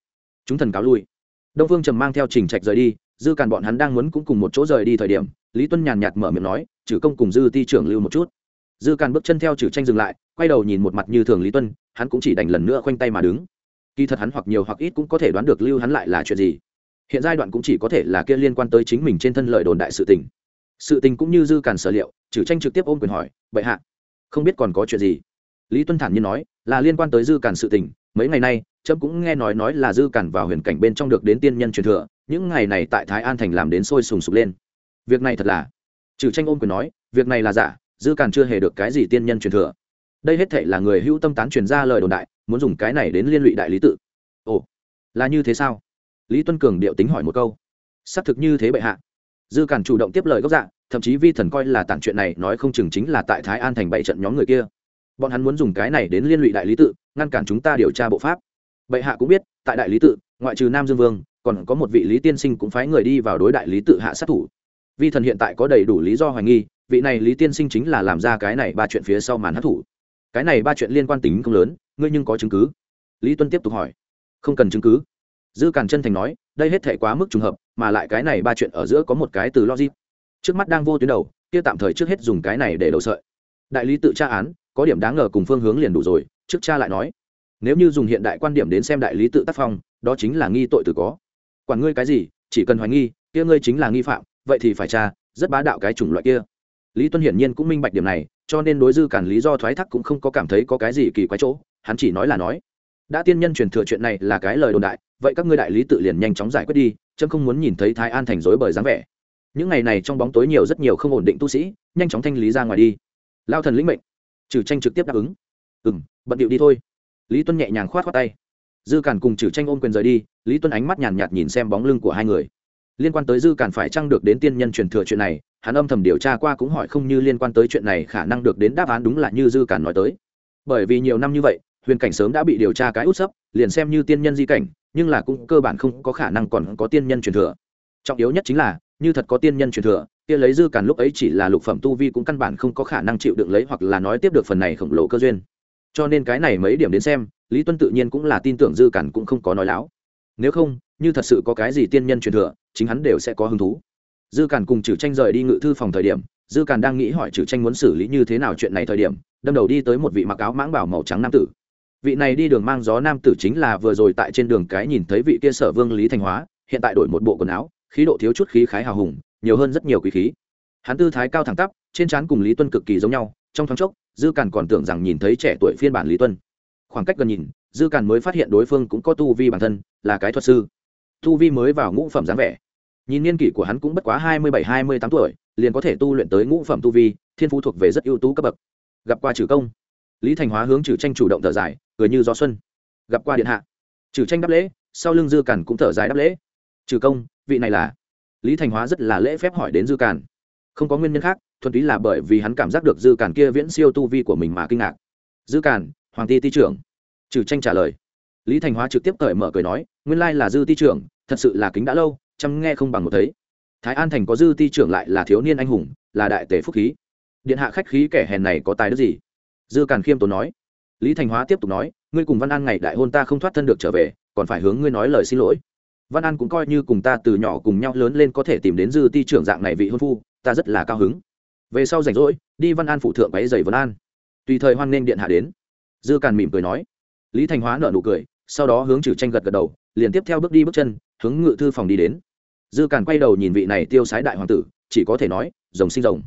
Chúng thần cáo lui. Đông phương trầm mang theo trình trạch rời đi, dư càn bọn hắn đang muốn cũng cùng một chỗ rời đi thời điểm, lý tuân nhàn nhạt mở miệng nói trừ công cùng dư ti trưởng lưu một chút. Dư càn bước chân theo trừ tranh dừng lại, quay đầu nhìn một mặt như thường lý tuân, hắn cũng chỉ đành lần nữa khoanh tay mà đứng. Kỳ thật hắn hoặc nhiều hoặc ít cũng có thể đoán được lưu hắn lại là chuyện gì. Hiện giai đoạn cũng chỉ có thể là kia liên quan tới chính mình trên thân lợi đồn đại sự tình. Sự tình cũng như dư càn sở liệu, trừ tranh trực tiếp ôm quyền hỏi, bệ hạ, không biết còn có chuyện gì? Lý tuân thản nhiên nói, là liên quan tới dư cản sự tình, mấy ngày nay trâm cũng nghe nói nói là dư cản vào huyền cảnh bên trong được đến tiên nhân truyền thừa, những ngày này tại thái an thành làm đến sôi sùng sục lên. Việc này thật là, trừ tranh ôm quyền nói, việc này là giả, dư cản chưa hề được cái gì tiên nhân truyền thừa. Đây hết thể là người hữu tâm tán truyền ra lời đồn đại, muốn dùng cái này đến liên lụy đại lý tự. Ồ, là như thế sao? Lý tuân cường điệu tính hỏi một câu. Xác thực như thế bệ hạ. Dư cản chủ động tiếp lời gốc dạ thậm chí vi thần coi là tản chuyện này nói không chừng chính là tại thái an thành bảy trận nhóm người kia bọn hắn muốn dùng cái này đến liên lụy đại lý tự, ngăn cản chúng ta điều tra bộ pháp. Bệ hạ cũng biết, tại đại lý tự, ngoại trừ nam dương vương, còn có một vị lý tiên sinh cũng phái người đi vào đối đại lý tự hạ sát thủ. Vi thần hiện tại có đầy đủ lý do hoài nghi, vị này lý tiên sinh chính là làm ra cái này ba chuyện phía sau màn hát thủ cái này ba chuyện liên quan tính không lớn, ngươi nhưng có chứng cứ? Lý tuân tiếp tục hỏi. Không cần chứng cứ. Dư càn chân thành nói, đây hết thể quá mức trùng hợp, mà lại cái này ba chuyện ở giữa có một cái từ logic. Trước mắt đang vô tuyến đầu, kia tạm thời trước hết dùng cái này để đầu sợi. Đại lý tự tra án có điểm đáng ngờ cùng phương hướng liền đủ rồi, trước cha lại nói. Nếu như dùng hiện đại quan điểm đến xem đại lý tự tác phong, đó chính là nghi tội từ có. Quản ngươi cái gì, chỉ cần hoài nghi, kia ngươi chính là nghi phạm, vậy thì phải tra, rất bá đạo cái chủng loại kia. Lý tuân hiển nhiên cũng minh bạch điểm này, cho nên đối dư cản lý do thoái thác cũng không có cảm thấy có cái gì kỳ quái chỗ, hắn chỉ nói là nói. Đã tiên nhân truyền thừa chuyện này là cái lời đồn đại, vậy các ngươi đại lý tự liền nhanh chóng giải quyết đi, chấm không muốn nhìn thấy thái an thành rối bởi dáng vẻ. Những ngày này trong bóng tối nhiều rất nhiều không ổn định tu sĩ, nhanh chóng thanh lý ra ngoài đi. Lao thần lĩnh mệnh trừ tranh trực tiếp đáp ứng. Ừ m bận điệu đi thôi. Lý tuân nhẹ nhàng khoát khoát tay. Dư càn cùng trừ tranh ôm quyền rời đi, lý tuân ánh mắt nhàn nhạt nhìn xem bóng lưng của hai người. Liên quan tới dư càn phải chăng được đến tiên nhân truyền thừa chuyện này, hắn âm thầm điều tra qua cũng hỏi không như liên quan tới chuyện này khả năng được đến đáp án đúng là như dư càn nói tới. Bởi vì nhiều năm như vậy, huyền cảnh sớm đã bị điều tra cái út sấp, liền xem như tiên nhân di cảnh, nhưng là cũng cơ bản không có khả năng còn có tiên nhân truyền thừa. Trọng yếu nhất chính là, như thật có tiên nhân truyền thừa kia lấy dư càn lúc ấy chỉ là lục phẩm tu vi cũng căn bản không có khả năng chịu đựng lấy hoặc là nói tiếp được phần này khổng lồ cơ duyên. Cho nên cái này mấy điểm đến xem, lý tuân tự nhiên cũng là tin tưởng dư càn cũng không có nói láo. Nếu không, như thật sự có cái gì tiên nhân truyền thừa, chính hắn đều sẽ có hứng thú. Dư càn cùng trừ tranh rời đi ngự thư phòng thời điểm, dư càn đang nghĩ hỏi trừ tranh muốn xử lý như thế nào chuyện này thời điểm, đâm đầu đi tới một vị mặc áo mãng bảo màu trắng nam tử. Vị này đi đường mang gió nam tử chính là vừa rồi tại trên đường cái nhìn thấy vị kia sở vương lý thành hóa, hiện tại đổi một bộ quần áo, khí độ thiếu chút khí khái hào hùng nhiều hơn rất nhiều quý khí. Hắn tư thái cao thẳng tắp, trên trán cùng lý tuân cực kỳ giống nhau, trong thoáng chốc, dư càn còn tưởng rằng nhìn thấy trẻ tuổi phiên bản lý tuân. Khoảng cách gần nhìn, dư càn mới phát hiện đối phương cũng có tu vi bản thân, là cái thuật sư. Tu vi mới vào ngũ phẩm dáng vẻ. Nhìn niên kỷ của hắn cũng bất quá hai mươi bảy, hai mươi tám tuổi, liền có thể tu luyện tới ngũ phẩm tu vi, thiên phú thuộc về rất ưu tú cấp bậc. Gặp qua trừ công. Lý thành hóa hướng trừ tranh chủ động thở dài, cười như gió xuân. Gặp qua điện hạ. Trừ tranh đáp lễ, sau lưng dư càn cũng thở dài đáp lễ. Trừ công, vị này là? Lý thành hóa rất là lễ phép hỏi đến dư càn. Không có nguyên nhân khác, thuần túy là bởi vì hắn cảm giác được dư càn kia viễn siêu tu vi của mình mà kinh ngạc. Dư càn, hoàng ti ti trưởng. Trừ tranh trả lời. Lý thành hóa trực tiếp cởi mở cười nói, nguyên lai là dư ti trưởng, thật sự là kính đã lâu, chăm nghe không bằng một thấy. Thái an thành có dư ti trưởng lại là thiếu niên anh hùng, là đại tể phúc khí. Điện hạ khách khí kẻ hèn này có tài đức gì? Dư càn khiêm tốn nói. Lý thành hóa tiếp tục nói, ngươi cùng văn an ngày đại hôn ta không thoát thân được trở về, còn phải hướng ngươi nói lời xin lỗi văn an cũng coi như cùng ta từ nhỏ cùng nhau lớn lên có thể tìm đến dư ti trưởng dạng này vị hôn phu, ta rất là cao hứng. Về sau rảnh rỗi, đi văn an phụ thượng váy giày văn an. Tùy thời hoan nghênh điện hạ đến. Dư càn mỉm cười nói. Lý thành hóa nở nụ cười, sau đó hướng trừ tranh gật gật đầu, liền tiếp theo bước đi bước chân, hướng ngự thư phòng đi đến. Dư càn quay đầu nhìn vị này tiêu sái đại hoàng tử, chỉ có thể nói, rồng sinh rồng.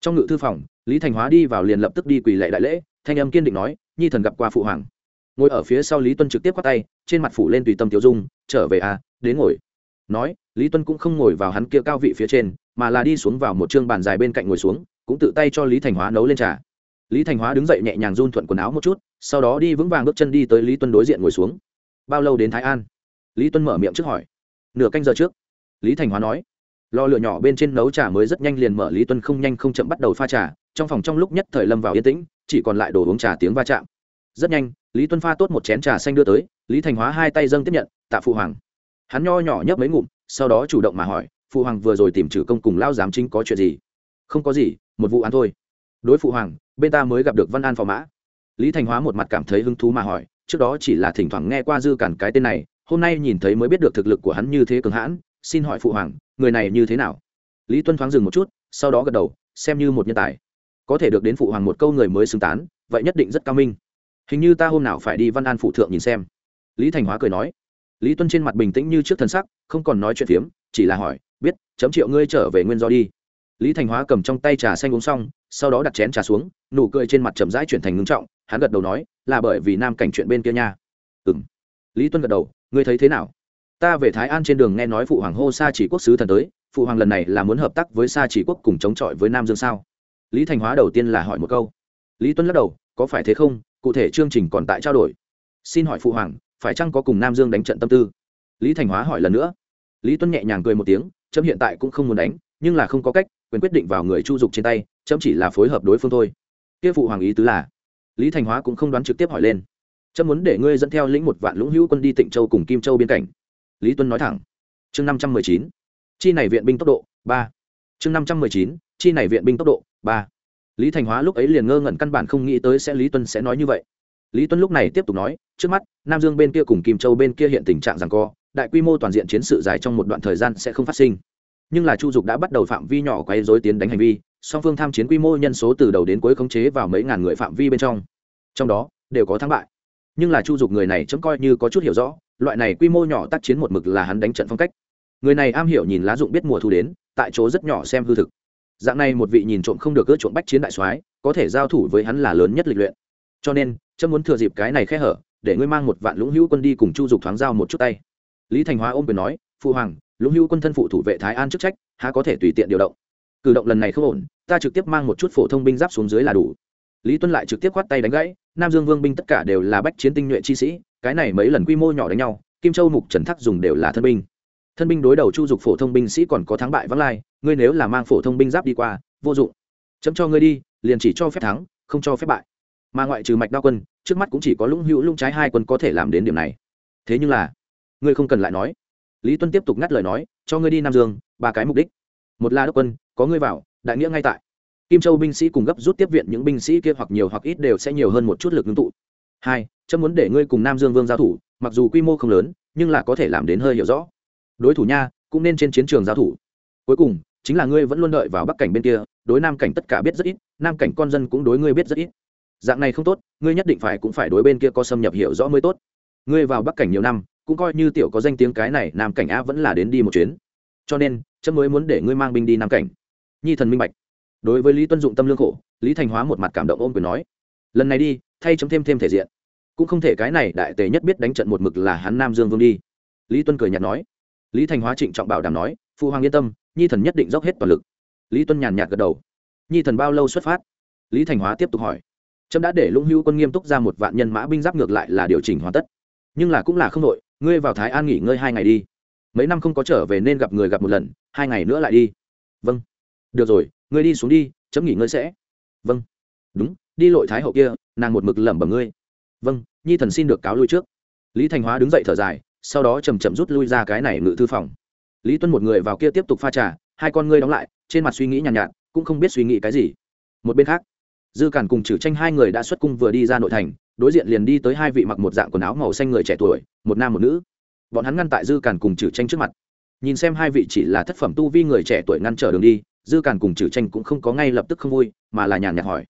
Trong ngự thư phòng, lý thành hóa đi vào liền lập tức đi quỳ lệ đại lễ, thanh âm kiên định nói, nhi thần gặp qua phụ hoàng. Ngồi ở phía sau lý tuân trực tiếp quát tay, trên mặt phủ lên tùy tâm tiêu dung, trở về à đến ngồi. Nói, lý tuân cũng không ngồi vào hắn kia cao vị phía trên, mà là đi xuống vào một chương bàn dài bên cạnh ngồi xuống, cũng tự tay cho lý thành hóa nấu lên trà. Lý thành hóa đứng dậy nhẹ nhàng run thuận quần áo một chút, sau đó đi vững vàng bước chân đi tới lý tuân đối diện ngồi xuống. Bao lâu đến thái an? Lý tuân mở miệng trước hỏi. Nửa canh giờ trước. Lý thành hóa nói. Lò lửa nhỏ bên trên nấu trà mới rất nhanh liền mở, lý tuân không nhanh không chậm bắt đầu pha trà, trong phòng trong lúc nhất thời lâm vào yên tĩnh, chỉ còn lại đồ uống trà tiếng va chạm. Rất nhanh, lý tuân pha tốt một chén trà xanh đưa tới, lý thành hóa hai tay dâng tiếp nhận, tạ phụ hoàng hắn nho nhỏ nhấp mấy ngụm, sau đó chủ động mà hỏi, phụ hoàng vừa rồi tìm trừ công cùng lao giám chính có chuyện gì? Không có gì, một vụ án thôi. Đối phụ hoàng, bên ta mới gặp được văn an phò mã. Lý thành hóa một mặt cảm thấy hứng thú mà hỏi, trước đó chỉ là thỉnh thoảng nghe qua dư cản cái tên này, hôm nay nhìn thấy mới biết được thực lực của hắn như thế cường hãn, xin hỏi phụ hoàng, người này như thế nào? Lý tuân thoáng dừng một chút, sau đó gật đầu, xem như một nhân tài. Có thể được đến phụ hoàng một câu người mới xứng tán, vậy nhất định rất cao minh. Hình như ta hôm nào phải đi văn an phụ thượng nhìn xem. Lý thành hóa cười nói lý tuân trên mặt bình tĩnh như trước thân sắc, không còn nói chuyện phiếm, chỉ là hỏi, biết, chấm triệu ngươi trở về nguyên do đi. Lý thành hóa cầm trong tay trà xanh uống xong, sau đó đặt chén trà xuống, nụ cười trên mặt chậm rãi chuyển thành ngưng trọng, hắn gật đầu nói, là bởi vì nam cảnh chuyện bên kia nha. Ừ m lý tuân gật đầu, ngươi thấy thế nào? Ta về thái an trên đường nghe nói phụ hoàng hô sa chỉ quốc sứ thần tới, phụ hoàng lần này là muốn hợp tác với sa chỉ quốc cùng chống chọi với nam dương sao? Lý thành hóa đầu tiên là hỏi một câu. Lý tuân lắc đầu, có phải thế không? Cụ thể chương trình còn tại trao đổi. Xin hỏi phụ hoàng phải chăng có cùng nam dương đánh trận tâm tư? Lý thành hóa hỏi lần nữa. Lý tuân nhẹ nhàng cười một tiếng trâm hiện tại cũng không muốn đánh, nhưng là không có cách, quyền quyết định vào người chu dục trên tay trâm chỉ là phối hợp đối phương thôi. Kia phụ hoàng ý tứ là? Lý thành hóa cũng không đoán trực tiếp hỏi lên. Trâm muốn để ngươi dẫn theo lĩnh một vạn lũng hữu quân đi tịnh châu cùng kim châu biên cảnh. Lý tuân nói thẳng. Chương năm trăm mười chín. Chi này viện binh tốc độ, ba. Chương năm trăm mười chín. Chi này viện binh tốc độ, ba. Lý thành hóa lúc ấy liền ngơ ngẩn căn bản không nghĩ tới sẽ lý tuân sẽ nói như vậy lý tuân lúc này tiếp tục nói, trước mắt, nam dương bên kia cùng kim châu bên kia hiện tình trạng rằng co, đại quy mô toàn diện chiến sự dài trong một đoạn thời gian sẽ không phát sinh. Nhưng là chu dục đã bắt đầu phạm vi nhỏ quay dối tiến đánh hành vi, song phương tham chiến quy mô nhân số từ đầu đến cuối khống chế vào mấy ngàn người phạm vi bên trong. Trong đó, đều có thắng bại. Nhưng là chu dục người này chấm coi như có chút hiểu rõ, loại này quy mô nhỏ tác chiến một mực là hắn đánh trận phong cách. Người này am hiểu nhìn lá dụng biết mùa thu đến, tại chỗ rất nhỏ xem hư thực. Dạng này một vị nhìn trộm không được ưa trộm bách chiến đại soái, có thể giao thủ với hắn là lớn nhất lịch luyện. Cho nên trâm muốn thừa dịp cái này khe hở, để ngươi mang một vạn lũng hữu quân đi cùng chu dục thoáng giao một chút tay. Lý thành hóa ôm quyền nói phụ hoàng, lũng hữu quân thân phụ thủ vệ thái an chức trách, há có thể tùy tiện điều động? Cử động lần này không ổn, ta trực tiếp mang một chút phổ thông binh giáp xuống dưới là đủ. Lý tuân lại trực tiếp khoát tay đánh gãy, nam dương vương binh tất cả đều là bách chiến tinh nhuệ chi sĩ, cái này mấy lần quy mô nhỏ đánh nhau, kim châu mục trần thắc dùng đều là thân binh. Thân binh đối đầu chu dục phổ thông binh sĩ còn có thắng bại vắng lai, ngươi nếu là mang phổ thông binh giáp đi qua, vô dụng. Chấm cho ngươi đi, liền chỉ cho phép thắng, không cho phép bại mà ngoại trừ mạch đao quân, trước mắt cũng chỉ có lũng hữu lũng trái hai quân có thể làm đến điểm này. Thế nhưng là, ngươi không cần lại nói. Lý tuân tiếp tục ngắt lời nói, cho ngươi đi nam dương, ba cái mục đích. Một là đốc quân, có ngươi vào, đại nghĩa ngay tại. Kim châu binh sĩ cùng gấp rút tiếp viện những binh sĩ kia hoặc nhiều hoặc ít đều sẽ nhiều hơn một chút lực ngưng tụ. Hai, chấm muốn để ngươi cùng nam dương vương giao thủ, mặc dù quy mô không lớn, nhưng là có thể làm đến hơi hiểu rõ. Đối thủ nha, cũng nên trên chiến trường giao thủ. Cuối cùng, chính là ngươi vẫn luôn đợi vào bắc cảnh bên kia, đối nam cảnh tất cả biết rất ít, nam cảnh con dân cũng đối ngươi biết rất ít dạng này không tốt, ngươi nhất định phải cũng phải đối bên kia có xâm nhập hiểu rõ mới tốt. Ngươi vào bắc cảnh nhiều năm, cũng coi như tiểu có danh tiếng cái này, nam cảnh a vẫn là đến đi một chuyến. Cho nên, chấm mới muốn để ngươi mang binh đi nam cảnh. Nhi thần minh bạch. Đối với lý tuân dụng tâm lương khổ, lý thành hóa một mặt cảm động ôm quyền nói, lần này đi, thay chấm thêm thêm thể diện. Cũng không thể cái này đại tề nhất biết đánh trận một mực là hắn nam dương vương đi. Lý tuân cười nhạt nói. Lý thành hóa trịnh trọng bảo đảm nói phụ hoàng yên tâm, nhi thần nhất định dốc hết toàn lực. Lý tuân nhàn nhạt gật đầu. Nhi thần bao lâu xuất phát? Lý thành hóa tiếp tục hỏi trâm đã để lũng hữu quân nghiêm túc ra một vạn nhân mã binh giáp ngược lại là điều chỉnh hoàn tất. Nhưng là cũng là không đội ngươi vào thái an nghỉ ngơi hai ngày đi. Mấy năm không có trở về nên gặp người gặp một lần hai ngày nữa lại đi. Vâng. Được rồi ngươi đi xuống đi chấm nghỉ ngơi sẽ. Vâng. Đúng đi lội thái hậu kia nàng một mực lẩm bẩm ngươi. Vâng nhi thần xin được cáo lui trước. Lý thành hóa đứng dậy thở dài sau đó chầm chậm rút lui ra cái này ngự thư phòng. Lý tuân một người vào kia tiếp tục pha trà hai con ngươi đóng lại trên mặt suy nghĩ nhàn nhạt, nhạt cũng không biết suy nghĩ cái gì. Một bên khác dư cản cùng trừ tranh hai người đã xuất cung vừa đi ra nội thành, đối diện liền đi tới hai vị mặc một dạng quần áo màu xanh người trẻ tuổi, một nam một nữ. Bọn hắn ngăn tại dư cản cùng trừ tranh trước mặt. Nhìn xem hai vị chỉ là thất phẩm tu vi người trẻ tuổi ngăn trở đường đi, dư cản cùng trừ tranh cũng không có ngay lập tức không vui, mà là nhàn nhạt hỏi,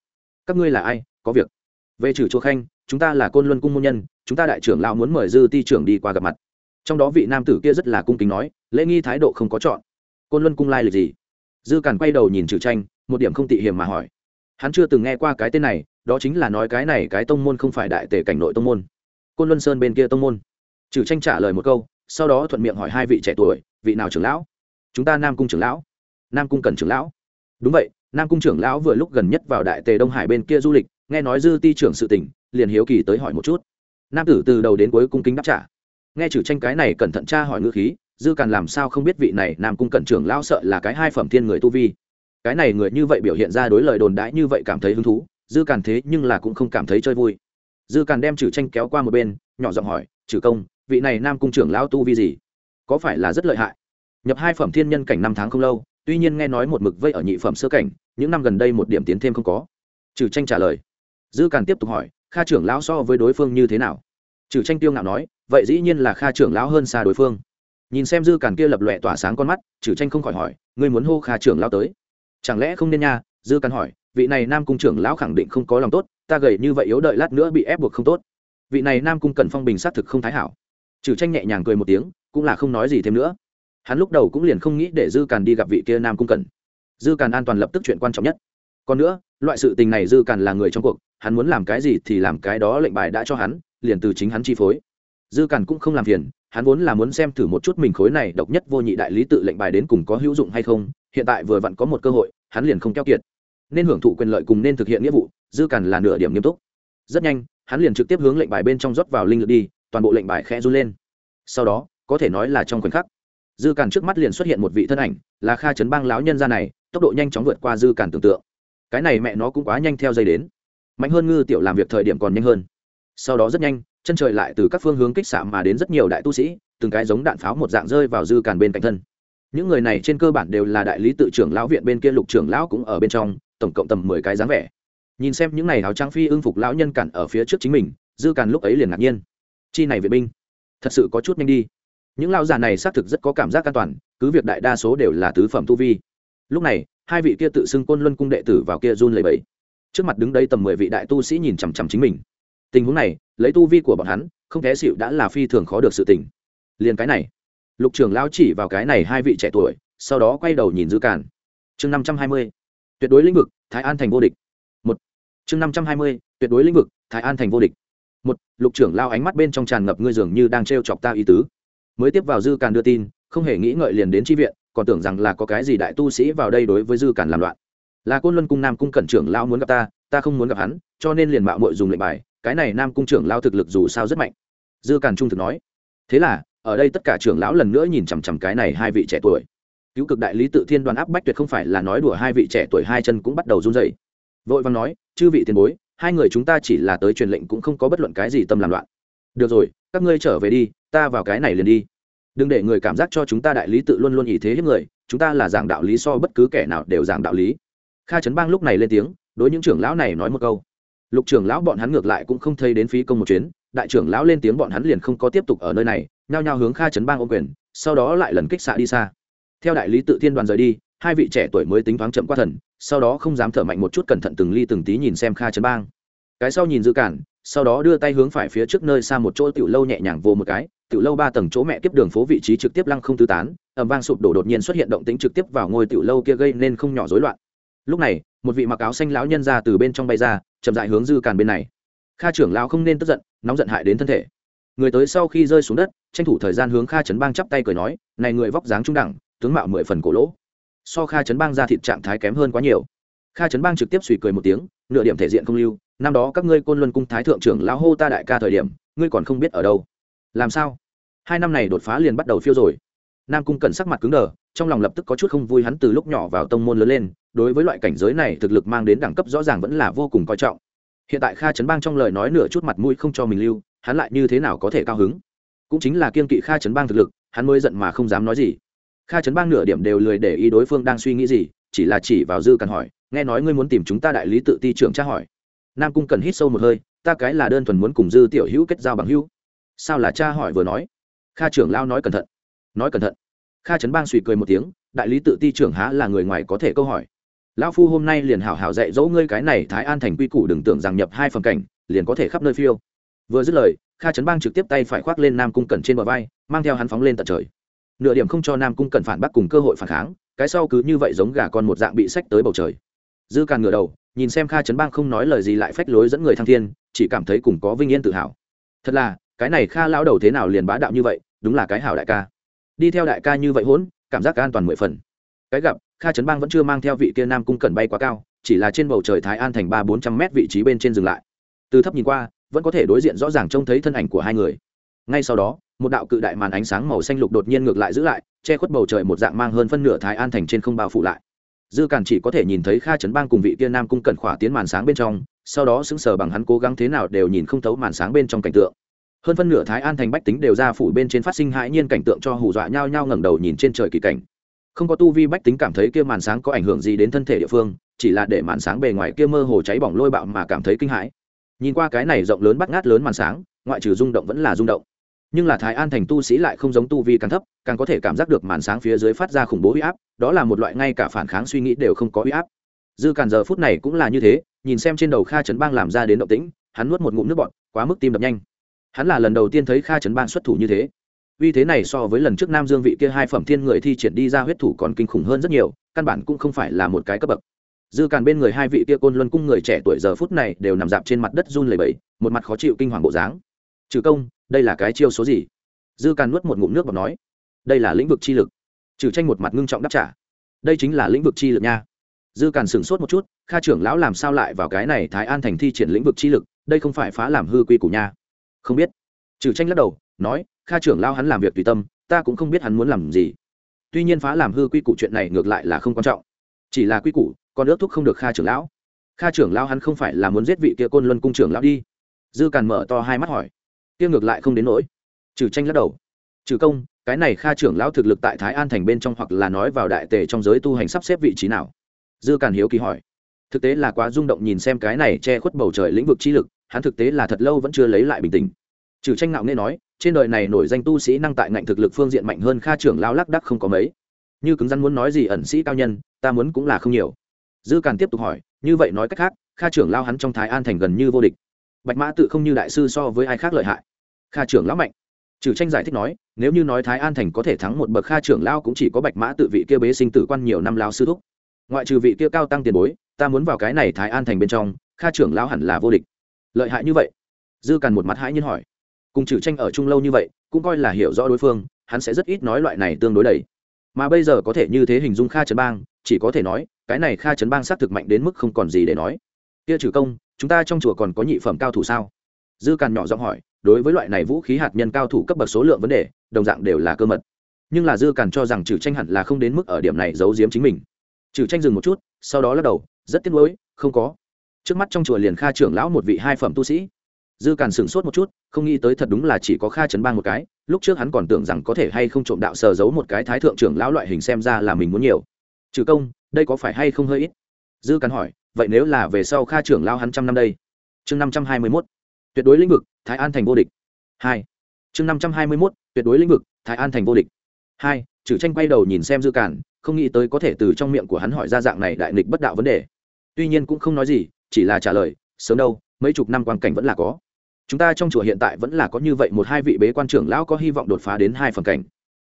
các ngươi là ai? Có việc? Về trừ chùa khanh, chúng ta là côn luân cung môn nhân, chúng ta đại trưởng lão muốn mời dư ti trưởng đi qua gặp mặt. Trong đó vị nam tử kia rất là cung kính nói, lễ nghi thái độ không có chọn. Côn luân cung lai lịch gì? Dư càn quay đầu nhìn trừ tranh, một điểm không tị hiểm mà hỏi hắn chưa từng nghe qua cái tên này, đó chính là nói cái này cái tông môn không phải đại tể cảnh nội tông môn. Côn luân sơn bên kia tông môn. Trừ tranh trả lời một câu, sau đó thuận miệng hỏi hai vị trẻ tuổi, vị nào trưởng lão? Chúng ta nam cung trưởng lão. Nam cung cần trưởng lão. Đúng vậy, nam cung trưởng lão vừa lúc gần nhất vào đại tề đông hải bên kia du lịch, nghe nói dư ti trưởng sự tỉnh liền hiếu kỳ tới hỏi một chút. Nam tử từ đầu đến cuối cung kính đáp trả. Nghe trừ tranh cái này cẩn thận tra hỏi ngữ khí, dư càn làm sao không biết vị này nam cung cẩn trưởng lão sợ là cái hai phẩm thiên người tu vi cái này người như vậy biểu hiện ra đối lời đồn đãi như vậy cảm thấy hứng thú, dư càn thế nhưng là cũng không cảm thấy chơi vui. Dư càn đem trừ tranh kéo qua một bên, nhỏ giọng hỏi, trừ công, vị này nam cung trưởng lao tu vi gì? Có phải là rất lợi hại? Nhập hai phẩm thiên nhân cảnh năm tháng không lâu, tuy nhiên nghe nói một mực vây ở nhị phẩm sơ cảnh, những năm gần đây một điểm tiến thêm không có. Trừ tranh trả lời. Dư càn tiếp tục hỏi, kha trưởng lão so với đối phương như thế nào? Trừ tranh tiêu ngạo nói, vậy dĩ nhiên là kha trưởng lão hơn xa đối phương. Nhìn xem dư càn kia lập lòe tỏa sáng con mắt, trừ tranh không khỏi hỏi, ngươi muốn hô kha trưởng lão tới? Chẳng lẽ không nên nha? Dư căn hỏi. Vị này nam cung trưởng lão khẳng định không có lòng tốt, ta gầy như vậy yếu đợi lát nữa bị ép buộc không tốt. Vị này nam cung cần phong bình xác thực không thái hảo. Trừ tranh nhẹ nhàng cười một tiếng, cũng là không nói gì thêm nữa. Hắn lúc đầu cũng liền không nghĩ để dư càn đi gặp vị kia nam cung cần dư càn an toàn lập tức chuyện quan trọng nhất. Còn nữa, loại sự tình này dư càn là người trong cuộc, hắn muốn làm cái gì thì làm cái đó lệnh bài đã cho hắn, liền từ chính hắn chi phối. Dư càn cũng không làm phiền, hắn vốn là muốn xem thử một chút mình khối này độc nhất vô nhị đại lý tự lệnh bài đến cùng có hữu dụng hay không, hiện tại vừa vặn có một cơ hội hắn liền không keo kiệt. Nên hưởng thụ quyền lợi cùng nên thực hiện nghĩa vụ, dư càn là nửa điểm nghiêm túc. Rất nhanh, hắn liền trực tiếp hướng lệnh bài bên trong rót vào linh lực đi, toàn bộ lệnh bài khẽ run lên. Sau đó, có thể nói là trong khoảnh khắc, dư càn trước mắt liền xuất hiện một vị thân ảnh, là kha chấn bang lão nhân gia này, tốc độ nhanh chóng vượt qua dư càn tưởng tượng. Cái này mẹ nó cũng quá nhanh theo dây đến. Mạnh hơn ngư tiểu làm việc thời điểm còn nhanh hơn. Sau đó rất nhanh, chân trời lại từ các phương hướng kích xạ mà đến rất nhiều đại tu sĩ, từng cái giống đạn pháo một dạng rơi vào dư càn bên cạnh thân những người này trên cơ bản đều là đại lý tự trưởng lão viện bên kia lục trưởng lão cũng ở bên trong, tổng cộng tầm mười cái dáng vẻ. Nhìn xem những này áo trang phi ưng phục lão nhân cản ở phía trước chính mình, dư càn lúc ấy liền ngạc nhiên. Chi này vệ binh, thật sự có chút nhanh đi. Những lão già này xác thực rất có cảm giác an toàn, cứ việc đại đa số đều là tứ phẩm tu vi. Lúc này, hai vị kia tự xưng côn luân cung đệ tử vào kia run lầy bẫy trước mặt đứng đây tầm mười vị đại tu sĩ nhìn chằm chằm chính mình. Tình huống này, lấy tu vi của bọn hắn, không té xịu đã là phi thường khó được sự tình. Liền cái này lục trưởng Lão chỉ vào cái này hai vị trẻ tuổi, sau đó quay đầu nhìn dư càn. Chương năm trăm hai mươi, tuyệt đối lĩnh vực, thái an thành vô địch. Một. Chương năm trăm hai mươi, tuyệt đối lĩnh vực, thái an thành vô địch. Một. Lục trưởng lao ánh mắt bên trong tràn ngập ngươi dường như đang t r e o chọc ta ý tứ. Mới tiếp vào dư càn đưa tin, không hề nghĩ ngợi liền đến tri viện, còn tưởng rằng là có cái gì đại tu sĩ vào đây đối với dư càn làm loạn. Là côn luân cung nam cung cẩn trưởng lao muốn gặp ta ta không muốn gặp hắn, cho nên liền mạo mội dùng lệnh bài, cái này nam cung trưởng lao thực lực dù sao rất mạnh. Dư càn trung thực nói. Thế là ở đây tất cả trưởng lão lần nữa nhìn chằm chằm cái này hai vị trẻ tuổi. Cứu cực đại lý tự thiên đoàn áp bách tuyệt không phải là nói đùa hai vị trẻ tuổi hai chân cũng bắt đầu run dậy vội vàng nói, chư vị tiền bối, hai người chúng ta chỉ là tới truyền lệnh cũng không có bất luận cái gì tâm làm loạn. Được rồi, các ngươi trở về đi, ta vào cái này liền đi. Đừng để người cảm giác cho chúng ta đại lý tự luôn luôn ý thế hiếp người, chúng ta là giảng đạo lý so bất cứ kẻ nào đều giảng đạo lý. Kha trấn bang lúc này lên tiếng, đối những trưởng lão này nói một câu. Lục trưởng lão bọn hắn ngược lại cũng không thấy đến phí công một chuyến, đại trưởng lão lên tiếng bọn hắn liền không có tiếp tục ở nơi này nhao nhao hướng kha trấn bang ôm quyền, sau đó lại lần kích xạ đi xa. Theo đại lý tự thiên đoàn rời đi, hai vị trẻ tuổi mới tính thoáng chậm qua thần, sau đó không dám thở mạnh một chút cẩn thận từng ly từng tí nhìn xem kha trấn bang. Cái sau nhìn dự cản, sau đó đưa tay hướng phải phía trước nơi xa một chỗ tiểu lâu nhẹ nhàng vô một cái, tiểu lâu ba tầng chỗ mẹ tiếp đường phố vị trí trực tiếp lăng không tứ tán ẩm vang sụp đổ đột nhiên xuất hiện động tính trực tiếp vào ngôi tiểu lâu kia gây nên không nhỏ rối loạn. Lúc này, một vị mặc áo xanh lão nhân ra từ bên trong bay ra, chậm dại hướng dư càn bên này. Kha trưởng lão không nên tức giận, nóng giận hại đến thân thể người tới sau khi rơi xuống đất, tranh thủ thời gian hướng kha trấn bang chắp tay cười nói, này người vóc dáng trung đẳng, tướng mạo mười phần cổ lỗ. So kha trấn bang ra thịt trạng thái kém hơn quá nhiều. Kha trấn bang trực tiếp suy cười một tiếng, nửa điểm thể diện không lưu, năm đó các ngươi côn luân cung thái thượng trưởng lão hô ta đại ca thời điểm, ngươi còn không biết ở đâu. Làm sao? Hai năm này đột phá liền bắt đầu phiêu rồi. Nam cung cần sắc mặt cứng đờ, trong lòng lập tức có chút không vui, hắn từ lúc nhỏ vào tông môn lớn lên, đối với loại cảnh giới này thực lực mang đến đẳng cấp rõ ràng vẫn là vô cùng coi trọng. Hiện tại kha trấn bang trong lời nói nửa chút mặt mũi không cho mình lưu hắn lại như thế nào có thể cao hứng? Cũng chính là kiên kỵ kha trấn bang thực lực, hắn mới giận mà không dám nói gì. Kha trấn bang nửa điểm đều lười để ý đối phương đang suy nghĩ gì, chỉ là chỉ vào dư cần hỏi, nghe nói ngươi muốn tìm chúng ta đại lý tự ti trưởng tra hỏi? Nam cung cần hít sâu một hơi, ta cái là đơn thuần muốn cùng dư tiểu hữu kết giao bằng hữu. Sao là cha hỏi vừa nói? Kha trưởng lao nói cẩn thận, nói cẩn thận. Kha trấn bang suy cười một tiếng, đại lý tự ti trưởng há là người ngoài có thể câu hỏi. Lão phu hôm nay liền hảo hảo dạy dỗ ngươi cái này thái an thành quy củ đừng tưởng rằng nhập hai phần cảnh, liền có thể khắp nơi phiêu vừa dứt lời, kha trấn bang trực tiếp tay phải khoác lên nam cung cẩn trên bờ vai, mang theo hắn phóng lên tận trời. Nửa điểm không cho nam cung cẩn phản bác cùng cơ hội phản kháng, cái sau cứ như vậy giống gà con một dạng bị sách tới bầu trời. Dư càn ngửa đầu, nhìn xem kha trấn bang không nói lời gì lại phách lối dẫn người thăng thiên, chỉ cảm thấy cùng có vinh yên tự hào. Thật là, cái này kha lão đầu thế nào liền bá đạo như vậy, đúng là cái hảo đại ca. Đi theo đại ca như vậy hỗn, cảm giác an toàn mười phần. Cái gặp, kha trấn bang vẫn chưa mang theo vị kia nam cung cẩn bay quá cao, chỉ là trên bầu trời thái an thành ba bốn trăm mét vị trí bên trên dừng lại. Từ thấp nhìn qua vẫn có thể đối diện rõ ràng trông thấy thân ảnh của hai người. Ngay sau đó, một đạo cự đại màn ánh sáng màu xanh lục đột nhiên ngược lại giữ lại, che khuất bầu trời một dạng mang hơn phân nửa thái an thành trên không bao phủ lại. Dư càn chỉ có thể nhìn thấy kha trấn bang cùng vị kia nam cung cẩn khỏa tiến màn sáng bên trong, sau đó sững sờ bằng hắn cố gắng thế nào đều nhìn không thấu màn sáng bên trong cảnh tượng. Hơn phân nửa thái an thành bách tính đều ra phủ bên trên phát sinh hãi nhiên cảnh tượng cho hù dọa nhau nhau ngẩng đầu nhìn trên trời kỳ cảnh. Không có tu vi bách tính cảm thấy kia màn sáng có ảnh hưởng gì đến thân thể địa phương, chỉ là để màn sáng bề ngoài kia mơ hồ cháy bỏng lôi bạo mà cảm thấy kinh hãi nhìn qua cái này rộng lớn bắt ngát lớn màn sáng, ngoại trừ rung động vẫn là rung động. Nhưng là thái an thành tu sĩ lại không giống tu vi càng thấp, càng có thể cảm giác được màn sáng phía dưới phát ra khủng bố huy áp, đó là một loại ngay cả phản kháng suy nghĩ đều không có huy áp. Dư càn giờ phút này cũng là như thế, nhìn xem trên đầu kha trấn bang làm ra đến động tĩnh, hắn nuốt một ngụm nước bọt, quá mức tim đập nhanh. Hắn là lần đầu tiên thấy kha trấn bang xuất thủ như thế. Vì thế này so với lần trước nam dương vị kia hai phẩm thiên người thi triển đi ra huyết thủ còn kinh khủng hơn rất nhiều, căn bản cũng không phải là một cái cấp bậc dư càn bên người hai vị kia côn luân cung người trẻ tuổi giờ phút này đều nằm dạp trên mặt đất run lẩy bẩy, một mặt khó chịu kinh hoàng bộ dáng. Trừ công, đây là cái chiêu số gì? Dư càn nuốt một ngụm nước và nói. Đây là lĩnh vực chi lực. Trừ tranh một mặt ngưng trọng đáp trả. Đây chính là lĩnh vực chi lực nha. Dư càn sửng sốt một chút, kha trưởng lão làm sao lại vào cái này thái an thành thi triển lĩnh vực chi lực, đây không phải phá làm hư quy củ nha. Không biết. Trừ tranh lắc đầu, nói, kha trưởng lao hắn làm việc tùy tâm, ta cũng không biết hắn muốn làm gì. Tuy nhiên phá làm hư quy củ chuyện này ngược lại là không quan trọng. Chỉ là quy củ còn ước thúc không được kha trưởng lão. Kha trưởng lão hắn không phải là muốn giết vị kia côn luân cung trưởng lão đi. Dư càn mở to hai mắt hỏi. Kia ngược lại không đến nỗi. Trừ tranh lắc đầu. Trừ công, cái này kha trưởng lão thực lực tại thái an thành bên trong hoặc là nói vào đại tề trong giới tu hành sắp xếp vị trí nào? Dư càn hiếu kỳ hỏi. Thực tế là quá rung động nhìn xem cái này che khuất bầu trời lĩnh vực trí lực, hắn thực tế là thật lâu vẫn chưa lấy lại bình tĩnh. Trừ tranh nạo nghe nói, trên đời này nổi danh tu sĩ năng tại ngạnh thực lực phương diện mạnh hơn kha trưởng lao lắc đắc không có mấy. Như cứng rắn muốn nói gì ẩn sĩ cao nhân, ta muốn cũng là không nhiều dư càn tiếp tục hỏi, như vậy nói cách khác, kha trưởng lao hắn trong thái an thành gần như vô địch. Bạch mã tự không như đại sư so với ai khác lợi hại. Kha trưởng lão mạnh. Trừ tranh giải thích nói, nếu như nói thái an thành có thể thắng một bậc, kha trưởng lao cũng chỉ có bạch mã tự vị kia bế sinh tử quan nhiều năm lao sư thúc. Ngoại trừ vị kia cao tăng tiền bối, ta muốn vào cái này thái an thành bên trong, kha trưởng lao hẳn là vô địch. Lợi hại như vậy? Dư càn một mặt hãi nhiên hỏi. Cùng trừ tranh ở chung lâu như vậy, cũng coi là hiểu rõ đối phương, hắn sẽ rất ít nói loại này tương đối đầy. Mà bây giờ có thể như thế hình dung kha trấn bang, chỉ có thể nói cái này kha chấn bang xác thực mạnh đến mức không còn gì để nói. Kia trừ công, chúng ta trong chùa còn có nhị phẩm cao thủ sao? Dư càn nhỏ giọng hỏi, đối với loại này vũ khí hạt nhân cao thủ cấp bậc số lượng vấn đề, đồng dạng đều là cơ mật. Nhưng là dư càn cho rằng trừ tranh hẳn là không đến mức ở điểm này giấu giếm chính mình. Trừ tranh dừng một chút, sau đó lắc đầu, rất tiếc nuối, không có. Trước mắt trong chùa liền kha trưởng lão một vị hai phẩm tu sĩ. Dư càn sửng sốt một chút, không nghĩ tới thật đúng là chỉ có kha chấn bang một cái, lúc trước hắn còn tưởng rằng có thể hay không trộm đạo sờ giấu một cái thái thượng trưởng lão loại hình xem ra là mình muốn nhiều. Trừ công đây có phải hay không hơi ít? Dư cắn hỏi, vậy nếu là về sau kha trưởng lao hắn trăm năm đây? Chương năm trăm hai mươi mốt, tuyệt đối lĩnh vực, thái an thành vô địch. Hai, chương năm trăm hai mươi mốt, tuyệt đối lĩnh vực, thái an thành vô địch. Hai Chử tranh quay đầu nhìn xem dư cản không nghĩ tới có thể từ trong miệng của hắn hỏi ra dạng này đại nghịch bất đạo vấn đề. Tuy nhiên cũng không nói gì, chỉ là trả lời, sớm đâu, mấy chục năm quan cảnh vẫn là có. Chúng ta trong chùa hiện tại vẫn là có như vậy một hai vị bế quan trưởng lão có hy vọng đột phá đến hai phẩm cảnh.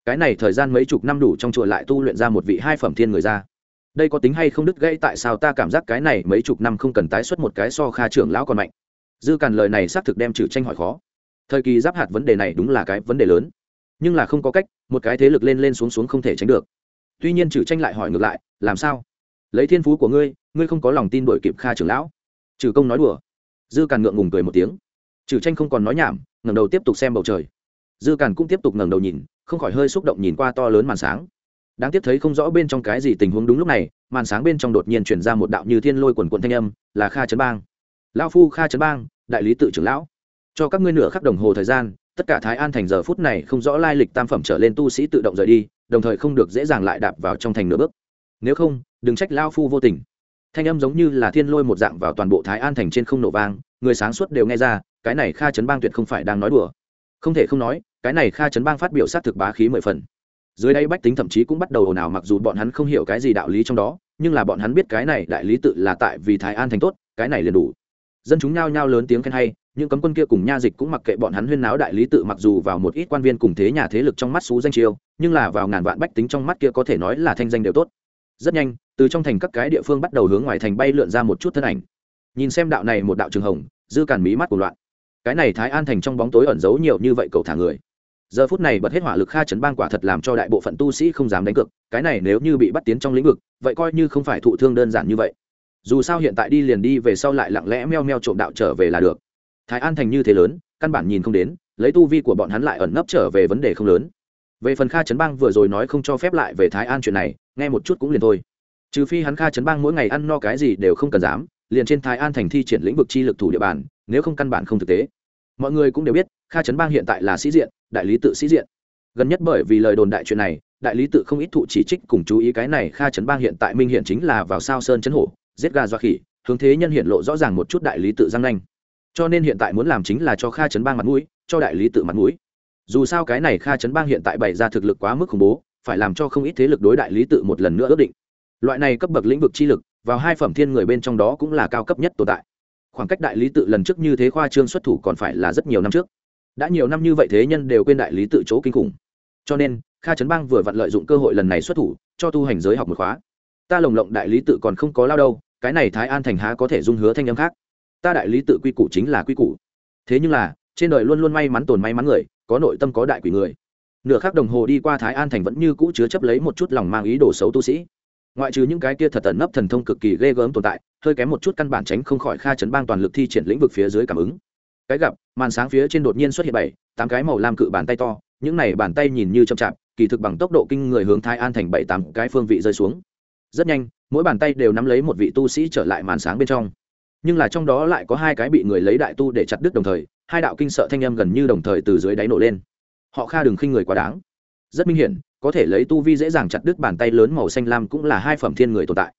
Cái này thời gian mấy chục năm đủ trong chùa lại tu luyện ra một vị hai phẩm thiên người ra đây có tính hay không đứt gãy tại sao ta cảm giác cái này mấy chục năm không cần tái xuất một cái so kha trưởng lão còn mạnh? Dư càn lời này xác thực đem trừ tranh hỏi khó. Thời kỳ giáp hạt vấn đề này đúng là cái vấn đề lớn. Nhưng là không có cách, một cái thế lực lên lên xuống xuống không thể tránh được. Tuy nhiên trừ tranh lại hỏi ngược lại, làm sao? Lấy thiên phú của ngươi ngươi không có lòng tin đổi kịp kha trưởng lão. Trừ công nói đùa. Dư càn ngượng ngùng cười một tiếng. Trừ tranh không còn nói nhảm, ngẩng đầu tiếp tục xem bầu trời. Dư càn cũng tiếp tục ngẩng đầu nhìn, không khỏi hơi xúc động nhìn qua to lớn màn sáng đáng tiếc thấy không rõ bên trong cái gì tình huống đúng lúc này, màn sáng bên trong đột nhiên chuyển ra một đạo như thiên lôi quần quận thanh âm, là kha trấn bang. Lao phu kha trấn bang, đại lý tự trưởng lão. Cho các ngươi nửa khắc đồng hồ thời gian, tất cả thái an thành giờ phút này không rõ lai lịch tam phẩm trở lên tu sĩ tự động rời đi, đồng thời không được dễ dàng lại đạp vào trong thành nửa bước. Nếu không, đừng trách lao phu vô tình. Thanh âm giống như là thiên lôi một dạng vào toàn bộ thái an thành trên không nổ vang, người sáng suốt đều nghe ra, cái này kha trấn bang tuyệt không phải đang nói đùa. Không thể không nói, cái này kha trấn bang phát biểu sát thực bá khí mười phần dưới đây bách tính thậm chí cũng bắt đầu ồn ào mặc dù bọn hắn không hiểu cái gì đạo lý trong đó, nhưng là bọn hắn biết cái này đại lý tự là tại vì thái an thành tốt, cái này liền đủ. Dân chúng nhao nhao lớn tiếng khen hay, những cấm quân kia cùng nha dịch cũng mặc kệ bọn hắn huyên náo đại lý tự mặc dù vào một ít quan viên cùng thế nhà thế lực trong mắt xú danh chiêu, nhưng là vào ngàn vạn bách tính trong mắt kia có thể nói là thanh danh đều tốt. Rất nhanh, từ trong thành các cái địa phương bắt đầu hướng ngoài thành bay lượn ra một chút thân ảnh. Nhìn xem đạo này một đạo trường hồng, dư cản mí mắt của loạn. Cái này thái an thành trong bóng tối ẩn giấu nhiều như vậy cầu thả người giờ phút này bật hết hỏa lực kha chấn bang quả thật làm cho đại bộ phận tu sĩ không dám đánh cược, cái này nếu như bị bắt tiến trong lĩnh vực, vậy coi như không phải thụ thương đơn giản như vậy. Dù sao hiện tại đi liền đi, về sau lại lặng lẽ meo meo trộm đạo trở về là được. Thái an thành như thế lớn, căn bản nhìn không đến, lấy tu vi của bọn hắn lại ẩn nấp trở về vấn đề không lớn. Về phần kha chấn bang vừa rồi nói không cho phép lại về thái an chuyện này, nghe một chút cũng liền thôi. Trừ phi hắn kha chấn bang mỗi ngày ăn no cái gì đều không cần dám, liền trên thái an thành thi triển lĩnh vực chi lực thủ địa bàn, nếu không căn bản không thực tế mọi người cũng đều biết, kha chấn bang hiện tại là sĩ diện, đại lý tự sĩ diện. Gần nhất bởi vì lời đồn đại chuyện này, đại lý tự không ít thụ chỉ trích cùng chú ý cái này kha chấn bang hiện tại minh hiện chính là vào sao sơn chấn hổ, giết gà doa khỉ, hướng thế nhân hiện lộ rõ ràng một chút đại lý tự giang nanh. Cho nên hiện tại muốn làm chính là cho kha chấn bang mặt mũi, cho đại lý tự mặt mũi. Dù sao cái này kha chấn bang hiện tại bày ra thực lực quá mức khủng bố, phải làm cho không ít thế lực đối đại lý tự một lần nữa ước định. Loại này cấp bậc lĩnh vực chi lực, vào hai phẩm thiên người bên trong đó cũng là cao cấp nhất tồn tại khoảng cách đại lý tự lần trước như thế khoa trương xuất thủ còn phải là rất nhiều năm trước. Đã nhiều năm như vậy thế nhân đều quên đại lý tự chỗ kinh khủng. Cho nên, kha trấn bang vừa vặn lợi dụng cơ hội lần này xuất thủ, cho tu hành giới học một khóa. Ta lồng lộng đại lý tự còn không có lao đâu, cái này thái an thành há có thể dung hứa thanh âm khác. Ta đại lý tự quy củ chính là quy củ. Thế nhưng là, trên đời luôn luôn may mắn tồn may mắn người, có nội tâm có đại quỷ người. Nửa khắc đồng hồ đi qua thái an thành vẫn như cũ chứa chấp lấy một chút lòng mang ý đồ xấu tu sĩ. Ngoại trừ những cái kia thật tận nấp thần thông cực kỳ ghê gớm tồn tại hơi kém một chút căn bản tránh không khỏi kha chấn bang toàn lực thi triển lĩnh vực phía dưới cảm ứng. Cái gặp, màn sáng phía trên đột nhiên xuất hiện bảy, tám cái màu lam cự bàn tay to, những này bàn tay nhìn như chậm chạp, kỳ thực bằng tốc độ kinh người hướng thái an thành bảy, tám cái phương vị rơi xuống. Rất nhanh, mỗi bàn tay đều nắm lấy một vị tu sĩ trở lại màn sáng bên trong. Nhưng là trong đó lại có hai cái bị người lấy đại tu để chặt đứt đồng thời, hai đạo kinh sợ thanh âm gần như đồng thời từ dưới đáy nổ lên. Họ kha đừng khinh người quá đáng. Rất minh hiển, có thể lấy tu vi dễ dàng chặt đứt bàn tay lớn màu xanh lam cũng là hai phẩm thiên người tồn tại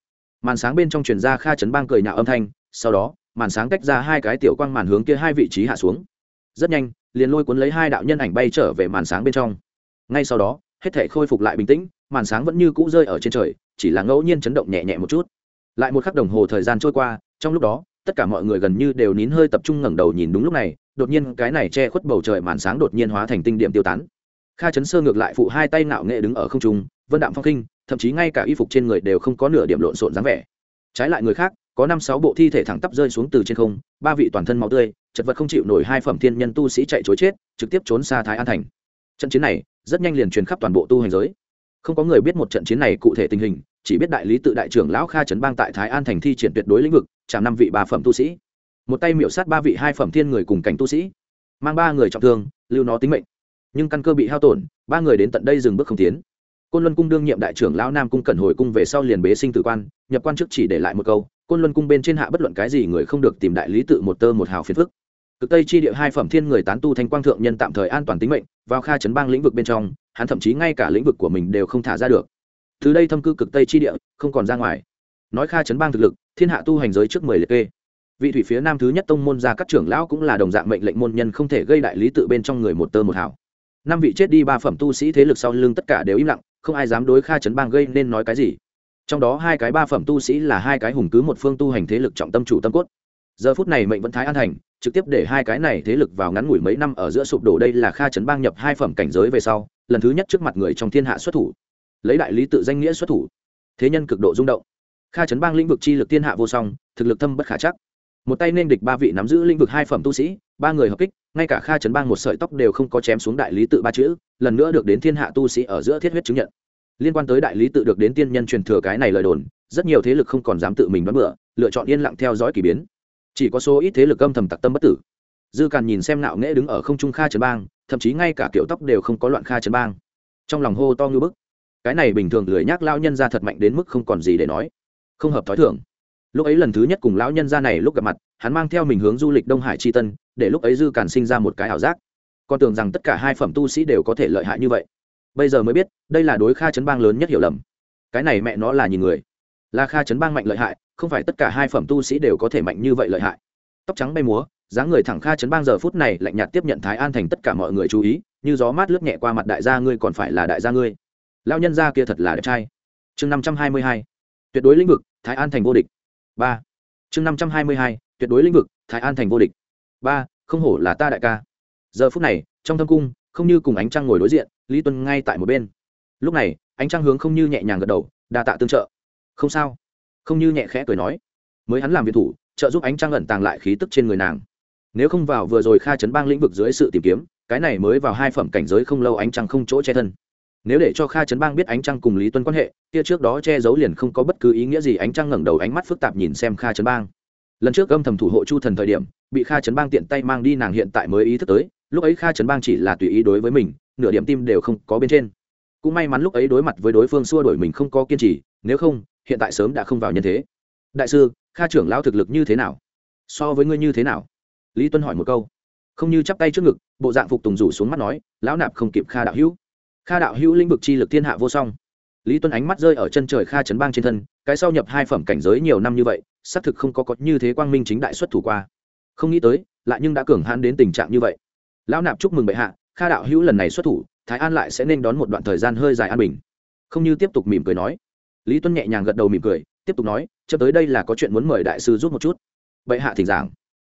màn sáng bên trong truyền ra kha chấn bang cười nhạo âm thanh, sau đó, màn sáng tách ra hai cái tiểu quang màn hướng kia hai vị trí hạ xuống. Rất nhanh, liền lôi cuốn lấy hai đạo nhân ảnh bay trở về màn sáng bên trong. Ngay sau đó, hết thể khôi phục lại bình tĩnh, màn sáng vẫn như cũ rơi ở trên trời, chỉ là ngẫu nhiên chấn động nhẹ nhẹ một chút. Lại một khắc đồng hồ thời gian trôi qua, trong lúc đó, tất cả mọi người gần như đều nín hơi tập trung ngẩng đầu nhìn đúng lúc này, đột nhiên cái này che khuất bầu trời màn sáng đột nhiên hóa thành tinh điểm tiêu tán. Kha chấn sơ ngược lại phụ hai tay nạo nghệ đứng ở không trung vân đạm phong kinh thậm chí ngay cả y phục trên người đều không có nửa điểm lộn xộn dáng vẻ. Trái lại người khác, có năm sáu bộ thi thể thẳng tắp rơi xuống từ trên không, ba vị toàn thân máu tươi, chật vật không chịu nổi hai phẩm thiên nhân tu sĩ chạy chối chết, trực tiếp trốn xa thái an thành. Trận chiến này, rất nhanh liền truyền khắp toàn bộ tu hành giới. Không có người biết một trận chiến này cụ thể tình hình, chỉ biết đại lý tự đại trưởng lão kha trấn bang tại thái an thành thi triển tuyệt đối lĩnh vực, chạm năm vị ba phẩm tu sĩ. Một tay miệu sát ba vị hai phẩm thiên người cùng cảnh tu sĩ, mang ba người trọng thương, lưu nó tính mệnh. Nhưng căn cơ bị hao tổn, ba người đến tận đây dừng bước không tiến côn luân cung đương nhiệm đại trưởng lão nam cung cẩn hồi cung về sau liền bế sinh tử quan, nhập quan trước chỉ để lại một câu, côn luân cung bên trên hạ bất luận cái gì người không được tìm đại lý tự một tơ một hào phiền phức. Cực tây chi địa hai phẩm thiên người tán tu thanh quang thượng nhân tạm thời an toàn tính mệnh, vào kha chấn bang lĩnh vực bên trong, hắn thậm chí ngay cả lĩnh vực của mình đều không thả ra được. Từ đây thâm cư cực tây chi địa, không còn ra ngoài. Nói kha chấn bang thực lực, thiên hạ tu hành giới trước mười liệt kê. Vị thủy phía nam thứ nhất tông môn gia các trưởng lão cũng là đồng dạng mệnh lệnh môn nhân không thể gây đại lý tự bên trong người một tơ một hảo năm vị chết đi ba phẩm tu sĩ thế lực sau lưng tất cả đều im lặng, không ai dám đối kha chấn bang gây nên nói cái gì. Trong đó hai cái ba phẩm tu sĩ là hai cái hùng cứ một phương tu hành thế lực trọng tâm chủ tâm cốt. Giờ phút này mệnh vẫn thái an thành trực tiếp để hai cái này thế lực vào ngắn ngủi mấy năm ở giữa sụp đổ đây là kha chấn bang nhập hai phẩm cảnh giới về sau, lần thứ nhất trước mặt người trong thiên hạ xuất thủ. Lấy đại lý tự danh nghĩa xuất thủ. Thế nhân cực độ rung động. Kha chấn bang lĩnh vực chi lực thiên hạ vô song, thực lực thâm bất khả chắc. Một tay nên địch ba vị nắm giữ lĩnh vực hai phẩm tu sĩ, ba người hợp kích ngay cả kha chấn bang một sợi tóc đều không có chém xuống đại lý tự ba chữ, lần nữa được đến thiên hạ tu sĩ ở giữa thiết huyết chứng nhận. Liên quan tới đại lý tự được đến tiên nhân truyền thừa cái này lời đồn, rất nhiều thế lực không còn dám tự mình đoán bựa lựa chọn yên lặng theo dõi k ỳ biến. Chỉ có số ít thế lực âm thầm tặc tâm bất tử. Dư càn nhìn xem nạo nghễ đứng ở không trung kha trấn bang, thậm chí ngay cả kiểu tóc đều không có loạn kha trấn bang. Trong lòng hô to như bức. Cái này bình thường lười nhác lao nhân ra thật mạnh đến mức không còn gì để nói. Không hợp t h ó i thưởng lúc ấy lần thứ nhất cùng lão nhân gia này lúc gặp mặt, hắn mang theo mình hướng du lịch đông hải tri tân, để lúc ấy dư càn sinh ra một cái ảo giác. Con tưởng rằng tất cả hai phẩm tu sĩ đều có thể lợi hại như vậy. Bây giờ mới biết, đây là đối kha chấn bang lớn nhất hiểu lầm. Cái này mẹ nó là nhìn người. Là kha chấn bang mạnh lợi hại, không phải tất cả hai phẩm tu sĩ đều có thể mạnh như vậy lợi hại. Tóc trắng bay múa, dáng người thẳng kha chấn bang giờ phút này lạnh nhạt tiếp nhận thái an thành tất cả mọi người chú ý, như gió mát lướt nhẹ qua mặt đại gia ngươi còn phải là đại gia ngươi. Lao nhân gia kia thật là đẹp trai. Chương năm trăm hai mươi hai. Tuyệt đối lĩnh vực, thái an thành vô địch ba. Chương năm trăm hai mươi hai, tuyệt đối lĩnh vực, thái an thành vô địch. Ba, không hổ là ta đại ca. Giờ phút này, trong thâm cung, không như cùng ánh trăng ngồi đối diện, lý tuân ngay tại một bên. Lúc này, ánh trăng hướng không như nhẹ nhàng gật đầu, đa tạ tương trợ. Không sao. Không như nhẹ khẽ cười nói. Mới hắn làm việc thủ, trợ giúp ánh trăng ẩn tàng lại khí tức trên người nàng. Nếu không vào vừa rồi kha chấn bang lĩnh vực dưới sự tìm kiếm, cái này mới vào hai phẩm cảnh giới không lâu ánh trăng không chỗ che thân nếu để cho kha Trấn bang biết ánh trăng cùng lý tuân quan hệ, kia trước đó che giấu liền không có bất cứ ý nghĩa gì, ánh trăng ngẩng đầu ánh mắt phức tạp nhìn xem kha Trấn bang. Lần trước âm thầm thủ hộ chu thần thời điểm, bị kha Trấn bang tiện tay mang đi nàng hiện tại mới ý thức tới, lúc ấy kha Trấn bang chỉ là tùy ý đối với mình, nửa điểm tim đều không có bên trên. Cũng may mắn lúc ấy đối mặt với đối phương xua đổi mình không có kiên trì, nếu không, hiện tại sớm đã không vào nhân thế. Đại sư, kha trưởng lão thực lực như thế nào? So với ngươi như thế nào? Lý tuân hỏi một câu. Không như chắp tay trước ngực, bộ dạng phục tùng rủ xuống mắt nói, lão nạp không kịp kha đạo hữu kha đạo hữu lĩnh vực chi lực thiên hạ vô song. Lý tuân ánh mắt rơi ở chân trời kha trấn bang trên thân, cái sau nhập hai phẩm cảnh giới nhiều năm như vậy, xác thực không có có như thế quang minh chính đại xuất thủ qua. Không nghĩ tới, lại nhưng đã cường hãn đến tình trạng như vậy. Lão nạp chúc mừng bệ hạ, kha đạo hữu lần này xuất thủ, thái an lại sẽ nên đón một đoạn thời gian hơi dài an bình. Không như tiếp tục mỉm cười nói. Lý tuân nhẹ nhàng gật đầu mỉm cười, tiếp tục nói cho tới đây là có chuyện muốn mời đại sư giúp một chút. Bệ hạ thỉnh giảng.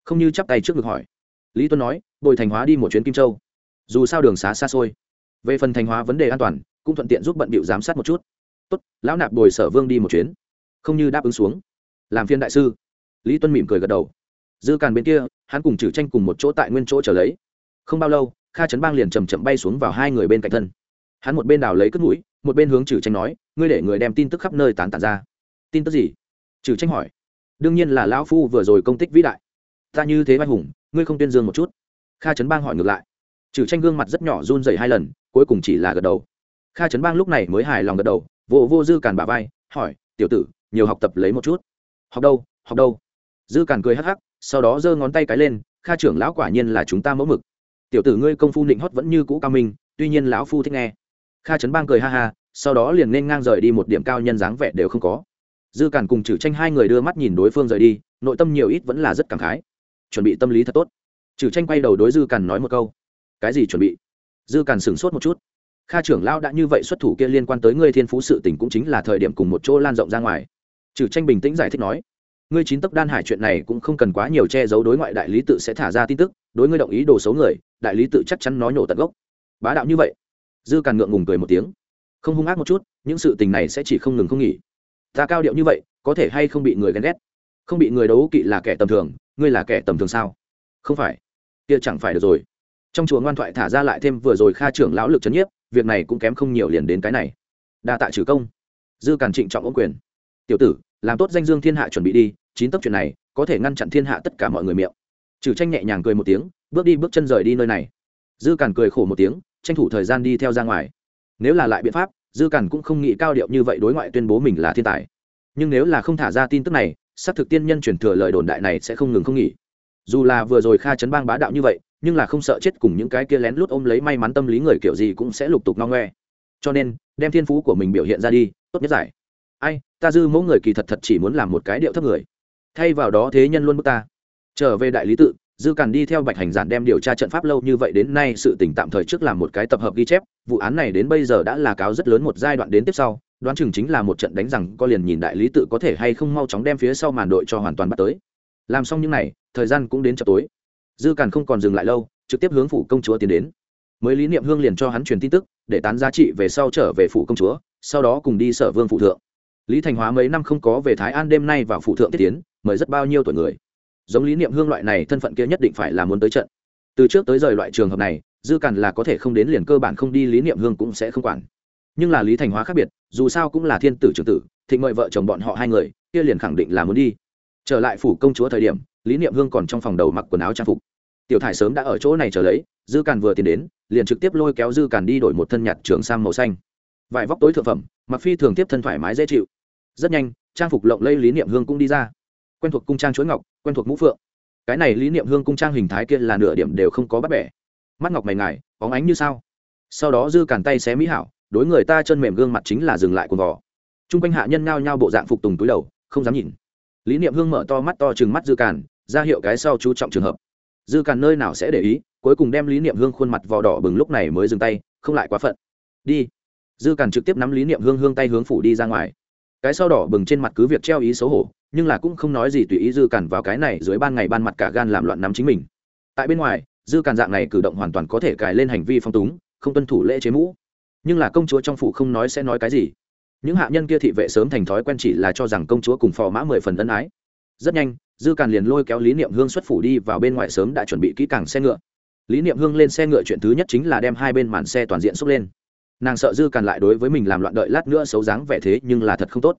Không như chắp tay trước ngực hỏi. Lý tuân nói, bồi thành hóa đi một chuyến kim châu. Dù sao đường xá xa xôi về phần thành hóa vấn đề an toàn, cũng thuận tiện giúp bận bịu giám sát một chút. Tốt, lão nạp bồi sở vương đi một chuyến. Không như đáp ứng xuống. Làm phiên đại sư. Lý tuân mỉm cười gật đầu. Dư càn bên kia, hắn cùng trừ tranh cùng một chỗ tại nguyên chỗ trở lấy. Không bao lâu, kha trấn bang liền chầm chậm bay xuống vào hai người bên cạnh thân. Hắn một bên đào lấy cất mũi, một bên hướng trừ tranh nói, ngươi để người đem tin tức khắp nơi tán tản ra. Tin tức gì? Trừ tranh hỏi. Đương nhiên là lão phu vừa rồi công tích vĩ đại. Ta như thế vai hùng, ngươi không tuyên dương một chút. Kha trấn bang hỏi ngược lại. Trừ tranh gương mặt rất nhỏ run dày hai lần cuối cùng chỉ là gật đầu. Kha trấn bang lúc này mới hài lòng gật đầu, vô vô dư càn bà vai, hỏi, tiểu tử, nhiều học tập lấy một chút. Học đâu học đâu? Dư càn cười hắc hắc, sau đó giơ ngón tay cái lên, kha trưởng lão quả nhiên là chúng ta mẫu mực. Tiểu tử ngươi công phu định hót vẫn như cũ cao minh, tuy nhiên lão phu thích nghe. Kha trấn bang cười ha ha, sau đó liền nên ngang rời đi một điểm cao nhân dáng vẻ đều không có. Dư càn cùng trừ tranh hai người đưa mắt nhìn đối phương rời đi, nội tâm nhiều ít vẫn là rất cảm khái. Chuẩn bị tâm lý thật tốt. Trừ tranh quay đầu đối dư càn nói một câu. Cái gì chuẩn bị? Dư càn sửng sốt một chút. Kha trưởng lão đã như vậy xuất thủ kia liên quan tới ngươi thiên phú sự tình cũng chính là thời điểm cùng một chỗ lan rộng ra ngoài. Trừ tranh bình tĩnh giải thích nói, ngươi chín tấc đan hải chuyện này cũng không cần quá nhiều che giấu đối ngoại đại lý tự sẽ thả ra tin tức, đối ngươi đồng ý đồ xấu người, đại lý tự chắc chắn nói nhổ tận gốc. Bá đạo như vậy, dư càn ngượng ngùng cười một tiếng. Không hung ác một chút, những sự tình này sẽ chỉ không ngừng không nghỉ. Ta cao điệu như vậy, có thể hay không bị người ghen ghét? Không bị người đấu kỵ là kẻ tầm thường, ngươi là kẻ tầm thường sao? Không phải. Kia chẳng phải được rồi trong chùa ngoan thoại thả ra lại thêm vừa rồi kha trưởng lão lực c nhiếp, việc này cũng kém không nhiều liền đến cái này. Đa tạ trừ công. Dư càn trịnh trọng ôm quyền. Tiểu tử, làm tốt danh dương thiên hạ chuẩn bị đi, chín tấc chuyện này, có thể ngăn chặn thiên hạ tất cả mọi người miệng. Trừ tranh nhẹ nhàng cười một tiếng, bước đi bước chân rời đi nơi này. Dư càn cười khổ một tiếng, tranh thủ thời gian đi theo ra ngoài. Nếu là lại biện pháp, dư càn cũng không nghĩ cao điệu như vậy đối ngoại tuyên bố mình là thiên tài. Nhưng nếu là không thả ra tin tức này, xác thực tiên nhân truyền thừa lời đồn đại này sẽ không ngừng không nghỉ. Dù là vừa rồi kha chấn bang bá đạo như vậy nhưng là không sợ chết cùng những cái kia lén lút ôm lấy may mắn tâm lý người kiểu gì cũng sẽ lục tục no ngoe. Cho nên, đem thiên phú của mình biểu hiện ra đi, tốt nhất giải. Ai, ta dư mẫu người kỳ thật thật chỉ muốn làm một cái điệu thấp người. Thay vào đó thế nhân luôn bước ta. Trở về đại lý tự, dư càn đi theo bạch hành giản đem điều tra trận pháp lâu như vậy đến nay sự tỉnh tạm thời trước làm một cái tập hợp ghi chép, vụ án này đến bây giờ đã là cáo rất lớn một giai đoạn đến tiếp sau, đoán chừng chính là một trận đánh rằng có liền nhìn đại lý tự có thể hay không mau chóng đem phía sau màn đội cho hoàn toàn bắt tới. Làm xong những n à y thời gian cũng đến chợ tối dư càn không còn dừng lại lâu, trực tiếp hướng phủ công chúa tiến đến. Mới lý niệm hương liền cho hắn truyền tin tức, để tán giá trị về sau trở về phủ công chúa, sau đó cùng đi sở vương phụ thượng. Lý thành hóa mấy năm không có về thái an đêm nay vào phụ thượng tiết tiến, mời rất bao nhiêu tuổi người. Giống lý niệm hương loại này thân phận kia nhất định phải là muốn tới trận. Từ trước tới rời loại trường hợp này, dư càn là có thể không đến liền cơ bản không đi lý niệm hương cũng sẽ không quản. Nhưng là lý thành hóa khác biệt, dù sao cũng là thiên tử trưởng tử, thịnh mời vợ chồng bọn họ hai người, kia liền khẳng định là muốn đi. Trở lại phủ công chúa thời điểm lý niệm hương còn trong phòng đầu mặc quần áo trang phục tiểu thải sớm đã ở chỗ này chờ lấy dư càn vừa tiến đến liền trực tiếp lôi kéo dư càn đi đổi một thân nhạt trường sang màu xanh vải vóc tối thượng phẩm mặc phi thường tiếp thân thoải mái dễ chịu rất nhanh trang phục lộng lây lý niệm hương cũng đi ra quen thuộc cung trang chuỗi ngọc quen thuộc mũ phượng cái này lý niệm hương cung trang hình thái kia là nửa điểm đều không có bắt bẻ mắt ngọc mày ngài óng ánh như sao sau đó dư càn tay xé mỹ hảo đối người ta chân mềm gương mặt chính là dừng lại cùng vỏ t r u n g quanh hạ nhân nhao nhao bộ dạng phục tùng túi đầu không dám nhìn lý niệm hương mở to mắt to chừng mắt dư càn ra hiệu cái sau chú trọng trường hợp. Dư càn nơi nào sẽ để ý, cuối cùng đem lý niệm hương khuôn mặt vò đỏ bừng lúc này mới dừng tay, không lại quá phận. Đi. Dư càn trực tiếp nắm lý niệm hương hương tay hướng phủ đi ra ngoài. Cái sau đỏ bừng trên mặt cứ việc treo ý xấu hổ, nhưng là cũng không nói gì tùy ý dư càn vào cái này dưới ban ngày ban mặt cả gan làm loạn nắm chính mình. Tại bên ngoài, dư càn dạng này cử động hoàn toàn có thể cài lên hành vi phong túng, không tuân thủ lễ chế mũ. Nhưng là công chúa trong phủ không nói sẽ nói cái gì. Những hạ nhân kia thị vệ sớm thành thói quen chỉ là cho rằng công chúa cùng phò mã mười phần ân ái. Rất nhanh dư càn liền lôi kéo lý niệm hương xuất phủ đi vào bên ngoài sớm đã chuẩn bị kỹ càng xe ngựa. Lý niệm hương lên xe ngựa chuyện thứ nhất chính là đem hai bên màn xe toàn diện xúc lên. Nàng sợ dư càn lại đối với mình làm loạn đợi lát nữa xấu dáng vẻ thế nhưng là thật không tốt.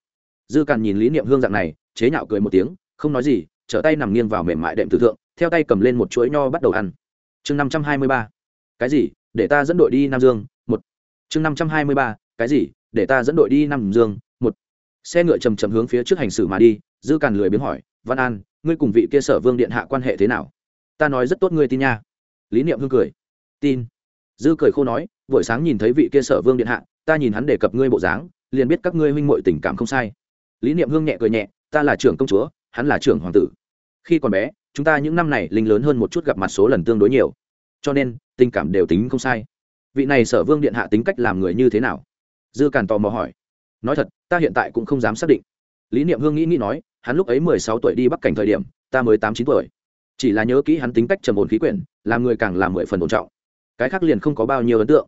Dư càn nhìn lý niệm hương dạng này, chế nhạo cười một tiếng, không nói gì, trở tay nằm nghiêng vào mềm mại đệm tử thượng, theo tay cầm lên một chuỗi nho bắt đầu ăn. Chương năm trăm hai mươi ba, cái gì? Để ta dẫn đội đi nam dương, một. Chương năm trăm hai mươi ba, cái gì? Để ta dẫn đội đi nam dương, một. Xe ngựa chầm chầm hướng phía trước hành xử mà đi, dư càn lười biếng hỏi, văn an ngươi cùng vị kia sở vương điện hạ quan hệ thế nào? Ta nói rất tốt ngươi tin nha. Lý niệm hương cười. Tin. Dư cười khô nói, buổi sáng nhìn thấy vị kia sở vương điện hạ, ta nhìn hắn đề cập ngươi bộ dáng, liền biết các ngươi huynh muội tình cảm không sai. Lý niệm hương nhẹ cười nhẹ, ta là trưởng công chúa, hắn là trưởng hoàng tử. Khi còn bé, chúng ta những năm này linh lớn hơn một chút gặp mặt số lần tương đối nhiều. Cho nên, tình cảm đều tính không sai. Vị này sở vương điện hạ tính cách làm người như thế nào? Dư càn tò mò hỏi. Nói thật, ta hiện tại cũng không dám xác định. Lý niệm hương nghĩ nghĩ nói hắn lúc ấy mười sáu tuổi đi bắc cảnh thời điểm, ta mới tám chín tuổi. Chỉ là nhớ kỹ hắn tính cách trầm ổn khí quyển, làm người càng làm mười phần ổn trọng. Cái khác liền không có bao nhiêu ấn tượng.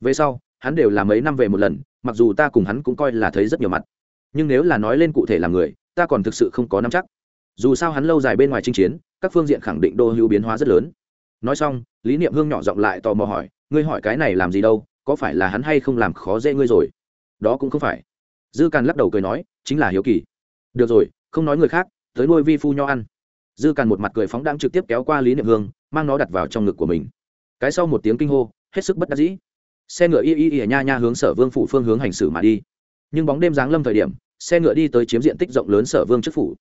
Về sau, hắn đều là mấy năm về một lần, mặc dù ta cùng hắn cũng coi là thấy rất nhiều mặt. Nhưng nếu là nói lên cụ thể là người, ta còn thực sự không có nắm chắc. Dù sao hắn lâu dài bên ngoài chinh chiến, các phương diện khẳng định đô hữu biến hóa rất lớn. Nói xong, lý niệm hương nhỏ giọng lại tò mò hỏi, ngươi hỏi cái này làm gì đâu, có phải là hắn hay không làm khó dễ ngươi rồi? Đó cũng không phải. Dư càn lắc đầu cười nói, chính là hiếu kỳ. Được rồi không nói người khác, tới nuôi vi phu nho ăn. Dư càn một mặt cười phóng đang trực tiếp kéo qua lý niệm hương, mang nó đặt vào trong ngực của mình. Cái sau một tiếng kinh hô, hết sức bất đắc dĩ. Xe ngựa y y y nha nha hướng sở vương phủ phương hướng hành xử mà đi. Nhưng bóng đêm giáng lâm thời điểm, xe ngựa đi tới chiếm diện tích rộng lớn sở vương trước phủ.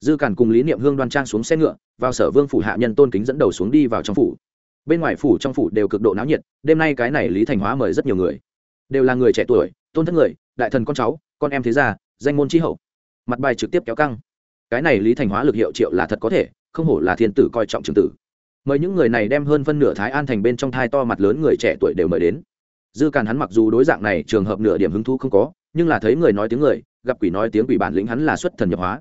Dư càn cùng lý niệm hương đoan trang xuống xe ngựa, vào sở vương phủ hạ nhân tôn kính dẫn đầu xuống đi vào trong phủ. Bên ngoài phủ trong phủ đều cực độ náo nhiệt, đêm nay cái này lý thành hóa mời rất nhiều người. Đều là người trẻ tuổi, tôn thất người, đại thần con cháu, con em thế gia, danh môn tri hậu mặt bài trực tiếp kéo căng. Cái này lý thành hóa lực hiệu triệu là thật có thể, không hổ là thiên tử coi trọng trường tử. Mời những người này đem hơn phân nửa thái an thành bên trong thai to mặt lớn người trẻ tuổi đều mời đến. Dư càn hắn mặc dù đối dạng này trường hợp nửa điểm hứng thú không có, nhưng là thấy người nói tiếng người, gặp quỷ nói tiếng quỷ bản lĩnh hắn là xuất thần nhập hóa.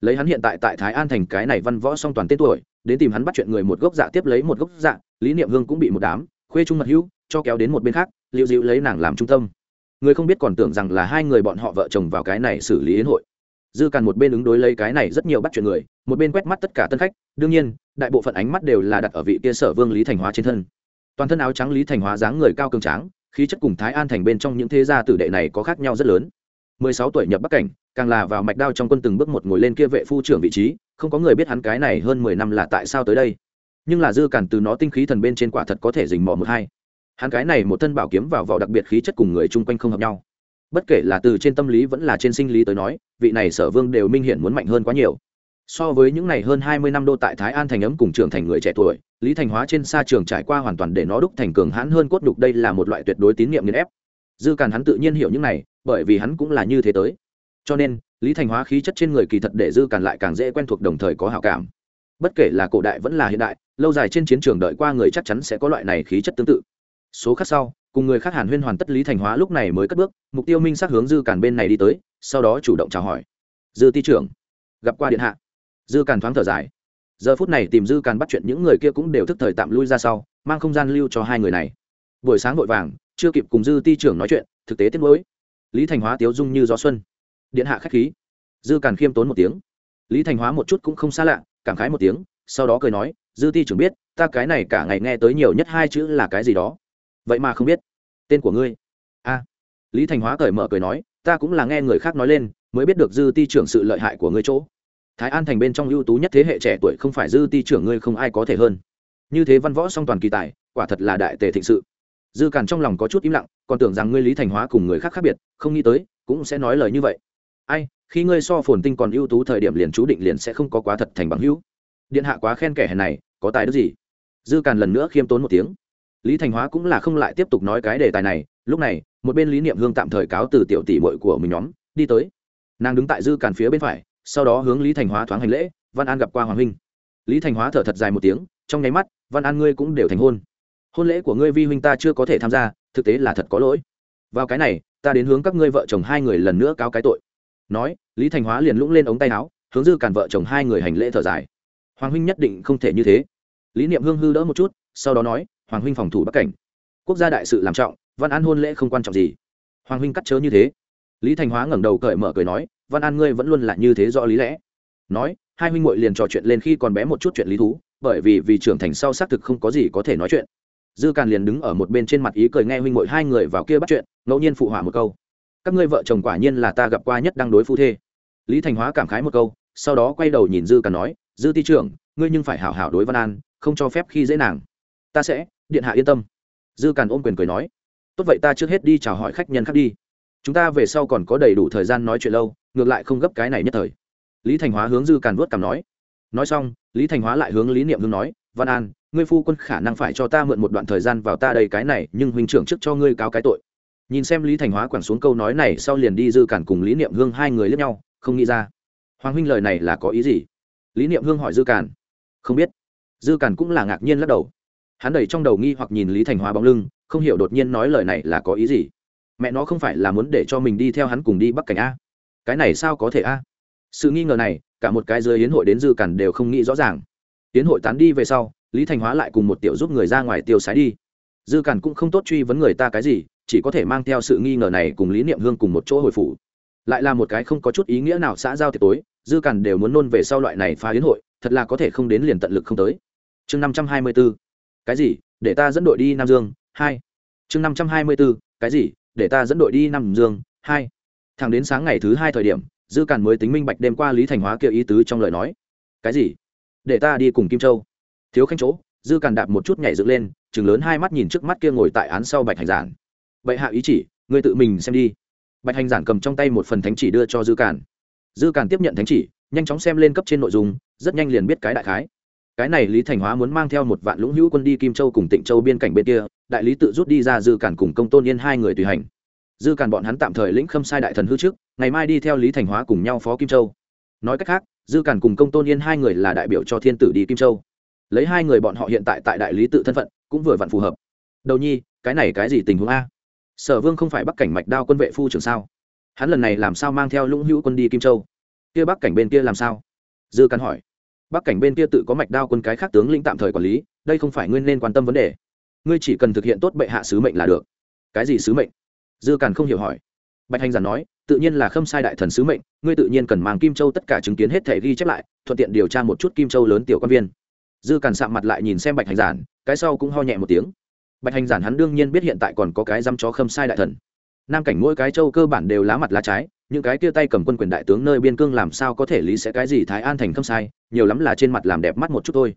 Lấy hắn hiện tại tại thái an thành cái này văn võ song toàn tên tuổi, đến tìm hắn bắt chuyện người một gốc dạ tiếp lấy một gốc dạ lý niệm hương cũng bị một đám, khuê trung mật hữu, cho kéo đến một bên khác liệu dịu lấy nàng làm trung tâm. Người không biết còn tưởng rằng là hai người bọn họ vợ chồng vào cái này xử lý yến hội dư càn một bên ứng đối lấy cái này rất nhiều bắt chuyện người, một bên quét mắt tất cả tân khách, đương nhiên, đại bộ phận ánh mắt đều là đặt ở vị kia sở vương lý thành hóa trên thân. Toàn thân áo trắng lý thành hóa dáng người cao cường tráng, khí chất cùng thái an thành bên trong những thế gia tử đệ này có khác nhau rất lớn. Mười sáu tuổi nhập bắc cảnh, càng là vào mạch đao trong quân từng bước một ngồi lên kia vệ phu trưởng vị trí, không có người biết hắn cái này hơn mười năm là tại sao tới đây. Nhưng là dư cản từ nó tinh khí thần bên trên quả thật có thể dình mò một hai. Hắn cái này một thân bảo kiếm vào vào đặc biệt khí chất cùng người chung quanh không hợp nhau bất kể là từ trên tâm lý vẫn là trên sinh lý tới nói, vị này sở vương đều minh hiển muốn mạnh hơn quá nhiều. So với những ngày hơn hai mươi năm đô tại thái an thành ấm cùng trưởng thành người trẻ tuổi, lý thành hóa trên xa trường trải qua hoàn toàn để nó đúc thành cường hãn hơn cốt đục đây là một loại tuyệt đối tín nhiệm nghiên ép. Dư càn hắn tự nhiên hiểu những này, bởi vì hắn cũng là như thế tới. Cho nên, lý thành hóa khí chất trên người kỳ thật để dư càn lại càng dễ quen thuộc đồng thời có hảo cảm. Bất kể là cổ đại vẫn là hiện đại, lâu dài trên chiến trường đợi qua người chắc chắn sẽ có loại này khí chất tương tự. Số khác sau cùng người khác hàn huyên hoàn tất lý thành hóa lúc này mới cất bước, mục tiêu minh sát hướng dư càn bên này đi tới, sau đó chủ động chào hỏi. Dư ti trưởng, gặp qua điện hạ. Dư càn thoáng thở dài. Giờ phút này tìm dư càn bắt chuyện những người kia cũng đều thức thời tạm lui ra sau, mang không gian lưu cho hai người này. Buổi sáng vội vàng, chưa kịp cùng dư ti trưởng nói chuyện, thực tế tiết lối lý thành hóa tiếu dung như gió xuân. Điện hạ k h á c h khí. Dư càn khiêm tốn một tiếng. Lý thành hóa một chút cũng không xa lạ, cảm khái một tiếng, sau đó cười nói, dư ti trưởng biết, ta cái này cả ngày nghe tới nhiều nhất hai chữ là cái gì đó vậy mà không biết. Tên của ngươi? A. Lý thành hóa cởi mở cười nói, ta cũng là nghe người khác nói lên, mới biết được dư ti trưởng sự lợi hại của ngươi chỗ. Thái an thành bên trong ưu tú nhất thế hệ trẻ tuổi không phải dư ti trưởng ngươi không ai có thể hơn. Như thế văn võ song toàn kỳ tài, quả thật là đại tề thịnh sự. Dư càn trong lòng có chút im lặng, còn tưởng rằng ngươi lý thành hóa cùng người khác khác biệt, không nghĩ tới, cũng sẽ nói lời như vậy. Ai, khi ngươi so phồn tinh còn ưu tú thời điểm liền chú định liền sẽ không có quá thật thành bằng hữu. Điện hạ quá khen kẻ hèn này, có tài đức gì? Dư càn lần nữa khiêm tốn một tiếng lý thành hóa cũng là không lại tiếp tục nói cái đề tài này, lúc này, một bên lý niệm hương tạm thời cáo từ tiểu tỷ bội của mình nhóm, đi tới. Nàng đứng tại dư càn phía bên phải, sau đó hướng lý thành hóa thoáng hành lễ, văn an gặp qua hoàng huynh. Lý thành hóa thở thật dài một tiếng, trong nháy mắt, văn an ngươi cũng đều thành hôn. Hôn lễ của ngươi vi huynh ta chưa có thể tham gia, thực tế là thật có lỗi. Vào cái này, ta đến hướng các ngươi vợ chồng hai người lần nữa cáo cái tội. Nói, lý thành hóa liền lũng lên ống tay áo, hướng dư càn vợ chồng hai người hành lễ thở dài. Hoàng huynh nhất định không thể như thế. Lý niệm hương hư đỡ một chút, sau đó nói hoàng huynh phòng thủ bắc cảnh. Quốc gia đại sự làm trọng, văn an hôn lễ không quan trọng gì. Hoàng huynh cắt chớ như thế. Lý thành hóa ngẩng đầu cởi mở cười nói, văn an ngươi vẫn luôn là như thế do lý lẽ. Nói, hai huynh muội liền trò chuyện lên khi còn bé một chút chuyện lý thú, bởi vì vì trưởng thành sau xác thực không có gì có thể nói chuyện. Dư càn liền đứng ở một bên trên mặt ý cười nghe huynh muội hai người vào kia bắt chuyện, ngẫu nhiên phụ họa một câu. Các ngươi vợ chồng quả nhiên là ta gặp qua nhất đang đối phu thê. Lý thành hóa cảm khái một câu, sau đó quay đầu nhìn dư càn nói, dư ti trưởng, ngươi nhưng phải hảo hảo đối văn an, không cho phép khi dễ nàng. Ta sẽ điện hạ yên tâm. Dư càn ôm quyền cười nói, tốt vậy ta trước hết đi chào hỏi khách nhân khác đi. Chúng ta về sau còn có đầy đủ thời gian nói chuyện lâu, ngược lại không gấp cái này nhất thời. Lý thành hóa hướng dư càn vuốt cằm nói nói xong, lý thành hóa lại hướng lý niệm hương nói, văn an, ngươi phu quân khả năng phải cho ta mượn một đoạn thời gian vào ta đây cái này, nhưng huynh trưởng trước cho ngươi cáo cái tội. Nhìn xem lý thành hóa quẳng xuống câu nói này, sau liền đi dư cản cùng lý niệm hương hai người lướt nhau, không nghĩ ra. Hoàng huynh lời này là có ý gì? Lý niệm hương hỏi dư cản không biết. Dư cản cũng là ngạc nhiên lắc đầu hắn đầy trong đầu nghi hoặc nhìn lý thành hóa bóng lưng, không hiểu đột nhiên nói lời này là có ý gì. Mẹ nó không phải là muốn để cho mình đi theo hắn cùng đi bắc cảnh a? Cái này sao có thể a? Sự nghi ngờ này, cả một cái dưới hiến hội đến dư cản đều không nghĩ rõ ràng. Hiến hội tán đi về sau, lý thành hóa lại cùng một tiểu giúp người ra ngoài tiêu sái đi. Dư cản cũng không tốt truy vấn người ta cái gì, chỉ có thể mang theo sự nghi ngờ này cùng lý niệm hương cùng một chỗ hồi phủ. Lại là một cái không có chút ý nghĩa nào xã giao tiệc tối, dư cản đều muốn nôn về sau loại này phá hiến hội, thật là có thể không đến liền tận lực không tới. Chương năm trăm hai mươi bốn cái gì để ta dẫn đội đi nam dương hai. Chương năm trăm hai mươi bốn, cái gì để ta dẫn đội đi nam dương hai. Thẳng đến sáng ngày thứ hai thời điểm dư càn mới tính minh bạch đêm qua lý thành hóa kia ý tứ trong lời nói. Cái gì? Để ta đi cùng kim châu. Thiếu khanh chỗ dư càn đạp một chút nhảy dựng lên chừng lớn hai mắt nhìn trước mắt kia ngồi tại án sau bạch hành giản. Bệ hạ ý chỉ ngươi tự mình xem đi. Bạch hành giản cầm trong tay một phần thánh chỉ đưa cho dư càn. Dư càn tiếp nhận thánh chỉ nhanh chóng xem lên cấp trên nội dung rất nhanh liền biết cái đại khái cái này lý thành hóa muốn mang theo một vạn lũng hữu quân đi kim châu cùng tịnh châu biên cảnh bên kia, đại lý tự rút đi ra dư cản cùng công tôn yên hai người tùy hành. Dư cản bọn hắn tạm thời lĩnh khâm sai đại thần hư trước, ngày mai đi theo lý thành hóa cùng nhau phó kim châu. Nói cách khác, dư cản cùng công tôn yên hai người là đại biểu cho thiên tử đi kim châu. Lấy hai người bọn họ hiện tại tại đại lý tự thân phận, cũng vừa vặn phù hợp. Đầu nhi, cái này cái gì tình huống a? Sở vương không phải bắc cảnh mạch đao quân vệ phu trưởng sao? Hắn lần này làm sao mang theo lũng hữu quân đi kim châu? Kia bắc cảnh bên kia làm sao? Dư cản hỏi bắc cảnh bên kia tự có mạch đao quân cái khác tướng lĩnh tạm thời quản lý, đây không phải ngươi nên quan tâm vấn đề. Ngươi chỉ cần thực hiện tốt bệ hạ sứ mệnh là được. Cái gì sứ mệnh? Dư càn không hiểu hỏi. Bạch hành giản nói, tự nhiên là khâm sai đại thần sứ mệnh, ngươi tự nhiên cần mang kim châu tất cả chứng kiến hết thể ghi chép lại, thuận tiện điều tra một chút kim châu lớn tiểu quan viên. Dư càn sạm mặt lại nhìn xem bạch hành giản, cái sau cũng ho nhẹ một tiếng. Bạch hành giản hắn đương nhiên biết hiện tại còn có cái dăm chó khâm sai đại thần. Nam cảnh mỗi cái châu cơ bản đều lá mặt lá trái những cái kia tay cầm quân quyền đại tướng nơi biên cương làm sao có thể lý sẽ cái gì thái an thành khâm sai, nhiều lắm là trên mặt làm đẹp mắt một chút thôi.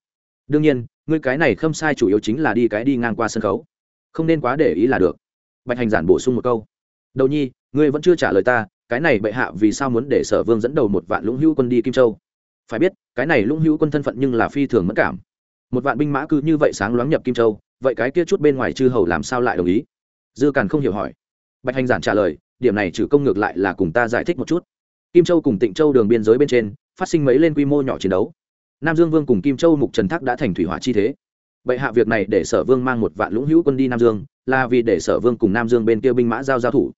Đương nhiên, ngươi cái này khâm sai chủ yếu chính là đi cái đi ngang qua sân khấu. Không nên quá để ý là được. Bạch hành giản bổ sung một câu. Đầu nhi, ngươi vẫn chưa trả lời ta, cái này bệ hạ vì sao muốn để sở vương dẫn đầu một vạn lũng hữu quân đi kim châu? Phải biết, cái này lũng hữu quân thân phận nhưng là phi thường mất cảm. Một vạn binh mã cứ như vậy sáng loáng nhập kim châu, vậy cái kia chút bên ngoài chư hầu làm sao lại đồng ý? Dư càn không hiểu hỏi bạch hành giản trả lời, điểm này trừ công ngược lại là cùng ta giải thích một chút. Kim châu cùng tịnh châu đường biên giới bên trên, phát sinh mấy lên quy mô nhỏ chiến đấu. Nam dương vương cùng kim châu mục trần thác đã thành thủy hỏa chi thế. Bệ hạ việc này để sở vương mang một vạn lũng hữu quân đi nam dương, là vì để sở vương cùng nam dương bên kia binh mã giao giao thủ.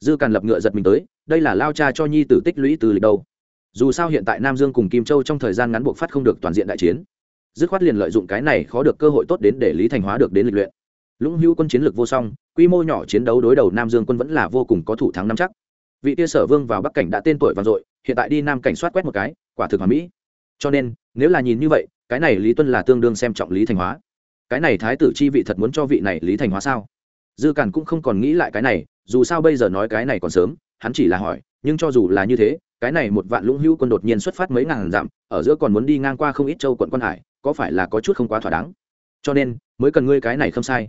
Dư càn lập ngựa giật mình tới, đây là lao cha cho nhi tử tích lũy từ lịch đâu. Dù sao hiện tại nam dương cùng kim châu trong thời gian ngắn buộc phát không được toàn diện đại chiến, dứt khoát liền lợi dụng cái này khó được cơ hội tốt đến để lý thành hóa được đến lịch luyện. Lũng hữu quân chiến lược vô song quy mô nhỏ chiến đấu đối đầu nam dương quân vẫn là vô cùng có thủ thắng năm chắc. Vị tia sở vương vào bắc cảnh đã tên tuổi vang dội, hiện tại đi nam cảnh soát quét một cái, quả thực hòa mỹ. Cho nên, nếu là nhìn như vậy, cái này lý tuân là tương đương xem trọng lý thành hóa. Cái này thái tử chi vị thật muốn cho vị này lý thành hóa sao? Dư cản cũng không còn nghĩ lại cái này, dù sao bây giờ nói cái này còn sớm, hắn chỉ là hỏi, nhưng cho dù là như thế, cái này một vạn lũng hữu quân đột nhiên xuất phát mấy ngàn dặm, ở giữa còn muốn đi ngang qua không ít châu quận quan hải, có phải là có chút không quá thỏa đáng? Cho nên, mới cần ngươi cái này không sai.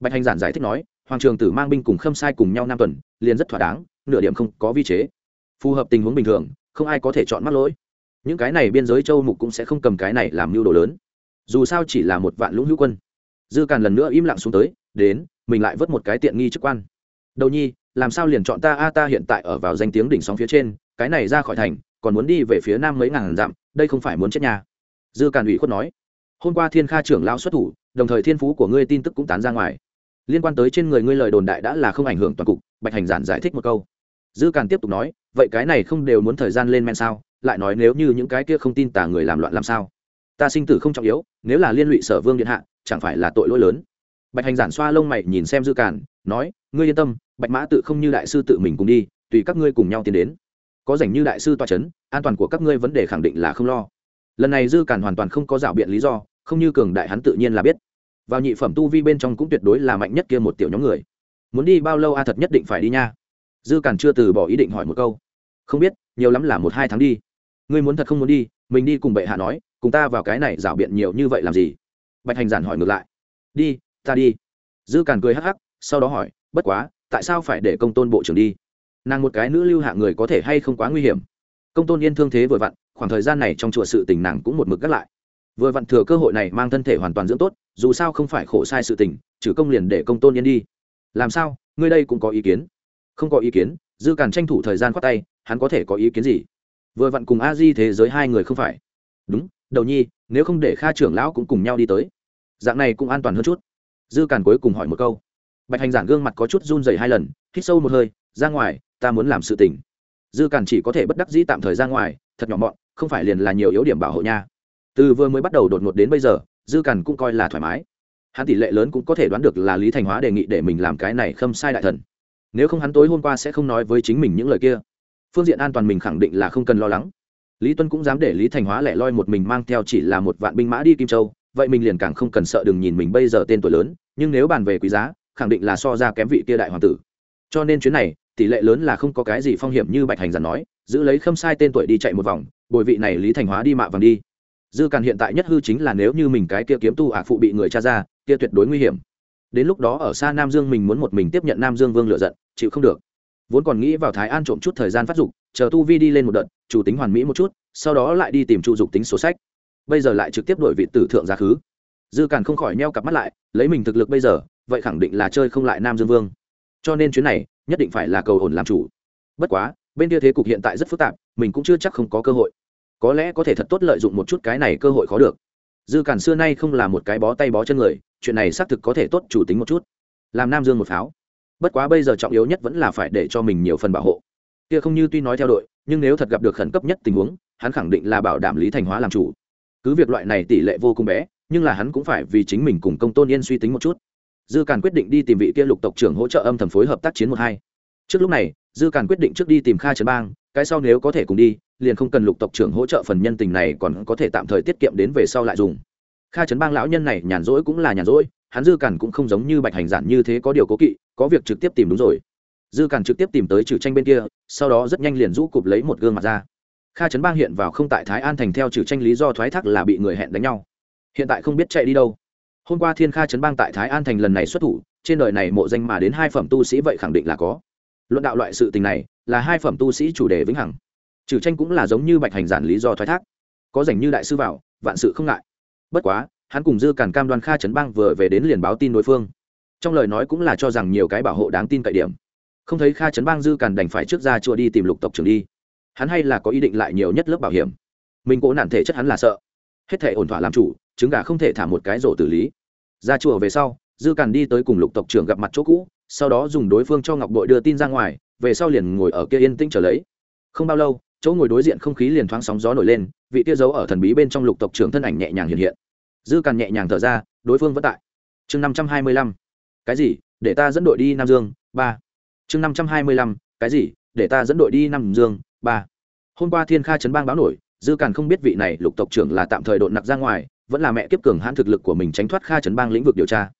Bạch hành giản giải thích nói hoàng trường tử mang binh cùng khâm sai cùng nhau năm tuần, liền rất thỏa đáng, nửa điểm không có vi chế. Phù hợp tình huống bình thường, không ai có thể chọn mắc lỗi. Những cái này biên giới châu mục cũng sẽ không cầm cái này làm mưu đồ lớn. Dù sao chỉ là một vạn lũng hữu quân. Dư càn lần nữa im lặng xuống tới, đến, mình lại vớt một cái tiện nghi chức quan. Đầu nhi, làm sao liền chọn ta? A, ta hiện tại ở vào danh tiếng đỉnh sóng phía trên, cái này ra khỏi thành, còn muốn đi về phía nam mấy ngàn dặm, đây không phải muốn chết nhà. Dư càn ủy khuất nói. Hôm qua thiên kha trưởng lao xuất thủ, đồng thời thiên phú của ngươi tin tức cũng tán ra ngoài liên quan tới trên người ngươi lời đồn đại đã là không ảnh hưởng toàn cục, bạch hành giản giải thích một câu. Dư càn tiếp tục nói, vậy cái này không đều muốn thời gian lên men sao? Lại nói nếu như những cái kia không tin tả người làm loạn làm sao? Ta sinh tử không trọng yếu, nếu là liên lụy sở vương điện hạ, chẳng phải là tội lỗi lớn? Bạch hành giản xoa lông mày nhìn xem dư càn, nói, ngươi yên tâm, bạch mã tự không như đại sư tự mình cùng đi, tùy các ngươi cùng nhau tiến đến. Có dành như đại sư toa c h ấ n an toàn của các ngươi vấn đề khẳng định là không lo. Lần này dư càn hoàn toàn không có rảo biện lý do, không như cường đại hắn tự nhiên là biết vào nhị phẩm tu vi bên trong cũng tuyệt đối là mạnh nhất kia một tiểu nhóm người. Muốn đi bao lâu a, thật nhất định phải đi nha. Dư càn chưa từ bỏ ý định hỏi một câu. Không biết, nhiều lắm là một hai tháng đi. Ngươi muốn thật không muốn đi, mình đi cùng bệ hạ nói, cùng ta vào cái này rảo biện nhiều như vậy làm gì? Bạch hành giản hỏi ngược lại. Đi, ta đi. Dư càn cười hắc hắc, sau đó hỏi, bất quá, tại sao phải để công tôn bộ trưởng đi? Nàng một cái nữ lưu hạ người có thể hay không quá nguy hiểm? Công tôn yên thương thế vừa vặn, khoảng thời gian này trong chùa sự tình nàng cũng một mực gác lại vừa vặn thừa cơ hội này mang thân thể hoàn toàn dưỡng tốt, dù sao không phải khổ sai sự tình, trừ công liền để công tôn yên đi. Làm sao? Ngươi đây cũng có ý kiến? Không có ý kiến, dư càn tranh thủ thời gian khoát tay, hắn có thể có ý kiến gì? Vừa vặn cùng a di thế giới hai người không phải. Đúng, đầu nhi, nếu không để kha trưởng lão cũng cùng nhau đi tới. Dạng này cũng an toàn hơn chút. Dư càn cuối cùng hỏi một câu. Bạch hành giản gương mặt có chút run dày hai lần, hít sâu một hơi, ra ngoài, ta muốn làm sự tình. Dư càn chỉ có thể bất đắc dĩ tạm thời ra ngoài, thật nhỏ mọn, không phải liền là nhiều yếu điểm bảo hộ nha từ vừa mới bắt đầu đột ngột đến bây giờ, dư cằn cũng coi là thoải mái. Hắn tỷ lệ lớn cũng có thể đoán được là lý thành hóa đề nghị để mình làm cái này khâm sai đại thần. Nếu không hắn tối hôm qua sẽ không nói với chính mình những lời kia. Phương diện an toàn mình khẳng định là không cần lo lắng. Lý tuân cũng dám để lý thành hóa lẻ loi một mình mang theo chỉ là một vạn binh mã đi kim châu, vậy mình liền càng không cần sợ đừng nhìn mình bây giờ tên tuổi lớn, nhưng nếu bàn về quý giá, khẳng định là so ra kém vị kia đại hoàng tử. Cho nên chuyến này, tỷ lệ lớn là không có cái gì phong hiểm như bạch hành giản nói, giữ lấy khâm sai tên tuổi đi chạy một vòng, bồi vị này lý thành hóa đi mạ vàng đi dư càn hiện tại nhất hư chính là nếu như mình cái kia kiếm tu ả phụ bị người cha ra, kia tuyệt đối nguy hiểm. Đến lúc đó ở xa nam dương mình muốn một mình tiếp nhận nam dương vương lựa giận, chịu không được. Vốn còn nghĩ vào thái an trộm chút thời gian phát dục, chờ tu vi đi lên một đợt, chủ tính hoàn mỹ một chút, sau đó lại đi tìm chu dục tính số sách. Bây giờ lại trực tiếp đổi vị tử thượng giá khứ. Dư càn không khỏi neo cặp mắt lại, lấy mình thực lực bây giờ, vậy khẳng định là chơi không lại nam dương vương. Cho nên chuyến này, nhất định phải là cầu ổn làm chủ. Bất quá, bên kia thế cục hiện tại rất phức tạp, mình cũng chưa chắc không có cơ hội có lẽ có thể thật tốt lợi dụng một chút cái này cơ hội khó được. Dư cản xưa nay không là một cái bó tay bó chân người, chuyện này xác thực có thể tốt chủ tính một chút. Làm nam dương một pháo. Bất quá bây giờ trọng yếu nhất vẫn là phải để cho mình nhiều phần bảo hộ. Kia không như tuy nói theo đội, nhưng nếu thật gặp được khẩn cấp nhất tình huống, hắn khẳng định là bảo đảm lý thành hóa làm chủ. Cứ việc loại này tỷ lệ vô cùng bé, nhưng là hắn cũng phải vì chính mình cùng công tôn yên suy tính một chút. Dư càn quyết định đi tìm vị kia lục tộc trưởng hỗ trợ âm thầm phối hợp tác chiến một hai. Trước lúc này, dư càn quyết định trước đi tìm kha trấn bang cái sau nếu có thể cùng đi, liền không cần lục tộc trưởng hỗ trợ phần nhân tình này còn có thể tạm thời tiết kiệm đến về sau lại dùng. Kha trấn bang lão nhân này nhàn rỗi cũng là nhàn rỗi, hắn dư cản cũng không giống như bạch hành giản như thế có điều cố kỵ, có việc trực tiếp tìm đúng rồi. Dư cản trực tiếp tìm tới trừ tranh bên kia, sau đó rất nhanh liền rũ cụp lấy một gương mặt ra. Kha trấn bang hiện vào không tại thái an thành theo trừ tranh lý do thoái thác là bị người hẹn đánh nhau. Hiện tại không biết chạy đi đâu. Hôm qua thiên kha trấn bang tại thái an thành lần này xuất thủ, trên đời này mộ danh mà đến hai phẩm tu sĩ vậy khẳng định là có. Luận đạo loại sự tình này là hai phẩm tu sĩ chủ đề vĩnh hằng. Trừ tranh cũng là giống như bạch hành giản lý do thoái thác. Có dành như đại sư vào, vạn sự không ngại. Bất quá, hắn cùng dư càn cam đoan kha trấn bang vừa về đến liền báo tin đối phương. Trong lời nói cũng là cho rằng nhiều cái bảo hộ đáng tin cậy điểm. Không thấy kha trấn bang, dư càn đành phải trước ra chùa đi tìm lục tộc trưởng đi. Hắn hay là có ý định lại nhiều nhất lớp bảo hiểm. Mình cố nản thể chất hắn là sợ. Hết thể ổn thỏa làm chủ trứng gà không thể thả một cái rổ tử lý. Ra chùa về sau, dư càn đi tới cùng lục tộc trưởng gặp mặt chỗ cũ, sau đó dùng đối phương cho ngọc bội đưa tin ra ngoài về sau liền ngồi ở kia yên tĩnh trở lấy. Không bao lâu, chỗ ngồi đối diện không khí liền thoáng sóng gió nổi lên, vị kia giấu ở thần bí bên trong lục tộc trưởng thân ảnh nhẹ nhàng hiện hiện. Dư càn nhẹ nhàng thở ra, đối phương vẫn tại. Chương năm trăm hai mươi lăm. Cái gì? Để ta dẫn đội đi nam dương, ba. Chương năm trăm hai mươi lăm. Cái gì? Để ta dẫn đội đi nam dương, ba. Hôm qua thiên kha chấn bang báo nổi, dư càn không biết vị này lục tộc trưởng là tạm thời đột nặc ra ngoài, vẫn là mẹ kiếp cường hãn thực lực của mình tránh thoát kha chấn bang lĩnh vực điều tra.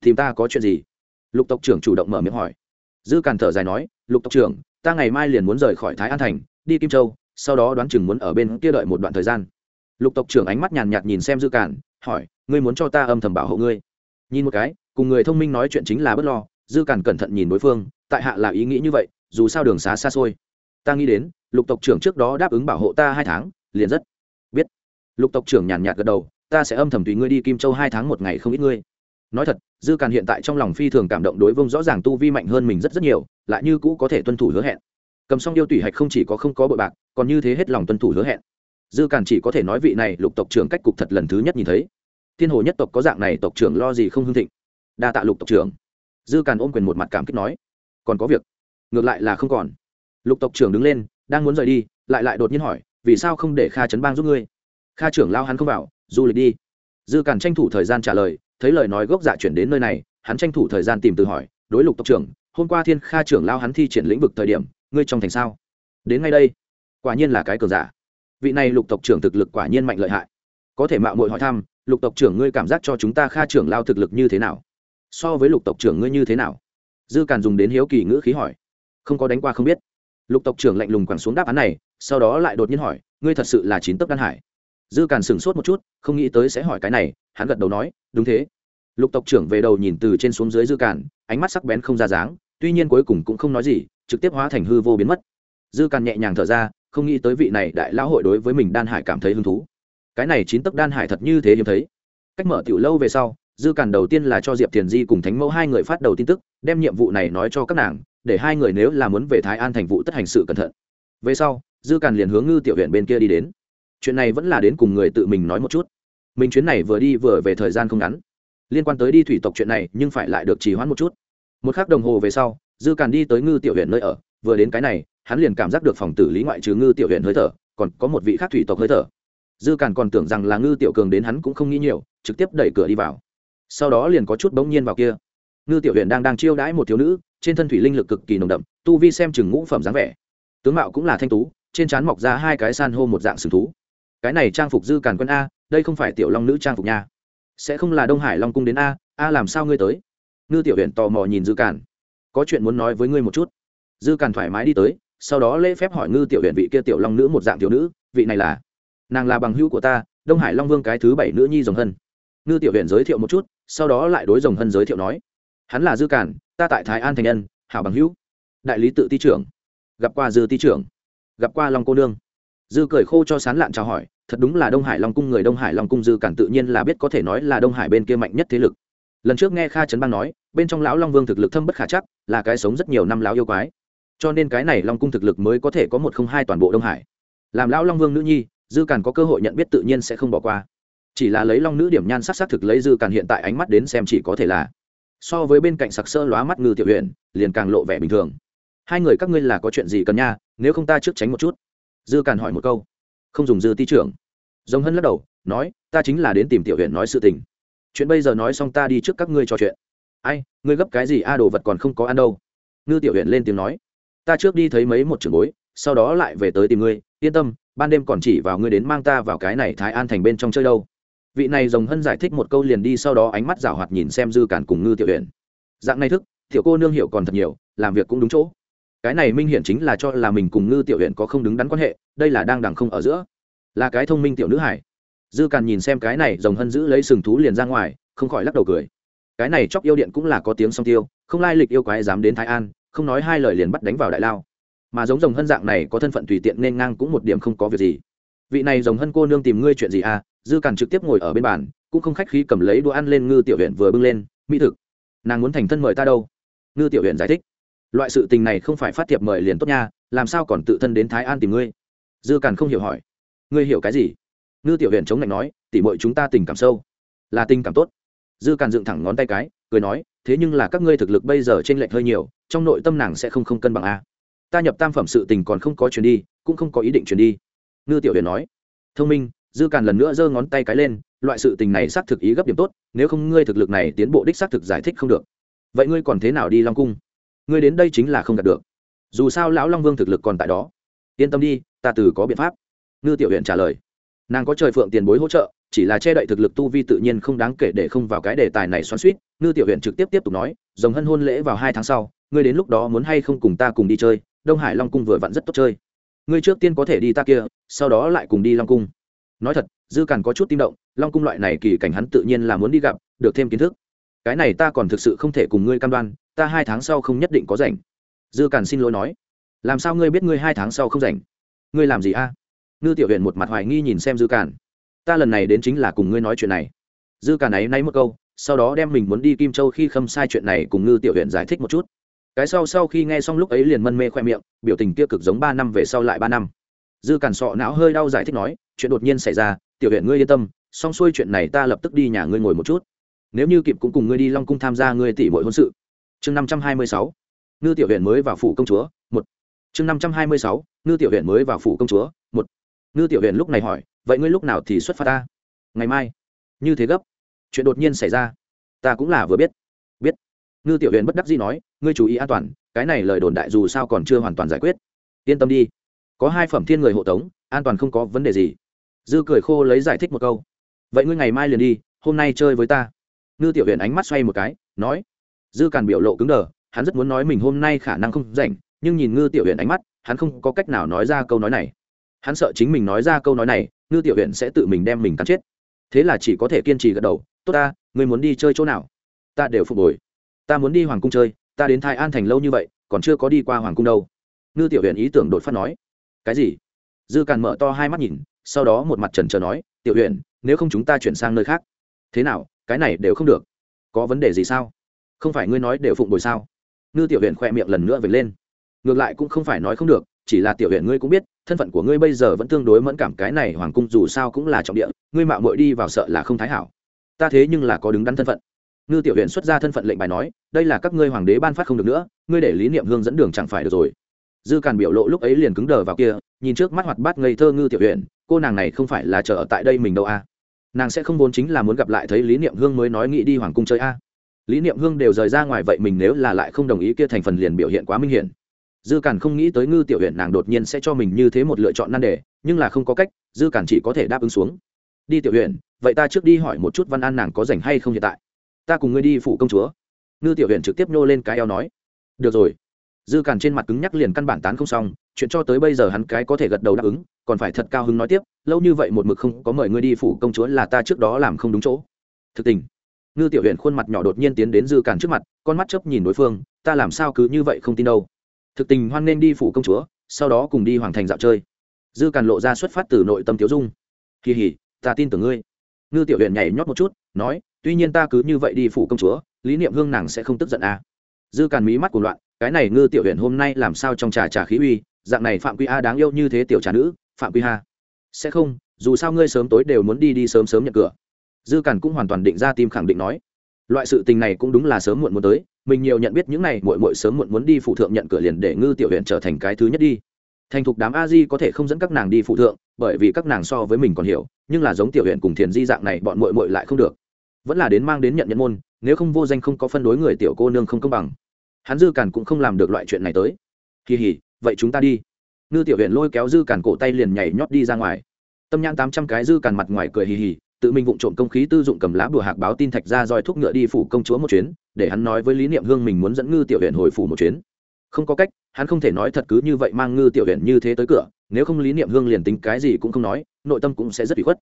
Tìm ta có chuyện gì? Lục tộc trưởng chủ động mở miệng hỏi. Dư càn thở dài nói lục tộc trưởng ta ngày mai liền muốn rời khỏi thái an thành đi kim châu sau đó đoán chừng muốn ở bên kia đợi một đoạn thời gian. Lục tộc trưởng ánh mắt nhàn nhạt nhìn xem dư cản, hỏi ngươi muốn cho ta âm thầm bảo hộ ngươi? Nhìn một cái cùng người thông minh nói chuyện chính là bất lo dư cản cẩn thận nhìn đối phương tại hạ là ý nghĩ như vậy dù sao đường xá xa xôi. Ta nghĩ đến lục tộc trưởng trước đó đáp ứng bảo hộ ta hai tháng liền rất biết. Lục tộc trưởng nhàn nhạt gật đầu ta sẽ âm thầm tùy ngươi đi kim châu hai tháng một ngày không ít ngươi nói thật, dư càn hiện tại trong lòng phi thường cảm động đối vông rõ ràng tu vi mạnh hơn mình rất rất nhiều, lại như cũ có thể tuân thủ hứa hẹn. Cầm xong yêu tủy hạch không chỉ có không có bội bạc, còn như thế hết lòng tuân thủ hứa hẹn. Dư càn chỉ có thể nói vị này lục tộc trưởng cách cục thật lần thứ nhất nhìn thấy. Thiên hồ nhất tộc có dạng này tộc trưởng lo gì không hưng thịnh? Đa tạ lục tộc trưởng. Dư càn ôm quyền một mặt cảm kích nói, còn có việc. Ngược lại là không còn. Lục tộc trưởng đứng lên, đang muốn rời đi, lại lại đột nhiên hỏi, vì sao không để kha trấn bang giúp ngươi? Kha trưởng lao hắn không vào, du lịch đi. Dư càn tranh thủ thời gian trả lời thấy lời nói gốc dạ chuyển đến nơi này, hắn tranh thủ thời gian tìm từ hỏi, đối lục tộc trưởng, hôm qua thiên kha trưởng lao hắn thi triển lĩnh vực thời điểm, ngươi trong thành sao? Đến ngay đây. Quả nhiên là cái cờ giả. Vị này lục tộc trưởng thực lực quả nhiên mạnh lợi hại. Có thể mạo muội hỏi thăm, lục tộc trưởng ngươi cảm giác cho chúng ta kha trưởng lao thực lực như thế nào? So với lục tộc trưởng ngươi như thế nào? Dư càn dùng đến hiếu kỳ ngữ khí hỏi. Không có đánh qua không biết. Lục tộc trưởng lạnh lùng quẳng xuống đáp án này, sau đó lại đột nhiên hỏi, ngươi thật sự là chín tấc đan hải? Dư càn sửng sốt một chút, không nghĩ tới sẽ hỏi cái này, hắn gật đầu nói, đúng thế lục tộc trưởng về đầu nhìn từ trên xuống dưới dư càn, ánh mắt sắc bén không ra dáng, tuy nhiên cuối cùng cũng không nói gì, trực tiếp hóa thành hư vô biến mất. Dư càn nhẹ nhàng thở ra, không nghĩ tới vị này đại lão hội đối với mình đan hải cảm thấy hứng thú. Cái này chín tấc đan hải thật như thế hiếm thấy. Cách mở tiểu lâu về sau, dư càn đầu tiên là cho diệp thiền di cùng thánh mẫu hai người phát đầu tin tức, đem nhiệm vụ này nói cho các nàng, để hai người nếu là muốn về thái an thành vụ tất hành sự cẩn thận. Về sau, dư càn liền hướng ngư tiểu huyện bên kia đi đến. Chuyện này vẫn là đến cùng người tự mình nói một chút. Mình chuyến này vừa đi vừa về thời gian không ngắn liên quan tới đi thủy tộc chuyện này, nhưng phải lại được trì hoãn một chút. Một k h ắ c đồng hồ về sau, dư càn đi tới ngư tiểu huyện nơi ở. Vừa đến cái này, hắn liền cảm giác được phòng tử lý ngoại trừ ngư tiểu huyện hơi thở, còn có một vị khác thủy tộc hơi thở. Dư càn còn tưởng rằng là ngư tiểu cường đến hắn cũng không nghĩ nhiều, trực tiếp đẩy cửa đi vào. Sau đó liền có chút bỗng nhiên vào kia. Ngư tiểu huyện đang đang chiêu đãi một thiếu nữ, trên thân thủy linh lực cực kỳ nồng đậm, tu vi xem chừng ngũ phẩm dáng vẻ. Tướng mạo cũng là thanh tú, trên trán mọc ra hai cái san hô một dạng sừng thú. Cái này trang phục dư càn quân a, đây không phải tiểu long nữ trang phục nha sẽ không là đông hải long cung đến a a làm sao ngươi tới? Ngư tiểu huyện tò mò nhìn dư càn. Có chuyện muốn nói với ngươi một chút. Dư càn thoải mái đi tới, sau đó lễ phép hỏi ngư tiểu huyện vị kia tiểu long nữ một dạng tiểu nữ, vị này là? Nàng là bằng hữu của ta, đông hải long vương cái thứ bảy nữ nhi rồng hân. Ngư tiểu huyện giới thiệu một chút, sau đó lại đối rồng hân giới thiệu nói. Hắn là dư cản ta tại thái an thành nhân, hảo bằng hữu. Đại lý tự ti trưởng. Gặp qua dư ti trưởng. Gặp qua long cô nương. Dư cười khô cho sán lạn chào hỏi thật đúng là đông hải long cung, người đông hải long cung dư cản tự nhiên là biết có thể nói là đông hải bên kia mạnh nhất thế lực. Lần trước nghe kha trấn bang nói, bên trong lão long vương thực lực thâm bất khả chắc, là cái sống rất nhiều năm lão yêu quái. Cho nên cái này long cung thực lực mới có thể có một không hai toàn bộ đông hải. Làm lão long vương nữ nhi, dư càn có cơ hội nhận biết tự nhiên sẽ không bỏ qua. Chỉ là lấy long nữ điểm nhan sắc sắc thực lấy dư càn hiện tại ánh mắt đến xem chỉ có thể là so với bên cạnh sặc sơ lóa mắt ngư tiểu huyện liền càng lộ vẻ bình thường. Hai người các ngươi là có chuyện gì cần nha, nếu không ta trước tránh một chút. Dư càn hỏi một câu không dùng dư ti trưởng. Giống hân lắc đầu, nói, ta chính là đến tìm tiểu huyện nói sự tình. Chuyện bây giờ nói xong ta đi trước các ngươi trò chuyện. Ai, ngươi gấp cái gì? A, đồ vật còn không có ăn đâu. Ngư tiểu huyện lên tiếng nói, ta trước đi thấy mấy một trưởng bối, sau đó lại về tới tìm ngươi. Yên tâm, ban đêm còn chỉ vào ngươi đến mang ta vào cái này thái an thành bên trong chơi đâu. Vị này rồng hân giải thích một câu liền đi sau đó ánh mắt rào hoạt nhìn xem dư cản cùng ngư tiểu huyện dạng này thức, tiểu cô nương hiểu còn thật nhiều, làm việc cũng đúng chỗ cái này minh hiện chính là cho là mình cùng ngư tiểu huyện có không đứng đắn quan hệ, đây là đang đằng không ở giữa. Là cái thông minh tiểu nữ hải. Dư càn nhìn xem cái này, rồng hân giữ lấy sừng thú liền ra ngoài, không khỏi lắc đầu cười. Cái này chóc yêu điện cũng là có tiếng song tiêu, không lai lịch yêu quái dám đến thái an, không nói hai lời liền bắt đánh vào đại lao. Mà giống rồng hân dạng này có thân phận tùy tiện nên ngang cũng một điểm không có việc gì. Vị này rồng hân cô nương tìm ngươi chuyện gì à? Dư càn trực tiếp ngồi ở bên bàn, cũng không khách khí cầm lấy đũa ăn lên ngư tiểu huyện vừa bưng lên. Mỹ thực. Nàng muốn thành thân mời ta đâu? Ngư tiểu huyện giải thích loại sự tình này không phải phát thiệp mời liền tốt nha, làm sao còn tự thân đến thái an tìm ngươi? Dư càn không hiểu hỏi. Ngươi hiểu cái gì? Ngư tiểu Huyền chống lạnh nói, tỉ mọi chúng ta tình cảm sâu. Là tình cảm tốt. Dư càn dựng thẳng ngón tay cái, cười nói, thế nhưng là các ngươi thực lực bây giờ t r ê n lệch hơi nhiều, trong nội tâm nàng sẽ không không cân bằng a. Ta nhập tam phẩm sự tình còn không có chuyển đi, cũng không có ý định chuyển đi. Ngư tiểu huyền nói. Thông minh, dư càn lần nữa giơ ngón tay cái lên, loại sự tình này xác thực ý gấp điểm tốt, nếu không ngươi thực lực này tiến bộ đích xác thực giải thích không được. Vậy ngươi còn thế nào đi long cung? Ngươi đến đây chính là không đạt được. Dù sao lão long vương thực lực còn tại đó. Yên tâm đi, ta từ có biện pháp. Ngư tiểu huyện trả lời. Nàng có trời phượng tiền bối hỗ trợ, chỉ là che đậy thực lực tu vi tự nhiên không đáng kể để không vào cái đề tài này xoắn suýt ngư tiểu huyện trực tiếp tiếp tục nói dòng hân hôn lễ vào hai tháng sau, ngươi đến lúc đó muốn hay không cùng ta cùng đi chơi, đông hải long cung vừa vặn rất tốt chơi. Ngươi trước tiên có thể đi ta kia, sau đó lại cùng đi long cung. Nói thật, dư càn có chút tim động, long cung loại này kỳ cảnh hắn tự nhiên là muốn đi gặp, được thêm kiến thức. Cái này ta còn thực sự không thể cùng ngươi cam đoan ta hai tháng sau không nhất định có rảnh. Dư càn xin lỗi nói. Làm sao ngươi biết ngươi hai tháng sau không rảnh? Ngươi làm gì a? Ngư tiểu huyện một mặt hoài nghi nhìn xem dư càn. Ta lần này đến chính là cùng ngươi nói chuyện này. Dư càn ấy nay một câu, sau đó đem mình muốn đi kim châu khi khâm sai chuyện này cùng ngư tiểu huyện giải thích một chút. Cái sau sau khi nghe xong lúc ấy liền mân mê khoe miệng, biểu tình kia cực giống ba năm về sau lại ba năm. Dư càn sọ não hơi đau giải thích nói, chuyện đột nhiên xảy ra, tiểu huyện ngươi yên tâm, xong xuôi chuyện này ta lập tức đi nhà ngươi ngồi một chút. Nếu như kịp cũng cùng ngươi đi long cung tham gia ngươi tỷ mọi hôn sự chương năm trăm hai mươi sáu, ngư tiểu huyện mới vào phủ công chúa, một. Chương năm trăm hai mươi sáu, ngư tiểu huyện mới vào phủ công chúa, một. Ngư tiểu huyền lúc này hỏi, vậy ngươi lúc nào thì xuất phát ta? Ngày mai. Như thế gấp. Chuyện đột nhiên xảy ra. Ta cũng là vừa biết. Biết. Ngư tiểu huyền bất đắc dĩ nói, ngươi chú ý an toàn, cái này lời đồn đại dù sao còn chưa hoàn toàn giải quyết. Yên tâm đi. Có hai phẩm thiên người hộ tống, an toàn không có vấn đề gì. Dư cười khô lấy giải thích một câu. Vậy ngươi ngày mai liền đi, hôm nay chơi với ta. Ngư tiểu huyền ánh mắt xoay một cái, nói dư càn biểu lộ cứng đờ, hắn rất muốn nói mình hôm nay khả năng không rảnh, nhưng nhìn ngư tiểu huyện ánh mắt, hắn không có cách nào nói ra câu nói này. Hắn sợ chính mình nói ra câu nói này, ngư tiểu huyện sẽ tự mình đem mình cắn chết. Thế là chỉ có thể kiên trì gật đầu, tốt ta người muốn đi chơi chỗ nào? Ta đều phục hồi. Ta muốn đi hoàng cung chơi, ta đến thái an thành lâu như vậy, còn chưa có đi qua hoàng cung đâu. Ngư tiểu huyện ý tưởng đột phát nói. Cái gì? Dư càn mở to hai mắt nhìn, sau đó một mặt trần trờ nói, tiểu huyện nếu không chúng ta chuyển sang nơi khác. Thế nào? Cái này đều không được. Có vấn đề gì sao? Không phải ngươi nói đều phụng bồi sao? Ngư tiểu huyện khoe miệng lần nữa về lên. Ngược lại cũng không phải nói không được, chỉ là tiểu huyện ngươi cũng biết, thân phận của ngươi bây giờ vẫn tương đối mẫn cảm, cái này hoàng cung dù sao cũng là trọng địa, ngươi mạo muội đi vào sợ là không thái hảo. Ta thế nhưng là có đứng đắn thân phận. Ngư tiểu huyện xuất ra thân phận lệnh bài nói, đây là các ngươi hoàng đế ban phát không được nữa, ngươi để lý niệm hương dẫn đường chẳng phải được rồi. Dư càn biểu lộ lúc ấy liền cứng đờ vào kia, nhìn trước mắt hoạt bát ngây thơ ngư tiểu huyện cô nàng này không phải là chờ ở tại đây mình đâu a à. nàng sẽ không vốn chính là muốn gặp lại thấy lý niệm hương mới nói nghĩ đi hoàng cung chơi a à lý niệm hương đều rời ra ngoài vậy mình nếu là lại không đồng ý kia thành phần liền biểu hiện quá minh hiển. Dư càn không nghĩ tới ngư tiểu huyện nàng đột nhiên sẽ cho mình như thế một lựa chọn nan đề, nhưng là không có cách, dư càn chỉ có thể đáp ứng xuống. Đi tiểu huyện vậy ta trước đi hỏi một chút văn an nàng có rảnh hay không hiện tại? Ta cùng ngươi đi phủ công chúa. Ngư tiểu huyện trực tiếp nhô lên cái eo nói. Được rồi. Dư càn trên mặt cứng nhắc liền căn bản tán không xong, chuyện cho tới bây giờ hắn cái có thể gật đầu đáp ứng, còn phải thật cao hứng nói tiếp, lâu như vậy một mực không có mời ngươi đi phủ công chúa là ta trước đó làm không đúng chỗ. Thực tình ngư tiểu huyện khuôn mặt nhỏ đột nhiên tiến đến dư càn trước mặt, con mắt chớp nhìn đối phương, ta làm sao cứ như vậy không tin đâu? Thực tình hoan nên đi phủ công chúa, sau đó cùng đi hoàng thành dạo chơi. Dư càn lộ ra xuất phát từ nội tâm tiếu dung. Kỳ hỉ, ta tin tưởng ngươi. Ngư tiểu huyện nhảy nhót một chút, nói, tuy nhiên ta cứ như vậy đi phủ công chúa, lý niệm hương nàng sẽ không tức giận à. dư càn mí mắt của loạn, cái này ngư tiểu huyện hôm nay làm sao trong trà trà khí uy, dạng này phạm quy a đáng yêu như thế tiểu trà nữ, phạm quy ha sẽ không, dù sao ngươi sớm tối đều muốn đi đi sớm sớm nhận cửa dư cản cũng hoàn toàn định ra tim khẳng định nói, loại sự tình này cũng đúng là sớm muộn muốn tới, mình nhiều nhận biết những này, muội muội sớm muộn muốn đi phụ thượng nhận cửa liền để ngư tiểu huyện trở thành cái thứ nhất đi. Thành thục đám a di có thể không dẫn các nàng đi phụ thượng, bởi vì các nàng so với mình còn hiểu, nhưng là giống tiểu huyện cùng thiền di dạng này, bọn muội muội lại không được. Vẫn là đến mang đến nhận nhận môn, nếu không vô danh không có phân đối người tiểu cô nương không công bằng. Hắn dư cản cũng không làm được loại chuyện này tới. Kỳ hỉ vậy chúng ta đi. Ngư tiểu huyện lôi kéo dư cản cổ tay liền nhảy nhót đi ra ngoài. Tâm nhãn tám trăm cái dư cản mặt ngoài cười hì hì tự mình vụng trộm công khí tư dụng cầm lá bùa hạc báo tin thạch ra roi thúc ngựa đi phủ công chúa một chuyến, để hắn nói với lý niệm hương mình muốn dẫn ngư tiểu huyện hồi phủ một chuyến. Không có cách, hắn không thể nói thật cứ như vậy mang ngư tiểu huyện như thế tới cửa, nếu không lý niệm hương liền tính cái gì cũng không nói, nội tâm cũng sẽ rất bị khuất.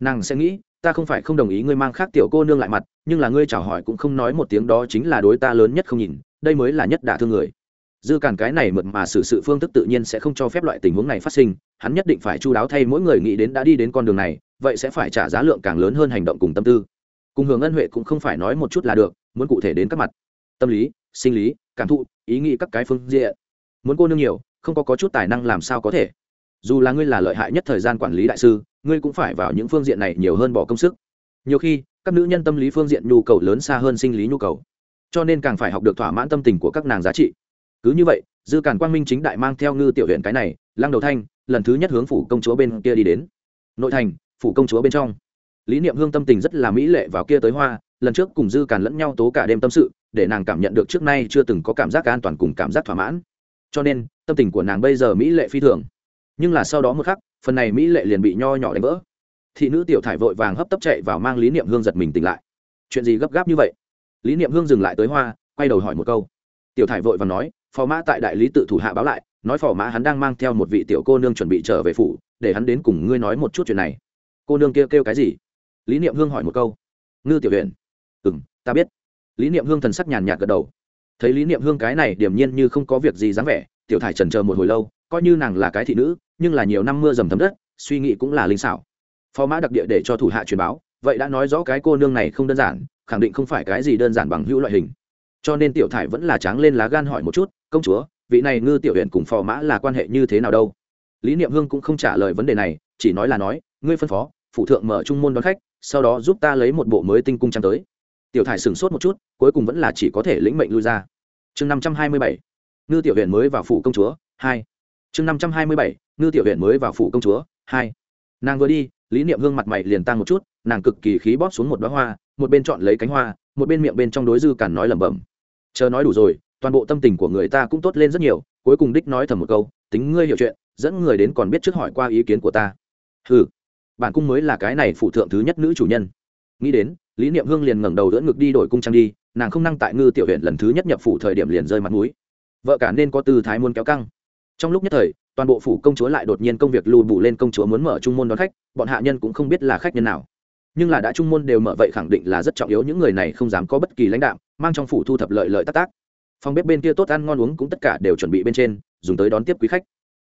Nàng sẽ nghĩ, ta không phải không đồng ý ngươi mang khác tiểu cô nương lại mặt, nhưng là ngươi chào hỏi cũng không nói một tiếng đó chính là đối ta lớn nhất không nhìn, đây mới là nhất đả thương người. Dư cản cái này mượt mà xử sự phương thức tự nhiên sẽ không cho phép loại tình huống này phát sinh, hắn nhất định phải chu đáo thay mỗi người nghĩ đến đã đi đến con đường này vậy sẽ phải trả giá lượng càng lớn hơn hành động cùng tâm tư. Cùng hưởng ân huệ cũng không phải nói một chút là được muốn cụ thể đến các mặt. Tâm lý sinh lý cảm thụ ý nghĩ các cái phương diện. Muốn cô nương nhiều không có, có chút tài năng làm sao có thể. Dù là ngươi là lợi hại nhất thời gian quản lý đại sư ngươi cũng phải vào những phương diện này nhiều hơn bỏ công sức. Nhiều khi các nữ nhân tâm lý phương diện nhu cầu lớn xa hơn sinh lý nhu cầu. Cho nên càng phải học được thỏa mãn tâm tình của các nàng giá trị. Cứ như vậy dư cản quang minh chính đại mang theo ngư tiểu huyện cái này lăng đầu thanh lần thứ nhất hướng phủ công chúa bên kia đi đến. Nội thành phủ công chúa bên trong. Lý niệm hương tâm tình rất là mỹ lệ vào kia tới hoa, lần trước cùng dư càn lẫn nhau tố cả đêm tâm sự, để nàng cảm nhận được trước nay chưa từng có cảm giác an toàn cùng cảm giác thỏa mãn. Cho nên, tâm tình của nàng bây giờ mỹ lệ phi thường. Nhưng là sau đó một khắc, phần này mỹ lệ liền bị nho nhỏ đánh vỡ. Thị nữ tiểu thải vội vàng hấp tấp chạy vào mang lý niệm hương giật mình tỉnh lại. Chuyện gì gấp gáp như vậy? Lý niệm hương dừng lại tới hoa, quay đầu hỏi một câu. Tiểu thải vội vàng nói, phò mã tại đại lý tự thủ hạ báo lại, nói phò mã hắn đang mang theo một vị tiểu cô nương chuẩn bị trở về phủ, để hắn đến cùng ngươi nói một chút chuyện này cô nương kia kêu, kêu cái gì? Lý niệm hương hỏi một câu. Ngư tiểu huyện ừ m ta biết. Lý niệm hương thần sắc nhàn nhạt gật đầu. Thấy lý niệm hương cái này điềm nhiên như không có việc gì dáng vẻ tiểu thải trần chờ một hồi lâu coi như nàng là cái thị nữ nhưng là nhiều năm mưa dầm thấm đất suy nghĩ cũng là linh xảo. Phó mã đặc địa để cho thủ hạ truyền báo vậy đã nói rõ cái cô nương này không đơn giản khẳng định không phải cái gì đơn giản bằng hữu loại hình. Cho nên tiểu thải vẫn là tráng lên lá gan hỏi một chút công chúa vị này ngư tiểu huyện cùng phò mã là quan hệ như thế nào đâu? Lý niệm hương cũng không trả lời vấn đề này chỉ nói là nói ngươi phân phó, phụ thượng mở trung môn đón khách, sau đó giúp ta lấy một bộ mới tinh cung trang tới. Tiểu thải sửng sốt một chút, cuối cùng vẫn là chỉ có thể lĩnh mệnh lui ra. Chương năm trăm hai mươi bảy, ngư tiểu huyện mới vào phủ công chúa, hai. Chương năm trăm hai mươi bảy, ngư tiểu huyện mới vào phủ công chúa, hai. Nàng vừa đi, lý niệm hương mặt mày liền tăng một chút, nàng cực kỳ khí bóp xuống một đoá hoa, một bên chọn lấy cánh hoa, một bên miệng bên trong đối dư cản nói lẩm bẩm. Chờ nói đủ rồi, toàn bộ tâm tình của người ta cũng tốt lên rất nhiều, cuối cùng đích nói thầm một câu, tính ngươi hiểu chuyện, dẫn người đến còn biết trước hỏi qua ý kiến của ta. Hừ bản cung mới là cái này phụ thượng thứ nhất nữ chủ nhân. Nghĩ đến, lý niệm hương liền ngẩng đầu đỡ ngực đi đổi cung trang đi, nàng không năng tại ngư tiểu huyện lần thứ nhất nhập phủ thời điểm liền rơi mặt mũi. Vợ cả nên có tư thái muốn kéo căng. Trong lúc nhất thời, toàn bộ phủ công chúa lại đột nhiên công việc lùi bù lên công chúa muốn mở trung môn đón khách, bọn hạ nhân cũng không biết là khách nhân nào. Nhưng là đã trung môn đều mở vậy khẳng định là rất trọng yếu, những người này không dám có bất kỳ lãnh đạo mang trong phủ thu thập lợi lợi tác tác. Phòng bếp bên kia tốt ăn ngon uống cũng tất cả đều chuẩn bị bên trên, dùng tới đón tiếp quý khách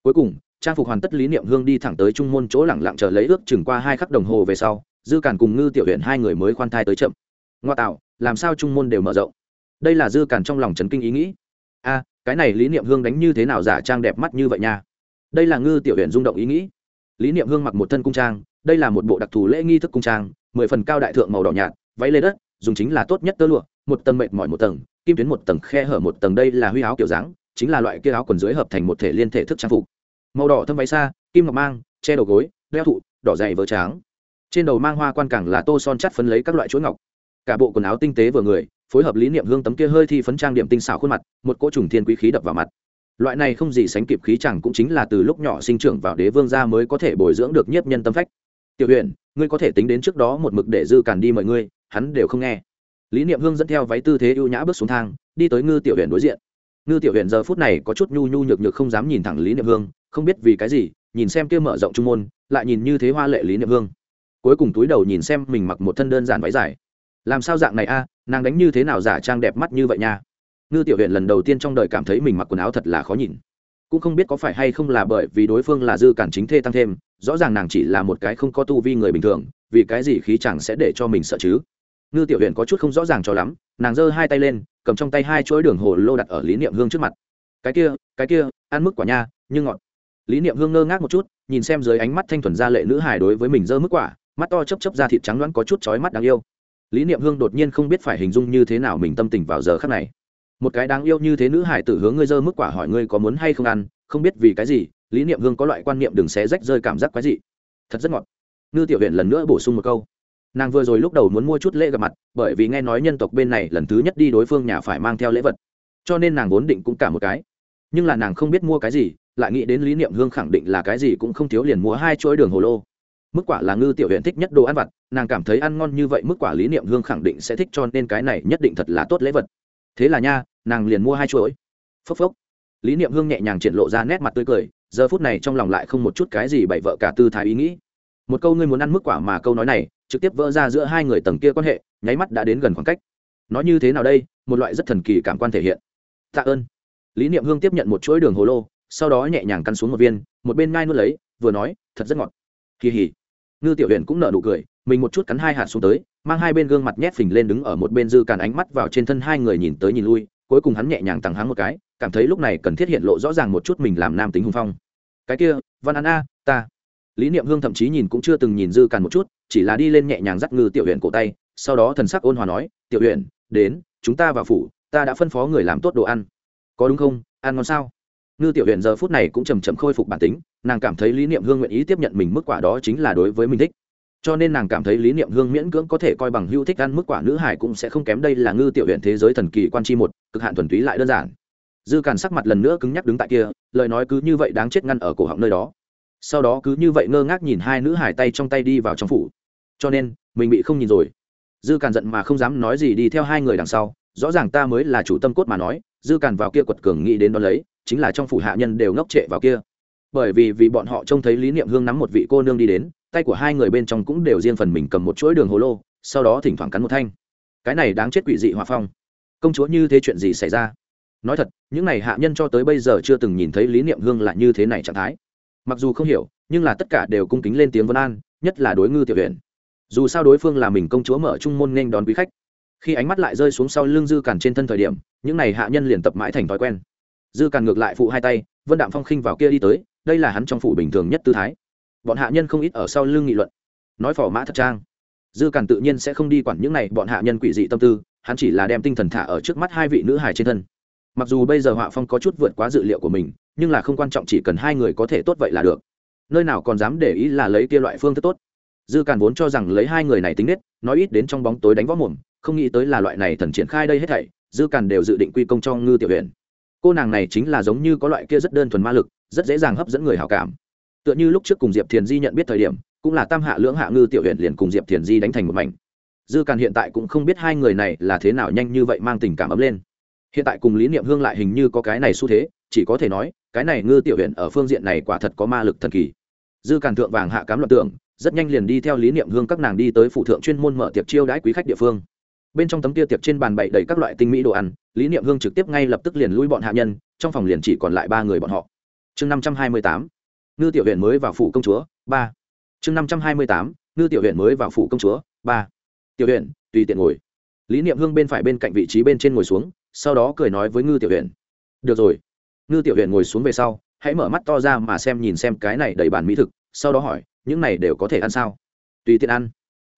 cuối cùng, trang phục hoàn tất lý niệm hương đi thẳng tới trung môn chỗ lẳng lặng chờ lấy ước chừng qua hai khắc đồng hồ về sau, dư càn cùng ngư tiểu huyện hai người mới khoan thai tới chậm. Ngoa tạo, làm sao trung môn đều mở rộng? Đây là dư càn trong lòng trấn kinh ý nghĩ. A, cái này lý niệm hương đánh như thế nào giả trang đẹp mắt như vậy nha? Đây là ngư tiểu huyện rung động ý nghĩ. Lý niệm hương mặc một thân cung trang, đây là một bộ đặc thù lễ nghi thức cung trang, mười phần cao đại thượng màu đỏ nhạt, váy lê đất, dùng chính là tốt nhất tơ lụa, một tầng mệt mỏi một tầng, kim tuyến một tầng khe hở một tầng, đây là huy áo kiểu dáng, chính là loại kia áo quần dưới hợp thành một thể liên thể thức trang phục màu đỏ thâm váy xa kim ngọc mang, che đầu gối, đeo thụ, đỏ dày vỡ tráng trên đầu mang hoa quan cẳng là tô son chắt phấn lấy các loại chuỗi ngọc. Cả bộ quần áo tinh tế vừa người, phối hợp lý niệm hương tấm kia hơi thi phấn trang điểm tinh xảo khuôn mặt, một cỗ trùng thiên quý khí đập vào mặt. Loại này không gì sánh kịp khí chẳng cũng chính là từ lúc nhỏ sinh trưởng vào đế vương gia mới có thể bồi dưỡng được nhiếp nhân tâm phách. Tiểu huyện ngươi có thể tính đến trước đó một mực để dư càn đi mọi ngươi, hắn đều không nghe. Lý niệm hương dẫn theo váy tư thế ưu nhã bước xuống thang, đi tới ngư tiểu huyện đối diện. Ngư tiểu huyện giờ phút này có chút nhu nhu nhược nhược không dám nhìn thẳng lý niệm hương không biết vì cái gì, nhìn xem kia mở rộng trung môn, lại nhìn như thế hoa lệ lý niệm hương. Cuối cùng túi đầu nhìn xem mình mặc một thân đơn giản váy dài. Làm sao dạng này a, nàng đánh như thế nào giả trang đẹp mắt như vậy nha? Ngư tiểu huyện lần đầu tiên trong đời cảm thấy mình mặc quần áo thật là khó nhìn. Cũng không biết có phải hay không là bởi vì đối phương là dư cản chính thê tăng thêm, rõ ràng nàng chỉ là một cái không có tu vi người bình thường, vì cái gì khí chẳng sẽ để cho mình sợ chứ? Ngư tiểu huyện có chút không rõ ràng cho lắm, nàng giơ hai tay lên, cầm trong tay hai chuỗi đường hồ lô đặt ở lý niệm hương trước mặt. Cái kia cái kia, ăn mức quả nha, nhưng ngọt lý niệm hương ngơ ngác một chút, nhìn xem dưới ánh mắt thanh thuần ra lệ nữ hài đối với mình dơ mức quả, mắt to chấp chấp ra thịt trắng đoán có chút chói mắt đáng yêu. Lý niệm hương đột nhiên không biết phải hình dung như thế nào mình tâm tình vào giờ khắc này. Một cái đáng yêu như thế nữ hải tử hướng ngươi dơ mức quả hỏi ngươi có muốn hay không ăn, không biết vì cái gì, lý niệm hương có loại quan niệm đừng xé rách rơi cảm giác quái dị. Thật rất ngọt. Ngư tiểu huyện lần nữa bổ sung một câu. Nàng vừa rồi lúc đầu muốn mua chút lễ gặp mặt, bởi vì nghe nói nhân tộc bên này lần thứ nhất đi đối phương nhà phải mang theo lễ vật. Cho nên nàng vốn định cũng cả một cái. Nhưng là nàng không biết mua cái gì lại nghĩ đến lý niệm hương khẳng định là cái gì cũng không thiếu liền mua hai chuỗi đường hồ lô. Mức quả là ngư tiểu huyện thích nhất đồ ăn vặt, nàng cảm thấy ăn ngon như vậy mức quả lý niệm hương khẳng định sẽ thích cho nên cái này nhất định thật là tốt lễ vật. Thế là nha, nàng liền mua hai chuỗi. Phốc phốc. Lý niệm hương nhẹ nhàng triển lộ ra nét mặt tươi cười, giờ phút này trong lòng lại không một chút cái gì bậy vợ cả tư thái ý nghĩ. Một câu ngươi muốn ăn mức quả mà câu nói này, trực tiếp vỡ ra giữa hai người tầng kia quan hệ, nháy mắt đã đến gần khoảng cách. Nói như thế nào đây, một loại rất thần kỳ cảm quan thể hiện. Tạ ơn. Lý niệm hương tiếp nhận một chuỗi đường hồ lô sau đó nhẹ nhàng căn xuống một viên, một bên ngai nuốt lấy, vừa nói, thật rất ngọt. Kỳ hỉ. Ngư tiểu huyền cũng nở nụ cười, mình một chút cắn hai hạt xuống tới, mang hai bên gương mặt nhét phình lên đứng ở một bên dư càn ánh mắt vào trên thân hai người nhìn tới nhìn lui, cuối cùng hắn nhẹ nhàng tăng hắn một cái, cảm thấy lúc này cần thiết hiện lộ rõ ràng một chút mình làm nam tính hùng phong. Cái kia, văn an a, ta. Lý niệm hương thậm chí nhìn cũng chưa từng nhìn dư càn một chút, chỉ là đi lên nhẹ nhàng dắt ngư tiểu huyện cổ tay, sau đó thần sắc ôn hòa nói, tiểu huyện đến, chúng ta vào phủ, ta đã phân phó người làm tốt đồ ăn. Có đúng không? Ăn ngon sao? Ngư tiểu huyện giờ phút này cũng chầm chậm khôi phục bản tính, nàng cảm thấy lý niệm hương nguyện ý tiếp nhận mình mức quả đó chính là đối với mình thích. Cho nên nàng cảm thấy lý niệm hương miễn cưỡng có thể coi bằng hưu thích ăn mức quả nữ hải cũng sẽ không kém đây là ngư tiểu huyện thế giới thần kỳ quan chi một, cực hạn thuần túy lại đơn giản. Dư càn sắc mặt lần nữa cứng nhắc đứng tại kia, lời nói cứ như vậy đáng chết ngăn ở cổ họng nơi đó. Sau đó cứ như vậy ngơ ngác nhìn hai nữ hải tay trong tay đi vào trong phủ. Cho nên, mình bị không nhìn rồi. Dư càn giận mà không dám nói gì đi theo hai người đằng sau, rõ ràng ta mới là chủ tâm cốt mà nói, dư càn vào kia quật cường nghĩ đến đó lấy chính là trong phủ hạ nhân đều ngốc trệ vào kia. Bởi vì vì bọn họ trông thấy lý niệm hương nắm một vị cô nương đi đến, tay của hai người bên trong cũng đều riêng phần mình cầm một chuỗi đường hồ lô, sau đó thỉnh thoảng cắn một thanh. Cái này đáng chết quỷ dị hòa phong. Công chúa như thế chuyện gì xảy ra? Nói thật, những n à y hạ nhân cho tới bây giờ chưa từng nhìn thấy lý niệm hương là như thế này trạng thái. Mặc dù không hiểu, nhưng là tất cả đều cung kính lên tiếng vân an, nhất là đối ngư tiểu huyện dù sao đối phương là mình công chúa mở trung môn nên đón quý khách. Khi ánh mắt lại rơi xuống sau lưng dư cản trên thân thời điểm, những n à y hạ nhân liền tập mãi thành thói quen dư càn ngược lại phụ hai tay, vân đạm phong khinh vào kia đi tới, đây là hắn trong phủ bình thường nhất tư thái. Bọn hạ nhân không ít ở sau lưng nghị luận. Nói phò mã thật trang. Dư càn tự nhiên sẽ không đi quản những này bọn hạ nhân quỷ dị tâm tư, hắn chỉ là đem tinh thần thả ở trước mắt hai vị nữ hài trên thân. Mặc dù bây giờ họa phong có chút vượt quá dự liệu của mình, nhưng là không quan trọng chỉ cần hai người có thể tốt vậy là được. Nơi nào còn dám để ý là lấy kia loại phương thức tốt. Dư càn vốn cho rằng lấy hai người này tính nết, nói ít đến trong bóng tối đánh võ mồm, không nghĩ tới là loại này thần triển khai đây hết thảy, dư càn đều dự định quy công cho ngư tiểu huyện cô nàng này chính là giống như có loại kia rất đơn thuần ma lực, rất dễ dàng hấp dẫn người hào cảm. Tựa như lúc trước cùng diệp thiền di nhận biết thời điểm, cũng là tam hạ lưỡng hạ ngư tiểu huyện liền cùng diệp thiền di đánh thành một mảnh. Dư càn hiện tại cũng không biết hai người này là thế nào nhanh như vậy mang tình cảm ấm lên. Hiện tại cùng lý niệm hương lại hình như có cái này xu thế, chỉ có thể nói, cái này ngư tiểu huyện ở phương diện này quả thật có ma lực thần kỳ. Dư càn thượng vàng hạ cám luận tưởng, rất nhanh liền đi theo lý niệm hương các nàng đi tới phụ thượng chuyên môn mở tiệc chiêu đãi quý khách địa phương bên trong tấm tia tiệc trên bàn bày đầy các loại tinh mỹ đồ ăn, lý niệm hương trực tiếp ngay lập tức liền lui bọn hạ nhân, trong phòng liền chỉ còn lại ba người bọn họ. Chương năm trăm hai mươi tám, ngư tiểu huyện mới vào phủ công chúa, ba. Chương năm trăm hai mươi tám, ngư tiểu huyện mới vào phủ công chúa, ba. Tiểu huyện tùy tiện ngồi. Lý niệm hương bên phải bên cạnh vị trí bên trên ngồi xuống, sau đó cười nói với ngư tiểu huyện được rồi. Ngư tiểu huyện ngồi xuống về sau, hãy mở mắt to ra mà xem nhìn xem cái này đầy bàn mỹ thực, sau đó hỏi, những này đều có thể ăn sao? Tùy tiện ăn.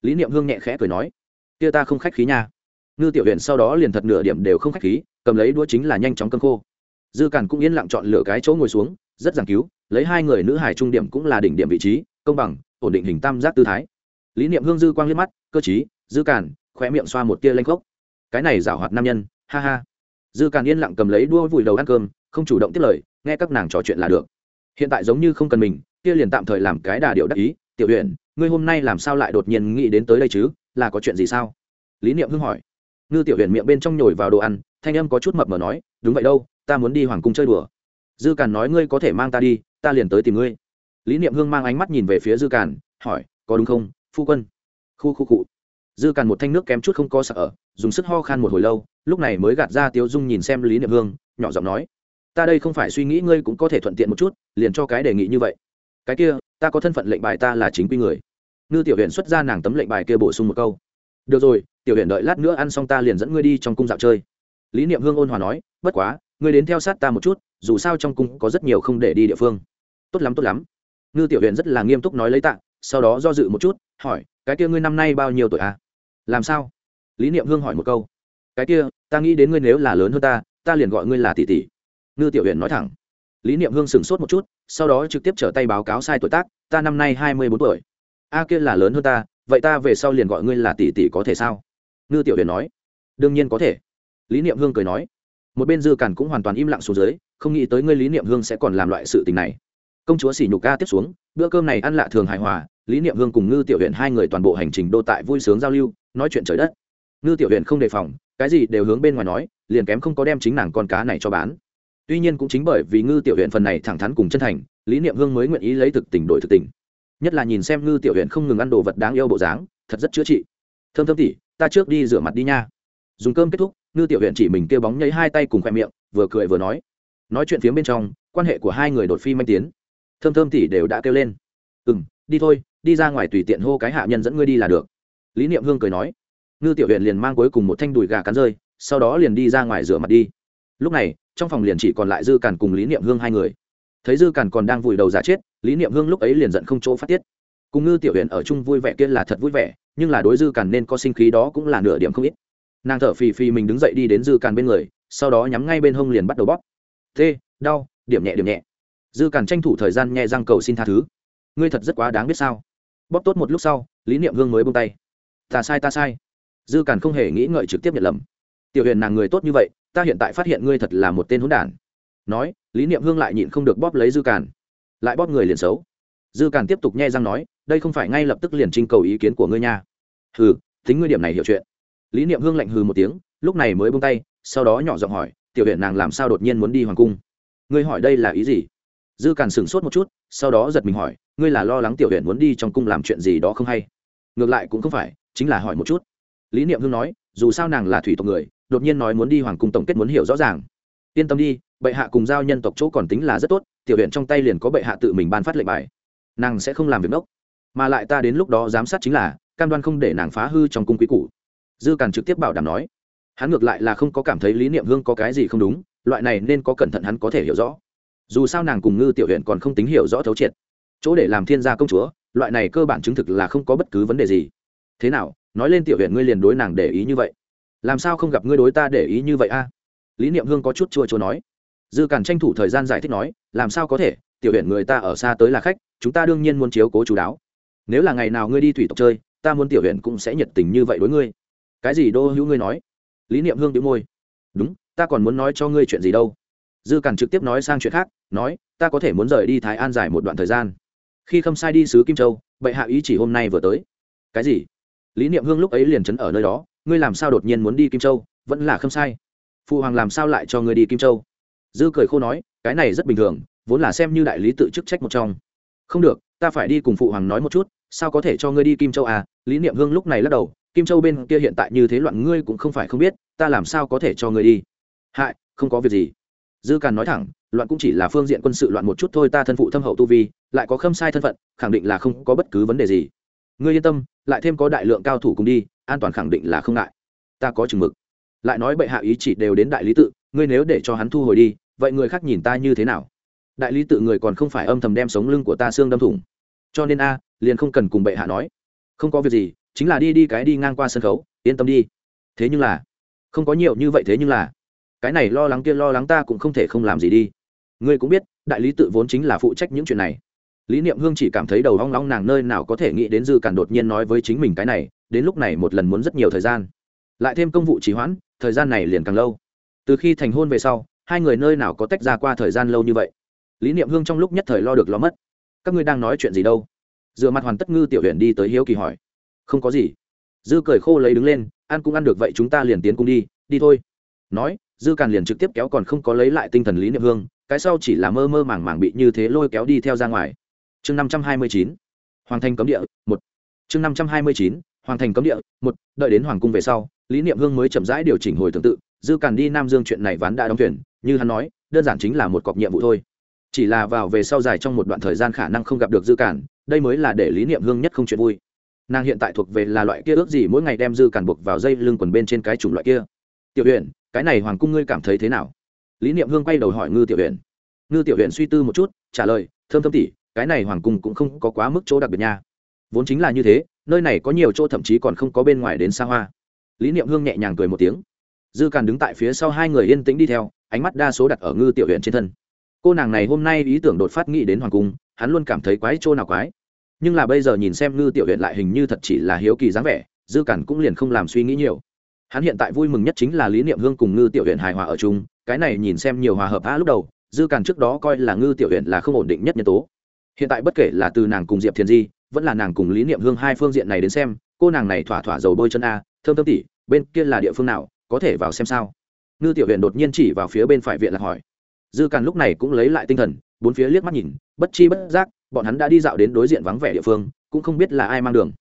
Lý niệm hương nhẹ khẽ cười nói kia ta không khách khí nha. Ngư tiểu huyện sau đó liền thật nửa điểm đều không khách khí cầm lấy đũa chính là nhanh chóng cơm khô. Dư cản cũng yên lặng chọn lựa cái chỗ ngồi xuống rất giảng cứu lấy hai người nữ hải trung điểm cũng là đỉnh điểm vị trí công bằng ổn định hình tam giác tư thái. Lý niệm hương dư quang liếc mắt cơ chí dư cản, khoe miệng xoa một tia lanh khốc. Cái này giảo hoạt nam nhân ha ha. Dư càn yên lặng cầm lấy đua vùi đầu ăn cơm không chủ động tiếp lời nghe các nàng trò chuyện là được. Hiện tại giống như không cần mình kia liền tạm thời làm cái đà điệu đắc ý tiểu huyện ngươi hôm nay làm sao lại đột nhiên nghĩ đến tới đây chứ, là có chuyện gì sao? Lý niệm hưng hỏi. Ngư tiểu Huyền miệng bên trong nhồi vào đồ ăn, thanh âm có chút mập mờ nói, đúng vậy đâu, ta muốn đi hoàng cung chơi đùa. Dư càn nói, ngươi có thể mang ta đi, ta liền tới tìm ngươi. Lý niệm hương mang ánh mắt nhìn về phía dư càn, hỏi, có đúng không, phu quân? Khu khu cụ dư càn một thanh nước kém chút không có sợ ở, dùng sức ho khan một hồi lâu, lúc này mới gạt ra tiếu dung nhìn xem lý niệm hương nhỏ giọng nói, ta đây không phải suy nghĩ ngươi cũng có thể thuận tiện một chút, liền cho cái đề nghị như vậy. Cái kia, ta có thân phận lệnh bài ta là chính quy người ngư tiểu huyện xuất ra nàng tấm lệnh bài kia bổ sung một câu. Được rồi, tiểu huyện đợi lát nữa ăn xong ta liền dẫn ngươi đi trong cung dạo chơi. Lý niệm hương ôn hòa nói, bất quá, ngươi đến theo sát ta một chút, dù sao trong cung có rất nhiều không để đi địa phương. Tốt lắm tốt lắm. Ngư tiểu huyện rất là nghiêm túc nói lấy tạ, sau đó do dự một chút, hỏi, cái kia ngươi năm nay bao nhiêu tuổi à? Làm sao? Lý niệm hương hỏi một câu. Cái kia, ta nghĩ đến ngươi nếu là lớn hơn ta ta liền gọi ngươi là tỷ tỷ. Ngư tiểu huyện nói thẳng. Lý niệm hương sửng sốt một chút, sau đó trực tiếp trở tay báo cáo sai tuổi tác, ta năm nay hai mươi bốn tuổi a kia là lớn hơn ta, vậy ta về sau liền gọi ngươi là tỷ tỷ có thể sao? Ngư tiểu huyền nói. Đương nhiên có thể. Lý niệm hương cười nói. Một bên dư cản cũng hoàn toàn im lặng xuống dưới, không nghĩ tới ngươi lý niệm hương sẽ còn làm loại sự tình này. Công chúa xỉ nhục ca tiếp xuống, bữa cơm này ăn lạ thường hài hòa, lý niệm hương cùng ngư tiểu huyện hai người toàn bộ hành trình đô tại vui sướng giao lưu, nói chuyện trời đất. Ngư tiểu huyện không đề phòng, cái gì đều hướng bên ngoài nói, liền kém không có đem chính nàng con cá này cho bán. Tuy nhiên cũng chính bởi vì ngư tiểu huyện phần này thẳng thắn cùng chân thành, lý niệm hương mới nguyện ý lấy thực tình đổi thực tình nhất là nhìn xem ngư tiểu huyện không ngừng ăn đồ vật đáng yêu bộ dáng, thật rất chữa trị. Thơm thơm tỉ, ta trước đi rửa mặt đi nha. Dùng cơm kết thúc, ngư tiểu huyện chỉ mình kêu bóng nhấy hai tay cùng khoe miệng, vừa cười vừa nói. Nói chuyện phía bên trong, quan hệ của hai người đột phi manh tiến. Thơm thơm tỉ đều đã kêu lên. Ừ m đi thôi, đi ra ngoài tùy tiện hô cái hạ nhân dẫn ngươi đi là được. Lý niệm hương cười nói. Ngư tiểu huyện liền mang cuối cùng một thanh đùi gà cắn rơi, sau đó liền đi ra ngoài rửa mặt đi. Lúc này, trong phòng liền chỉ còn lại dư càn cùng lý niệm hương hai người thấy dư càn còn đang vùi đầu giả chết, lý niệm hương lúc ấy liền giận không chỗ phát tiết. Cùng ngư tiểu huyện ở chung vui vẻ kia là thật vui vẻ, nhưng là đối dư càn nên có sinh khí đó cũng là nửa điểm không ít. Nàng thở phì phì mình đứng dậy đi đến dư càn bên người, sau đó nhắm ngay bên hông liền bắt đầu bóp. Tê, đau, điểm nhẹ điểm nhẹ. Dư càn tranh thủ thời gian nhẹ răng cầu xin tha thứ. Ngươi thật rất quá đáng biết sao? Bóp tốt một lúc sau, lý niệm hương mới bông tay. Ta sai ta sai. Dư càn không hề nghĩ ngợi trực tiếp nhận lầm. Tiểu huyền nàng người tốt như vậy, ta hiện tại phát hiện ngươi thật là một tên hỗn đản nói, lý niệm hương lại nhịn không được bóp lấy dư càn. Lại bóp người liền xấu. Dư càn tiếp tục nghe răng nói, đây không phải ngay lập tức liền trinh cầu ý kiến của ngươi nha. Hừ, tính ngươi điểm này hiểu chuyện. Lý niệm hương lạnh hừ một tiếng, lúc này mới bông tay, sau đó nhỏ giọng hỏi, tiểu huyện nàng làm sao đột nhiên muốn đi hoàng cung? Ngươi hỏi đây là ý gì? Dư càn sửng sốt một chút, sau đó giật mình hỏi, ngươi là lo lắng tiểu huyện muốn đi trong cung làm chuyện gì đó không hay? Ngược lại cũng không phải, chính là hỏi một chút. Lý niệm hương nói, dù sao nàng là thủy tộc người, đột nhiên nói muốn đi hoàng cung tổng kết muốn hiểu rõ ràng. Yên tâm đi bệ hạ cùng giao nhân tộc chỗ còn tính là rất tốt, tiểu huyện trong tay liền có bệ hạ tự mình ban phát lệnh bài. Nàng sẽ không làm việc ngốc. Mà lại ta đến lúc đó giám sát chính là, cam đoan không để nàng phá hư trong cung quý cũ dư càn trực tiếp bảo đảm nói. Hắn ngược lại là không có cảm thấy lý niệm hương có cái gì không đúng, loại này nên có cẩn thận hắn có thể hiểu rõ. Dù sao nàng cùng ngư tiểu huyện còn không tính hiểu rõ thấu triệt. Chỗ để làm thiên gia công chúa, loại này cơ bản chứng thực là không có bất cứ vấn đề gì. Thế nào, nói lên tiểu huyện ngươi liền đối nàng để ý như vậy. Làm sao không gặp ngươi đối ta để ý như vậy a? Lý niệm hương có chút chua chua nói dư càn tranh thủ thời gian giải thích nói, làm sao có thể? Tiểu huyện người ta ở xa tới là khách, chúng ta đương nhiên muốn chiếu cố chú đáo. Nếu là ngày nào ngươi đi thủy tộc chơi, ta muốn tiểu huyện cũng sẽ nhiệt tình như vậy đối ngươi. Cái gì đô hữu ngươi nói? Lý niệm hương đĩu môi. Đúng, ta còn muốn nói cho ngươi chuyện gì đâu. Dư càn trực tiếp nói sang chuyện khác, nói, ta có thể muốn rời đi thái an dài một đoạn thời gian. Khi khâm sai đi sứ kim châu, bệ hạ ý chỉ hôm nay vừa tới. Cái gì? Lý niệm hương lúc ấy liền trấn ở nơi đó, ngươi làm sao đột nhiên muốn đi kim châu? Vẫn là khâm sai. Phụ hoàng làm sao lại cho ngươi đi kim châu? Dư cười khô nói, cái này rất bình thường, vốn là xem như đại lý tự chức trách một trong. Không được, ta phải đi cùng phụ hoàng nói một chút, sao có thể cho ngươi đi kim châu à? Lý niệm hương lúc này lắc đầu, kim châu bên kia hiện tại như thế loạn ngươi cũng không phải không biết, ta làm sao có thể cho ngươi đi? Hại, không có việc gì. Dư càn nói thẳng, loạn cũng chỉ là phương diện quân sự loạn một chút thôi, ta thân phụ thâm hậu tu vi, lại có khâm sai thân phận, khẳng định là không có bất cứ vấn đề gì. Ngươi yên tâm, lại thêm có đại lượng cao thủ cùng đi, an toàn khẳng định là không ngại. Ta có chừng mực. Lại nói bệ hạ ý chỉ đều đến đại lý tự, ngươi nếu để cho hắn thu hồi đi vậy người khác nhìn ta như thế nào? Đại lý tự người còn không phải âm thầm đem sống lưng của ta xương đâm thủng. Cho nên a, liền không cần cùng bệ hạ nói. Không có việc gì, chính là đi đi cái đi ngang qua sân khấu, yên tâm đi. Thế nhưng là, không có nhiều như vậy thế nhưng là, cái này lo lắng kia lo lắng ta cũng không thể không làm gì đi. Ngươi cũng biết, đại lý tự vốn chính là phụ trách những chuyện này. Lý niệm hương chỉ cảm thấy đầu hoang long nàng nơi nào có thể nghĩ đến dư cản đột nhiên nói với chính mình cái này, đến lúc này một lần muốn rất nhiều thời gian. Lại thêm công vụ trì hoãn, thời gian này liền càng lâu. Từ khi thành hôn về sau hai người nơi nào có tách ra qua thời gian lâu như vậy? Lý niệm hương trong lúc nhất thời lo được lo mất. Các ngươi đang nói chuyện gì đâu? Dựa mặt hoàn tất ngư tiểu huyện đi tới hiếu kỳ hỏi. Không có gì. Dư cười khô lấy đứng lên, ăn cũng ăn được vậy chúng ta liền tiến cung đi đi thôi. Nói, dư càn liền trực tiếp kéo còn không có lấy lại tinh thần lý niệm hương, cái sau chỉ là mơ mơ màng màng bị như thế lôi kéo đi theo ra ngoài. Chương năm trăm hai mươi chín, hoàng thành cấm địa, một. Chương năm trăm hai mươi chín, hoàng thành cấm địa, một. Đợi đến hoàng cung về sau, lý niệm hương mới chậm rãi điều chỉnh hồi tương tự, dư càn đi nam dương chuyện này ván đã đóng thuyền như hắn nói đơn giản chính là một cọc nhiệm vụ thôi. Chỉ là vào về sau dài trong một đoạn thời gian khả năng không gặp được dư cản, đây mới là để lý niệm hương nhất không chuyện vui. Nàng hiện tại thuộc về là loại kia ước gì mỗi ngày đem dư cản buộc vào dây lưng quần bên trên cái chủng loại kia. Tiểu huyện cái này hoàng cung ngươi cảm thấy thế nào? Lý niệm hương quay đầu hỏi ngư tiểu huyện ngư tiểu huyện suy tư một chút trả lời thơm thơm tỉ cái này hoàng cung cũng không có quá mức chỗ đặc biệt nha. Vốn chính là như thế nơi này có nhiều chỗ thậm chí còn không có bên ngoài đến xa hoa. Lý niệm hương nhẹ nhàng cười một tiếng. Dư càn đứng tại phía sau hai người yên tĩnh đi theo ánh mắt đa số đặt ở ngư tiểu huyện trên thân. Cô nàng này hôm nay ý tưởng đột phát nghĩ đến hoàng cung, hắn luôn cảm thấy quái chỗ nào quái. Nhưng là bây giờ nhìn xem ngư tiểu huyện lại hình như thật chỉ là hiếu kỳ dáng vẻ, dư cản cũng liền không làm suy nghĩ nhiều. Hắn hiện tại vui mừng nhất chính là lý niệm hương cùng ngư tiểu huyện hài hòa ở chung, cái này nhìn xem nhiều hòa hợp á lúc đầu, dư cản trước đó coi là ngư tiểu huyện là không ổn định nhất nhân tố. Hiện tại bất kể là từ nàng cùng diệp thiền di, vẫn là nàng cùng lý niệm hương hai phương diện này đến xem, cô nàng này thỏa thỏa dầu bôi chân a, thơm thơm tỉ, bên kia là địa phương nào, có thể vào xem sao? Ngư tiểu huyện đột nhiên chỉ vào phía bên phải viện lạc hỏi. Dư càn lúc này cũng lấy lại tinh thần, bốn phía liếc mắt nhìn, bất chi bất giác, bọn hắn đã đi dạo đến đối diện vắng vẻ địa phương, cũng không biết là ai mang đường.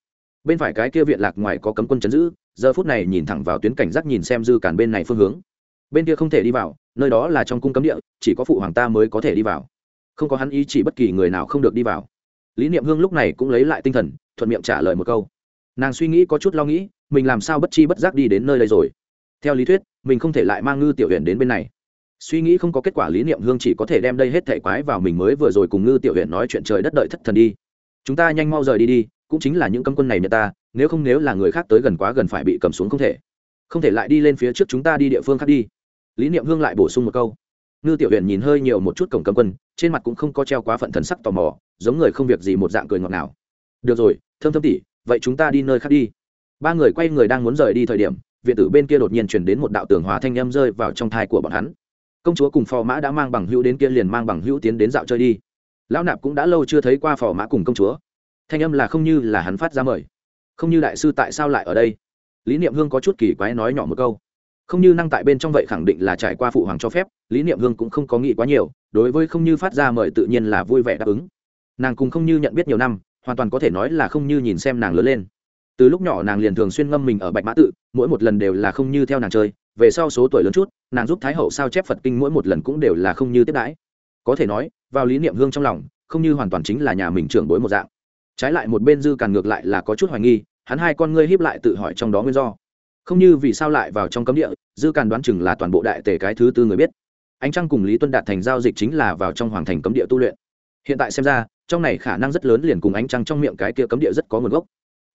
Bên phải cái kia viện lạc ngoài có cấm quân chấn giữ, giờ phút này nhìn thẳng vào tuyến cảnh giác nhìn xem dư càn bên này phương hướng. Bên kia không thể đi vào, nơi đó là trong cung cấm địa, chỉ có phụ hoàng ta mới có thể đi vào. Không có hắn ý chỉ bất kỳ người nào không được đi vào. Lý niệm hương lúc này cũng lấy lại tinh thần, thuận miệng trả lời một câu. Nàng suy nghĩ có chút lo nghĩ, mình làm sao bất chi bất giác đi đến nơi đây rồi? Theo lý thuyết, mình không thể lại mang ngư tiểu huyện đến bên này. Suy nghĩ không có kết quả lý niệm hương chỉ có thể đem đây hết thể quái vào mình mới vừa rồi cùng ngư tiểu huyện nói chuyện trời đất đợi thất thần đi. Chúng ta nhanh mau rời đi đi, cũng chính là những cấm quân này nhận ta, nếu không nếu là người khác tới gần quá gần phải bị cầm xuống không thể. Không thể lại đi lên phía trước chúng ta đi địa phương khác đi. Lý niệm hương lại bổ sung một câu. Ngư tiểu huyện nhìn hơi nhiều một chút cổng cấm quân, trên mặt cũng không có treo quá phận thần sắc tò mò, giống người không việc gì một dạng cười ngọt nào được rồi, thơm thơm tỉ, vậy chúng ta đi nơi khác đi. Ba người quay người đang muốn rời đi thời điểm viện tử bên kia đột nhiên chuyển đến một đạo tường hòa thanh âm rơi vào trong thai của bọn hắn. Công chúa cùng phò mã đã mang bằng hữu đến kia liền mang bằng hữu tiến đến dạo chơi đi. Lão nạp cũng đã lâu chưa thấy qua phò mã cùng công chúa. Thanh âm là không như là hắn phát ra mời. Không như đại sư tại sao lại ở đây? Lý niệm hương có chút kỳ quái nói nhỏ một câu. Không như năng tại bên trong vậy khẳng định là trải qua phụ hoàng cho phép, lý niệm hương cũng không có nghĩ quá nhiều, đối với không như phát ra mời tự nhiên là vui vẻ đáp ứng. Nàng cùng không như nhận biết nhiều năm, hoàn toàn có thể nói là không như nhìn xem nàng lớn lên từ lúc nhỏ nàng liền thường xuyên ngâm mình ở bạch mã tự, mỗi một lần đều là không như theo nàng chơi. Về sau số tuổi lớn chút, nàng giúp thái hậu sao chép phật kinh mỗi một lần cũng đều là không như tiếp đãi. Có thể nói, vào lý niệm hương trong lòng, không như hoàn toàn chính là nhà mình trưởng bối một dạng. Trái lại một bên dư càn ngược lại là có chút hoài nghi, hắn hai con ngươi hiếp lại tự hỏi trong đó nguyên do. Không như vì sao lại vào trong cấm địa, dư càn đoán chừng là toàn bộ đại tề cái thứ tư người biết. Ánh trăng cùng lý tuân đạt thành giao dịch chính là vào trong hoàng thành cấm địa tu luyện. Hiện tại xem ra, trong này khả năng rất lớn liền cùng ánh trăng trong miệng cái kia cấm địa rất có nguồn gốc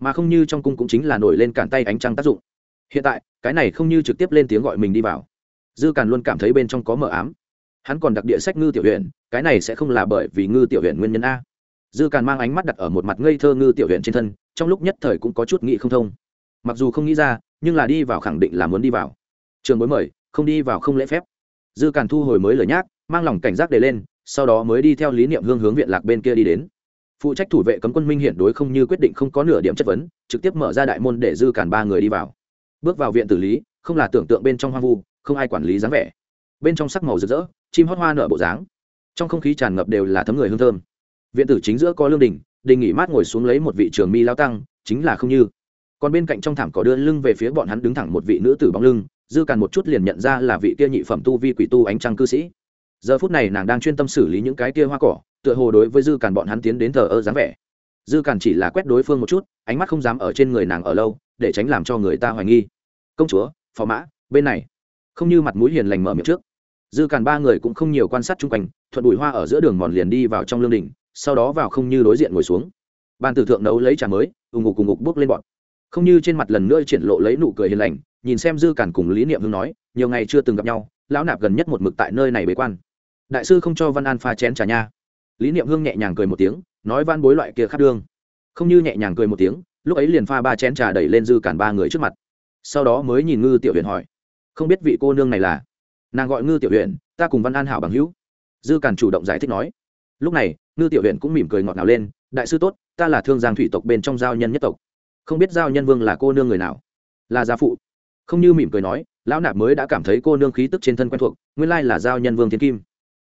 mà không như trong cung cũng chính là nổi lên cản tay ánh trăng tác dụng. Hiện tại, cái này không như trực tiếp lên tiếng gọi mình đi vào. Dư càn luôn cảm thấy bên trong có mờ ám. Hắn còn đặc địa sách ngư tiểu huyện cái này sẽ không là bởi vì ngư tiểu huyện nguyên nhân a. Dư càn mang ánh mắt đặt ở một mặt ngây thơ ngư tiểu huyện trên thân, trong lúc nhất thời cũng có chút nghĩ không thông. Mặc dù không nghĩ ra, nhưng là đi vào khẳng định là muốn đi vào. Trường bối mời, không đi vào không lễ phép. Dư càn thu hồi mới lời nhác mang lòng cảnh giác để lên, sau đó mới đi theo lý niệm hương hướng viện lạc bên kia đi đến phụ trách thủ vệ cấm quân minh hiện đối không như quyết định không có nửa điểm chất vấn, trực tiếp mở ra đại môn để dư cản ba người đi vào. Bước vào viện tử lý, không là tưởng tượng bên trong hoang vu, không ai quản lý dáng vẻ. Bên trong sắc màu rực rỡ, chim hót hoa nở bộ dáng. Trong không khí tràn ngập đều là thấm người hương thơm. Viện tử chính giữa có lương đình đình nghỉ mát ngồi xuống lấy một vị trường mi lao tăng, chính là không như. Còn bên cạnh trong thảm cỏ đưa lưng về phía bọn hắn đứng thẳng một vị nữ tử bóng lưng, dư càn một chút liền nhận ra là vị kia nhị phẩm tu vi quỷ tu ánh trăng cư sĩ giờ phút này nàng đang chuyên tâm xử lý những cái kia hoa cỏ, tựa hồ đối với dư càn bọn hắn tiến đến thờ ơ dáng vẻ. Dư càn chỉ là quét đối phương một chút, ánh mắt không dám ở trên người nàng ở lâu, để tránh làm cho người ta hoài nghi. Công chúa, phò mã, bên này. Không như mặt mũi hiền lành mở miệng trước. Dư càn ba người cũng không nhiều quan sát chung quanh, thuận bụi hoa ở giữa đường mòn liền đi vào trong lương đình sau đó vào không như đối diện ngồi xuống. Ban tử thượng nấu lấy trà mới, ùng ngục cùng ngục bước lên bọn. Không như trên mặt lần nữa triển lộ lấy nụ cười hiền lành, nhìn xem dư càn cùng lý niệm hương nói, nhiều ngày chưa từng gặp nhau, lão nạp gần nhất một mực tại nơi này bế quan đại sư không cho văn an pha chén trà nha. Lý niệm hương nhẹ nhàng cười một tiếng, nói van bối loại kia khát đương không như nhẹ nhàng cười một tiếng, lúc ấy liền pha ba chén trà đẩy lên dư cản ba người trước mặt. Sau đó mới nhìn ngư tiểu huyện hỏi, không biết vị cô nương này là? Nàng gọi ngư tiểu huyện ta cùng văn an hảo bằng hữu. Dư cản chủ động giải thích nói, lúc này, ngư tiểu huyện cũng mỉm cười ngọt ngào lên, đại sư tốt, ta là thương giang thủy tộc bên trong giao nhân nhất tộc. Không biết giao nhân vương là cô nương người nào? Là gia phụ. Không như mỉm cười nói, lão nạp mới đã cảm thấy cô nương khí tức trên thân quen thuộc, nguyên lai là giao nhân vương thiên kim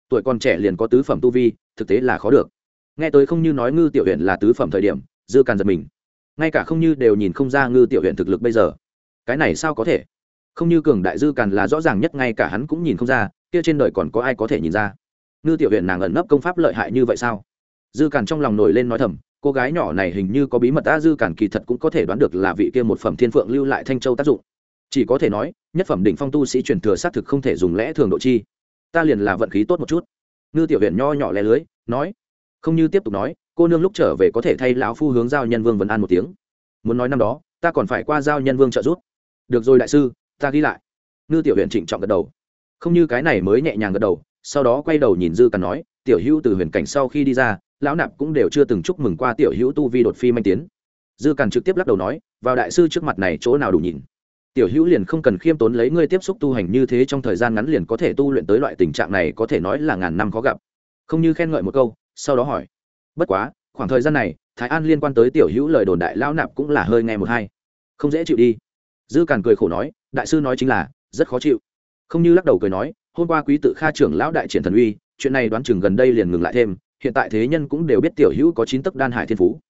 tuổi còn trẻ liền có tứ phẩm tu vi, thực tế là khó được. Nghe tới không như nói ngư tiểu huyện là tứ phẩm thời điểm, dư càn giật mình. Ngay cả không như đều nhìn không ra ngư tiểu huyện thực lực bây giờ. Cái này sao có thể? Không như cường đại dư càn là rõ ràng nhất, ngay cả hắn cũng nhìn không ra, kia trên đời còn có ai có thể nhìn ra? Ngư tiểu huyện nàng ẩn nấp công pháp lợi hại như vậy sao? Dư càn trong lòng nổi lên nói thầm, cô gái nhỏ này hình như có bí mật ta dư càn kỳ thật cũng có thể đoán được là vị kia một phẩm thiên phượng lưu lại thanh châu tác dụng. Chỉ có thể nói, nhất phẩm đỉnh phong tu sĩ truyền thừa xác thực không thể dùng lẽ thường độ chi ta liền là vận khí tốt một chút. Ngư tiểu huyện nho nhỏ lẻ lưới, nói, không như tiếp tục nói, cô nương lúc trở về có thể thay lão phu hướng giao nhân vương vấn an một tiếng. Muốn nói năm đó, ta còn phải qua giao nhân vương trợ giúp. Được rồi đại sư, ta ghi lại. Ngư tiểu huyện trịnh trọng gật đầu. Không như cái này mới nhẹ nhàng gật đầu, sau đó quay đầu nhìn dư cằn nói, tiểu hữu từ huyền cảnh sau khi đi ra, lão nạp cũng đều chưa từng chúc mừng qua tiểu hữu tu vi đột phi manh tiến. Dư cằn trực tiếp lắc đầu nói, vào đại sư trước mặt này chỗ nào đủ nhìn tiểu hữu liền không cần khiêm tốn lấy ngươi tiếp xúc tu hành như thế trong thời gian ngắn liền có thể tu luyện tới loại tình trạng này có thể nói là ngàn năm khó gặp. Không như khen ngợi một câu, sau đó hỏi. Bất quá, khoảng thời gian này, thái an liên quan tới tiểu hữu lời đồn đại lão nạp cũng là hơi nghe một hai. Không dễ chịu đi. Dư càn cười khổ nói, đại sư nói chính là, rất khó chịu. Không như lắc đầu cười nói, hôm qua quý tự kha trưởng lão đại triển thần uy, chuyện này đoán chừng gần đây liền ngừng lại thêm, hiện tại thế nhân cũng đều biết tiểu hữu có chín tấc đan hải thiên phú.